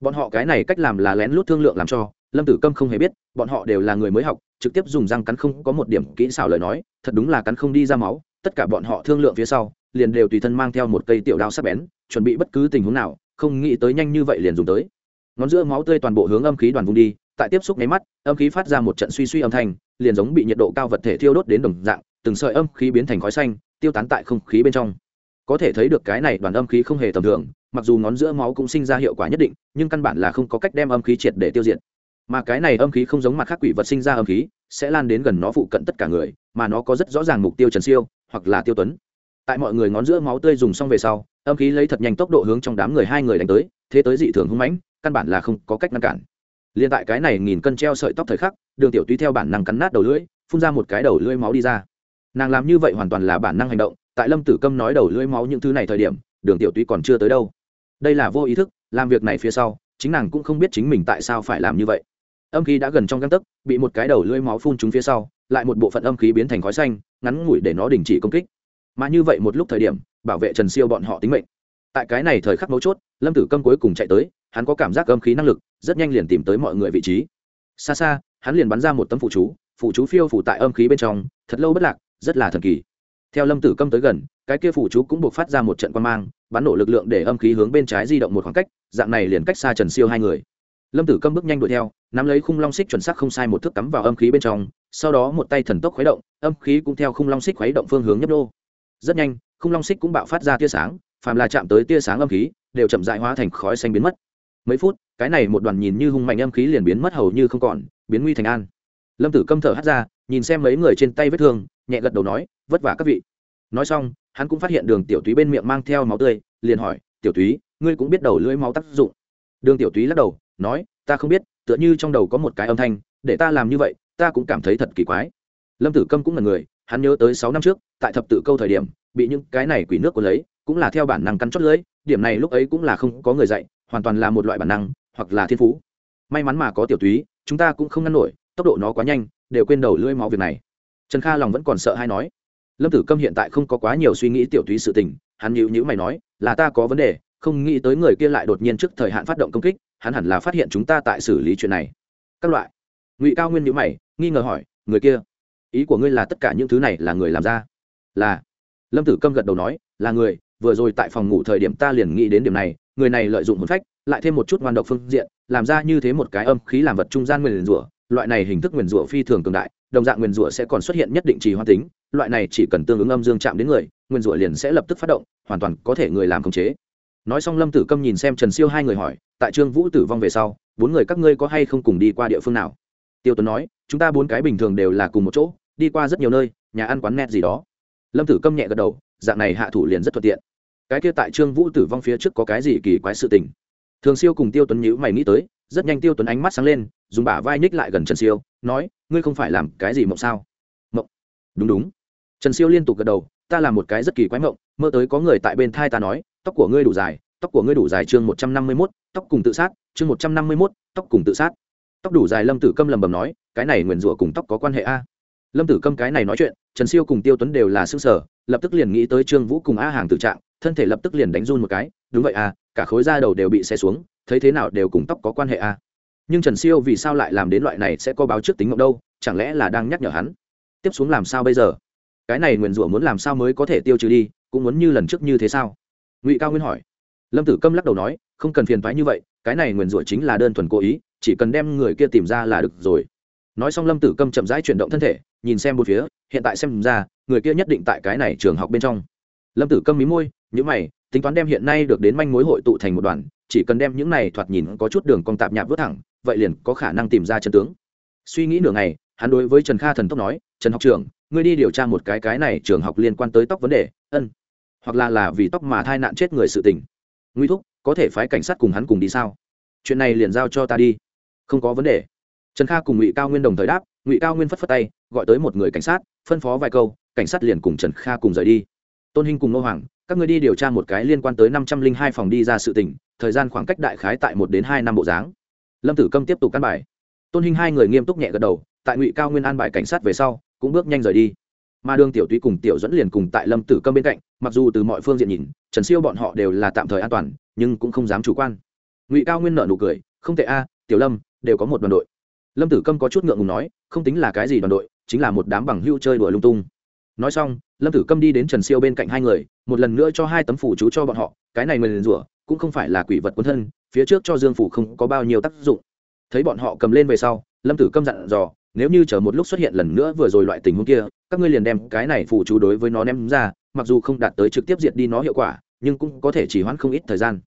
Speaker 1: Bọn họ cái này cách làm là lén lút thương lượng làm cho lâm tử câm không hề biết, bọn họ đều là người mới học, trực tiếp dùng răng cắn không có một điểm kỹ xảo lời nói, thật đúng là cắn không đi ra máu, tất cả bọn họ thương lượng phía sau, liền đều tùy thân mang theo một cây tiểu đao sắc bén, chuẩn bị bất cứ tình huống nào, không nghĩ tới nhanh như vậy liền dùng tới. Ngón giữa máu tươi toàn bộ hướng âm khí đoàn vùng đi, tại tiếp xúc nháy mắt, âm khí phát ra một trận suy suy âm thanh, liền giống bị nhiệt độ cao vật thể thiêu đốt đến đồng dạng, từng sợi âm khí biến thành khói xanh, tiêu tán tại không khí bên trong. Có thể thấy được cái này đoàn âm khí không hề tầm thường, mặc dù ngón giữa máu cũng sinh ra hiệu quả nhất định, nhưng căn bản là không có cách đem âm khí triệt để tiêu diệt mà cái này âm khí không giống mặt khác quỷ vật sinh ra âm khí, sẽ lan đến gần nó phụ cận tất cả người, mà nó có rất rõ ràng mục tiêu trần siêu, hoặc là tiêu tuấn. Tại mọi người ngón giữa máu tươi dùng xong về sau, âm khí lấy thật nhanh tốc độ hướng trong đám người hai người đánh tới, thế tới dị thường hung mãnh, căn bản là không có cách ngăn cản. Liền tại cái này nghìn cân treo sợi tóc thời khắc, đường tiểu túy theo bản năng cắn nát đầu lưỡi, phun ra một cái đầu lưỡi máu đi ra. Nàng làm như vậy hoàn toàn là bản năng hành động, tại lâm tử câm nói đầu lưỡi máu những thứ này thời điểm, đường tiểu túy còn chưa tới đâu. Đây là vô ý thức, làm việc này phía sau, chính nàng cũng không biết chính mình tại sao phải làm như vậy âm khí đã gần trong găng tấc, bị một cái đầu lưỡi máu phun trúng phía sau, lại một bộ phận âm khí biến thành khói xanh, ngắn ngủi để nó đình chỉ công kích. Mà như vậy một lúc thời điểm, bảo vệ trần siêu bọn họ tính mệnh. Tại cái này thời khắc mấu chốt, lâm tử câm cuối cùng chạy tới, hắn có cảm giác âm khí năng lực, rất nhanh liền tìm tới mọi người vị trí. Xa xa, hắn liền bắn ra một tấm phụ chú phụ chú phiêu phủ tại âm khí bên trong, thật lâu bất lạc, rất là thần kỳ. Theo lâm tử câm tới gần, cái kia phụ chú cũng buộc phát ra một trận quan mang, bắn nổ lực lượng để âm khí hướng bên trái di động một khoảng cách, dạng này liền cách xa trần siêu hai người lâm tử câm bước nhanh đuổi theo, nắm lấy khung long xích chuẩn xác không sai một thước cắm vào âm khí bên trong, sau đó một tay thần tốc khuấy động, âm khí cũng theo khung long xích khuấy động phương hướng nhấp đô rất nhanh, khung long xích cũng bạo phát ra tia sáng, phàm là chạm tới tia sáng âm khí, đều chậm dại hóa thành khói xanh biến mất. Mấy phút, cái này một đoàn nhìn như hung mạnh âm khí liền biến mất hầu như không còn, biến nguy thành an. Lâm tử câm thở hắt ra, nhìn xem mấy người trên tay vết thương, nhẹ gật đầu nói, vất vả các vị. Nói xong, hắn cũng phát hiện đường tiểu túy bên miệng mang theo máu tươi, liền hỏi, tiểu túy, ngươi cũng biết đầu lưỡi máu tác dụng? Đường tiểu túy lắc đầu nói, ta không biết, tựa như trong đầu có một cái âm thanh, để ta làm như vậy, ta cũng cảm thấy thật kỳ quái. Lâm tử câm cũng là người, hắn nhớ tới sáu năm trước, tại thập tự câu thời điểm, bị những cái này quỷ nước của lấy, cũng là theo bản năng cắn chót lưỡi, điểm này lúc ấy cũng là không có người dạy, hoàn toàn là một loại bản năng, hoặc là thiên phú. May mắn mà có tiểu túy, chúng ta cũng không ngăn nổi, tốc độ nó quá nhanh, đều quên đầu lưỡi máu việc này. Trần kha lòng vẫn còn sợ hay nói. Lâm tử câm hiện tại không có quá nhiều suy nghĩ tiểu túy sự tình, hắn nhịu nhữ mày nói, là ta có vấn đề, không nghĩ tới người kia lại đột nhiên trước thời hạn phát động công kích hắn hẳn là phát hiện chúng ta tại xử lý chuyện này. Các loại. Ngụy cao nguyên nhữ mày, nghi ngờ hỏi, người kia, ý của ngươi là tất cả những thứ này là người làm ra? Là. Lâm tử câm gật đầu nói, là người, vừa rồi tại phòng ngủ thời điểm ta liền nghĩ đến điểm này, người này lợi dụng hồn phách, lại thêm một chút ngoan độc phương diện, làm ra như thế một cái âm khí làm vật trung gian nguyền rủa, loại này hình thức nguyền rủa phi thường cường đại, đồng dạng nguyền rủa sẽ còn xuất hiện nhất định trì hoa tính, loại này chỉ cần tương ứng âm dương chạm đến người nguyền rủa liền sẽ lập tức phát động, hoàn toàn có thể người làm khống chế nói xong lâm tử câm nhìn xem trần siêu hai người hỏi, tại trương vũ tử vong về sau, bốn người các ngươi có hay không cùng đi qua địa phương nào? Tiêu tuấn nói, chúng ta bốn cái bình thường đều là cùng một chỗ, đi qua rất nhiều nơi, nhà ăn quán net gì đó. Lâm tử câm nhẹ gật đầu, dạng này hạ thủ liền rất thuận tiện. Cái kia tại trương vũ tử vong phía trước có cái gì kỳ quái sự tình? Thường siêu cùng tiêu tuấn nhữ mày nghĩ tới, rất nhanh tiêu tuấn ánh mắt sáng lên, dùng bả vai ních lại gần trần siêu, nói, ngươi không phải làm cái gì mộng sao? Mộng? Đúng đúng. Trần siêu liên tục gật đầu, ta làm một cái rất kỳ quái mộng, mơ tới có người tại bên thai ta nói tóc của ngươi đủ dài, tóc của ngươi đủ dài chương một trăm năm mươi mốt, tóc cùng tự sát, chương một trăm năm mươi mốt, tóc cùng tự sát. Tóc đủ dài lâm tử câm lầm bầm nói, cái này nguyền rủa cùng tóc có quan hệ a? Lâm tử câm cái này nói chuyện, trần siêu cùng tiêu tuấn đều là xương sở lập tức liền nghĩ tới trương vũ cùng a hàng tự trạng, thân thể lập tức liền đánh run một cái, đúng vậy à cả khối da đầu đều bị xe xuống, thấy thế nào đều cùng tóc có quan hệ à nhưng trần siêu vì sao lại làm đến loại này sẽ có báo trước tính ngộng đâu, chẳng lẽ là đang nhắc nhở hắn? Tiếp xuống làm sao bây giờ? Cái này nguyền rủa muốn làm sao mới có thể tiêu trừ đi, cũng muốn như lần trước như thế sao? Ngụy cao nguyên hỏi lâm tử câm lắc đầu nói không cần phiền thoái như vậy cái này nguyền rủa chính là đơn thuần cố ý chỉ cần đem người kia tìm ra là được rồi nói xong lâm tử câm chậm rãi chuyển động thân thể nhìn xem một phía hiện tại xem ra người kia nhất định tại cái này trường học bên trong lâm tử câm mí môi nhữ mày tính toán đem hiện nay được đến manh mối hội tụ thành một đoàn chỉ cần đem những này thoạt nhìn có chút đường cong tạp nhạp vớt thẳng vậy liền có khả năng tìm ra chân tướng suy nghĩ nửa ngày hắn đối với trần kha thần tốc nói trần học trưởng ngươi đi điều tra một cái cái này trường học liên quan tới tóc vấn đề ân hoặc là là vì tóc mà thai nạn chết người sự tình. Nguy thúc, có thể phái cảnh sát cùng hắn cùng đi sao? Chuyện này liền giao cho ta đi. Không có vấn đề. Trần kha cùng ngụy cao nguyên đồng thời đáp, ngụy cao nguyên phất phất tay, gọi tới một người cảnh sát, phân phó vài câu, cảnh sát liền cùng trần kha cùng rời đi. Tôn hinh cùng nô hoàng, các người đi điều tra một cái liên quan tới năm trăm linh hai phòng đi ra sự tỉnh thời gian khoảng cách đại khái tại một đến hai năm bộ dáng. Lâm tử câm tiếp tục căn bài. Tôn hinh hai người nghiêm túc nhẹ gật đầu, tại ngụy cao nguyên an bài cảnh sát về sau, cũng bước nhanh rời đi mà đường tiểu túy cùng tiểu dẫn liền cùng tại lâm tử câm bên cạnh, mặc dù từ mọi phương diện nhìn, trần siêu bọn họ đều là tạm thời an toàn, nhưng cũng không dám chủ quan. Ngụy cao nguyên nợ nụ cười, không tệ a, tiểu lâm, đều có một đoàn đội. Lâm tử câm có chút ngượng ngùng nói, không tính là cái gì đoàn đội, chính là một đám bằng hưu chơi đùa lung tung. Nói xong, lâm tử câm đi đến trần siêu bên cạnh hai người, một lần nữa cho hai tấm phủ chú cho bọn họ, cái này mình rủa, cũng không phải là quỷ vật quân thân, phía trước cho dương phủ không có bao nhiêu tác dụng. Thấy bọn họ cầm lên về sau, lâm tử câm dặn dò nếu như chờ một lúc xuất hiện lần nữa vừa rồi loại tình huống kia, các ngươi liền đem cái này phủ chú đối với nó ném ra, mặc dù không đạt tới trực tiếp diệt đi nó hiệu quả, nhưng cũng có thể chỉ hoãn không ít thời gian.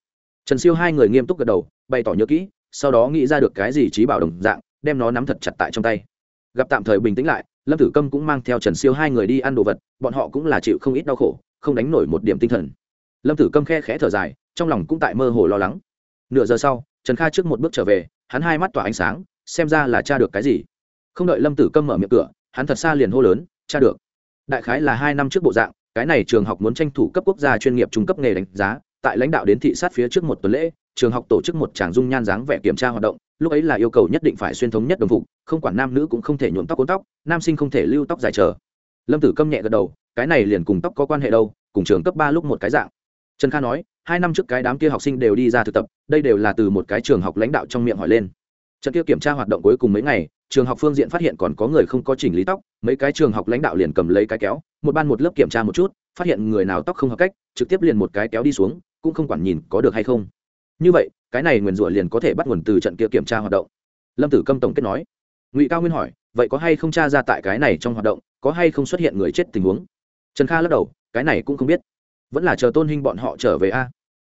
Speaker 1: Trần siêu hai người nghiêm túc gật đầu, bày tỏ nhớ kỹ, sau đó nghĩ ra được cái gì trí bảo đồng dạng, đem nó nắm thật chặt tại trong tay. Gặp tạm thời bình tĩnh lại, lâm tử câm cũng mang theo trần siêu hai người đi ăn đồ vật, bọn họ cũng là chịu không ít đau khổ, không đánh nổi một điểm tinh thần. Lâm tử câm khe khẽ thở dài, trong lòng cũng tại mơ hồ lo lắng. Nửa giờ sau, trần kha trước một bước trở về, hắn hai mắt tỏa ánh sáng, xem ra là cha được cái gì không đợi lâm tử câm mở miệng cửa, hắn thật xa liền hô lớn, cha được. Đại khái là hai năm trước bộ dạng, cái này trường học muốn tranh thủ cấp quốc gia chuyên nghiệp trung cấp nghề đánh giá, tại lãnh đạo đến thị sát phía trước một tuần lễ, trường học tổ chức một tràng dung nhan dáng vẻ kiểm tra hoạt động, lúc ấy là yêu cầu nhất định phải xuyên thống nhất đồng phục, không quản nam nữ cũng không thể nhuộm tóc cuốn tóc, nam sinh không thể lưu tóc dài trở lâm tử câm nhẹ gật đầu, cái này liền cùng tóc có quan hệ đâu, cùng trường cấp ba lúc một cái dạng. Trần kha nói, hai năm trước cái đám kia học sinh đều đi ra thực tập, đây đều là từ một cái trường học lãnh đạo trong miệng hỏi lên. Trận kia kiểm tra hoạt động cuối cùng mấy ngày trường học phương diện phát hiện còn có người không có chỉnh lý tóc, mấy cái trường học lãnh đạo liền cầm lấy cái kéo, một ban một lớp kiểm tra một chút, phát hiện người nào tóc không hợp cách, trực tiếp liền một cái kéo đi xuống, cũng không quản nhìn có được hay không. Như vậy, cái này nguyền rủa liền có thể bắt nguồn từ trận kia kiểm tra hoạt động. Lâm tử câm tổng kết nói. Ngụy cao nguyên hỏi, vậy có hay không t r a ra tại cái này trong hoạt động, có hay không xuất hiện người chết tình huống? Trần kha lắc đầu, cái này cũng không biết. Vẫn là chờ tôn huynh bọn họ trở về a.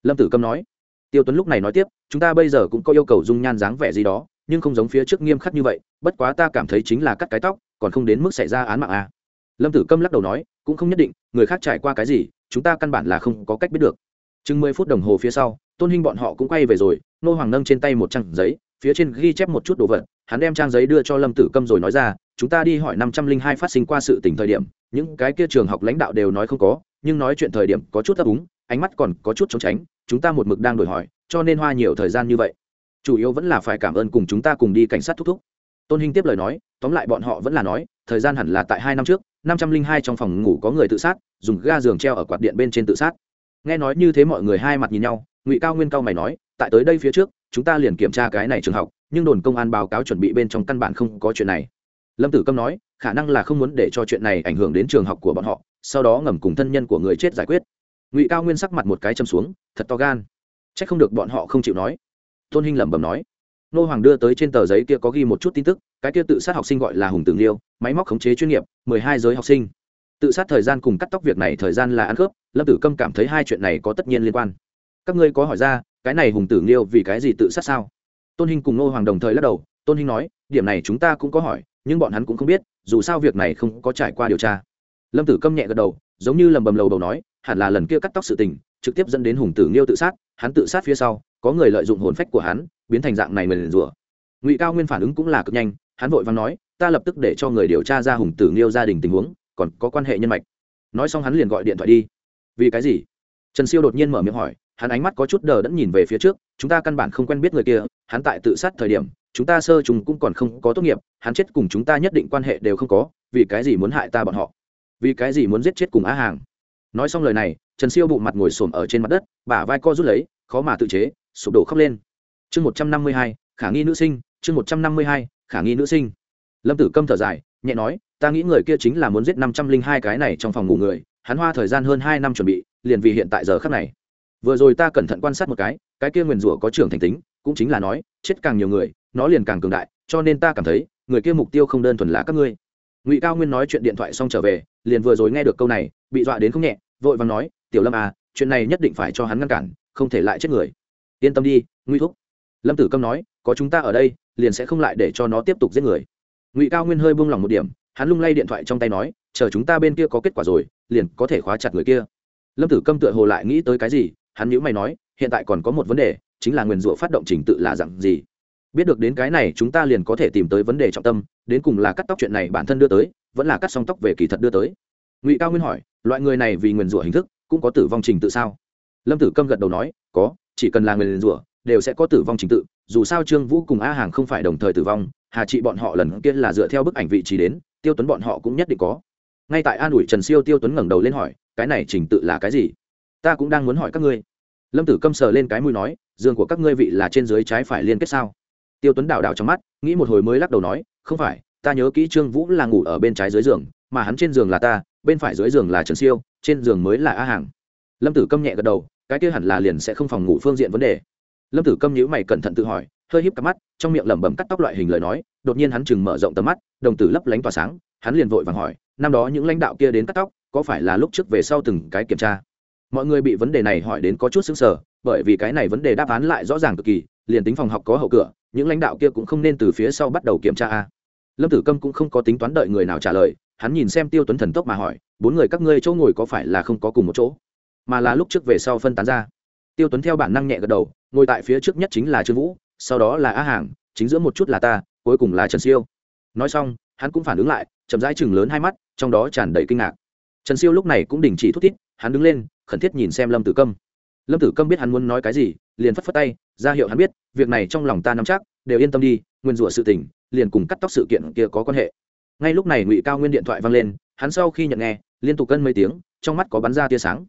Speaker 1: Lâm tử câm nói. Tiêu tuấn lúc này nói tiếp, chúng ta bây giờ cũng có yêu cầu dung nhan dáng vẻ gì đó nhưng không giống phía trước nghiêm khắc như vậy, bất quá ta cảm thấy chính là cắt cái tóc, còn không đến mức xảy ra án mạng à? lâm tử câm lắc đầu nói, cũng không nhất định, người khác trải qua cái gì, chúng ta căn bản là không có cách biết được chừng mười phút đồng hồ phía sau, tôn hinh bọn họ cũng quay về rồi, nô hoàng nâng trên tay một trang giấy, phía trên ghi chép một chút đồ vật, hắn đem trang giấy đưa cho lâm tử câm rồi nói ra, chúng ta đi hỏi năm trăm linh hai phát sinh qua sự tình thời điểm, những cái kia trường học lãnh đạo đều nói không có, nhưng nói chuyện thời điểm có chút ấp úng, ánh mắt còn có chút trốn tránh, chúng ta một mực đang đổi hỏi, cho nên hoa nhiều thời gian như vậy chủ yếu vẫn là phải cảm ơn cùng chúng ta cùng đi cảnh sát thúc thúc. Tôn hinh tiếp lời nói, tóm lại bọn họ vẫn là nói, thời gian hẳn là tại hai năm trước, năm trăm linh hai trong phòng ngủ có người tự sát, dùng ga giường treo ở quạt điện bên trên tự sát. Nghe nói như thế mọi người hai mặt nhìn nhau, ngụy cao nguyên cao mày nói, tại tới đây phía trước, chúng ta liền kiểm tra cái này trường học, nhưng đồn công an báo cáo chuẩn bị bên trong căn bản không có chuyện này. Lâm tử câm nói, khả năng là không muốn để cho chuyện này ảnh hưởng đến trường học của bọn họ, sau đó ngầm cùng thân nhân của người chết giải quyết. Ngụy cao nguyên sắc mặt một cái châm xuống, thật to gan. C h ắ c không được bọn họ không chịu nói tôn hinh lẩm bẩm nói. Nô hoàng đưa tới trên tờ giấy kia có ghi một chút tin tức, cái kia tự sát học sinh gọi là hùng tường liêu máy móc khống chế chuyên nghiệp, mười hai giới học sinh. Tự sát thời gian cùng cắt tóc việc này thời gian là ăn khớp, lâm tử câm cảm thấy hai chuyện này có tất nhiên liên quan. Các ngươi có hỏi ra, cái này hùng tử liêu vì cái gì tự sát sao? Tôn hinh cùng nô hoàng đồng thời lắc đầu, tôn hinh nói, điểm này chúng ta cũng có hỏi, nhưng bọn hắn cũng không biết, dù sao việc này không có trải qua điều tra. Lâm tử câm nhẹ gật đầu, giống như lầm bầm lầu đầu nói, hẳn là lần kia cắt tóc sự tình trực tiếp dẫn đến hùng tử nghiêu tự sát, hắn tự sát phía sau, có người lợi dụng hồn phách của hắn, biến thành dạng này mình rủa. Ngụy cao nguyên phản ứng cũng là cực nhanh, hắn vội vàng nói, ta lập tức để cho người điều tra ra hùng tử nghiêu gia đình tình huống, còn có quan hệ nhân mạch. Nói xong hắn liền gọi điện thoại đi. Vì cái gì? Trần siêu đột nhiên mở miệng hỏi, hắn ánh mắt có chút đờ đẫn nhìn về phía trước, chúng ta căn bản không quen biết người kia, hắn tại tự sát thời điểm, chúng ta sơ chúng cũng còn không có tốt nghiệp, hắn chết cùng chúng ta nhất định quan hệ đều không có, vì cái gì muốn hại ta bọn họ? Vì cái gì muốn giết chết cùng á hàng? Nói xong lời này trần siêu bụng mặt ngồi xổm ở trên mặt đất, bả vai co rút lấy, khó mà tự chế, sụp đổ khóc lên. Chương một trăm năm mươi hai, khả nghi nữ sinh, chương một trăm năm mươi hai, khả nghi nữ sinh. Lâm tử câm thở dài, nhẹ nói, ta nghĩ người kia chính là muốn giết năm trăm linh hai cái này trong phòng ngủ người, hắn hoa thời gian hơn hai năm chuẩn bị, liền vì hiện tại giờ khắc này. Vừa rồi ta cẩn thận quan sát một cái cái kia nguyền rủa có trưởng thành tính, cũng chính là nói, chết càng nhiều người, nó liền càng cường đại, cho nên ta cảm thấy, người kia mục tiêu không đơn thuần là các ngươi. Ngụy cao nguyên nói chuyện điện thoại xong trở về, liền vừa rồi nghe được câu này, bị dọa đến không nhẹ, vội vàng nói tiểu lâm à chuyện này nhất định phải cho hắn ngăn cản, không thể lại chết người. Yên tâm đi nguy thúc. Lâm tử câm nói, có chúng ta ở đây, liền sẽ không lại để cho nó tiếp tục giết người. Ngụy cao nguyên hơi buông lỏng một điểm, hắn lung lay điện thoại trong tay nói, chờ chúng ta bên kia có kết quả rồi, liền có thể khóa chặt người kia. Lâm tử câm tựa hồ lại nghĩ tới cái gì, hắn nhữ mày nói, hiện tại còn có một vấn đề, chính là nguyền rủa phát động trình tự là dặn gì? Biết được đến cái này, chúng ta liền có thể tìm tới vấn đề trọng tâm, đến cùng là cắt tóc chuyện này bản thân đưa tới, vẫn là cắt xong tóc về kỳ thật đưa tới. Ngụy cao nguyên hỏi, loại người này vì nguyền rủa hình thức cũng có tử vong trình tự sao? Lâm tử câm gật đầu nói, có, chỉ cần là người liền rủa, đều sẽ có tử vong trình tự, dù sao trương vũ cùng a hàng không phải đồng thời tử vong, hà trị bọn họ lần kia là dựa theo bức ảnh vị trí đến, tiêu tuấn bọn họ cũng nhất định có. Ngay tại an ủi trần siêu, tiêu tuấn ngẩng đầu lên hỏi, cái này trình tự là cái gì? Ta cũng đang muốn hỏi các ngươi. Lâm tử câm sờ lên cái mũi nói giường của các ngươi vị là trên dưới trái phải liên kết sao? Tiêu tuấn đảo đảo trong mắt, nghĩ một hồi mới lắc đầu nói, không phải, ta nhớ kỹ trương vũ là ngủ ở bên trái dưới giường, mà hắn trên giường là ta bên phải dưới giường là trần siêu, trên giường mới là a hàng. Lâm tử câm nhẹ gật đầu, cái kia hẳn là liền sẽ không phòng ngủ phương diện vấn đề. Lâm tử câm nhữ mày cẩn thận tự hỏi, hơi híp cặp mắt, trong miệng lẩm bẩm cắt tóc loại hình lời nói, đột nhiên hắn chừng mở rộng tầm mắt, đồng tử lấp lánh tỏa sáng, hắn liền vội vàng hỏi, năm đó những lãnh đạo kia đến cắt tóc, có phải là lúc trước về sau từng cái kiểm tra? Mọi người bị vấn đề này hỏi đến có chút xứng sở bởi vì cái này vấn đề đáp án lại rõ ràng cực kỳ, liền tính phòng học có hậu cửa, những lãnh đạo kia cũng không nên từ phía sau bắt đầu kiểm tra a. Lâm tử câm cũng không có tính toán đợi người nào trả lời hắn nhìn xem tiêu tuấn thần tốc mà hỏi, bốn người các ngươi chỗ ngồi có phải là không có cùng một chỗ? Mà là lúc trước về sau phân tán ra. Tiêu tuấn theo bản năng nhẹ gật đầu, ngồi tại phía trước nhất chính là trương vũ, sau đó là á hàng, chính giữa một chút là ta, cuối cùng là trần siêu. Nói xong, hắn cũng phản ứng lại, chậm rãi chừng lớn hai mắt, trong đó tràn đầy kinh ngạc. Trần siêu lúc này cũng đình chỉ thút thít, hắn đứng lên, khẩn thiết nhìn xem lâm tử câm. Lâm tử câm biết hắn muốn nói cái gì, liền phất phất tay, ra hiệu hắn biết, việc này trong lòng ta nắm chắc, đều yên tâm đi, nguyên rủa sự tình, liền cùng cắt tóc sự kiện kia có quan hệ ngay lúc này ngụy cao nguyên điện thoại vang lên, hắn sau khi nhận nghe, liên tục cân mấy tiếng, trong mắt có bắn ra tia sáng.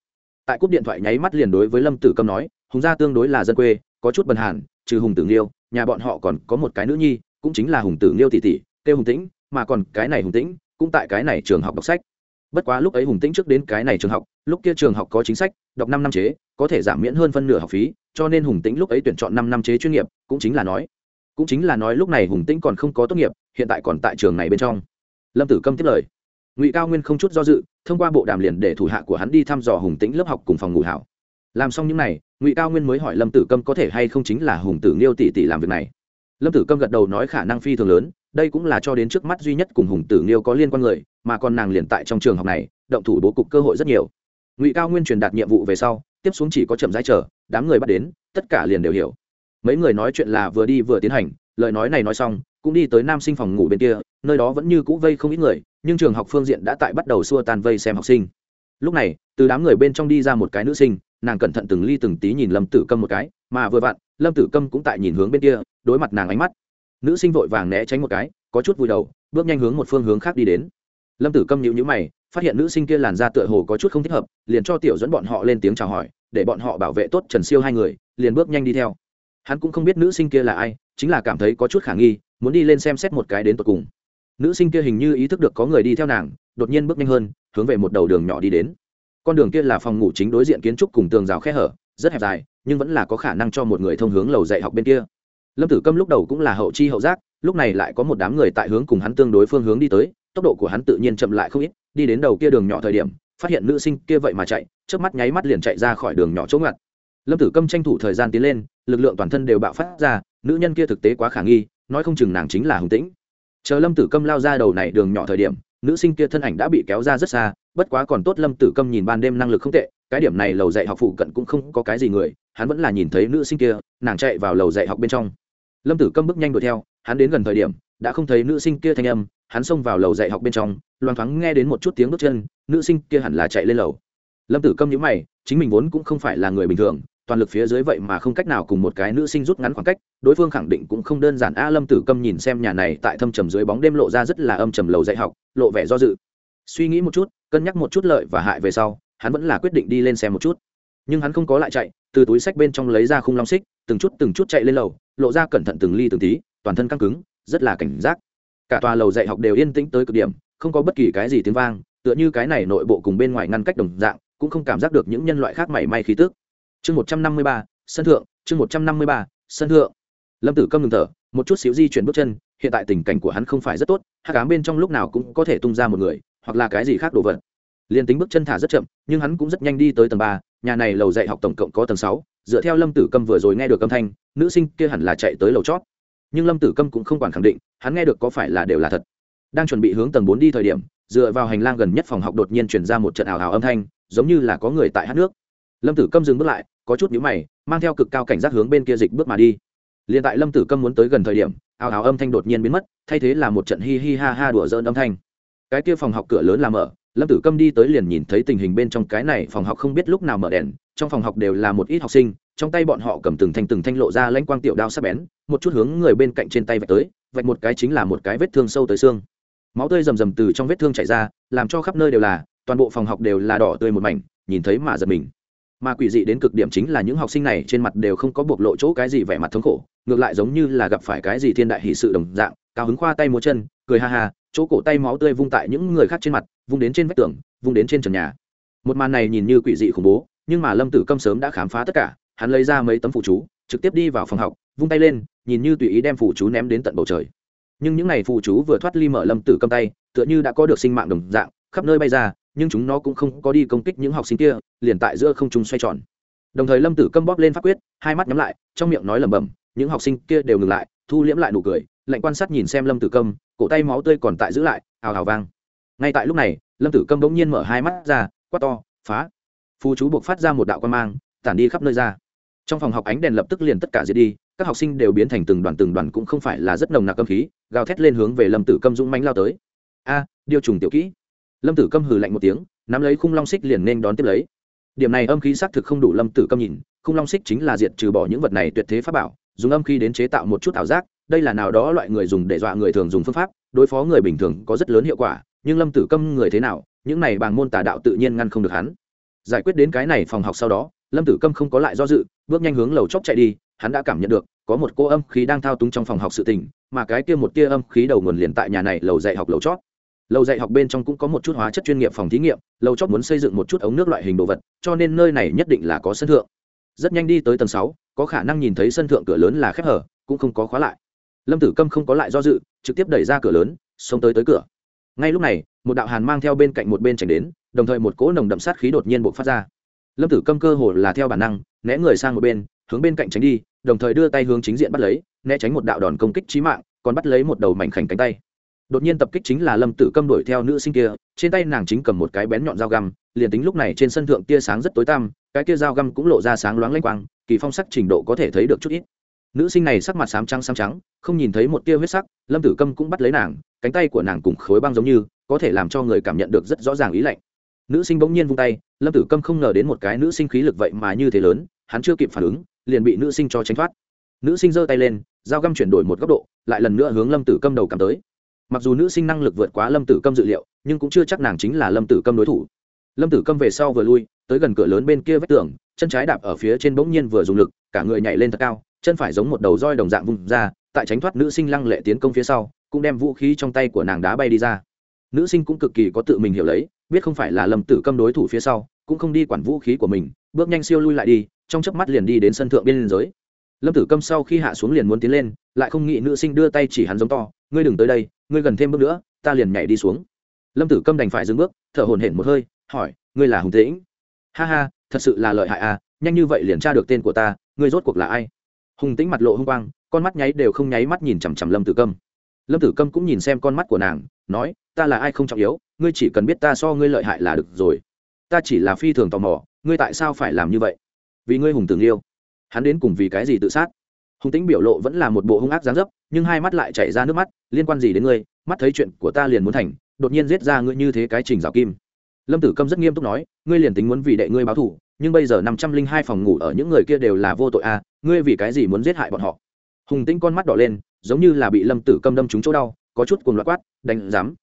Speaker 1: Tại cúp điện thoại nháy mắt liền đối với lâm tử câm nói, hùng gia tương đối là dân quê, có chút bần hàn, trừ hùng tử nghiêu, nhà bọn họ còn có một cái nữ nhi, cũng chính là hùng tử nghiêu tỷ tỷ, kêu hùng tĩnh, mà còn cái này hùng tĩnh, cũng tại cái này trường học đọc sách. Bất quá lúc ấy hùng tĩnh trước đến cái này trường học, lúc kia trường học có chính sách, đọc năm năm chế, có thể giảm miễn hơn phân nửa học phí, cho nên hùng tĩnh lúc ấy tuyển chọn năm năm chế chuyên nghiệp, cũng chính là nói. Cũng chính là nói lúc này hùng tĩnh còn không có tốt nghiệp, hiện tại còn tại trường này bên trong lâm tử câm tiếp lời. Ngụy cao nguyên không chút do dự, thông qua bộ đàm liền để thủ hạ của hắn đi thăm dò hùng tĩnh lớp học cùng phòng ngủ hảo. Làm xong những n à y ngụy cao nguyên mới hỏi lâm tử câm có thể hay không chính là hùng tử nghiêu tỷ tỷ làm việc này. Lâm tử câm gật đầu nói khả năng phi thường lớn, đây cũng là cho đến trước mắt duy nhất cùng hùng tử nghiêu có liên quan người, mà còn nàng liền tại trong trường học này, động thủ bố cục cơ hội rất nhiều. Ngụy cao nguyên truyền đạt nhiệm vụ về sau, tiếp xuống chỉ có chậm rãi chờ, đám người bắt đến, tất cả liền đều hiểu. Mấy người nói chuyện là vừa đi vừa tiến hành, lời nói này nói xong cũng đi tới nam sinh phòng ngủ bên kia, nơi đó vẫn như cũ vây không ít người, nhưng trường học phương diện đã tại bắt đầu xua tan vây xem học sinh. Lúc này, từ đám người bên trong đi ra một cái nữ sinh, nàng cẩn thận từng ly từng tí nhìn lâm tử câm một cái, mà vừa vặn, lâm tử câm cũng tại nhìn hướng bên kia, đối mặt nàng ánh mắt. Nữ sinh vội vàng né tránh một cái, có chút vùi đầu, bước nhanh hướng một phương hướng khác đi đến. Lâm tử câm nhịu nhữ mày, phát hiện nữ sinh kia làn ra tựa hồ có chút không thích hợp, liền cho tiểu dẫn bọn họ lên tiếng chào hỏi, để bọn họ bảo vệ tốt trần siêu hai người, liền bước nhanh đi theo. Hắn cũng không biết nữ sinh kia là ai, chính là cảm thấy có chút khả nghi muốn đi lên xem xét một cái đến tột cùng. Nữ sinh kia hình như ý thức được có người đi theo nàng, đột nhiên bước nhanh hơn, hướng về một đầu đường nhỏ đi đến. Con đường kia là phòng ngủ chính đối diện kiến trúc cùng tường rào khe hở, rất hẹp dài, nhưng vẫn là có khả năng cho một người thông hướng lầu dạy học bên kia. Lâm tử câm lúc đầu cũng là hậu chi hậu giác, lúc này lại có một đám người tại hướng cùng hắn tương đối phương hướng đi tới, tốc độ của hắn tự nhiên chậm lại không ít, đi đến đầu kia đường nhỏ thời điểm, phát hiện nữ sinh kia vậy mà chạy trước mắt nháy mắt liền chạy ra khỏi đường nhỏ chỗ ngặt. Lâm tử câm tranh thủ thời gian tiến lên, lực lượng toàn thân đều bạo phát ra, nữ nhân kia thực tế quá khả nghi nói không chừng nàng chính là hùng tĩnh. Chờ lâm tử câm lao ra đầu này đường nhỏ thời điểm, nữ sinh kia thân ảnh đã bị kéo ra rất xa, bất quá còn tốt lâm tử câm nhìn ban đêm năng lực không tệ, cái điểm này lầu dạy học phụ cận cũng không có cái gì người, hắn vẫn là nhìn thấy nữ sinh kia, nàng chạy vào lầu dạy học bên trong. Lâm tử câm bước nhanh đuổi theo, hắn đến gần thời điểm, đã không thấy nữ sinh kia thanh âm, hắn xông vào lầu dạy học bên trong, loang thoáng nghe đến một chút tiếng bước chân, nữ sinh kia hẳn là chạy lên lầu. Lâm tử câm nhữ mày, chính mình vốn cũng không phải là người bình thường toàn lực phía dưới vậy mà không cách nào cùng một cái nữ sinh rút ngắn khoảng cách, đối phương khẳng định cũng không đơn giản. A lâm tử câm nhìn xem nhà này tại thâm trầm dưới bóng đêm lộ ra rất là âm trầm lầu dạy học, lộ vẻ do dự. Suy nghĩ một chút, cân nhắc một chút lợi và hại về sau, hắn vẫn là quyết định đi lên xem một chút. Nhưng hắn không có lại chạy, từ túi sách bên trong lấy ra khung long xích, từng chút từng chút chạy lên lầu, lộ ra cẩn thận từng ly từng tí, toàn thân căng cứng, rất là cảnh giác. Cả tòa lầu dạy học đều yên tĩnh tới cực điểm, không có bất kỳ cái gì tiếng vang, tựa như cái này nội bộ cùng bên ngoài ngăn cách đồng dạng, cũng không cảm giác được những nhân loại khác mảy may khí tức chương một trăm năm mươi ba, sân thượng, chương một trăm năm mươi ba, sân thượng. Lâm tử câm ngừng thở, một chút xíu di chuyển bước chân, hiện tại tình cảnh của hắn không phải rất tốt hát cám bên trong lúc nào cũng có thể tung ra một người, hoặc là cái gì khác đồ vật. Liền tính bước chân thả rất chậm, nhưng hắn cũng rất nhanh đi tới tầng ba, nhà này lầu dạy học tổng cộng có tầng sáu, dựa theo lâm tử câm vừa rồi nghe được âm thanh, nữ sinh kia hẳn là chạy tới lầu chót. Nhưng lâm tử câm cũng không quản khẳng định, hắn nghe được có phải là đều là thật. Đang chuẩn bị hướng tầng bốn đi thời điểm, dựa vào hành lang gần nhất phòng học đột nhiên chuyển ra một trận ảo hào âm thanh, giống như là có người tại hát nước lâm tử câm dừng bước lại, có chút nhũ mày, mang theo cực cao cảnh giác hướng bên kia dịch bước mà đi. Liền tại lâm tử câm muốn tới gần thời điểm, ào ào âm thanh đột nhiên biến mất, thay thế là một trận hi hi ha ha đùa dỡn âm thanh. Cái kia phòng học cửa lớn là mở, lâm tử câm đi tới liền nhìn thấy tình hình bên trong cái này phòng học không biết lúc nào mở đèn, trong phòng học đều là một ít học sinh, trong tay bọn họ cầm từng thanh từng thanh lộ ra lãnh quang tiểu đao sắc bén, một chút hướng người bên cạnh trên tay vạch tới, vạch một cái chính là một cái vết thương sâu tới xương. Máu tươi rầm rầm từ trong vết thương chảy ra, làm cho khắp nơi đều là, toàn bộ phòng học đều là đỏ tươi một mảnh, nhìn thấy mà giật mình mà quỷ dị đến cực điểm chính là những học sinh này trên mặt đều không có bộc lộ chỗ cái gì vẻ mặt thống khổ, ngược lại giống như là gặp phải cái gì thiên đại hỷ sự đồng dạng, cao hứng khoa tay múa chân, cười ha ha, chỗ cổ tay máu tươi vung tại những người khác trên mặt, vung đến trên vách tường, vung đến trên trần nhà. Một màn này nhìn như quỷ dị khủng bố, nhưng mà lâm tử câm sớm đã khám phá tất cả, hắn lấy ra mấy tấm phụ chú, trực tiếp đi vào phòng học, vung tay lên, nhìn như tùy ý đem phụ chú ném đến tận bầu trời. Nhưng những n à y phụ chú vừa thoát ly mở lâm tử câm tay, tựa như đã có được sinh mạng đồng dạng, khắp nơi bay ra nhưng chúng nó cũng không có đi công kích những học sinh kia, liền tại giữa không trung xoay tròn. Đồng thời lâm tử câm bóp lên pháp quyết, hai mắt nhắm lại, trong miệng nói lẩm bẩm, những học sinh kia đều ngừng lại, thu liễm lại nụ cười, lạnh quan sát nhìn xem lâm tử câm, cổ tay máu tươi còn tại giữ lại, ào ào vang. Ngay tại lúc này, lâm tử câm bỗng nhiên mở hai mắt ra, quát to, phá! Phù chú buộc phát ra một đạo quan mang, tản đi khắp nơi ra. Trong phòng học ánh đèn lập tức liền tất cả diệt đi, các học sinh đều biến thành từng đoàn từng đoàn cũng không phải là rất nồng nặc âm khí, gào thét lên hướng về lâm tử câm dũng mánh lao tới. A, điều trùng tiểu kỹ lâm tử câm hừ lạnh một tiếng, nắm lấy khung long xích liền nên đón tiếp lấy. Điểm này âm khí xác thực không đủ lâm tử câm nhìn, khung long xích chính là diệt trừ bỏ những vật này tuyệt thế pháp bảo, dùng âm khí đến chế tạo một chút ảo giác, đây là nào đó loại người dùng để dọa người thường dùng phương pháp, đối phó người bình thường có rất lớn hiệu quả, nhưng lâm tử câm người thế nào, những này bằng môn tà đạo tự nhiên ngăn không được hắn. Giải quyết đến cái này phòng học sau đó, lâm tử câm không có lại do dự, bước nhanh hướng lầu chóc chạy đi, hắn đã cảm nhận được, có một cô âm khí đang thao túng trong phòng học sự tình, mà cái kia một tia âm khí đầu nguồn liền tại nhà này lầu dạy học lầu chót lầu dạy học bên trong cũng có một chút hóa chất chuyên nghiệp phòng thí nghiệm, lầu chót muốn xây dựng một chút ống nước loại hình đồ vật, cho nên nơi này nhất định là có sân thượng. Rất nhanh đi tới tầng sáu, có khả năng nhìn thấy sân thượng cửa lớn là khép hở, cũng không có khóa lại. Lâm tử câm không có lại do dự, trực tiếp đẩy ra cửa lớn, xông tới tới cửa. Ngay lúc này, một đạo hàn mang theo bên cạnh một bên tránh đến, đồng thời một cỗ nồng đậm sát khí đột nhiên buộc phát ra. Lâm tử câm cơ hồ là theo bản năng, né người sang một bên, hướng bên cạnh tránh đi, đồng thời đưa tay hướng chính diện bắt lấy, né tránh một đạo đòn công kích trí mạng, còn bắt lấy một đầu mảnh khảnh cánh tay đột nhiên tập kích chính là lâm tử câm đuổi theo nữ sinh kia, trên tay nàng chính cầm một cái bén nhọn dao găm, liền tính lúc này trên sân thượng tia sáng rất tối tăm, cái kia dao găm cũng lộ ra sáng loáng lanh quang, kỳ phong sắc trình độ có thể thấy được chút ít. Nữ sinh này sắc mặt xám trắng xám trắng, không nhìn thấy một tia huyết sắc, lâm tử câm cũng bắt lấy nàng, cánh tay của nàng cùng khối băng giống như, có thể làm cho người cảm nhận được rất rõ ràng ý lạnh. Nữ sinh bỗng nhiên vung tay, lâm tử câm không ngờ đến một cái nữ sinh khí lực vậy mà như thế lớn, hắn chưa kịp phản ứng, liền bị nữ sinh cho tránh thoát. Nữ sinh giơ tay lên, dao găm chuyển đổi một góc độ, lại lần nữa hướng lâm tử câm đầu cầm tới mặc dù nữ sinh năng lực vượt quá lâm tử câm dự liệu, nhưng cũng chưa chắc nàng chính là lâm tử câm đối thủ. Lâm tử câm về sau vừa lui, tới gần cửa lớn bên kia vách tường, chân trái đạp ở phía trên bỗng nhiên vừa dùng lực, cả người nhảy lên thật cao, chân phải giống một đầu roi đồng dạng vùng ra, tại tránh thoát nữ sinh lăng lệ tiến công phía sau, cũng đem vũ khí trong tay của nàng đá bay đi ra. Nữ sinh cũng cực kỳ có tự mình hiểu lấy, biết không phải là lâm tử câm đối thủ phía sau, cũng không đi quản vũ khí của mình, bước nhanh siêu lui lại đi, trong chớp mắt liền đi đến sân thượng biên giới. Lâm tử câm sau khi hạ xuống liền muốn tiến lên, lại không nghĩ nữ sinh đưa tay chỉ hắn giống to ngươi đừng tới đây, ngươi gần thêm bước nữa, ta liền nhảy đi xuống. Lâm tử câm đành phải dừng bước, thở hổn hển một hơi, hỏi, ngươi là hùng tĩnh? Ha ha, thật sự là lợi hại à nhanh như vậy liền tra được tên của ta, ngươi rốt cuộc là ai? Hùng tĩnh mặt lộ hung quang, con mắt nháy đều không nháy mắt nhìn chằm chằm lâm tử câm. Lâm tử câm cũng nhìn xem con mắt của nàng, nói, ta là ai không trọng yếu, ngươi chỉ cần biết ta so ngươi lợi hại là được rồi. Ta chỉ là phi thường tò mò, ngươi tại sao phải làm như vậy? Vì ngươi hùng tưởng yêu. Hắn đến cùng vì cái gì tự sát? Hùng tính biểu lộ vẫn là một bộ hung ác dáng dấp, nhưng hai mắt lại chảy ra nước mắt, liên quan gì đến ngươi? Mắt thấy chuyện của ta liền muốn thành, đột nhiên giết ra ngươi như thế cái trình rào kim. Lâm tử câm rất nghiêm túc nói, ngươi liền tính muốn vì đệ ngươi báo thù, nhưng bây giờ năm trăm linh hai phòng ngủ ở những người kia đều là vô tội à ngươi vì cái gì muốn giết hại bọn họ? Hùng tĩnh con mắt đỏ lên, giống như là bị lâm tử câm đâm trúng chỗ đau, có chút cuồng loạt quát, đánh giám.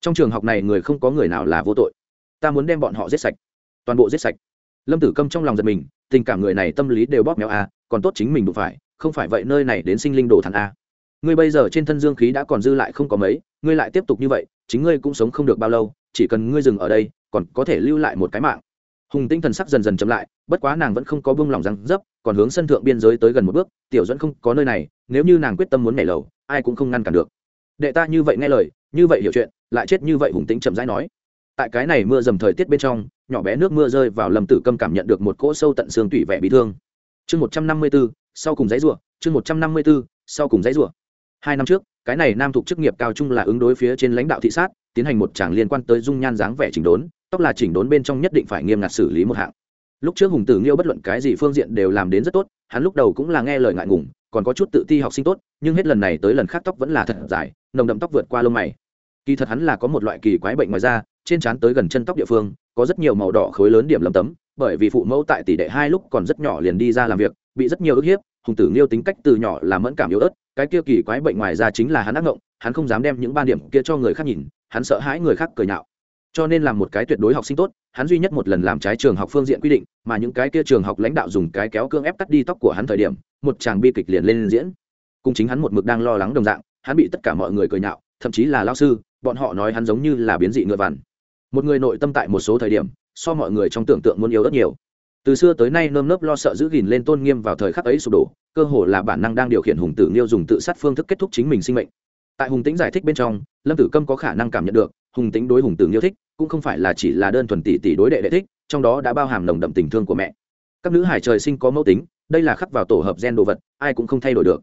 Speaker 1: Trong trường học này người không có người nào là vô tội. Ta muốn đem bọn họ giết sạch. Toàn bộ giết sạch. Lâm tử câm trong lòng giật mình, tình cảm người này tâm lý đều bóp méo à còn tốt chính mình đụng phải không phải vậy nơi này đến sinh linh đồ thằng a. Ngươi bây giờ trên thân dương khí đã còn dư lại không có mấy, ngươi lại tiếp tục như vậy, chính ngươi cũng sống không được bao lâu, chỉ cần ngươi dừng ở đây, còn có thể lưu lại một cái mạng. Hùng tinh thần sắc dần dần chậm lại, bất quá nàng vẫn không có buông lòng răng dấp, còn hướng sân thượng biên giới tới gần một bước, tiểu dẫn không có nơi này, nếu như nàng quyết tâm muốn nhảy lầu, ai cũng không ngăn cản được. Đệ ta như vậy nghe lời, như vậy hiểu chuyện, lại chết như vậy hùng tĩnh chậm rãi nói. Tại cái này mưa dầm thời tiết bên trong, nhỏ bé nước mưa rơi vào lâm tử câm cảm nhận được một cỗ sâu tận xương tủy vẻ bị thương. Chương một trăm năm mươi bốn sau cùng giấy rủa chương một trăm năm mươi b ố sau cùng giấy rủa hai năm trước, cái này nam thuộc chức nghiệp cao trung là ứng đối phía trên lãnh đạo thị sát, tiến hành một tràng liên quan tới dung nhan dáng vẻ chỉnh đốn, tóc là chỉnh đốn bên trong nhất định phải nghiêm ngặt xử lý một hạng. Lúc trước hùng tử nghiêu bất luận cái gì phương diện đều làm đến rất tốt, hắn lúc đầu cũng là nghe lời ngại ngùng, còn có chút tự ti học sinh tốt, nhưng hết lần này tới lần khác tóc vẫn là thật dài, nồng đậm tóc vượt qua lông mày. Kỳ thật hắn là có một loại kỳ quái bệnh ngoài da, trên trán tới gần chân tóc địa phương, có rất nhiều màu đỏ khối lớn điểm lấm tấm, bởi vì phụ mẫu tại tỷ đệ hai lúc còn rất nhỏ liền đi ra làm việc bị rất nhiều ức hiếp, hùng tử nghiêu tính cách từ nhỏ là mẫn cảm yếu ớt, cái kia kỳ quái bệnh ngoài ra chính là hắn ác ngộng, hắn không dám đem những ban điểm kia cho người khác nhìn, hắn sợ hãi người khác cười nhạo. Cho nên làm một cái tuyệt đối học sinh tốt, hắn duy nhất một lần làm trái trường học phương diện quy định, mà những cái kia trường học lãnh đạo dùng cái kéo cương ép cắt đi tóc của hắn thời điểm, một chàng bi kịch liền lên diễn. Cùng chính hắn một mực đang lo lắng đồng dạng, hắn bị tất cả mọi người cười nhạo, thậm chí là lao sư, bọn họ nói hắn giống như là biến dị ngựa vằn. Một người nội tâm tại một số thời điểm, so mọi người trong tưởng tượng muốn yếu rất nhiều từ xưa tới nay nơm nớp lo sợ giữ gìn lên tôn nghiêm vào thời khắc ấy sụp đổ, cơ hồ là bản năng đang điều khiển hùng tử nghiêu dùng tự sát phương thức kết thúc chính mình sinh mệnh. Tại hùng tính giải thích bên trong, lâm tử câm có khả năng cảm nhận được, hùng tính đối hùng tử nghiêu thích, cũng không phải là chỉ là đơn thuần tỷ tỷ đối đệ đệ thích, trong đó đã bao hàm nồng đậm tình thương của mẹ. Các nữ hải trời sinh có mẫu tính, đây là khắc vào tổ hợp gen đồ vật, ai cũng không thay đổi được.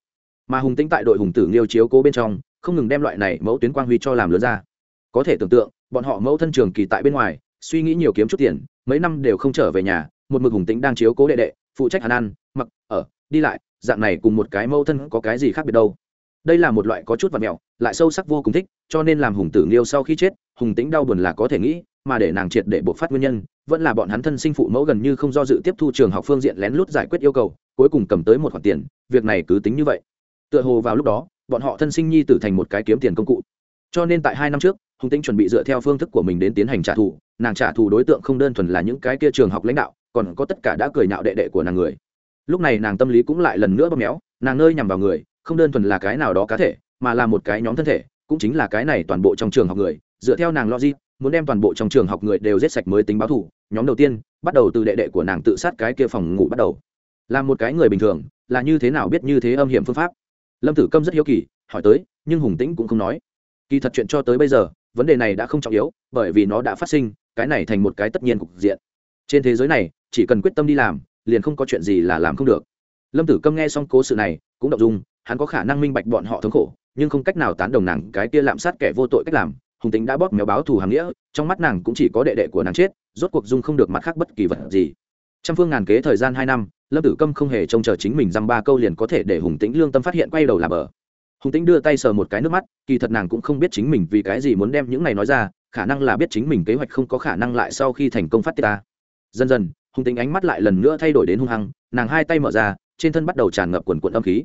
Speaker 1: Mà hùng tính tại đội hùng tử nghiêu chiếu cố bên trong, không ngừng đem loại này mẫu tuyến quang huy cho làm lớn ra. Có thể tưởng tượng, bọn họ mẫu thân trường kỳ tại bên ngoài, suy nghĩ nhiều kiếm chút tiền, mấy năm đều không trở về nhà một mực hùng tính đang chiếu cố đệ đệ, phụ trách hắn ăn, mặc, ở, đi lại, dạng này cùng một cái mẫu thân có cái gì khác biệt đâu. Đây là một loại có chút vật mẹo, lại sâu sắc vô cùng thích, cho nên làm hùng tử nghiêu sau khi chết, hùng tính đau buồn là có thể nghĩ, mà để nàng triệt để buộc phát nguyên nhân, vẫn là bọn hắn thân sinh phụ mẫu gần như không do dự tiếp thu trường học phương diện lén lút giải quyết yêu cầu, cuối cùng cầm tới một khoản tiền, việc này cứ tính như vậy. Tựa hồ vào lúc đó, bọn họ thân sinh nhi tử thành một cái kiếm tiền công cụ. Cho nên tại hai năm trước, hùng tĩnh chuẩn bị dựa theo phương thức của mình đến tiến hành trả thù, nàng trả thù đối tượng không đơn thuần là những cái kia trường học lãnh đạo còn có tất cả đã cười nhạo đệ đệ của nàng người. Lúc này nàng tâm lý cũng lại lần nữa bóp méo, nàng nơi nhằm vào người, không đơn thuần là cái nào đó cá thể, mà là một cái nhóm thân thể, cũng chính là cái này toàn bộ trong trường học người. Dựa theo nàng logic, muốn đem toàn bộ trong trường học người đều giết sạch mới tính báo thù, nhóm đầu tiên, bắt đầu từ đệ đệ của nàng tự sát cái kia phòng ngủ bắt đầu. Là một cái người bình thường, là như thế nào biết như thế âm hiểm phương pháp? Lâm tử câm rất hiếu kỳ, hỏi tới, nhưng hùng tĩnh cũng không nói. Kỳ thật chuyện cho tới bây giờ, vấn đề này đã không trọng yếu, bởi vì nó đã phát sinh, cái này thành một cái tất nhiên cục diện. Trên thế giới này chỉ cần quyết tâm đi làm, liền không có chuyện gì là làm không được. Lâm tử câm nghe xong cố sự này, cũng động dung, hắn có khả năng minh bạch bọn họ thống khổ, nhưng không cách nào tán đồng nàng cái kia lạm sát kẻ vô tội cách làm. Hùng tính đã bóp méo báo thù hàng nghĩa, trong mắt nàng cũng chỉ có đệ đệ của nàng chết, rốt cuộc dung không được mặt khác bất kỳ vật gì. Trăm phương ngàn kế thời gian hai năm, lâm tử câm không hề trông chờ chính mình dăm ba câu liền có thể để hùng tĩnh lương tâm phát hiện quay đầu là bờ. Hùng tĩnh đưa tay sờ một cái nước mắt, kỳ thật nàng cũng không biết chính mình vì cái gì muốn đem những này nói ra, khả năng là biết chính mình kế hoạch không có khả năng lại sau khi thành công phát tiết ta. Dần dần hùng tính ánh mắt lại lần nữa thay đổi đến hung hăng, nàng hai tay mở ra, trên thân bắt đầu tràn ngập quần quận âm khí.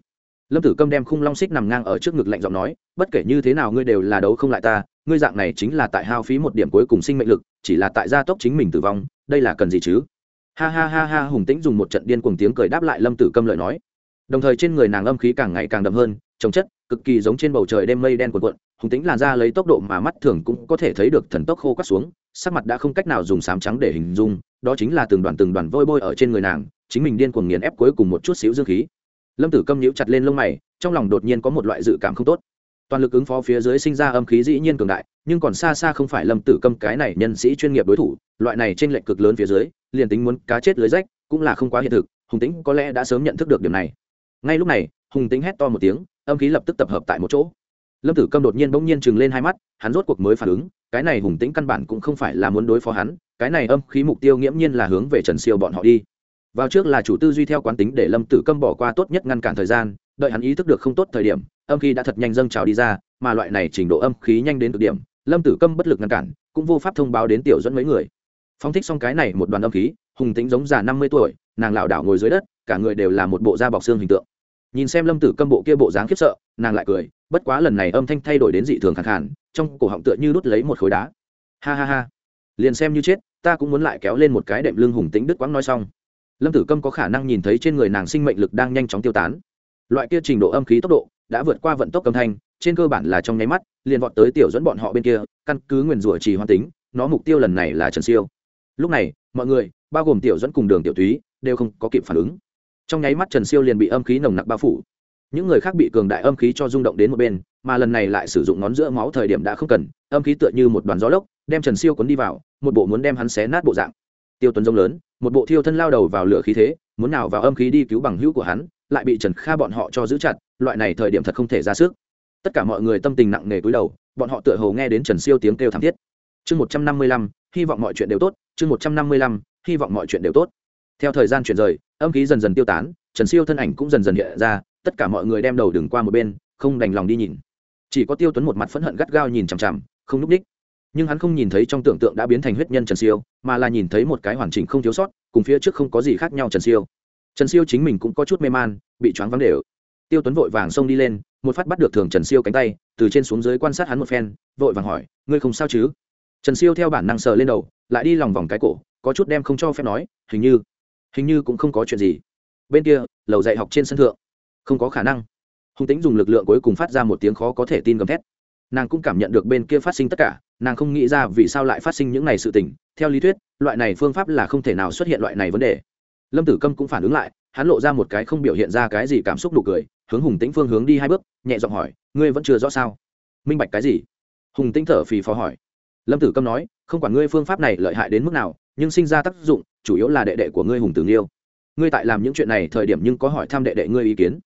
Speaker 1: Lâm tử câm đem khung long xích nằm ngang ở trước ngực lạnh giọng nói, bất kể như thế nào ngươi đều là đấu không lại ta, ngươi dạng này chính là tại hao phí một điểm cuối cùng sinh mệnh lực, chỉ là tại gia tốc chính mình tử vong, đây là cần gì chứ? Ha ha ha ha, hùng tĩnh dùng một trận điên cuồng tiếng cười đáp lại lâm tử câm lời nói. Đồng thời trên người nàng âm khí càng ngày càng đậm hơn trồng chất, cực kỳ giống trên bầu trời đêm mây đen cuộn cuộn, hùng tĩnh làn ra lấy tốc độ mà mắt thường cũng có thể thấy được thần tốc khô cắt xuống sắc mặt đã không cách nào dùng sám trắng để hình dung, đó chính là từng đoàn từng đoàn vôi bôi ở trên người nàng, chính mình điên cuồng nghiền ép cuối cùng một chút xíu dương khí. Lâm tử câm nhíu chặt lên lông mày, trong lòng đột nhiên có một loại dự cảm không tốt. Toàn lực ứng phó phía dưới sinh ra âm khí dĩ nhiên cường đại, nhưng còn xa xa không phải lâm tử câm cái này nhân sĩ chuyên nghiệp đối thủ, loại này trên lệnh cực lớn phía dưới, liền tính muốn cá chết lưới rách, cũng là không quá hiện thực, hùng tính có lẽ đã sớm nhận thức được điểm này. Ngay lúc này, hùng tính hét to một tiếng, âm khí lập tức tập hợp tại một chỗ lâm tử câm đột nhiên bỗng nhiên chừng lên hai mắt, hắn rốt cuộc mới phản ứng, cái này hùng tĩnh căn bản cũng không phải là muốn đối phó hắn, cái này âm khí mục tiêu nghiễm nhiên là hướng về trần siêu bọn họ đi. Vào trước là chủ tư duy theo quán tính để lâm tử câm bỏ qua tốt nhất ngăn cản thời gian, đợi hắn ý thức được không tốt thời điểm, âm khí đã thật nhanh dâng trào đi ra, mà loại này trình độ âm khí nhanh đến cực điểm, lâm tử câm bất lực ngăn cản, cũng vô pháp thông báo đến tiểu dẫn mấy người. Phong thích xong cái này một đoàn âm khí, hùng tính giống già năm mươi tuổi, nàng lảo đảo ngồi dưới đất, cả người đều là một bộ da bọc xương hình tượng. Nhìn xem lâm tử câm bộ kia bộ dáng khiếp sợ, nàng lại cười bất quá lần này âm thanh thay đổi đến dị thường khẳng khản trong cổ họng tựa như đút lấy một khối đá. Ha ha ha. Liền xem như chết, ta cũng muốn lại kéo lên một cái đệm lưng hùng tĩnh đức quãng nói xong. Lâm tử câm có khả năng nhìn thấy trên người nàng sinh mệnh lực đang nhanh chóng tiêu tán. Loại kia trình độ âm khí tốc độ đã vượt qua vận tốc âm thanh, trên cơ bản là trong nháy mắt, liền vọt tới tiểu dẫn bọn họ bên kia, căn cứ nguyền rủa trì hoan tính, nó mục tiêu lần này là trần siêu. Lúc này, mọi người, bao gồm tiểu dẫn cùng đường tiểu túy, đều không có kịp phản ứng. Trong nháy mắt trần siêu liền bị âm khí nồng nặc bao phủ những người khác bị cường đại âm khí cho rung động đến một bên, mà lần này lại sử dụng ngón giữa máu thời điểm đã không cần, âm khí tựa như một đoàn gió lốc, đem trần siêu cuốn đi vào, một bộ muốn đem hắn xé nát bộ dạng. Tiêu tuấn rông lớn, một bộ thiêu thân lao đầu vào lửa khí thế, muốn nào vào âm khí đi cứu bằng hữu của hắn, lại bị trần kha bọn họ cho giữ chặt, loại này thời điểm thật không thể ra sức. Tất cả mọi người tâm tình nặng nề cúi đầu, bọn họ tựa hồ nghe đến trần siêu tiếng kêu thảm thiết. Chương một trăm năm mươi lăm, hy vọng mọi chuyện đều tốt, chương một trăm năm mươi lăm, hy vọng mọi chuyện đều tốt. Theo thời gian chuyển rời, âm khí dần dần tiêu tán, trần siêu thân ảnh cũng dần dần hiện ra tất cả mọi người đem đầu đừng qua một bên, không đành lòng đi nhìn. Chỉ có tiêu tuấn một mặt phẫn hận gắt gao nhìn chằm chằm, không núp đích nhưng hắn không nhìn thấy trong tưởng tượng đã biến thành huyết nhân trần siêu, mà là nhìn thấy một cái hoàn chỉnh không thiếu sót, cùng phía trước không có gì khác nhau trần siêu. Trần siêu chính mình cũng có chút mê man, bị choáng vắng đều. Tiêu tuấn vội vàng xông đi lên, một phát bắt được thường trần siêu cánh tay, từ trên xuống dưới quan sát hắn một phen, vội vàng hỏi, ngươi không sao chứ? Trần siêu theo bản năng sờ lên đầu, lại đi lòng vòng cái cổ, có chút đem không cho phép nói, hình như hình như cũng không có chuyện gì. Bên kia, lầu dạy học trên sân thượng không có khả năng. Hùng tính dùng lực lượng cuối cùng phát ra một tiếng khó có thể tin gầm thét. Nàng cũng cảm nhận được bên kia phát sinh tất cả, nàng không nghĩ ra vì sao lại phát sinh những này sự tình. Theo lý thuyết, loại này phương pháp là không thể nào xuất hiện loại này vấn đề. Lâm tử câm cũng phản ứng lại, hắn lộ ra một cái không biểu hiện ra cái gì cảm xúc nụ cười, hướng hùng tĩnh phương hướng đi hai bước, nhẹ giọng hỏi, ngươi vẫn chưa rõ sao? Minh bạch cái gì? Hùng tĩnh thở phì phò hỏi. Lâm tử câm nói, không quản ngươi phương pháp này lợi hại đến mức nào, nhưng sinh ra tác dụng, chủ yếu là đệ đệ của ngươi hùng tử nghiêu. Ngươi tại làm những chuyện này thời điểm nhưng có hỏi thăm đệ đệ ngươi ý kiến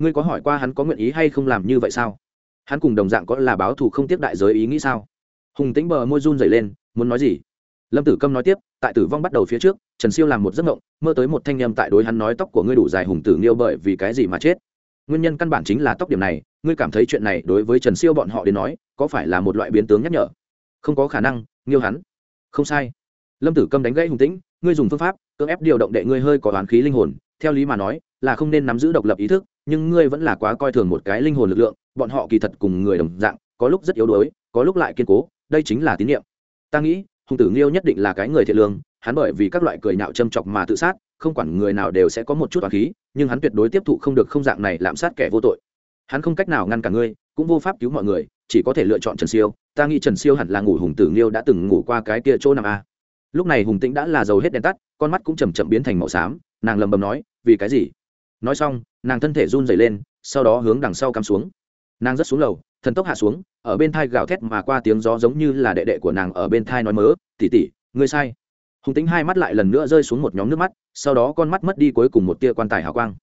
Speaker 1: ngươi có hỏi qua hắn có nguyện ý hay không làm như vậy sao? Hắn cùng đồng dạng có là báo thù không tiếp đại giới ý nghĩ sao? Hùng tĩnh bờ môi run dày lên, muốn nói gì? Lâm tử câm nói tiếp, tại tử vong bắt đầu phía trước, trần siêu làm một giấc mộng, mơ tới một thanh â m tại đối hắn nói tóc của ngươi đủ dài hùng tử nghiêu bởi vì cái gì mà chết? Nguyên nhân căn bản chính là tóc điểm này, ngươi cảm thấy chuyện này đối với trần siêu bọn họ đến nói, có phải là một loại biến tướng nhắc nhở? Không có khả năng, nghiêu hắn. Không sai. Lâm tử câm đánh gãy hùng tĩnh, ngươi dùng phương pháp, cưỡng ép điều động đệ ngươi hơi có oán khí linh hồn theo lý mà nói, là không nên nắm giữ độc lập ý thức, nhưng ngươi vẫn là quá coi thường một cái linh hồn lực lượng, bọn họ kỳ thật cùng người đồng dạng, có lúc rất yếu đuối, có lúc lại kiên cố, đây chính là tín nhiệm ta nghĩ, hùng tử nghiêu nhất định là cái người thiện lương, hắn bởi vì các loại cười nhạo châm chọc mà tự sát, không quản người nào đều sẽ có một chút oán khí, nhưng hắn tuyệt đối tiếp thụ không được không dạng này lạm sát kẻ vô tội. Hắn không cách nào ngăn cả ngươi, cũng vô pháp cứu mọi người, chỉ có thể lựa chọn trần siêu. Ta nghĩ trần siêu hẳn là ngủ hùng tử nghiêu đã từng ngủ qua cái kia chỗ nằm a. Lúc này hùng tĩnh đã là dầu hết đèn tắt, con mắt cũng chầm chậm biến thành màu xám, nàng lầm bầm nói vì cái gì? Nói xong, nàng thân thể run dày lên, sau đó hướng đằng sau cắm xuống. Nàng rất xuống lầu, thần tốc hạ xuống, ở bên thai gào thét mà qua tiếng gió giống như là đệ đệ của nàng ở bên thai nói mớ tỉ tỉ ngươi sai. Hùng tính hai mắt lại lần nữa rơi xuống một nhóm nước mắt, sau đó con mắt mất đi cuối cùng một tia quan tài hào quang.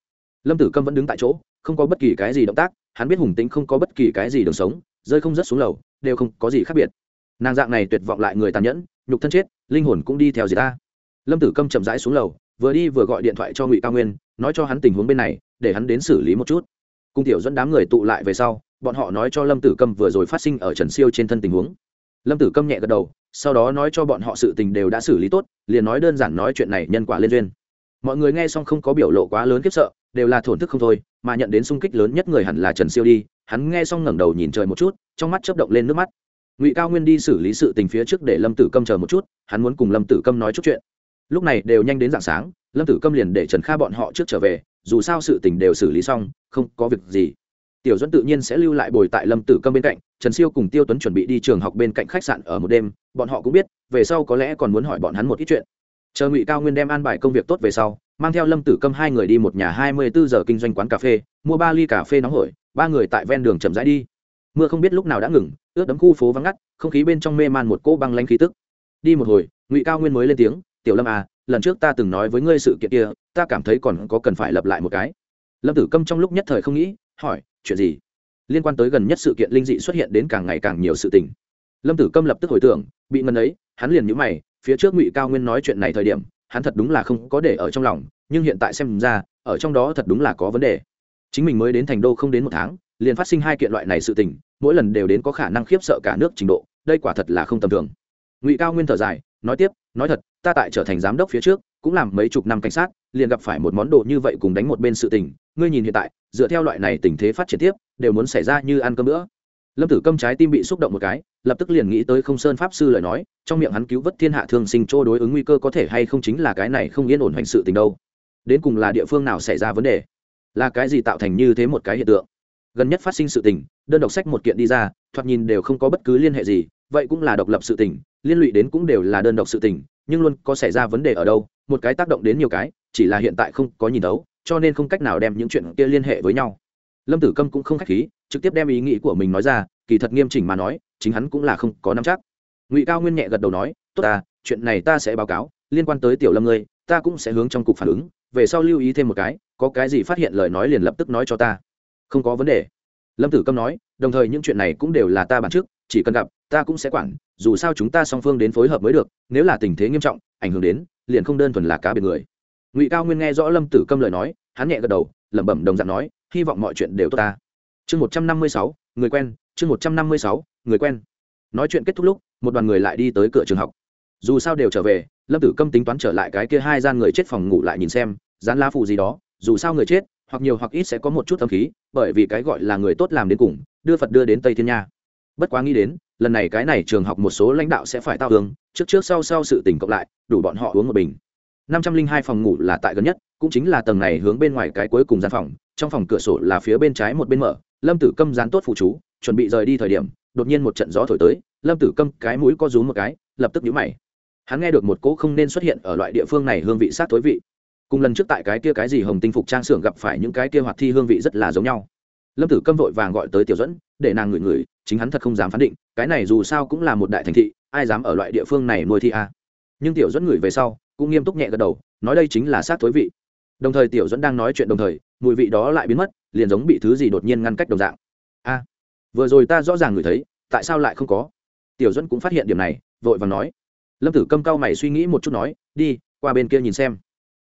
Speaker 1: Lâm tử câm vẫn đứng tại chỗ, không có bất kỳ cái gì động tác, hắn biết hùng tính không có bất kỳ cái gì đường sống, rơi không rớt xuống lầu, đều không có gì khác biệt. Nàng dạng này tuyệt vọng lại người tàn nhẫn, nhục thân chết, linh hồn cũng đi theo gì ta. Lâm tử câm chậm rãi xuống lầu vừa đi vừa gọi điện thoại cho ngụy cao nguyên nói cho hắn tình huống bên này để hắn đến xử lý một chút cung tiểu dẫn đám người tụ lại về sau bọn họ nói cho lâm tử câm vừa rồi phát sinh ở trần siêu trên thân tình huống lâm tử câm nhẹ gật đầu sau đó nói cho bọn họ sự tình đều đã xử lý tốt liền nói đơn giản nói chuyện này nhân quả liên duyên mọi người nghe xong không có biểu lộ quá lớn khiếp sợ đều là thổn thức không thôi mà nhận đến sung kích lớn nhất người hẳn là trần siêu đi hắn nghe xong ngẩng đầu nhìn trời một chút trong mắt chớp động lên nước mắt ngụy cao nguyên đi xử lý sự tình phía trước để lâm tử câm chờ một chút hắn muốn cùng lâm tử câm nói chút chuyện lúc này đều nhanh đến d ạ n g sáng, lâm tử câm liền để trần kha bọn họ trước trở về, dù sao sự tình đều xử lý xong, không có việc gì. Tiểu dẫn tự nhiên sẽ lưu lại bồi tại lâm tử câm bên cạnh, trần siêu cùng tiêu tuấn chuẩn bị đi trường học bên cạnh khách sạn ở một đêm, bọn họ cũng biết, về sau có lẽ còn muốn hỏi bọn hắn một ít chuyện. Chờ ngụy cao nguyên đem an bài công việc tốt về sau, mang theo lâm tử câm hai người đi một nhà hai mươi bốn giờ kinh doanh quán cà phê, mua ba ly cà phê nóng hổi, ba người tại ven đường chậm rãi đi. Mưa không biết lúc nào đã ngừng, ướt đấm khu phố vắng ngắt, không khí bên trong mê man một cỗ băng lanh khí tức. Đi một hồi, ngụy cao nguyên mới lên tiếng tiểu lâm à lần trước ta từng nói với ngươi sự kiện kia, ta cảm thấy còn có cần phải lập lại một cái. Lâm tử câm trong lúc nhất thời không nghĩ, hỏi, chuyện gì? Liên quan tới gần nhất sự kiện linh dị xuất hiện đến càng ngày càng nhiều sự tình. Lâm tử câm lập tức hồi tưởng, bị ngần ấy, hắn liền nhữ mày, phía trước ngụy cao nguyên nói chuyện này thời điểm, hắn thật đúng là không có để ở trong lòng, nhưng hiện tại xem ra, ở trong đó thật đúng là có vấn đề. Chính mình mới đến thành đô không đến một tháng, liền phát sinh hai kiện loại này sự tình, mỗi lần đều đến có khả năng khiếp sợ cả nước trình độ, đây quả thật là không tầm thường. Ngụy cao nguyên thở dài nói tiếp, nói thật, ta tại trở thành giám đốc phía trước, cũng làm mấy chục năm cảnh sát, liền gặp phải một món đồ như vậy cùng đánh một bên sự tình. Ngươi nhìn hiện tại, dựa theo loại này tình thế phát triển tiếp, đều muốn xảy ra như ăn cơm nữa lâm tử câm trái tim bị xúc động một cái, lập tức liền nghĩ tới không sơn pháp sư lời nói, trong miệng hắn cứu vớt thiên hạ thương sinh chỗ đối ứng nguy cơ có thể hay không chính là cái này không yên ổn hành sự tình đâu. Đến cùng là địa phương nào xảy ra vấn đề? Là cái gì tạo thành như thế một cái hiện tượng? Gần nhất phát sinh sự tình, đơn độc sách một kiện đi ra, thoạt nhìn đều không có bất cứ liên hệ gì vậy cũng là độc lập sự tình, liên lụy đến cũng đều là đơn độc sự tình, nhưng luôn có xảy ra vấn đề ở đâu, một cái tác động đến nhiều cái, chỉ là hiện tại không có nhìn đấu cho nên không cách nào đem những chuyện kia liên hệ với nhau. Lâm tử câm cũng không k h á c h khí, trực tiếp đem ý nghĩ của mình nói ra, kỳ thật nghiêm chỉnh mà nói, chính hắn cũng là không có nắm chắc. Ngụy cao nguyên nhẹ gật đầu nói, tốt ta, chuyện này ta sẽ báo cáo, liên quan tới tiểu lâm ngươi, ta cũng sẽ hướng trong cục phản ứng, về sau lưu ý thêm một cái, có cái gì phát hiện lời nói liền lập tức nói cho ta. Không có vấn đề. Lâm tử câm nói, đồng thời những chuyện này cũng đều là ta bàn trước chỉ cần gặp ta cũng sẽ quản, dù sao chúng ta song phương đến phối hợp mới được, nếu là tình thế nghiêm trọng, ảnh hưởng đến, liền không đơn thuần là cá biệt người. Ngụy cao nguyên nghe rõ lâm tử câm lời nói, hắn nhẹ gật đầu, lẩm bẩm đồng dạng nói, hy vọng mọi chuyện đều tốt ta. Chương một trăm năm mươi sáu, người quen, chương một trăm năm mươi sáu, người quen. Nói chuyện kết thúc lúc, một đoàn người lại đi tới cửa trường học. Dù sao đều trở về, lâm tử câm tính toán trở lại cái kia hai gian người chết phòng ngủ lại nhìn xem, dán lá phụ gì đó, dù sao người chết, hoặc nhiều hoặc ít sẽ có một chút âm khí, bởi vì cái gọi là người tốt làm đến cùng, đưa phật đưa đến tây thiên nha bất quá nghĩ đến, lần này cái này trường học một số lãnh đạo sẽ phải tao hướng trước trước sau sau sự tỉnh cộng lại, đủ bọn họ uống một bình. Năm trăm linh hai phòng ngủ là tại gần nhất, cũng chính là tầng này hướng bên ngoài cái cuối cùng gian phòng, trong phòng cửa sổ là phía bên trái một bên mở, lâm tử câm dán tốt phụ chú, chuẩn bị rời đi thời điểm, đột nhiên một trận gió thổi tới, lâm tử câm cái mũi co rúm một cái, lập tức nhũ mày. Hắn nghe được một cỗ không nên xuất hiện ở loại địa phương này hương vị sát tối vị. Cùng lần trước tại cái kia cái gì hồng tinh phục trang xưởng gặp phải những cái kia hoạt thi hương vị rất là giống nhau lâm tử câm vội vàng gọi tới tiểu dẫn để nàng ngửi ngửi, chính hắn thật không dám phán định, cái này dù sao cũng là một đại thành thị, ai dám ở loại địa phương này nuôi thi a? À. nhưng tiểu dẫn ngửi về sau, cũng nghiêm túc nhẹ gật đầu, nói đây chính là sát thối vị. Đồng thời tiểu dẫn đang nói chuyện đồng thời, mùi vị đó lại biến mất, liền giống bị thứ gì đột nhiên ngăn cách đồng dạng. A, vừa rồi ta rõ ràng ngửi thấy, tại sao lại không có? Tiểu dẫn cũng phát hiện điểm này, vội vàng nói. Lâm tử câm cao mày suy nghĩ một chút nói, đi, qua bên kia nhìn xem.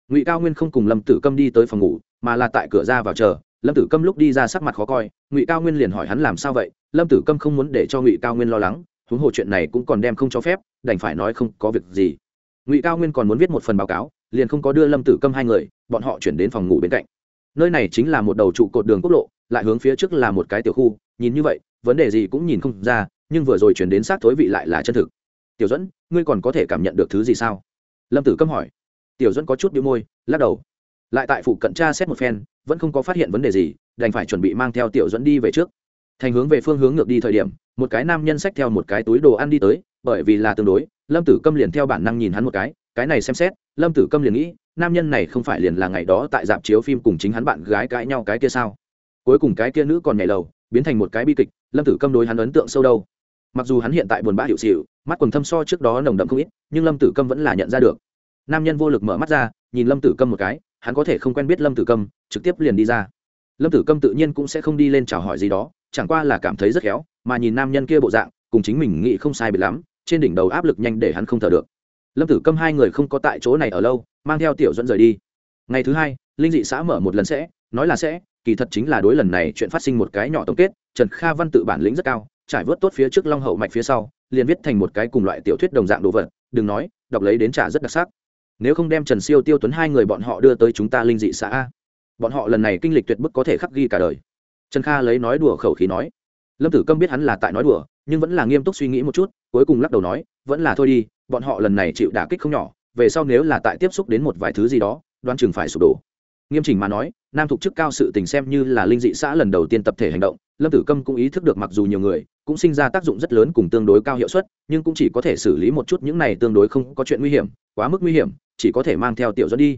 Speaker 1: Ngụy cao nguyên không cùng lâm tử câm đi tới phòng ngủ, mà là tại cửa ra vào chờ lâm tử câm lúc đi ra sắc mặt khó coi, ngụy cao nguyên liền hỏi hắn làm sao vậy? Lâm tử câm không muốn để cho ngụy cao nguyên lo lắng, huống hồ chuyện này cũng còn đem không cho phép, đành phải nói không có việc gì. Ngụy cao nguyên còn muốn viết một phần báo cáo, liền không có đưa lâm tử câm hai người, bọn họ chuyển đến phòng ngủ bên cạnh. Nơi này chính là một đầu trụ cột đường quốc lộ, lại hướng phía trước là một cái tiểu khu, nhìn như vậy, vấn đề gì cũng nhìn không ra, nhưng vừa rồi chuyển đến xác thối vị lại là chân thực. Tiểu dẫn ngươi còn có thể cảm nhận được thứ gì sao? Lâm tử câm hỏi. Tiểu dẫn có chút bị môi, lắc đầu lại tại phụ cận tra xét một phen, vẫn không có phát hiện vấn đề gì, đành phải chuẩn bị mang theo tiểu dẫn đi về trước. Thành hướng về phương hướng ngược đi thời điểm, một cái nam nhân xách theo một cái túi đồ ăn đi tới, bởi vì là tương đối, lâm tử câm liền theo bản năng nhìn hắn một cái cái này xem xét, lâm tử câm liền nghĩ, nam nhân này không phải liền là ngày đó tại dạp chiếu phim cùng chính hắn bạn gái cãi nhau cái kia sao? Cuối cùng cái kia nữ còn nhảy lầu, biến thành một cái bi kịch, lâm tử câm đối hắn ấn tượng sâu đâu. Mặc dù hắn hiện tại buồn bã hiệu xịu, mắt quần thâm so trước đó nồng đậm không ít, nhưng lâm tử câm vẫn là nhận ra được. Nam nhân vô lực mở mắt ra nhìn lâm tử câm một cái, hắn có thể không quen biết lâm tử câm, trực tiếp liền đi ra. Lâm tử câm tự nhiên cũng sẽ không đi lên chào hỏi gì đó, chẳng qua là cảm thấy rất khéo, mà nhìn nam nhân kia bộ dạng, cùng chính mình nghĩ không sai biệt lắm, trên đỉnh đầu áp lực nhanh để hắn không thở được. Lâm tử câm hai người không có tại chỗ này ở lâu, mang theo tiểu dẫn rời đi. Ngày thứ hai, linh dị xã mở một lần sẽ, nói là sẽ, kỳ thật chính là đối lần này chuyện phát sinh một cái nhỏ tổng kết, trần kha văn tự bản lĩnh rất cao, trải vớt tốt phía trước long hậu mạch phía sau, liền viết thành một cái cùng loại tiểu thuyết đồng dạng đồ vật, đừng nói, đọc lấy đến trả rất đặc sắc nếu không đem trần siêu tiêu tuấn hai người bọn họ đưa tới chúng ta linh dị xã a. Bọn họ lần này kinh lịch tuyệt bức có thể khắc ghi cả đời. Trần kha lấy nói đùa khẩu khí nói. Lâm tử câm biết hắn là tại nói đùa, nhưng vẫn là nghiêm túc suy nghĩ một chút, cuối cùng lắc đầu nói, vẫn là thôi đi, bọn họ lần này chịu đả kích không nhỏ, về sau nếu là tại tiếp xúc đến một vài thứ gì đó, đoan chừng phải sụp đổ. Nghiêm chỉnh mà nói nam thục chức cao sự tình xem như là linh dị xã lần đầu tiên tập thể hành động, lâm tử câm cũng ý thức được mặc dù nhiều người cũng sinh ra tác dụng rất lớn cùng tương đối cao hiệu suất, nhưng cũng chỉ có thể xử lý một chút những này tương đối không có chuyện nguy hiểm, quá mức nguy hiểm, chỉ có thể mang theo tiểu dẫn đi.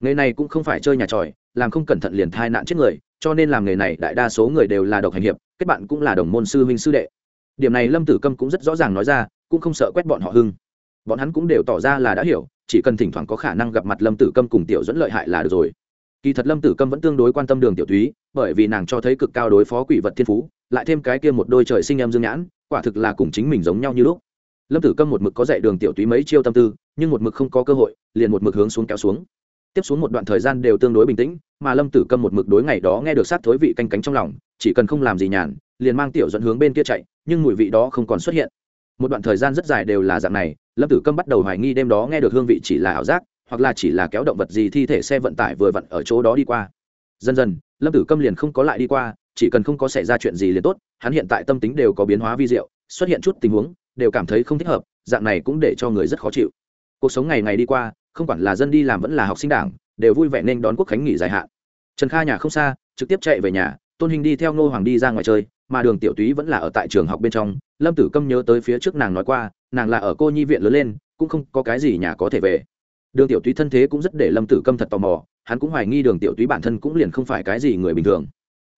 Speaker 1: Nghề này cũng không phải chơi nhà tròi, làm không cẩn thận liền thai nạn chết người, cho nên làm nghề này đại đa số người đều là độc hành hiệp, kết bạn cũng là đồng môn sư huynh sư đệ. Điểm này lâm tử câm cũng rất rõ ràng nói ra, cũng không sợ quét bọn họ hưng. Bọn hắn cũng đều tỏ ra là đã hiểu, chỉ cần thỉnh thoảng có khả năng gặp mặt lâm tử câm cùng tiểu dẫn lợi hại là được rồi kỳ thật lâm tử câm vẫn tương đối quan tâm đường tiểu thúy, bởi vì nàng cho thấy cực cao đối phó quỷ vật thiên phú, lại thêm cái kia một đôi trời sinh em dương nhãn, quả thực là cùng chính mình giống nhau như lúc. Lâm tử câm một mực có dạy đường tiểu túy mấy chiêu tâm tư, nhưng một mực không có cơ hội, liền một mực hướng xuống kéo xuống. Tiếp xuống một đoạn thời gian đều tương đối bình tĩnh, mà lâm tử câm một mực đối ngày đó nghe được sát thối vị canh cánh trong lòng, chỉ cần không làm gì nhàn, liền mang tiểu dẫn hướng bên kia chạy, nhưng mùi vị đó không còn xuất hiện. Một đoạn thời gian rất dài đều là dạng này, lâm tử câm bắt đầu hoài nghi đêm đó nghe được hương vị chỉ là ảo giác hoặc là chỉ là kéo động vật gì thi thể xe vận tải vừa vặn ở chỗ đó đi qua. Dần dần, lâm tử câm liền không có lại đi qua, chỉ cần không có xảy ra chuyện gì liền tốt, hắn hiện tại tâm tính đều có biến hóa vi diệu, xuất hiện chút tình huống, đều cảm thấy không thích hợp, dạng này cũng để cho người rất khó chịu. Cuộc sống ngày ngày đi qua, không quản là dân đi làm vẫn là học sinh đảng, đều vui vẻ nên đón quốc khánh nghỉ dài hạn. Trần kha nhà không xa, trực tiếp chạy về nhà, tôn hình đi theo ngô hoàng đi ra ngoài chơi, mà đường tiểu túy vẫn là ở tại trường học bên trong. Lâm tử câm nhớ tới phía trước nàng nói qua, nàng là ở cô nhi viện lớn lên, cũng không có cái gì nhà có thể về đường tiểu túy thân thế cũng rất để lâm tử câm thật tò mò, hắn cũng hoài nghi đường tiểu túy bản thân cũng liền không phải cái gì người bình thường.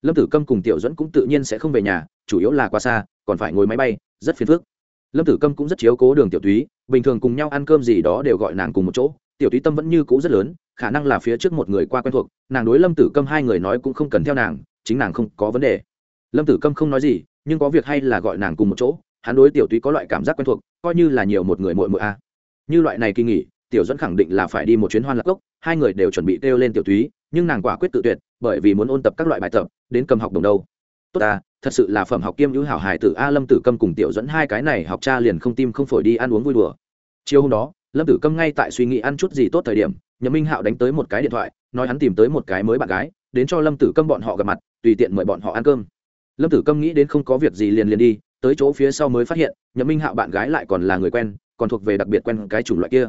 Speaker 1: Lâm tử câm cùng tiểu dẫn cũng tự nhiên sẽ không về nhà, chủ yếu là qua xa, còn phải ngồi máy bay, rất phiền phức. Lâm tử câm cũng rất chiếu cố đường tiểu túy, bình thường cùng nhau ăn cơm gì đó đều gọi nàng cùng một chỗ, tiểu túy tâm vẫn như cũ rất lớn, khả năng là phía trước một người qua quen thuộc, nàng đối lâm tử câm hai người nói cũng không cần theo nàng, chính nàng không có vấn đề. Lâm tử câm không nói gì, nhưng có việc hay là gọi nàng cùng một chỗ, hắn đối tiểu túy có loại cảm giác quen thuộc, coi như là nhiều một người mội mội a. Như loại này kỳ nghỉ tiểu dẫn khẳng định là phải đi một chuyến hoan lạc cốc, hai người đều chuẩn bị kêu lên tiểu túy, nhưng nàng quả quyết tự tuyệt, bởi vì muốn ôn tập các loại bài tập, đến cầm học đồng đâu. Tốt ta, thật sự là phẩm học kiêm hữu hảo Hải tử a lâm tử câm cùng tiểu dẫn hai cái này học cha liền không tim không phổi đi ăn uống vui đùa. Chiều hôm đó, lâm tử câm ngay tại suy nghĩ ăn chút gì tốt thời điểm, nhậm minh hạo đánh tới một cái điện thoại, nói hắn tìm tới một cái mới bạn gái, đến cho lâm tử câm bọn họ gặp mặt, tùy tiện mời bọn họ ăn cơm. Lâm tử câm nghĩ đến không có việc gì liền liền đi, tới chỗ phía sau mới phát hiện, nhậm minh hạo bạn gái lại còn là người quen, còn thuộc về đặc biệt quen cái chủng loại kia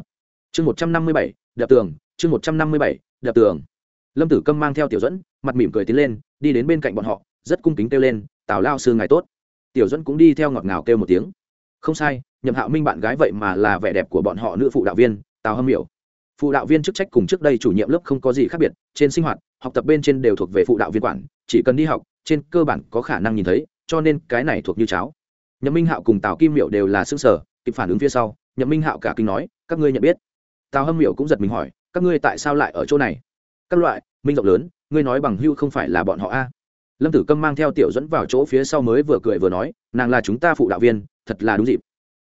Speaker 1: chương một trăm năm mươi bảy đập tường, chương một trăm năm mươi bảy đập tường. Lâm tử câm mang theo tiểu dẫn mặt mỉm cười tiến lên, đi đến bên cạnh bọn họ, rất cung kính kêu lên, tào lao sư ngài tốt. Tiểu dẫn cũng đi theo ngọt ngào kêu một tiếng. Không sai, nhậm hạo minh bạn gái vậy mà là vẻ đẹp của bọn họ nữ phụ đạo viên, tào hâm hiểu phụ đạo viên chức trách cùng trước đây chủ nhiệm lớp không có gì khác biệt, trên sinh hoạt, học tập bên trên đều thuộc về phụ đạo viên quản, chỉ cần đi học, trên cơ bản có khả năng nhìn thấy, cho nên cái này thuộc như cháo. Nhậm minh hạo cùng tào kim miệu đều là xương sở kịp phản ứng phía sau, nhậm minh hạo cả kinh nói, các ngươi nhận biết tào hâm Miểu cũng giật mình hỏi, các ngươi tại sao lại ở chỗ này? Các loại, minh rộng lớn, ngươi nói bằng hưu không phải là bọn họ a? Lâm tử câm mang theo tiểu dẫn vào chỗ phía sau mới vừa cười vừa nói, nàng là chúng ta phụ đạo viên, thật là đúng dịp.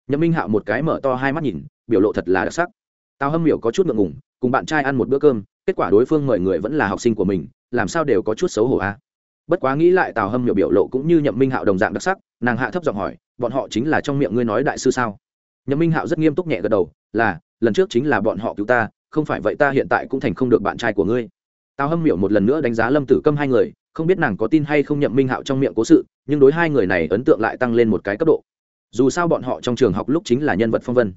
Speaker 1: Nhậm minh hạo một cái mở to hai mắt nhìn, biểu lộ thật là đặc sắc. Tào hâm miểu có chút ngượng ngùng, cùng bạn trai ăn một bữa cơm, kết quả đối phương mời người vẫn là học sinh của mình, làm sao đều có chút xấu hổ a? Bất quá nghĩ lại tào hâm miểu biểu lộ cũng như nhậm minh hạo đồng dạng đặc sắc, nàng hạ thấp giọng hỏi, bọn họ chính là trong miệng ngươi nói đại sư sao? Nhậm minh hạo rất nghiêm túc nhẹ gật đầu, là lần trước chính là bọn họ cứu ta, không phải vậy ta hiện tại cũng thành không được bạn trai của ngươi. Tào hâm miểu một lần nữa đánh giá lâm tử câm hai người, không biết nàng có tin hay không nhậm minh hạo trong miệng cố sự, nhưng đối hai người này ấn tượng lại tăng lên một cái cấp độ. Dù sao bọn họ trong trường học lúc chính là nhân vật phong vân.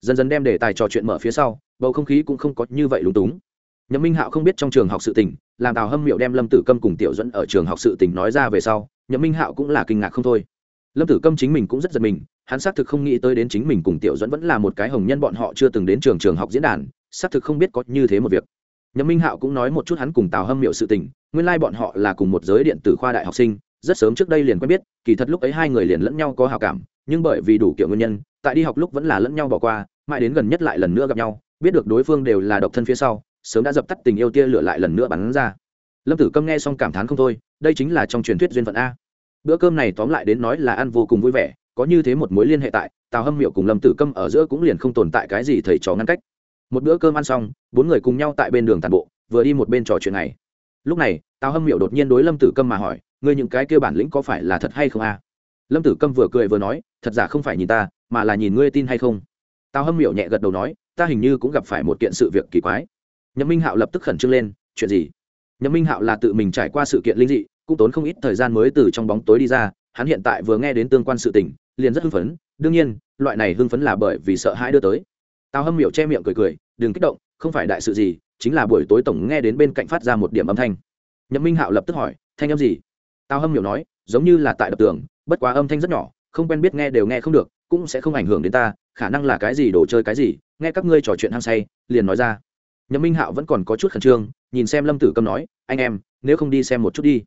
Speaker 1: Dần dần đem đề tài trò chuyện mở phía sau, bầu không khí cũng không có như vậy lúng túng. Nhậm minh hạo không biết trong trường học sự tình, làm tào hâm miệu đem lâm tử câm cùng tiểu dẫn ở trường học sự tình nói ra về sau, nhậm minh hạo cũng là kinh ngạc không thôi lâm tử câm chính mình cũng rất giật mình, hắn xác thực không nghĩ tới đến chính mình cùng tiểu dẫn vẫn là một cái hồng nhân bọn họ chưa từng đến trường trường học diễn đàn, xác thực không biết có như thế một việc. Nhậm minh hạo cũng nói một chút hắn cùng tào hâm miệu sự tình, nguyên lai、like、bọn họ là cùng một giới điện tử khoa đại học sinh, rất sớm trước đây liền quen biết, kỳ thật lúc ấy hai người liền lẫn nhau có hào cảm, nhưng bởi vì đủ kiểu nguyên nhân, tại đi học lúc vẫn là lẫn nhau bỏ qua, mãi đến gần nhất lại lần nữa gặp nhau, biết được đối phương đều là độc thân phía sau, sớm đã dập tắt tình yêu tia lửa lại lần nữa bắn ra. Lâm tử câm nghe xong cảm thán không thôi, đây chính là trong truyền thuyết duyên phận a bữa cơm này tóm lại đến nói là ăn vô cùng vui vẻ, có như thế một mối liên hệ tại, tào hâm miệu cùng lâm tử câm ở giữa cũng liền không tồn tại cái gì thầy trò ngăn cách. Một bữa cơm ăn xong, bốn người cùng nhau tại bên đường tàn bộ, vừa đi một bên trò chuyện này. Lúc này, tào hâm miệu đột nhiên đối lâm tử câm mà hỏi, ngươi những cái kêu bản lĩnh có phải là thật hay không a? Lâm tử câm vừa cười vừa nói, thật giả không phải nhìn ta, mà là nhìn ngươi tin hay không? Tào hâm miệu nhẹ gật đầu nói, ta hình như cũng gặp phải một kiện sự việc kỳ quái. Nhậm minh hạo lập tức khẩn trương lên, chuyện gì? Nhậm minh hạo là tự mình trải qua sự kiện linh dị cũng tốn không ít thời gian mới từ trong bóng tối đi ra, hắn hiện tại vừa nghe đến tương quan sự tình, liền rất hưng phấn, đương nhiên, loại này hưng phấn là bởi vì sợ hãi đưa tới. Tào hâm miểu che miệng cười cười, đừng kích động, không phải đại sự gì, chính là buổi tối tổng nghe đến bên cạnh phát ra một điểm âm thanh. Nhậm minh hạo lập tức hỏi, thanh âm gì? Tào hâm miểu nói, giống như là tại đập tường, bất quá âm thanh rất nhỏ, không quen biết nghe đều nghe không được, cũng sẽ không ảnh hưởng đến ta, khả năng là cái gì đồ chơi cái gì, nghe các ngươi trò chuyện hăng say, liền nói ra. Nhậm minh hạo vẫn còn có chút khẩn trương, nhìn xem lâm tử câm nói, anh em, nếu không đi xem một chút đi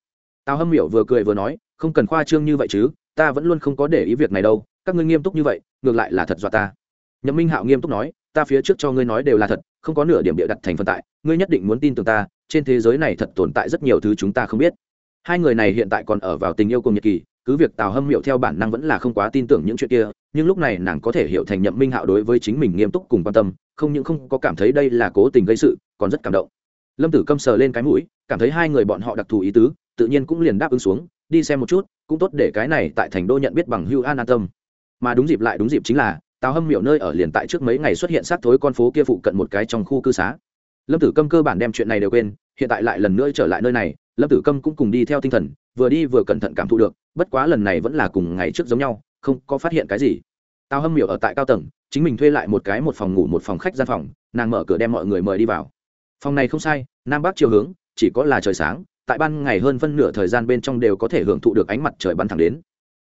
Speaker 1: tào hâm miểu vừa cười vừa nói, không cần khoa trương như vậy chứ, ta vẫn luôn không có để ý việc này đâu, các ngươi nghiêm túc như vậy, ngược lại là thật dọa ta. Nhậm minh hạo nghiêm túc nói, ta phía trước cho ngươi nói đều là thật, không có nửa điểm địa đặt thành phần tại, ngươi nhất định muốn tin tưởng ta, trên thế giới này thật tồn tại rất nhiều thứ chúng ta không biết. Hai người này hiện tại còn ở vào tình yêu cùng nhật kỳ cứ việc tào hâm miệu theo bản năng vẫn là không quá tin tưởng những chuyện kia, nhưng lúc này nàng có thể hiểu thành nhậm minh hạo đối với chính mình nghiêm túc cùng quan tâm, không những không có cảm thấy đây là cố tình gây sự, còn rất cảm động. Lâm tử câm sờ lên cái mũi, cảm thấy hai người bọn họ đặc thù ý tứ tự nhiên cũng liền đáp ứng xuống, đi xem một chút, cũng tốt để cái này tại thành đô nhận biết bằng hưu an an tâm. Mà đúng dịp lại đúng dịp chính là, tào hâm miệu nơi ở liền tại trước mấy ngày xuất hiện sát thối con phố kia phụ cận một cái trong khu cư xá. Lâm tử câm cơ bản đem chuyện này đều quên, hiện tại lại lần nữa trở lại nơi này, lâm tử câm cũng cùng đi theo tinh thần, vừa đi vừa cẩn thận cảm thụ được, bất quá lần này vẫn là cùng ngày trước giống nhau, không có phát hiện cái gì. Tào hâm miểu ở tại cao tầng, chính mình thuê lại một cái một phòng ngủ một phòng khách gian phòng, nàng mở cửa đem mọi người mời đi vào. Phòng này không sai, nam bắc chiều hướng, chỉ có là trời sáng tại ban ngày hơn phân nửa thời gian bên trong đều có thể hưởng thụ được ánh mặt trời bắn thẳng đến.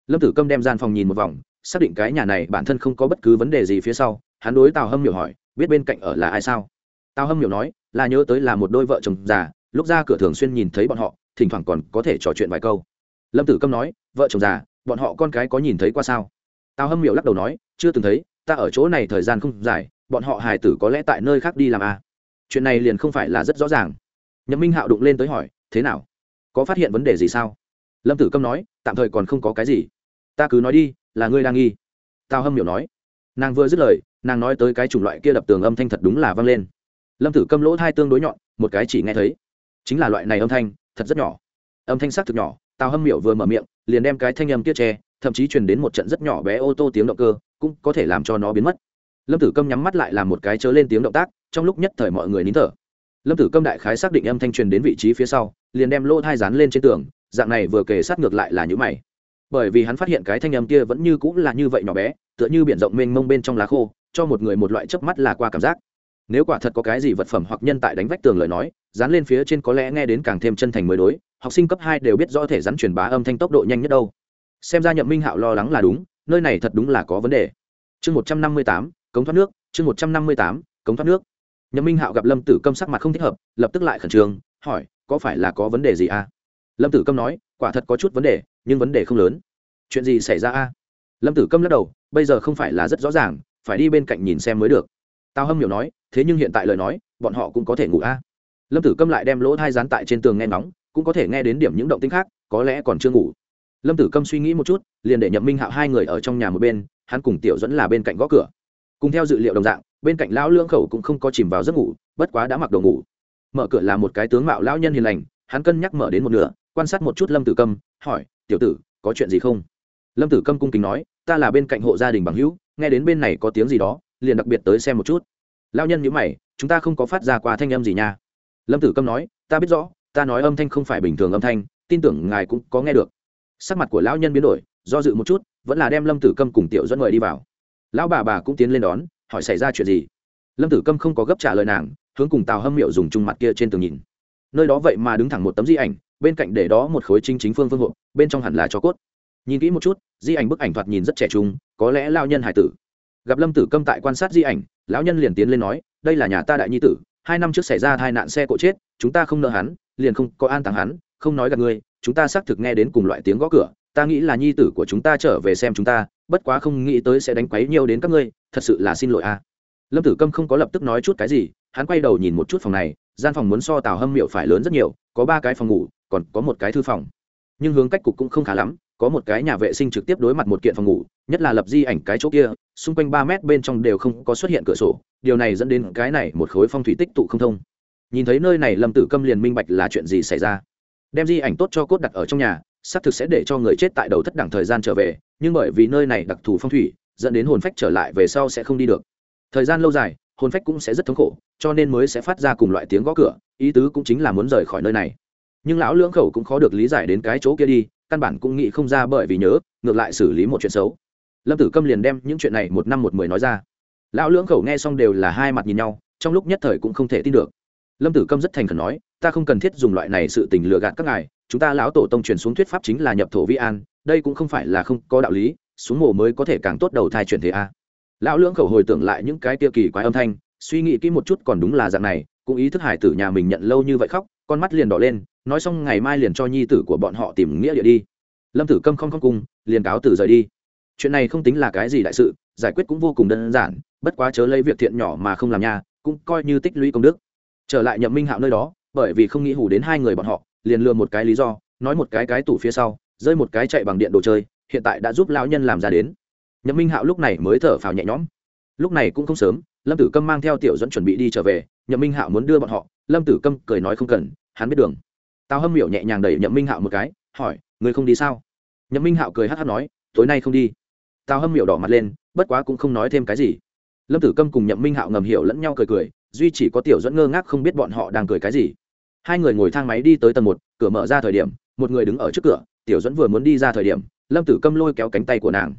Speaker 1: Lâm tử câm đem gian phòng nhìn một vòng, xác định cái nhà này bản thân không có bất cứ vấn đề gì phía sau, hắn đối tào hâm miểu hỏi, biết bên cạnh ở là ai sao? Tào hâm miểu nói, là nhớ tới là một đôi vợ chồng già, lúc ra cửa thường xuyên nhìn thấy bọn họ, thỉnh thoảng còn có thể trò chuyện vài câu. Lâm tử câm nói, vợ chồng già, bọn họ con cái có nhìn thấy qua sao? Tào hâm miểu lắc đầu nói, chưa từng thấy, ta ở chỗ này thời gian không dài, bọn họ hài tử có lẽ tại nơi khác đi làm à. chuyện này liền không phải là rất rõ ràng. Nhậm minh hạo đụng lên tới hỏi thế nào? Có phát hiện vấn đề gì sao? Lâm tử câm nói, tạm thời còn không có cái gì. Ta cứ nói đi, là ngươi đang nghi. Tao hâm hiểu nói. Nàng vừa dứt lời, nàng nói tới cái chủng loại kia đập tường âm thanh thật đúng là vang lên. Lâm tử câm lỗ thai tương đối nhọn, một cái chỉ nghe thấy. Chính là loại này âm thanh, thật rất nhỏ. Âm thanh sắc thực nhỏ tao hâm miểu vừa mở miệng, liền đem cái thanh âm kia che, thậm chí truyền đến một trận rất nhỏ bé ô tô tiếng động cơ, cũng có thể làm cho nó biến mất. Lâm tử câm nhắm mắt lại làm một cái chớ lên tiếng động tác, trong lúc nhất thời mọi người nín thở. Lâm tử câm đại khái xác định âm thanh truyền đến vị trí phía sau liền đem lỗ thai dán lên trên tường, dạng này vừa kề sát ngược lại là những mày. Bởi vì hắn phát hiện cái thanh âm kia vẫn như cũng là như vậy nhỏ bé, tựa như biển rộng mênh mông bên trong lá khô, cho một người một loại chớp mắt là qua cảm giác. Nếu quả thật có cái gì vật phẩm hoặc nhân tại đánh vách tường lời nói, dán lên phía trên có lẽ nghe đến càng thêm chân thành mới đối, học sinh cấp hai đều biết rõ thể rắn truyền bá âm thanh tốc độ nhanh nhất đâu. Xem ra nhậm minh hạo lo lắng là đúng, nơi này thật đúng là có vấn đề. Chương một trăm năm mươi tám, cống thoát nước, chương một trăm năm mươi tám, cống thoát nước. Nhậm minh hạo gặp lâm tử câm sắc mặt không thích hợp, lập tức lại khẩn trương, hỏi có phải là có vấn đề gì à? Lâm tử câm nói, quả thật có chút vấn đề, nhưng vấn đề không lớn. Chuyện gì xảy ra a? Lâm tử câm lắc đầu, bây giờ không phải là rất rõ ràng, phải đi bên cạnh nhìn xem mới được. Tao hâm hiểu nói, thế nhưng hiện tại lời nói, bọn họ cũng có thể ngủ a. Lâm tử câm lại đem lỗ thai dán tại trên tường nghe nóng cũng có thể nghe đến điểm những động tính khác, có lẽ còn chưa ngủ. Lâm tử câm suy nghĩ một chút, liền để nhậm minh hạo hai người ở trong nhà một bên, hắn cùng tiểu dẫn là bên cạnh gõ cửa. Cùng theo dự liệu đồng dạng, bên cạnh lão Lương khẩu cũng không có chìm vào giấc ngủ, bất quá đã mặc đồ ngủ mở cửa là một cái tướng mạo lão nhân hiền lành, hắn cân nhắc mở đến một nửa, quan sát một chút lâm tử câm, hỏi, tiểu tử, có chuyện gì không? Lâm tử câm cung kính nói, ta là bên cạnh hộ gia đình bằng hữu, nghe đến bên này có tiếng gì đó, liền đặc biệt tới xem một chút. Lao nhân nhữ mày, chúng ta không có phát ra qua thanh âm gì nha. Lâm tử câm nói, ta biết rõ, ta nói âm thanh không phải bình thường âm thanh, tin tưởng ngài cũng có nghe được. Sắc mặt của lão nhân biến đổi, do dự một chút, vẫn là đem lâm tử câm cùng tiểu dẫn mời đi vào. Lão bà bà cũng tiến lên đón, hỏi, xảy ra chuyện gì? Lâm tử câm không có gấp trả lời nàng hướng cùng tào hâm miệu dùng chung mặt kia trên tường nhìn nơi đó vậy mà đứng thẳng một tấm di ảnh bên cạnh để đó một khối chính chính phương phương hộ bên trong hẳn là cho cốt nhìn kỹ một chút di ảnh bức ảnh thoạt nhìn rất trẻ trung có lẽ lao nhân hải tử gặp lâm tử câm tại quan sát di ảnh lão nhân liền tiến lên nói đây là nhà ta đại nhi tử hai năm trước xảy ra tai nạn xe cộ chết chúng ta không nợ hắn liền không có an táng hắn không nói gặp ngươi chúng ta xác thực nghe đến cùng loại tiếng gõ cửa ta nghĩ là nhi tử của chúng ta trở về xem chúng ta bất quá không nghĩ tới sẽ đánh quấy nhiều đến các ngươi thật sự là xin lỗi a lâm tử câm không có lập tức nói chút cái gì hắn quay đầu nhìn một chút phòng này, gian phòng muốn so tào hâm miệu phải lớn rất nhiều, có ba cái phòng ngủ, còn có một cái thư phòng. Nhưng hướng cách cục cũng không khá lắm, có một cái nhà vệ sinh trực tiếp đối mặt một kiện phòng ngủ, nhất là lập di ảnh cái chỗ kia, xung quanh ba mét bên trong đều không có xuất hiện cửa sổ, điều này dẫn đến cái này một khối phong thủy tích tụ không thông. Nhìn thấy nơi này lâm tử câm liền minh bạch là chuyện gì xảy ra. Đem di ảnh tốt cho cốt đặt ở trong nhà, xác thực sẽ để cho người chết tại đầu thất đẳng thời gian trở về, nhưng bởi vì nơi này đặc thù phong thủy, dẫn đến hồn phách trở lại về sau sẽ không đi được. Thời gian lâu dài hồn phách cũng sẽ rất thống khổ, cho nên mới sẽ phát ra cùng loại tiếng gõ cửa, ý tứ cũng chính là muốn rời khỏi nơi này. Nhưng lão lưỡng khẩu cũng khó được lý giải đến cái chỗ kia đi, căn bản cũng nghĩ không ra bởi vì nhớ, ngược lại xử lý một chuyện xấu. Lâm tử câm liền đem những chuyện này một năm một mười nói ra. Lão lưỡng khẩu nghe xong đều là hai mặt nhìn nhau, trong lúc nhất thời cũng không thể tin được. Lâm tử câm rất thành khẩn nói, ta không cần thiết dùng loại này sự tình lừa gạt các ngài, chúng ta lão tổ tông truyền xuống thuyết pháp chính là nhập thổ vi an, đây cũng không phải là không có đạo lý, xuống mồ mới có thể càng tốt đầu thai chuyển thế a lão lưỡng khẩu hồi tưởng lại những cái tiêu kỳ quái âm thanh suy nghĩ kỹ một chút còn đúng là dạng này cũng ý thức hải tử nhà mình nhận lâu như vậy khóc con mắt liền đỏ lên nói xong ngày mai liền cho nhi tử của bọn họ tìm nghĩa địa đi. Lâm tử câm không không cung liền cáo tử rời đi. Chuyện này không tính là cái gì đại sự giải quyết cũng vô cùng đơn giản bất quá chớ lấy việc thiện nhỏ mà không làm nhà, cũng coi như tích lũy công đức. Trở lại nhậm minh hạo nơi đó bởi vì không nghĩ hủ đến hai người bọn họ liền lừa một cái lý do nói một cái cái tủ phía sau rơi một cái chạy bằng điện đồ chơi hiện tại đã giúp lão nhân làm ra đến nhậm minh hạo lúc này mới thở phào nhẹ nhõm. Lúc này cũng không sớm, lâm tử câm mang theo tiểu dẫn chuẩn bị đi trở về, nhậm minh hạo muốn đưa bọn họ. Lâm tử câm cười nói không cần, hắn biết đường. Tao hâm miểu nhẹ nhàng đẩy nhậm minh hạo một cái, hỏi người không đi sao? Nhậm minh hạo cười hát hát nói, tối nay không đi. Tao hâm miểu đỏ mặt lên, bất quá cũng không nói thêm cái gì. Lâm tử câm cùng nhậm minh hạo ngầm hiểu lẫn nhau cười cười, duy chỉ có tiểu dẫn ngơ ngác không biết bọn họ đang cười cái gì. Hai người ngồi thang máy đi tới tầng một, cửa mở ra thời điểm, một người đứng ở trước cửa, tiểu dẫn vừa muốn đi ra thời điểm, lâm tử câm lôi kéo cánh tay của nàng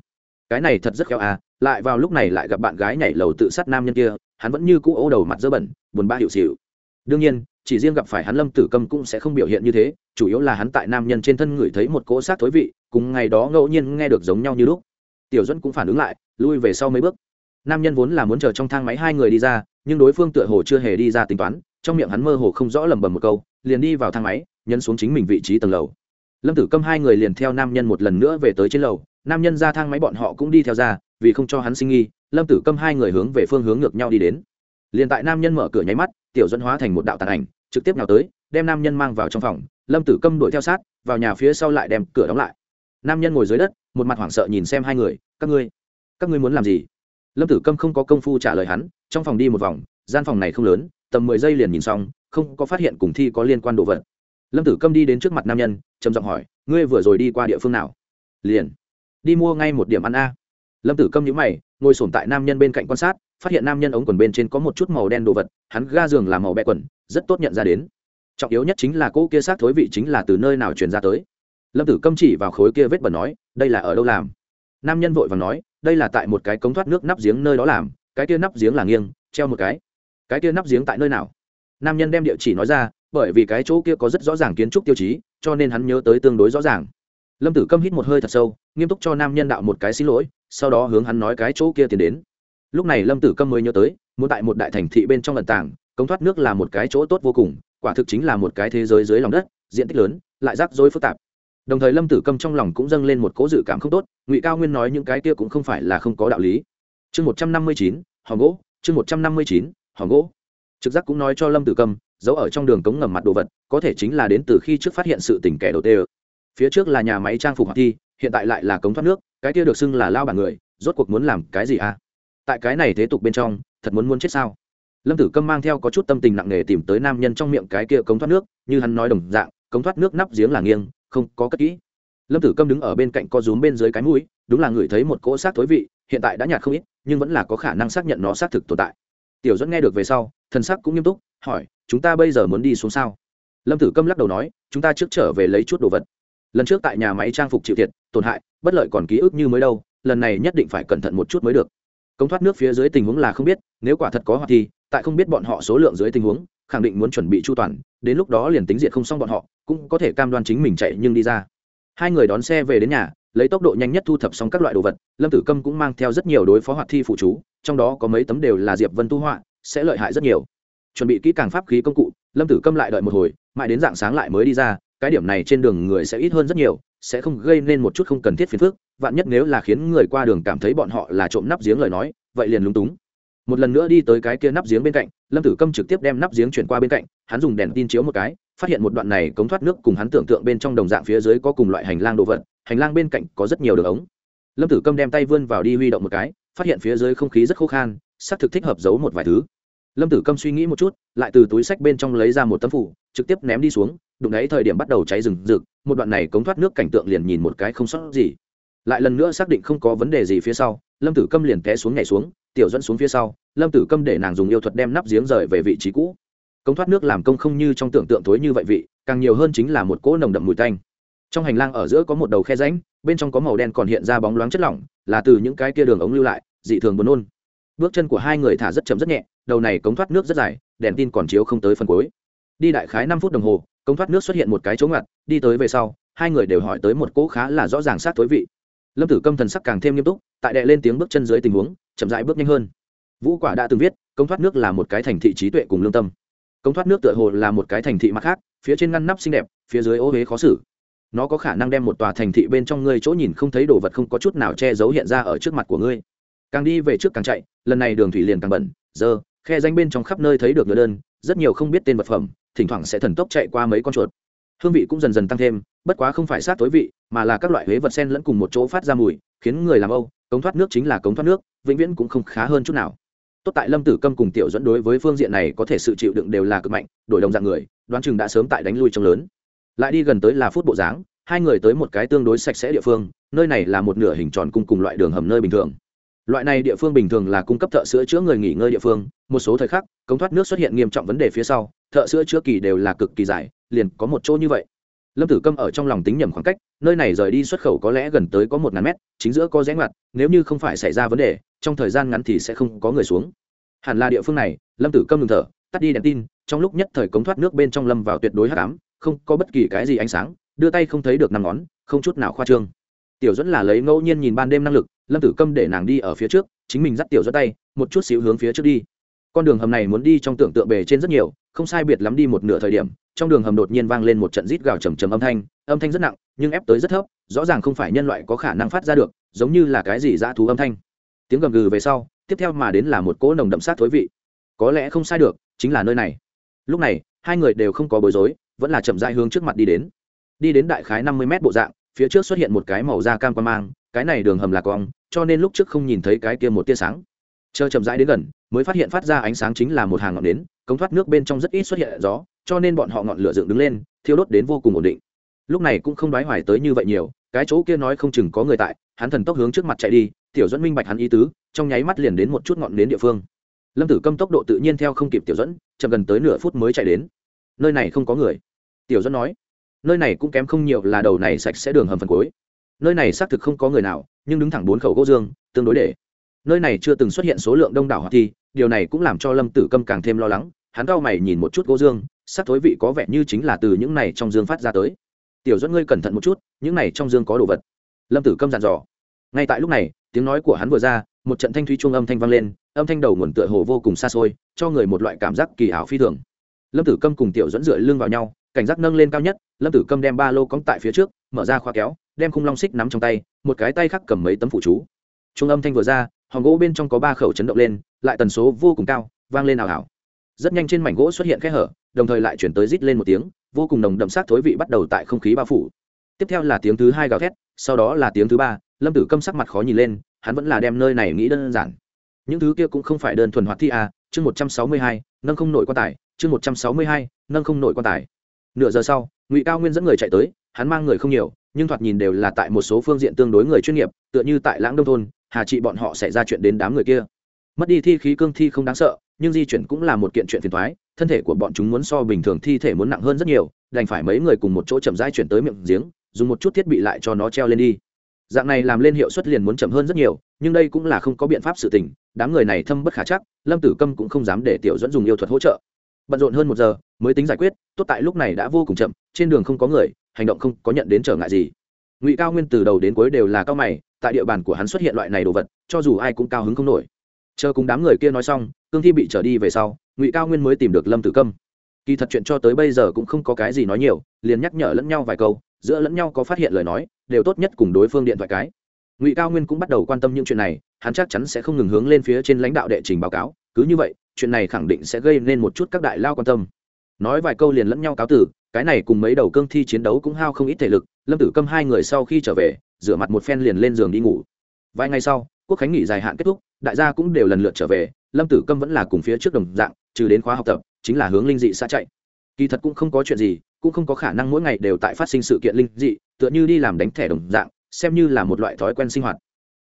Speaker 1: cái này thật rất khéo à lại vào lúc này lại gặp bạn gái nhảy lầu tự sát nam nhân kia, hắn vẫn như cũ ố đầu mặt dơ bẩn, buồn bã hiệu xịu. Đương nhiên, chỉ riêng gặp phải hắn lâm tử câm cũng sẽ không biểu hiện như thế, chủ yếu là hắn tại nam nhân trên thân ngửi thấy một cỗ sát thối vị, cùng ngày đó ngẫu nhiên nghe được giống nhau như lúc. Tiểu dẫn cũng phản ứng lại, lui về sau mấy bước. Nam nhân vốn là muốn chờ trong thang máy hai người đi ra, nhưng đối phương tựa hồ chưa hề đi ra tính toán, trong miệng hắn mơ hồ không rõ lầm bầm một câu, liền đi vào thang máy, nhấn xuống chính mình vị trí tầng lầu. Lâm tử câm hai người liền theo nam nhân một lần nữa về tới trên lầu nam nhân ra thang máy bọn họ cũng đi theo ra, vì không cho hắn sinh nghi, lâm tử câm hai người hướng về phương hướng ngược nhau đi đến. Liền tại nam nhân mở cửa nháy mắt, tiểu dẫn hóa thành một đạo tàn ảnh, trực tiếp nào tới, đem nam nhân mang vào trong phòng. Lâm tử câm đuổi theo sát, vào nhà phía sau lại đem cửa đóng lại. Nam nhân ngồi dưới đất, một mặt hoảng sợ nhìn xem hai người, các ngươi các ngươi muốn làm gì? Lâm tử câm không có công phu trả lời hắn, trong phòng đi một vòng, gian phòng này không lớn, tầm mười giây liền nhìn xong, không có phát hiện cùng thi có liên quan đồ vật. Lâm tử câm đi đến trước mặt nam nhân, trầm giọng hỏi, ngươi vừa rồi đi qua địa phương nào? Liền đi mua ngay một điểm ăn a. Lâm tử câm nhữ mày, ngồi sổm tại nam nhân bên cạnh quan sát, phát hiện nam nhân ống quần bên trên có một chút màu đen đồ vật, hắn ga giường làm màu bẹ quần, rất tốt nhận ra đến. Trọng yếu nhất chính là cỗ kia xác thối vị chính là từ nơi nào truyền ra tới. Lâm tử câm chỉ vào khối kia vết bẩn nói, đây là ở đâu làm? Nam nhân vội và nói, đây là tại một cái cống thoát nước nắp giếng nơi đó làm, cái kia nắp giếng là nghiêng, treo một cái. Cái kia nắp giếng tại nơi nào? Nam nhân đem địa chỉ nói ra, bởi vì cái chỗ kia có rất rõ ràng kiến trúc tiêu chí, cho nên hắn nhớ tới tương đối rõ ràng lâm tử câm hít một hơi thật sâu, nghiêm túc cho nam nhân đạo một cái xin lỗi, sau đó hướng hắn nói cái chỗ kia tiến đến. Lúc này lâm tử câm mới nhớ tới, muốn tại một đại thành thị bên trong lần tảng cống thoát nước là một cái chỗ tốt vô cùng, quả thực chính là một cái thế giới dưới lòng đất, diện tích lớn, lại rắc rối phức tạp. Đồng thời lâm tử câm trong lòng cũng dâng lên một cố dự cảm không tốt, ngụy cao nguyên nói những cái kia cũng không phải là không có đạo lý. Chương một trăm năm mươi chín hòn gỗ, chương một trăm năm mươi chín hòn gỗ. Trực giác cũng nói cho lâm tử câm, giấu ở trong đường cống ngầm mặt đồ vật, có thể chính là đến từ khi trước phát hiện sự tình kẻ đầu tê phía trước là nhà máy trang phục hoạt thi, hiện tại lại là cống thoát nước, cái kia được xưng là lao bản người, rốt cuộc muốn làm cái gì à? Tại cái này thế tục bên trong, thật muốn muốn chết sao? Lâm tử câm mang theo có chút tâm tình nặng nề tìm tới nam nhân trong miệng cái kia cống thoát nước, như hắn nói đồng dạng, cống thoát nước nắp giếng là nghiêng, không có cất kỹ. Lâm tử câm đứng ở bên cạnh co rúm bên dưới cái mũi, đúng là ngửi thấy một cỗ xác thối vị, hiện tại đã nhạt không ít, nhưng vẫn là có khả năng xác nhận nó xác thực tồn tại. Tiểu dẫn nghe được về sau, thần sắc cũng nghiêm túc, hỏi, chúng ta bây giờ muốn đi xuống sao? Lâm tử câm lắc đầu nói, chúng ta trước trở về lấy chút đồ vật lần trước tại nhà máy trang phục chịu thiệt, tổn hại, bất lợi còn ký ức như mới đâu, lần này nhất định phải cẩn thận một chút mới được. Công thoát nước phía dưới tình huống là không biết, nếu quả thật có hoạt thì, tại không biết bọn họ số lượng dưới tình huống, khẳng định muốn chuẩn bị chu toàn, đến lúc đó liền tính diện không xong bọn họ, cũng có thể cam đoan chính mình chạy nhưng đi ra. Hai người đón xe về đến nhà, lấy tốc độ nhanh nhất thu thập xong các loại đồ vật, lâm tử câm cũng mang theo rất nhiều đối phó hoạt thi phụ chú, trong đó có mấy tấm đều là diệp vân tu họa, sẽ lợi hại rất nhiều. Chuẩn bị kỹ càng pháp khí công cụ, lâm tử câm lại đợi một hồi, mãi đến dạng sáng lại mới đi ra cái điểm này trên đường người sẽ ít hơn rất nhiều, sẽ không gây nên một chút không cần thiết phiền phức, vạn nhất nếu là khiến người qua đường cảm thấy bọn họ là trộm nắp giếng lời nói, vậy liền lúng túng. Một lần nữa đi tới cái kia nắp giếng bên cạnh, lâm tử câm trực tiếp đem nắp giếng chuyển qua bên cạnh, hắn dùng đèn tin chiếu một cái, phát hiện một đoạn này cống thoát nước cùng hắn tưởng tượng bên trong đồng dạng phía dưới có cùng loại hành lang đồ vật, hành lang bên cạnh có rất nhiều đường ống. Lâm tử câm đem tay vươn vào đi huy động một cái, phát hiện phía dưới không khí rất khô khan, xác thực thích hợp giấu một vài thứ lâm tử câm suy nghĩ một chút, lại từ túi sách bên trong lấy ra một tấm phủ, trực tiếp ném đi xuống, đụng đấy thời điểm bắt đầu cháy rừng rực, một đoạn này cống thoát nước cảnh tượng liền nhìn một cái không sót gì. Lại lần nữa xác định không có vấn đề gì phía sau, lâm tử câm liền té xuống nhảy xuống, tiểu dẫn xuống phía sau, lâm tử câm để nàng dùng yêu thuật đem nắp giếng rời về vị trí cũ. Công thoát nước làm công không như trong tưởng tượng thối như vậy vị, càng nhiều hơn chính là một cỗ nồng đậm mùi tanh. Trong hành lang ở giữa có một đầu khe ránh bên trong có màu đen còn hiện ra bóng loáng chất lỏng, là từ những cái kia đường ống lưu lại, dị thường buồn nôn. Bước chân của hai người thả rất chậm rất nhẹ đầu này cống thoát nước rất dài, đèn tin còn chiếu không tới phần cuối. Đi đại khái năm phút đồng hồ, cống thoát nước xuất hiện một cái chỗ ngặt, đi tới về sau, hai người đều hỏi tới một cỗ khá là rõ ràng sát thối vị. Lâm tử câm thần sắc càng thêm nghiêm túc, tại đệ lên tiếng bước chân dưới tình huống, chậm rãi bước nhanh hơn. Vũ quả đã từng viết, cống thoát nước là một cái thành thị trí tuệ cùng lương tâm. Cống thoát nước tựa hồ là một cái thành thị mặt khác, phía trên ngăn nắp xinh đẹp, phía dưới ô huế khó xử. Nó có khả năng đem một tòa thành thị bên trong ngươi chỗ nhìn không thấy đồ vật không có chút nào che giấu hiện ra ở trước mặt của ngươi. Càng đi về trước càng chạy, lần này đường thủy liền càng bẩn, dơ khe danh bên trong khắp nơi thấy được ngựa đơn, rất nhiều không biết tên vật phẩm, thỉnh thoảng sẽ thần tốc chạy qua mấy con chuột. Hương vị cũng dần dần tăng thêm, bất quá không phải sát tối vị, mà là các loại huế vật sen lẫn cùng một chỗ phát ra mùi, khiến người làm âu, cống thoát nước chính là cống thoát nước, vĩnh viễn cũng không khá hơn chút nào. Tốt tại lâm tử câm cùng tiểu dẫn đối với phương diện này có thể sự chịu đựng đều là cực mạnh, đổi đồng dạng người, đoán chừng đã sớm tại đánh lui trong lớn. Lại đi gần tới là phút bộ dáng, hai người tới một cái tương đối sạch sẽ địa phương, nơi này là một nửa hình tròn cung cùng loại đường hầm nơi bình thường loại này địa phương bình thường là cung cấp thợ sữa chữa người nghỉ ngơi địa phương, một số thời khắc, cống thoát nước xuất hiện nghiêm trọng vấn đề phía sau, thợ sữa chữa kỳ đều là cực kỳ dài, liền có một chỗ như vậy. Lâm tử câm ở trong lòng tính nhầm khoảng cách, nơi này rời đi xuất khẩu có lẽ gần tới có một ngàn mét, chính giữa có rẽ ngoặt, nếu như không phải xảy ra vấn đề, trong thời gian ngắn thì sẽ không có người xuống. Hẳn là địa phương này, lâm tử câm ngừng thở, tắt đi đèn tin, trong lúc nhất thời cống thoát nước bên trong lâm vào tuyệt đối h tám không có bất kỳ cái gì ánh sáng, đưa tay không thấy được năm ngón, không chút nào khoa trương tiểu dẫn là lấy ngẫu nhiên nhìn ban đêm năng lực, lâm tử câm để nàng đi ở phía trước, chính mình dắt tiểu dẫn tay, một chút xíu hướng phía trước đi. Con đường hầm này muốn đi trong tưởng tượng bề trên rất nhiều, không sai biệt lắm đi một nửa thời điểm, trong đường hầm đột nhiên vang lên một trận rít gào trầm trầm âm thanh âm thanh rất nặng, nhưng ép tới rất thấp, rõ ràng không phải nhân loại có khả năng phát ra được, giống như là cái gì dã thú âm thanh. Tiếng gầm gừ về sau, tiếp theo mà đến là một cỗ nồng đậm sát thối vị. Có lẽ không sai được, chính là nơi này. Lúc này, hai người đều không có bối rối, vẫn là chậm dại hướng trước mặt đi đến. Đi đến đại khái năm mươi mét bộ dạng phía trước xuất hiện một cái màu da cam quan mang, cái này đường hầm là cong, cho nên lúc trước không nhìn thấy cái kia một tia sáng. Chờ chậm rãi đến gần, mới phát hiện phát ra ánh sáng chính là một hàng ngọn nến, cống thoát nước bên trong rất ít xuất hiện gió, cho nên bọn họ ngọn lửa dựng đứng lên, thiêu đốt đến vô cùng ổn định. Lúc này cũng không đoái hoài tới như vậy nhiều, cái chỗ kia nói không chừng có người tại, hắn thần tốc hướng trước mặt chạy đi, tiểu dẫn minh bạch hắn ý tứ, trong nháy mắt liền đến một chút ngọn nến địa phương. Lâm tử câm tốc độ tự nhiên theo không kịp tiểu dẫn chậm gần tới nửa phút mới chạy đến. Nơi này không có người. Tiểu dẫn nói nơi này cũng kém không nhiều là đầu này sạch sẽ đường hầm phần cuối. Nơi này xác thực không có người nào, nhưng đứng thẳng bốn khẩu gỗ dương, tương đối để. Nơi này chưa từng xuất hiện số lượng đông đảo hoạt thi, điều này cũng làm cho lâm tử câm càng thêm lo lắng, hắn cau mày nhìn một chút gỗ dương, sắc thối vị có vẻ như chính là từ những này trong dương phát ra tới. Tiểu dẫn ngươi cẩn thận một chút, những này trong dương có đồ vật. Lâm tử câm dặn dò. Ngay tại lúc này, tiếng nói của hắn vừa ra, một trận thanh thúy chuông âm thanh vang lên, âm thanh đầu nguồn tựa hồ vô cùng xa xôi, cho người một loại cảm giác kỳ ảo phi thường. Lâm tử câm cùng tiểu dẫn dựa lưng vào nhau cảnh giác nâng lên cao nhất, lâm tử câm đem ba lô cóng tại phía trước, mở ra khoa kéo, đem khung long xích nắm trong tay, một cái tay khác cầm mấy tấm phụ chú. Trung âm thanh vừa ra hòn gỗ bên trong có ba khẩu chấn động lên, lại tần số vô cùng cao, vang lên ảo ảo rất nhanh trên mảnh gỗ xuất hiện khe hở, đồng thời lại chuyển tới rít lên một tiếng, vô cùng nồng đậm sát thối vị bắt đầu tại không khí bao phủ. Tiếp theo là tiếng thứ hai gào thét, sau đó là tiếng thứ ba, lâm tử câm sắc mặt khó nhìn lên, hắn vẫn là đem nơi này nghĩ đơn giản. Những thứ kia cũng không phải đơn thuần hoạt thi à chương một trăm sáu mươi hai, nâng không nội quan tài, chương một trăm sáu mươi hai, nâng không nội quan tài nửa giờ sau, ngụy cao nguyên dẫn người chạy tới, hắn mang người không nhiều, nhưng thoạt nhìn đều là tại một số phương diện tương đối người chuyên nghiệp, tựa như tại lãng đông thôn, hà trị bọn họ sẽ ra chuyện đến đám người kia. Mất đi thi khí cương thi không đáng sợ, nhưng di chuyển cũng là một kiện chuyện phiền thoái thân thể của bọn chúng muốn so bình thường thi thể muốn nặng hơn rất nhiều, đành phải mấy người cùng một chỗ chậm rãi chuyển tới miệng giếng, dùng một chút thiết bị lại cho nó treo lên đi. Dạng này làm lên hiệu suất liền muốn chậm hơn rất nhiều, nhưng đây cũng là không có biện pháp sự tình, đám người này thâm bất khả chắc, lâm tử câm cũng không dám để tiểu dẫn dùng yêu thuật hỗ trợ bận rộn hơn một giờ, mới tính giải quyết, tốt tại lúc này đã vô cùng chậm, trên đường không có người, hành động không có nhận đến trở ngại gì. Ngụy cao nguyên từ đầu đến cuối đều là cao mày, tại địa bàn của hắn xuất hiện loại này đồ vật, cho dù ai cũng cao hứng không nổi. Chờ cùng đám người kia nói xong, cương thi bị trở đi về sau, ngụy cao nguyên mới tìm được lâm tử câm. Kỳ thật chuyện cho tới bây giờ cũng không có cái gì nói nhiều, liền nhắc nhở lẫn nhau vài câu, giữa lẫn nhau có phát hiện lời nói, đều tốt nhất cùng đối phương điện thoại cái. Ngụy cao nguyên cũng bắt đầu quan tâm những chuyện này, hắn chắc chắn sẽ không ngừng hướng lên phía trên lãnh đạo đệ trình báo cáo cứ như vậy, chuyện này khẳng định sẽ gây nên một chút các đại lao quan tâm. Nói vài câu liền lẫn nhau cáo tử, cái này cùng mấy đầu cương thi chiến đấu cũng hao không ít thể lực, lâm tử câm hai người sau khi trở về, rửa mặt một phen liền lên giường đi ngủ. Vài ngày sau, quốc khánh nghỉ dài hạn kết thúc, đại gia cũng đều lần lượt trở về, lâm tử câm vẫn là cùng phía trước đồng dạng, trừ đến khóa học tập, chính là hướng linh dị xa chạy. Kỳ thật cũng không có chuyện gì, cũng không có khả năng mỗi ngày đều tại phát sinh sự kiện linh dị, tựa như đi làm đánh thẻ đồng dạng, xem như là một loại thói quen sinh hoạt.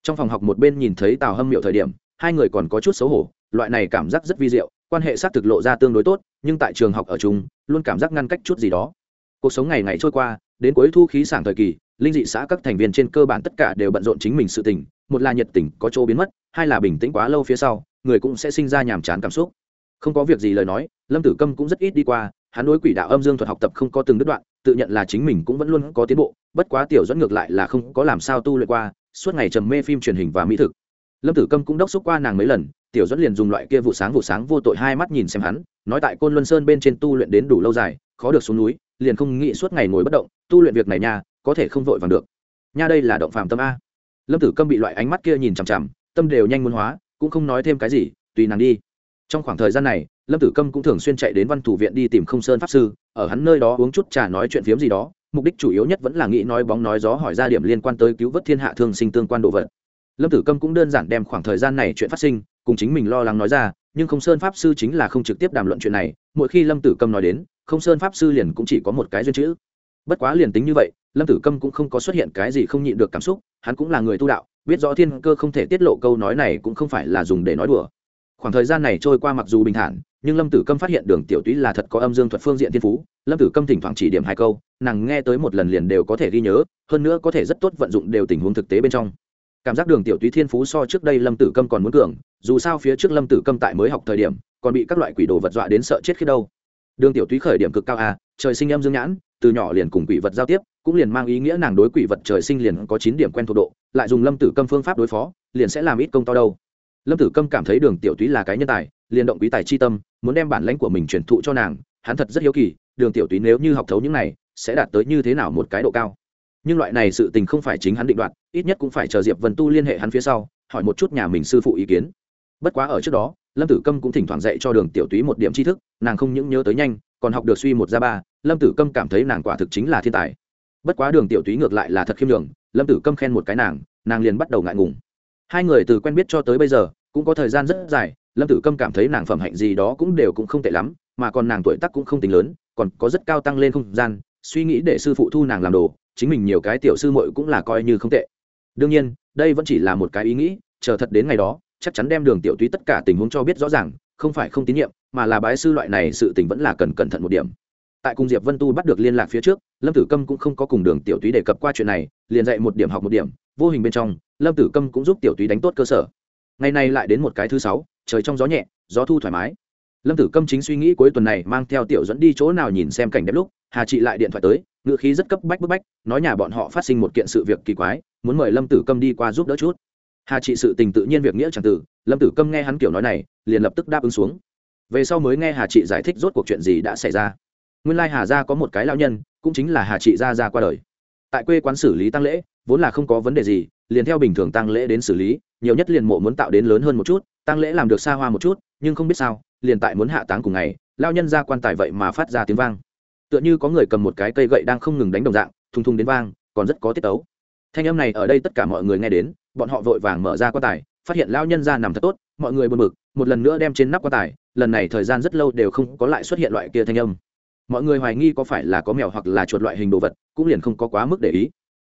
Speaker 1: Trong phòng học một bên nhìn thấy tào hâm miệu thời điểm hai người còn có chút xấu hổ, loại này cảm giác rất vi diệu, quan hệ xác thực lộ ra tương đối tốt, nhưng tại trường học ở chung, luôn cảm giác ngăn cách chút gì đó. Cuộc sống ngày ngày trôi qua, đến cuối thu khí sảng thời kỳ, linh dị xã các thành viên trên cơ bản tất cả đều bận rộn chính mình sự tình, một là nhiệt tình có chỗ biến mất, hai là bình tĩnh quá lâu phía sau, người cũng sẽ sinh ra nhàm chán cảm xúc. Không có việc gì lời nói, lâm tử câm cũng rất ít đi qua, hắn đối quỷ đạo âm dương thuật học tập không có từng đứt đoạn, tự nhận là chính mình cũng vẫn luôn có tiến bộ, bất quá tiểu dẫn ngược lại là không có làm sao tu luyện qua, suốt ngày trầm mê phim truyền hình và mỹ thực lâm tử câm cũng đốc xúc qua nàng mấy lần, tiểu dẫn liền dùng loại kia vụ sáng vụ sáng vô tội hai mắt nhìn xem hắn, nói tại côn luân sơn bên trên tu luyện đến đủ lâu dài, khó được xuống núi, liền không nghĩ suốt ngày ngồi bất động, tu luyện việc này nha, có thể không vội vàng được. Nha đây là động phạm tâm a. Lâm tử câm bị loại ánh mắt kia nhìn chằm chằm, tâm đều nhanh muốn hóa, cũng không nói thêm cái gì, tùy nàng đi. Trong khoảng thời gian này, lâm tử câm cũng thường xuyên chạy đến văn thủ viện đi tìm không sơn pháp sư, ở hắn nơi đó uống chút trà nói chuyện phiếm gì đó, mục đích chủ yếu nhất vẫn là nghĩ nói bóng nói gió hỏi ra điểm liên quan tới cứu vớt thiên hạ thương sinh tương quan đồ vật lâm tử câm cũng đơn giản đem khoảng thời gian này chuyện phát sinh, cùng chính mình lo lắng nói ra, nhưng không sơn pháp sư chính là không trực tiếp đàm luận chuyện này, mỗi khi lâm tử câm nói đến, không sơn pháp sư liền cũng chỉ có một cái duyên chữ. Bất quá liền tính như vậy, lâm tử câm cũng không có xuất hiện cái gì không nhịn được cảm xúc, hắn cũng là người tu đạo, biết rõ thiên cơ không thể tiết lộ câu nói này cũng không phải là dùng để nói đùa. Khoảng thời gian này trôi qua mặc dù bình thản, nhưng lâm tử câm phát hiện đường tiểu túy là thật có âm dương thuật phương diện thiên phú, lâm tử câm thỉnh thoảng chỉ điểm hai câu, nàng nghe tới một lần liền đều có thể ghi nhớ, hơn nữa có thể rất tốt vận dụng đều tình huống thực tế bên trong cảm giác đường tiểu túy thiên phú so trước đây lâm tử câm còn muốn cường, dù sao phía trước lâm tử câm tại mới học thời điểm, còn bị các loại quỷ đồ vật dọa đến sợ chết khi đâu. Đường tiểu túy khởi điểm cực cao à trời sinh âm dương nhãn, từ nhỏ liền cùng quỷ vật giao tiếp, cũng liền mang ý nghĩa nàng đối quỷ vật trời sinh liền có chín điểm quen thuộc độ, lại dùng lâm tử câm phương pháp đối phó, liền sẽ làm ít công to đâu. Lâm tử câm cảm thấy đường tiểu túy là cái nhân tài, liền động quý tài chi tâm, muốn đem bản lãnh của mình truyền thụ cho nàng, hắn thật rất hiếu kỳ, đường tiểu túy nếu như học thấu những này, sẽ đạt tới như thế nào một cái độ cao nhưng loại này sự tình không phải chính hắn định đoạt, ít nhất cũng phải chờ diệp vân tu liên hệ hắn phía sau, hỏi một chút nhà mình sư phụ ý kiến. Bất quá ở trước đó, lâm tử câm cũng thỉnh thoảng dạy cho đường tiểu túy một điểm tri thức, nàng không những nhớ tới nhanh, còn học được suy một ra ba, lâm tử câm cảm thấy nàng quả thực chính là thiên tài. Bất quá đường tiểu túy ngược lại là thật khiêm đường lâm tử câm khen một cái nàng nàng liền bắt đầu ngại ngùng. Hai người từ quen biết cho tới bây giờ, cũng có thời gian rất dài, lâm tử câm cảm thấy nàng phẩm hạnh gì đó cũng đều cũng không tệ lắm, mà còn nàng tuổi tác cũng không tính lớn, còn có rất cao tăng lên không gian, suy nghĩ để sư phụ thu nàng làm đồ chính mình nhiều cái tiểu sư muội cũng là coi như không tệ. Đương nhiên, đây vẫn chỉ là một cái ý nghĩ, chờ thật đến ngày đó, chắc chắn đem đường tiểu túy tất cả tình huống cho biết rõ ràng, không phải không tín nhiệm, mà là bái sư loại này sự tình vẫn là cần cẩn thận một điểm. Tại cùng diệp vân tu bắt được liên lạc phía trước, lâm tử câm cũng không có cùng đường tiểu túy đề cập qua chuyện này, liền dạy một điểm học một điểm, vô hình bên trong, lâm tử câm cũng giúp tiểu túy đánh tốt cơ sở. Ngày nay lại đến một cái thứ sáu, trời trong gió nhẹ, gió thu thoải mái lâm tử câm chính suy nghĩ cuối tuần này mang theo tiểu dẫn đi chỗ nào nhìn xem cảnh đẹp lúc, hà chị lại điện thoại tới, ngựa khí rất cấp bách bức bách, nói nhà bọn họ phát sinh một kiện sự việc kỳ quái, muốn mời lâm tử câm đi qua giúp đỡ chút. Hà chị sự tình tự nhiên việc nghĩa chẳng tử lâm tử câm nghe hắn kiểu nói này, liền lập tức đáp ứng xuống. Về sau mới nghe hà chị giải thích rốt cuộc chuyện gì đã xảy ra. Nguyên lai hà gia có một cái lao nhân, cũng chính là hà chị gia ra qua đời. Tại quê quán xử lý tăng lễ, vốn là không có vấn đề gì, liền theo bình thường tăng lễ đến xử lý, nhiều nhất liền mộ muốn tạo đến lớn hơn một chút tăng lễ làm được xa hoa một chút, nhưng không biết sao liền tại muốn hạ táng cùng ngày, lao nhân ra quan tài vậy mà phát ra tiếng vang. Tựa như có người cầm một cái cây gậy đang không ngừng đánh đồng dạng, thùng thùng đến vang, còn rất có tiết tấu. Thanh âm này ở đây tất cả mọi người nghe đến, bọn họ vội vàng mở ra quan tài, phát hiện lao nhân ra nằm thật tốt, mọi người buồn bực, một lần nữa đem trên nắp quan tài, lần này thời gian rất lâu đều không có lại xuất hiện loại kia thanh âm. Mọi người hoài nghi có phải là có mèo hoặc là chuột loại hình đồ vật, cũng liền không có quá mức để ý.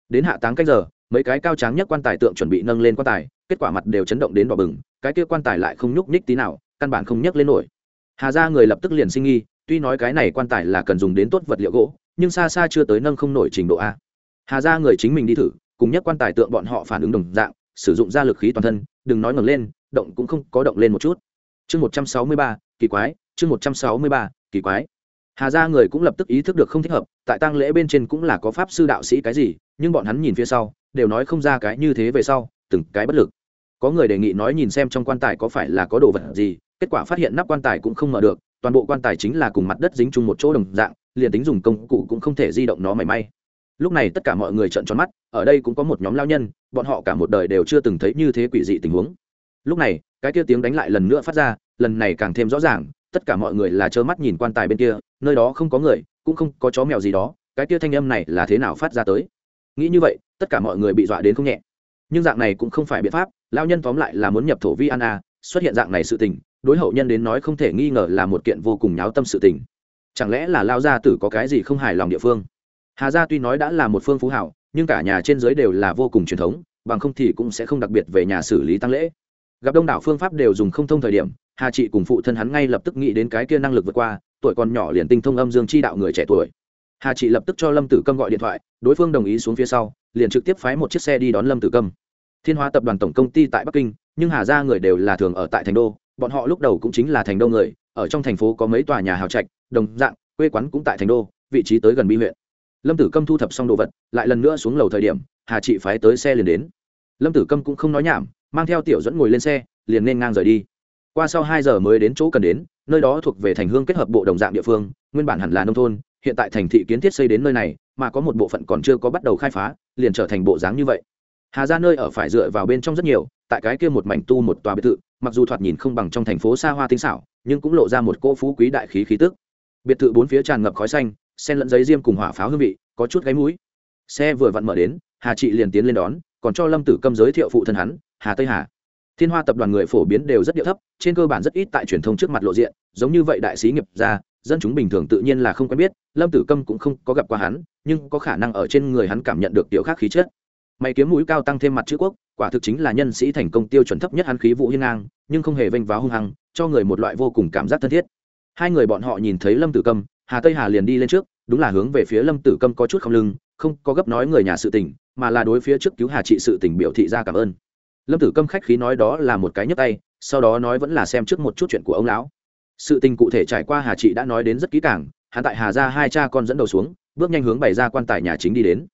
Speaker 1: Đến hạ táng cách giờ, mấy cái cao tráng nhất quan tài tượng chuẩn bị nâng lên quan tài, kết quả mặt đều chấn động đến đỏ bừng, cái kia quan tài lại không nhúc nhích tí nào căn bản không nhấc lên nổi. Hà ra người lập tức liền sinh nghi, tuy nói cái này quan tài là cần dùng đến tốt vật liệu gỗ, nhưng xa xa chưa tới nâng không nổi trình độ a. Hà ra người chính mình đi thử, cùng nhất quan tài tượng bọn họ phản ứng đồng dạng, sử dụng ra lực khí toàn thân, đừng nói ngẩng lên, động cũng không có động lên một chút. Chương một trăm sáu mươi ba, kỳ quái, chương một trăm sáu mươi ba, kỳ quái. Hà ra người cũng lập tức ý thức được không thích hợp, tại tang lễ bên trên cũng là có pháp sư đạo sĩ cái gì, nhưng bọn hắn nhìn phía sau, đều nói không ra cái như thế về sau, từng cái bất lực. Có người đề nghị nói nhìn xem trong quan tài có phải là có đồ vật gì kết quả phát hiện nắp quan tài cũng không mở được, toàn bộ quan tài chính là cùng mặt đất dính chung một chỗ đồng dạng, liền tính dùng công cụ cũng không thể di động nó mảy may. Lúc này tất cả mọi người trợn tròn mắt, ở đây cũng có một nhóm lao nhân, bọn họ cả một đời đều chưa từng thấy như thế quỷ dị tình huống. Lúc này, cái kia tiếng đánh lại lần nữa phát ra, lần này càng thêm rõ ràng, tất cả mọi người là trơ mắt nhìn quan tài bên kia, nơi đó không có người, cũng không có chó mèo gì đó, cái kia thanh âm này là thế nào phát ra tới? Nghĩ như vậy, tất cả mọi người bị dọa đến không nhẹ. Nhưng dạng này cũng không phải biện pháp, lao nhân tóm lại là muốn nhập thổ vi an a xuất hiện dạng này sự tình, đối hậu nhân đến nói không thể nghi ngờ là một kiện vô cùng nháo tâm sự tình. Chẳng lẽ là lao gia tử có cái gì không hài lòng địa phương? Hà gia tuy nói đã là một phương phú hảo, nhưng cả nhà trên dưới đều là vô cùng truyền thống, bằng không thì cũng sẽ không đặc biệt về nhà xử lý tăng lễ. Gặp đông đảo phương pháp đều dùng không thông thời điểm, hà chị cùng phụ thân hắn ngay lập tức nghĩ đến cái kia năng lực vượt qua, tuổi còn nhỏ liền tinh thông âm dương chi đạo người trẻ tuổi. Hà chị lập tức cho lâm tử câm gọi điện thoại, đối phương đồng ý xuống phía sau, liền trực tiếp phái một chiếc xe đi đón lâm tử câm. Thiên hóa tập đoàn tổng công ty tại bắc kinh nhưng hà ra người đều là thường ở tại thành đô, bọn họ lúc đầu cũng chính là thành đô người, ở trong thành phố có mấy tòa nhà hào trạch, đồng dạng, quê quán cũng tại thành đô, vị trí tới gần bi huyện. Lâm tử câm thu thập xong đồ vật, lại lần nữa xuống lầu thời điểm, hà chị phái tới xe liền đến. Lâm tử câm cũng không nói nhảm, mang theo tiểu dẫn ngồi lên xe, liền nên ngang rời đi. Qua sau hai giờ mới đến chỗ cần đến, nơi đó thuộc về thành hương kết hợp bộ đồng dạng địa phương, nguyên bản hẳn là nông thôn, hiện tại thành thị kiến thiết xây đến nơi này, mà có một bộ phận còn chưa có bắt đầu khai phá, liền trở thành bộ dáng như vậy hà ra nơi ở phải dựa vào bên trong rất nhiều tại cái kia một mảnh tu một tòa biệt thự mặc dù thoạt nhìn không bằng trong thành phố xa hoa tinh xảo nhưng cũng lộ ra một cỗ phú quý đại khí khí tức. Biệt thự bốn phía tràn ngập khói xanh sen lẫn giấy diêm cùng hỏa pháo hương vị có chút gáy mũi. Xe vừa vặn mở đến hà trị liền tiến lên đón còn cho lâm tử câm giới thiệu phụ thân hắn hà tây hà. Thiên hoa tập đoàn người phổ biến đều rất địa thấp trên cơ bản rất ít tại truyền thông trước mặt lộ diện giống như vậy đại sĩ nghiệp gia, dân chúng bình thường tự nhiên là không quen biết lâm tử câm cũng không có gặp qua hắn nhưng có khả năng ở trên người hắn cảm nhận được tiểu khác khí chất mày kiếm mũi cao tăng thêm mặt chữ quốc, quả thực chính là nhân sĩ thành công tiêu chuẩn thấp nhất hắn khí vũ hiên ngang, nhưng không hề vênh váo hung hăng, cho người một loại vô cùng cảm giác thân thiết. Hai người bọn họ nhìn thấy lâm tử câm, hà tây hà liền đi lên trước, đúng là hướng về phía lâm tử câm có chút không lưng, không có gấp nói người nhà sự tình, mà là đối phía trước cứu hà trị sự tình biểu thị ra cảm ơn. Lâm tử câm khách khí nói đó là một cái nhấp tay, sau đó nói vẫn là xem trước một chút chuyện của ông lão. Sự tình cụ thể trải qua hà trị đã nói đến rất kỹ càng, hắn tại hà ra hai cha con dẫn đầu xuống, bước nhanh hướng bày ra quan tài nhà chính đi đến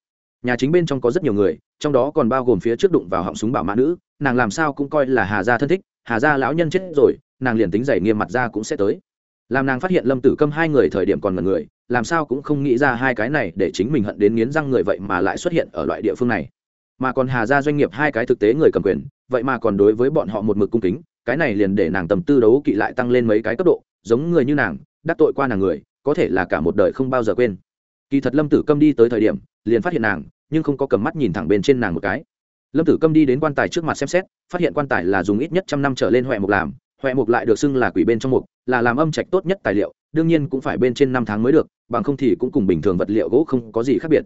Speaker 1: nhà chính bên trong có rất nhiều người, trong đó còn bao gồm phía trước đụng vào họng súng bảo mã nữ, nàng làm sao cũng coi là hà gia thân thích, hà gia lão nhân chết rồi, nàng liền tính giày nghiêm mặt ra cũng sẽ tới. Làm nàng phát hiện lâm tử câm hai người thời điểm còn ngần người, làm sao cũng không nghĩ ra hai cái này để chính mình hận đến nghiến răng người vậy mà lại xuất hiện ở loại địa phương này. Mà còn hà ra doanh nghiệp hai cái thực tế người cầm quyền, vậy mà còn đối với bọn họ một mực cung kính, cái này liền để nàng tầm tư đấu kỵ lại tăng lên mấy cái cấp độ, giống người như nàng, đắc tội qua nàng người, có thể là cả một đời không bao giờ quên kỳ thật lâm tử câm đi tới thời điểm, liền phát hiện nàng, nhưng không có cầm mắt nhìn thẳng bên trên nàng một cái. Lâm tử câm đi đến quan tài trước mặt xem xét, phát hiện quan tài là dùng ít nhất trăm năm trở lên huệ mục làm, huệ mục lại được xưng là quỷ bên trong mục, là làm âm trạch tốt nhất tài liệu, đương nhiên cũng phải bên trên năm tháng mới được, bằng không thì cũng cùng bình thường vật liệu gỗ không có gì khác biệt.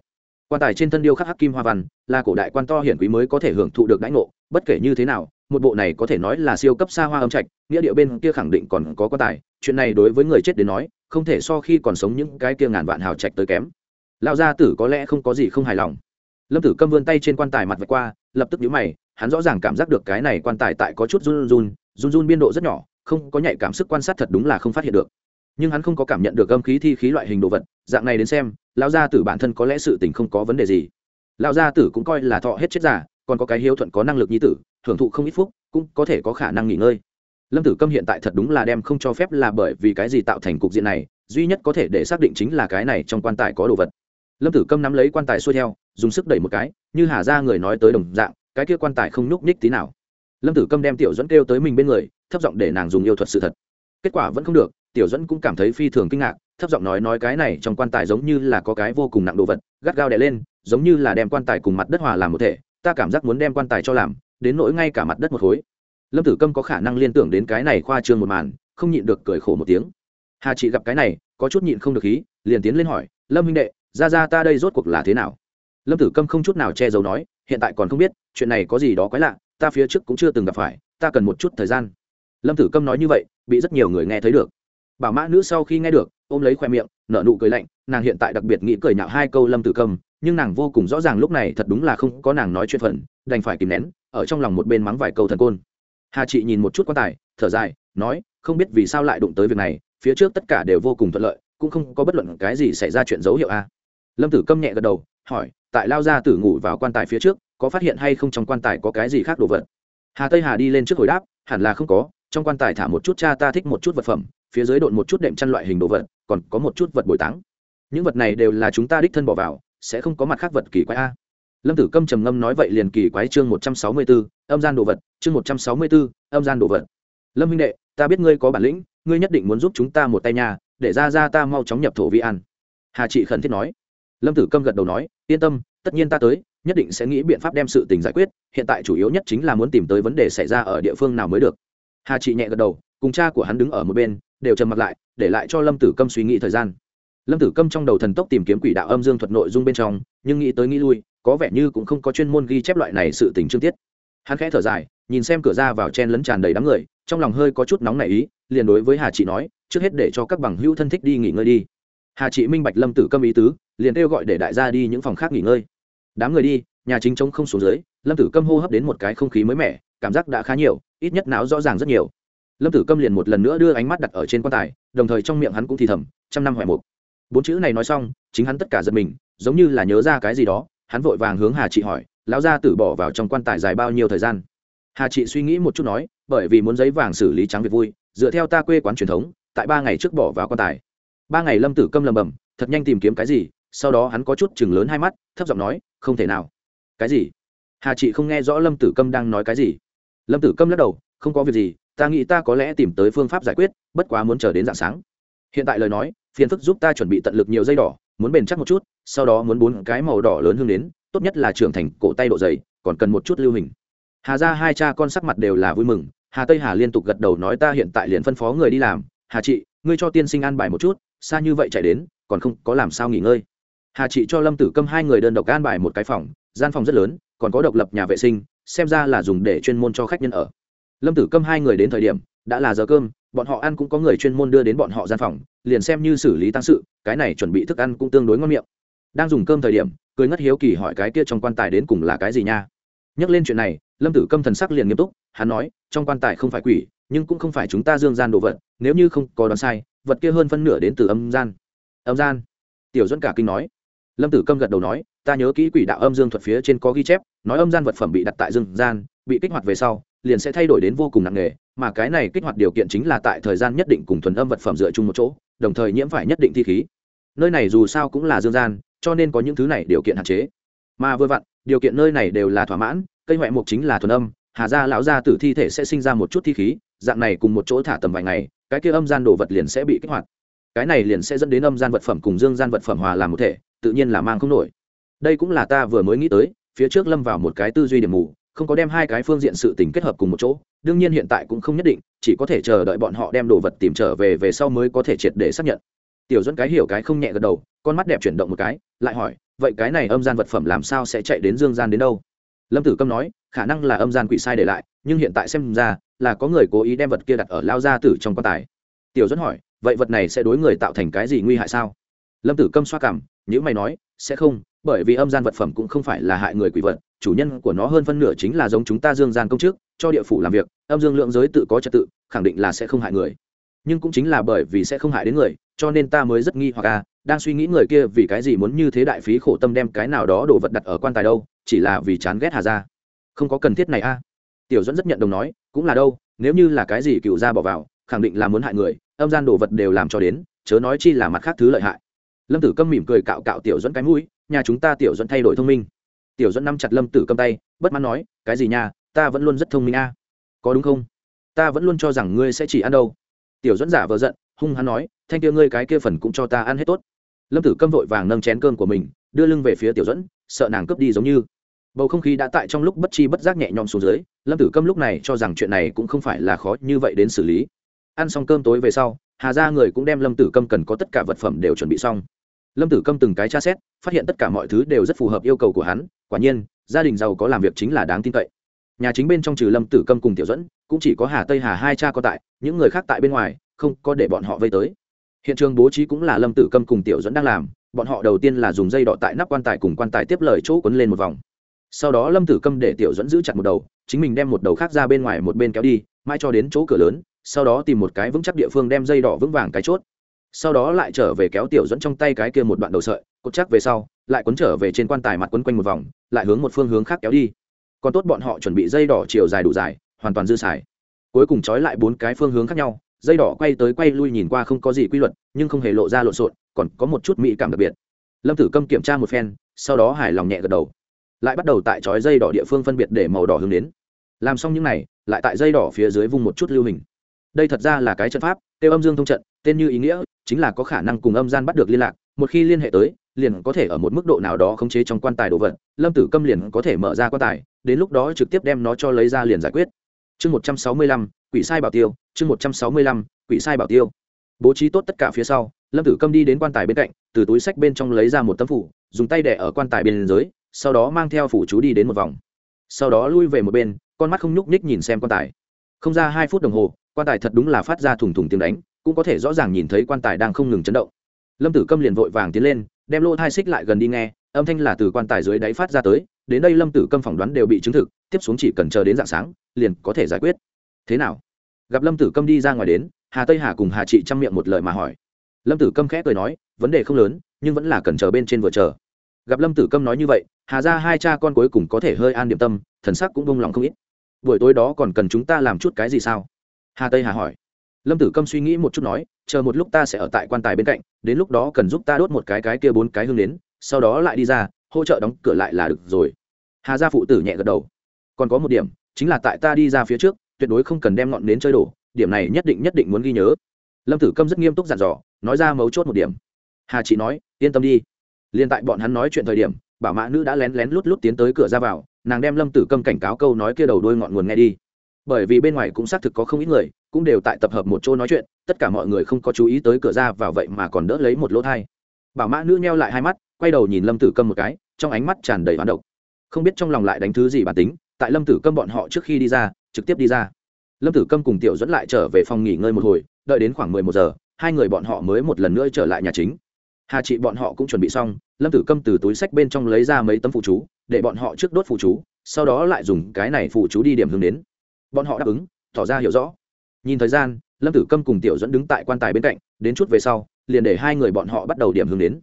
Speaker 1: Quan tài trên thân điêu khắc hắc kim hoa văn, là cổ đại quan to hiển quý mới có thể hưởng thụ được đãi ngộ, bất kể như thế nào, một bộ này có thể nói là siêu cấp xa hoa âm trạch, nghĩa địa bên kia khẳng định còn có quan tài, chuyện này đối với người chết đến nói không thể so khi còn sống những cái kia ngàn vạn hào trạch tới kém. Lão gia tử có lẽ không có gì không hài lòng. Lâm tử câm vươn tay trên quan tài mặt vạch qua, lập tức nhíu mày, hắn rõ ràng cảm giác được cái này quan tài tại có chút run run run run biên độ rất nhỏ, không có nhạy cảm sức quan sát thật đúng là không phát hiện được. Nhưng hắn không có cảm nhận được âm khí thi khí loại hình đồ vật, dạng này đến xem, lão gia tử bản thân có lẽ sự tình không có vấn đề gì. Lão gia tử cũng coi là thọ hết chết giả còn có cái hiếu thuận có năng lực nhi tử thưởng thụ không ít phúc, cũng có thể có khả năng nghỉ ngơi lâm tử câm hiện tại thật đúng là đem không cho phép là bởi vì cái gì tạo thành cục diện này, duy nhất có thể để xác định chính là cái này trong quan tài có đồ vật. Lâm tử câm nắm lấy quan tài xuôi theo, dùng sức đẩy một cái, như hà ra người nói tới đồng dạng, cái kia quan tài không nhúc nhích tí nào. Lâm tử câm đem tiểu dẫn kêu tới mình bên người, thấp giọng để nàng dùng yêu thuật sự thật. Kết quả vẫn không được, tiểu dẫn cũng cảm thấy phi thường kinh ngạc, thấp giọng nói nói cái này trong quan tài giống như là có cái vô cùng nặng đồ vật, gắt gao đè lên, giống như là đem quan tài cùng mặt đất hòa làm một thể, ta cảm giác muốn đem quan tài cho làm, đến nỗi ngay cả mặt đất một khối lâm tử câm có khả năng liên tưởng đến cái này khoa trương một màn, không nhịn được cười khổ một tiếng. Hà chị gặp cái này, có chút nhịn không được khí liền tiến lên hỏi, lâm huynh đệ, ra ra ta đây rốt cuộc là thế nào? Lâm tử câm không chút nào che giấu nói, hiện tại còn không biết, chuyện này có gì đó quái lạ, ta phía trước cũng chưa từng gặp phải, ta cần một chút thời gian. Lâm tử câm nói như vậy, bị rất nhiều người nghe thấy được. Bảo mã nữ sau khi nghe được, ôm lấy khoe miệng, nở nụ cười lạnh, nàng hiện tại đặc biệt nghĩ cười nhạo hai câu lâm tử câm, nhưng nàng vô cùng rõ ràng lúc này thật đúng là không có nàng nói chuyện phần, đành phải kìm nén, ở trong lòng một bên mắng vài câu thần côn hà chị nhìn một chút quan tài, thở dài, nói, không biết vì sao lại đụng tới việc này, phía trước tất cả đều vô cùng thuận lợi, cũng không có bất luận cái gì xảy ra chuyện dấu hiệu a. Lâm tử câm nhẹ gật đầu, hỏi, tại lao ra tử ngủ vào quan tài phía trước, có phát hiện hay không trong quan tài có cái gì khác đồ vật? Hà tây hà đi lên trước hồi đáp, hẳn là không có, trong quan tài thả một chút cha ta thích một chút vật phẩm, phía dưới độn một chút đệm chăn loại hình đồ vật, còn có một chút vật bồi táng. Những vật này đều là chúng ta đích thân bỏ vào, sẽ không có mặt khác vật kỳ quái a lâm tử câm trầm ngâm nói vậy liền kỳ quái chương một trăm sáu mươi b ố âm gian đồ vật, chương một trăm sáu mươi b ố âm gian đồ vật. Lâm minh đệ, ta biết ngươi có bản lĩnh, ngươi nhất định muốn giúp chúng ta một tay nhà để ra ra ta mau chóng nhập thổ vi an. Hà trị khẩn thiết nói. Lâm tử câm gật đầu nói, yên tâm, tất nhiên ta tới, nhất định sẽ nghĩ biện pháp đem sự tình giải quyết, hiện tại chủ yếu nhất chính là muốn tìm tới vấn đề xảy ra ở địa phương nào mới được. Hà trị nhẹ gật đầu, cùng cha của hắn đứng ở một bên, đều trầm mặt lại, để lại cho lâm tử câm suy nghĩ thời gian. Lâm tử câm trong đầu thần tốc tìm kiếm quỷ đạo âm dương thuật nội dung bên trong, nhưng nghĩ tới nghĩ lui có vẻ như cũng không có chuyên môn ghi chép loại này sự tình chương tiết. Hắn khẽ thở dài, nhìn xem cửa ra vào chen lấn tràn đầy đám người, trong lòng hơi có chút nóng nảy ý, liền đối với hà chị nói, trước hết để cho các bằng hữu thân thích đi nghỉ ngơi đi. Hà chị minh bạch lâm tử câm ý tứ, liền kêu gọi để đại gia đi những phòng khác nghỉ ngơi. Đám người đi, nhà chính trống không xuống dưới, lâm tử câm hô hấp đến một cái không khí mới mẻ, cảm giác đã khá nhiều, ít nhất não rõ ràng rất nhiều. Lâm tử câm liền một lần nữa đưa ánh mắt đặt ở trên quan tài, đồng thời trong miệng hắn cũng thì thầm, trăm năm hoài mục. Bốn chữ này nói xong, chính hắn tất cả giật mình, giống như là nhớ ra cái gì đó hắn vội vàng hướng hà chị hỏi, lão gia tử bỏ vào trong quan tài dài bao nhiêu thời gian? Hà chị suy nghĩ một chút nói, bởi vì muốn giấy vàng xử lý trắng việc vui, dựa theo ta quê quán truyền thống, tại ba ngày trước bỏ vào quan tài. Ba ngày lâm tử câm lầm bầm, thật nhanh tìm kiếm cái gì, sau đó hắn có chút chừng lớn hai mắt, thấp giọng nói, không thể nào. Cái gì? Hà chị không nghe rõ lâm tử câm đang nói cái gì. Lâm tử câm lắc đầu, không có việc gì, ta nghĩ ta có lẽ tìm tới phương pháp giải quyết, bất quá muốn chờ đến dạng sáng. Hiện tại lời nói, phiền phức giúp ta chuẩn bị tận lực nhiều dây đỏ, muốn bền chắc một chút sau đó muốn bốn cái màu đỏ lớn hương đến, tốt nhất là trưởng thành cổ tay độ dày, còn cần một chút lưu hình. Hà ra hai cha con sắc mặt đều là vui mừng, hà tây hà liên tục gật đầu nói ta hiện tại liền phân phó người đi làm, hà chị, ngươi cho tiên sinh an bài một chút, xa như vậy chạy đến, còn không có làm sao nghỉ ngơi. Hà chị cho lâm tử câm hai người đơn độc an bài một cái phòng, gian phòng rất lớn, còn có độc lập nhà vệ sinh, xem ra là dùng để chuyên môn cho khách nhân ở. Lâm tử câm hai người đến thời điểm, đã là giờ cơm, bọn họ ăn cũng có người chuyên môn đưa đến bọn họ gian phòng, liền xem như xử lý tăng sự, cái này chuẩn bị thức ăn cũng tương đối ngon miệng đang dùng cơm thời điểm, cười ngất hiếu kỳ hỏi cái kia trong quan tài đến cùng là cái gì nha. Nhắc lên chuyện này, lâm tử câm thần sắc liền nghiêm túc, hắn nói, trong quan tài không phải quỷ, nhưng cũng không phải chúng ta dương gian đồ vật, nếu như không có đoán sai, vật kia hơn phân nửa đến từ âm gian. Âm gian? Tiểu dẫn cả kinh nói. Lâm tử câm gật đầu nói, ta nhớ kỹ quỷ đạo âm dương thuật phía trên có ghi chép, nói âm gian vật phẩm bị đặt tại dương gian, bị kích hoạt về sau, liền sẽ thay đổi đến vô cùng nặng nề, mà cái này kích hoạt điều kiện chính là tại thời gian nhất định cùng thuần âm vật phẩm dựa chung một chỗ, đồng thời nhiễm phải nhất định thi khí. Nơi này dù sao cũng là dương gian cho nên có những thứ này điều kiện hạn chế. Mà vừa vặn, điều kiện nơi này đều là thỏa mãn, cây huệ mục chính là thuần âm, hà gia lão gia tử thi thể sẽ sinh ra một chút thi khí, dạng này cùng một chỗ thả tầm vài ngày, cái kia âm gian đồ vật liền sẽ bị kích hoạt. Cái này liền sẽ dẫn đến âm gian vật phẩm cùng dương gian vật phẩm hòa làm một thể, tự nhiên là mang không nổi. Đây cũng là ta vừa mới nghĩ tới, phía trước lâm vào một cái tư duy điểm mù, không có đem hai cái phương diện sự tình kết hợp cùng một chỗ, đương nhiên hiện tại cũng không nhất định, chỉ có thể chờ đợi bọn họ đem đồ vật tìm trở về về sau mới có thể triệt để xác nhận tiểu dẫn cái hiểu cái không nhẹ gật đầu, con mắt đẹp chuyển động một cái, lại hỏi, vậy cái này âm gian vật phẩm làm sao sẽ chạy đến dương gian đến đâu? Lâm tử câm nói, khả năng là âm gian quỷ sai để lại, nhưng hiện tại xem ra là có người cố ý đem vật kia đặt ở lao gia tử trong quan tài. Tiểu dẫn hỏi, vậy vật này sẽ đối người tạo thành cái gì nguy hại sao? Lâm tử câm xoa cảm nhữ mày nói, sẽ không, bởi vì âm gian vật phẩm cũng không phải là hại người quỷ vật, chủ nhân của nó hơn phân nửa chính là giống chúng ta dương gian công chức, cho địa phủ làm việc, âm dương lượng giới tự có trật tự, khẳng định là sẽ không hại người nhưng cũng chính là bởi vì sẽ không hại đến người, cho nên ta mới rất nghi hoặc à đang suy nghĩ người kia vì cái gì muốn như thế đại phí khổ tâm đem cái nào đó đồ vật đặt ở quan tài đâu, chỉ là vì chán ghét hà ra không có cần thiết này a à. tiểu dẫn rất nhận đồng nói, cũng là đâu, nếu như là cái gì cựu gia bỏ vào, khẳng định là muốn hại người, âm gian đồ vật đều làm cho đến, chớ nói chi là mặt khác thứ lợi hại. Lâm tử câm mỉm cười cạo cạo tiểu dẫn cái mũi, nhà chúng ta tiểu dẫn thay đổi thông minh. Tiểu dẫn nắm chặt lâm tử câm tay, bất mãn nói, cái gì nha, ta vẫn luôn rất thông minh a có đúng không? Ta vẫn luôn cho rằng ngươi sẽ chỉ ăn đâu tiểu dẫn giả vờ giận, hung hắn nói, thanh kia ngươi cái kia phần cũng cho ta ăn hết tốt. Lâm tử câm vội vàng nâng chén cơm của mình, đưa lưng về phía tiểu dẫn sợ nàng cướp đi giống như. Bầu không khí đã tại trong lúc bất chi bất giác nhẹ nhõm xuống dưới, lâm tử câm lúc này cho rằng chuyện này cũng không phải là khó như vậy đến xử lý. Ăn xong cơm tối về sau, hà ra người cũng đem lâm tử câm cần có tất cả vật phẩm đều chuẩn bị xong. Lâm tử câm từng cái tra xét, phát hiện tất cả mọi thứ đều rất phù hợp yêu cầu của hắn, quả nhiên, gia đình giàu có làm việc chính là đáng tin cậy. Nhà chính bên trong trừ lâm tử câm cùng tiểu dẫn cũng chỉ có hà tây hà hai cha có tại, những người khác tại bên ngoài, không có để bọn họ vây tới. Hiện trường bố trí cũng là lâm tử câm cùng tiểu dẫn đang làm, bọn họ đầu tiên là dùng dây đọ tại nắp quan tài cùng quan tài tiếp lời chỗ quấn lên một vòng. Sau đó lâm tử câm để tiểu dẫn giữ chặt một đầu, chính mình đem một đầu khác ra bên ngoài một bên kéo đi, mãi cho đến chỗ cửa lớn, sau đó tìm một cái vững chắc địa phương đem dây đỏ vững vàng cái chốt. Sau đó lại trở về kéo tiểu dẫn trong tay cái kia một đoạn đầu sợi, cột chắc về sau, lại quấn trở về trên quan tài mặt quấn quanh một vòng, lại hướng một phương hướng khác kéo đi. Còn tốt bọn họ chuẩn bị dây đỏ chiều dài đủ dài hoàn toàn dư xài. Cuối cùng trói lại bốn cái phương hướng khác nhau, dây đỏ quay tới quay lui nhìn qua không có gì quy luật, nhưng không hề lộ ra lộn xộn, còn có một chút mỹ cảm đặc biệt. Lâm tử câm kiểm tra một phen, sau đó hài lòng nhẹ gật đầu. Lại bắt đầu tại trói dây đỏ địa phương phân biệt để màu đỏ hướng đến. Làm xong những này, lại tại dây đỏ phía dưới vung một chút lưu hình. Đây thật ra là cái trận pháp tiêu âm dương thông trận, tên như ý nghĩa, chính là có khả năng cùng âm gian bắt được liên lạc, một khi liên hệ tới, liền có thể ở một mức độ nào đó khống chế trong quan tài đồ vật, lâm tử câm liền có thể mở ra quan tài, đến lúc đó trực tiếp đem nó cho lấy ra liền giải quyết chương một trăm sáu mươi lăm, quỷ sai bảo tiêu, chương một trăm sáu mươi lăm, quỷ sai bảo tiêu. Bố trí tốt tất cả phía sau, lâm tử câm đi đến quan tài bên cạnh, từ túi sách bên trong lấy ra một tấm phủ, dùng tay đẻ ở quan tài bên dưới, sau đó mang theo phủ chú đi đến một vòng. Sau đó lui về một bên, con mắt không nhúc nhích nhìn xem quan tài. Không ra hai phút đồng hồ, quan tài thật đúng là phát ra thùng thùng tiếng đánh, cũng có thể rõ ràng nhìn thấy quan tài đang không ngừng chấn động. Lâm tử câm liền vội vàng tiến lên, đem lô thai xích lại gần đi nghe, âm thanh là từ quan tài dưới đáy phát ra tới đến đây lâm tử câm phỏng đoán đều bị chứng thực, tiếp xuống chỉ cần chờ đến dạng sáng, liền có thể giải quyết. Thế nào? Gặp lâm tử câm đi ra ngoài đến, hà tây hà cùng hà trị chăm miệng một lời mà hỏi. Lâm tử câm khẽ cười nói, vấn đề không lớn, nhưng vẫn là cần chờ bên trên vừa chờ. Gặp lâm tử câm nói như vậy, hà ra hai cha con cuối cùng có thể hơi an điểm tâm, thần sắc cũng bông lòng không ít. Buổi tối đó còn cần chúng ta làm chút cái gì sao? Hà tây hà hỏi. Lâm tử câm suy nghĩ một chút nói, chờ một lúc ta sẽ ở tại quan tài bên cạnh, đến lúc đó cần giúp ta đốt một cái cái kia bốn cái hương đến sau đó lại đi ra hỗ trợ đóng cửa lại là được rồi. Hà gia phụ tử nhẹ gật đầu. Còn có một điểm, chính là tại ta đi ra phía trước, tuyệt đối không cần đem ngọn nến chơi đổ, điểm này nhất định nhất định muốn ghi nhớ. Lâm tử câm rất nghiêm túc dặn dò, nói ra mấu chốt một điểm. Hà chị nói, yên tâm đi. Liền tại bọn hắn nói chuyện thời điểm bảo mã nữ đã lén lén lút lút tiến tới cửa ra vào, nàng đem lâm tử câm cảnh cáo câu nói kia đầu đôi ngọn nguồn nghe đi. Bởi vì bên ngoài cũng xác thực có không ít người, cũng đều tại tập hợp một chỗ nói chuyện, tất cả mọi người không có chú ý tới cửa ra vào vậy mà còn đỡ lấy một lỗ thai. Bảo mã nữ neo lại hai mắt quay đầu nhìn lâm tử câm một cái, trong ánh mắt tràn đầy hoán độc. Không biết trong lòng lại đánh thứ gì bản tính, tại lâm tử câm bọn họ trước khi đi ra, trực tiếp đi ra. Lâm tử câm cùng tiểu dẫn lại trở về phòng nghỉ ngơi một hồi, đợi đến khoảng mười một giờ, hai người bọn họ mới một lần nữa trở lại nhà chính. Hà chị bọn họ cũng chuẩn bị xong, lâm tử câm từ túi sách bên trong lấy ra mấy tấm phụ chú, để bọn họ trước đốt phụ chú, sau đó lại dùng cái này phụ chú đi điểm hướng đến. Bọn họ đáp ứng, tỏ ra hiểu rõ. Nhìn thời gian, lâm tử câm cùng tiểu dẫn đứng tại quan tài bên cạnh, đến chút về sau, liền để hai người bọn họ bắt đầu điểm hướng đến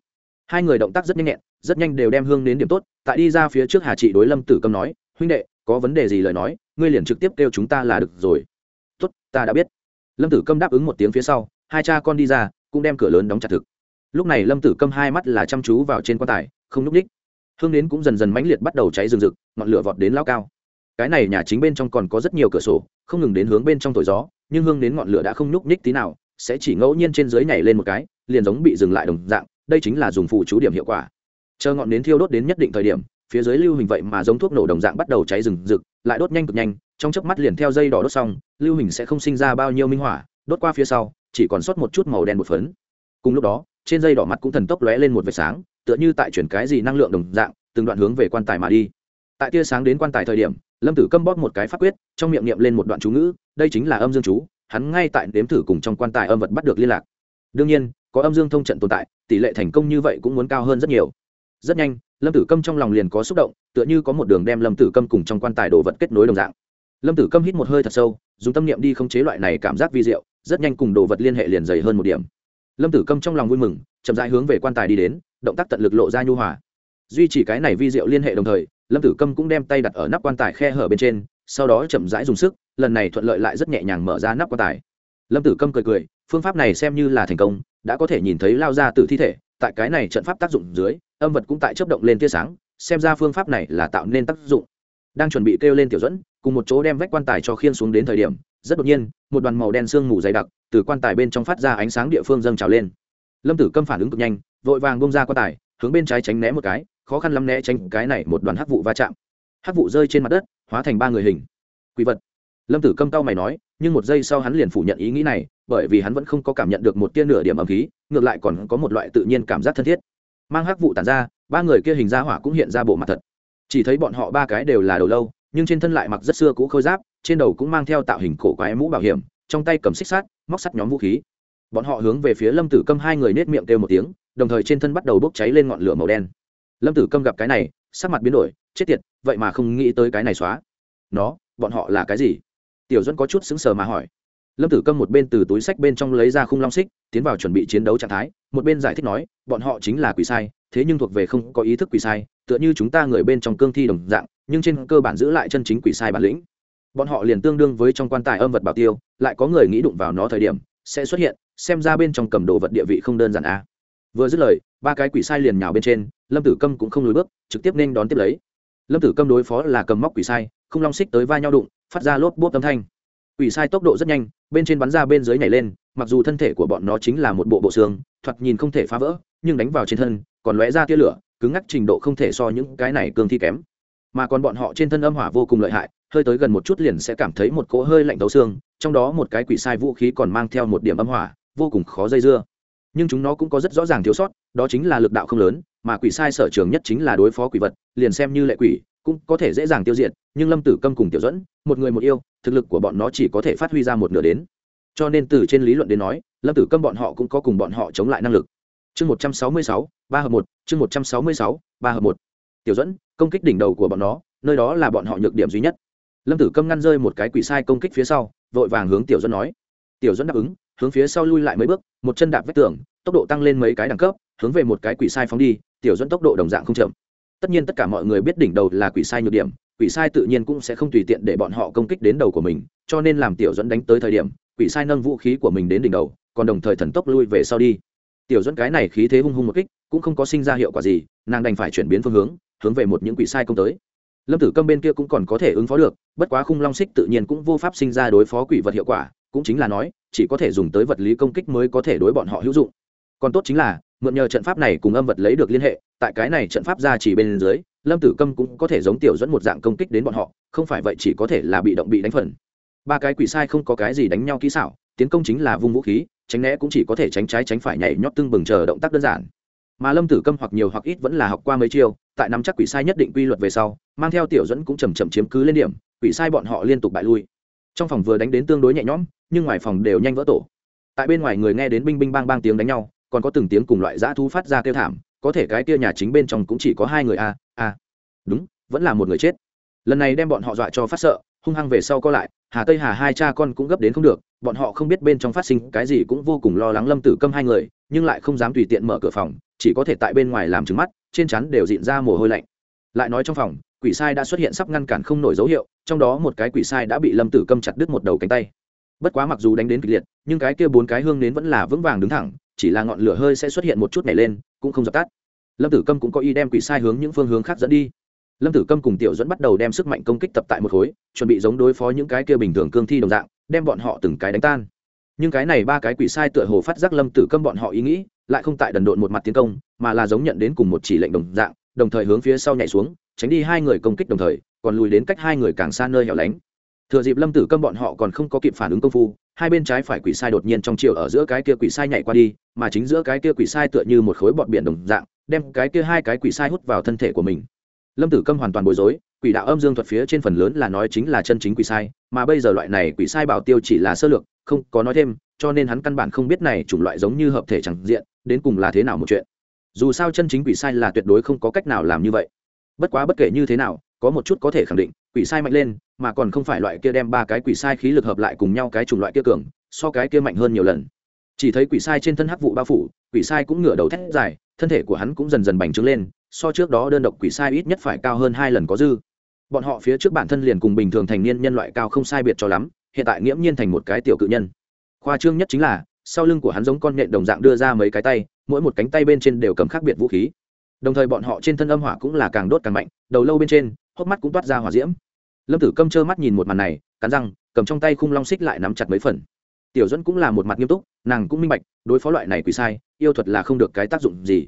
Speaker 1: hai người động tác rất nhanh nhẹn, rất nhanh đều đem hương đến điểm tốt, tại đi ra phía trước hà trị đối lâm tử câm nói, huynh đệ, có vấn đề gì lời nói, ngươi liền trực tiếp kêu chúng ta là được rồi. Tốt, ta đã biết. Lâm tử câm đáp ứng một tiếng phía sau, hai cha con đi ra, cũng đem cửa lớn đóng chặt thực. Lúc này lâm tử câm hai mắt là chăm chú vào trên quan tài, không núp ních hương đến cũng dần dần mãnh liệt bắt đầu cháy rừng rực, ngọn lửa vọt đến lao cao. Cái này nhà chính bên trong còn có rất nhiều cửa sổ, không ngừng đến hướng bên trong thổi gió, nhưng hương đến ngọn lửa đã không nhúc nhích tí nào, sẽ chỉ ngẫu nhiên trên dưới nhảy lên một cái, liền giống bị dừng lại đồng dạng đây chính là dùng phụ chú điểm hiệu quả. Chờ ngọn nến thiêu đốt đến nhất định thời điểm, phía dưới lưu hình vậy mà giống thuốc nổ đồng dạng bắt đầu cháy rừng rực, lại đốt nhanh cực nhanh, trong chớp mắt liền theo dây đỏ đốt xong, lưu hình sẽ không sinh ra bao nhiêu minh hỏa đốt qua phía sau, chỉ còn sót một chút màu đen một phấn. Cùng lúc đó, trên dây đỏ mặt cũng thần tốc lóe lên một vệt sáng, tựa như tại chuyển cái gì năng lượng đồng dạng, từng đoạn hướng về quan tài mà đi. Tại tia sáng đến quan tài thời điểm, lâm tử câm bóp một cái phát quyết, trong miệng niệm lên một đoạn chú ngữ, đây chính là âm dương chú, hắn ngay tại đếm thử cùng trong quan tài âm vật bắt được liên lạc. Đương nhiên, có âm dương thông trận tồn tại tỷ lệ thành công như vậy cũng muốn cao hơn rất nhiều. Rất nhanh, lâm tử câm trong lòng liền có xúc động, tựa như có một đường đem lâm tử câm cùng trong quan tài đồ vật kết nối đồng dạng. Lâm tử câm hít một hơi thật sâu, dùng tâm niệm đi khống chế loại này cảm giác vi diệu, rất nhanh cùng đồ vật liên hệ liền dày hơn một điểm. Lâm tử câm trong lòng vui mừng, chậm rãi hướng về quan tài đi đến, động tác tận lực lộ ra nhu hòa. Duy trì cái này vi diệu liên hệ đồng thời, lâm tử câm cũng đem tay đặt ở nắp quan tài khe hở bên trên, sau đó chậm rãi dùng sức, lần này thuận lợi lại rất nhẹ nhàng mở ra nắp quan tài. Lâm tử câm cười cười phương pháp này xem như là thành công, đã có thể nhìn thấy lao ra từ thi thể, tại cái này trận pháp tác dụng dưới, âm vật cũng tại chấp động lên tia sáng, xem ra phương pháp này là tạo nên tác dụng. Đang chuẩn bị kêu lên tiểu dẫn cùng một chỗ đem vách quan tài cho khiên xuống đến thời điểm, rất đột nhiên, một đoàn màu đen sương mù dày đặc từ quan tài bên trong phát ra ánh sáng địa phương dâng trào lên. Lâm tử câm phản ứng cực nhanh, vội vàng bông ra quan tài, hướng bên trái tránh né một cái, khó khăn lắm né tránh cái này một đoàn hắc vụ va chạm. Hắc vụ rơi trên mặt đất, hóa thành ba người hình. Quỷ vật lâm tử câm cao mày nói, nhưng một giây sau hắn liền phủ nhận ý nghĩ này, bởi vì hắn vẫn không có cảm nhận được một tia nửa điểm ẩm khí, ngược lại còn có một loại tự nhiên cảm giác thân thiết. Mang hắc vụ tàn ra, ba người kia hình ra hỏa cũng hiện ra bộ mặt thật. Chỉ thấy bọn họ ba cái đều là đầu lâu, nhưng trên thân lại mặc rất xưa cũ khôi giáp, trên đầu cũng mang theo tạo hình cổ quái mũ bảo hiểm, trong tay cầm xích sắt, móc sắt nhóm vũ khí. Bọn họ hướng về phía lâm tử câm hai người nết miệng kêu một tiếng, đồng thời trên thân bắt đầu bốc cháy lên ngọn lửa màu đen. Lâm tử câm gặp cái này, sắc mặt biến đổi, chết tiệt, vậy mà không nghĩ tới cái này xóa. Nó, bọn họ là cái gì? Tiểu duẫn có chút sững sờ mà hỏi. Lâm tử câm một bên từ túi sách bên trong lấy ra khung long xích, tiến vào chuẩn bị chiến đấu trạng thái, một bên giải thích nói, bọn họ chính là quỷ sai, thế nhưng thuộc về không có ý thức quỷ sai, tựa như chúng ta người bên trong cương thi đồng dạng, nhưng trên cơ bản giữ lại chân chính quỷ sai bản lĩnh. Bọn họ liền tương đương với trong quan tài âm vật bảo tiêu, lại có người nghĩ đụng vào nó thời điểm, sẽ xuất hiện, xem ra bên trong cầm đồ vật địa vị không đơn giản a à. vừa dứt lời, ba cái quỷ sai liền nhào bên trên, lâm tử câm cũng không lùi bước, trực tiếp nên đón tiếp lấy. Lâm tử câm đối phó là cầm móc quỷ sai không long xích tới va nhau đụng, phát ra lốp bốp âm thanh. Quỷ sai tốc độ rất nhanh, bên trên bắn ra bên dưới nhảy lên, mặc dù thân thể của bọn nó chính là một bộ bộ xương, thoạt nhìn không thể phá vỡ, nhưng đánh vào trên thân, còn lóe ra tia lửa, cứng ngắc trình độ không thể so những cái này cương thi kém. Mà còn bọn họ trên thân âm hỏa vô cùng lợi hại, hơi tới gần một chút liền sẽ cảm thấy một cỗ hơi lạnh thấu xương, trong đó một cái quỷ sai vũ khí còn mang theo một điểm âm hỏa, vô cùng khó dây dưa. Nhưng chúng nó cũng có rất rõ ràng thiếu sót, đó chính là lực đạo không lớn, mà quỷ sai sở trường nhất chính là đối phó quỷ vật, liền xem như lệ quỷ cũng có thể dễ dàng tiêu diệt, nhưng lâm tử câm cùng tiểu dẫn một người một yêu, thực lực của bọn nó chỉ có thể phát huy ra một nửa đến. Cho nên từ trên lý luận đến nói, lâm tử câm bọn họ cũng có cùng bọn họ chống lại năng lực. Chương một trăm sáu mươi sáu, ba hợp một, chương một trăm sáu mươi sáu, ba hợp một. Tiểu dẫn công kích đỉnh đầu của bọn nó, nơi đó là bọn họ nhược điểm duy nhất. Lâm tử câm ngăn rơi một cái quỷ sai công kích phía sau, vội vàng hướng tiểu dẫn nói. Tiểu dẫn đáp ứng, hướng phía sau lui lại mấy bước, một chân đạp vách tường, tốc độ tăng lên mấy cái đẳng cấp, hướng về một cái quỷ sai phóng đi, tiểu dẫn tốc độ đồng dạng không chậm tất nhiên tất cả mọi người biết đỉnh đầu là quỷ sai nhược điểm, quỷ sai tự nhiên cũng sẽ không tùy tiện để bọn họ công kích đến đầu của mình, cho nên làm tiểu dẫn đánh tới thời điểm, quỷ sai nâng vũ khí của mình đến đỉnh đầu, còn đồng thời thần tốc lui về sau đi. Tiểu dẫn cái này khí thế hung hung một kích, cũng không có sinh ra hiệu quả gì, nàng đành phải chuyển biến phương hướng hướng về một những quỷ sai công tới. Lâm tử câm bên kia cũng còn có thể ứng phó được, bất quá khung long xích tự nhiên cũng vô pháp sinh ra đối phó quỷ vật hiệu quả, cũng chính là nói, chỉ có thể dùng tới vật lý công kích mới có thể đối bọn họ hữu dụng. Còn tốt chính là mượn nhờ trận pháp này cùng âm vật lấy được liên hệ, tại cái này trận pháp ra chỉ bên dưới, lâm tử câm cũng có thể giống tiểu dẫn một dạng công kích đến bọn họ, không phải vậy chỉ có thể là bị động bị đánh phần. Ba cái quỷ sai không có cái gì đánh nhau kỹ xảo, tiến công chính là vung vũ khí, tránh né cũng chỉ có thể tránh trái tránh phải nhảy nhót tưng bừng chờ động tác đơn giản. Mà lâm tử câm hoặc nhiều hoặc ít vẫn là học qua mấy chiêu, tại nắm chắc quỷ sai nhất định quy luật về sau, mang theo tiểu dẫn cũng chầm chậm chiếm cứ lên điểm, quỷ sai bọn họ liên tục bại lui. Trong phòng vừa đánh đến tương đối nhẹ nhõm, nhưng ngoài phòng đều nhanh vỡ tổ. Tại bên ngoài người nghe đến binh binh bang bang tiếng đánh nhau còn có từng tiếng cùng loại dã thú phát ra kêu thảm, có thể cái kia nhà chính bên trong cũng chỉ có hai người a a đúng, vẫn là một người chết. Lần này đem bọn họ dọa cho phát sợ, hung hăng về sau co lại, hà tây hà hai cha con cũng gấp đến không được, bọn họ không biết bên trong phát sinh cái gì cũng vô cùng lo lắng lâm tử câm hai người, nhưng lại không dám tùy tiện mở cửa phòng, chỉ có thể tại bên ngoài làm trứng mắt, trên chắn đều dịn ra mồ hôi lạnh. Lại nói trong phòng, quỷ sai đã xuất hiện sắp ngăn cản không nổi dấu hiệu, trong đó một cái quỷ sai đã bị lâm tử câm chặt đứt một đầu cánh tay. Bất quá mặc dù đánh đến kịch liệt, nhưng cái kia bốn cái hương nến vẫn là vững vàng đứng thẳng chỉ là ngọn lửa hơi sẽ xuất hiện một chút nhảy lên, cũng không dập tắt. Lâm tử câm cũng có ý đem quỷ sai hướng những phương hướng khác dẫn đi. Lâm tử câm cùng tiểu dẫn bắt đầu đem sức mạnh công kích tập tại một khối, chuẩn bị giống đối phó những cái kia bình thường cương thi đồng dạng, đem bọn họ từng cái đánh tan. Nhưng cái này ba cái quỷ sai tựa hồ phát giác lâm tử câm bọn họ ý nghĩ, lại không tại đần độn một mặt tiến công, mà là giống nhận đến cùng một chỉ lệnh đồng dạng, đồng thời hướng phía sau nhảy xuống, tránh đi hai người công kích đồng thời, còn lùi đến cách hai người càng xa nơi hẻo lánh thừa dịp lâm tử câm bọn họ còn không có kịp phản ứng công phu, hai bên trái phải quỷ sai đột nhiên trong chiều ở giữa cái kia quỷ sai nhảy qua đi, mà chính giữa cái kia quỷ sai tựa như một khối bọt biển đồng dạng, đem cái kia hai cái quỷ sai hút vào thân thể của mình. Lâm tử câm hoàn toàn bối rối, quỷ đạo âm dương thuật phía trên phần lớn là nói chính là chân chính quỷ sai, mà bây giờ loại này quỷ sai bảo tiêu chỉ là sơ lược, không có nói thêm, cho nên hắn căn bản không biết này chủng loại giống như hợp thể chẳng diện, đến cùng là thế nào một chuyện. Dù sao chân chính quỷ sai là tuyệt đối không có cách nào làm như vậy. Bất quá bất kể như thế nào, có một chút có thể khẳng định quỷ sai mạnh lên, mà còn không phải loại kia đem ba cái quỷ sai khí lực hợp lại cùng nhau cái chủng loại kia cường, so cái kia mạnh hơn nhiều lần. Chỉ thấy quỷ sai trên thân hắc vụ bao phủ, quỷ sai cũng ngửa đầu thét dài, thân thể của hắn cũng dần dần bành trướng lên, so trước đó đơn độc quỷ sai ít nhất phải cao hơn hai lần có dư. Bọn họ phía trước bản thân liền cùng bình thường thành niên nhân loại cao không sai biệt cho lắm, hiện tại nghiễm nhiên thành một cái tiểu cự nhân. Khoa trương nhất chính là, sau lưng của hắn giống con nhện đồng dạng đưa ra mấy cái tay, mỗi một cánh tay bên trên đều cầm khác biệt vũ khí. Đồng thời bọn họ trên thân âm hỏa cũng là càng đốt càng mạnh, đầu lâu bên trên hốc mắt cũng toát ra hỏa diễm. Lâm tử câm trơ mắt nhìn một màn này, cắn răng, cầm trong tay khung long xích lại nắm chặt mấy phần. Tiểu dẫn cũng là một mặt nghiêm túc, nàng cũng minh bạch, đối phó loại này quỷ sai, yêu thuật là không được cái tác dụng gì.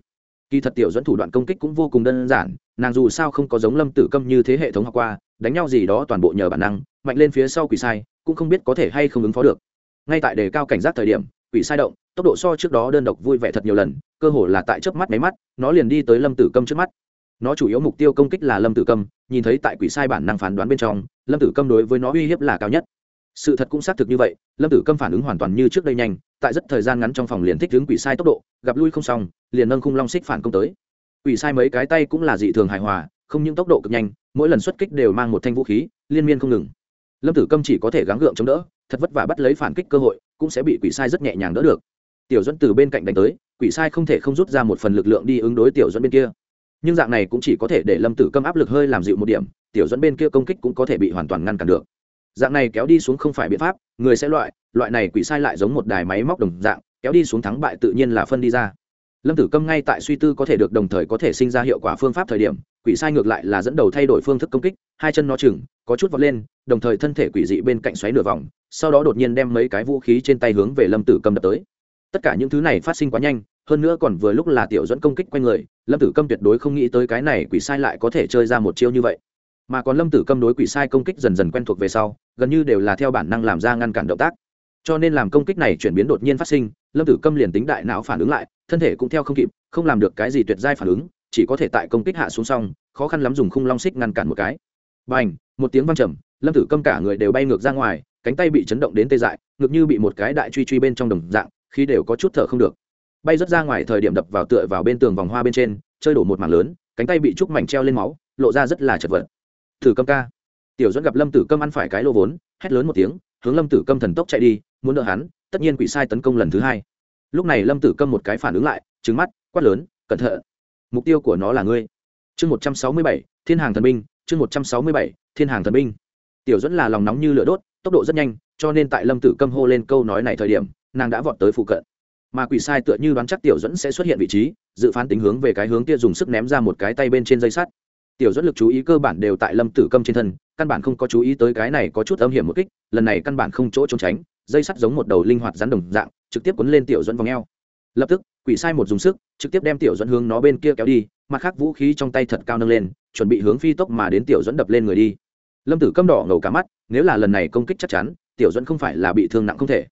Speaker 1: Kỳ thật tiểu dẫn thủ đoạn công kích cũng vô cùng đơn giản, nàng dù sao không có giống lâm tử câm như thế hệ thống học qua, đánh nhau gì đó toàn bộ nhờ bản năng, mạnh lên phía sau quỷ sai, cũng không biết có thể hay không ứng phó được. Ngay tại đề cao cảnh giác thời điểm, quỷ sai động, tốc độ so trước đó đơn độc vui vẻ thật nhiều lần, cơ hồ là tại chớp mắt máy mắt, nó liền đi tới lâm tử câm trước mắt nó chủ yếu mục tiêu công kích là lâm tử câm, nhìn thấy tại quỷ sai bản năng phán đoán bên trong, lâm tử câm đối với nó uy hiếp là cao nhất. Sự thật cũng xác thực như vậy, lâm tử câm phản ứng hoàn toàn như trước đây nhanh, tại rất thời gian ngắn trong phòng liền thích hướng quỷ sai tốc độ, gặp lui không xong, liền nâng khung long xích phản công tới. Quỷ sai mấy cái tay cũng là dị thường hài hòa, không những tốc độ cực nhanh, mỗi lần xuất kích đều mang một thanh vũ khí, liên miên không ngừng. Lâm tử câm chỉ có thể gắng gượng chống đỡ, thật vất vả bắt lấy phản kích cơ hội, cũng sẽ bị quỷ sai rất nhẹ nhàng đỡ được. Tiểu dẫn từ bên cạnh đánh tới, quỷ sai không thể không rút ra một phần lực lượng đi ứng đối tiểu dẫn bên kia nhưng dạng này cũng chỉ có thể để lâm tử câm áp lực hơi làm dịu một điểm, tiểu dẫn bên kia công kích cũng có thể bị hoàn toàn ngăn cản được. Dạng này kéo đi xuống không phải biện pháp, người sẽ loại loại này quỷ sai lại giống một đài máy móc đồng dạng, kéo đi xuống thắng bại tự nhiên là phân đi ra. Lâm tử câm ngay tại suy tư có thể được đồng thời có thể sinh ra hiệu quả phương pháp thời điểm, quỷ sai ngược lại là dẫn đầu thay đổi phương thức công kích, hai chân nó chừng, có chút vọt lên, đồng thời thân thể quỷ dị bên cạnh xoáy nửa vòng, sau đó đột nhiên đem mấy cái vũ khí trên tay hướng về lâm tử câm đập tới. Tất cả những thứ này phát sinh quá nhanh hơn nữa còn vừa lúc là tiểu dẫn công kích quanh người, lâm tử câm tuyệt đối không nghĩ tới cái này quỷ sai lại có thể chơi ra một chiêu như vậy. Mà còn lâm tử câm đối quỷ sai công kích dần dần quen thuộc về sau, gần như đều là theo bản năng làm ra ngăn cản động tác. Cho nên làm công kích này chuyển biến đột nhiên phát sinh, lâm tử câm liền tính đại não phản ứng lại, thân thể cũng theo không kịp, không làm được cái gì tuyệt giai phản ứng, chỉ có thể tại công kích hạ xuống xong, khó khăn lắm dùng khung long xích ngăn cản một cái. B à n h một tiếng văng trầm, lâm tử câm cả người đều bay ngược ra ngoài, cánh tay bị chấn động đến tê dại ngược như bị một cái đại truy truy bên trong đồng dạng khi đều có chút thở không được bay rớt ra ngoài thời điểm đập vào tựa vào bên tường vòng hoa bên trên, chơi đổ một mảng lớn, cánh tay bị trúc mảnh treo lên máu, lộ ra rất là chật vật. Thử câm ca. Tiểu dẫn gặp lâm tử câm ăn phải cái lô vốn, hét lớn một tiếng, hướng lâm tử câm thần tốc chạy đi, muốn đỡ hắn, tất nhiên quỷ sai tấn công lần thứ hai. Lúc này lâm tử câm một cái phản ứng lại trứng mắt, quát lớn, cẩn thận, mục tiêu của nó là ngươi. Chương một trăm sáu mươi bảy, thiên hàng thần binh, chương một trăm sáu mươi bảy, thiên hàng thần binh. Tiểu dẫn là lòng nóng như lửa đốt, tốc độ rất nhanh, cho nên tại lâm tử câm hô lên câu nói này thời điểm, nàng đã vọt tới phụ cận mà quỷ sai tựa như đoán chắc tiểu dẫn sẽ xuất hiện vị trí, dự phán tính hướng về cái hướng kia dùng sức ném ra một cái tay bên trên dây sắt. Tiểu dẫn lực chú ý cơ bản đều tại lâm tử câm trên thân, căn bản không có chú ý tới cái này có chút âm hiểm một kích, lần này căn bản không chỗ trốn tránh, dây sắt giống một đầu linh hoạt rắn đồng dạng, trực tiếp quấn lên tiểu dẫn vòng eo. Lập tức, quỷ sai một dùng sức, trực tiếp đem tiểu dẫn hướng nó bên kia kéo đi, mặt khác vũ khí trong tay thật cao nâng lên, chuẩn bị hướng phi tốc mà đến tiểu dẫn đập lên người đi. Lâm tử câm đỏ ngầu cả mắt, nếu là lần này công kích chắc chắn, tiểu dẫn không phải là bị thương nặng không thể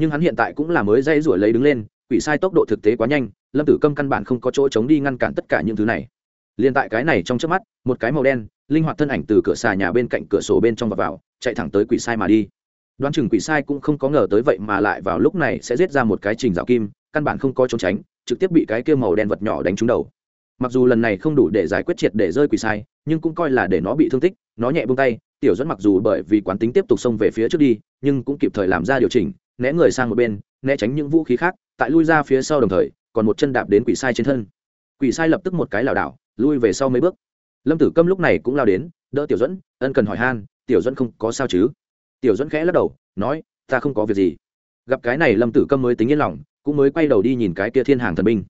Speaker 1: nhưng hắn hiện tại cũng là mới dây rủi lấy đứng lên, quỷ sai tốc độ thực tế quá nhanh, lâm tử câm căn bản không có chỗ chống đi ngăn cản tất cả những thứ này. Liền tại cái này trong trước mắt, một cái màu đen, linh hoạt thân ảnh từ cửa xà nhà bên cạnh cửa sổ bên trong và vào, chạy thẳng tới quỷ sai mà đi. Đoán chừng quỷ sai cũng không có ngờ tới vậy mà lại vào lúc này sẽ giết ra một cái trình dạo kim, căn bản không có trốn tránh, trực tiếp bị cái kia màu đen vật nhỏ đánh trúng đầu. Mặc dù lần này không đủ để giải quyết triệt để rơi quỷ sai, nhưng cũng coi là để nó bị thương tích, nó nhẹ bông tay, tiểu dẫn mặc dù bởi vì quán tính tiếp tục xông về phía trước đi, nhưng cũng kịp thời làm ra điều chỉnh né người sang một bên, né tránh những vũ khí khác, tại lui ra phía sau đồng thời, còn một chân đạp đến quỷ sai trên thân. Quỷ sai lập tức một cái lảo đảo, lui về sau mấy bước. Lâm tử câm lúc này cũng lao đến, đỡ tiểu dẫn ân cần hỏi han, tiểu dẫn không có sao chứ? Tiểu dẫn khẽ lắc đầu, nói, ta không có việc gì. Gặp cái này lâm tử câm mới tính yên lòng, cũng mới quay đầu đi nhìn cái kia thiên hàng thần binh.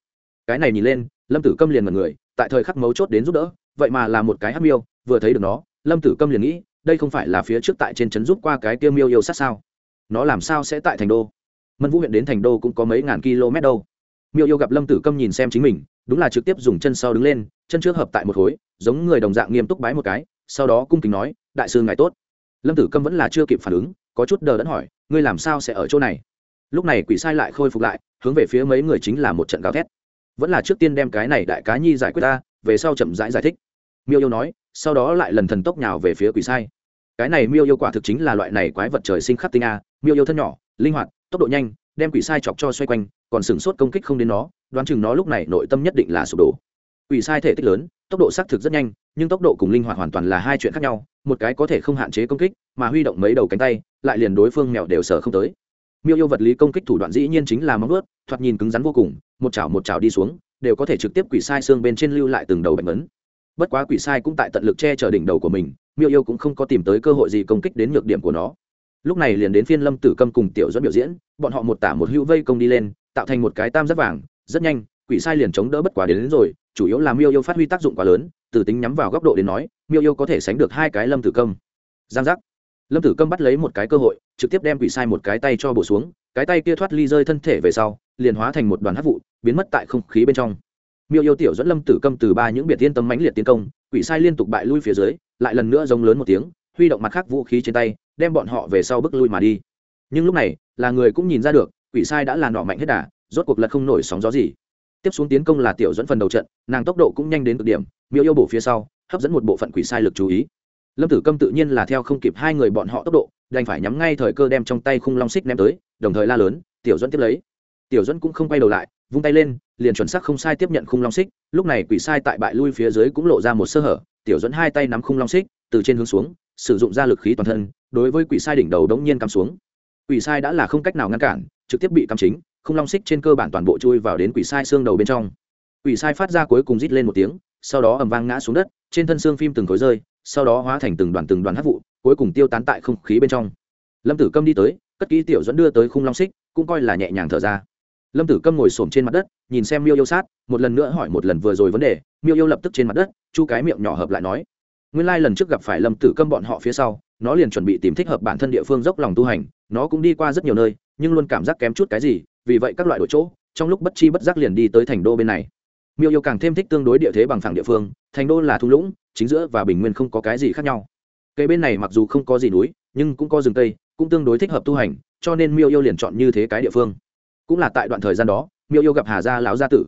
Speaker 1: Cái này nhìn lên, lâm tử câm liền mật người, tại thời khắc mấu chốt đến giúp đỡ, vậy mà là một cái hắc miêu, vừa thấy được nó, lâm tử câm liền nghĩ, đây không phải là phía trước tại trên trấn giúp qua cái kia miêu yêu sát sao? Nó làm sao sẽ tại thành đô? Mân vũ huyện đến thành đô cũng có mấy ngàn km đâu. Miêu yêu gặp lâm tử câm nhìn xem chính mình đúng là trực tiếp dùng chân sau đứng lên chân trước hợp tại một khối giống người đồng dạng nghiêm túc bái một cái sau đó cung kính nói đại sư ngài tốt. Lâm tử câm vẫn là chưa kịp phản ứng có chút đờ đẫn hỏi ngươi làm sao sẽ ở chỗ này? Lúc này quỷ sai lại khôi phục lại hướng về phía mấy người chính là một trận gào thét. Vẫn là trước tiên đem cái này đại cá nhi giải quyết ta về sau chậm rãi giải, giải thích. Miêu yêu nói sau đó lại lần thần tốc nhào về phía quỷ sai cái này miêu yêu quả thực chính là loại này quái vật trời sinh khắc tinh a, miêu yêu thân nhỏ, linh hoạt, tốc độ nhanh, đem quỷ sai chọc cho xoay quanh, còn sửng sốt công kích không đến nó, đoán chừng nó lúc này nội tâm nhất định là sụp đổ. Quỷ sai thể tích lớn, tốc độ xác thực rất nhanh, nhưng tốc độ cùng linh hoạt hoàn toàn là hai chuyện khác nhau, một cái có thể không hạn chế công kích, mà huy động mấy đầu cánh tay, lại liền đối phương mèo đều sở không tới. Miêu yêu vật lý công kích thủ đoạn dĩ nhiên chính là móng ướt thoạt nhìn cứng rắn vô cùng, một chảo một chảo đi xuống, đều có thể trực tiếp quỷ sai xương bên trên lưu lại từng đầu bệnh mấn bất quá quỷ sai cũng tại tận lực che chở đỉnh đầu của mình miêu yêu cũng không có tìm tới cơ hội gì công kích đến nhược điểm của nó. Lúc này liền đến phiên lâm tử câm cùng tiểu dẫn biểu diễn bọn họ một tả một hữu vây công đi lên tạo thành một cái tam giác vàng rất nhanh quỷ sai liền chống đỡ bất quá đến, đến rồi chủ yếu là miêu yêu phát huy tác dụng quá lớn từ tính nhắm vào góc độ đến nói miêu yêu có thể sánh được hai cái lâm tử câm. Giang giác. Lâm tử câm bắt lấy một cái cơ hội trực tiếp đem quỷ sai một cái tay cho bổ xuống cái tay kia thoát ly rơi thân thể về sau liền hóa thành một đoàn hát vụ biến mất tại không khí bên trong. Miêu yêu tiểu dẫn lâm tử câm từ ba những biệt thiên tâm mãnh liệt tiến công quỷ sai liên tục bại lui phía dưới lại lần nữa giống lớn một tiếng, huy động mặt khác vũ khí trên tay, đem bọn họ về sau bước lui mà đi. Nhưng lúc này, là người cũng nhìn ra được, quỷ sai đã là nọ mạnh hết đà, rốt cuộc lật không nổi sóng gió gì. Tiếp xuống tiến công là tiểu dẫn phần đầu trận, nàng tốc độ cũng nhanh đến cực điểm, miêu yêu bổ phía sau, hấp dẫn một bộ phận quỷ sai lực chú ý. Lâm tử câm tự nhiên là theo không kịp hai người bọn họ tốc độ, đành phải nhắm ngay thời cơ đem trong tay khung long xích ném tới, đồng thời la lớn, tiểu dẫn tiếp lấy. Tiểu dẫn cũng không quay đầu lại, vung tay lên liền chuẩn xác không sai tiếp nhận khung long xích, lúc này quỷ sai tại bại lui phía dưới cũng lộ ra một sơ hở, tiểu dẫn hai tay nắm khung long xích, từ trên hướng xuống, sử dụng ra lực khí toàn thân, đối với quỷ sai đỉnh đầu đống nhiên cắm xuống. Quỷ sai đã là không cách nào ngăn cản, trực tiếp bị cắm chính, khung long xích trên cơ bản toàn bộ chui vào đến quỷ sai xương đầu bên trong. Quỷ sai phát ra cuối cùng rít lên một tiếng, sau đó ầm vang ngã xuống đất, trên thân xương phim từng khối rơi, sau đó hóa thành từng đoàn từng đoàn hát vụ, cuối cùng tiêu tán tại không khí bên trong. Lâm tử câm đi tới, cất ký tiểu dẫn đưa tới khung long xích, cũng coi là nhẹ nhàng thở ra lâm tử câm ngồi s trên mặt đất, nhìn xem miêu yêu sát, một lần nữa hỏi một lần vừa rồi vấn đề, miêu yêu lập tức trên mặt đất, chu cái miệng nhỏ hợp lại nói. Nguyên lai lần trước gặp phải lâm tử câm bọn họ phía sau, nó liền chuẩn bị tìm thích hợp bản thân địa phương dốc lòng tu hành, nó cũng đi qua rất nhiều nơi, nhưng luôn cảm giác kém chút cái gì, vì vậy các loại đổi chỗ, trong lúc bất chi bất giác liền đi tới thành đô bên này. Miêu yêu càng thêm thích tương đối địa thế bằng phẳng địa phương, thành đô là thung lũng, chính giữa và bình nguyên không có cái gì khác nhau. Cây bên này mặc dù không có gì núi, nhưng cũng có rừng tây cũng tương đối thích hợp tu hành, cho nên miêu yêu liền chọn như thế cái địa phương cũng là tại đoạn thời gian đó, miêu yêu gặp hà gia lão gia tử.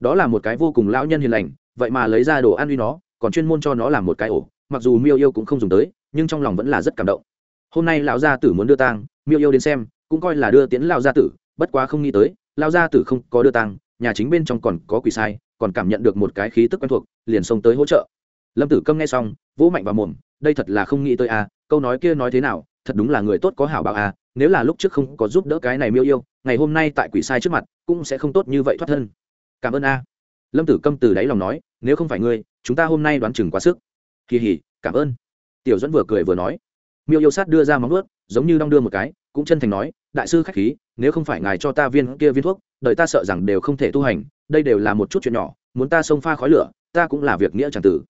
Speaker 1: Đó là một cái vô cùng lão nhân hiền lành, vậy mà lấy ra đồ ăn uy nó, còn chuyên môn cho nó làm một cái ổ, mặc dù miêu yêu cũng không dùng tới, nhưng trong lòng vẫn là rất cảm động. Hôm nay lão gia tử muốn đưa tang, miêu yêu đến xem, cũng coi là đưa tiễn lão gia tử, bất quá không nghĩ tới, lão gia tử không có đưa tang, nhà chính bên trong còn có quỷ sai, còn cảm nhận được một cái khí tức quen thuộc, liền xông tới hỗ trợ. Lâm tử câm nghe xong, vỗ mạnh vào mồm, đây thật là không nghĩ tới à câu nói kia nói thế nào thật đúng là người tốt có hảo bảo à nếu là lúc trước không có giúp đỡ cái này miêu yêu, ngày hôm nay tại quỷ sai trước mặt, cũng sẽ không tốt như vậy thoát thân. Cảm ơn a. Lâm tử câm từ đáy lòng nói, nếu không phải ngươi, chúng ta hôm nay đoán chừng quá sức. Kỳ hỉ, cảm ơn. Tiểu dẫn vừa cười vừa nói. Miêu yêu sát đưa ra móng ướt giống như đong đưa một cái, cũng chân thành nói, đại sư khách khí, nếu không phải ngài cho ta viên kia viên thuốc, đợi ta sợ rằng đều không thể tu hành, đây đều là một chút chuyện nhỏ, muốn ta xông pha khói lửa, ta cũng là việc nghĩa c tử.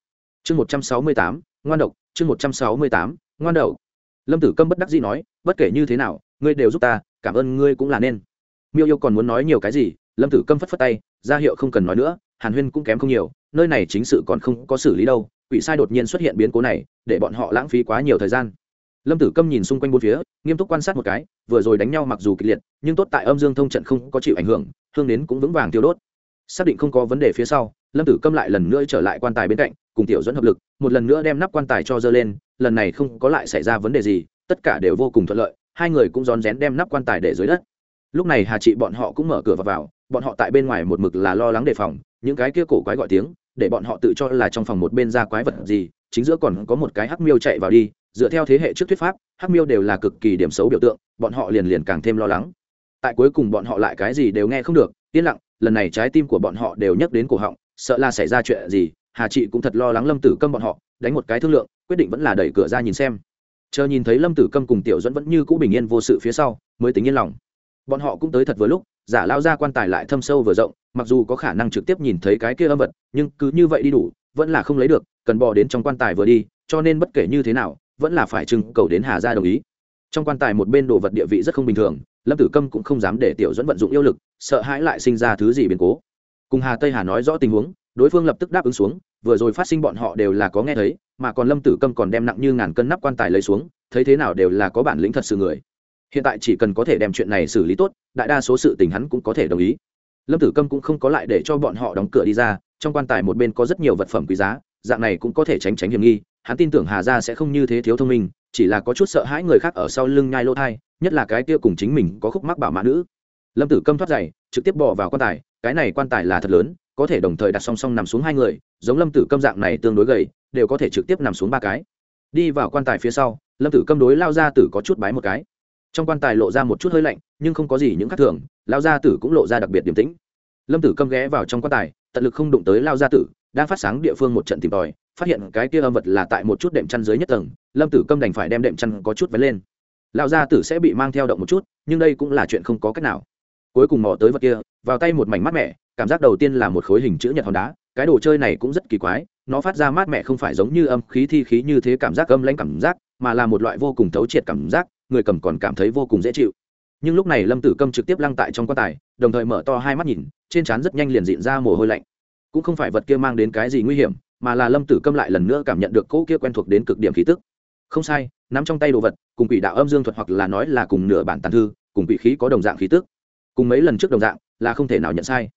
Speaker 1: Chương một trăm sáu mươi tám, ngoan độc, chương một trăm sáu mươi tám, ngoan độc lâm tử câm bất đắc dĩ nói, bất kể như thế nào, ngươi đều giúp ta, cảm ơn ngươi cũng là nên. Miêu yêu còn muốn nói nhiều cái gì, lâm tử câm phất phất tay, ra hiệu không cần nói nữa, hàn huyên cũng kém không nhiều, nơi này chính sự còn không có xử lý đâu, quỷ sai đột nhiên xuất hiện biến cố này, để bọn họ lãng phí quá nhiều thời gian. Lâm tử câm nhìn xung quanh bốn phía, nghiêm túc quan sát một cái, vừa rồi đánh nhau mặc dù kịch liệt, nhưng tốt tại âm dương thông trận không có chịu ảnh hưởng, hương đến cũng vững vàng tiêu đốt. Xác định không có vấn đề phía sau, lâm tử câm lại lần nữa trở lại quan tài bên cạnh, cùng tiểu dẫn hợp lực, một lần nữa đem nắp quan tài cho dơ lên lần này không có lại xảy ra vấn đề gì, tất cả đều vô cùng thuận lợi, hai người cũng rón rén đem nắp quan tài để dưới đất. Lúc này hà trị bọn họ cũng mở cửa và vào, bọn họ tại bên ngoài một mực là lo lắng đề phòng, những cái kia cổ quái gọi tiếng, để bọn họ tự cho là trong phòng một bên ra quái vật gì, chính giữa còn có một cái hắc miêu chạy vào đi, dựa theo thế hệ trước thuyết pháp, hắc miêu đều là cực kỳ điểm xấu biểu tượng, bọn họ liền liền càng thêm lo lắng. Tại cuối cùng bọn họ lại cái gì đều nghe không được, yên lặng, lần này trái tim của bọn họ đều nhắc đến cổ họng, sợ là xảy ra chuyện gì hà chị cũng thật lo lắng lâm tử câm bọn họ, đánh một cái thương lượng, quyết định vẫn là đẩy cửa ra nhìn xem. Chờ nhìn thấy lâm tử câm cùng tiểu dẫn vẫn như cũ bình yên vô sự phía sau, mới tính yên lòng. Bọn họ cũng tới thật vừa lúc, giả lao ra quan tài lại thâm sâu vừa rộng, mặc dù có khả năng trực tiếp nhìn thấy cái kia âm vật, nhưng cứ như vậy đi đủ, vẫn là không lấy được, cần bỏ đến trong quan tài vừa đi, cho nên bất kể như thế nào, vẫn là phải trưng cầu đến hà gia đồng ý. Trong quan tài một bên đồ vật địa vị rất không bình thường, lâm tử câm cũng không dám để tiểu dẫn vận dụng yêu lực, sợ hãi lại sinh ra thứ gì biến cố. Cùng hà tây hà nói rõ tình huống đối phương lập tức đáp ứng xuống, vừa rồi phát sinh bọn họ đều là có nghe thấy, mà còn lâm tử câm còn đem nặng như ngàn cân nắp quan tài lấy xuống, thấy thế nào đều là có bản lĩnh thật sự người. Hiện tại chỉ cần có thể đem chuyện này xử lý tốt, đại đa số sự tình hắn cũng có thể đồng ý. Lâm tử câm cũng không có lại để cho bọn họ đóng cửa đi ra, trong quan tài một bên có rất nhiều vật phẩm quý giá, dạng này cũng có thể tránh tránh hiểm nghi, hắn tin tưởng hà gia sẽ không như thế thiếu thông minh, chỉ là có chút sợ hãi người khác ở sau lưng nhai lỗ thai, nhất là cái kia cùng chính mình có khúc mắc bảo mã nữ. Lâm tử câm thoát dày trực tiếp bỏ vào quan tài, cái này quan tài là thật lớn có thể đồng thời đặt song song nằm xuống hai người, giống lâm tử câm dạng này tương đối gầy, đều có thể trực tiếp nằm xuống ba cái. Đi vào quan tài phía sau, lâm tử câm đối lao ra tử có chút bái một cái. Trong quan tài lộ ra một chút hơi lạnh, nhưng không có gì những khác thường, lao gia tử cũng lộ ra đặc biệt điềm tĩnh. Lâm tử câm ghé vào trong quan tài, tận lực không đụng tới lao gia tử, đang phát sáng địa phương một trận tìm tòi, phát hiện cái kia âm vật là tại một chút đệm chăn dưới nhất tầng, lâm tử câm đành phải đem đệm chăn có chút vén lên. Lao gia tử sẽ bị mang theo động một chút, nhưng đây cũng là chuyện không có cách nào. Cuối cùng mò tới vật kia, vào tay một mảnh mát mẻ cảm giác đầu tiên là một khối hình chữ nhật hòn đá, cái đồ chơi này cũng rất kỳ quái, nó phát ra mát mẻ không phải giống như âm khí thi khí như thế cảm giác âm lãnh cảm giác, mà là một loại vô cùng thấu triệt cảm giác, người cầm còn cảm thấy vô cùng dễ chịu. Nhưng lúc này lâm tử câm trực tiếp lăng tại trong quan tài, đồng thời mở to hai mắt nhìn, trên trán rất nhanh liền diện ra mồ hôi lạnh. Cũng không phải vật kia mang đến cái gì nguy hiểm, mà là lâm tử câm lại lần nữa cảm nhận được cỗ kia quen thuộc đến cực điểm khí tức. Không sai, nắm trong tay đồ vật, cùng quỷ đạo âm dương thuật hoặc là nói là cùng nửa bản tàn thư, cùng quỷ khí có đồng dạng khí tức. Cùng mấy lần trước đồng dạng, là không thể nào nhận sai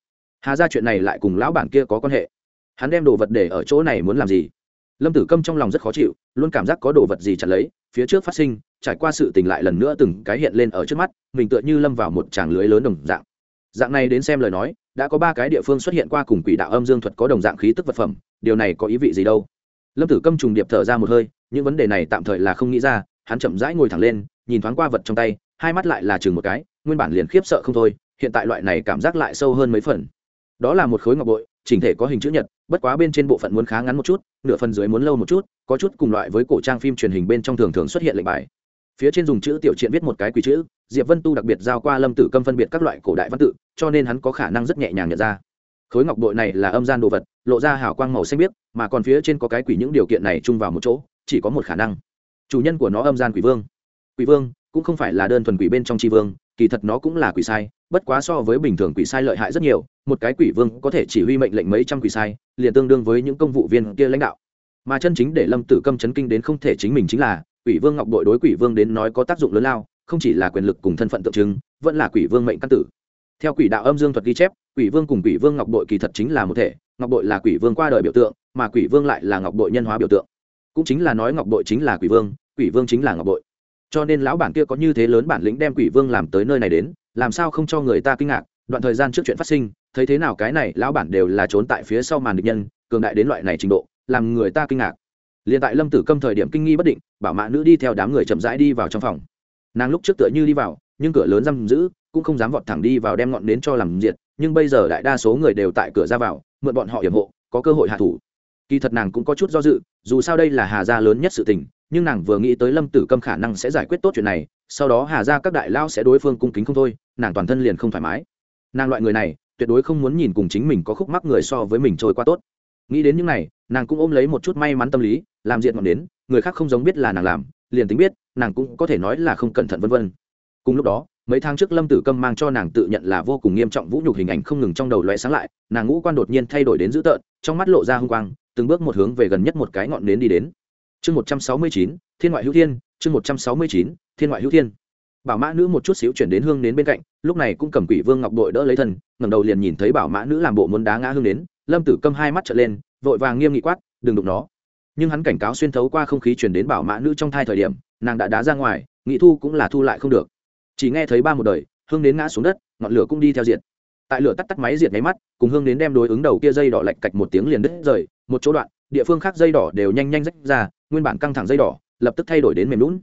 Speaker 1: hà ra chuyện này lại cùng lão bản kia có quan hệ. Hắn đem đồ vật để ở chỗ này muốn làm gì? Lâm tử câm trong lòng rất khó chịu, luôn cảm giác có đồ vật gì chặt lấy, phía trước phát sinh, trải qua sự tình lại lần nữa từng cái hiện lên ở trước mắt, mình tựa như lâm vào một tràng lưới lớn đồng dạng. Dạng này đến xem lời nói, đã có ba cái địa phương xuất hiện qua cùng quỷ đạo âm dương thuật có đồng dạng khí tức vật phẩm, điều này có ý vị gì đâu? Lâm tử câm trùng điệp thở ra một hơi, những vấn đề này tạm thời là không nghĩ ra, hắn chậm rãi ngồi thẳng lên, nhìn thoáng qua vật trong tay, hai mắt lại là chừng một cái, nguyên bản liền khiếp sợ không thôi, hiện tại loại này cảm giác lại sâu hơn mấy phần đó là một khối ngọc bội, chỉnh thể có hình chữ nhật, bất quá bên trên bộ phận muốn khá ngắn một chút, nửa phần dưới muốn lâu một chút, có chút cùng loại với cổ trang phim truyền hình bên trong thường thường xuất hiện lệnh bài. Phía trên dùng chữ tiểu triện viết một cái quỷ chữ, diệp vân tu đặc biệt giao qua lâm tử câm phân biệt các loại cổ đại văn tự, cho nên hắn có khả năng rất nhẹ nhàng nhận ra. Khối ngọc bội này là âm gian đồ vật, lộ ra hào quang màu xanh biếc, mà còn phía trên có cái quỷ những điều kiện này chung vào một chỗ, chỉ có một khả năng. Chủ nhân của nó âm gian quỷ vương. Quỷ vương cũng không phải là đơn thuần quỷ bên trong tri vương kỳ thật nó cũng là quỷ sai, bất quá so với bình thường quỷ sai lợi hại rất nhiều, một cái quỷ vương có thể chỉ huy mệnh lệnh mấy trăm quỷ sai, liền tương đương với những công vụ viên kia lãnh đạo. Mà chân chính để lâm tử câm chấn kinh đến không thể chính mình chính là, quỷ vương ngọc đội đối quỷ vương đến nói có tác dụng lớn lao, không chỉ là quyền lực cùng thân phận tượng trưng, vẫn là quỷ vương mệnh căn tử. Theo quỷ đạo âm dương thuật ghi chép, quỷ vương cùng quỷ vương ngọc đội kỳ thật chính là một thể, ngọc đội là quỷ vương qua đời biểu tượng, mà quỷ vương lại là ngọc đội nhân hóa biểu tượng. Cũng chính là nói ngọc đội chính là quỷ vương quỷ vương chính là ngọc đội cho nên lão bản kia có như thế lớn bản lĩnh đem quỷ vương làm tới nơi này đến, làm sao không cho người ta kinh ngạc, đoạn thời gian trước chuyện phát sinh, thấy thế nào cái này lão bản đều là trốn tại phía sau màn địch nhân, cường đại đến loại này trình độ, làm người ta kinh ngạc. Liền tại lâm tử câm thời điểm kinh nghi bất định, bảo mã nữ đi theo đám người chậm rãi đi vào trong phòng. Nàng lúc trước tựa như đi vào, nhưng cửa lớn giam giữ, cũng không dám vọt thẳng đi vào đem ngọn nến cho làm diệt, nhưng bây giờ đại đa số người đều tại cửa ra vào, mượn bọn họ hiểm hộ, có cơ hội hạ thủ. Kỳ thật nàng cũng có chút do dự, dù sao đây là hà gia lớn nhất sự tình nhưng nàng vừa nghĩ tới lâm tử câm khả năng sẽ giải quyết tốt chuyện này, sau đó hà gia các đại lao sẽ đối phương cung kính không thôi, nàng toàn thân liền không thoải mái. Nàng loại người này, tuyệt đối không muốn nhìn cùng chính mình có khúc mắc người so với mình trôi qua tốt. Nghĩ đến những này, nàng cũng ôm lấy một chút may mắn tâm lý, làm diện ngọn đến, người khác không giống biết là nàng làm, liền tính biết, nàng cũng có thể nói là không cẩn thận vân vân. Cùng lúc đó, mấy tháng trước lâm tử câm mang cho nàng tự nhận là vô cùng nghiêm trọng vũ nhục hình ảnh không ngừng trong đầu loe sáng lại, nàng ngũ quan đột nhiên thay đổi đến dữ tợn, trong mắt lộ ra h u n g quang, từng bước một hướng về gần nhất một cái ngọn nến đi đến chương một trăm sáu mươi chín, thiên ngoại hữu thiên, chương một trăm sáu mươi chín, thiên ngoại hữu thiên. Bảo mã nữ một chút xíu chuyển đến hương đến bên cạnh, lúc này cũng cầm quỷ vương ngọc đội đỡ lấy thần ngẩng đầu liền nhìn thấy bảo mã nữ làm bộ muốn đá ngã hương đến lâm tử câm hai mắt trở lên, vội vàng nghiêm nghị quát, đừng đụng nó. Nhưng hắn cảnh cáo xuyên thấu qua không khí chuyển đến bảo mã nữ trong thai thời điểm, nàng đã đá ra ngoài, nghị thu cũng là thu lại không được. Chỉ nghe thấy ba một đời, hương đến ngã xuống đất, ngọn lửa cũng đi theo diệt. Tại lửa tắt tắt máy diệt nháy mắt, cùng hương đến đem đối ứng đầu kia dây đỏ lạch cạch một tiếng liền đứt rời, một chỗ đoạn, địa phương khác dây đỏ đều nhanh nhanh rách ra nguyên bản căng thẳng dây đỏ, lập tức thay đổi đến mềm lún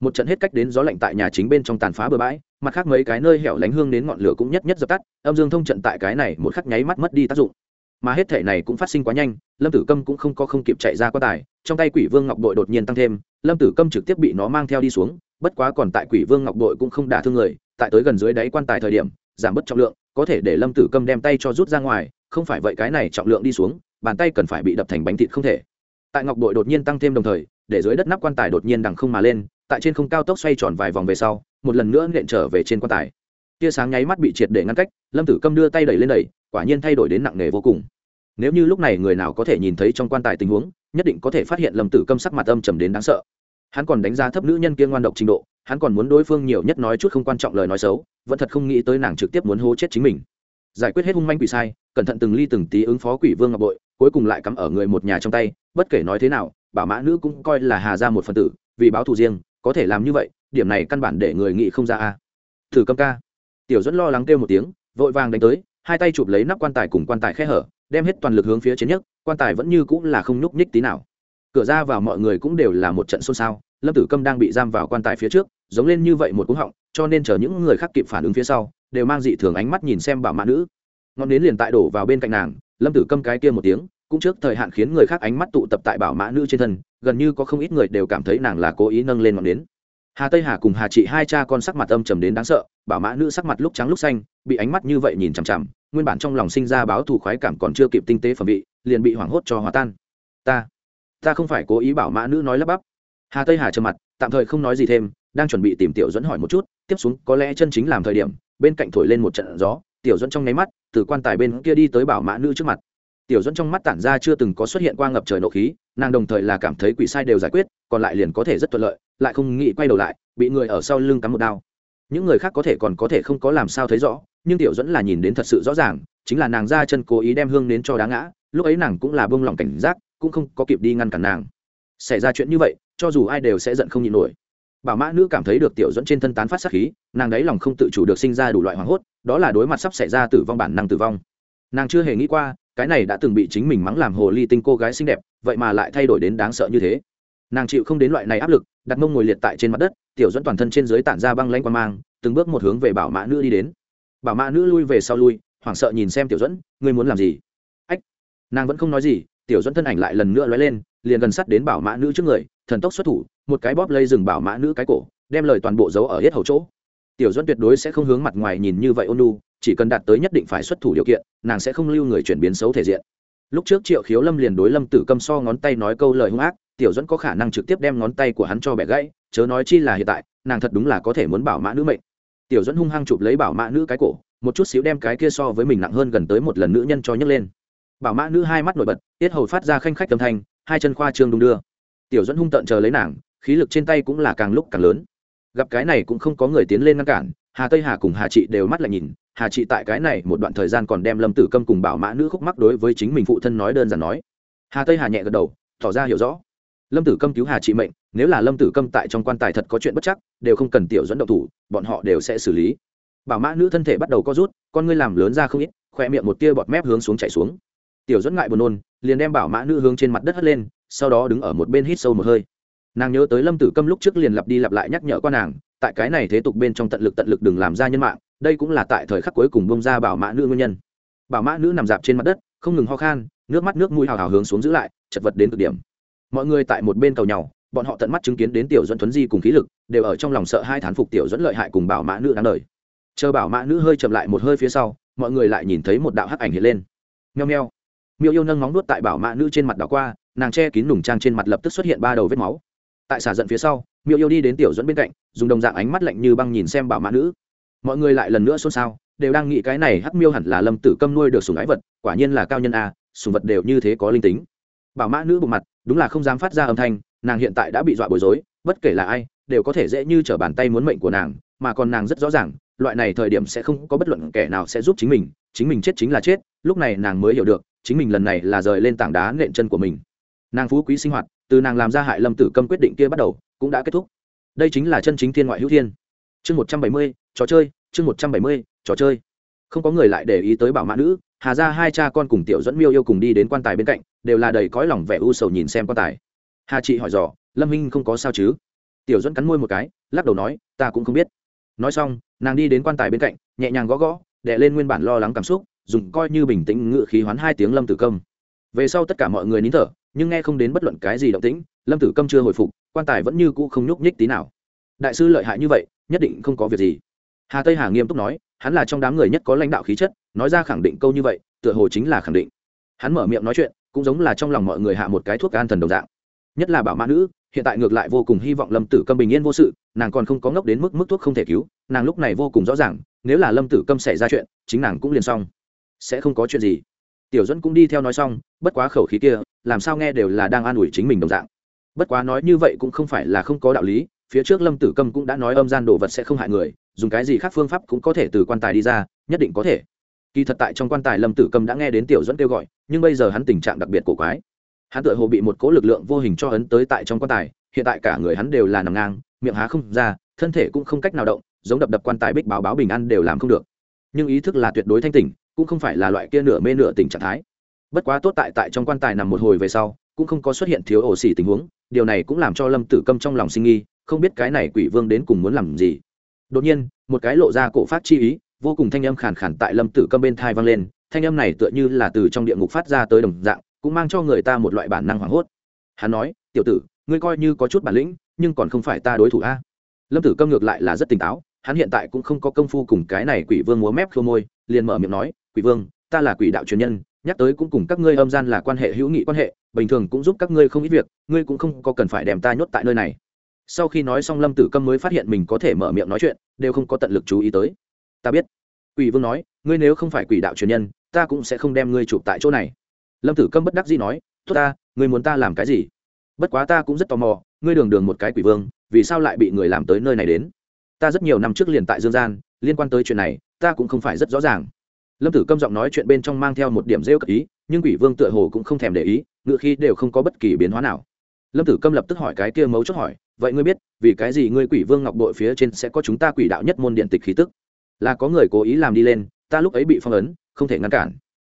Speaker 1: một trận hết cách đến gió lạnh tại nhà chính bên trong tàn phá bừa bãi, mặt khác mấy cái nơi hẻo lánh hương đến ngọn lửa cũng nhất nhất dập tắt, âm dương thông trận tại cái này một khắc nháy mắt mất đi tác dụng. Mà hết thể này cũng phát sinh quá nhanh, lâm tử câm cũng không có không kịp chạy ra quá tài, trong tay quỷ vương ngọc đội đột nhiên tăng thêm, lâm tử câm trực tiếp bị nó mang theo đi xuống, bất quá còn tại quỷ vương ngọc đội cũng không đả thương người, tại tới gần dưới đáy quan tài thời điểm, giảm bớt trọng lượng, có thể để lâm tử câm đem tay cho rút ra ngoài, không phải vậy cái này trọng lượng đi xuống, bàn tay cần phải bị đập thành bánh thịt không thể tại ngọc đội đột nhiên tăng thêm đồng thời, để dưới đất nắp quan tài đột nhiên đằng không mà lên, tại trên không cao tốc xoay tròn vài vòng về sau, một lần nữa nện trở về trên quan tài. Tia sáng nháy mắt bị triệt để ngăn cách, lâm tử câm đưa tay đẩy lên đẩy, quả nhiên thay đổi đến nặng nề vô cùng. Nếu như lúc này người nào có thể nhìn thấy trong quan tài tình huống, nhất định có thể phát hiện lâm tử câm sắc mặt âm trầm đến đáng sợ. Hắn còn đánh giá thấp nữ nhân kia ngoan độc trình độ, hắn còn muốn đối phương nhiều nhất nói chút không quan trọng lời nói xấu, vẫn thật không nghĩ tới nàng trực tiếp muốn hô chết chính mình giải quyết hết hung manh quỷ sai, cẩn thận từng ly từng tí ứng phó quỷ vương ngọc bội, cuối cùng lại cắm ở người một nhà trong tay, bất kể nói thế nào, bảo mã nữ cũng coi là hà ra một phần tử, vì báo thù riêng, có thể làm như vậy, điểm này căn bản để người nghĩ không ra a. Thử câm ca. Tiểu dẫn lo lắng kêu một tiếng, vội vàng đánh tới, hai tay chụp lấy nắp quan tài cùng quan tài khe hở, đem hết toàn lực hướng phía trên nhất quan tài vẫn như cũng là không nhúc nhích tí nào. Cửa ra vào mọi người cũng đều là một trận xôn xao, lâm tử câm đang bị giam vào quan tài phía trước, giống lên như vậy một cú họng, cho nên chờ những người khác kịp phản ứng phía sau đều mang dị thường ánh mắt nhìn xem bảo mã nữ. Ngọn nến liền tại đổ vào bên cạnh nàng, lâm tử câm cái kia một tiếng, cũng trước thời hạn khiến người khác ánh mắt tụ tập tại bảo mã nữ trên thân, gần như có không ít người đều cảm thấy nàng là cố ý nâng lên ngọn nến. Hà tây hà cùng hà chị hai cha con sắc mặt âm trầm đến đáng sợ, bảo mã nữ sắc mặt lúc trắng lúc xanh, bị ánh mắt như vậy nhìn chằm chằm, nguyên bản trong lòng sinh ra báo thù khoái cảm còn chưa kịp tinh tế phẩm vị, liền bị hoảng hốt cho hòa tan. Ta ta không phải cố ý bảo mã nữ nói lắp bắp. Hà tây hà trầm mặt, tạm thời không nói gì thêm, đang chuẩn bị tìm tiểu dẫn hỏi một chút tiếp xuống có lẽ chân chính làm thời điểm, bên cạnh thổi lên một trận gió, tiểu dẫn trong nháy mắt, từ quan tài bên kia đi tới bảo mã nữ trước mặt. Tiểu dẫn trong mắt tản ra chưa từng có xuất hiện qua ngập trời nộ khí, nàng đồng thời là cảm thấy quỷ sai đều giải quyết, còn lại liền có thể rất thuận lợi, lại không nghĩ quay đầu lại, bị người ở sau lưng cắm một đao. Những người khác có thể còn có thể không có làm sao thấy rõ, nhưng tiểu dẫn là nhìn đến thật sự rõ ràng, chính là nàng ra chân cố ý đem hương đến cho đá ngã, lúc ấy nàng cũng là bông lỏng cảnh giác, cũng không có kịp đi ngăn cản nàng. Xảy ra chuyện như vậy, cho dù ai đều sẽ giận không nhịn nổi bảo mã nữ cảm thấy được tiểu dẫn trên thân tán phát sát khí, nàng đáy lòng không tự chủ được sinh ra đủ loại hoảng hốt, đó là đối mặt sắp xảy ra tử vong bản năng tử vong. Nàng chưa hề nghĩ qua, cái này đã từng bị chính mình mắng làm hồ ly tinh cô gái xinh đẹp, vậy mà lại thay đổi đến đáng sợ như thế. Nàng chịu không đến loại này áp lực, đặt mông ngồi liệt tại trên mặt đất, tiểu dẫn toàn thân trên dưới tản ra băng lanh quan mang, từng bước một hướng về bảo mã nữ đi đến. Bảo mã nữ lui về sau lui, hoảng sợ nhìn xem tiểu dẫn, ngươi muốn làm gì? Ách. Nàng vẫn không nói gì, tiểu dẫn thân ảnh lại lần nữa lóe lên, liền gần sắt đến bảo mã nữ trước người, thần tốc xuất thủ một cái bóp lây dừng bảo mã nữ cái cổ, đem lời toàn bộ giấu ở hết hầu chỗ. Tiểu dẫn tuyệt đối sẽ không hướng mặt ngoài nhìn như vậy ôn lu chỉ cần đạt tới nhất định phải xuất thủ điều kiện, nàng sẽ không lưu người chuyển biến xấu thể diện. Lúc trước triệu khiếu lâm liền đối lâm tử câm so ngón tay nói câu lời hung ác, tiểu dẫn có khả năng trực tiếp đem ngón tay của hắn cho bẻ gãy, chớ nói chi là hiện tại, nàng thật đúng là có thể muốn bảo mã nữ mệnh. Tiểu dẫn hung hăng chụp lấy bảo mã nữ cái cổ, một chút xíu đem cái kia so với mình nặng hơn gần tới một lần nữ nhân cho nhấc lên. Bảo mã nữ hai mắt nổi bật tiết hầu phát ra khanh khách âm thanh, hai chân khoa trương đung đưa. Tiểu dẫn hung tợn chờ lấy nàng khí lực trên tay cũng là càng lúc càng lớn. Gặp cái này cũng không có người tiến lên ngăn cản, hà tây hà cùng hà Trị đều mắt lại nhìn, hà Trị tại cái này một đoạn thời gian còn đem lâm tử câm cùng bảo mã nữ khúc mắc đối với chính mình phụ thân nói đơn giản nói. Hà tây hà nhẹ gật đầu, tỏ ra hiểu rõ. Lâm tử câm cứu hà Trị mệnh, nếu là lâm tử câm tại trong quan tài thật có chuyện bất chắc, đều không cần tiểu dẫn động thủ, bọn họ đều sẽ xử lý. Bảo mã nữ thân thể bắt đầu co rút, con ngươi làm lớn ra không ít, khoe miệng một tia bọt mép hướng xuống chạy xuống. Tiểu dẫn ngại buồn nôn, liền đem bảo mã nữ hướng trên mặt đất hất lên, sau đó đứng ở một bên hít sâu một hơi nàng nhớ tới lâm tử câm lúc trước liền lặp đi lặp lại nhắc nhở qua nàng, tại cái này thế tục bên trong tận lực tận lực đừng làm ra nhân mạng, đây cũng là tại thời khắc cuối cùng bông ra bảo mã nữ nguyên nhân. Bảo mã nữ nằm dạp trên mặt đất, không ngừng ho khan, nước mắt nước mũi hào hào hướng xuống giữ lại, chật vật đến cực điểm. Mọi người tại một bên cầu nhau, bọn họ tận mắt chứng kiến đến tiểu dẫn Thuấn di cùng khí lực, đều ở trong lòng sợ hai thán phục tiểu dẫn lợi hại cùng bảo mã nữ đáng đời. Chờ bảo mã nữ hơi chậm lại một hơi phía sau, mọi người lại nhìn thấy một đạo hắc ảnh hiện lên. Nheo nheo miêu yêu nâng móng nuốt tại bảo mã nữ trên mặt đảo qua, nàng che kín nùng trang trên mặt lập tức xuất hiện ba đầu vết máu tại xả giận phía sau, miêu yêu đi đến tiểu dẫn bên cạnh, dùng đồng dạng ánh mắt lạnh như băng nhìn xem bảo mã nữ. Mọi người lại lần nữa xôn xao, đều đang nghĩ cái này hắc miêu hẳn là lâm tử câm nuôi được sùng ái vật, quả nhiên là cao nhân a sùng vật đều như thế có linh tính. Bảo mã nữ bộ mặt, đúng là không dám phát ra âm thanh, nàng hiện tại đã bị dọa bối rối, bất kể là ai, đều có thể dễ như trở bàn tay muốn mệnh của nàng, mà còn nàng rất rõ ràng, loại này thời điểm sẽ không có bất luận kẻ nào sẽ giúp chính mình chính mình chết chính là chết, lúc này nàng mới hiểu được, chính mình lần này là rời lên tảng đá nện chân của mình. Nàng phú quý sinh hoạt từ nàng làm ra hại lâm tử câm quyết định kia bắt đầu cũng đã kết thúc đây chính là chân chính thiên ngoại hữu thiên chương một trăm bảy mươi trò chơi chương một trăm bảy mươi trò chơi không có người lại để ý tới bảo mã nữ hà ra hai cha con cùng tiểu dẫn miêu yêu cùng đi đến quan tài bên cạnh đều là đầy cõi lòng vẻ u sầu nhìn xem quan tài hà chị hỏi dò, lâm minh không có sao chứ tiểu dẫn cắn môi một cái lắc đầu nói ta cũng không biết nói xong nàng đi đến quan tài bên cạnh nhẹ nhàng gõ gõ đệ lên nguyên bản lo lắng cảm xúc dùng coi như bình tĩnh ngự khí hoán hai tiếng lâm tử công về sau tất cả mọi người nín thở nhưng nghe không đến bất luận cái gì động tĩnh, lâm tử câm chưa hồi phục, quan tài vẫn như cũ không nhúc nhích tí nào. Đại sư lợi hại như vậy, nhất định không có việc gì. Hà tây hà nghiêm túc nói, hắn là trong đám người nhất có lãnh đạo khí chất, nói ra khẳng định câu như vậy, tựa hồ chính là khẳng định. Hắn mở miệng nói chuyện, cũng giống là trong lòng mọi người hạ một cái thuốc an thần đồng dạng. Nhất là bảo mã nữ, hiện tại ngược lại vô cùng hy vọng lâm tử câm bình yên vô sự, nàng còn không có ngốc đến mức mức thuốc không thể cứu, nàng lúc này vô cùng rõ ràng, nếu là lâm tử câm xảy ra chuyện, chính nàng cũng liền xong. Sẽ không có chuyện gì. Tiểu dẫn cũng đi theo nói xong bất quá khẩu khí kia, làm sao nghe đều là đang an ủi chính mình đồng dạng. Bất quá nói như vậy cũng không phải là không có đạo lý, phía trước lâm tử câm cũng đã nói âm gian đồ vật sẽ không hại người, dùng cái gì khác phương pháp cũng có thể từ quan tài đi ra, nhất định có thể. Kỳ thật tại trong quan tài lâm tử câm đã nghe đến tiểu dẫn kêu gọi, nhưng bây giờ hắn tình trạng đặc biệt cổ quái. Hắn tựa hồ bị một cỗ lực lượng vô hình cho ấn tới tại trong quan tài, hiện tại cả người hắn đều là nằm ngang, miệng há không ra, thân thể cũng không cách nào động, giống đập đập quan tài bích báo báo bình an đều làm không được. Nhưng ý thức là tuyệt đối thanh tỉnh, cũng không phải là loại kia nửa mê nửa tỉnh trạng thái bất quá tốt tại tại trong quan tài nằm một hồi về sau, cũng không có xuất hiện thiếu ổ xỉ tình huống, điều này cũng làm cho lâm tử câm trong lòng sinh nghi, không biết cái này quỷ vương đến cùng muốn làm gì. Đột nhiên, một cái lộ ra cổ phát chi ý, vô cùng thanh âm khàn khàn tại lâm tử câm bên thai vang lên, thanh âm này tựa như là từ trong địa ngục phát ra tới đồng dạng, cũng mang cho người ta một loại bản năng hoảng hốt. Hắn nói, tiểu tử, ngươi coi như có chút bản lĩnh, nhưng còn không phải ta đối thủ a. Lâm tử câm ngược lại là rất tỉnh táo, hắn hiện tại cũng không có công phu cùng cái này quỷ vương múa mép khô môi, liền mở miệng nói, quỷ vương, ta là quỷ đạo truyền nhân nhắc tới cũng cùng các ngươi âm gian là quan hệ hữu nghị quan hệ, bình thường cũng giúp các ngươi không ít việc, ngươi cũng không có cần phải đem ta nhốt tại nơi này. Sau khi nói xong lâm tử câm mới phát hiện mình có thể mở miệng nói chuyện, đều không có tận lực chú ý tới. Ta biết. Quỷ vương nói, ngươi nếu không phải quỷ đạo truyền nhân, ta cũng sẽ không đem ngươi chụp tại chỗ này. Lâm tử câm bất đắc dĩ nói, tốt ta, ngươi muốn ta làm cái gì? Bất quá ta cũng rất tò mò, ngươi đường đường một cái quỷ vương, vì sao lại bị người làm tới nơi này đến? Ta rất nhiều năm trước liền tại dương gian, liên quan tới chuyện này, ta cũng không phải rất rõ ràng lâm tử câm giọng nói chuyện bên trong mang theo một điểm rêu cực ý, nhưng quỷ vương tựa hồ cũng không thèm để ý, ngựa khi đều không có bất kỳ biến hóa nào. Lâm tử câm lập tức hỏi cái kia mấu chốt hỏi, vậy ngươi biết, vì cái gì ngươi quỷ vương ngọc đội phía trên sẽ có chúng ta quỷ đạo nhất môn điện tịch khí tức? Là có người cố ý làm đi lên, ta lúc ấy bị phong ấn, không thể ngăn cản.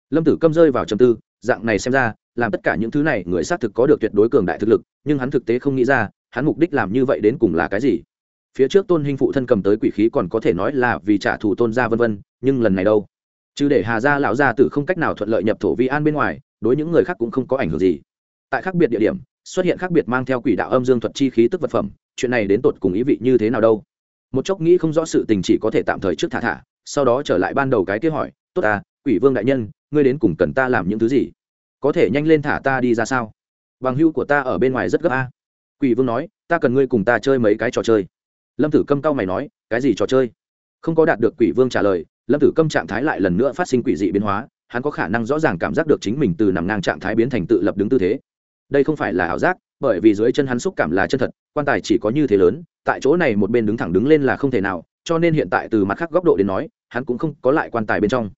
Speaker 1: Lâm tử câm rơi vào trầm tư, dạng này xem ra, làm tất cả những thứ này, người xác thực có được tuyệt đối cường đại thực lực, nhưng hắn thực tế không nghĩ ra, hắn mục đích làm như vậy đến cùng là cái gì? Phía trước tôn hình phụ thân cầm tới quỷ khí còn có thể nói là vì trả thù tôn gia vân vân, nhưng lần này đâu? Chứ để hà gia lão gia tử không cách nào thuận lợi nhập thổ vi an bên ngoài, đối những người khác cũng không có ảnh hưởng gì. Tại khác biệt địa điểm, xuất hiện khác biệt mang theo quỷ đạo âm dương thuật chi khí tức vật phẩm, chuyện này đến tột cùng ý vị như thế nào đâu? Một chốc nghĩ không rõ sự tình chỉ có thể tạm thời trước thả thả, sau đó trở lại ban đầu cái kế hỏi, tốt ta, quỷ vương đại nhân, ngươi đến cùng cần ta làm những thứ gì? Có thể nhanh lên thả ta đi ra sao? Bằng hưu của ta ở bên ngoài rất gấp a. Quỷ vương nói, ta cần ngươi cùng ta chơi mấy cái trò chơi. Lâm tử câm cao mày nói, cái gì trò chơi? Không có đạt được quỷ vương trả lời lâm tử câm trạng thái lại lần nữa phát sinh quỷ dị biến hóa hắn có khả năng rõ ràng cảm giác được chính mình từ nằm ngang trạng thái biến thành tự lập đứng tư thế đây không phải là ảo giác bởi vì dưới chân hắn xúc cảm là chân thật quan tài chỉ có như thế lớn tại chỗ này một bên đứng thẳng đứng lên là không thể nào cho nên hiện tại từ mặt khác góc độ đến nói hắn cũng không có lại quan tài bên trong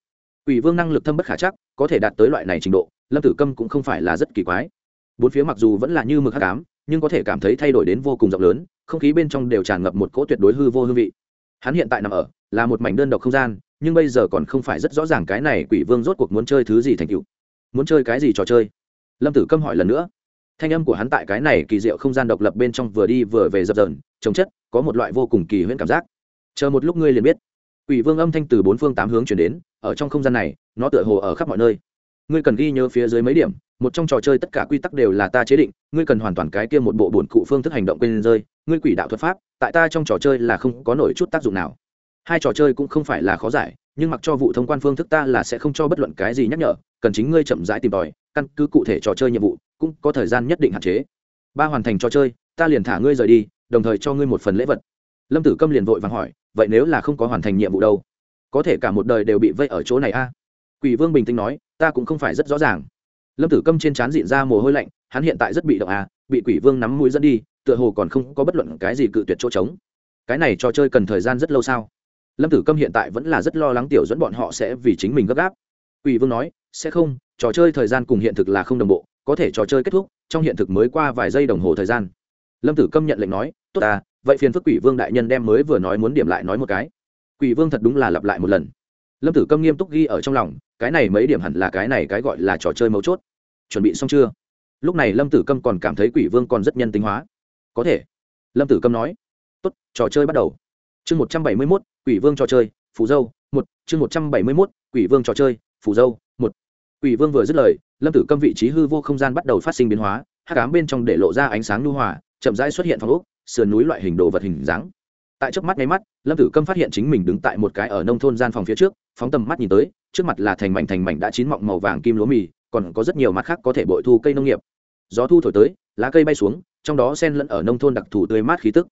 Speaker 1: Quỷ Vương năng lực thâm bất khả chắc, có thể đạt tới loại này trình độ, Lâm Tử Câm cũng không phải là rất kỳ quái. Bốn phía mặc dù vẫn là như mực hát cám nhưng có thể cảm thấy thay đổi đến vô cùng rộng lớn, không khí bên trong đều tràn ngập một cỗ tuyệt đối hư vô hương vị. Hắn hiện tại nằm ở là một mảnh đơn độc không gian, nhưng bây giờ còn không phải rất rõ ràng cái này Quỷ Vương rốt cuộc muốn chơi thứ gì thành cựu Muốn chơi cái gì trò chơi? Lâm Tử Câm hỏi lần nữa. thanh âm của hắn tại cái này kỳ diệu không gian độc lập bên trong vừa đi vừa về dập dờn chống chất, có một loại vô cùng kỳ huyễn cảm giác. Chờ một lúc ngươi liền biết. Quỷ vương âm thanh từ bốn phương tám hướng chuyển đến, ở trong không gian này, nó tựa hồ ở khắp mọi nơi. Ngươi cần ghi nhớ phía dưới mấy điểm, một trong trò chơi tất cả quy tắc đều là ta chế định, ngươi cần hoàn toàn cái kia một bộ bổn cụ phương thức hành động quên rơi, ngươi quỷ đạo thuật pháp, tại ta trong trò chơi là không có nổi chút tác dụng nào hai trò chơi cũng không phải là khó giải, nhưng mặc cho vụ thông quan phương thức ta là sẽ không cho bất luận cái gì nhắc nhở, cần chính ngươi chậm rãi tìm tòi, căn cứ cụ thể trò chơi nhiệm vụ, cũng có thời gian nhất định hạn chế. Ba hoàn thành trò chơi, ta liền thả ngươi rời đi, đồng thời cho ngươi một phần lễ vật. Lâm tử câm liền vội vàng hỏi, vậy nếu là không có hoàn thành nhiệm vụ đâu? Có thể cả một đời đều bị vây ở chỗ này a? À? quỷ vương bình tĩnh nói, ta cũng không phải rất rõ ràng. Lâm tử câm trên trán dịn ra mồ hôi lạnh, hắn hiện tại rất bị động à bị quỷ vương nắm mũi dẫn đi, tựa hồ còn không có bất luận cái gì cự tuyệt chỗ trống. Cái này trò chơi cần thời gian rất lâu sao? Lâm tử câm hiện tại vẫn là rất lo lắng tiểu dẫn bọn họ sẽ vì chính mình gấp gáp. Quỷ vương nói, sẽ không, trò chơi thời gian cùng hiện thực là không đồng bộ, có thể trò chơi kết thúc, trong hiện thực mới qua vài giây đồng hồ thời gian. Lâm tử câm nhận lệnh nói, tốt à vậy phiền phức quỷ vương đại nhân đem mới vừa nói muốn điểm lại nói một cái. Quỷ vương thật đúng là lặp lại một lần. Lâm tử câm nghiêm túc ghi ở trong lòng, cái này mấy điểm hẳn là cái này cái gọi là trò chơi mấu chốt. Chuẩn bị xong chưa? Lúc này lâm tử câm còn cảm thấy quỷ vương còn rất nhân tính hóa. Có thể. Lâm tử câm nói, tốt, trò chơi bắt đầu. Chương một trăm bảy mươi mốt quỷ vương trò chơi, phù dâu, một, chương một trăm bảy mươi mốt, quỷ vương trò chơi, phù dâu, một. Quỷ vương vừa dứt lời, lâm tử câm vị trí hư vô không gian bắt đầu phát sinh biến hóa hát cám bên trong để lộ ra ánh sáng nhu hòa, chậm rãi xuất hiện phòng úc sườn núi loại hình đồ vật hình dáng. Tại trước mắt ngay mắt, lâm tử câm phát hiện chính mình đứng tại một cái ở nông thôn gian phòng phía trước, phóng tầm mắt nhìn tới, trước mặt là thành mảnh thành mảnh đã chín mọng màu vàng kim lúa mì, còn có rất nhiều mặt khác có thể bội thu cây nông nghiệp. Gió thu thổi tới, lá cây bay xuống, trong đó sen lẫn ở nông thôn đặc thù tươi mát khí tức.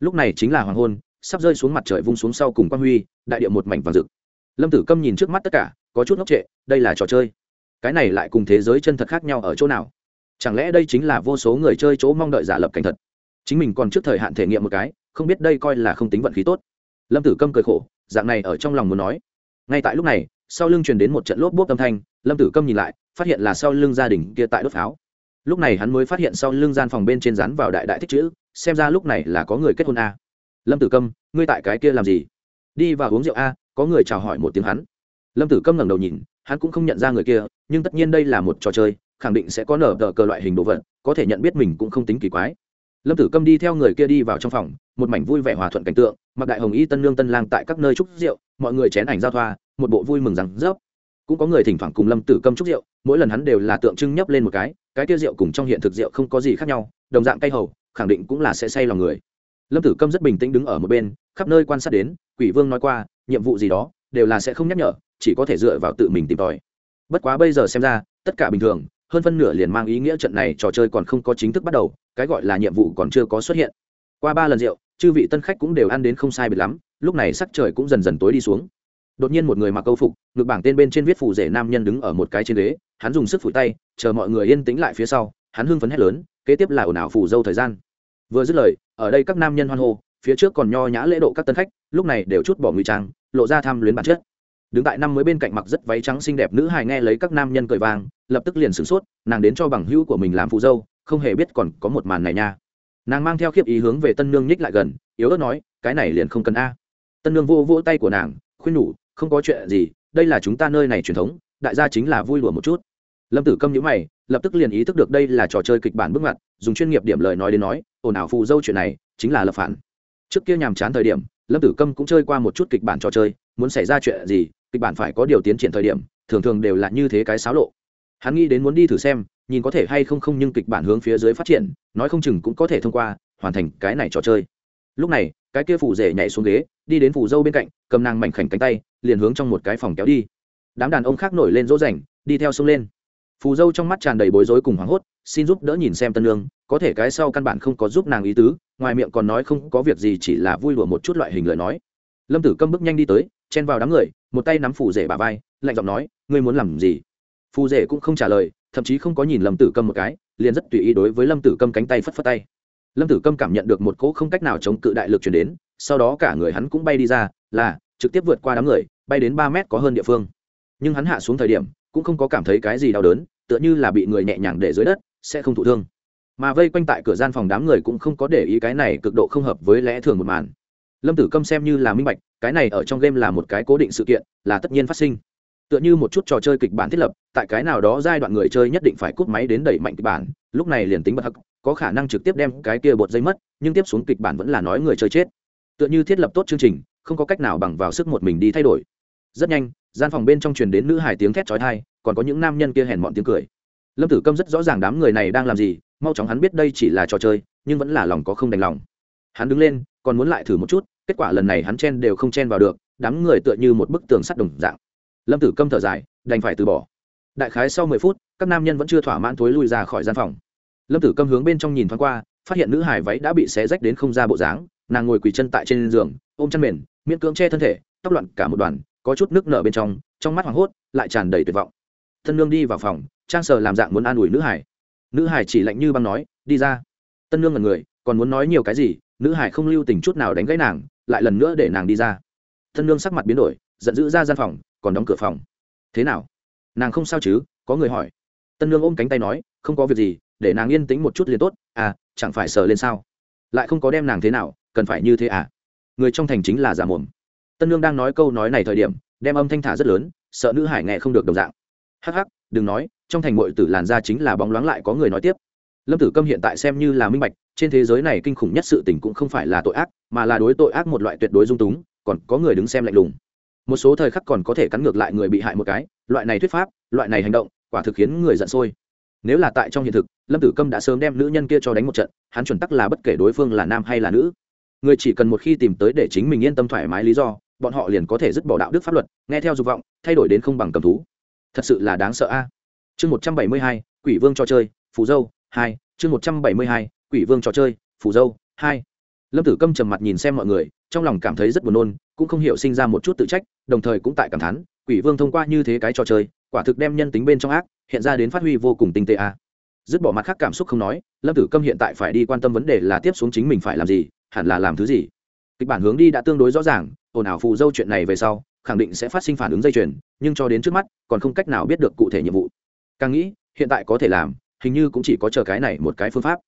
Speaker 1: Lúc này chính là hoàng hôn sắp rơi xuống mặt trời vung xuống sau cùng quan huy, đại địa một mảnh vàng rực. Lâm tử câm nhìn trước mắt tất cả, có chút ngốc trệ, đây là trò chơi. Cái này lại cùng thế giới chân thật khác nhau ở chỗ nào? Chẳng lẽ đây chính là vô số người chơi chỗ mong đợi giả lập cảnh thật? Chính mình còn trước thời hạn thể nghiệm một cái, không biết đây coi là không tính vận khí tốt. Lâm tử câm cười khổ, dạng này ở trong lòng muốn nói. Ngay tại lúc này, sau lưng truyền đến một trận lốp bốp âm thanh, lâm tử câm nhìn lại, phát hiện là sau lưng gia đình kia tại đốt pháo. Lúc này hắn mới phát hiện sau lưng gian phòng bên trên rán vào đại đại thích chữ, xem ra lúc này là có người kết hôn a lâm tử câm, ngươi tại cái kia làm gì? Đi vào uống rượu a, có người chào hỏi một tiếng hắn. Lâm tử câm ngẩng đầu nhìn, hắn cũng không nhận ra người kia, nhưng tất nhiên đây là một trò chơi, khẳng định sẽ có nở tờ cờ loại hình đồ vật, có thể nhận biết mình cũng không tính kỳ quái. Lâm tử câm đi theo người kia đi vào trong phòng, một mảnh vui vẻ hòa thuận cảnh tượng, mặc đại hồng y tân lương tân lang tại các nơi trúc rượu, mọi người chén ảnh giao thoa, một bộ vui mừng rằng rớp cũng có người thỉnh thoảng cùng lâm tử câm trúc rượu, mỗi lần hắn đều là tượng trưng nhấp lên một cái cái kia rượu cùng trong hiện thực rượu không có gì khác nhau, đồng dạng cay hầu, khẳng định cũng là sẽ say lòng người lâm tử câm rất bình tĩnh đứng ở một bên, khắp nơi quan sát đến, quỷ vương nói qua, nhiệm vụ gì đó, đều là sẽ không nhắc nhở, chỉ có thể dựa vào tự mình tìm tòi. Bất quá bây giờ xem ra, tất cả bình thường, hơn phân nửa liền mang ý nghĩa trận này trò chơi còn không có chính thức bắt đầu, cái gọi là nhiệm vụ còn chưa có xuất hiện. Qua ba lần rượu, chư vị tân khách cũng đều ăn đến không sai biệt lắm, lúc này sắc trời cũng dần dần tối đi xuống. Đột nhiên một người mặc câu phục ngược bảng tên bên trên viết phủ rể nam nhân đứng ở một cái trên ghế, hắn dùng sức phủi tay, chờ mọi người yên tĩnh lại phía sau, hắn hưng phấn hét lớn, kế tiếp là ồn ào phủ dâu thời gian vừa dứt lời, ở đây các nam nhân hoan hô, phía trước còn nho nhã lễ độ các tân khách, lúc này đều chút bỏ ngụy trang, lộ ra tham luyến bản chất. Đứng tại năm mới bên cạnh mặc rất váy trắng xinh đẹp nữ hài nghe lấy các nam nhân cười vang, lập tức liền sửng sốt, nàng đến cho bằng hữu của mình làm phụ dâu, không hề biết còn có một màn này nha. Nàng mang theo khiếp ý hướng về tân nương nhích lại gần, yếu ớt nói, cái này liền không cần a. Tân nương vô vỗ tay của nàng, khuyên nhủ, không có chuyện gì, đây là chúng ta nơi này truyền thống, đại gia chính là vui lùa một chút. Lâm tử câm nhữ mày, lập tức liền ý thức được đây là trò chơi kịch bản bước ngoặt, dùng chuyên nghiệp điểm lời nói đến nói ồn ào phù dâu chuyện này chính là lập phản. Trước kia nhàm chán thời điểm, lâm tử câm cũng chơi qua một chút kịch bản trò chơi, muốn xảy ra chuyện gì, kịch bản phải có điều tiến triển thời điểm, thường thường đều là như thế cái xáo lộ. Hắn nghĩ đến muốn đi thử xem, nhìn có thể hay không không nhưng kịch bản hướng phía dưới phát triển, nói không chừng cũng có thể thông qua, hoàn thành cái này trò chơi. Lúc này, cái kia phủ rể nhảy xuống ghế, đi đến phủ dâu bên cạnh, cầm nàng mảnh khảnh cánh tay, liền hướng trong một cái phòng kéo đi. Đám đàn ông khác nổi lên dỗ dành đi theo sông lên. Phù dâu trong mắt tràn đầy bối rối cùng hoảng hốt, xin giúp đỡ nhìn xem tân lương có thể cái sau căn bản không có giúp nàng ý tứ, ngoài miệng còn nói không có việc gì chỉ là vui đùa một chút loại hình lời nói. Lâm tử câm bước nhanh đi tới, chen vào đám người, một tay nắm phù rể bà vai, lạnh giọng nói, ngươi muốn làm gì? Phù rể cũng không trả lời, thậm chí không có nhìn lâm tử câm một cái, liền rất tùy ý đối với lâm tử câm cánh tay phất phất tay. Lâm tử câm cảm nhận được một cỗ không cách nào chống cự đại lực chuyển đến, sau đó cả người hắn cũng bay đi ra, là, trực tiếp vượt qua đám người, bay đến ba mét có hơn địa phương. Nhưng hắn hạ xuống thời điểm, cũng không có cảm thấy cái gì đau đớn, tựa như là bị người nhẹ nhàng để dưới đất, sẽ không thụ thương mà vây quanh tại cửa gian phòng đám người cũng không có để ý cái này cực độ không hợp với lẽ thường một màn. Lâm tử câm xem như là minh bạch, cái này ở trong game là một cái cố định sự kiện, là tất nhiên phát sinh. Tựa như một chút trò chơi kịch bản thiết lập, tại cái nào đó giai đoạn người chơi nhất định phải cúp máy đến đẩy mạnh kịch bản, lúc này liền tính bật hắc, có khả năng trực tiếp đem cái kia bột dây mất, nhưng tiếp xuống kịch bản vẫn là nói người chơi chết. Tựa như thiết lập tốt chương trình, không có cách nào bằng vào sức một mình đi thay đổi. Rất nhanh, gian phòng bên trong truyền đến nữ hải tiếng thét trói thai còn có những nam nhân kia hèn mọn tiếng cười. Lâm tử câm rất rõ ràng đám người này đang làm gì mau chóng hắn biết đây chỉ là trò chơi, nhưng vẫn là lòng có không đành lòng. Hắn đứng lên, còn muốn lại thử một chút, kết quả lần này hắn chen đều không chen vào được, đám người tựa như một bức tường sắt đồng dạng. Lâm tử câm thở dài, đành phải từ bỏ. Đại khái sau mười phút, các nam nhân vẫn chưa thỏa mãn thối lui ra khỏi gian phòng. Lâm tử câm hướng bên trong nhìn thoáng qua, phát hiện nữ hải váy đã bị xé rách đến không ra bộ dáng, nàng ngồi quỳ chân tại trên giường, ôm chăn mền, miễn cưỡng che thân thể, tóc loạn cả một đoàn, có chút nước nở bên trong trong mắt hoảng hốt, lại tràn đầy tuyệt vọng. Thân nương đi vào phòng, trang sờ làm dạng muốn an ủi nữ hải nữ hải chỉ lạnh như băng nói, đi ra. Tân nương là người, còn muốn nói nhiều cái gì? Nữ hải không lưu tình chút nào đánh gãy nàng, lại lần nữa để nàng đi ra. Tân nương sắc mặt biến đổi, giận dữ ra gian phòng, còn đóng cửa phòng. Thế nào? Nàng không sao chứ? Có người hỏi. Tân nương ôm cánh tay nói, không có việc gì, để nàng yên tĩnh một chút liền tốt. À chẳng phải sờ lên sao? Lại không có đem nàng thế nào, cần phải như thế à? Người trong thành chính là giả mồm. Tân nương đang nói câu nói này thời điểm, đem âm thanh thả rất lớn, sợ nữ hải nghe không được đồng dạng. Hắc hắc, đừng nói trong thành mội tử làn da chính là bóng loáng lại có người nói tiếp. Lâm tử câm hiện tại xem như là minh bạch, trên thế giới này kinh khủng nhất sự tình cũng không phải là tội ác, mà là đối tội ác một loại tuyệt đối dung túng, còn có người đứng xem lạnh lùng. Một số thời khắc còn có thể cắn ngược lại người bị hại một cái, loại này thuyết pháp, loại này hành động, quả thực khiến người giận sôi. Nếu là tại trong hiện thực, lâm tử câm đã sớm đem nữ nhân kia cho đánh một trận, hắn chuẩn tắc là bất kể đối phương là nam hay là nữ. Người chỉ cần một khi tìm tới để chính mình yên tâm thoải mái lý do, bọn họ liền có thể dứt bỏ đạo đức pháp luật, nghe theo dục vọng, thay đổi đến không bằng cầm thú. Thật sự là đáng sợ a chương một trăm bảy mươi hai, quỷ vương trò chơi, phù dâu, hai, chương một trăm bảy mươi hai, quỷ vương trò chơi, phù dâu, hai. Lâm tử câm trầm mặt nhìn xem mọi người, trong lòng cảm thấy rất buồn nôn, cũng không hiểu sinh ra một chút tự trách, đồng thời cũng tại cảm thán, quỷ vương thông qua như thế cái trò chơi, quả thực đem nhân tính bên trong ác, hiện ra đến phát huy vô cùng tinh tế a. Dứt bỏ mặt khác cảm xúc không nói, lâm tử câm hiện tại phải đi quan tâm vấn đề là tiếp xuống chính mình phải làm gì, hẳn là làm thứ gì. Kịch bản hướng đi đã tương đối rõ ràng, ồn ào phù dâu chuyện này về sau, khẳng định sẽ phát sinh phản ứng dây chuyền, nhưng cho đến trước mắt, còn không cách nào biết được cụ thể nhiệm vụ càng nghĩ, hiện tại có thể làm, hình như cũng chỉ có chờ cái này một cái phương pháp.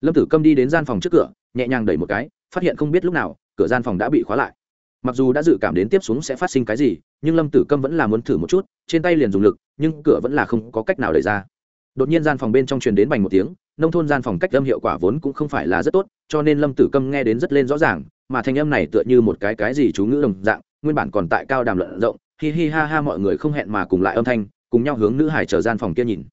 Speaker 1: Lâm tử câm đi đến gian phòng trước cửa, nhẹ nhàng đẩy một cái, phát hiện không biết lúc nào, cửa gian phòng đã bị khóa lại. Mặc dù đã dự cảm đến tiếp xuống sẽ phát sinh cái gì, nhưng lâm tử câm vẫn là muốn thử một chút, trên tay liền dùng lực, nhưng cửa vẫn là không có cách nào đẩy ra. Đột nhiên gian phòng bên trong truyền đến bành một tiếng, nông thôn gian phòng cách âm hiệu quả vốn cũng không phải là rất tốt, cho nên lâm tử câm nghe đến rất lên rõ ràng, mà thanh âm này tựa như một cái cái gì chú ngữ đồng dạng, nguyên bản còn tại cao đàm luận rộng, hi hi ha ha mọi người không hẹn mà cùng lại âm thanh cùng nhau hướng nữ hải chờ gian phòng kia nhìn.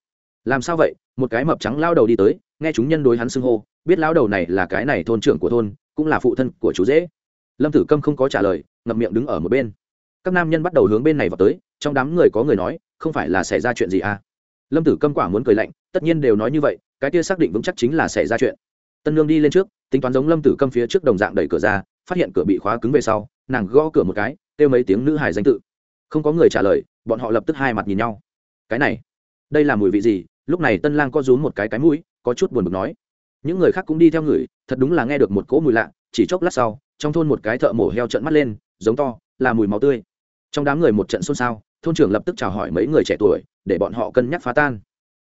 Speaker 1: Làm sao vậy? Một cái mập trắng lao đầu đi tới, nghe chúng nhân đối hắn xưng hô, biết lao đầu này là cái này thôn trưởng của thôn, cũng là phụ thân của chú dễ lâm tử câm không có trả lời, ngậm miệng đứng ở một bên. Các nam nhân bắt đầu hướng bên này vào tới, trong đám người có người nói, không phải là xảy ra chuyện gì à? Lâm tử câm quả muốn cười lạnh, tất nhiên đều nói như vậy, cái kia xác định vững chắc chính là xảy ra chuyện. Tân lương đi lên trước, tính toán giống lâm tử câm phía trước đồng dạng đẩy cửa ra, phát hiện cửa bị khóa cứng về sau, nàng gõ cửa một cái, kêu mấy tiếng nữ hải danh tự. Không có người trả lời, bọn họ lập tức hai mặt nhìn nhau cái này đây là mùi vị gì? Lúc này tân lang co rúm một cái cái mũi có chút buồn bực nói. Những người khác cũng đi theo người thật đúng là nghe được một cỗ mùi lạ chỉ chốc lát sau trong thôn một cái thợ mổ heo trợn mắt lên giống to là mùi máu tươi. Trong đám người một trận xôn xao thôn trưởng lập tức chào hỏi mấy người trẻ tuổi để bọn họ cân nhắc phá tan.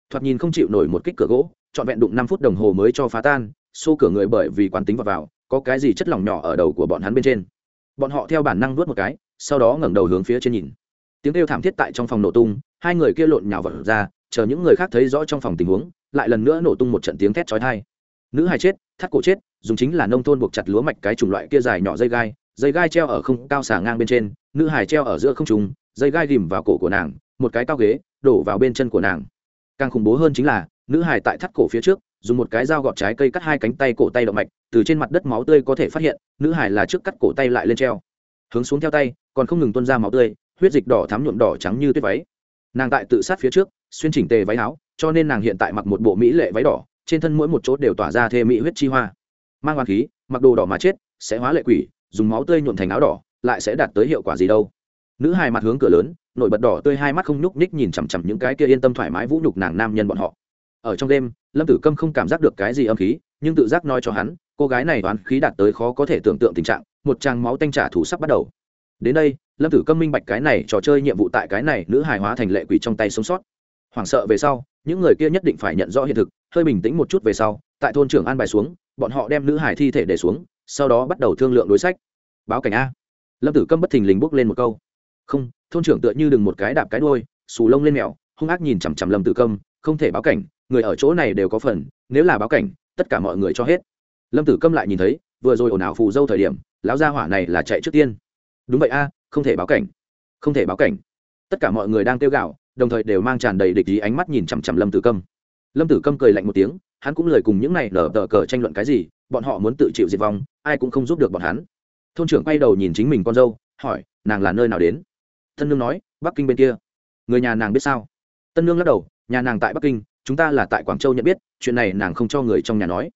Speaker 1: Thoạt nhìn không chịu nổi một kích cửa gỗ trọn vẹn đụng năm phút đồng hồ mới cho phá tan xô cửa người bởi vì quán tính vào, vào có cái gì chất lỏng nhỏ ở đầu của bọn hắn bên trên. Bọn họ theo bản năng nuốt một cái sau đó ngẩng đầu hướng phía trên nhìn. Tiếng kêu thảm thiết tại trong phòng nổ tung hai người kia lộn nhào vật ra, chờ những người khác thấy rõ trong phòng tình huống, lại lần nữa nổ tung một trận tiếng thét chói tai. Nữ hai chết, thắt cổ chết, dùng chính là nông thôn buộc chặt lúa mạch cái chủng loại kia dài nhỏ dây gai dây gai treo ở không, cao xả ngang bên trên, nữ hải treo ở giữa không trùng dây gai ghìm vào cổ của nàng, một cái cao ghế, đổ vào bên chân của nàng. Càng khủng bố hơn chính là, nữ hải tại thắt cổ phía trước, dùng một cái dao gọt trái cây cắt hai cánh tay cổ tay động mạch, từ trên mặt đất máu tươi có thể phát hiện, nữ hải là trước cắt cổ tay lại lên treo. Hướng xuống theo tay, còn không ngừng tuân ra máu tươi, huyết dịch đỏ thắm nhuộm đỏ trắng như tuyết váy nàng tại tự sát phía trước, xuyên chỉnh tề váy áo, cho nên nàng hiện tại mặc một bộ mỹ lệ váy đỏ, trên thân mỗi một chỗ đều tỏa ra thê mỹ huyết chi hoa. Mang hoàng khí, mặc đồ đỏ mà chết, sẽ hóa lệ quỷ, dùng máu tươi nhuộm thành áo đỏ, lại sẽ đạt tới hiệu quả gì đâu. Nữ hài mặt hướng cửa lớn, nổi bật đỏ tươi hai mắt không nhúc nhích nhìn chằm chằm những cái kia yên tâm thoải mái vũ nhục nàng nam nhân bọn họ. Ở trong đêm, lâm tử câm không cảm giác được cái gì âm khí, nhưng tự giác nói cho hắn, cô gái này đoán khí đạt tới khó có thể tưởng tượng tình trạng, một tràng máu tanh trả thủ sắp bắt đầu. Đến đây lâm tử câm minh bạch cái này, trò chơi nhiệm vụ tại cái này nữ hài hóa thành lệ quỷ trong tay sống sót. Hoảng sợ về sau, những người kia nhất định phải nhận rõ hiện thực, hơi bình tĩnh một chút về sau, tại thôn trưởng an bài xuống, bọn họ đem nữ hải thi thể để xuống, sau đó bắt đầu thương lượng đối sách. Báo cảnh a. Lâm tử câm bất thình lình bước lên một câu. Không, thôn trưởng tựa như đừng một cái đạp cái đôi xù lông lên mèo, hung ác nhìn chằm chằm lâm tử câm, không thể báo cảnh, người ở chỗ này đều có phần, nếu là báo cảnh, tất cả mọi người cho hết. Lâm tử câm lại nhìn thấy, vừa rồi ồn ào phù dâu thời điểm, lão gia hỏa này là chạy trước tiên. Đúng vậy a không thể báo cảnh, không thể báo cảnh. Tất cả mọi người đang kêu gạo đồng thời đều mang tràn đầy địch ý ánh mắt nhìn chằm chằm lâm tử câm. Lâm tử câm cười lạnh một tiếng, hắn cũng lời cùng những này nở tờ cờ tranh luận cái gì, bọn họ muốn tự chịu diệt vong, ai cũng không giúp được bọn hắn. Thôn trưởng quay đầu nhìn chính mình con dâu, hỏi, nàng là nơi nào đến? Tân nương nói, bắc kinh bên kia. Người nhà nàng biết sao? Tân nương lắc đầu, nhà nàng tại bắc kinh, chúng ta là tại quảng châu nhận biết, chuyện này nàng không cho người trong nhà nói.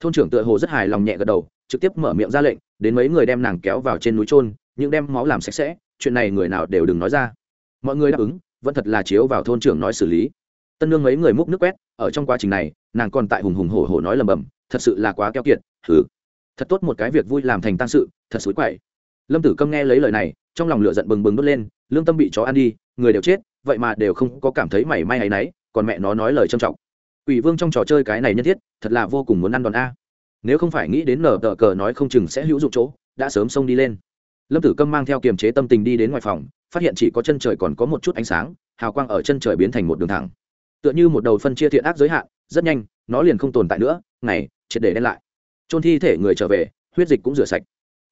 Speaker 1: Thôn trưởng tựa hồ rất hài lòng nhẹ gật đầu, trực tiếp mở miệng ra lệnh, đến mấy người đem nàng kéo vào trên núi trôn những đem máu làm sạch sẽ chuyện này người nào đều đừng nói ra. Mọi người đáp ứng vẫn thật là chiếu vào thôn trưởng nói xử lý. Tân nương mấy người múc nước quét ở trong quá trình này nàng còn tại hùng hùng hổ hổ nói lầm bầm thật sự là quá keo kiệt thử thật tốt một cái việc vui làm thành tăng sự thật xối quậy. Lâm tử câm nghe lấy lời này trong lòng lửa giận bừng bừng đốt lên lương tâm bị chó ăn đi người đều chết vậy mà đều không có cảm thấy mảy may hay náy còn mẹ nó nói lời trầm trọng. Quỷ Vương trong trò chơi cái này nhất thiết, thật là vô cùng muốn ăn đòn a. Nếu không phải nghĩ đến nở tờ cờ nói không chừng sẽ hữu dụng chỗ, đã sớm xông đi lên. Lâm Tử Câm mang theo kiềm chế tâm tình đi đến ngoài phòng, phát hiện chỉ có chân trời còn có một chút ánh sáng, hào quang ở chân trời biến thành một đường thẳng. Tựa như một đầu phân chia thiện ác giới hạn, rất nhanh, nó liền không tồn tại nữa, ngày, triệt để đen lại. Chôn thi thể người trở về, huyết dịch cũng rửa sạch.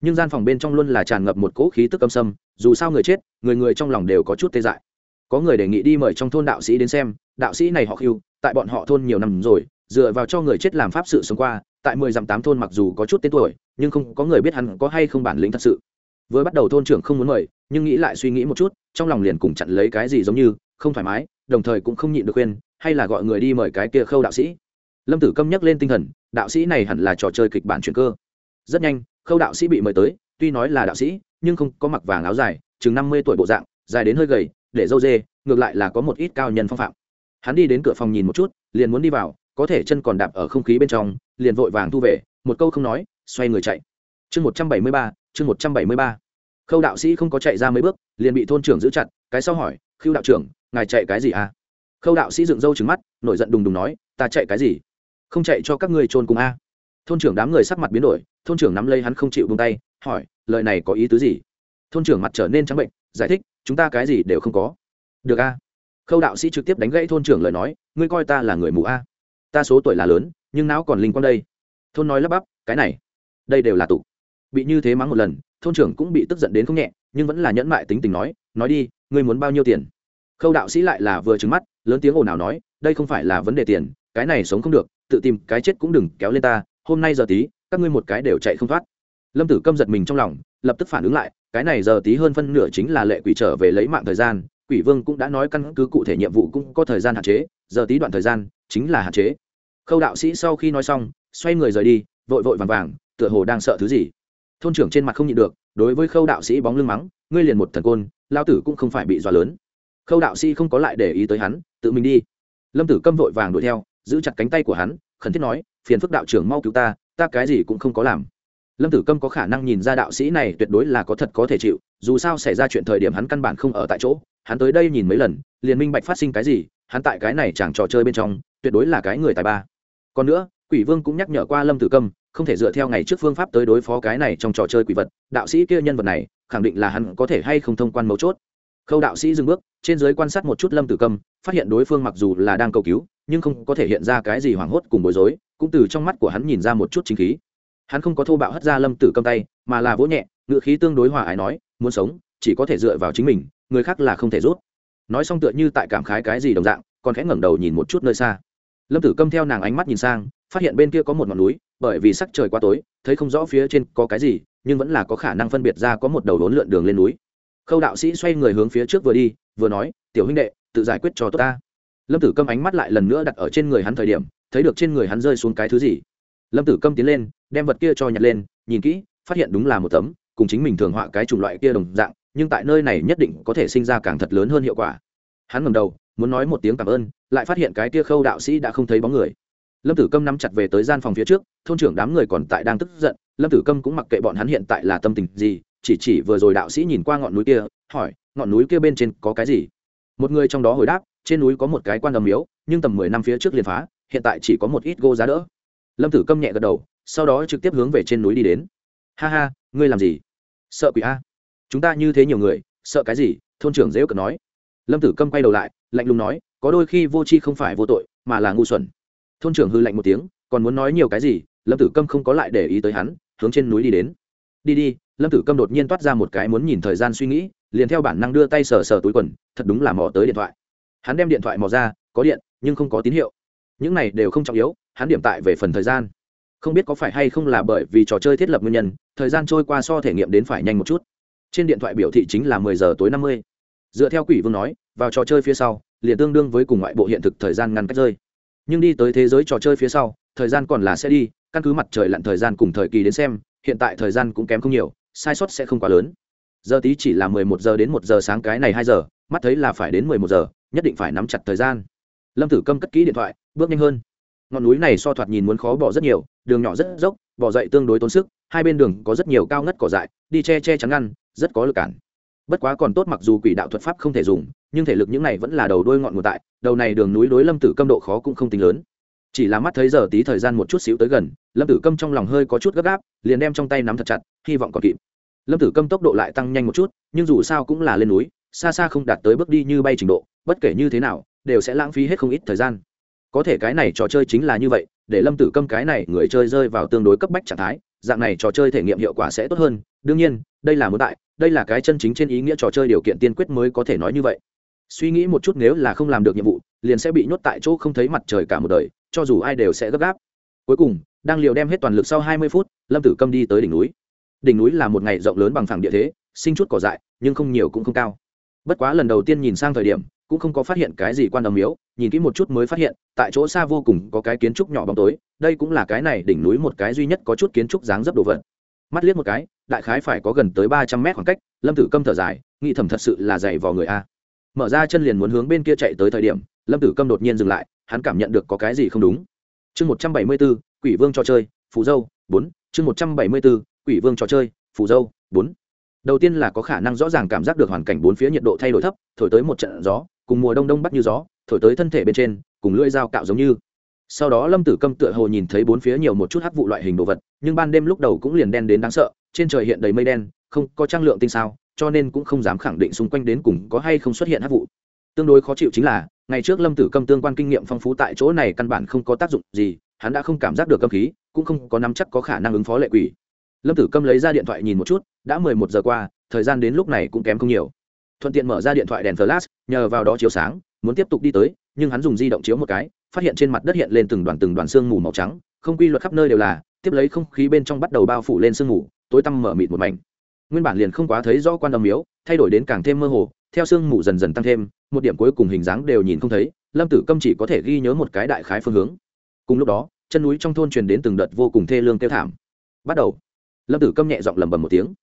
Speaker 1: Nhưng gian phòng bên trong luôn là tràn ngập một cỗ khí tức âm sâm, dù sao người chết, người người trong lòng đều có chút tê dại. Có người đề nghị đi mời trong thôn đạo sĩ đến xem, đạo sĩ này họ Khưu, tại bọn họ thôn nhiều năm rồi dựa vào cho người chết làm pháp sự sống qua tại mười dặm tám thôn mặc dù có chút tên tuổi nhưng không có người biết hắn có hay không bản lĩnh thật sự vừa bắt đầu thôn trưởng không muốn mời, nhưng nghĩ lại suy nghĩ một chút, trong lòng liền cùng chặn lấy cái gì giống như, không thoải mái, đồng thời cũng không nhịn được khuyên, hay là gọi người đi mời cái kia khâu đạo sĩ. Lâm tử câm nhắc lên tinh thần, đạo sĩ này hẳn là trò chơi kịch bản chuyển cơ. Rất nhanh, khâu đạo sĩ bị mời tới, tuy nói là đạo sĩ, nhưng không có mặc vàng áo dài, chừng năm mươi tuổi bộ dạng, dài đến hơi gầy, để râu dê, ngược lại là có một ít cao nhân phong phạm. Hắn đi đến cửa phòng nhìn một chút, liền muốn đi vào, có thể chân còn đạp ở không khí bên trong, liền vội vàng thu về, một câu không nói, xoay người chạy. Chương một trăm bảy mươi ba chương một trăm bảy mươi ba. Khâu đạo sĩ không có chạy ra mấy bước, liền bị thôn trưởng giữ chặt, cái sau hỏi, khưu đạo trưởng, ngài chạy cái gì à? Khâu đạo sĩ dựng râu trứng mắt, nổi giận đùng đùng nói, ta chạy cái gì? Không chạy cho các ngươi trôn cùng a. À. thôn trưởng đám người sắc mặt biến đổi, thôn trưởng nắm lấy hắn không chịu buông tay, hỏi, lời này có ý tứ gì? Thôn trưởng mặt trở nên trắng bệnh, giải thích, chúng ta cái gì đều không có. Được a. À? khâu đạo sĩ trực tiếp đánh gãy thôn trưởng lời nói, ngươi coi ta là người mù a. Ta số tuổi là lớn, nhưng não còn linh quang đây. Thôn nói lắp bắp, cái này, đây đều là tụ bị như thế mắng một lần, thôn trưởng cũng bị tức giận đến không nhẹ, nhưng vẫn là nhẫn mại tính tình nói nói đi, ngươi muốn bao nhiêu tiền? Khâu đạo sĩ lại là vừa trứng mắt, lớn tiếng ồn ào nói, đây không phải là vấn đề tiền, cái này sống không được, tự tìm cái chết cũng đừng kéo lên ta, hôm nay giờ tí, các ngươi một cái đều chạy không thoát. Lâm tử câm giật mình trong lòng, lập tức phản ứng lại, cái này giờ tí hơn phân nửa chính là lệ quỷ trở về lấy mạng thời gian, quỷ vương cũng đã nói căn cứ cụ thể nhiệm vụ cũng có thời gian hạn chế, giờ tí đoạn thời gian chính là hạn chế. Khâu đạo sĩ sau khi nói xong, xoay người rời đi, vội vội vàng vàng, tựa hồ đang sợ thứ gì thôn trưởng trên mặt không nhịn được, đối với khâu đạo sĩ bóng lưng mắng, ngươi liền một thần côn, lao tử cũng không phải bị dọa lớn. Khâu đạo sĩ không có lại để ý tới hắn, tự mình đi. Lâm tử câm vội vàng đuổi theo, giữ chặt cánh tay của hắn, khẩn thiết nói, phiền phức đạo trưởng mau cứu ta ta cái gì cũng không có làm. Lâm tử câm có khả năng nhìn ra đạo sĩ này tuyệt đối là có thật có thể chịu, dù sao xảy ra chuyện thời điểm hắn căn bản không ở tại chỗ, hắn tới đây nhìn mấy lần, liền minh bạch phát sinh cái gì, hắn tại cái này chẳng trò chơi bên trong, tuyệt đối là cái người tài ba. Còn nữa, quỷ vương cũng nhắc nhở qua lâm tử câm không thể dựa theo ngày trước phương pháp tới đối phó cái này trong trò chơi quỷ vật, đạo sĩ kia nhân vật này, khẳng định là hắn có thể hay không thông quan mấu chốt. Khâu đạo sĩ dừng bước, trên giới quan sát một chút lâm tử câm, phát hiện đối phương mặc dù là đang cầu cứu, nhưng không có thể hiện ra cái gì hoảng hốt cùng bối rối, cũng từ trong mắt của hắn nhìn ra một chút chính khí. Hắn không có thô bạo hất ra lâm tử câm tay, mà là vỗ nhẹ, ngựa khí tương đối hòa ái nói, muốn sống, chỉ có thể dựa vào chính mình, người khác là không thể rút. Nói xong tựa như tại cảm khái cái gì đồng dạng, còn khẽ ngẩng đầu nhìn một chút nơi xa. Lâm tử câm theo nàng ánh mắt nhìn sang phát hiện bên kia có một ngọn núi, bởi vì sắc trời quá tối, thấy không rõ phía trên có cái gì, nhưng vẫn là có khả năng phân biệt ra có một đầu đốn lượn đường lên núi. Khâu đạo sĩ xoay người hướng phía trước vừa đi, vừa nói, tiểu huynh đệ, tự giải quyết cho tốt ta. Lâm tử câm ánh mắt lại lần nữa đặt ở trên người hắn thời điểm, thấy được trên người hắn rơi xuống cái thứ gì. Lâm tử câm tiến lên, đem vật kia cho nhặt lên, nhìn kỹ, phát hiện đúng là một tấm, cùng chính mình thường họa cái chủng loại kia đồng dạng, nhưng tại nơi này nhất định có thể sinh ra càng thật lớn hơn hiệu quả. Hắn ngầm đầu, muốn nói một tiếng cảm ơn, lại phát hiện cái kia khâu đạo sĩ đã không thấy bóng người lâm tử câm nắm chặt về tới gian phòng phía trước, thôn trưởng đám người còn tại đang tức giận. Lâm tử câm cũng mặc kệ bọn hắn hiện tại là tâm tình gì, chỉ chỉ vừa rồi đạo sĩ nhìn qua ngọn núi kia, hỏi, ngọn núi kia bên trên có cái gì? Một người trong đó hồi đáp, trên núi có một cái quan đầm miếu, nhưng tầm mười năm phía trước liền phá, hiện tại chỉ có một ít gô giá đỡ. Lâm tử câm nhẹ gật đầu, sau đó trực tiếp hướng về trên núi đi đến. Ha ha, ngươi làm gì? Sợ quỷ a. Chúng ta như thế nhiều người, sợ cái gì? Thôn trưởng dễ cợt nói. Lâm tử câm quay đầu lại, lạnh lùng nói, có đôi khi vô tri không phải vô tội, mà là ngu xuẩn thôn trưởng hư lạnh một tiếng, còn muốn nói nhiều cái gì, lâm tử câm không có lại để ý tới hắn, hướng trên núi đi đến. Đi đi, lâm tử câm đột nhiên toát ra một cái muốn nhìn thời gian suy nghĩ, liền theo bản năng đưa tay sờ sờ túi quần, thật đúng là mò tới điện thoại. Hắn đem điện thoại mò ra, có điện, nhưng không có tín hiệu. Những này đều không trọng yếu, hắn điểm tại về phần thời gian. Không biết có phải hay không là bởi vì trò chơi thiết lập nguyên nhân, thời gian trôi qua so thể nghiệm đến phải nhanh một chút. Trên điện thoại biểu thị chính là mười giờ tối năm mươi. Dựa theo quỷ vương nói, vào trò chơi phía sau, liền tương đương với cùng ngoại bộ hiện thực thời gian ngăn cách rơi nhưng đi tới thế giới trò chơi phía sau, thời gian còn là sẽ đi, căn cứ mặt trời lặn thời gian cùng thời kỳ đến xem, hiện tại thời gian cũng kém không nhiều, sai sót sẽ không quá lớn. Giờ tí chỉ là mười một giờ đến một giờ sáng cái này hai giờ, mắt thấy là phải đến mười một giờ, nhất định phải nắm chặt thời gian. Lâm tử câm cất kỹ điện thoại, bước nhanh hơn. Ngọn núi này so thoạt nhìn muốn khó bỏ rất nhiều, đường nhỏ rất dốc, bỏ dậy tương đối tốn sức, hai bên đường có rất nhiều cao ngất cỏ dại, đi che che chắn ngăn, rất có lực cản bất quá còn tốt mặc dù quỷ đạo thuật pháp không thể dùng, nhưng thể lực những này vẫn là đầu đôi ngọn nguồn tại, đầu này đường núi đối lâm tử câm độ khó cũng không tính lớn. Chỉ là mắt thấy giờ tí thời gian một chút xíu tới gần, lâm tử câm trong lòng hơi có chút gấp gáp, liền đem trong tay nắm thật chặt, hy vọng còn kịp. Lâm tử câm tốc độ lại tăng nhanh một chút, nhưng dù sao cũng là lên núi, xa xa không đạt tới bước đi như bay trình độ, bất kể như thế nào, đều sẽ lãng phí hết không ít thời gian. Có thể cái này trò chơi chính là như vậy, để lâm tử câm cái này người chơi rơi vào tương đối cấp bách trạng thái dạng này trò chơi thể nghiệm hiệu quả sẽ tốt hơn. Đương nhiên, đây là muốn đại, đây là cái chân chính trên ý nghĩa trò chơi điều kiện tiên quyết mới có thể nói như vậy. Suy nghĩ một chút nếu là không làm được nhiệm vụ, liền sẽ bị nhốt tại chỗ không thấy mặt trời cả một đời, cho dù ai đều sẽ gấp gáp. Cuối cùng đang liều đem hết toàn lực sau hai mươi phút, lâm tử câm đi tới đỉnh núi. Đỉnh núi là một ngày rộng lớn bằng phẳng địa thế, sinh chút cỏ dại, nhưng không nhiều cũng không cao bất quá lần đầu tiên nhìn sang thời điểm, cũng không có phát hiện cái gì quan đồng miếu, nhìn kỹ một chút mới phát hiện, tại chỗ xa vô cùng có cái kiến trúc nhỏ bóng tối, đây cũng là cái này đỉnh núi một cái duy nhất có chút kiến trúc dáng dấp đồ vật. Mắt liếc một cái, đại khái phải có gần tới ba trăm mét khoảng cách, lâm tử câm thở dài, nghĩ thầm thật sự là dày vào người a. Mở ra chân liền muốn hướng bên kia chạy tới thời điểm, lâm tử câm đột nhiên dừng lại, hắn cảm nhận được có cái gì không đúng. Chương một trăm bảy mươi b ố quỷ vương trò chơi, phù dâu bốn, chương một trăm bảy mươi b ố quỷ vương trò chơi, phù dâu bốn đầu tiên là có khả năng rõ ràng cảm giác được hoàn cảnh bốn phía nhiệt độ thay đổi thấp, thổi tới một trận gió, cùng mùa đông đông bắc như gió, thổi tới thân thể bên trên, cùng lưỡi dao cạo giống như. Sau đó lâm tử câm tựa hồ nhìn thấy bốn phía nhiều một chút hắc vụ loại hình đồ vật, nhưng ban đêm lúc đầu cũng liền đen đến đáng sợ, trên trời hiện đầy mây đen, không có trang lượng tinh sao cho nên cũng không dám khẳng định xung quanh đến cùng có hay không xuất hiện hắc vụ. Tương đối khó chịu chính là, ngày trước lâm tử câm tương quan kinh nghiệm phong phú tại chỗ này căn bản không có tác dụng gì, hắn đã không cảm giác được câm khí, cũng không có nắm chắc có khả năng ứng phó lệ quỷ. Lâm tử câm lấy ra điện thoại nhìn một chút đã mười một giờ qua, thời gian đến lúc này cũng kém không nhiều. Thuận tiện mở ra điện thoại đèn flash, nhờ vào đó chiếu sáng, muốn tiếp tục đi tới, nhưng hắn dùng di động chiếu một cái, phát hiện trên mặt đất hiện lên từng đoàn từng đoàn xương mù màu trắng, không quy luật khắp nơi đều là, tiếp lấy không khí bên trong bắt đầu bao phủ lên sương mù, tối tăm mở mịt một mảnh. Nguyên bản liền không quá thấy rõ quan âm miếu, thay đổi đến càng thêm mơ hồ, theo sương mù dần dần tăng thêm, một điểm cuối cùng hình dáng đều nhìn không thấy, lâm tử câm chỉ có thể ghi nhớ một cái đại khái phương hướng. Cùng lúc đó, chân núi trong thôn truyền đến từng đợt vô cùng thê lương kêu thảm. Bắt đầu, lâm tử câm nhẹ giọng lầm bầm một tiếng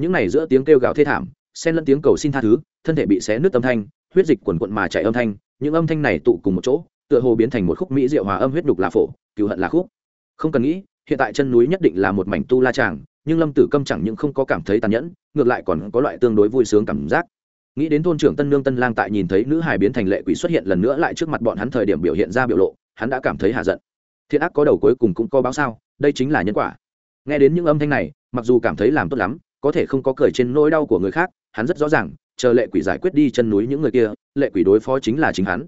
Speaker 1: những này giữa tiếng kêu gào thê thảm, xen lẫn tiếng cầu xin tha thứ, thân thể bị xé nứt âm thanh, huyết dịch quần quận mà chạy âm thanh, những âm thanh này tụ cùng một chỗ, tựa hồ biến thành một khúc mỹ diệu hòa âm huyết đục là phổ cựu hận là khúc. Không cần nghĩ, hiện tại chân núi nhất định là một mảnh tu la tràng, nhưng lâm tử câm chẳng những không có cảm thấy tàn nhẫn, ngược lại còn có loại tương đối vui sướng cảm giác. Nghĩ đến thôn trưởng tân nương tân lang tại nhìn thấy nữ hài biến thành lệ quỷ xuất hiện lần nữa lại trước mặt bọn hắn thời điểm biểu hiện ra biểu lộ, hắn đã cảm thấy hạ giận. Thiện ác có đầu cuối cùng cũng có báo sao, đây chính là nhân quả. Nghe đến những âm thanh này, mặc dù cảm thấy làm tốt lắm có thể không có cười trên nỗi đau của người khác, hắn rất rõ ràng, chờ lệ quỷ giải quyết đi chân núi những người kia, lệ quỷ đối phó chính là chính hắn.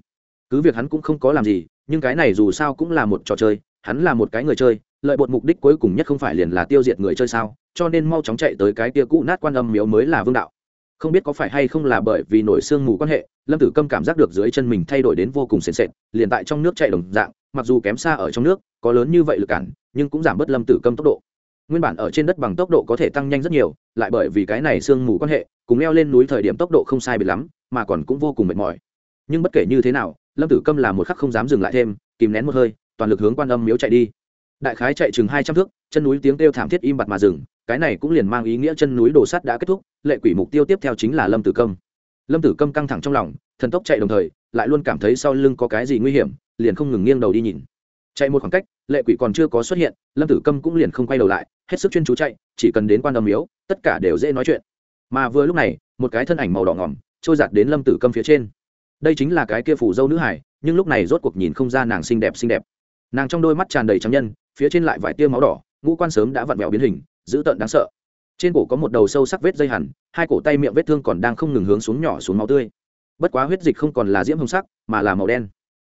Speaker 1: Cứ việc hắn cũng không có làm gì, nhưng cái này dù sao cũng là một trò chơi, hắn là một cái người chơi, lợi bột mục đích cuối cùng nhất không phải liền là tiêu diệt người chơi sao, cho nên mau chóng chạy tới cái kia cũ nát quan âm miếu mới là vương đạo. Không biết có phải hay không là bởi vì nổi sương mù quan hệ, lâm tử câm cảm giác được dưới chân mình thay đổi đến vô cùng sền sệt, liền tại trong nước chạy đồng dạng, mặc dù kém xa ở trong nước, có lớn như vậy lực cản, nhưng cũng giảm bớt lâm tử câm tốc độ nguyên bản ở trên đất bằng tốc độ có thể tăng nhanh rất nhiều, lại bởi vì cái này sương mù quan hệ, cùng leo lên núi thời điểm tốc độ không sai biệt lắm, mà còn cũng vô cùng mệt mỏi. Nhưng bất kể như thế nào, lâm tử câm là một khắc không dám dừng lại thêm, kìm nén một hơi, toàn lực hướng quan âm miếu chạy đi. Đại khái chạy chừng hai trăm thước, chân núi tiếng kêu thảm thiết im bặt mà dừng, cái này cũng liền mang ý nghĩa chân núi đổ sắt đã kết thúc, lệ quỷ mục tiêu tiếp theo chính là lâm tử câm. Lâm tử câm căng thẳng trong lòng, thần tốc chạy đồng thời, lại luôn cảm thấy sau lưng có cái gì nguy hiểm, liền không ngừng nghiêng đầu đi nhìn. Chạy một khoảng cách, lệ quỷ còn chưa có xuất hiện, lâm tử câm cũng liền không quay đầu lại hết sức chuyên chú chạy, chỉ cần đến quan âm miếu, tất cả đều dễ nói chuyện. Mà vừa lúc này, một cái thân ảnh màu đỏ ngỏm trôi giạt đến lâm tử câm phía trên. Đây chính là cái kia phủ dâu nữ hải, nhưng lúc này rốt cuộc nhìn không ra nàng xinh đẹp xinh đẹp. Nàng trong đôi mắt tràn đầy trắng nhân, phía trên lại vải tia máu đỏ, ngũ quan sớm đã vặn vẹo biến hình, dữ tợn đáng sợ. Trên cổ có một đầu sâu sắc vết dây hẳn, hai cổ tay miệng vết thương còn đang không ngừng hướng xuống nhỏ xuống máu tươi. Bất quá huyết dịch không còn là diễm hồng sắc, mà là màu đen.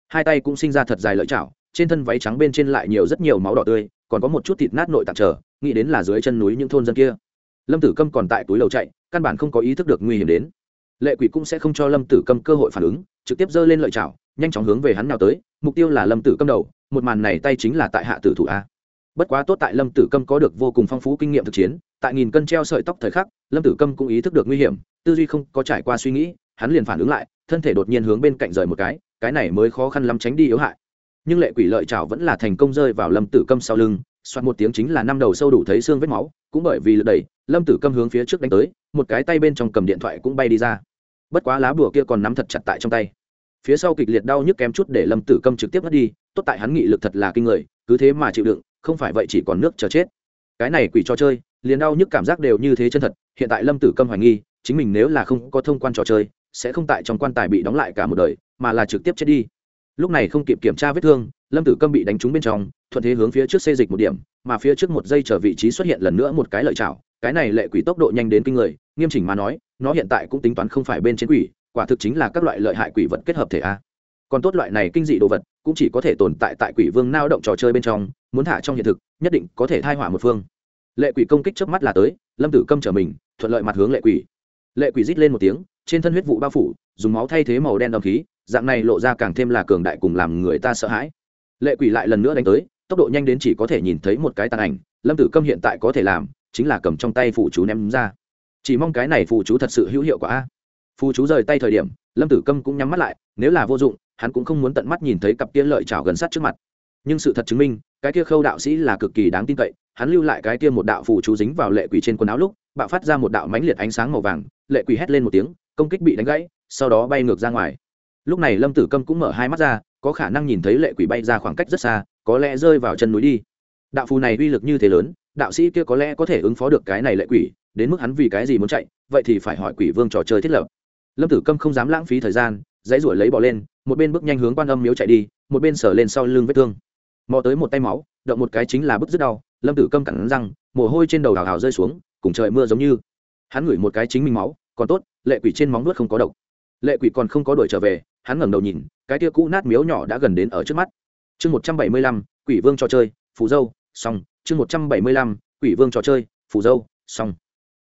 Speaker 1: Hai tay cũng sinh ra thật dài lợi chảo, trên thân váy trắng bên trên lại nhiều rất nhiều máu đỏ tươi còn có một chút thịt nát nội tạng trở, nghĩ đến là dưới chân núi những thôn dân kia. Lâm tử câm còn tại túi lầu chạy, căn bản không có ý thức được nguy hiểm đến. Lệ quỷ cũng sẽ không cho lâm tử câm cơ hội phản ứng, trực tiếp giơ lên lợi chảo, nhanh chóng hướng về hắn nào tới, mục tiêu là lâm tử câm đầu, một màn này tay chính là tại hạ tử thủ a. Bất quá tốt tại lâm tử câm có được vô cùng phong phú kinh nghiệm thực chiến, tại nghìn cân treo sợi tóc thời khắc, lâm tử câm cũng ý thức được nguy hiểm, tư duy không có trải qua suy nghĩ, hắn liền phản ứng lại, thân thể đột nhiên hướng bên cạnh rời một cái cái này mới khó khăn lắm tránh đi yếu hại nhưng lệ quỷ lợi chảo vẫn là thành công rơi vào lâm tử câm sau lưng, soạt một tiếng chính là năm đầu sâu đủ thấy xương vết máu, cũng bởi vì lật đẩy, lâm tử câm hướng phía trước đánh tới, một cái tay bên trong cầm điện thoại cũng bay đi ra. Bất quá lá bùa kia còn nắm thật chặt tại trong tay. Phía sau kịch liệt đau nhức kém chút để lâm tử câm trực tiếp mất đi, tốt tại hắn nghị lực thật là kinh người, cứ thế mà chịu đựng, không phải vậy chỉ còn nước chờ chết. Cái này quỷ trò chơi, liền đau nhức cảm giác đều như thế chân thật, hiện tại lâm tử câm hoài nghi, chính mình nếu là không có thông quan trò chơi, sẽ không tại trong quan tài bị đóng lại cả một đời, mà là trực tiếp chết đi lúc này không kịp kiểm tra vết thương, lâm tử câm bị đánh trúng bên trong, thuận thế hướng phía trước xê dịch một điểm, mà phía trước một giây trở vị trí xuất hiện lần nữa một cái lợi chảo. Cái này lệ quỷ tốc độ nhanh đến kinh người, nghiêm chỉnh mà nói, nó hiện tại cũng tính toán không phải bên trên quỷ, quả thực chính là các loại lợi hại quỷ vật kết hợp thể a. Còn tốt loại này kinh dị đồ vật, cũng chỉ có thể tồn tại tại quỷ vương nao động trò chơi bên trong, muốn thả trong hiện thực, nhất định có thể thai hỏa một phương. Lệ quỷ công kích trước mắt là tới, lâm tử câm trở mình, thuận lợi mặt hướng lệ quỷ. Lệ quỷ rít lên một tiếng, trên thân huyết vụ bao phủ, dùng máu thay thế màu đen đầm khí dạng này lộ ra càng thêm là cường đại cùng làm người ta sợ hãi. Lệ quỷ lại lần nữa đánh tới, tốc độ nhanh đến chỉ có thể nhìn thấy một cái tàn ảnh, lâm tử câm hiện tại có thể làm, chính là cầm trong tay phụ chú ném ra. Chỉ mong cái này phụ chú thật sự hữu hiệu quả a. Phụ chú rời tay thời điểm, lâm tử câm cũng nhắm mắt lại, nếu là vô dụng, hắn cũng không muốn tận mắt nhìn thấy cặp kia lợi trào gần sát trước mặt. Nhưng sự thật chứng minh, cái kia khâu đạo sĩ là cực kỳ đáng tin cậy, hắn lưu lại cái kia một đạo phụ chú dính vào lệ quỷ trên quần áo lúc, bạo phát ra một đạo mãnh liệt ánh sáng màu vàng, lệ quỷ hét lên một tiếng, công kích bị đánh gãy, sau đó bay ngược ra ngoài lúc này lâm tử câm cũng mở hai mắt ra, có khả năng nhìn thấy lệ quỷ bay ra khoảng cách rất xa, có lẽ rơi vào chân núi đi. Đạo phù này uy lực như thế lớn, đạo sĩ kia có lẽ có thể ứng phó được cái này lệ quỷ, đến mức hắn vì cái gì muốn chạy, vậy thì phải hỏi quỷ vương trò chơi thiết lập. Lâm tử câm không dám lãng phí thời gian, dãy ruổi lấy bỏ lên, một bên bước nhanh hướng quan âm miếu chạy đi, một bên sờ lên sau lưng vết thương. Mò tới một tay máu, động một cái chính là bức rất đau, lâm tử câm cẳng răng, mồ hôi trên đầu hào hào rơi xuống, cùng trời mưa giống như. Hắn ngửi một cái chính mình máu, còn tốt, lệ quỷ trên móng nuốt không có độc. Lệ quỷ còn không có đuổi trở về hắn ngẩng đầu nhìn, cái tia cũ nát miếu nhỏ đã gần đến ở trước mắt. Chương một trăm bảy mươi lăm, quỷ vương trò chơi, phù dâu, xong. Chương một trăm bảy mươi lăm, quỷ vương trò chơi, phù dâu, xong.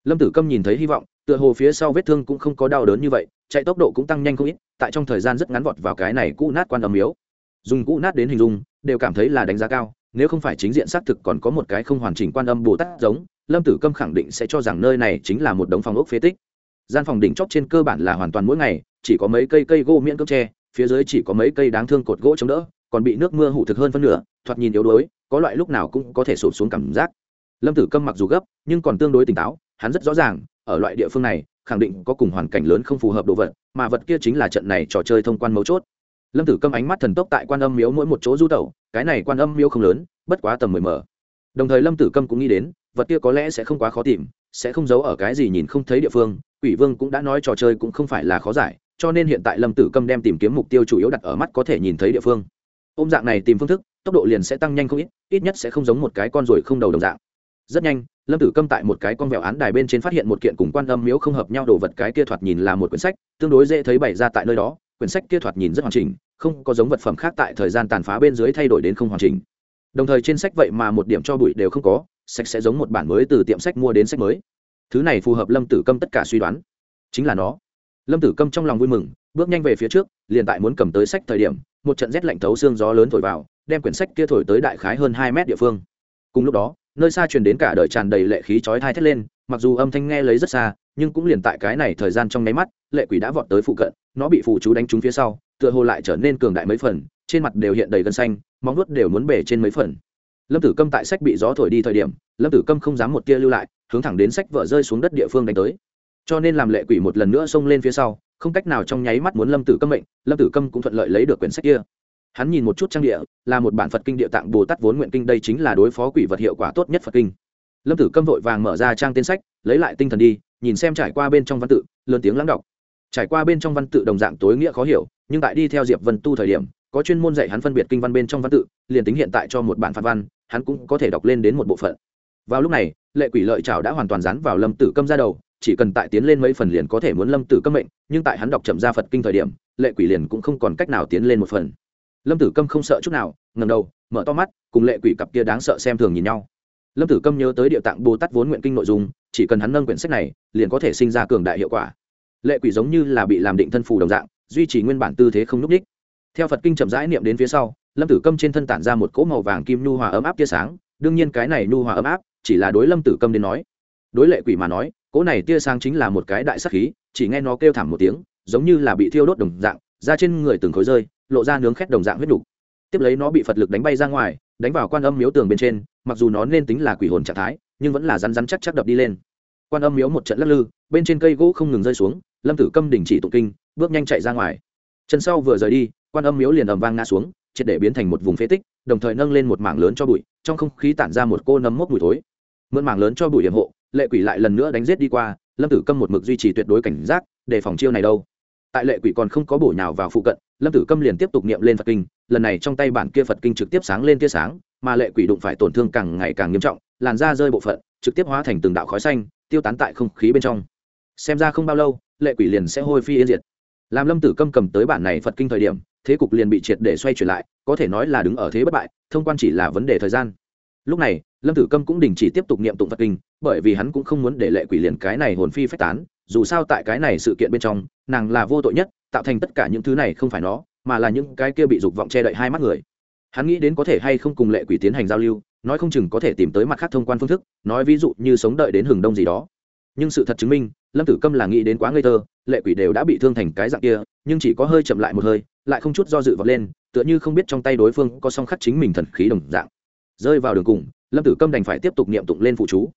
Speaker 1: Lâm tử câm nhìn thấy hy vọng, tựa hồ phía sau vết thương cũng không có đau đớn như vậy, chạy tốc độ cũng tăng nhanh không ít, tại trong thời gian rất ngắn vọt vào cái này cũ nát quan âm miếu. Dùng cũ nát đến hình dung, đều cảm thấy là đánh giá cao, nếu không phải chính diện xác thực còn có một cái không hoàn chỉnh quan âm bồ tát giống, lâm tử câm khẳng định sẽ cho rằng nơi này chính là một đống phòng ốc phế tích. Gian phòng đỉnh chóp trên cơ bản là hoàn toàn mỗi ngày chỉ có mấy cây cây gỗ miễn cưỡng tre phía dưới chỉ có mấy cây đáng thương cột gỗ chống đỡ, còn bị nước mưa hủ thực hơn phân nửa, thoạt nhìn yếu đuối, có loại lúc nào cũng có thể sụp xuống cảm giác. Lâm tử câm mặc dù gấp, nhưng còn tương đối tỉnh táo, hắn rất rõ ràng, ở loại địa phương này, khẳng định có cùng hoàn cảnh lớn không phù hợp đồ vật, mà vật kia chính là trận này trò chơi thông quan mấu chốt. Lâm tử câm ánh mắt thần tốc tại quan âm miếu mỗi một chỗ du tẩu, cái này quan âm miếu không lớn, bất quá tầm mười mở. Đồng thời lâm tử câm cũng nghĩ đến, vật kia có lẽ sẽ không quá khó tìm, sẽ không giấu ở cái gì nhìn không thấy địa phương, quỷ vương cũng đã nói trò chơi cũng không phải là khó giải cho nên hiện tại lâm tử câm đem tìm kiếm mục tiêu chủ yếu đặt ở mắt có thể nhìn thấy địa phương. Ôm dạng này tìm phương thức, tốc độ liền sẽ tăng nhanh không ít ít nhất sẽ không giống một cái con ruồi không đầu đồng dạng. Rất nhanh, lâm tử câm tại một cái con vẹo án đài bên trên phát hiện một kiện cùng quan âm miếu không hợp nhau đồ vật cái kia thoạt nhìn là một quyển sách, tương đối dễ thấy bày ra tại nơi đó, quyển sách kia thoạt nhìn rất hoàn chỉnh, không có giống vật phẩm khác tại thời gian tàn phá bên dưới thay đổi đến không hoàn chỉnh. Đồng thời trên sách vậy mà một điểm cho bụi đều không có, sách sẽ giống một bản mới từ tiệm sách mua đến sách mới. Thứ này phù hợp lâm tử câm tất cả suy đoán. Chính là nó lâm tử câm trong lòng vui mừng, bước nhanh về phía trước, liền tại muốn cầm tới sách thời điểm, một trận rét lạnh thấu xương gió lớn thổi vào, đem quyển sách kia thổi tới đại khái hơn hai mét địa phương. Cùng lúc đó, nơi xa truyền đến cả đời tràn đầy lệ khí chói thai thét lên, mặc dù âm thanh nghe lấy rất xa, nhưng cũng liền tại cái này thời gian trong nháy mắt, lệ quỷ đã vọt tới phụ cận, nó bị phụ chú đánh trúng phía sau, tựa hồ lại trở nên cường đại mấy phần, trên mặt đều hiện đầy gân xanh, móng nuốt đều muốn bể trên mấy phần. Lâm tử câm tại sách bị gió thổi đi thời điểm, lâm tử câm không dám một tia lưu lại, hướng thẳng đến sách vợ rơi xuống đất địa phương đánh tới cho nên làm lệ quỷ một lần nữa xông lên phía sau, không cách nào trong nháy mắt muốn lâm tử câm mệnh, lâm tử câm cũng thuận lợi lấy được quyển sách kia. Hắn nhìn một chút trang địa, là một bản phật kinh địa tạng bồ tát vốn nguyện kinh, đây chính là đối phó quỷ vật hiệu quả tốt nhất phật kinh. Lâm tử câm vội vàng mở ra trang tên sách, lấy lại tinh thần đi, nhìn xem trải qua bên trong văn tự, lớn tiếng lắng đọc. Trải qua bên trong văn tự đồng dạng tối nghĩa khó hiểu, nhưng tại đi theo diệp vân tu thời điểm, có chuyên môn dạy hắn phân biệt kinh văn bên trong văn tự, liền tính hiện tại cho một bản phạt văn, hắn cũng có thể đọc lên đến một bộ phận. Vào lúc này, lệ quỷ lợi chảo đã hoàn toàn dán vào lâm tử câm ra đầu chỉ cần tại tiến lên mấy phần liền có thể muốn lâm tử câm mệnh, nhưng tại hắn đọc chậm ra phật kinh thời điểm, lệ quỷ liền cũng không còn cách nào tiến lên một phần. Lâm tử câm không sợ chút nào ngầm đầu, mở to mắt, cùng lệ quỷ cặp kia đáng sợ xem thường nhìn nhau. Lâm tử câm nhớ tới địa tạng bồ tát vốn nguyện kinh nội dung, chỉ cần hắn nâng quyển sách này, liền có thể sinh ra cường đại hiệu quả. Lệ quỷ giống như là bị làm định thân phù đồng dạng, duy trì nguyên bản tư thế không núp ních theo phật kinh chậm rãi niệm đến phía sau, lâm tử câm trên thân tản ra một cỗ màu vàng kim nhu hòa ấm áp tia sáng, đương nhiên cái này nhu hòa ấm áp chỉ là đối lâm tử câm đến nói. Đối lệ quỷ mà nói cỗ này tia sáng chính là một cái đại sắc khí, chỉ nghe nó kêu thảm một tiếng, giống như là bị thiêu đốt đồng dạng ra trên người từng khối rơi, lộ ra nướng khét đồng dạng huyết đục tiếp lấy nó bị phật lực đánh bay ra ngoài, đánh vào quan âm miếu tường bên trên, mặc dù nó nên tính là quỷ hồn trạng thái, nhưng vẫn là rắn rắn chắc chắc đập đi lên. Quan âm miếu một trận lắc lư, bên trên cây gỗ không ngừng rơi xuống, lâm tử câm đình chỉ tụng kinh, bước nhanh chạy ra ngoài. Chân sau vừa rời đi, quan âm miếu liền ầm vang ngã xuống, triệt để biến thành một vùng phế tích, đồng thời nâng lên một mảng lớn cho bụi, trong không khí tản ra một cô nấm mốc bụi thối. Mượn mảng lớn cho bụi hiểm hộ lệ quỷ lại lần nữa đánh giết đi qua, lâm tử câm một mực duy trì tuyệt đối cảnh giác để phòng chiêu này đâu. Tại lệ quỷ còn không có bổ nhào vào phụ cận, lâm tử câm liền tiếp tục niệm lên phật kinh, lần này trong tay bản kia phật kinh trực tiếp sáng lên tia sáng, mà lệ quỷ đụng phải tổn thương càng ngày càng nghiêm trọng, làn da rơi bộ phận, trực tiếp hóa thành từng đạo khói xanh, tiêu tán tại không khí bên trong. Xem ra không bao lâu, lệ quỷ liền sẽ hôi phi yên diệt. Làm lâm tử câm cầm tới bản này phật kinh thời điểm, thế cục liền bị triệt để xoay chuyển lại, có thể nói là đứng ở thế bất bại, thông quan chỉ là vấn đề thời gian lúc này, lâm tử câm cũng đình chỉ tiếp tục niệm tụng phật kinh, bởi vì hắn cũng không muốn để lệ quỷ liền cái này hồn phi phách tán, dù sao tại cái này sự kiện bên trong, nàng là vô tội nhất, tạo thành tất cả những thứ này không phải nó, mà là những cái kia bị dục vọng che đậy hai mắt người. Hắn nghĩ đến có thể hay không cùng lệ quỷ tiến hành giao lưu, nói không chừng có thể tìm tới mặt khác thông quan phương thức, nói ví dụ như sống đợi đến hừng đông gì đó. Nhưng sự thật chứng minh, lâm tử câm là nghĩ đến quá ngây thơ, lệ quỷ đều đã bị thương thành cái dạng kia, nhưng chỉ có hơi chậm lại một hơi, lại không chút do dự vọt lên, tựa như không biết trong tay đối phương có song khắc chính mình thần khí đồng dạng rơi vào đường cùng, lâm tử câm đành phải tiếp tục niệm tụng lên phụ chú.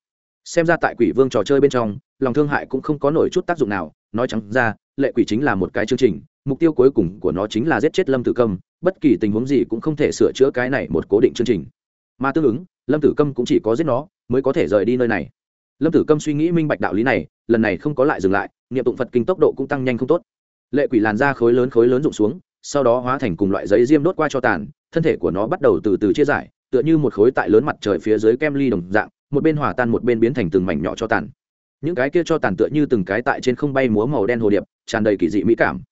Speaker 1: Xem ra tại quỷ vương trò chơi bên trong, lòng thương hại cũng không có nổi chút tác dụng nào, nói chẳng ra, lệ quỷ chính là một cái chương trình, mục tiêu cuối cùng của nó chính là giết chết lâm tử câm, bất kỳ tình huống gì cũng không thể sửa chữa cái này một cố định chương trình. Mà tương ứng, lâm tử câm cũng chỉ có giết nó, mới có thể rời đi nơi này. Lâm tử câm suy nghĩ minh bạch đạo lý này, lần này không có lại dừng lại, niệm tụng phật kinh tốc độ cũng tăng nhanh không tốt. Lệ quỷ làn ra khối lớn khối lớn rụng xuống, sau đó hóa thành cùng loại giấy diêm đốt qua cho tàn, thân thể của nó bắt đầu từ từ chia giải tựa như một khối tại lớn mặt trời phía dưới kem ly đồng dạng, một bên hòa tan một bên biến thành từng mảnh nhỏ cho tàn. Những cái kia cho tàn tựa như từng cái tại trên không bay múa màu đen hồ điệp, tràn đầy kỳ dị mỹ cảm.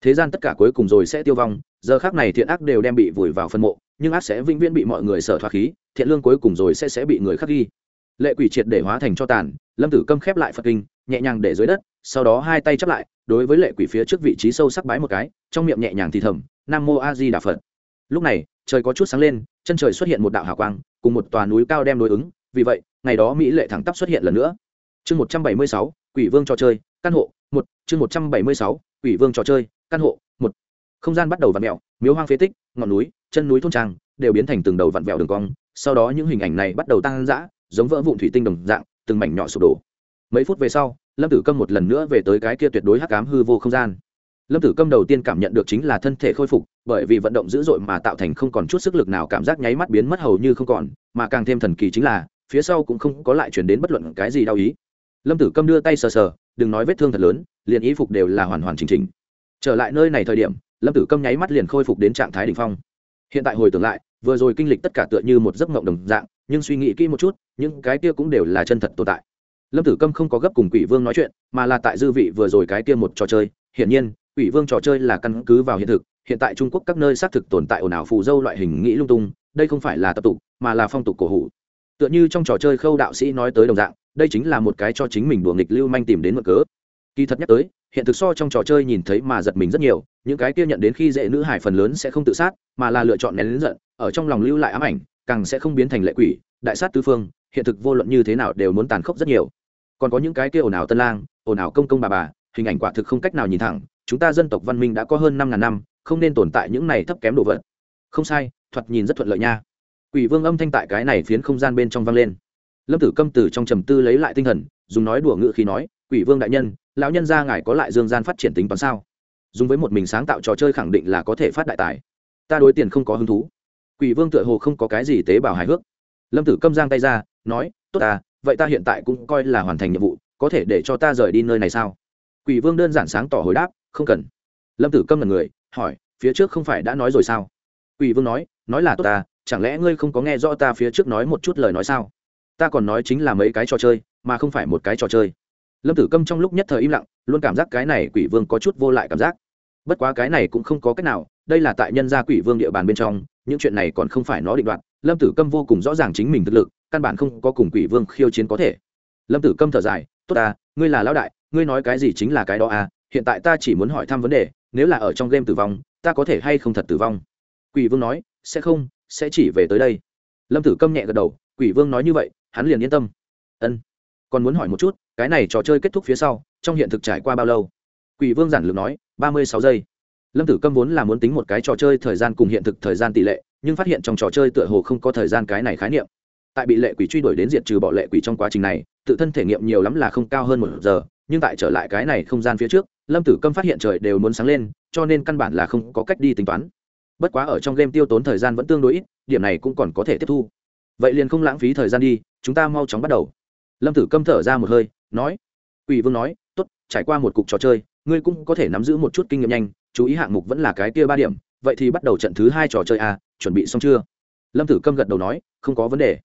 Speaker 1: Thế gian tất cả cuối cùng rồi sẽ tiêu vong, giờ khác này thiện ác đều đem bị vùi vào phân mộ, nhưng ác sẽ vĩnh viễn bị mọi người sở thoát khí, thiện lương cuối cùng rồi sẽ sẽ bị người khắc ghi. Lệ quỷ triệt để hóa thành cho tàn, lâm tử câm khép lại phật kinh, nhẹ nhàng để dưới đất, sau đó hai tay chắp lại, đối với lệ quỷ phía trước vị trí sâu sắc bái một cái, trong miệng nhẹ nhàng thì thầm, nam mô a di đà phật lúc này, trời có chút sáng lên, chân trời xuất hiện một đạo hào quang, cùng một tòa núi cao đem đối ứng, vì vậy, ngày đó mỹ lệ thẳng tắp xuất hiện lần nữa. Chương một trăm bảy mươi sáu, quỷ vương trò chơi, căn hộ một, chương một trăm bảy mươi sáu, quỷ vương trò chơi, căn hộ một. Không gian bắt đầu vặn mẹo miếu hoang phế tích, ngọn núi, chân núi thôn trang đều biến thành từng đầu vặn vẹo đường cong, sau đó những hình ảnh này bắt đầu tăng dã, giống vỡ vụn thủy tinh đồng dạng, từng mảnh nhỏ sụp đổ. Mấy phút về sau, lâm tử câm một lần nữa về tới cái kia tuyệt đối hắc cám hư vô không gian lâm tử câm đầu tiên cảm nhận được chính là thân thể khôi phục, bởi vì vận động dữ dội mà tạo thành không còn chút sức lực nào, cảm giác nháy mắt biến mất hầu như không còn, mà càng thêm thần kỳ chính là, phía sau cũng không có lại chuyển đến bất luận cái gì đau ý. Lâm tử câm đưa tay sờ sờ, đừng nói vết thương thật lớn, liền ý phục đều là hoàn hoàn chỉnh chỉnh. Trở lại nơi này thời điểm, lâm tử câm nháy mắt liền khôi phục đến trạng thái đ ỉ n h phong. Hiện tại hồi tưởng lại, vừa rồi kinh lịch tất cả tựa như một giấc mộng đồng dạng, nhưng suy nghĩ kỹ một chút, những cái kia cũng đều là chân thật tồn tại. Lâm tử câm không có gấp cùng quỷ vương nói chuyện, mà là tại dư vị vừa rồi cái kia một trò chơi, hiển nhiên ủy vương trò chơi là căn cứ vào hiện thực, hiện tại trung quốc các nơi xác thực tồn tại ồn ào phù dâu loại hình nghĩ lung tung, đây không phải là tập tục, mà là phong tục cổ hủ. Tựa như trong trò chơi khâu đạo sĩ nói tới đồng dạng, đây chính là một cái cho chính mình đùa nghịch lưu manh tìm đến mực cớ. Kỳ thật nhắc tới, hiện thực so trong trò chơi nhìn thấy mà giật mình rất nhiều, những cái kia nhận đến khi dễ nữ hải phần lớn sẽ không tự sát, mà là lựa chọn nén lính giận, ở trong lòng lưu lại ám ảnh, càng sẽ không biến thành lệ quỷ, đại sát tứ phương, hiện thực vô luận như thế nào đều muốn tàn khốc rất nhiều. Còn có những cái kia ồn ào tân lang, ồn ào công công bà bà, hình ảnh quả thực không cách nào nhìn thẳng chúng ta dân tộc văn minh đã có hơn năm ngàn năm, không nên tồn tại những này thấp kém đồ vật. Không sai thoạt nhìn rất thuận lợi nha. Quỷ vương âm thanh tại cái này phiến không gian bên trong vang lên. Lâm tử câm từ trong trầm tư lấy lại tinh thần, dùng nói đùa ngự khi nói, quỷ vương đại nhân, lão nhân gia ngài có lại dương gian phát triển tính toán sao? Dùng với một mình sáng tạo trò chơi khẳng định là có thể phát đại tài. Ta đối tiền không có hứng thú. Quỷ vương tựa hồ không có cái gì tế bào hài hước. Lâm tử câm giang tay ra, nói, tốt à vậy ta hiện tại cũng coi là hoàn thành nhiệm vụ, có thể để cho ta rời đi nơi này sao? Quỷ vương đơn giản sáng tỏ hồi đáp không cần. Lâm tử câm là người, hỏi, phía trước không phải đã nói rồi sao? Quỷ vương nói nói là tốt à chẳng lẽ ngươi không có nghe rõ ta phía trước nói một chút lời nói sao? Ta còn nói chính là mấy cái trò chơi, mà không phải một cái trò chơi. Lâm tử câm trong lúc nhất thời im lặng, luôn cảm giác cái này quỷ vương có chút vô lại cảm giác. Bất quá cái này cũng không có cách nào, đây là tại nhân gia quỷ vương địa bàn bên trong, những chuyện này còn không phải nó định đoạt, lâm tử câm vô cùng rõ ràng chính mình thực lực, căn bản không có cùng quỷ vương khiêu chiến có thể. Lâm tử câm thở dài, tốt à ngươi là lão đại, ngươi nói cái gì chính là cái đó à hiện tại ta chỉ muốn hỏi thăm vấn đề, nếu là ở trong game tử vong, ta có thể hay không thật tử vong? Quỷ vương nói, sẽ không, sẽ chỉ về tới đây. Lâm tử câm nhẹ gật đầu, quỷ vương nói như vậy, hắn liền yên tâm. Ân. Còn muốn hỏi một chút, cái này trò chơi kết thúc phía sau, trong hiện thực trải qua bao lâu? Quỷ vương giản lược nói, ba mươi sáu giây. Lâm tử câm vốn là muốn tính một cái trò chơi thời gian cùng hiện thực thời gian tỷ lệ, nhưng phát hiện trong trò chơi tựa hồ không có thời gian cái này khái niệm. Tại bị lệ quỷ truy đuổi đến diệt trừ bỏ lệ quỷ trong quá trình này, tự thân thể nghiệm nhiều lắm là không cao hơn một giờ, nhưng tại trở lại cái này không gian phía trước lâm tử câm phát hiện trời đều muốn sáng lên cho nên căn bản là không có cách đi tính toán. Bất quá ở trong game tiêu tốn thời gian vẫn tương đối ít điểm này cũng còn có thể tiếp thu. Vậy liền không lãng phí thời gian đi chúng ta mau chóng bắt đầu. Lâm tử câm thở ra một hơi nói. Quỷ vương nói t ố t trải qua một cục trò chơi ngươi cũng có thể nắm giữ một chút kinh nghiệm nhanh chú ý hạng mục vẫn là cái kia ba điểm vậy thì bắt đầu trận thứ hai trò chơi a à, chuẩn bị xong chưa? Lâm tử câm gật đầu nói không có vấn đề.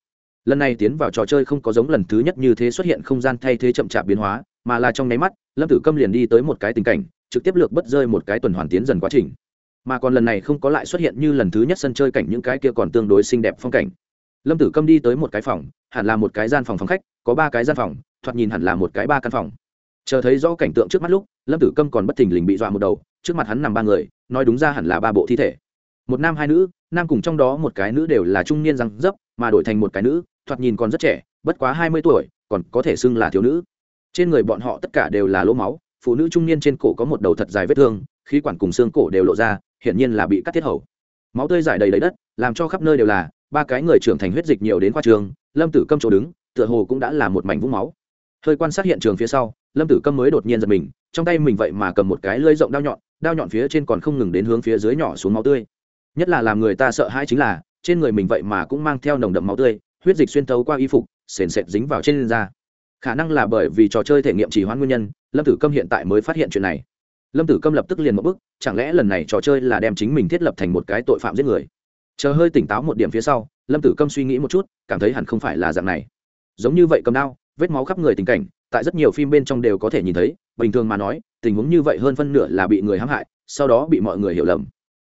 Speaker 1: Lần này tiến vào trò chơi không có giống lần thứ nhất như thế xuất hiện không gian thay thế chậm chạp biến hóa mà là trong nháy mắt lâm tử câm liền đi tới một cái tình cảnh, trực tiếp lược bất rơi một cái tuần hoàn tiến dần quá trình. Mà còn lần này không có lại xuất hiện như lần thứ nhất sân chơi cảnh những cái kia còn tương đối xinh đẹp phong cảnh. Lâm tử câm đi tới một cái phòng, hẳn là một cái gian phòng phòng khách, có ba cái gian phòng, thoạt nhìn hẳn là một cái ba căn phòng. Chờ thấy rõ cảnh tượng trước mắt lúc, lâm tử câm còn bất thình lình bị dọa một đầu, trước mặt hắn nằm ba người, nói đúng ra hẳn là ba bộ thi thể. Một nam hai nữ, nam cùng trong đó một cái nữ đều là trung niên răng dấp, mà đổi thành một cái nữ, thoạt nhìn còn rất trẻ, bất quá hai mươi tuổi, còn có thể xưng là thiếu nữ trên người bọn họ tất cả đều là lỗ máu, phụ nữ trung niên trên cổ có một đầu thật dài vết thương, khí quản cùng xương cổ đều lộ ra, hiển nhiên là bị cắt thiết hầu. Máu tươi giải đầy đầy đất, làm cho khắp nơi đều là, ba cái người trưởng thành huyết dịch nhiều đến khoa trường, lâm tử câm chỗ đứng, tựa hồ cũng đã là một mảnh vũng máu. Hơi quan sát hiện trường phía sau, lâm tử câm mới đột nhiên giật mình, trong tay mình vậy mà cầm một cái lưỡi rộng đao nhọn đao nhọn phía trên còn không ngừng đến hướng phía dưới nhỏ xuống máu tươi. Nhất là làm người ta sợ hãi chính là, trên người mình vậy mà cũng mang theo nồng đậm máu tươi, huyết dịch xuyên thấu qua y phục, sền sệt dính vào trên da khả năng là bởi vì trò chơi thể nghiệm chỉ hoãn nguyên nhân, lâm tử câm hiện tại mới phát hiện chuyện này. Lâm tử câm lập tức liền một bức chẳng lẽ lần này trò chơi là đem chính mình thiết lập thành một cái tội phạm giết người? Chờ hơi tỉnh táo một điểm phía sau, lâm tử câm suy nghĩ một chút, cảm thấy hẳn không phải là dạng này. Giống như vậy cầm đao, vết máu khắp người tình cảnh, tại rất nhiều phim bên trong đều có thể nhìn thấy, bình thường mà nói, tình huống như vậy hơn phân nửa là bị người hãm hại, sau đó bị mọi người hiểu lầm.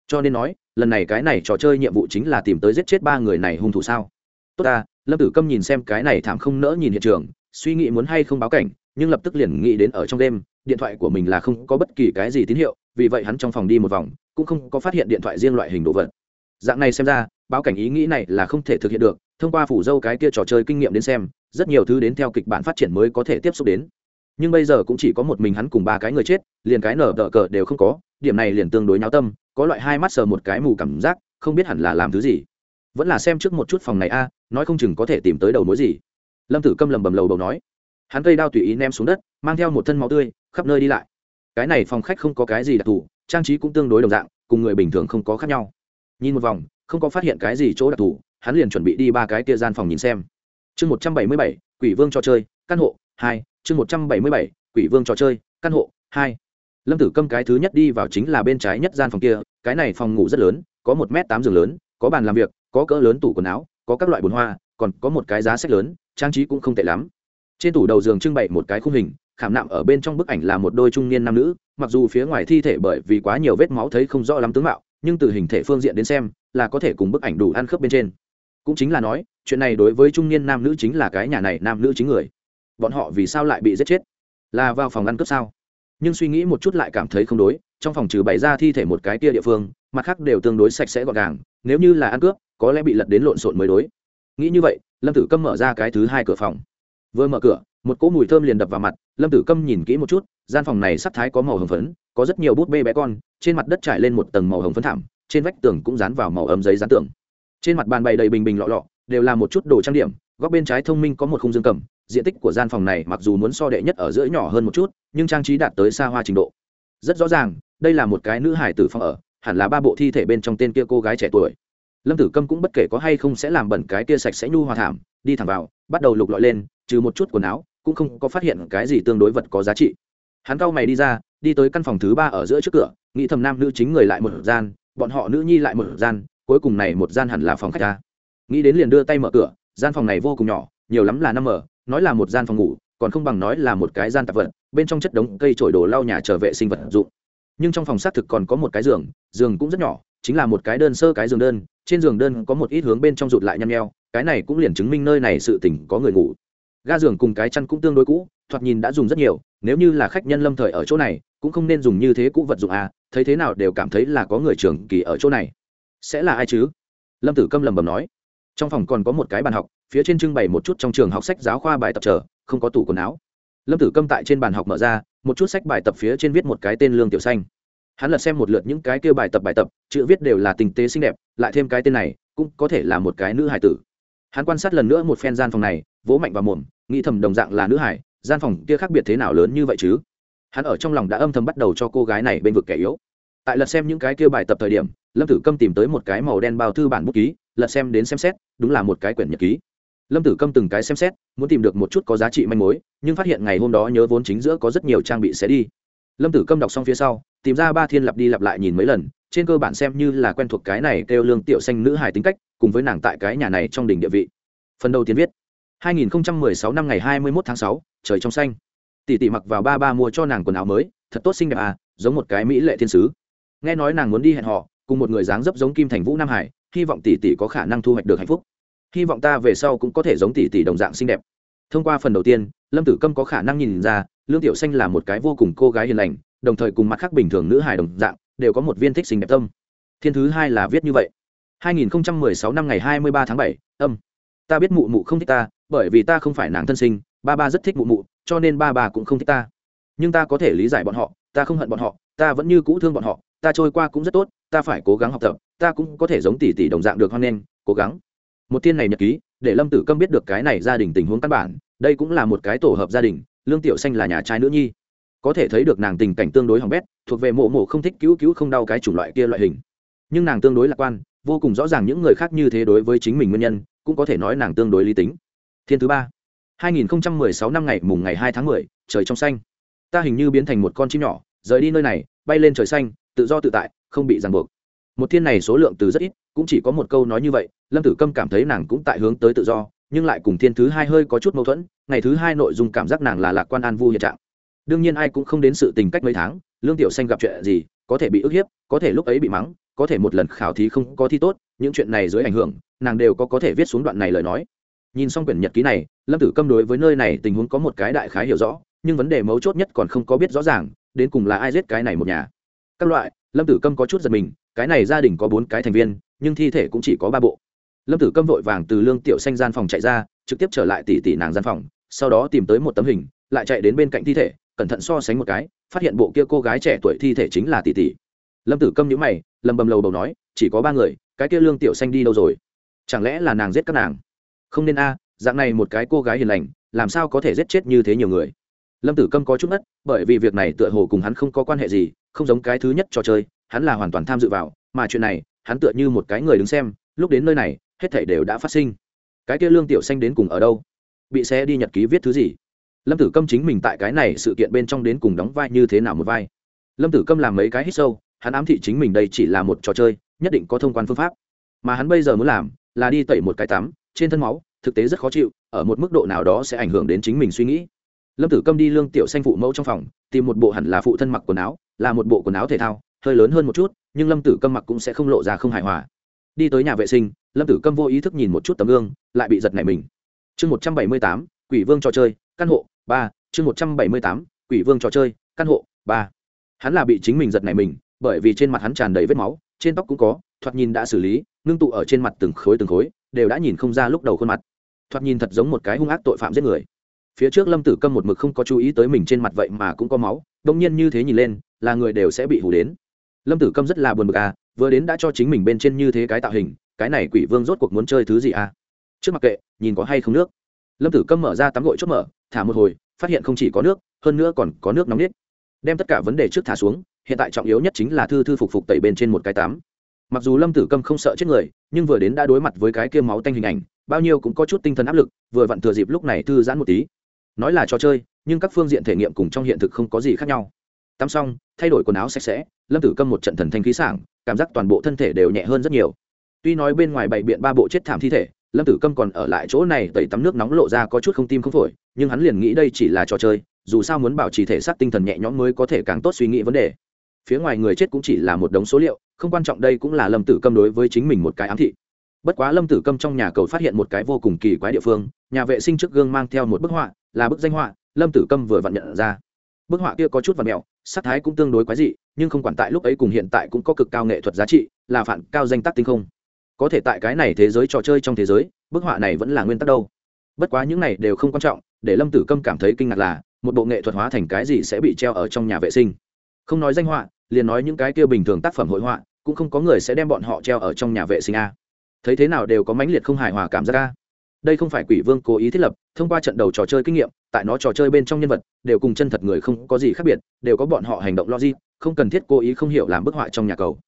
Speaker 1: Cho nên nói, lần này cái này trò chơi nhiệm vụ chính là tìm tới giết chết ba người này hung thủ sao? Tốt ta, lâm tử câm nhìn xem cái này thảm không nỡ nhìn hiện trường suy nghĩ muốn hay không báo cảnh, nhưng lập tức liền nghĩ đến ở trong đêm, điện thoại của mình là không có bất kỳ cái gì tín hiệu, vì vậy hắn trong phòng đi một vòng, cũng không có phát hiện điện thoại riêng loại hình đồ vật. Dạng này xem ra, báo cảnh ý nghĩ này là không thể thực hiện được, thông qua phủ dâu cái kia trò chơi kinh nghiệm đến xem, rất nhiều thứ đến theo kịch bản phát triển mới có thể tiếp xúc đến. Nhưng bây giờ cũng chỉ có một mình hắn cùng ba cái người chết, liền cái nở đỡ cờ đều không có, điểm này liền tương đối nháo tâm, có loại hai mắt sờ một cái mù cảm giác, không biết hẳn là làm thứ gì. Vẫn là xem trước một chút phòng này a, nói không chừng có thể tìm tới đầu mối gì lâm tử câm lầm bầm lầu đầu nói, hắn cây đao tùy ý ném xuống đất, mang theo một thân máu tươi, khắp nơi đi lại. Cái này phòng khách không có cái gì đặc thù, trang trí cũng tương đối đồng dạng, cùng người bình thường không có khác nhau. Nhìn một vòng, không có phát hiện cái gì chỗ đặc thù, hắn liền chuẩn bị đi ba cái kia gian phòng nhìn xem. Chương một trăm bảy mươi bảy, quỷ vương trò chơi, căn hộ hai, chương một trăm bảy mươi bảy, quỷ vương trò chơi, căn hộ hai. Lâm tử câm cái thứ nhất đi vào chính là bên trái nhất gian phòng kia, cái này phòng ngủ rất lớn, có một m tám giường lớn, có bàn làm việc, có cỡ lớn tủ quần áo, có các loại bồn hoa còn có một cái giá sách lớn, trang trí cũng không tệ lắm. Trên tủ đầu giường trưng bày một cái khung hình, khảm nạm ở bên trong bức ảnh là một đôi trung niên nam nữ, mặc dù phía ngoài thi thể bởi vì quá nhiều vết máu thấy không rõ lắm tướng mạo, nhưng từ hình thể phương diện đến xem, là có thể cùng bức ảnh đủ ăn khớp bên trên. Cũng chính là nói, chuyện này đối với trung niên nam nữ chính là cái nhà này nam nữ chính người. Bọn họ vì sao lại bị giết chết? Là vào phòng ăn cướp sao? Nhưng suy nghĩ một chút lại cảm thấy không đối, trong phòng trừ bày ra thi thể một cái kia địa phương, mặt khác đều tương đối sạch sẽ gọn gàng, nếu như là ăn cướp, có lẽ bị lật đến lộn xộn mới đối nghĩ như vậy, lâm tử câm mở ra cái thứ hai cửa phòng. Vừa mở cửa, một cỗ mùi thơm liền đập vào mặt, lâm tử câm nhìn kỹ một chút, gian phòng này sắc thái có màu hồng phấn, có rất nhiều bút bê bé con, trên mặt đất trải lên một tầng màu hồng phấn thảm, trên vách tường cũng dán vào màu ấm giấy dán tường. Trên mặt bàn bày đầy bình bình lọ lọ, đều là một chút đồ trang điểm, góc bên trái thông minh có một khung dương cầm, diện tích của gian phòng này mặc dù muốn so đệ nhất ở giữa nhỏ hơn một chút, nhưng trang trí đạt tới xa hoa trình độ. Rất rõ ràng, đây là một cái nữ hải tử phòng ở, hẳn là ba bộ thi thể bên trong tên kia cô gái trẻ tuổi lâm tử câm cũng bất kể có hay không sẽ làm bẩn cái kia sạch sẽ nhu hòa thảm, đi thẳng vào, bắt đầu lục lọi lên, trừ một chút quần áo, cũng không có phát hiện cái gì tương đối vật có giá trị. Hắn cau mày đi ra, đi tới căn phòng thứ ba ở giữa trước cửa, nghĩ thầm nam nữ chính người lại một gian, bọn họ nữ nhi lại một gian, cuối cùng này một gian hẳn là phòng khách ta. Nghĩ đến liền đưa tay mở cửa, gian phòng này vô cùng nhỏ, nhiều lắm là năm mở, nói là một gian phòng ngủ, còn không bằng nói là một cái gian tạp vật, bên trong chất đống cây trổi đồ lau nhà trở vệ sinh vật dụng. Nhưng trong phòng xác thực còn có một cái giường giường cũng rất nhỏ chính là một cái đơn sơ cái giường đơn, trên giường đơn có một ít hướng bên trong rụt lại nhăn nheo, cái này cũng liền chứng minh nơi này sự tỉnh có người ngủ. Ga giường cùng cái chăn cũng tương đối cũ, thoạt nhìn đã dùng rất nhiều, nếu như là khách nhân lâm thời ở chỗ này, cũng không nên dùng như thế cũ vật dụng à thấy thế nào đều cảm thấy là có người trường kỳ ở chỗ này. Sẽ là ai chứ? Lâm tử câm lầm bầm nói. Trong phòng còn có một cái bàn học, phía trên trưng bày một chút trong trường học sách giáo khoa bài tập trở không có tủ quần áo. Lâm tử câm tại trên bàn học mở ra, một chút sách bài tập phía trên viết một cái tên lương tiểu xanh hắn lật xem một lượt những cái kêu bài tập bài tập, chữ viết đều là tình tế xinh đẹp, lại thêm cái tên này, cũng có thể là một cái nữ hải tử. Hắn quan sát lần nữa một phen gian phòng này, vỗ mạnh vào mồm, nghĩ thầm đồng dạng là nữ hải, gian phòng kia khác biệt thế nào lớn như vậy chứ? Hắn ở trong lòng đã âm thầm bắt đầu cho cô gái này bên vực kẻ yếu. Tại lật xem những cái kia bài tập thời điểm, lâm tử câm tìm tới một cái màu đen bao thư bản bút ký, lật xem đến xem xét, đúng là một cái quyển nhật ký. Lâm tử câm từng cái xem xét, muốn tìm được một chút có giá trị manh mối, nhưng phát hiện ngày hôm đó nhớ vốn chính giữa có rất nhiều trang bị sẽ đi lâm tử câm đọc xong phía sau tìm ra ba thiên lặp đi lặp lại nhìn mấy lần trên cơ bản xem như là quen thuộc cái này kêu lương tiểu xanh nữ hài tính cách cùng với nàng tại cái nhà này trong đỉnh địa vị. Phần đầu tiên viết 2016 năm ngày 21 tháng 6, trời trong xanh. Tỷ tỷ mặc vào ba ba mua cho nàng quần áo mới thật tốt xinh đẹp à giống một cái mỹ lệ thiên sứ. Nghe nói nàng muốn đi hẹn họ cùng một người dáng dấp giống kim thành vũ nam hải hy vọng tỷ tỷ có khả năng thu hoạch được hạnh phúc. Hy vọng ta về sau cũng có thể giống tỷ tỷ đồng dạng xinh đẹp. Thông qua phần đầu tiên lâm tử câm có khả năng nhìn ra lương tiểu xanh là một cái vô cùng cô gái hiền lành đồng thời cùng mặt khác bình thường nữ hài đồng dạng đều có một viên thích xinh đẹp tâm. Thiên thứ hai là viết như vậy. 2016 năm ngày 23 tháng 7, âm. Ta biết mụ mụ không thích ta bởi vì ta không phải nàng thân sinh ba ba rất thích mụ mụ cho nên ba ba cũng không thích ta. Nhưng ta có thể lý giải bọn họ ta không hận bọn họ ta vẫn như cũ thương bọn họ ta trôi qua cũng rất tốt ta phải cố gắng học tập ta cũng có thể giống tỷ tỷ đồng dạng được hoan nghênh cố gắng. Một tiên này nhật ký để lâm tử câm biết được cái này gia đình tình huống căn bản đây cũng là một cái tổ hợp gia đình lương tiểu xanh là nhà trai nữ nhi. Có thể thấy được nàng tình cảnh tương đối hỏng bét thuộc về mộ mộ không thích cứu cứu không đau cái chủng loại kia loại hình. Nhưng nàng tương đối lạc quan vô cùng rõ ràng những người khác như thế đối với chính mình nguyên nhân cũng có thể nói nàng tương đối lý tính. Thiên thứ ba 2016 năm ngày mùng ngày 2 tháng 10, trời trong xanh. Ta hình như biến thành một con chim nhỏ rời đi nơi này bay lên trời xanh tự do tự tại không bị ràng buộc. Một thiên này số lượng từ rất ít cũng chỉ có một câu nói như vậy lâm tử câm cảm thấy nàng cũng tại hướng tới tự do nhưng lại cùng thiên thứ hai hơi có chút mâu thuẫn ngày thứ hai nội dung cảm giác nàng là lạc quan an vui hiện trạng. Đương nhiên ai cũng không đến sự tình cách mấy tháng, lương tiểu xanh gặp chuyện gì, có thể bị ức hiếp, có thể lúc ấy bị mắng, có thể một lần khảo thí không có thi tốt, những chuyện này dưới ảnh hưởng, nàng đều có có thể viết xuống đoạn này lời nói. Nhìn xong quyển nhật ký này, lâm tử câm đối với nơi này tình huống có một cái đại khái hiểu rõ, nhưng vấn đề mấu chốt nhất còn không có biết rõ ràng, đến cùng là ai giết cái này một nhà. Các loại, lâm tử câm có chút giật mình, cái này gia đình có bốn cái thành viên, nhưng thi thể cũng chỉ có ba bộ. Lâm tử câm vội vàng từ lương tiểu xanh gian phòng chạy ra, trực tiếp trở lại tỷ tỷ nàng gian phòng sau đó tìm tới một tấm hình, lại chạy đến bên cạnh thi thể, cẩn thận so sánh một cái, phát hiện bộ kia cô gái trẻ tuổi thi thể chính là tỷ tỷ. Lâm tử câm nhữ mày, lầm bầm lầu đầu nói, chỉ có ba người, cái kia lương tiểu xanh đi đâu rồi? Chẳng lẽ là nàng giết các nàng? Không nên a, dạng này một cái cô gái hiền lành, làm sao có thể giết chết như thế nhiều người? Lâm tử câm có chút ngất, bởi vì việc này tựa hồ cùng hắn không có quan hệ gì, không giống cái thứ nhất trò chơi, hắn là hoàn toàn tham dự vào, mà chuyện này, hắn tựa như một cái người đứng xem, lúc đến nơi này, hết thảy đều đã phát sinh. Cái kia lương tiểu xanh đến cùng ở đâu? Bị xe đi nhật ký viết thứ gì. Lâm tử câm chính mình tại cái này sự kiện bên trong đến cùng đóng vai như thế nào một vai. Lâm tử câm làm mấy cái hít sâu hắn ám thị chính mình đây chỉ là một trò chơi, nhất định có thông quan phương pháp. Mà hắn bây giờ muốn làm là đi tẩy một cái tắm, trên thân máu, thực tế rất khó chịu, ở một mức độ nào đó sẽ ảnh hưởng đến chính mình suy nghĩ. Lâm tử câm đi lương tiểu xanh phụ mẫu trong phòng, tìm một bộ hẳn là phụ thân mặc quần áo, là một bộ quần áo thể thao, hơi lớn hơn một chút, nhưng lâm tử câm mặc cũng sẽ không lộ ra không hài hòa. Đi tới nhà vệ sinh, lâm tử câm vô ý thức nhìn một chút tấm gương, lại bị giật nảy mình chương một trăm bảy mươi tám, quỷ vương trò chơi, căn hộ, ba. Chương một trăm bảy mươi tám, quỷ vương trò chơi, căn hộ, ba. Hắn là bị chính mình giật nảy mình, bởi vì trên mặt hắn tràn đầy vết máu, trên tóc cũng có, thoạt nhìn đã xử lý, ngưng tụ ở trên mặt từng khối từng khối, đều đã nhìn không ra lúc đầu khuôn mặt. Thoạt nhìn thật giống một cái hung ác tội phạm giết người. Phía trước lâm tử câm một mực không có chú ý tới mình trên mặt vậy mà cũng có máu đông nhiên như thế nhìn lên, là người đều sẽ bị hù đến. Lâm tử câm rất là buồn bực à vừa đến đã cho chính mình bên trên như thế cái tạo hình, cái này quỷ vương rốt cuộc muốn chơi thứ gì à? Trước mặc kệ, nhìn có hay không nước. Lâm tử câm mở ra tắm gội chốt mở, thả một hồi, phát hiện không chỉ có nước, hơn nữa còn có nước nóng nít. Đem tất cả vấn đề trước thả xuống, hiện tại trọng yếu nhất chính là thư thư phục phục tẩy bên trên một cái tắm. Mặc dù lâm tử câm không sợ chết người, nhưng vừa đến đã đối mặt với cái kia máu tanh hình ảnh, bao nhiêu cũng có chút tinh thần áp lực, vừa vặn thừa dịp lúc này thư giãn một tí. Nói là trò chơi, nhưng các phương diện thể nghiệm cùng trong hiện thực không có gì khác nhau. Tắm xong, thay đổi quần áo sạch sẽ, lâm tử câm một trận thần thanh khí sảng, cảm giác toàn bộ thân thể đều nhẹ hơn rất nhiều. Tuy nói bên ngoài bày biện ba bộ chết thảm thi thể lâm tử câm còn ở lại chỗ này tẩy tắm nước nóng lộ ra có chút không tim không phổi, nhưng hắn liền nghĩ đây chỉ là trò chơi, dù sao muốn bảo trì thể xác tinh thần nhẹ nhõm mới có thể càng tốt suy nghĩ vấn đề. Phía ngoài người chết cũng chỉ là một đống số liệu, không quan trọng đây cũng là lâm tử câm đối với chính mình một cái ám thị. Bất quá lâm tử câm trong nhà cầu phát hiện một cái vô cùng kỳ quái địa phương, nhà vệ sinh trước gương mang theo một bức họa, là bức danh họa, lâm tử câm vừa vặn nhận ra. Bức họa kia có chút vật mẹo sắc thái cũng tương đối quái dị, nhưng không quản tại lúc ấy cùng hiện tại cũng có cực cao nghệ thuật giá trị, là phản cao danh tác tinh không có thể tại cái này thế giới trò chơi trong thế giới, bức họa này vẫn là nguyên tắc đâu. Bất quá những này đều không quan trọng, để lâm tử câm cảm thấy kinh ngạc là, một bộ nghệ thuật hóa thành cái gì sẽ bị treo ở trong nhà vệ sinh. Không nói danh họa, liền nói những cái kia bình thường tác phẩm hội họa, cũng không có người sẽ đem bọn họ treo ở trong nhà vệ sinh a. Thấy thế nào đều có mãnh liệt không hài hòa cảm giác a. Đây không phải quỷ vương cố ý thiết lập, thông qua trận đầu trò chơi kinh nghiệm, tại nó trò chơi bên trong nhân vật, đều cùng chân thật người không có gì khác biệt, đều có bọn họ hành động logic, không cần thiết cố ý không hiểu làm bức họa trong nhà cầu.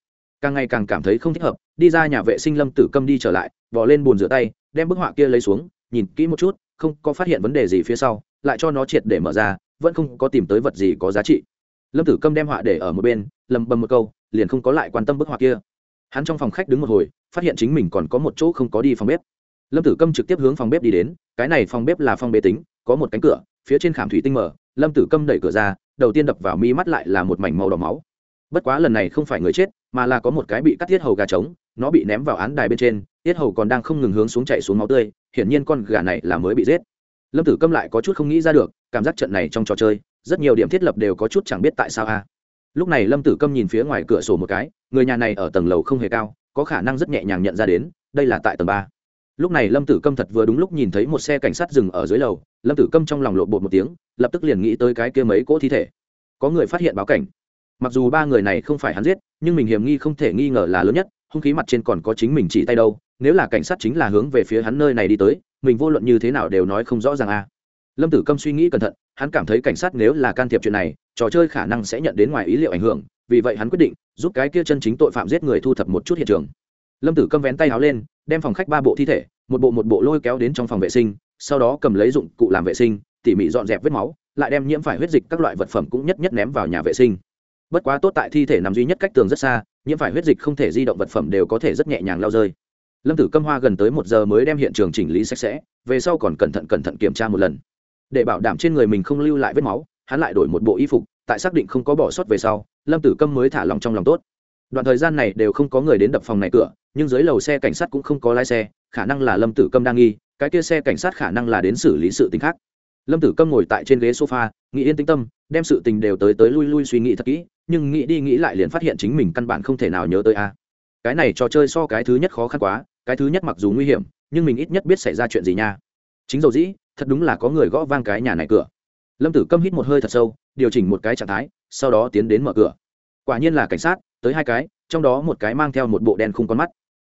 Speaker 1: Càng ngày càng cảm thấy không thích hợp đi ra nhà vệ sinh lâm tử câm đi trở lại bỏ lên bồn rửa tay, đem bức họa kia lấy xuống, nhìn kỹ một chút, không có phát hiện vấn đề gì phía sau, lại cho nó triệt để mở ra, vẫn không có tìm tới vật gì có giá trị. Lâm tử câm đem họa để ở một bên, lầm bầm một câu, liền không có lại quan tâm bức họa kia. Hắn trong phòng khách đứng một hồi, phát hiện chính mình còn có một chỗ không có đi phòng bếp. Lâm tử câm trực tiếp hướng phòng bếp đi đến, cái này phòng bếp là phòng bế tính, có một cánh cửa, phía trên khảm thủy tinh mở, lâm tử câm đẩy cửa ra, đầu tiên đập vào mi mắt lại là một mảnh màu đỏ máu. Bất quá lần này không phải người chết, mà là có một cái bị cắt tiết hầu gà trống nó bị ném vào án đài bên trên, tiết hầu còn đang không ngừng hướng xuống chạy xuống máu tươi, hiển nhiên con gà này là mới bị giết. Lâm tử câm lại có chút không nghĩ ra được, cảm giác trận này trong trò chơi, rất nhiều điểm thiết lập đều có chút chẳng biết tại sao a. Lúc này lâm tử câm nhìn phía ngoài cửa sổ một cái, người nhà này ở tầng lầu không hề cao, có khả năng rất nhẹ nhàng nhận ra đến, đây là tại tầng ba. Lúc này lâm tử câm thật vừa đúng lúc nhìn thấy một xe cảnh sát dừng ở dưới lầu, lâm tử câm trong lòng lộn bột một tiếng, lập tức liền nghĩ tới cái kia mấy cỗ thi thể. Có người phát hiện báo cảnh. Mặc dù ba người này không phải hắn giết, nhưng mình hiểm nghi không thể nghi ngờ là lớn nhất hung khí mặt trên còn có chính mình chỉ tay đâu, nếu là cảnh sát chính là hướng về phía hắn nơi này đi tới, mình vô luận như thế nào đều nói không rõ ràng a. Lâm tử câm suy nghĩ cẩn thận, hắn cảm thấy cảnh sát nếu là can thiệp chuyện này, trò chơi khả năng sẽ nhận đến ngoài ý liệu ảnh hưởng, vì vậy hắn quyết định giúp cái kia chân chính tội phạm giết người thu thập một chút hiện trường. Lâm tử câm vén tay áo lên, đem phòng khách ba bộ thi thể, một bộ một bộ lôi kéo đến trong phòng vệ sinh, sau đó cầm lấy dụng cụ làm vệ sinh, tỉ mỉ dọn dẹp vết máu, lại đem nhiễm phải huyết dịch các loại vật phẩm cũng nhất nhất ném vào nhà vệ sinh bất quá tốt tại thi thể nằm duy nhất cách tường rất xa, nhiễm phải huyết dịch không thể di động vật phẩm đều có thể rất nhẹ nhàng lao rơi. Lâm tử câm hoa gần tới một giờ mới đem hiện trường chỉnh lý sạch sẽ, về sau còn cẩn thận cẩn thận kiểm tra một lần. Để bảo đảm trên người mình không lưu lại vết máu, hắn lại đổi một bộ y phục, tại xác định không có bỏ sót về sau, lâm tử câm mới thả lòng trong lòng tốt. Đoạn thời gian này đều không có người đến đập phòng này cửa, nhưng dưới lầu xe cảnh sát cũng không có lái xe, khả năng là lâm tử câm đang nghi, cái kia xe cảnh sát khả năng là đến xử lý sự t khác. Lâm tử câm ngồi tại trên ghế sofa, nghĩ yên tĩnh tâm, đem sự tình đều tới tới lui lui suy nghĩ thật kỹ nhưng nghĩ đi nghĩ lại liền phát hiện chính mình căn bản không thể nào nhớ tới a. Cái này trò chơi so cái thứ nhất khó khăn quá, cái thứ nhất mặc dù nguy hiểm, nhưng mình ít nhất biết xảy ra chuyện gì nha. Chính dầu dĩ, thật đúng là có người gõ vang cái nhà này cửa. Lâm tử câm hít một hơi thật sâu, điều chỉnh một cái trạng thái, sau đó tiến đến mở cửa. Quả nhiên là cảnh sát, tới hai cái, trong đó một cái mang theo một bộ đen khung con mắt.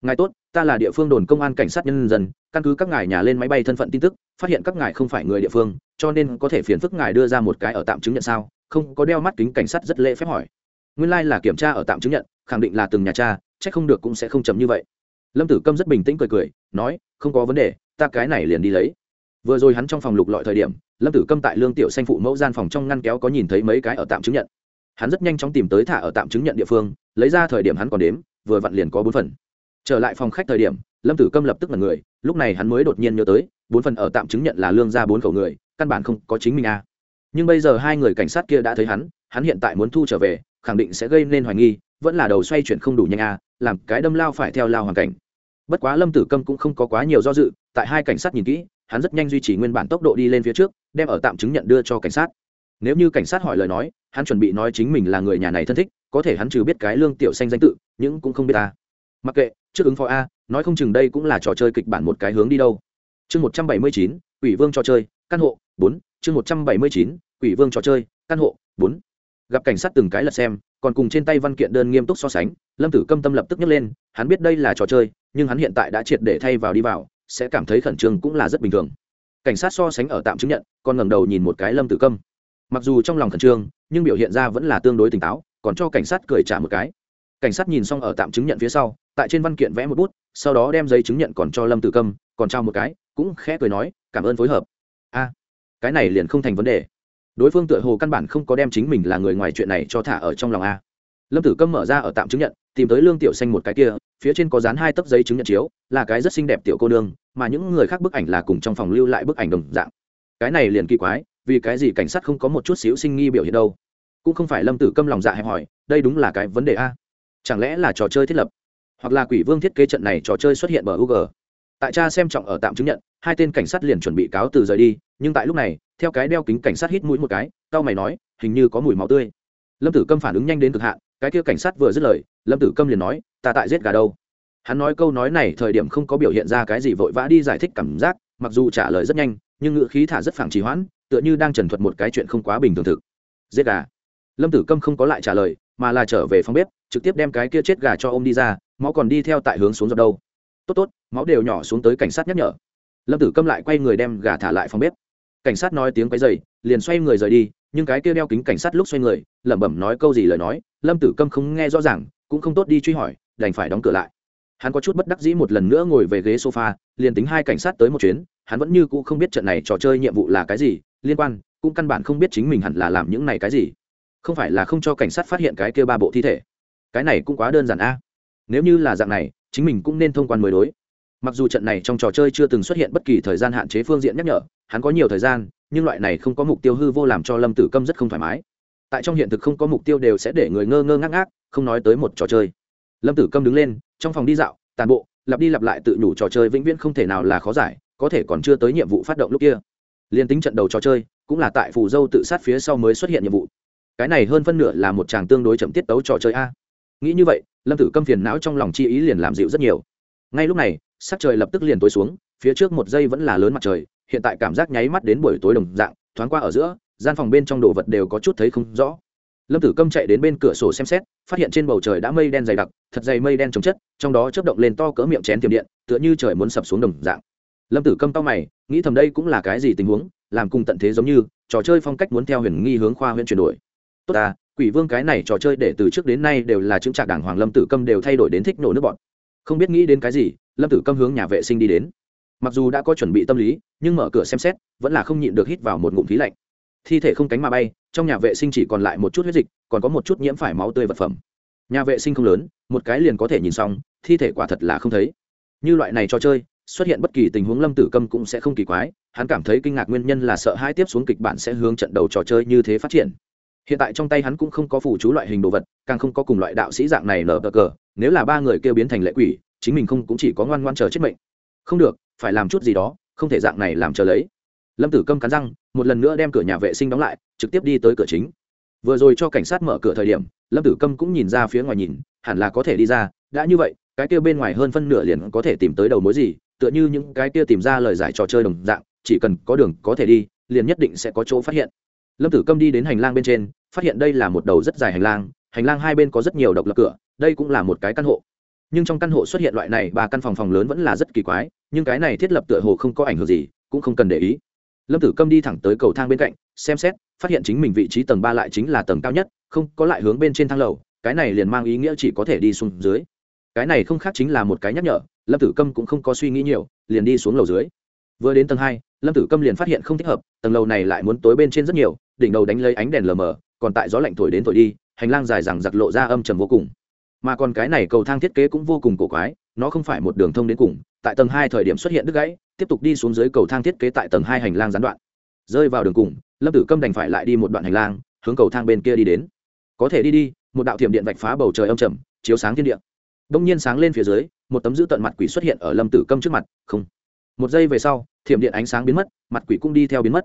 Speaker 1: Ngài tốt, ta là địa phương đồn công an cảnh sát nhân dân, căn cứ các ngài nhà lên máy bay thân phận tin tức, phát hiện các ngài không phải người địa phương, cho nên có thể phiền phức ngài đưa ra một cái ở tạm chứng nhận sao? Không có đeo mắt kính cảnh sát rất lễ phép hỏi. Nguyên lai、like、là kiểm tra ở tạm chứng nhận, khẳng định là từng nhà cha c h ắ c không được cũng sẽ không chấm như vậy. Lâm tử câm rất bình tĩnh cười cười, nói, không có vấn đề, ta cái này liền đi lấy. Vừa rồi hắn trong phòng lục lọi thời điểm, lâm tử câm tại lương tiểu xanh phụ mẫu gian phòng trong ngăn kéo có nhìn thấy mấy cái ở tạm chứng nhận. Hắn rất nhanh chóng tìm tới thả ở tạm chứng nhận địa phương, lấy ra thời điểm hắn còn đếm, vừa vặn liền có bốn phần. Trở lại phòng khách thời điểm, lâm tử câm lập tức là người, lúc này hắn mới đột nhiên nhớ tới, bốn phần ở tạm chứng nhận là lương ra bốn khẩu người, căn bản không có chính mình a. à nhưng bây giờ hai người cảnh sát kia đã thấy hắn hắn hiện tại muốn thu trở về khẳng định sẽ gây nên hoài nghi vẫn là đầu xoay chuyển không đủ nhanh à, làm cái đâm lao phải theo lao hoàn cảnh. Bất quá lâm tử câm cũng không có quá nhiều do dự tại hai cảnh sát nhìn kỹ hắn rất nhanh duy trì nguyên bản tốc độ đi lên phía trước đem ở tạm chứng nhận đưa cho cảnh sát. Nếu như cảnh sát hỏi lời nói hắn chuẩn bị nói chính mình là người nhà này thân thích có thể hắn trừ biết cái lương tiểu xanh danh tự nhưng cũng không biết ta. Mặc kệ trước ứng phó a nói không chừng đây cũng là trò chơi kịch bản một cái hướng đi đâu. Chương một trăm bảy mươi chín ủy vương trò chơi căn hộ bốn chương một trăm bảy mươi chín vương trò chơi, căn hộ, bốn. Gặp cảnh sát từng cái lật xem, còn cùng trên tay văn kiện đơn nghiêm túc so sánh, lâm tử câm tâm lập tức nhấc lên, hắn biết đây là trò chơi, nhưng hắn hiện tại đã triệt để thay vào đi vào, sẽ cảm thấy khẩn trương cũng là rất bình thường. Cảnh sát so sánh ở tạm chứng nhận, còn ngẩng đầu nhìn một cái lâm tử câm. Mặc dù trong lòng khẩn trương, nhưng biểu hiện ra vẫn là tương đối tỉnh táo, còn cho cảnh sát cười trả một cái. Cảnh sát nhìn xong ở tạm chứng nhận phía sau, tại trên văn kiện vẽ một bút, sau đó đem giấy chứng nhận còn cho lâm tử câm, còn trao một cái, cũng khẽ cười nói, cảm ơn phối hợp. A cái này liền không thành vấn đề. Đối phương tựa hồ căn bản không có đem chính mình là người ngoài chuyện này cho thả ở trong lòng a. Lâm tử câm mở ra ở tạm chứng nhận, tìm tới lương tiểu xanh một cái kia, phía trên có dán hai tấc giấy chứng nhận chiếu, là cái rất xinh đẹp tiểu cô nương, mà những người khác bức ảnh là cùng trong phòng lưu lại bức ảnh đồng dạng. Cái này liền kỳ quái, vì cái gì cảnh sát không có một chút xíu sinh nghi biểu hiện đâu? Cũng không phải lâm tử câm lòng dạ hẹp hỏi đây đúng là cái vấn đề a. Chẳng lẽ là trò chơi thiết lập, hoặc là quỷ vương thiết kế trận này trò chơi xuất hiện bởi google tại cha xem trọng ở tạm chứng nhận, hai tên cảnh sát liền chuẩn bị cáo từ rời đi, nhưng tại lúc này, theo cái đeo kính cảnh sát hít mũi một cái, tao mày nói, hình như có mùi máu tươi. Lâm tử câm phản ứng nhanh đến cực hạn, cái kia cảnh sát vừa dứt lời, lâm tử câm liền nói, ta tại giết gà đâu? Hắn nói câu nói này thời điểm không có biểu hiện ra cái gì vội vã đi giải thích cảm giác, mặc dù trả lời rất nhanh, nhưng ngữ khí thả rất phẳng trì hoãn, tựa như đang trần thuật một cái chuyện không quá bình thường thực. Giết gà? Lâm tử câm không có lại trả lời, mà là trở về phòng bếp, trực tiếp đem cái kia chết gà cho ô m đi ra, máu còn đi theo tại hướng xuống dọc đâu? Tốt tốt, máu đều nhỏ xuống tới cảnh sát nhắc nhở. Lâm tử câm lại quay người đem gà thả lại phòng bếp. Cảnh sát nói tiếng quấy dày liền xoay người rời đi, nhưng cái kia đeo kính cảnh sát lúc xoay người, lẩm bẩm nói câu gì lời nói, lâm tử câm không nghe rõ ràng, cũng không tốt đi truy hỏi, đành phải đóng cửa lại. Hắn có chút bất đắc dĩ một lần nữa ngồi về ghế sofa, liền tính hai cảnh sát tới một chuyến, hắn vẫn như cũ không biết trận này trò chơi nhiệm vụ là cái gì, liên quan, cũng căn bản không biết chính mình hẳn là làm những này cái gì. Không phải là không cho cảnh sát phát hiện cái kia ba bộ thi thể. Cái này cũng quá đơn giản a nếu như là dạng này, chính mình cũng nên thông quan mới đối. Mặc dù trận này trong trò chơi chưa từng xuất hiện bất kỳ thời gian hạn chế phương diện nhắc nhở, hắn có nhiều thời gian, nhưng loại này không có mục tiêu hư vô làm cho lâm tử câm rất không thoải mái. Tại trong hiện thực không có mục tiêu đều sẽ để người ngơ ngơ ngác ngác, không nói tới một trò chơi. Lâm tử câm đứng lên, trong phòng đi dạo, tàn bộ, lặp đi lặp lại tự nhủ trò chơi vĩnh viễn không thể nào là khó giải, có thể còn chưa tới nhiệm vụ phát động lúc kia. Liên tính trận đầu trò chơi, cũng là tại phù dâu tự sát phía sau mới xuất hiện nhiệm vụ. Cái này hơn phân nửa là một chàng tương đối chậm tiết tấu trò chơi a nghĩ như vậy, lâm tử câm phiền não trong lòng chi ý liền làm dịu rất nhiều. Ngay lúc này, sắc trời lập tức liền tối xuống, phía trước một giây vẫn là lớn mặt trời, hiện tại cảm giác nháy mắt đến buổi tối đồng dạng, thoáng qua ở giữa, gian phòng bên trong đồ vật đều có chút thấy không rõ. Lâm tử câm chạy đến bên cửa sổ xem xét, phát hiện trên bầu trời đã mây đen dày đặc, thật dày mây đen trồng chất, trong đó chớp động lên to cỡ miệng chén tiềm điện, tựa như trời muốn sập xuống đồng dạng. Lâm tử câm tao mày, nghĩ thầm đây cũng là cái gì tình huống, làm cùng tận thế giống như, trò chơi phong cách muốn theo huyền nghi hướng khoa huyện chuyển đổi. Tốt ta quỷ vương cái này trò chơi để từ trước đến nay đều là chứng trạc đảng hoàng lâm tử câm đều thay đổi đến thích nổ nước bọn. Không biết nghĩ đến cái gì, lâm tử câm hướng nhà vệ sinh đi đến. Mặc dù đã có chuẩn bị tâm lý, nhưng mở cửa xem xét, vẫn là không nhịn được hít vào một ngụm khí lạnh. Thi thể không cánh mà bay, trong nhà vệ sinh chỉ còn lại một chút huyết dịch, còn có một chút nhiễm phải máu tươi vật phẩm. Nhà vệ sinh không lớn, một cái liền có thể nhìn xong, thi thể quả thật là không thấy. Như loại này cho chơi, xuất hiện bất kỳ tình huống lâm tử câm cũng sẽ không kỳ quái, hắn cảm thấy kinh ngạc nguyên nhân là sợ hai tiếp xuống kịch bản sẽ hướng trận đầu trò chơi như thế phát triển hiện tại trong tay hắn cũng không có phủ chú loại hình đồ vật, càng không có cùng loại đạo sĩ dạng này lờ cờ cờ. Nếu là ba người kêu biến thành lệ quỷ, chính mình không cũng chỉ có ngoan ngoan chờ chết mệnh. Không được, phải làm chút gì đó, không thể dạng này làm chờ lấy. Lâm tử câm cắn răng, một lần nữa đem cửa nhà vệ sinh đóng lại, trực tiếp đi tới cửa chính. Vừa rồi cho cảnh sát mở cửa thời điểm, lâm tử câm cũng nhìn ra phía ngoài nhìn, hẳn là có thể đi ra. Đã như vậy, cái kia bên ngoài hơn phân nửa liền có thể tìm tới đầu mối gì, tựa như những cái kia tìm ra lời giải trò chơi đồng dạng, chỉ cần có đường có thể đi, liền nhất định sẽ có chỗ phát hiện lâm tử câm đi đến hành lang bên trên, phát hiện đây là một đầu rất dài hành lang hành lang hai bên có rất nhiều độc lập cửa, đây cũng là một cái căn hộ. Nhưng trong căn hộ xuất hiện loại này ba căn phòng phòng lớn vẫn là rất kỳ quái, nhưng cái này thiết lập tựa hồ không có ảnh hưởng gì, cũng không cần để ý. Lâm tử câm đi thẳng tới cầu thang bên cạnh, xem xét, phát hiện chính mình vị trí tầng ba lại chính là tầng cao nhất, không có lại hướng bên trên thang lầu, cái này liền mang ý nghĩa chỉ có thể đi xuống dưới. Cái này không khác chính là một cái nhắc nhở, lâm tử câm cũng không có suy nghĩ nhiều, liền đi xuống lầu dưới vừa đến tầng hai, lâm tử câm liền phát hiện không thích hợp, tầng lầu này lại muốn tối bên trên rất nhiều, đỉnh đầu đánh lấy ánh đèn lờ mờ, còn tại gió lạnh thổi đến thổi đi, hành lang dài rằng giặc lộ ra âm trầm vô cùng. Mà còn cái này cầu thang thiết kế cũng vô cùng cổ quái, nó không phải một đường thông đến cùng, tại tầng hai thời điểm xuất hiện đứt gãy, tiếp tục đi xuống dưới cầu thang thiết kế tại tầng hai hành lang gián đoạn. Rơi vào đường cùng, lâm tử câm đành phải lại đi một đoạn hành lang, hướng cầu thang bên kia đi đến. Có thể đi đi, một đạo thiểm điện vạch phá bầu trời âm trầm, chiếu sáng thiên địa. Đông nhiên sáng lên phía dưới, một tấm giữ tận mặt quỷ xuất hiện ở lâm tử câm trước mặt, không một giây về sau, thiểm điện ánh sáng biến mất, mặt quỷ cũng đi theo biến mất.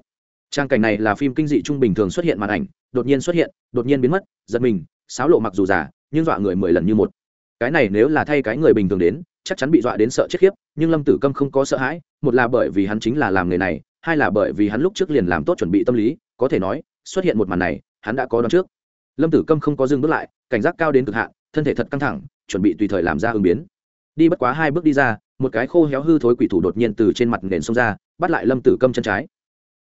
Speaker 1: Trang cảnh này là phim kinh dị trung bình thường xuất hiện màn ảnh, đột nhiên xuất hiện, đột nhiên biến mất, giật mình sáo lộ mặc dù giả nhưng dọa người mười lần như một. Cái này nếu là thay cái người bình thường đến, chắc chắn bị dọa đến sợ chết khiếp, nhưng lâm tử câm không có sợ hãi, một là bởi vì hắn chính là làm nghề này, hai là bởi vì hắn lúc trước liền làm tốt chuẩn bị tâm lý, có thể nói, xuất hiện một màn này, hắn đã có đón trước. Lâm tử câm không có dừng bước lại, cảnh giác cao đến cực hạn, thân thể thật căng thẳng, chuẩn bị tùy thời làm ra ứng biến. Đi bất quá hai bước đi ra một cái khô héo hư thối quỷ thủ đột nhiên từ trên mặt nền xông ra, bắt lại lâm tử câm chân trái.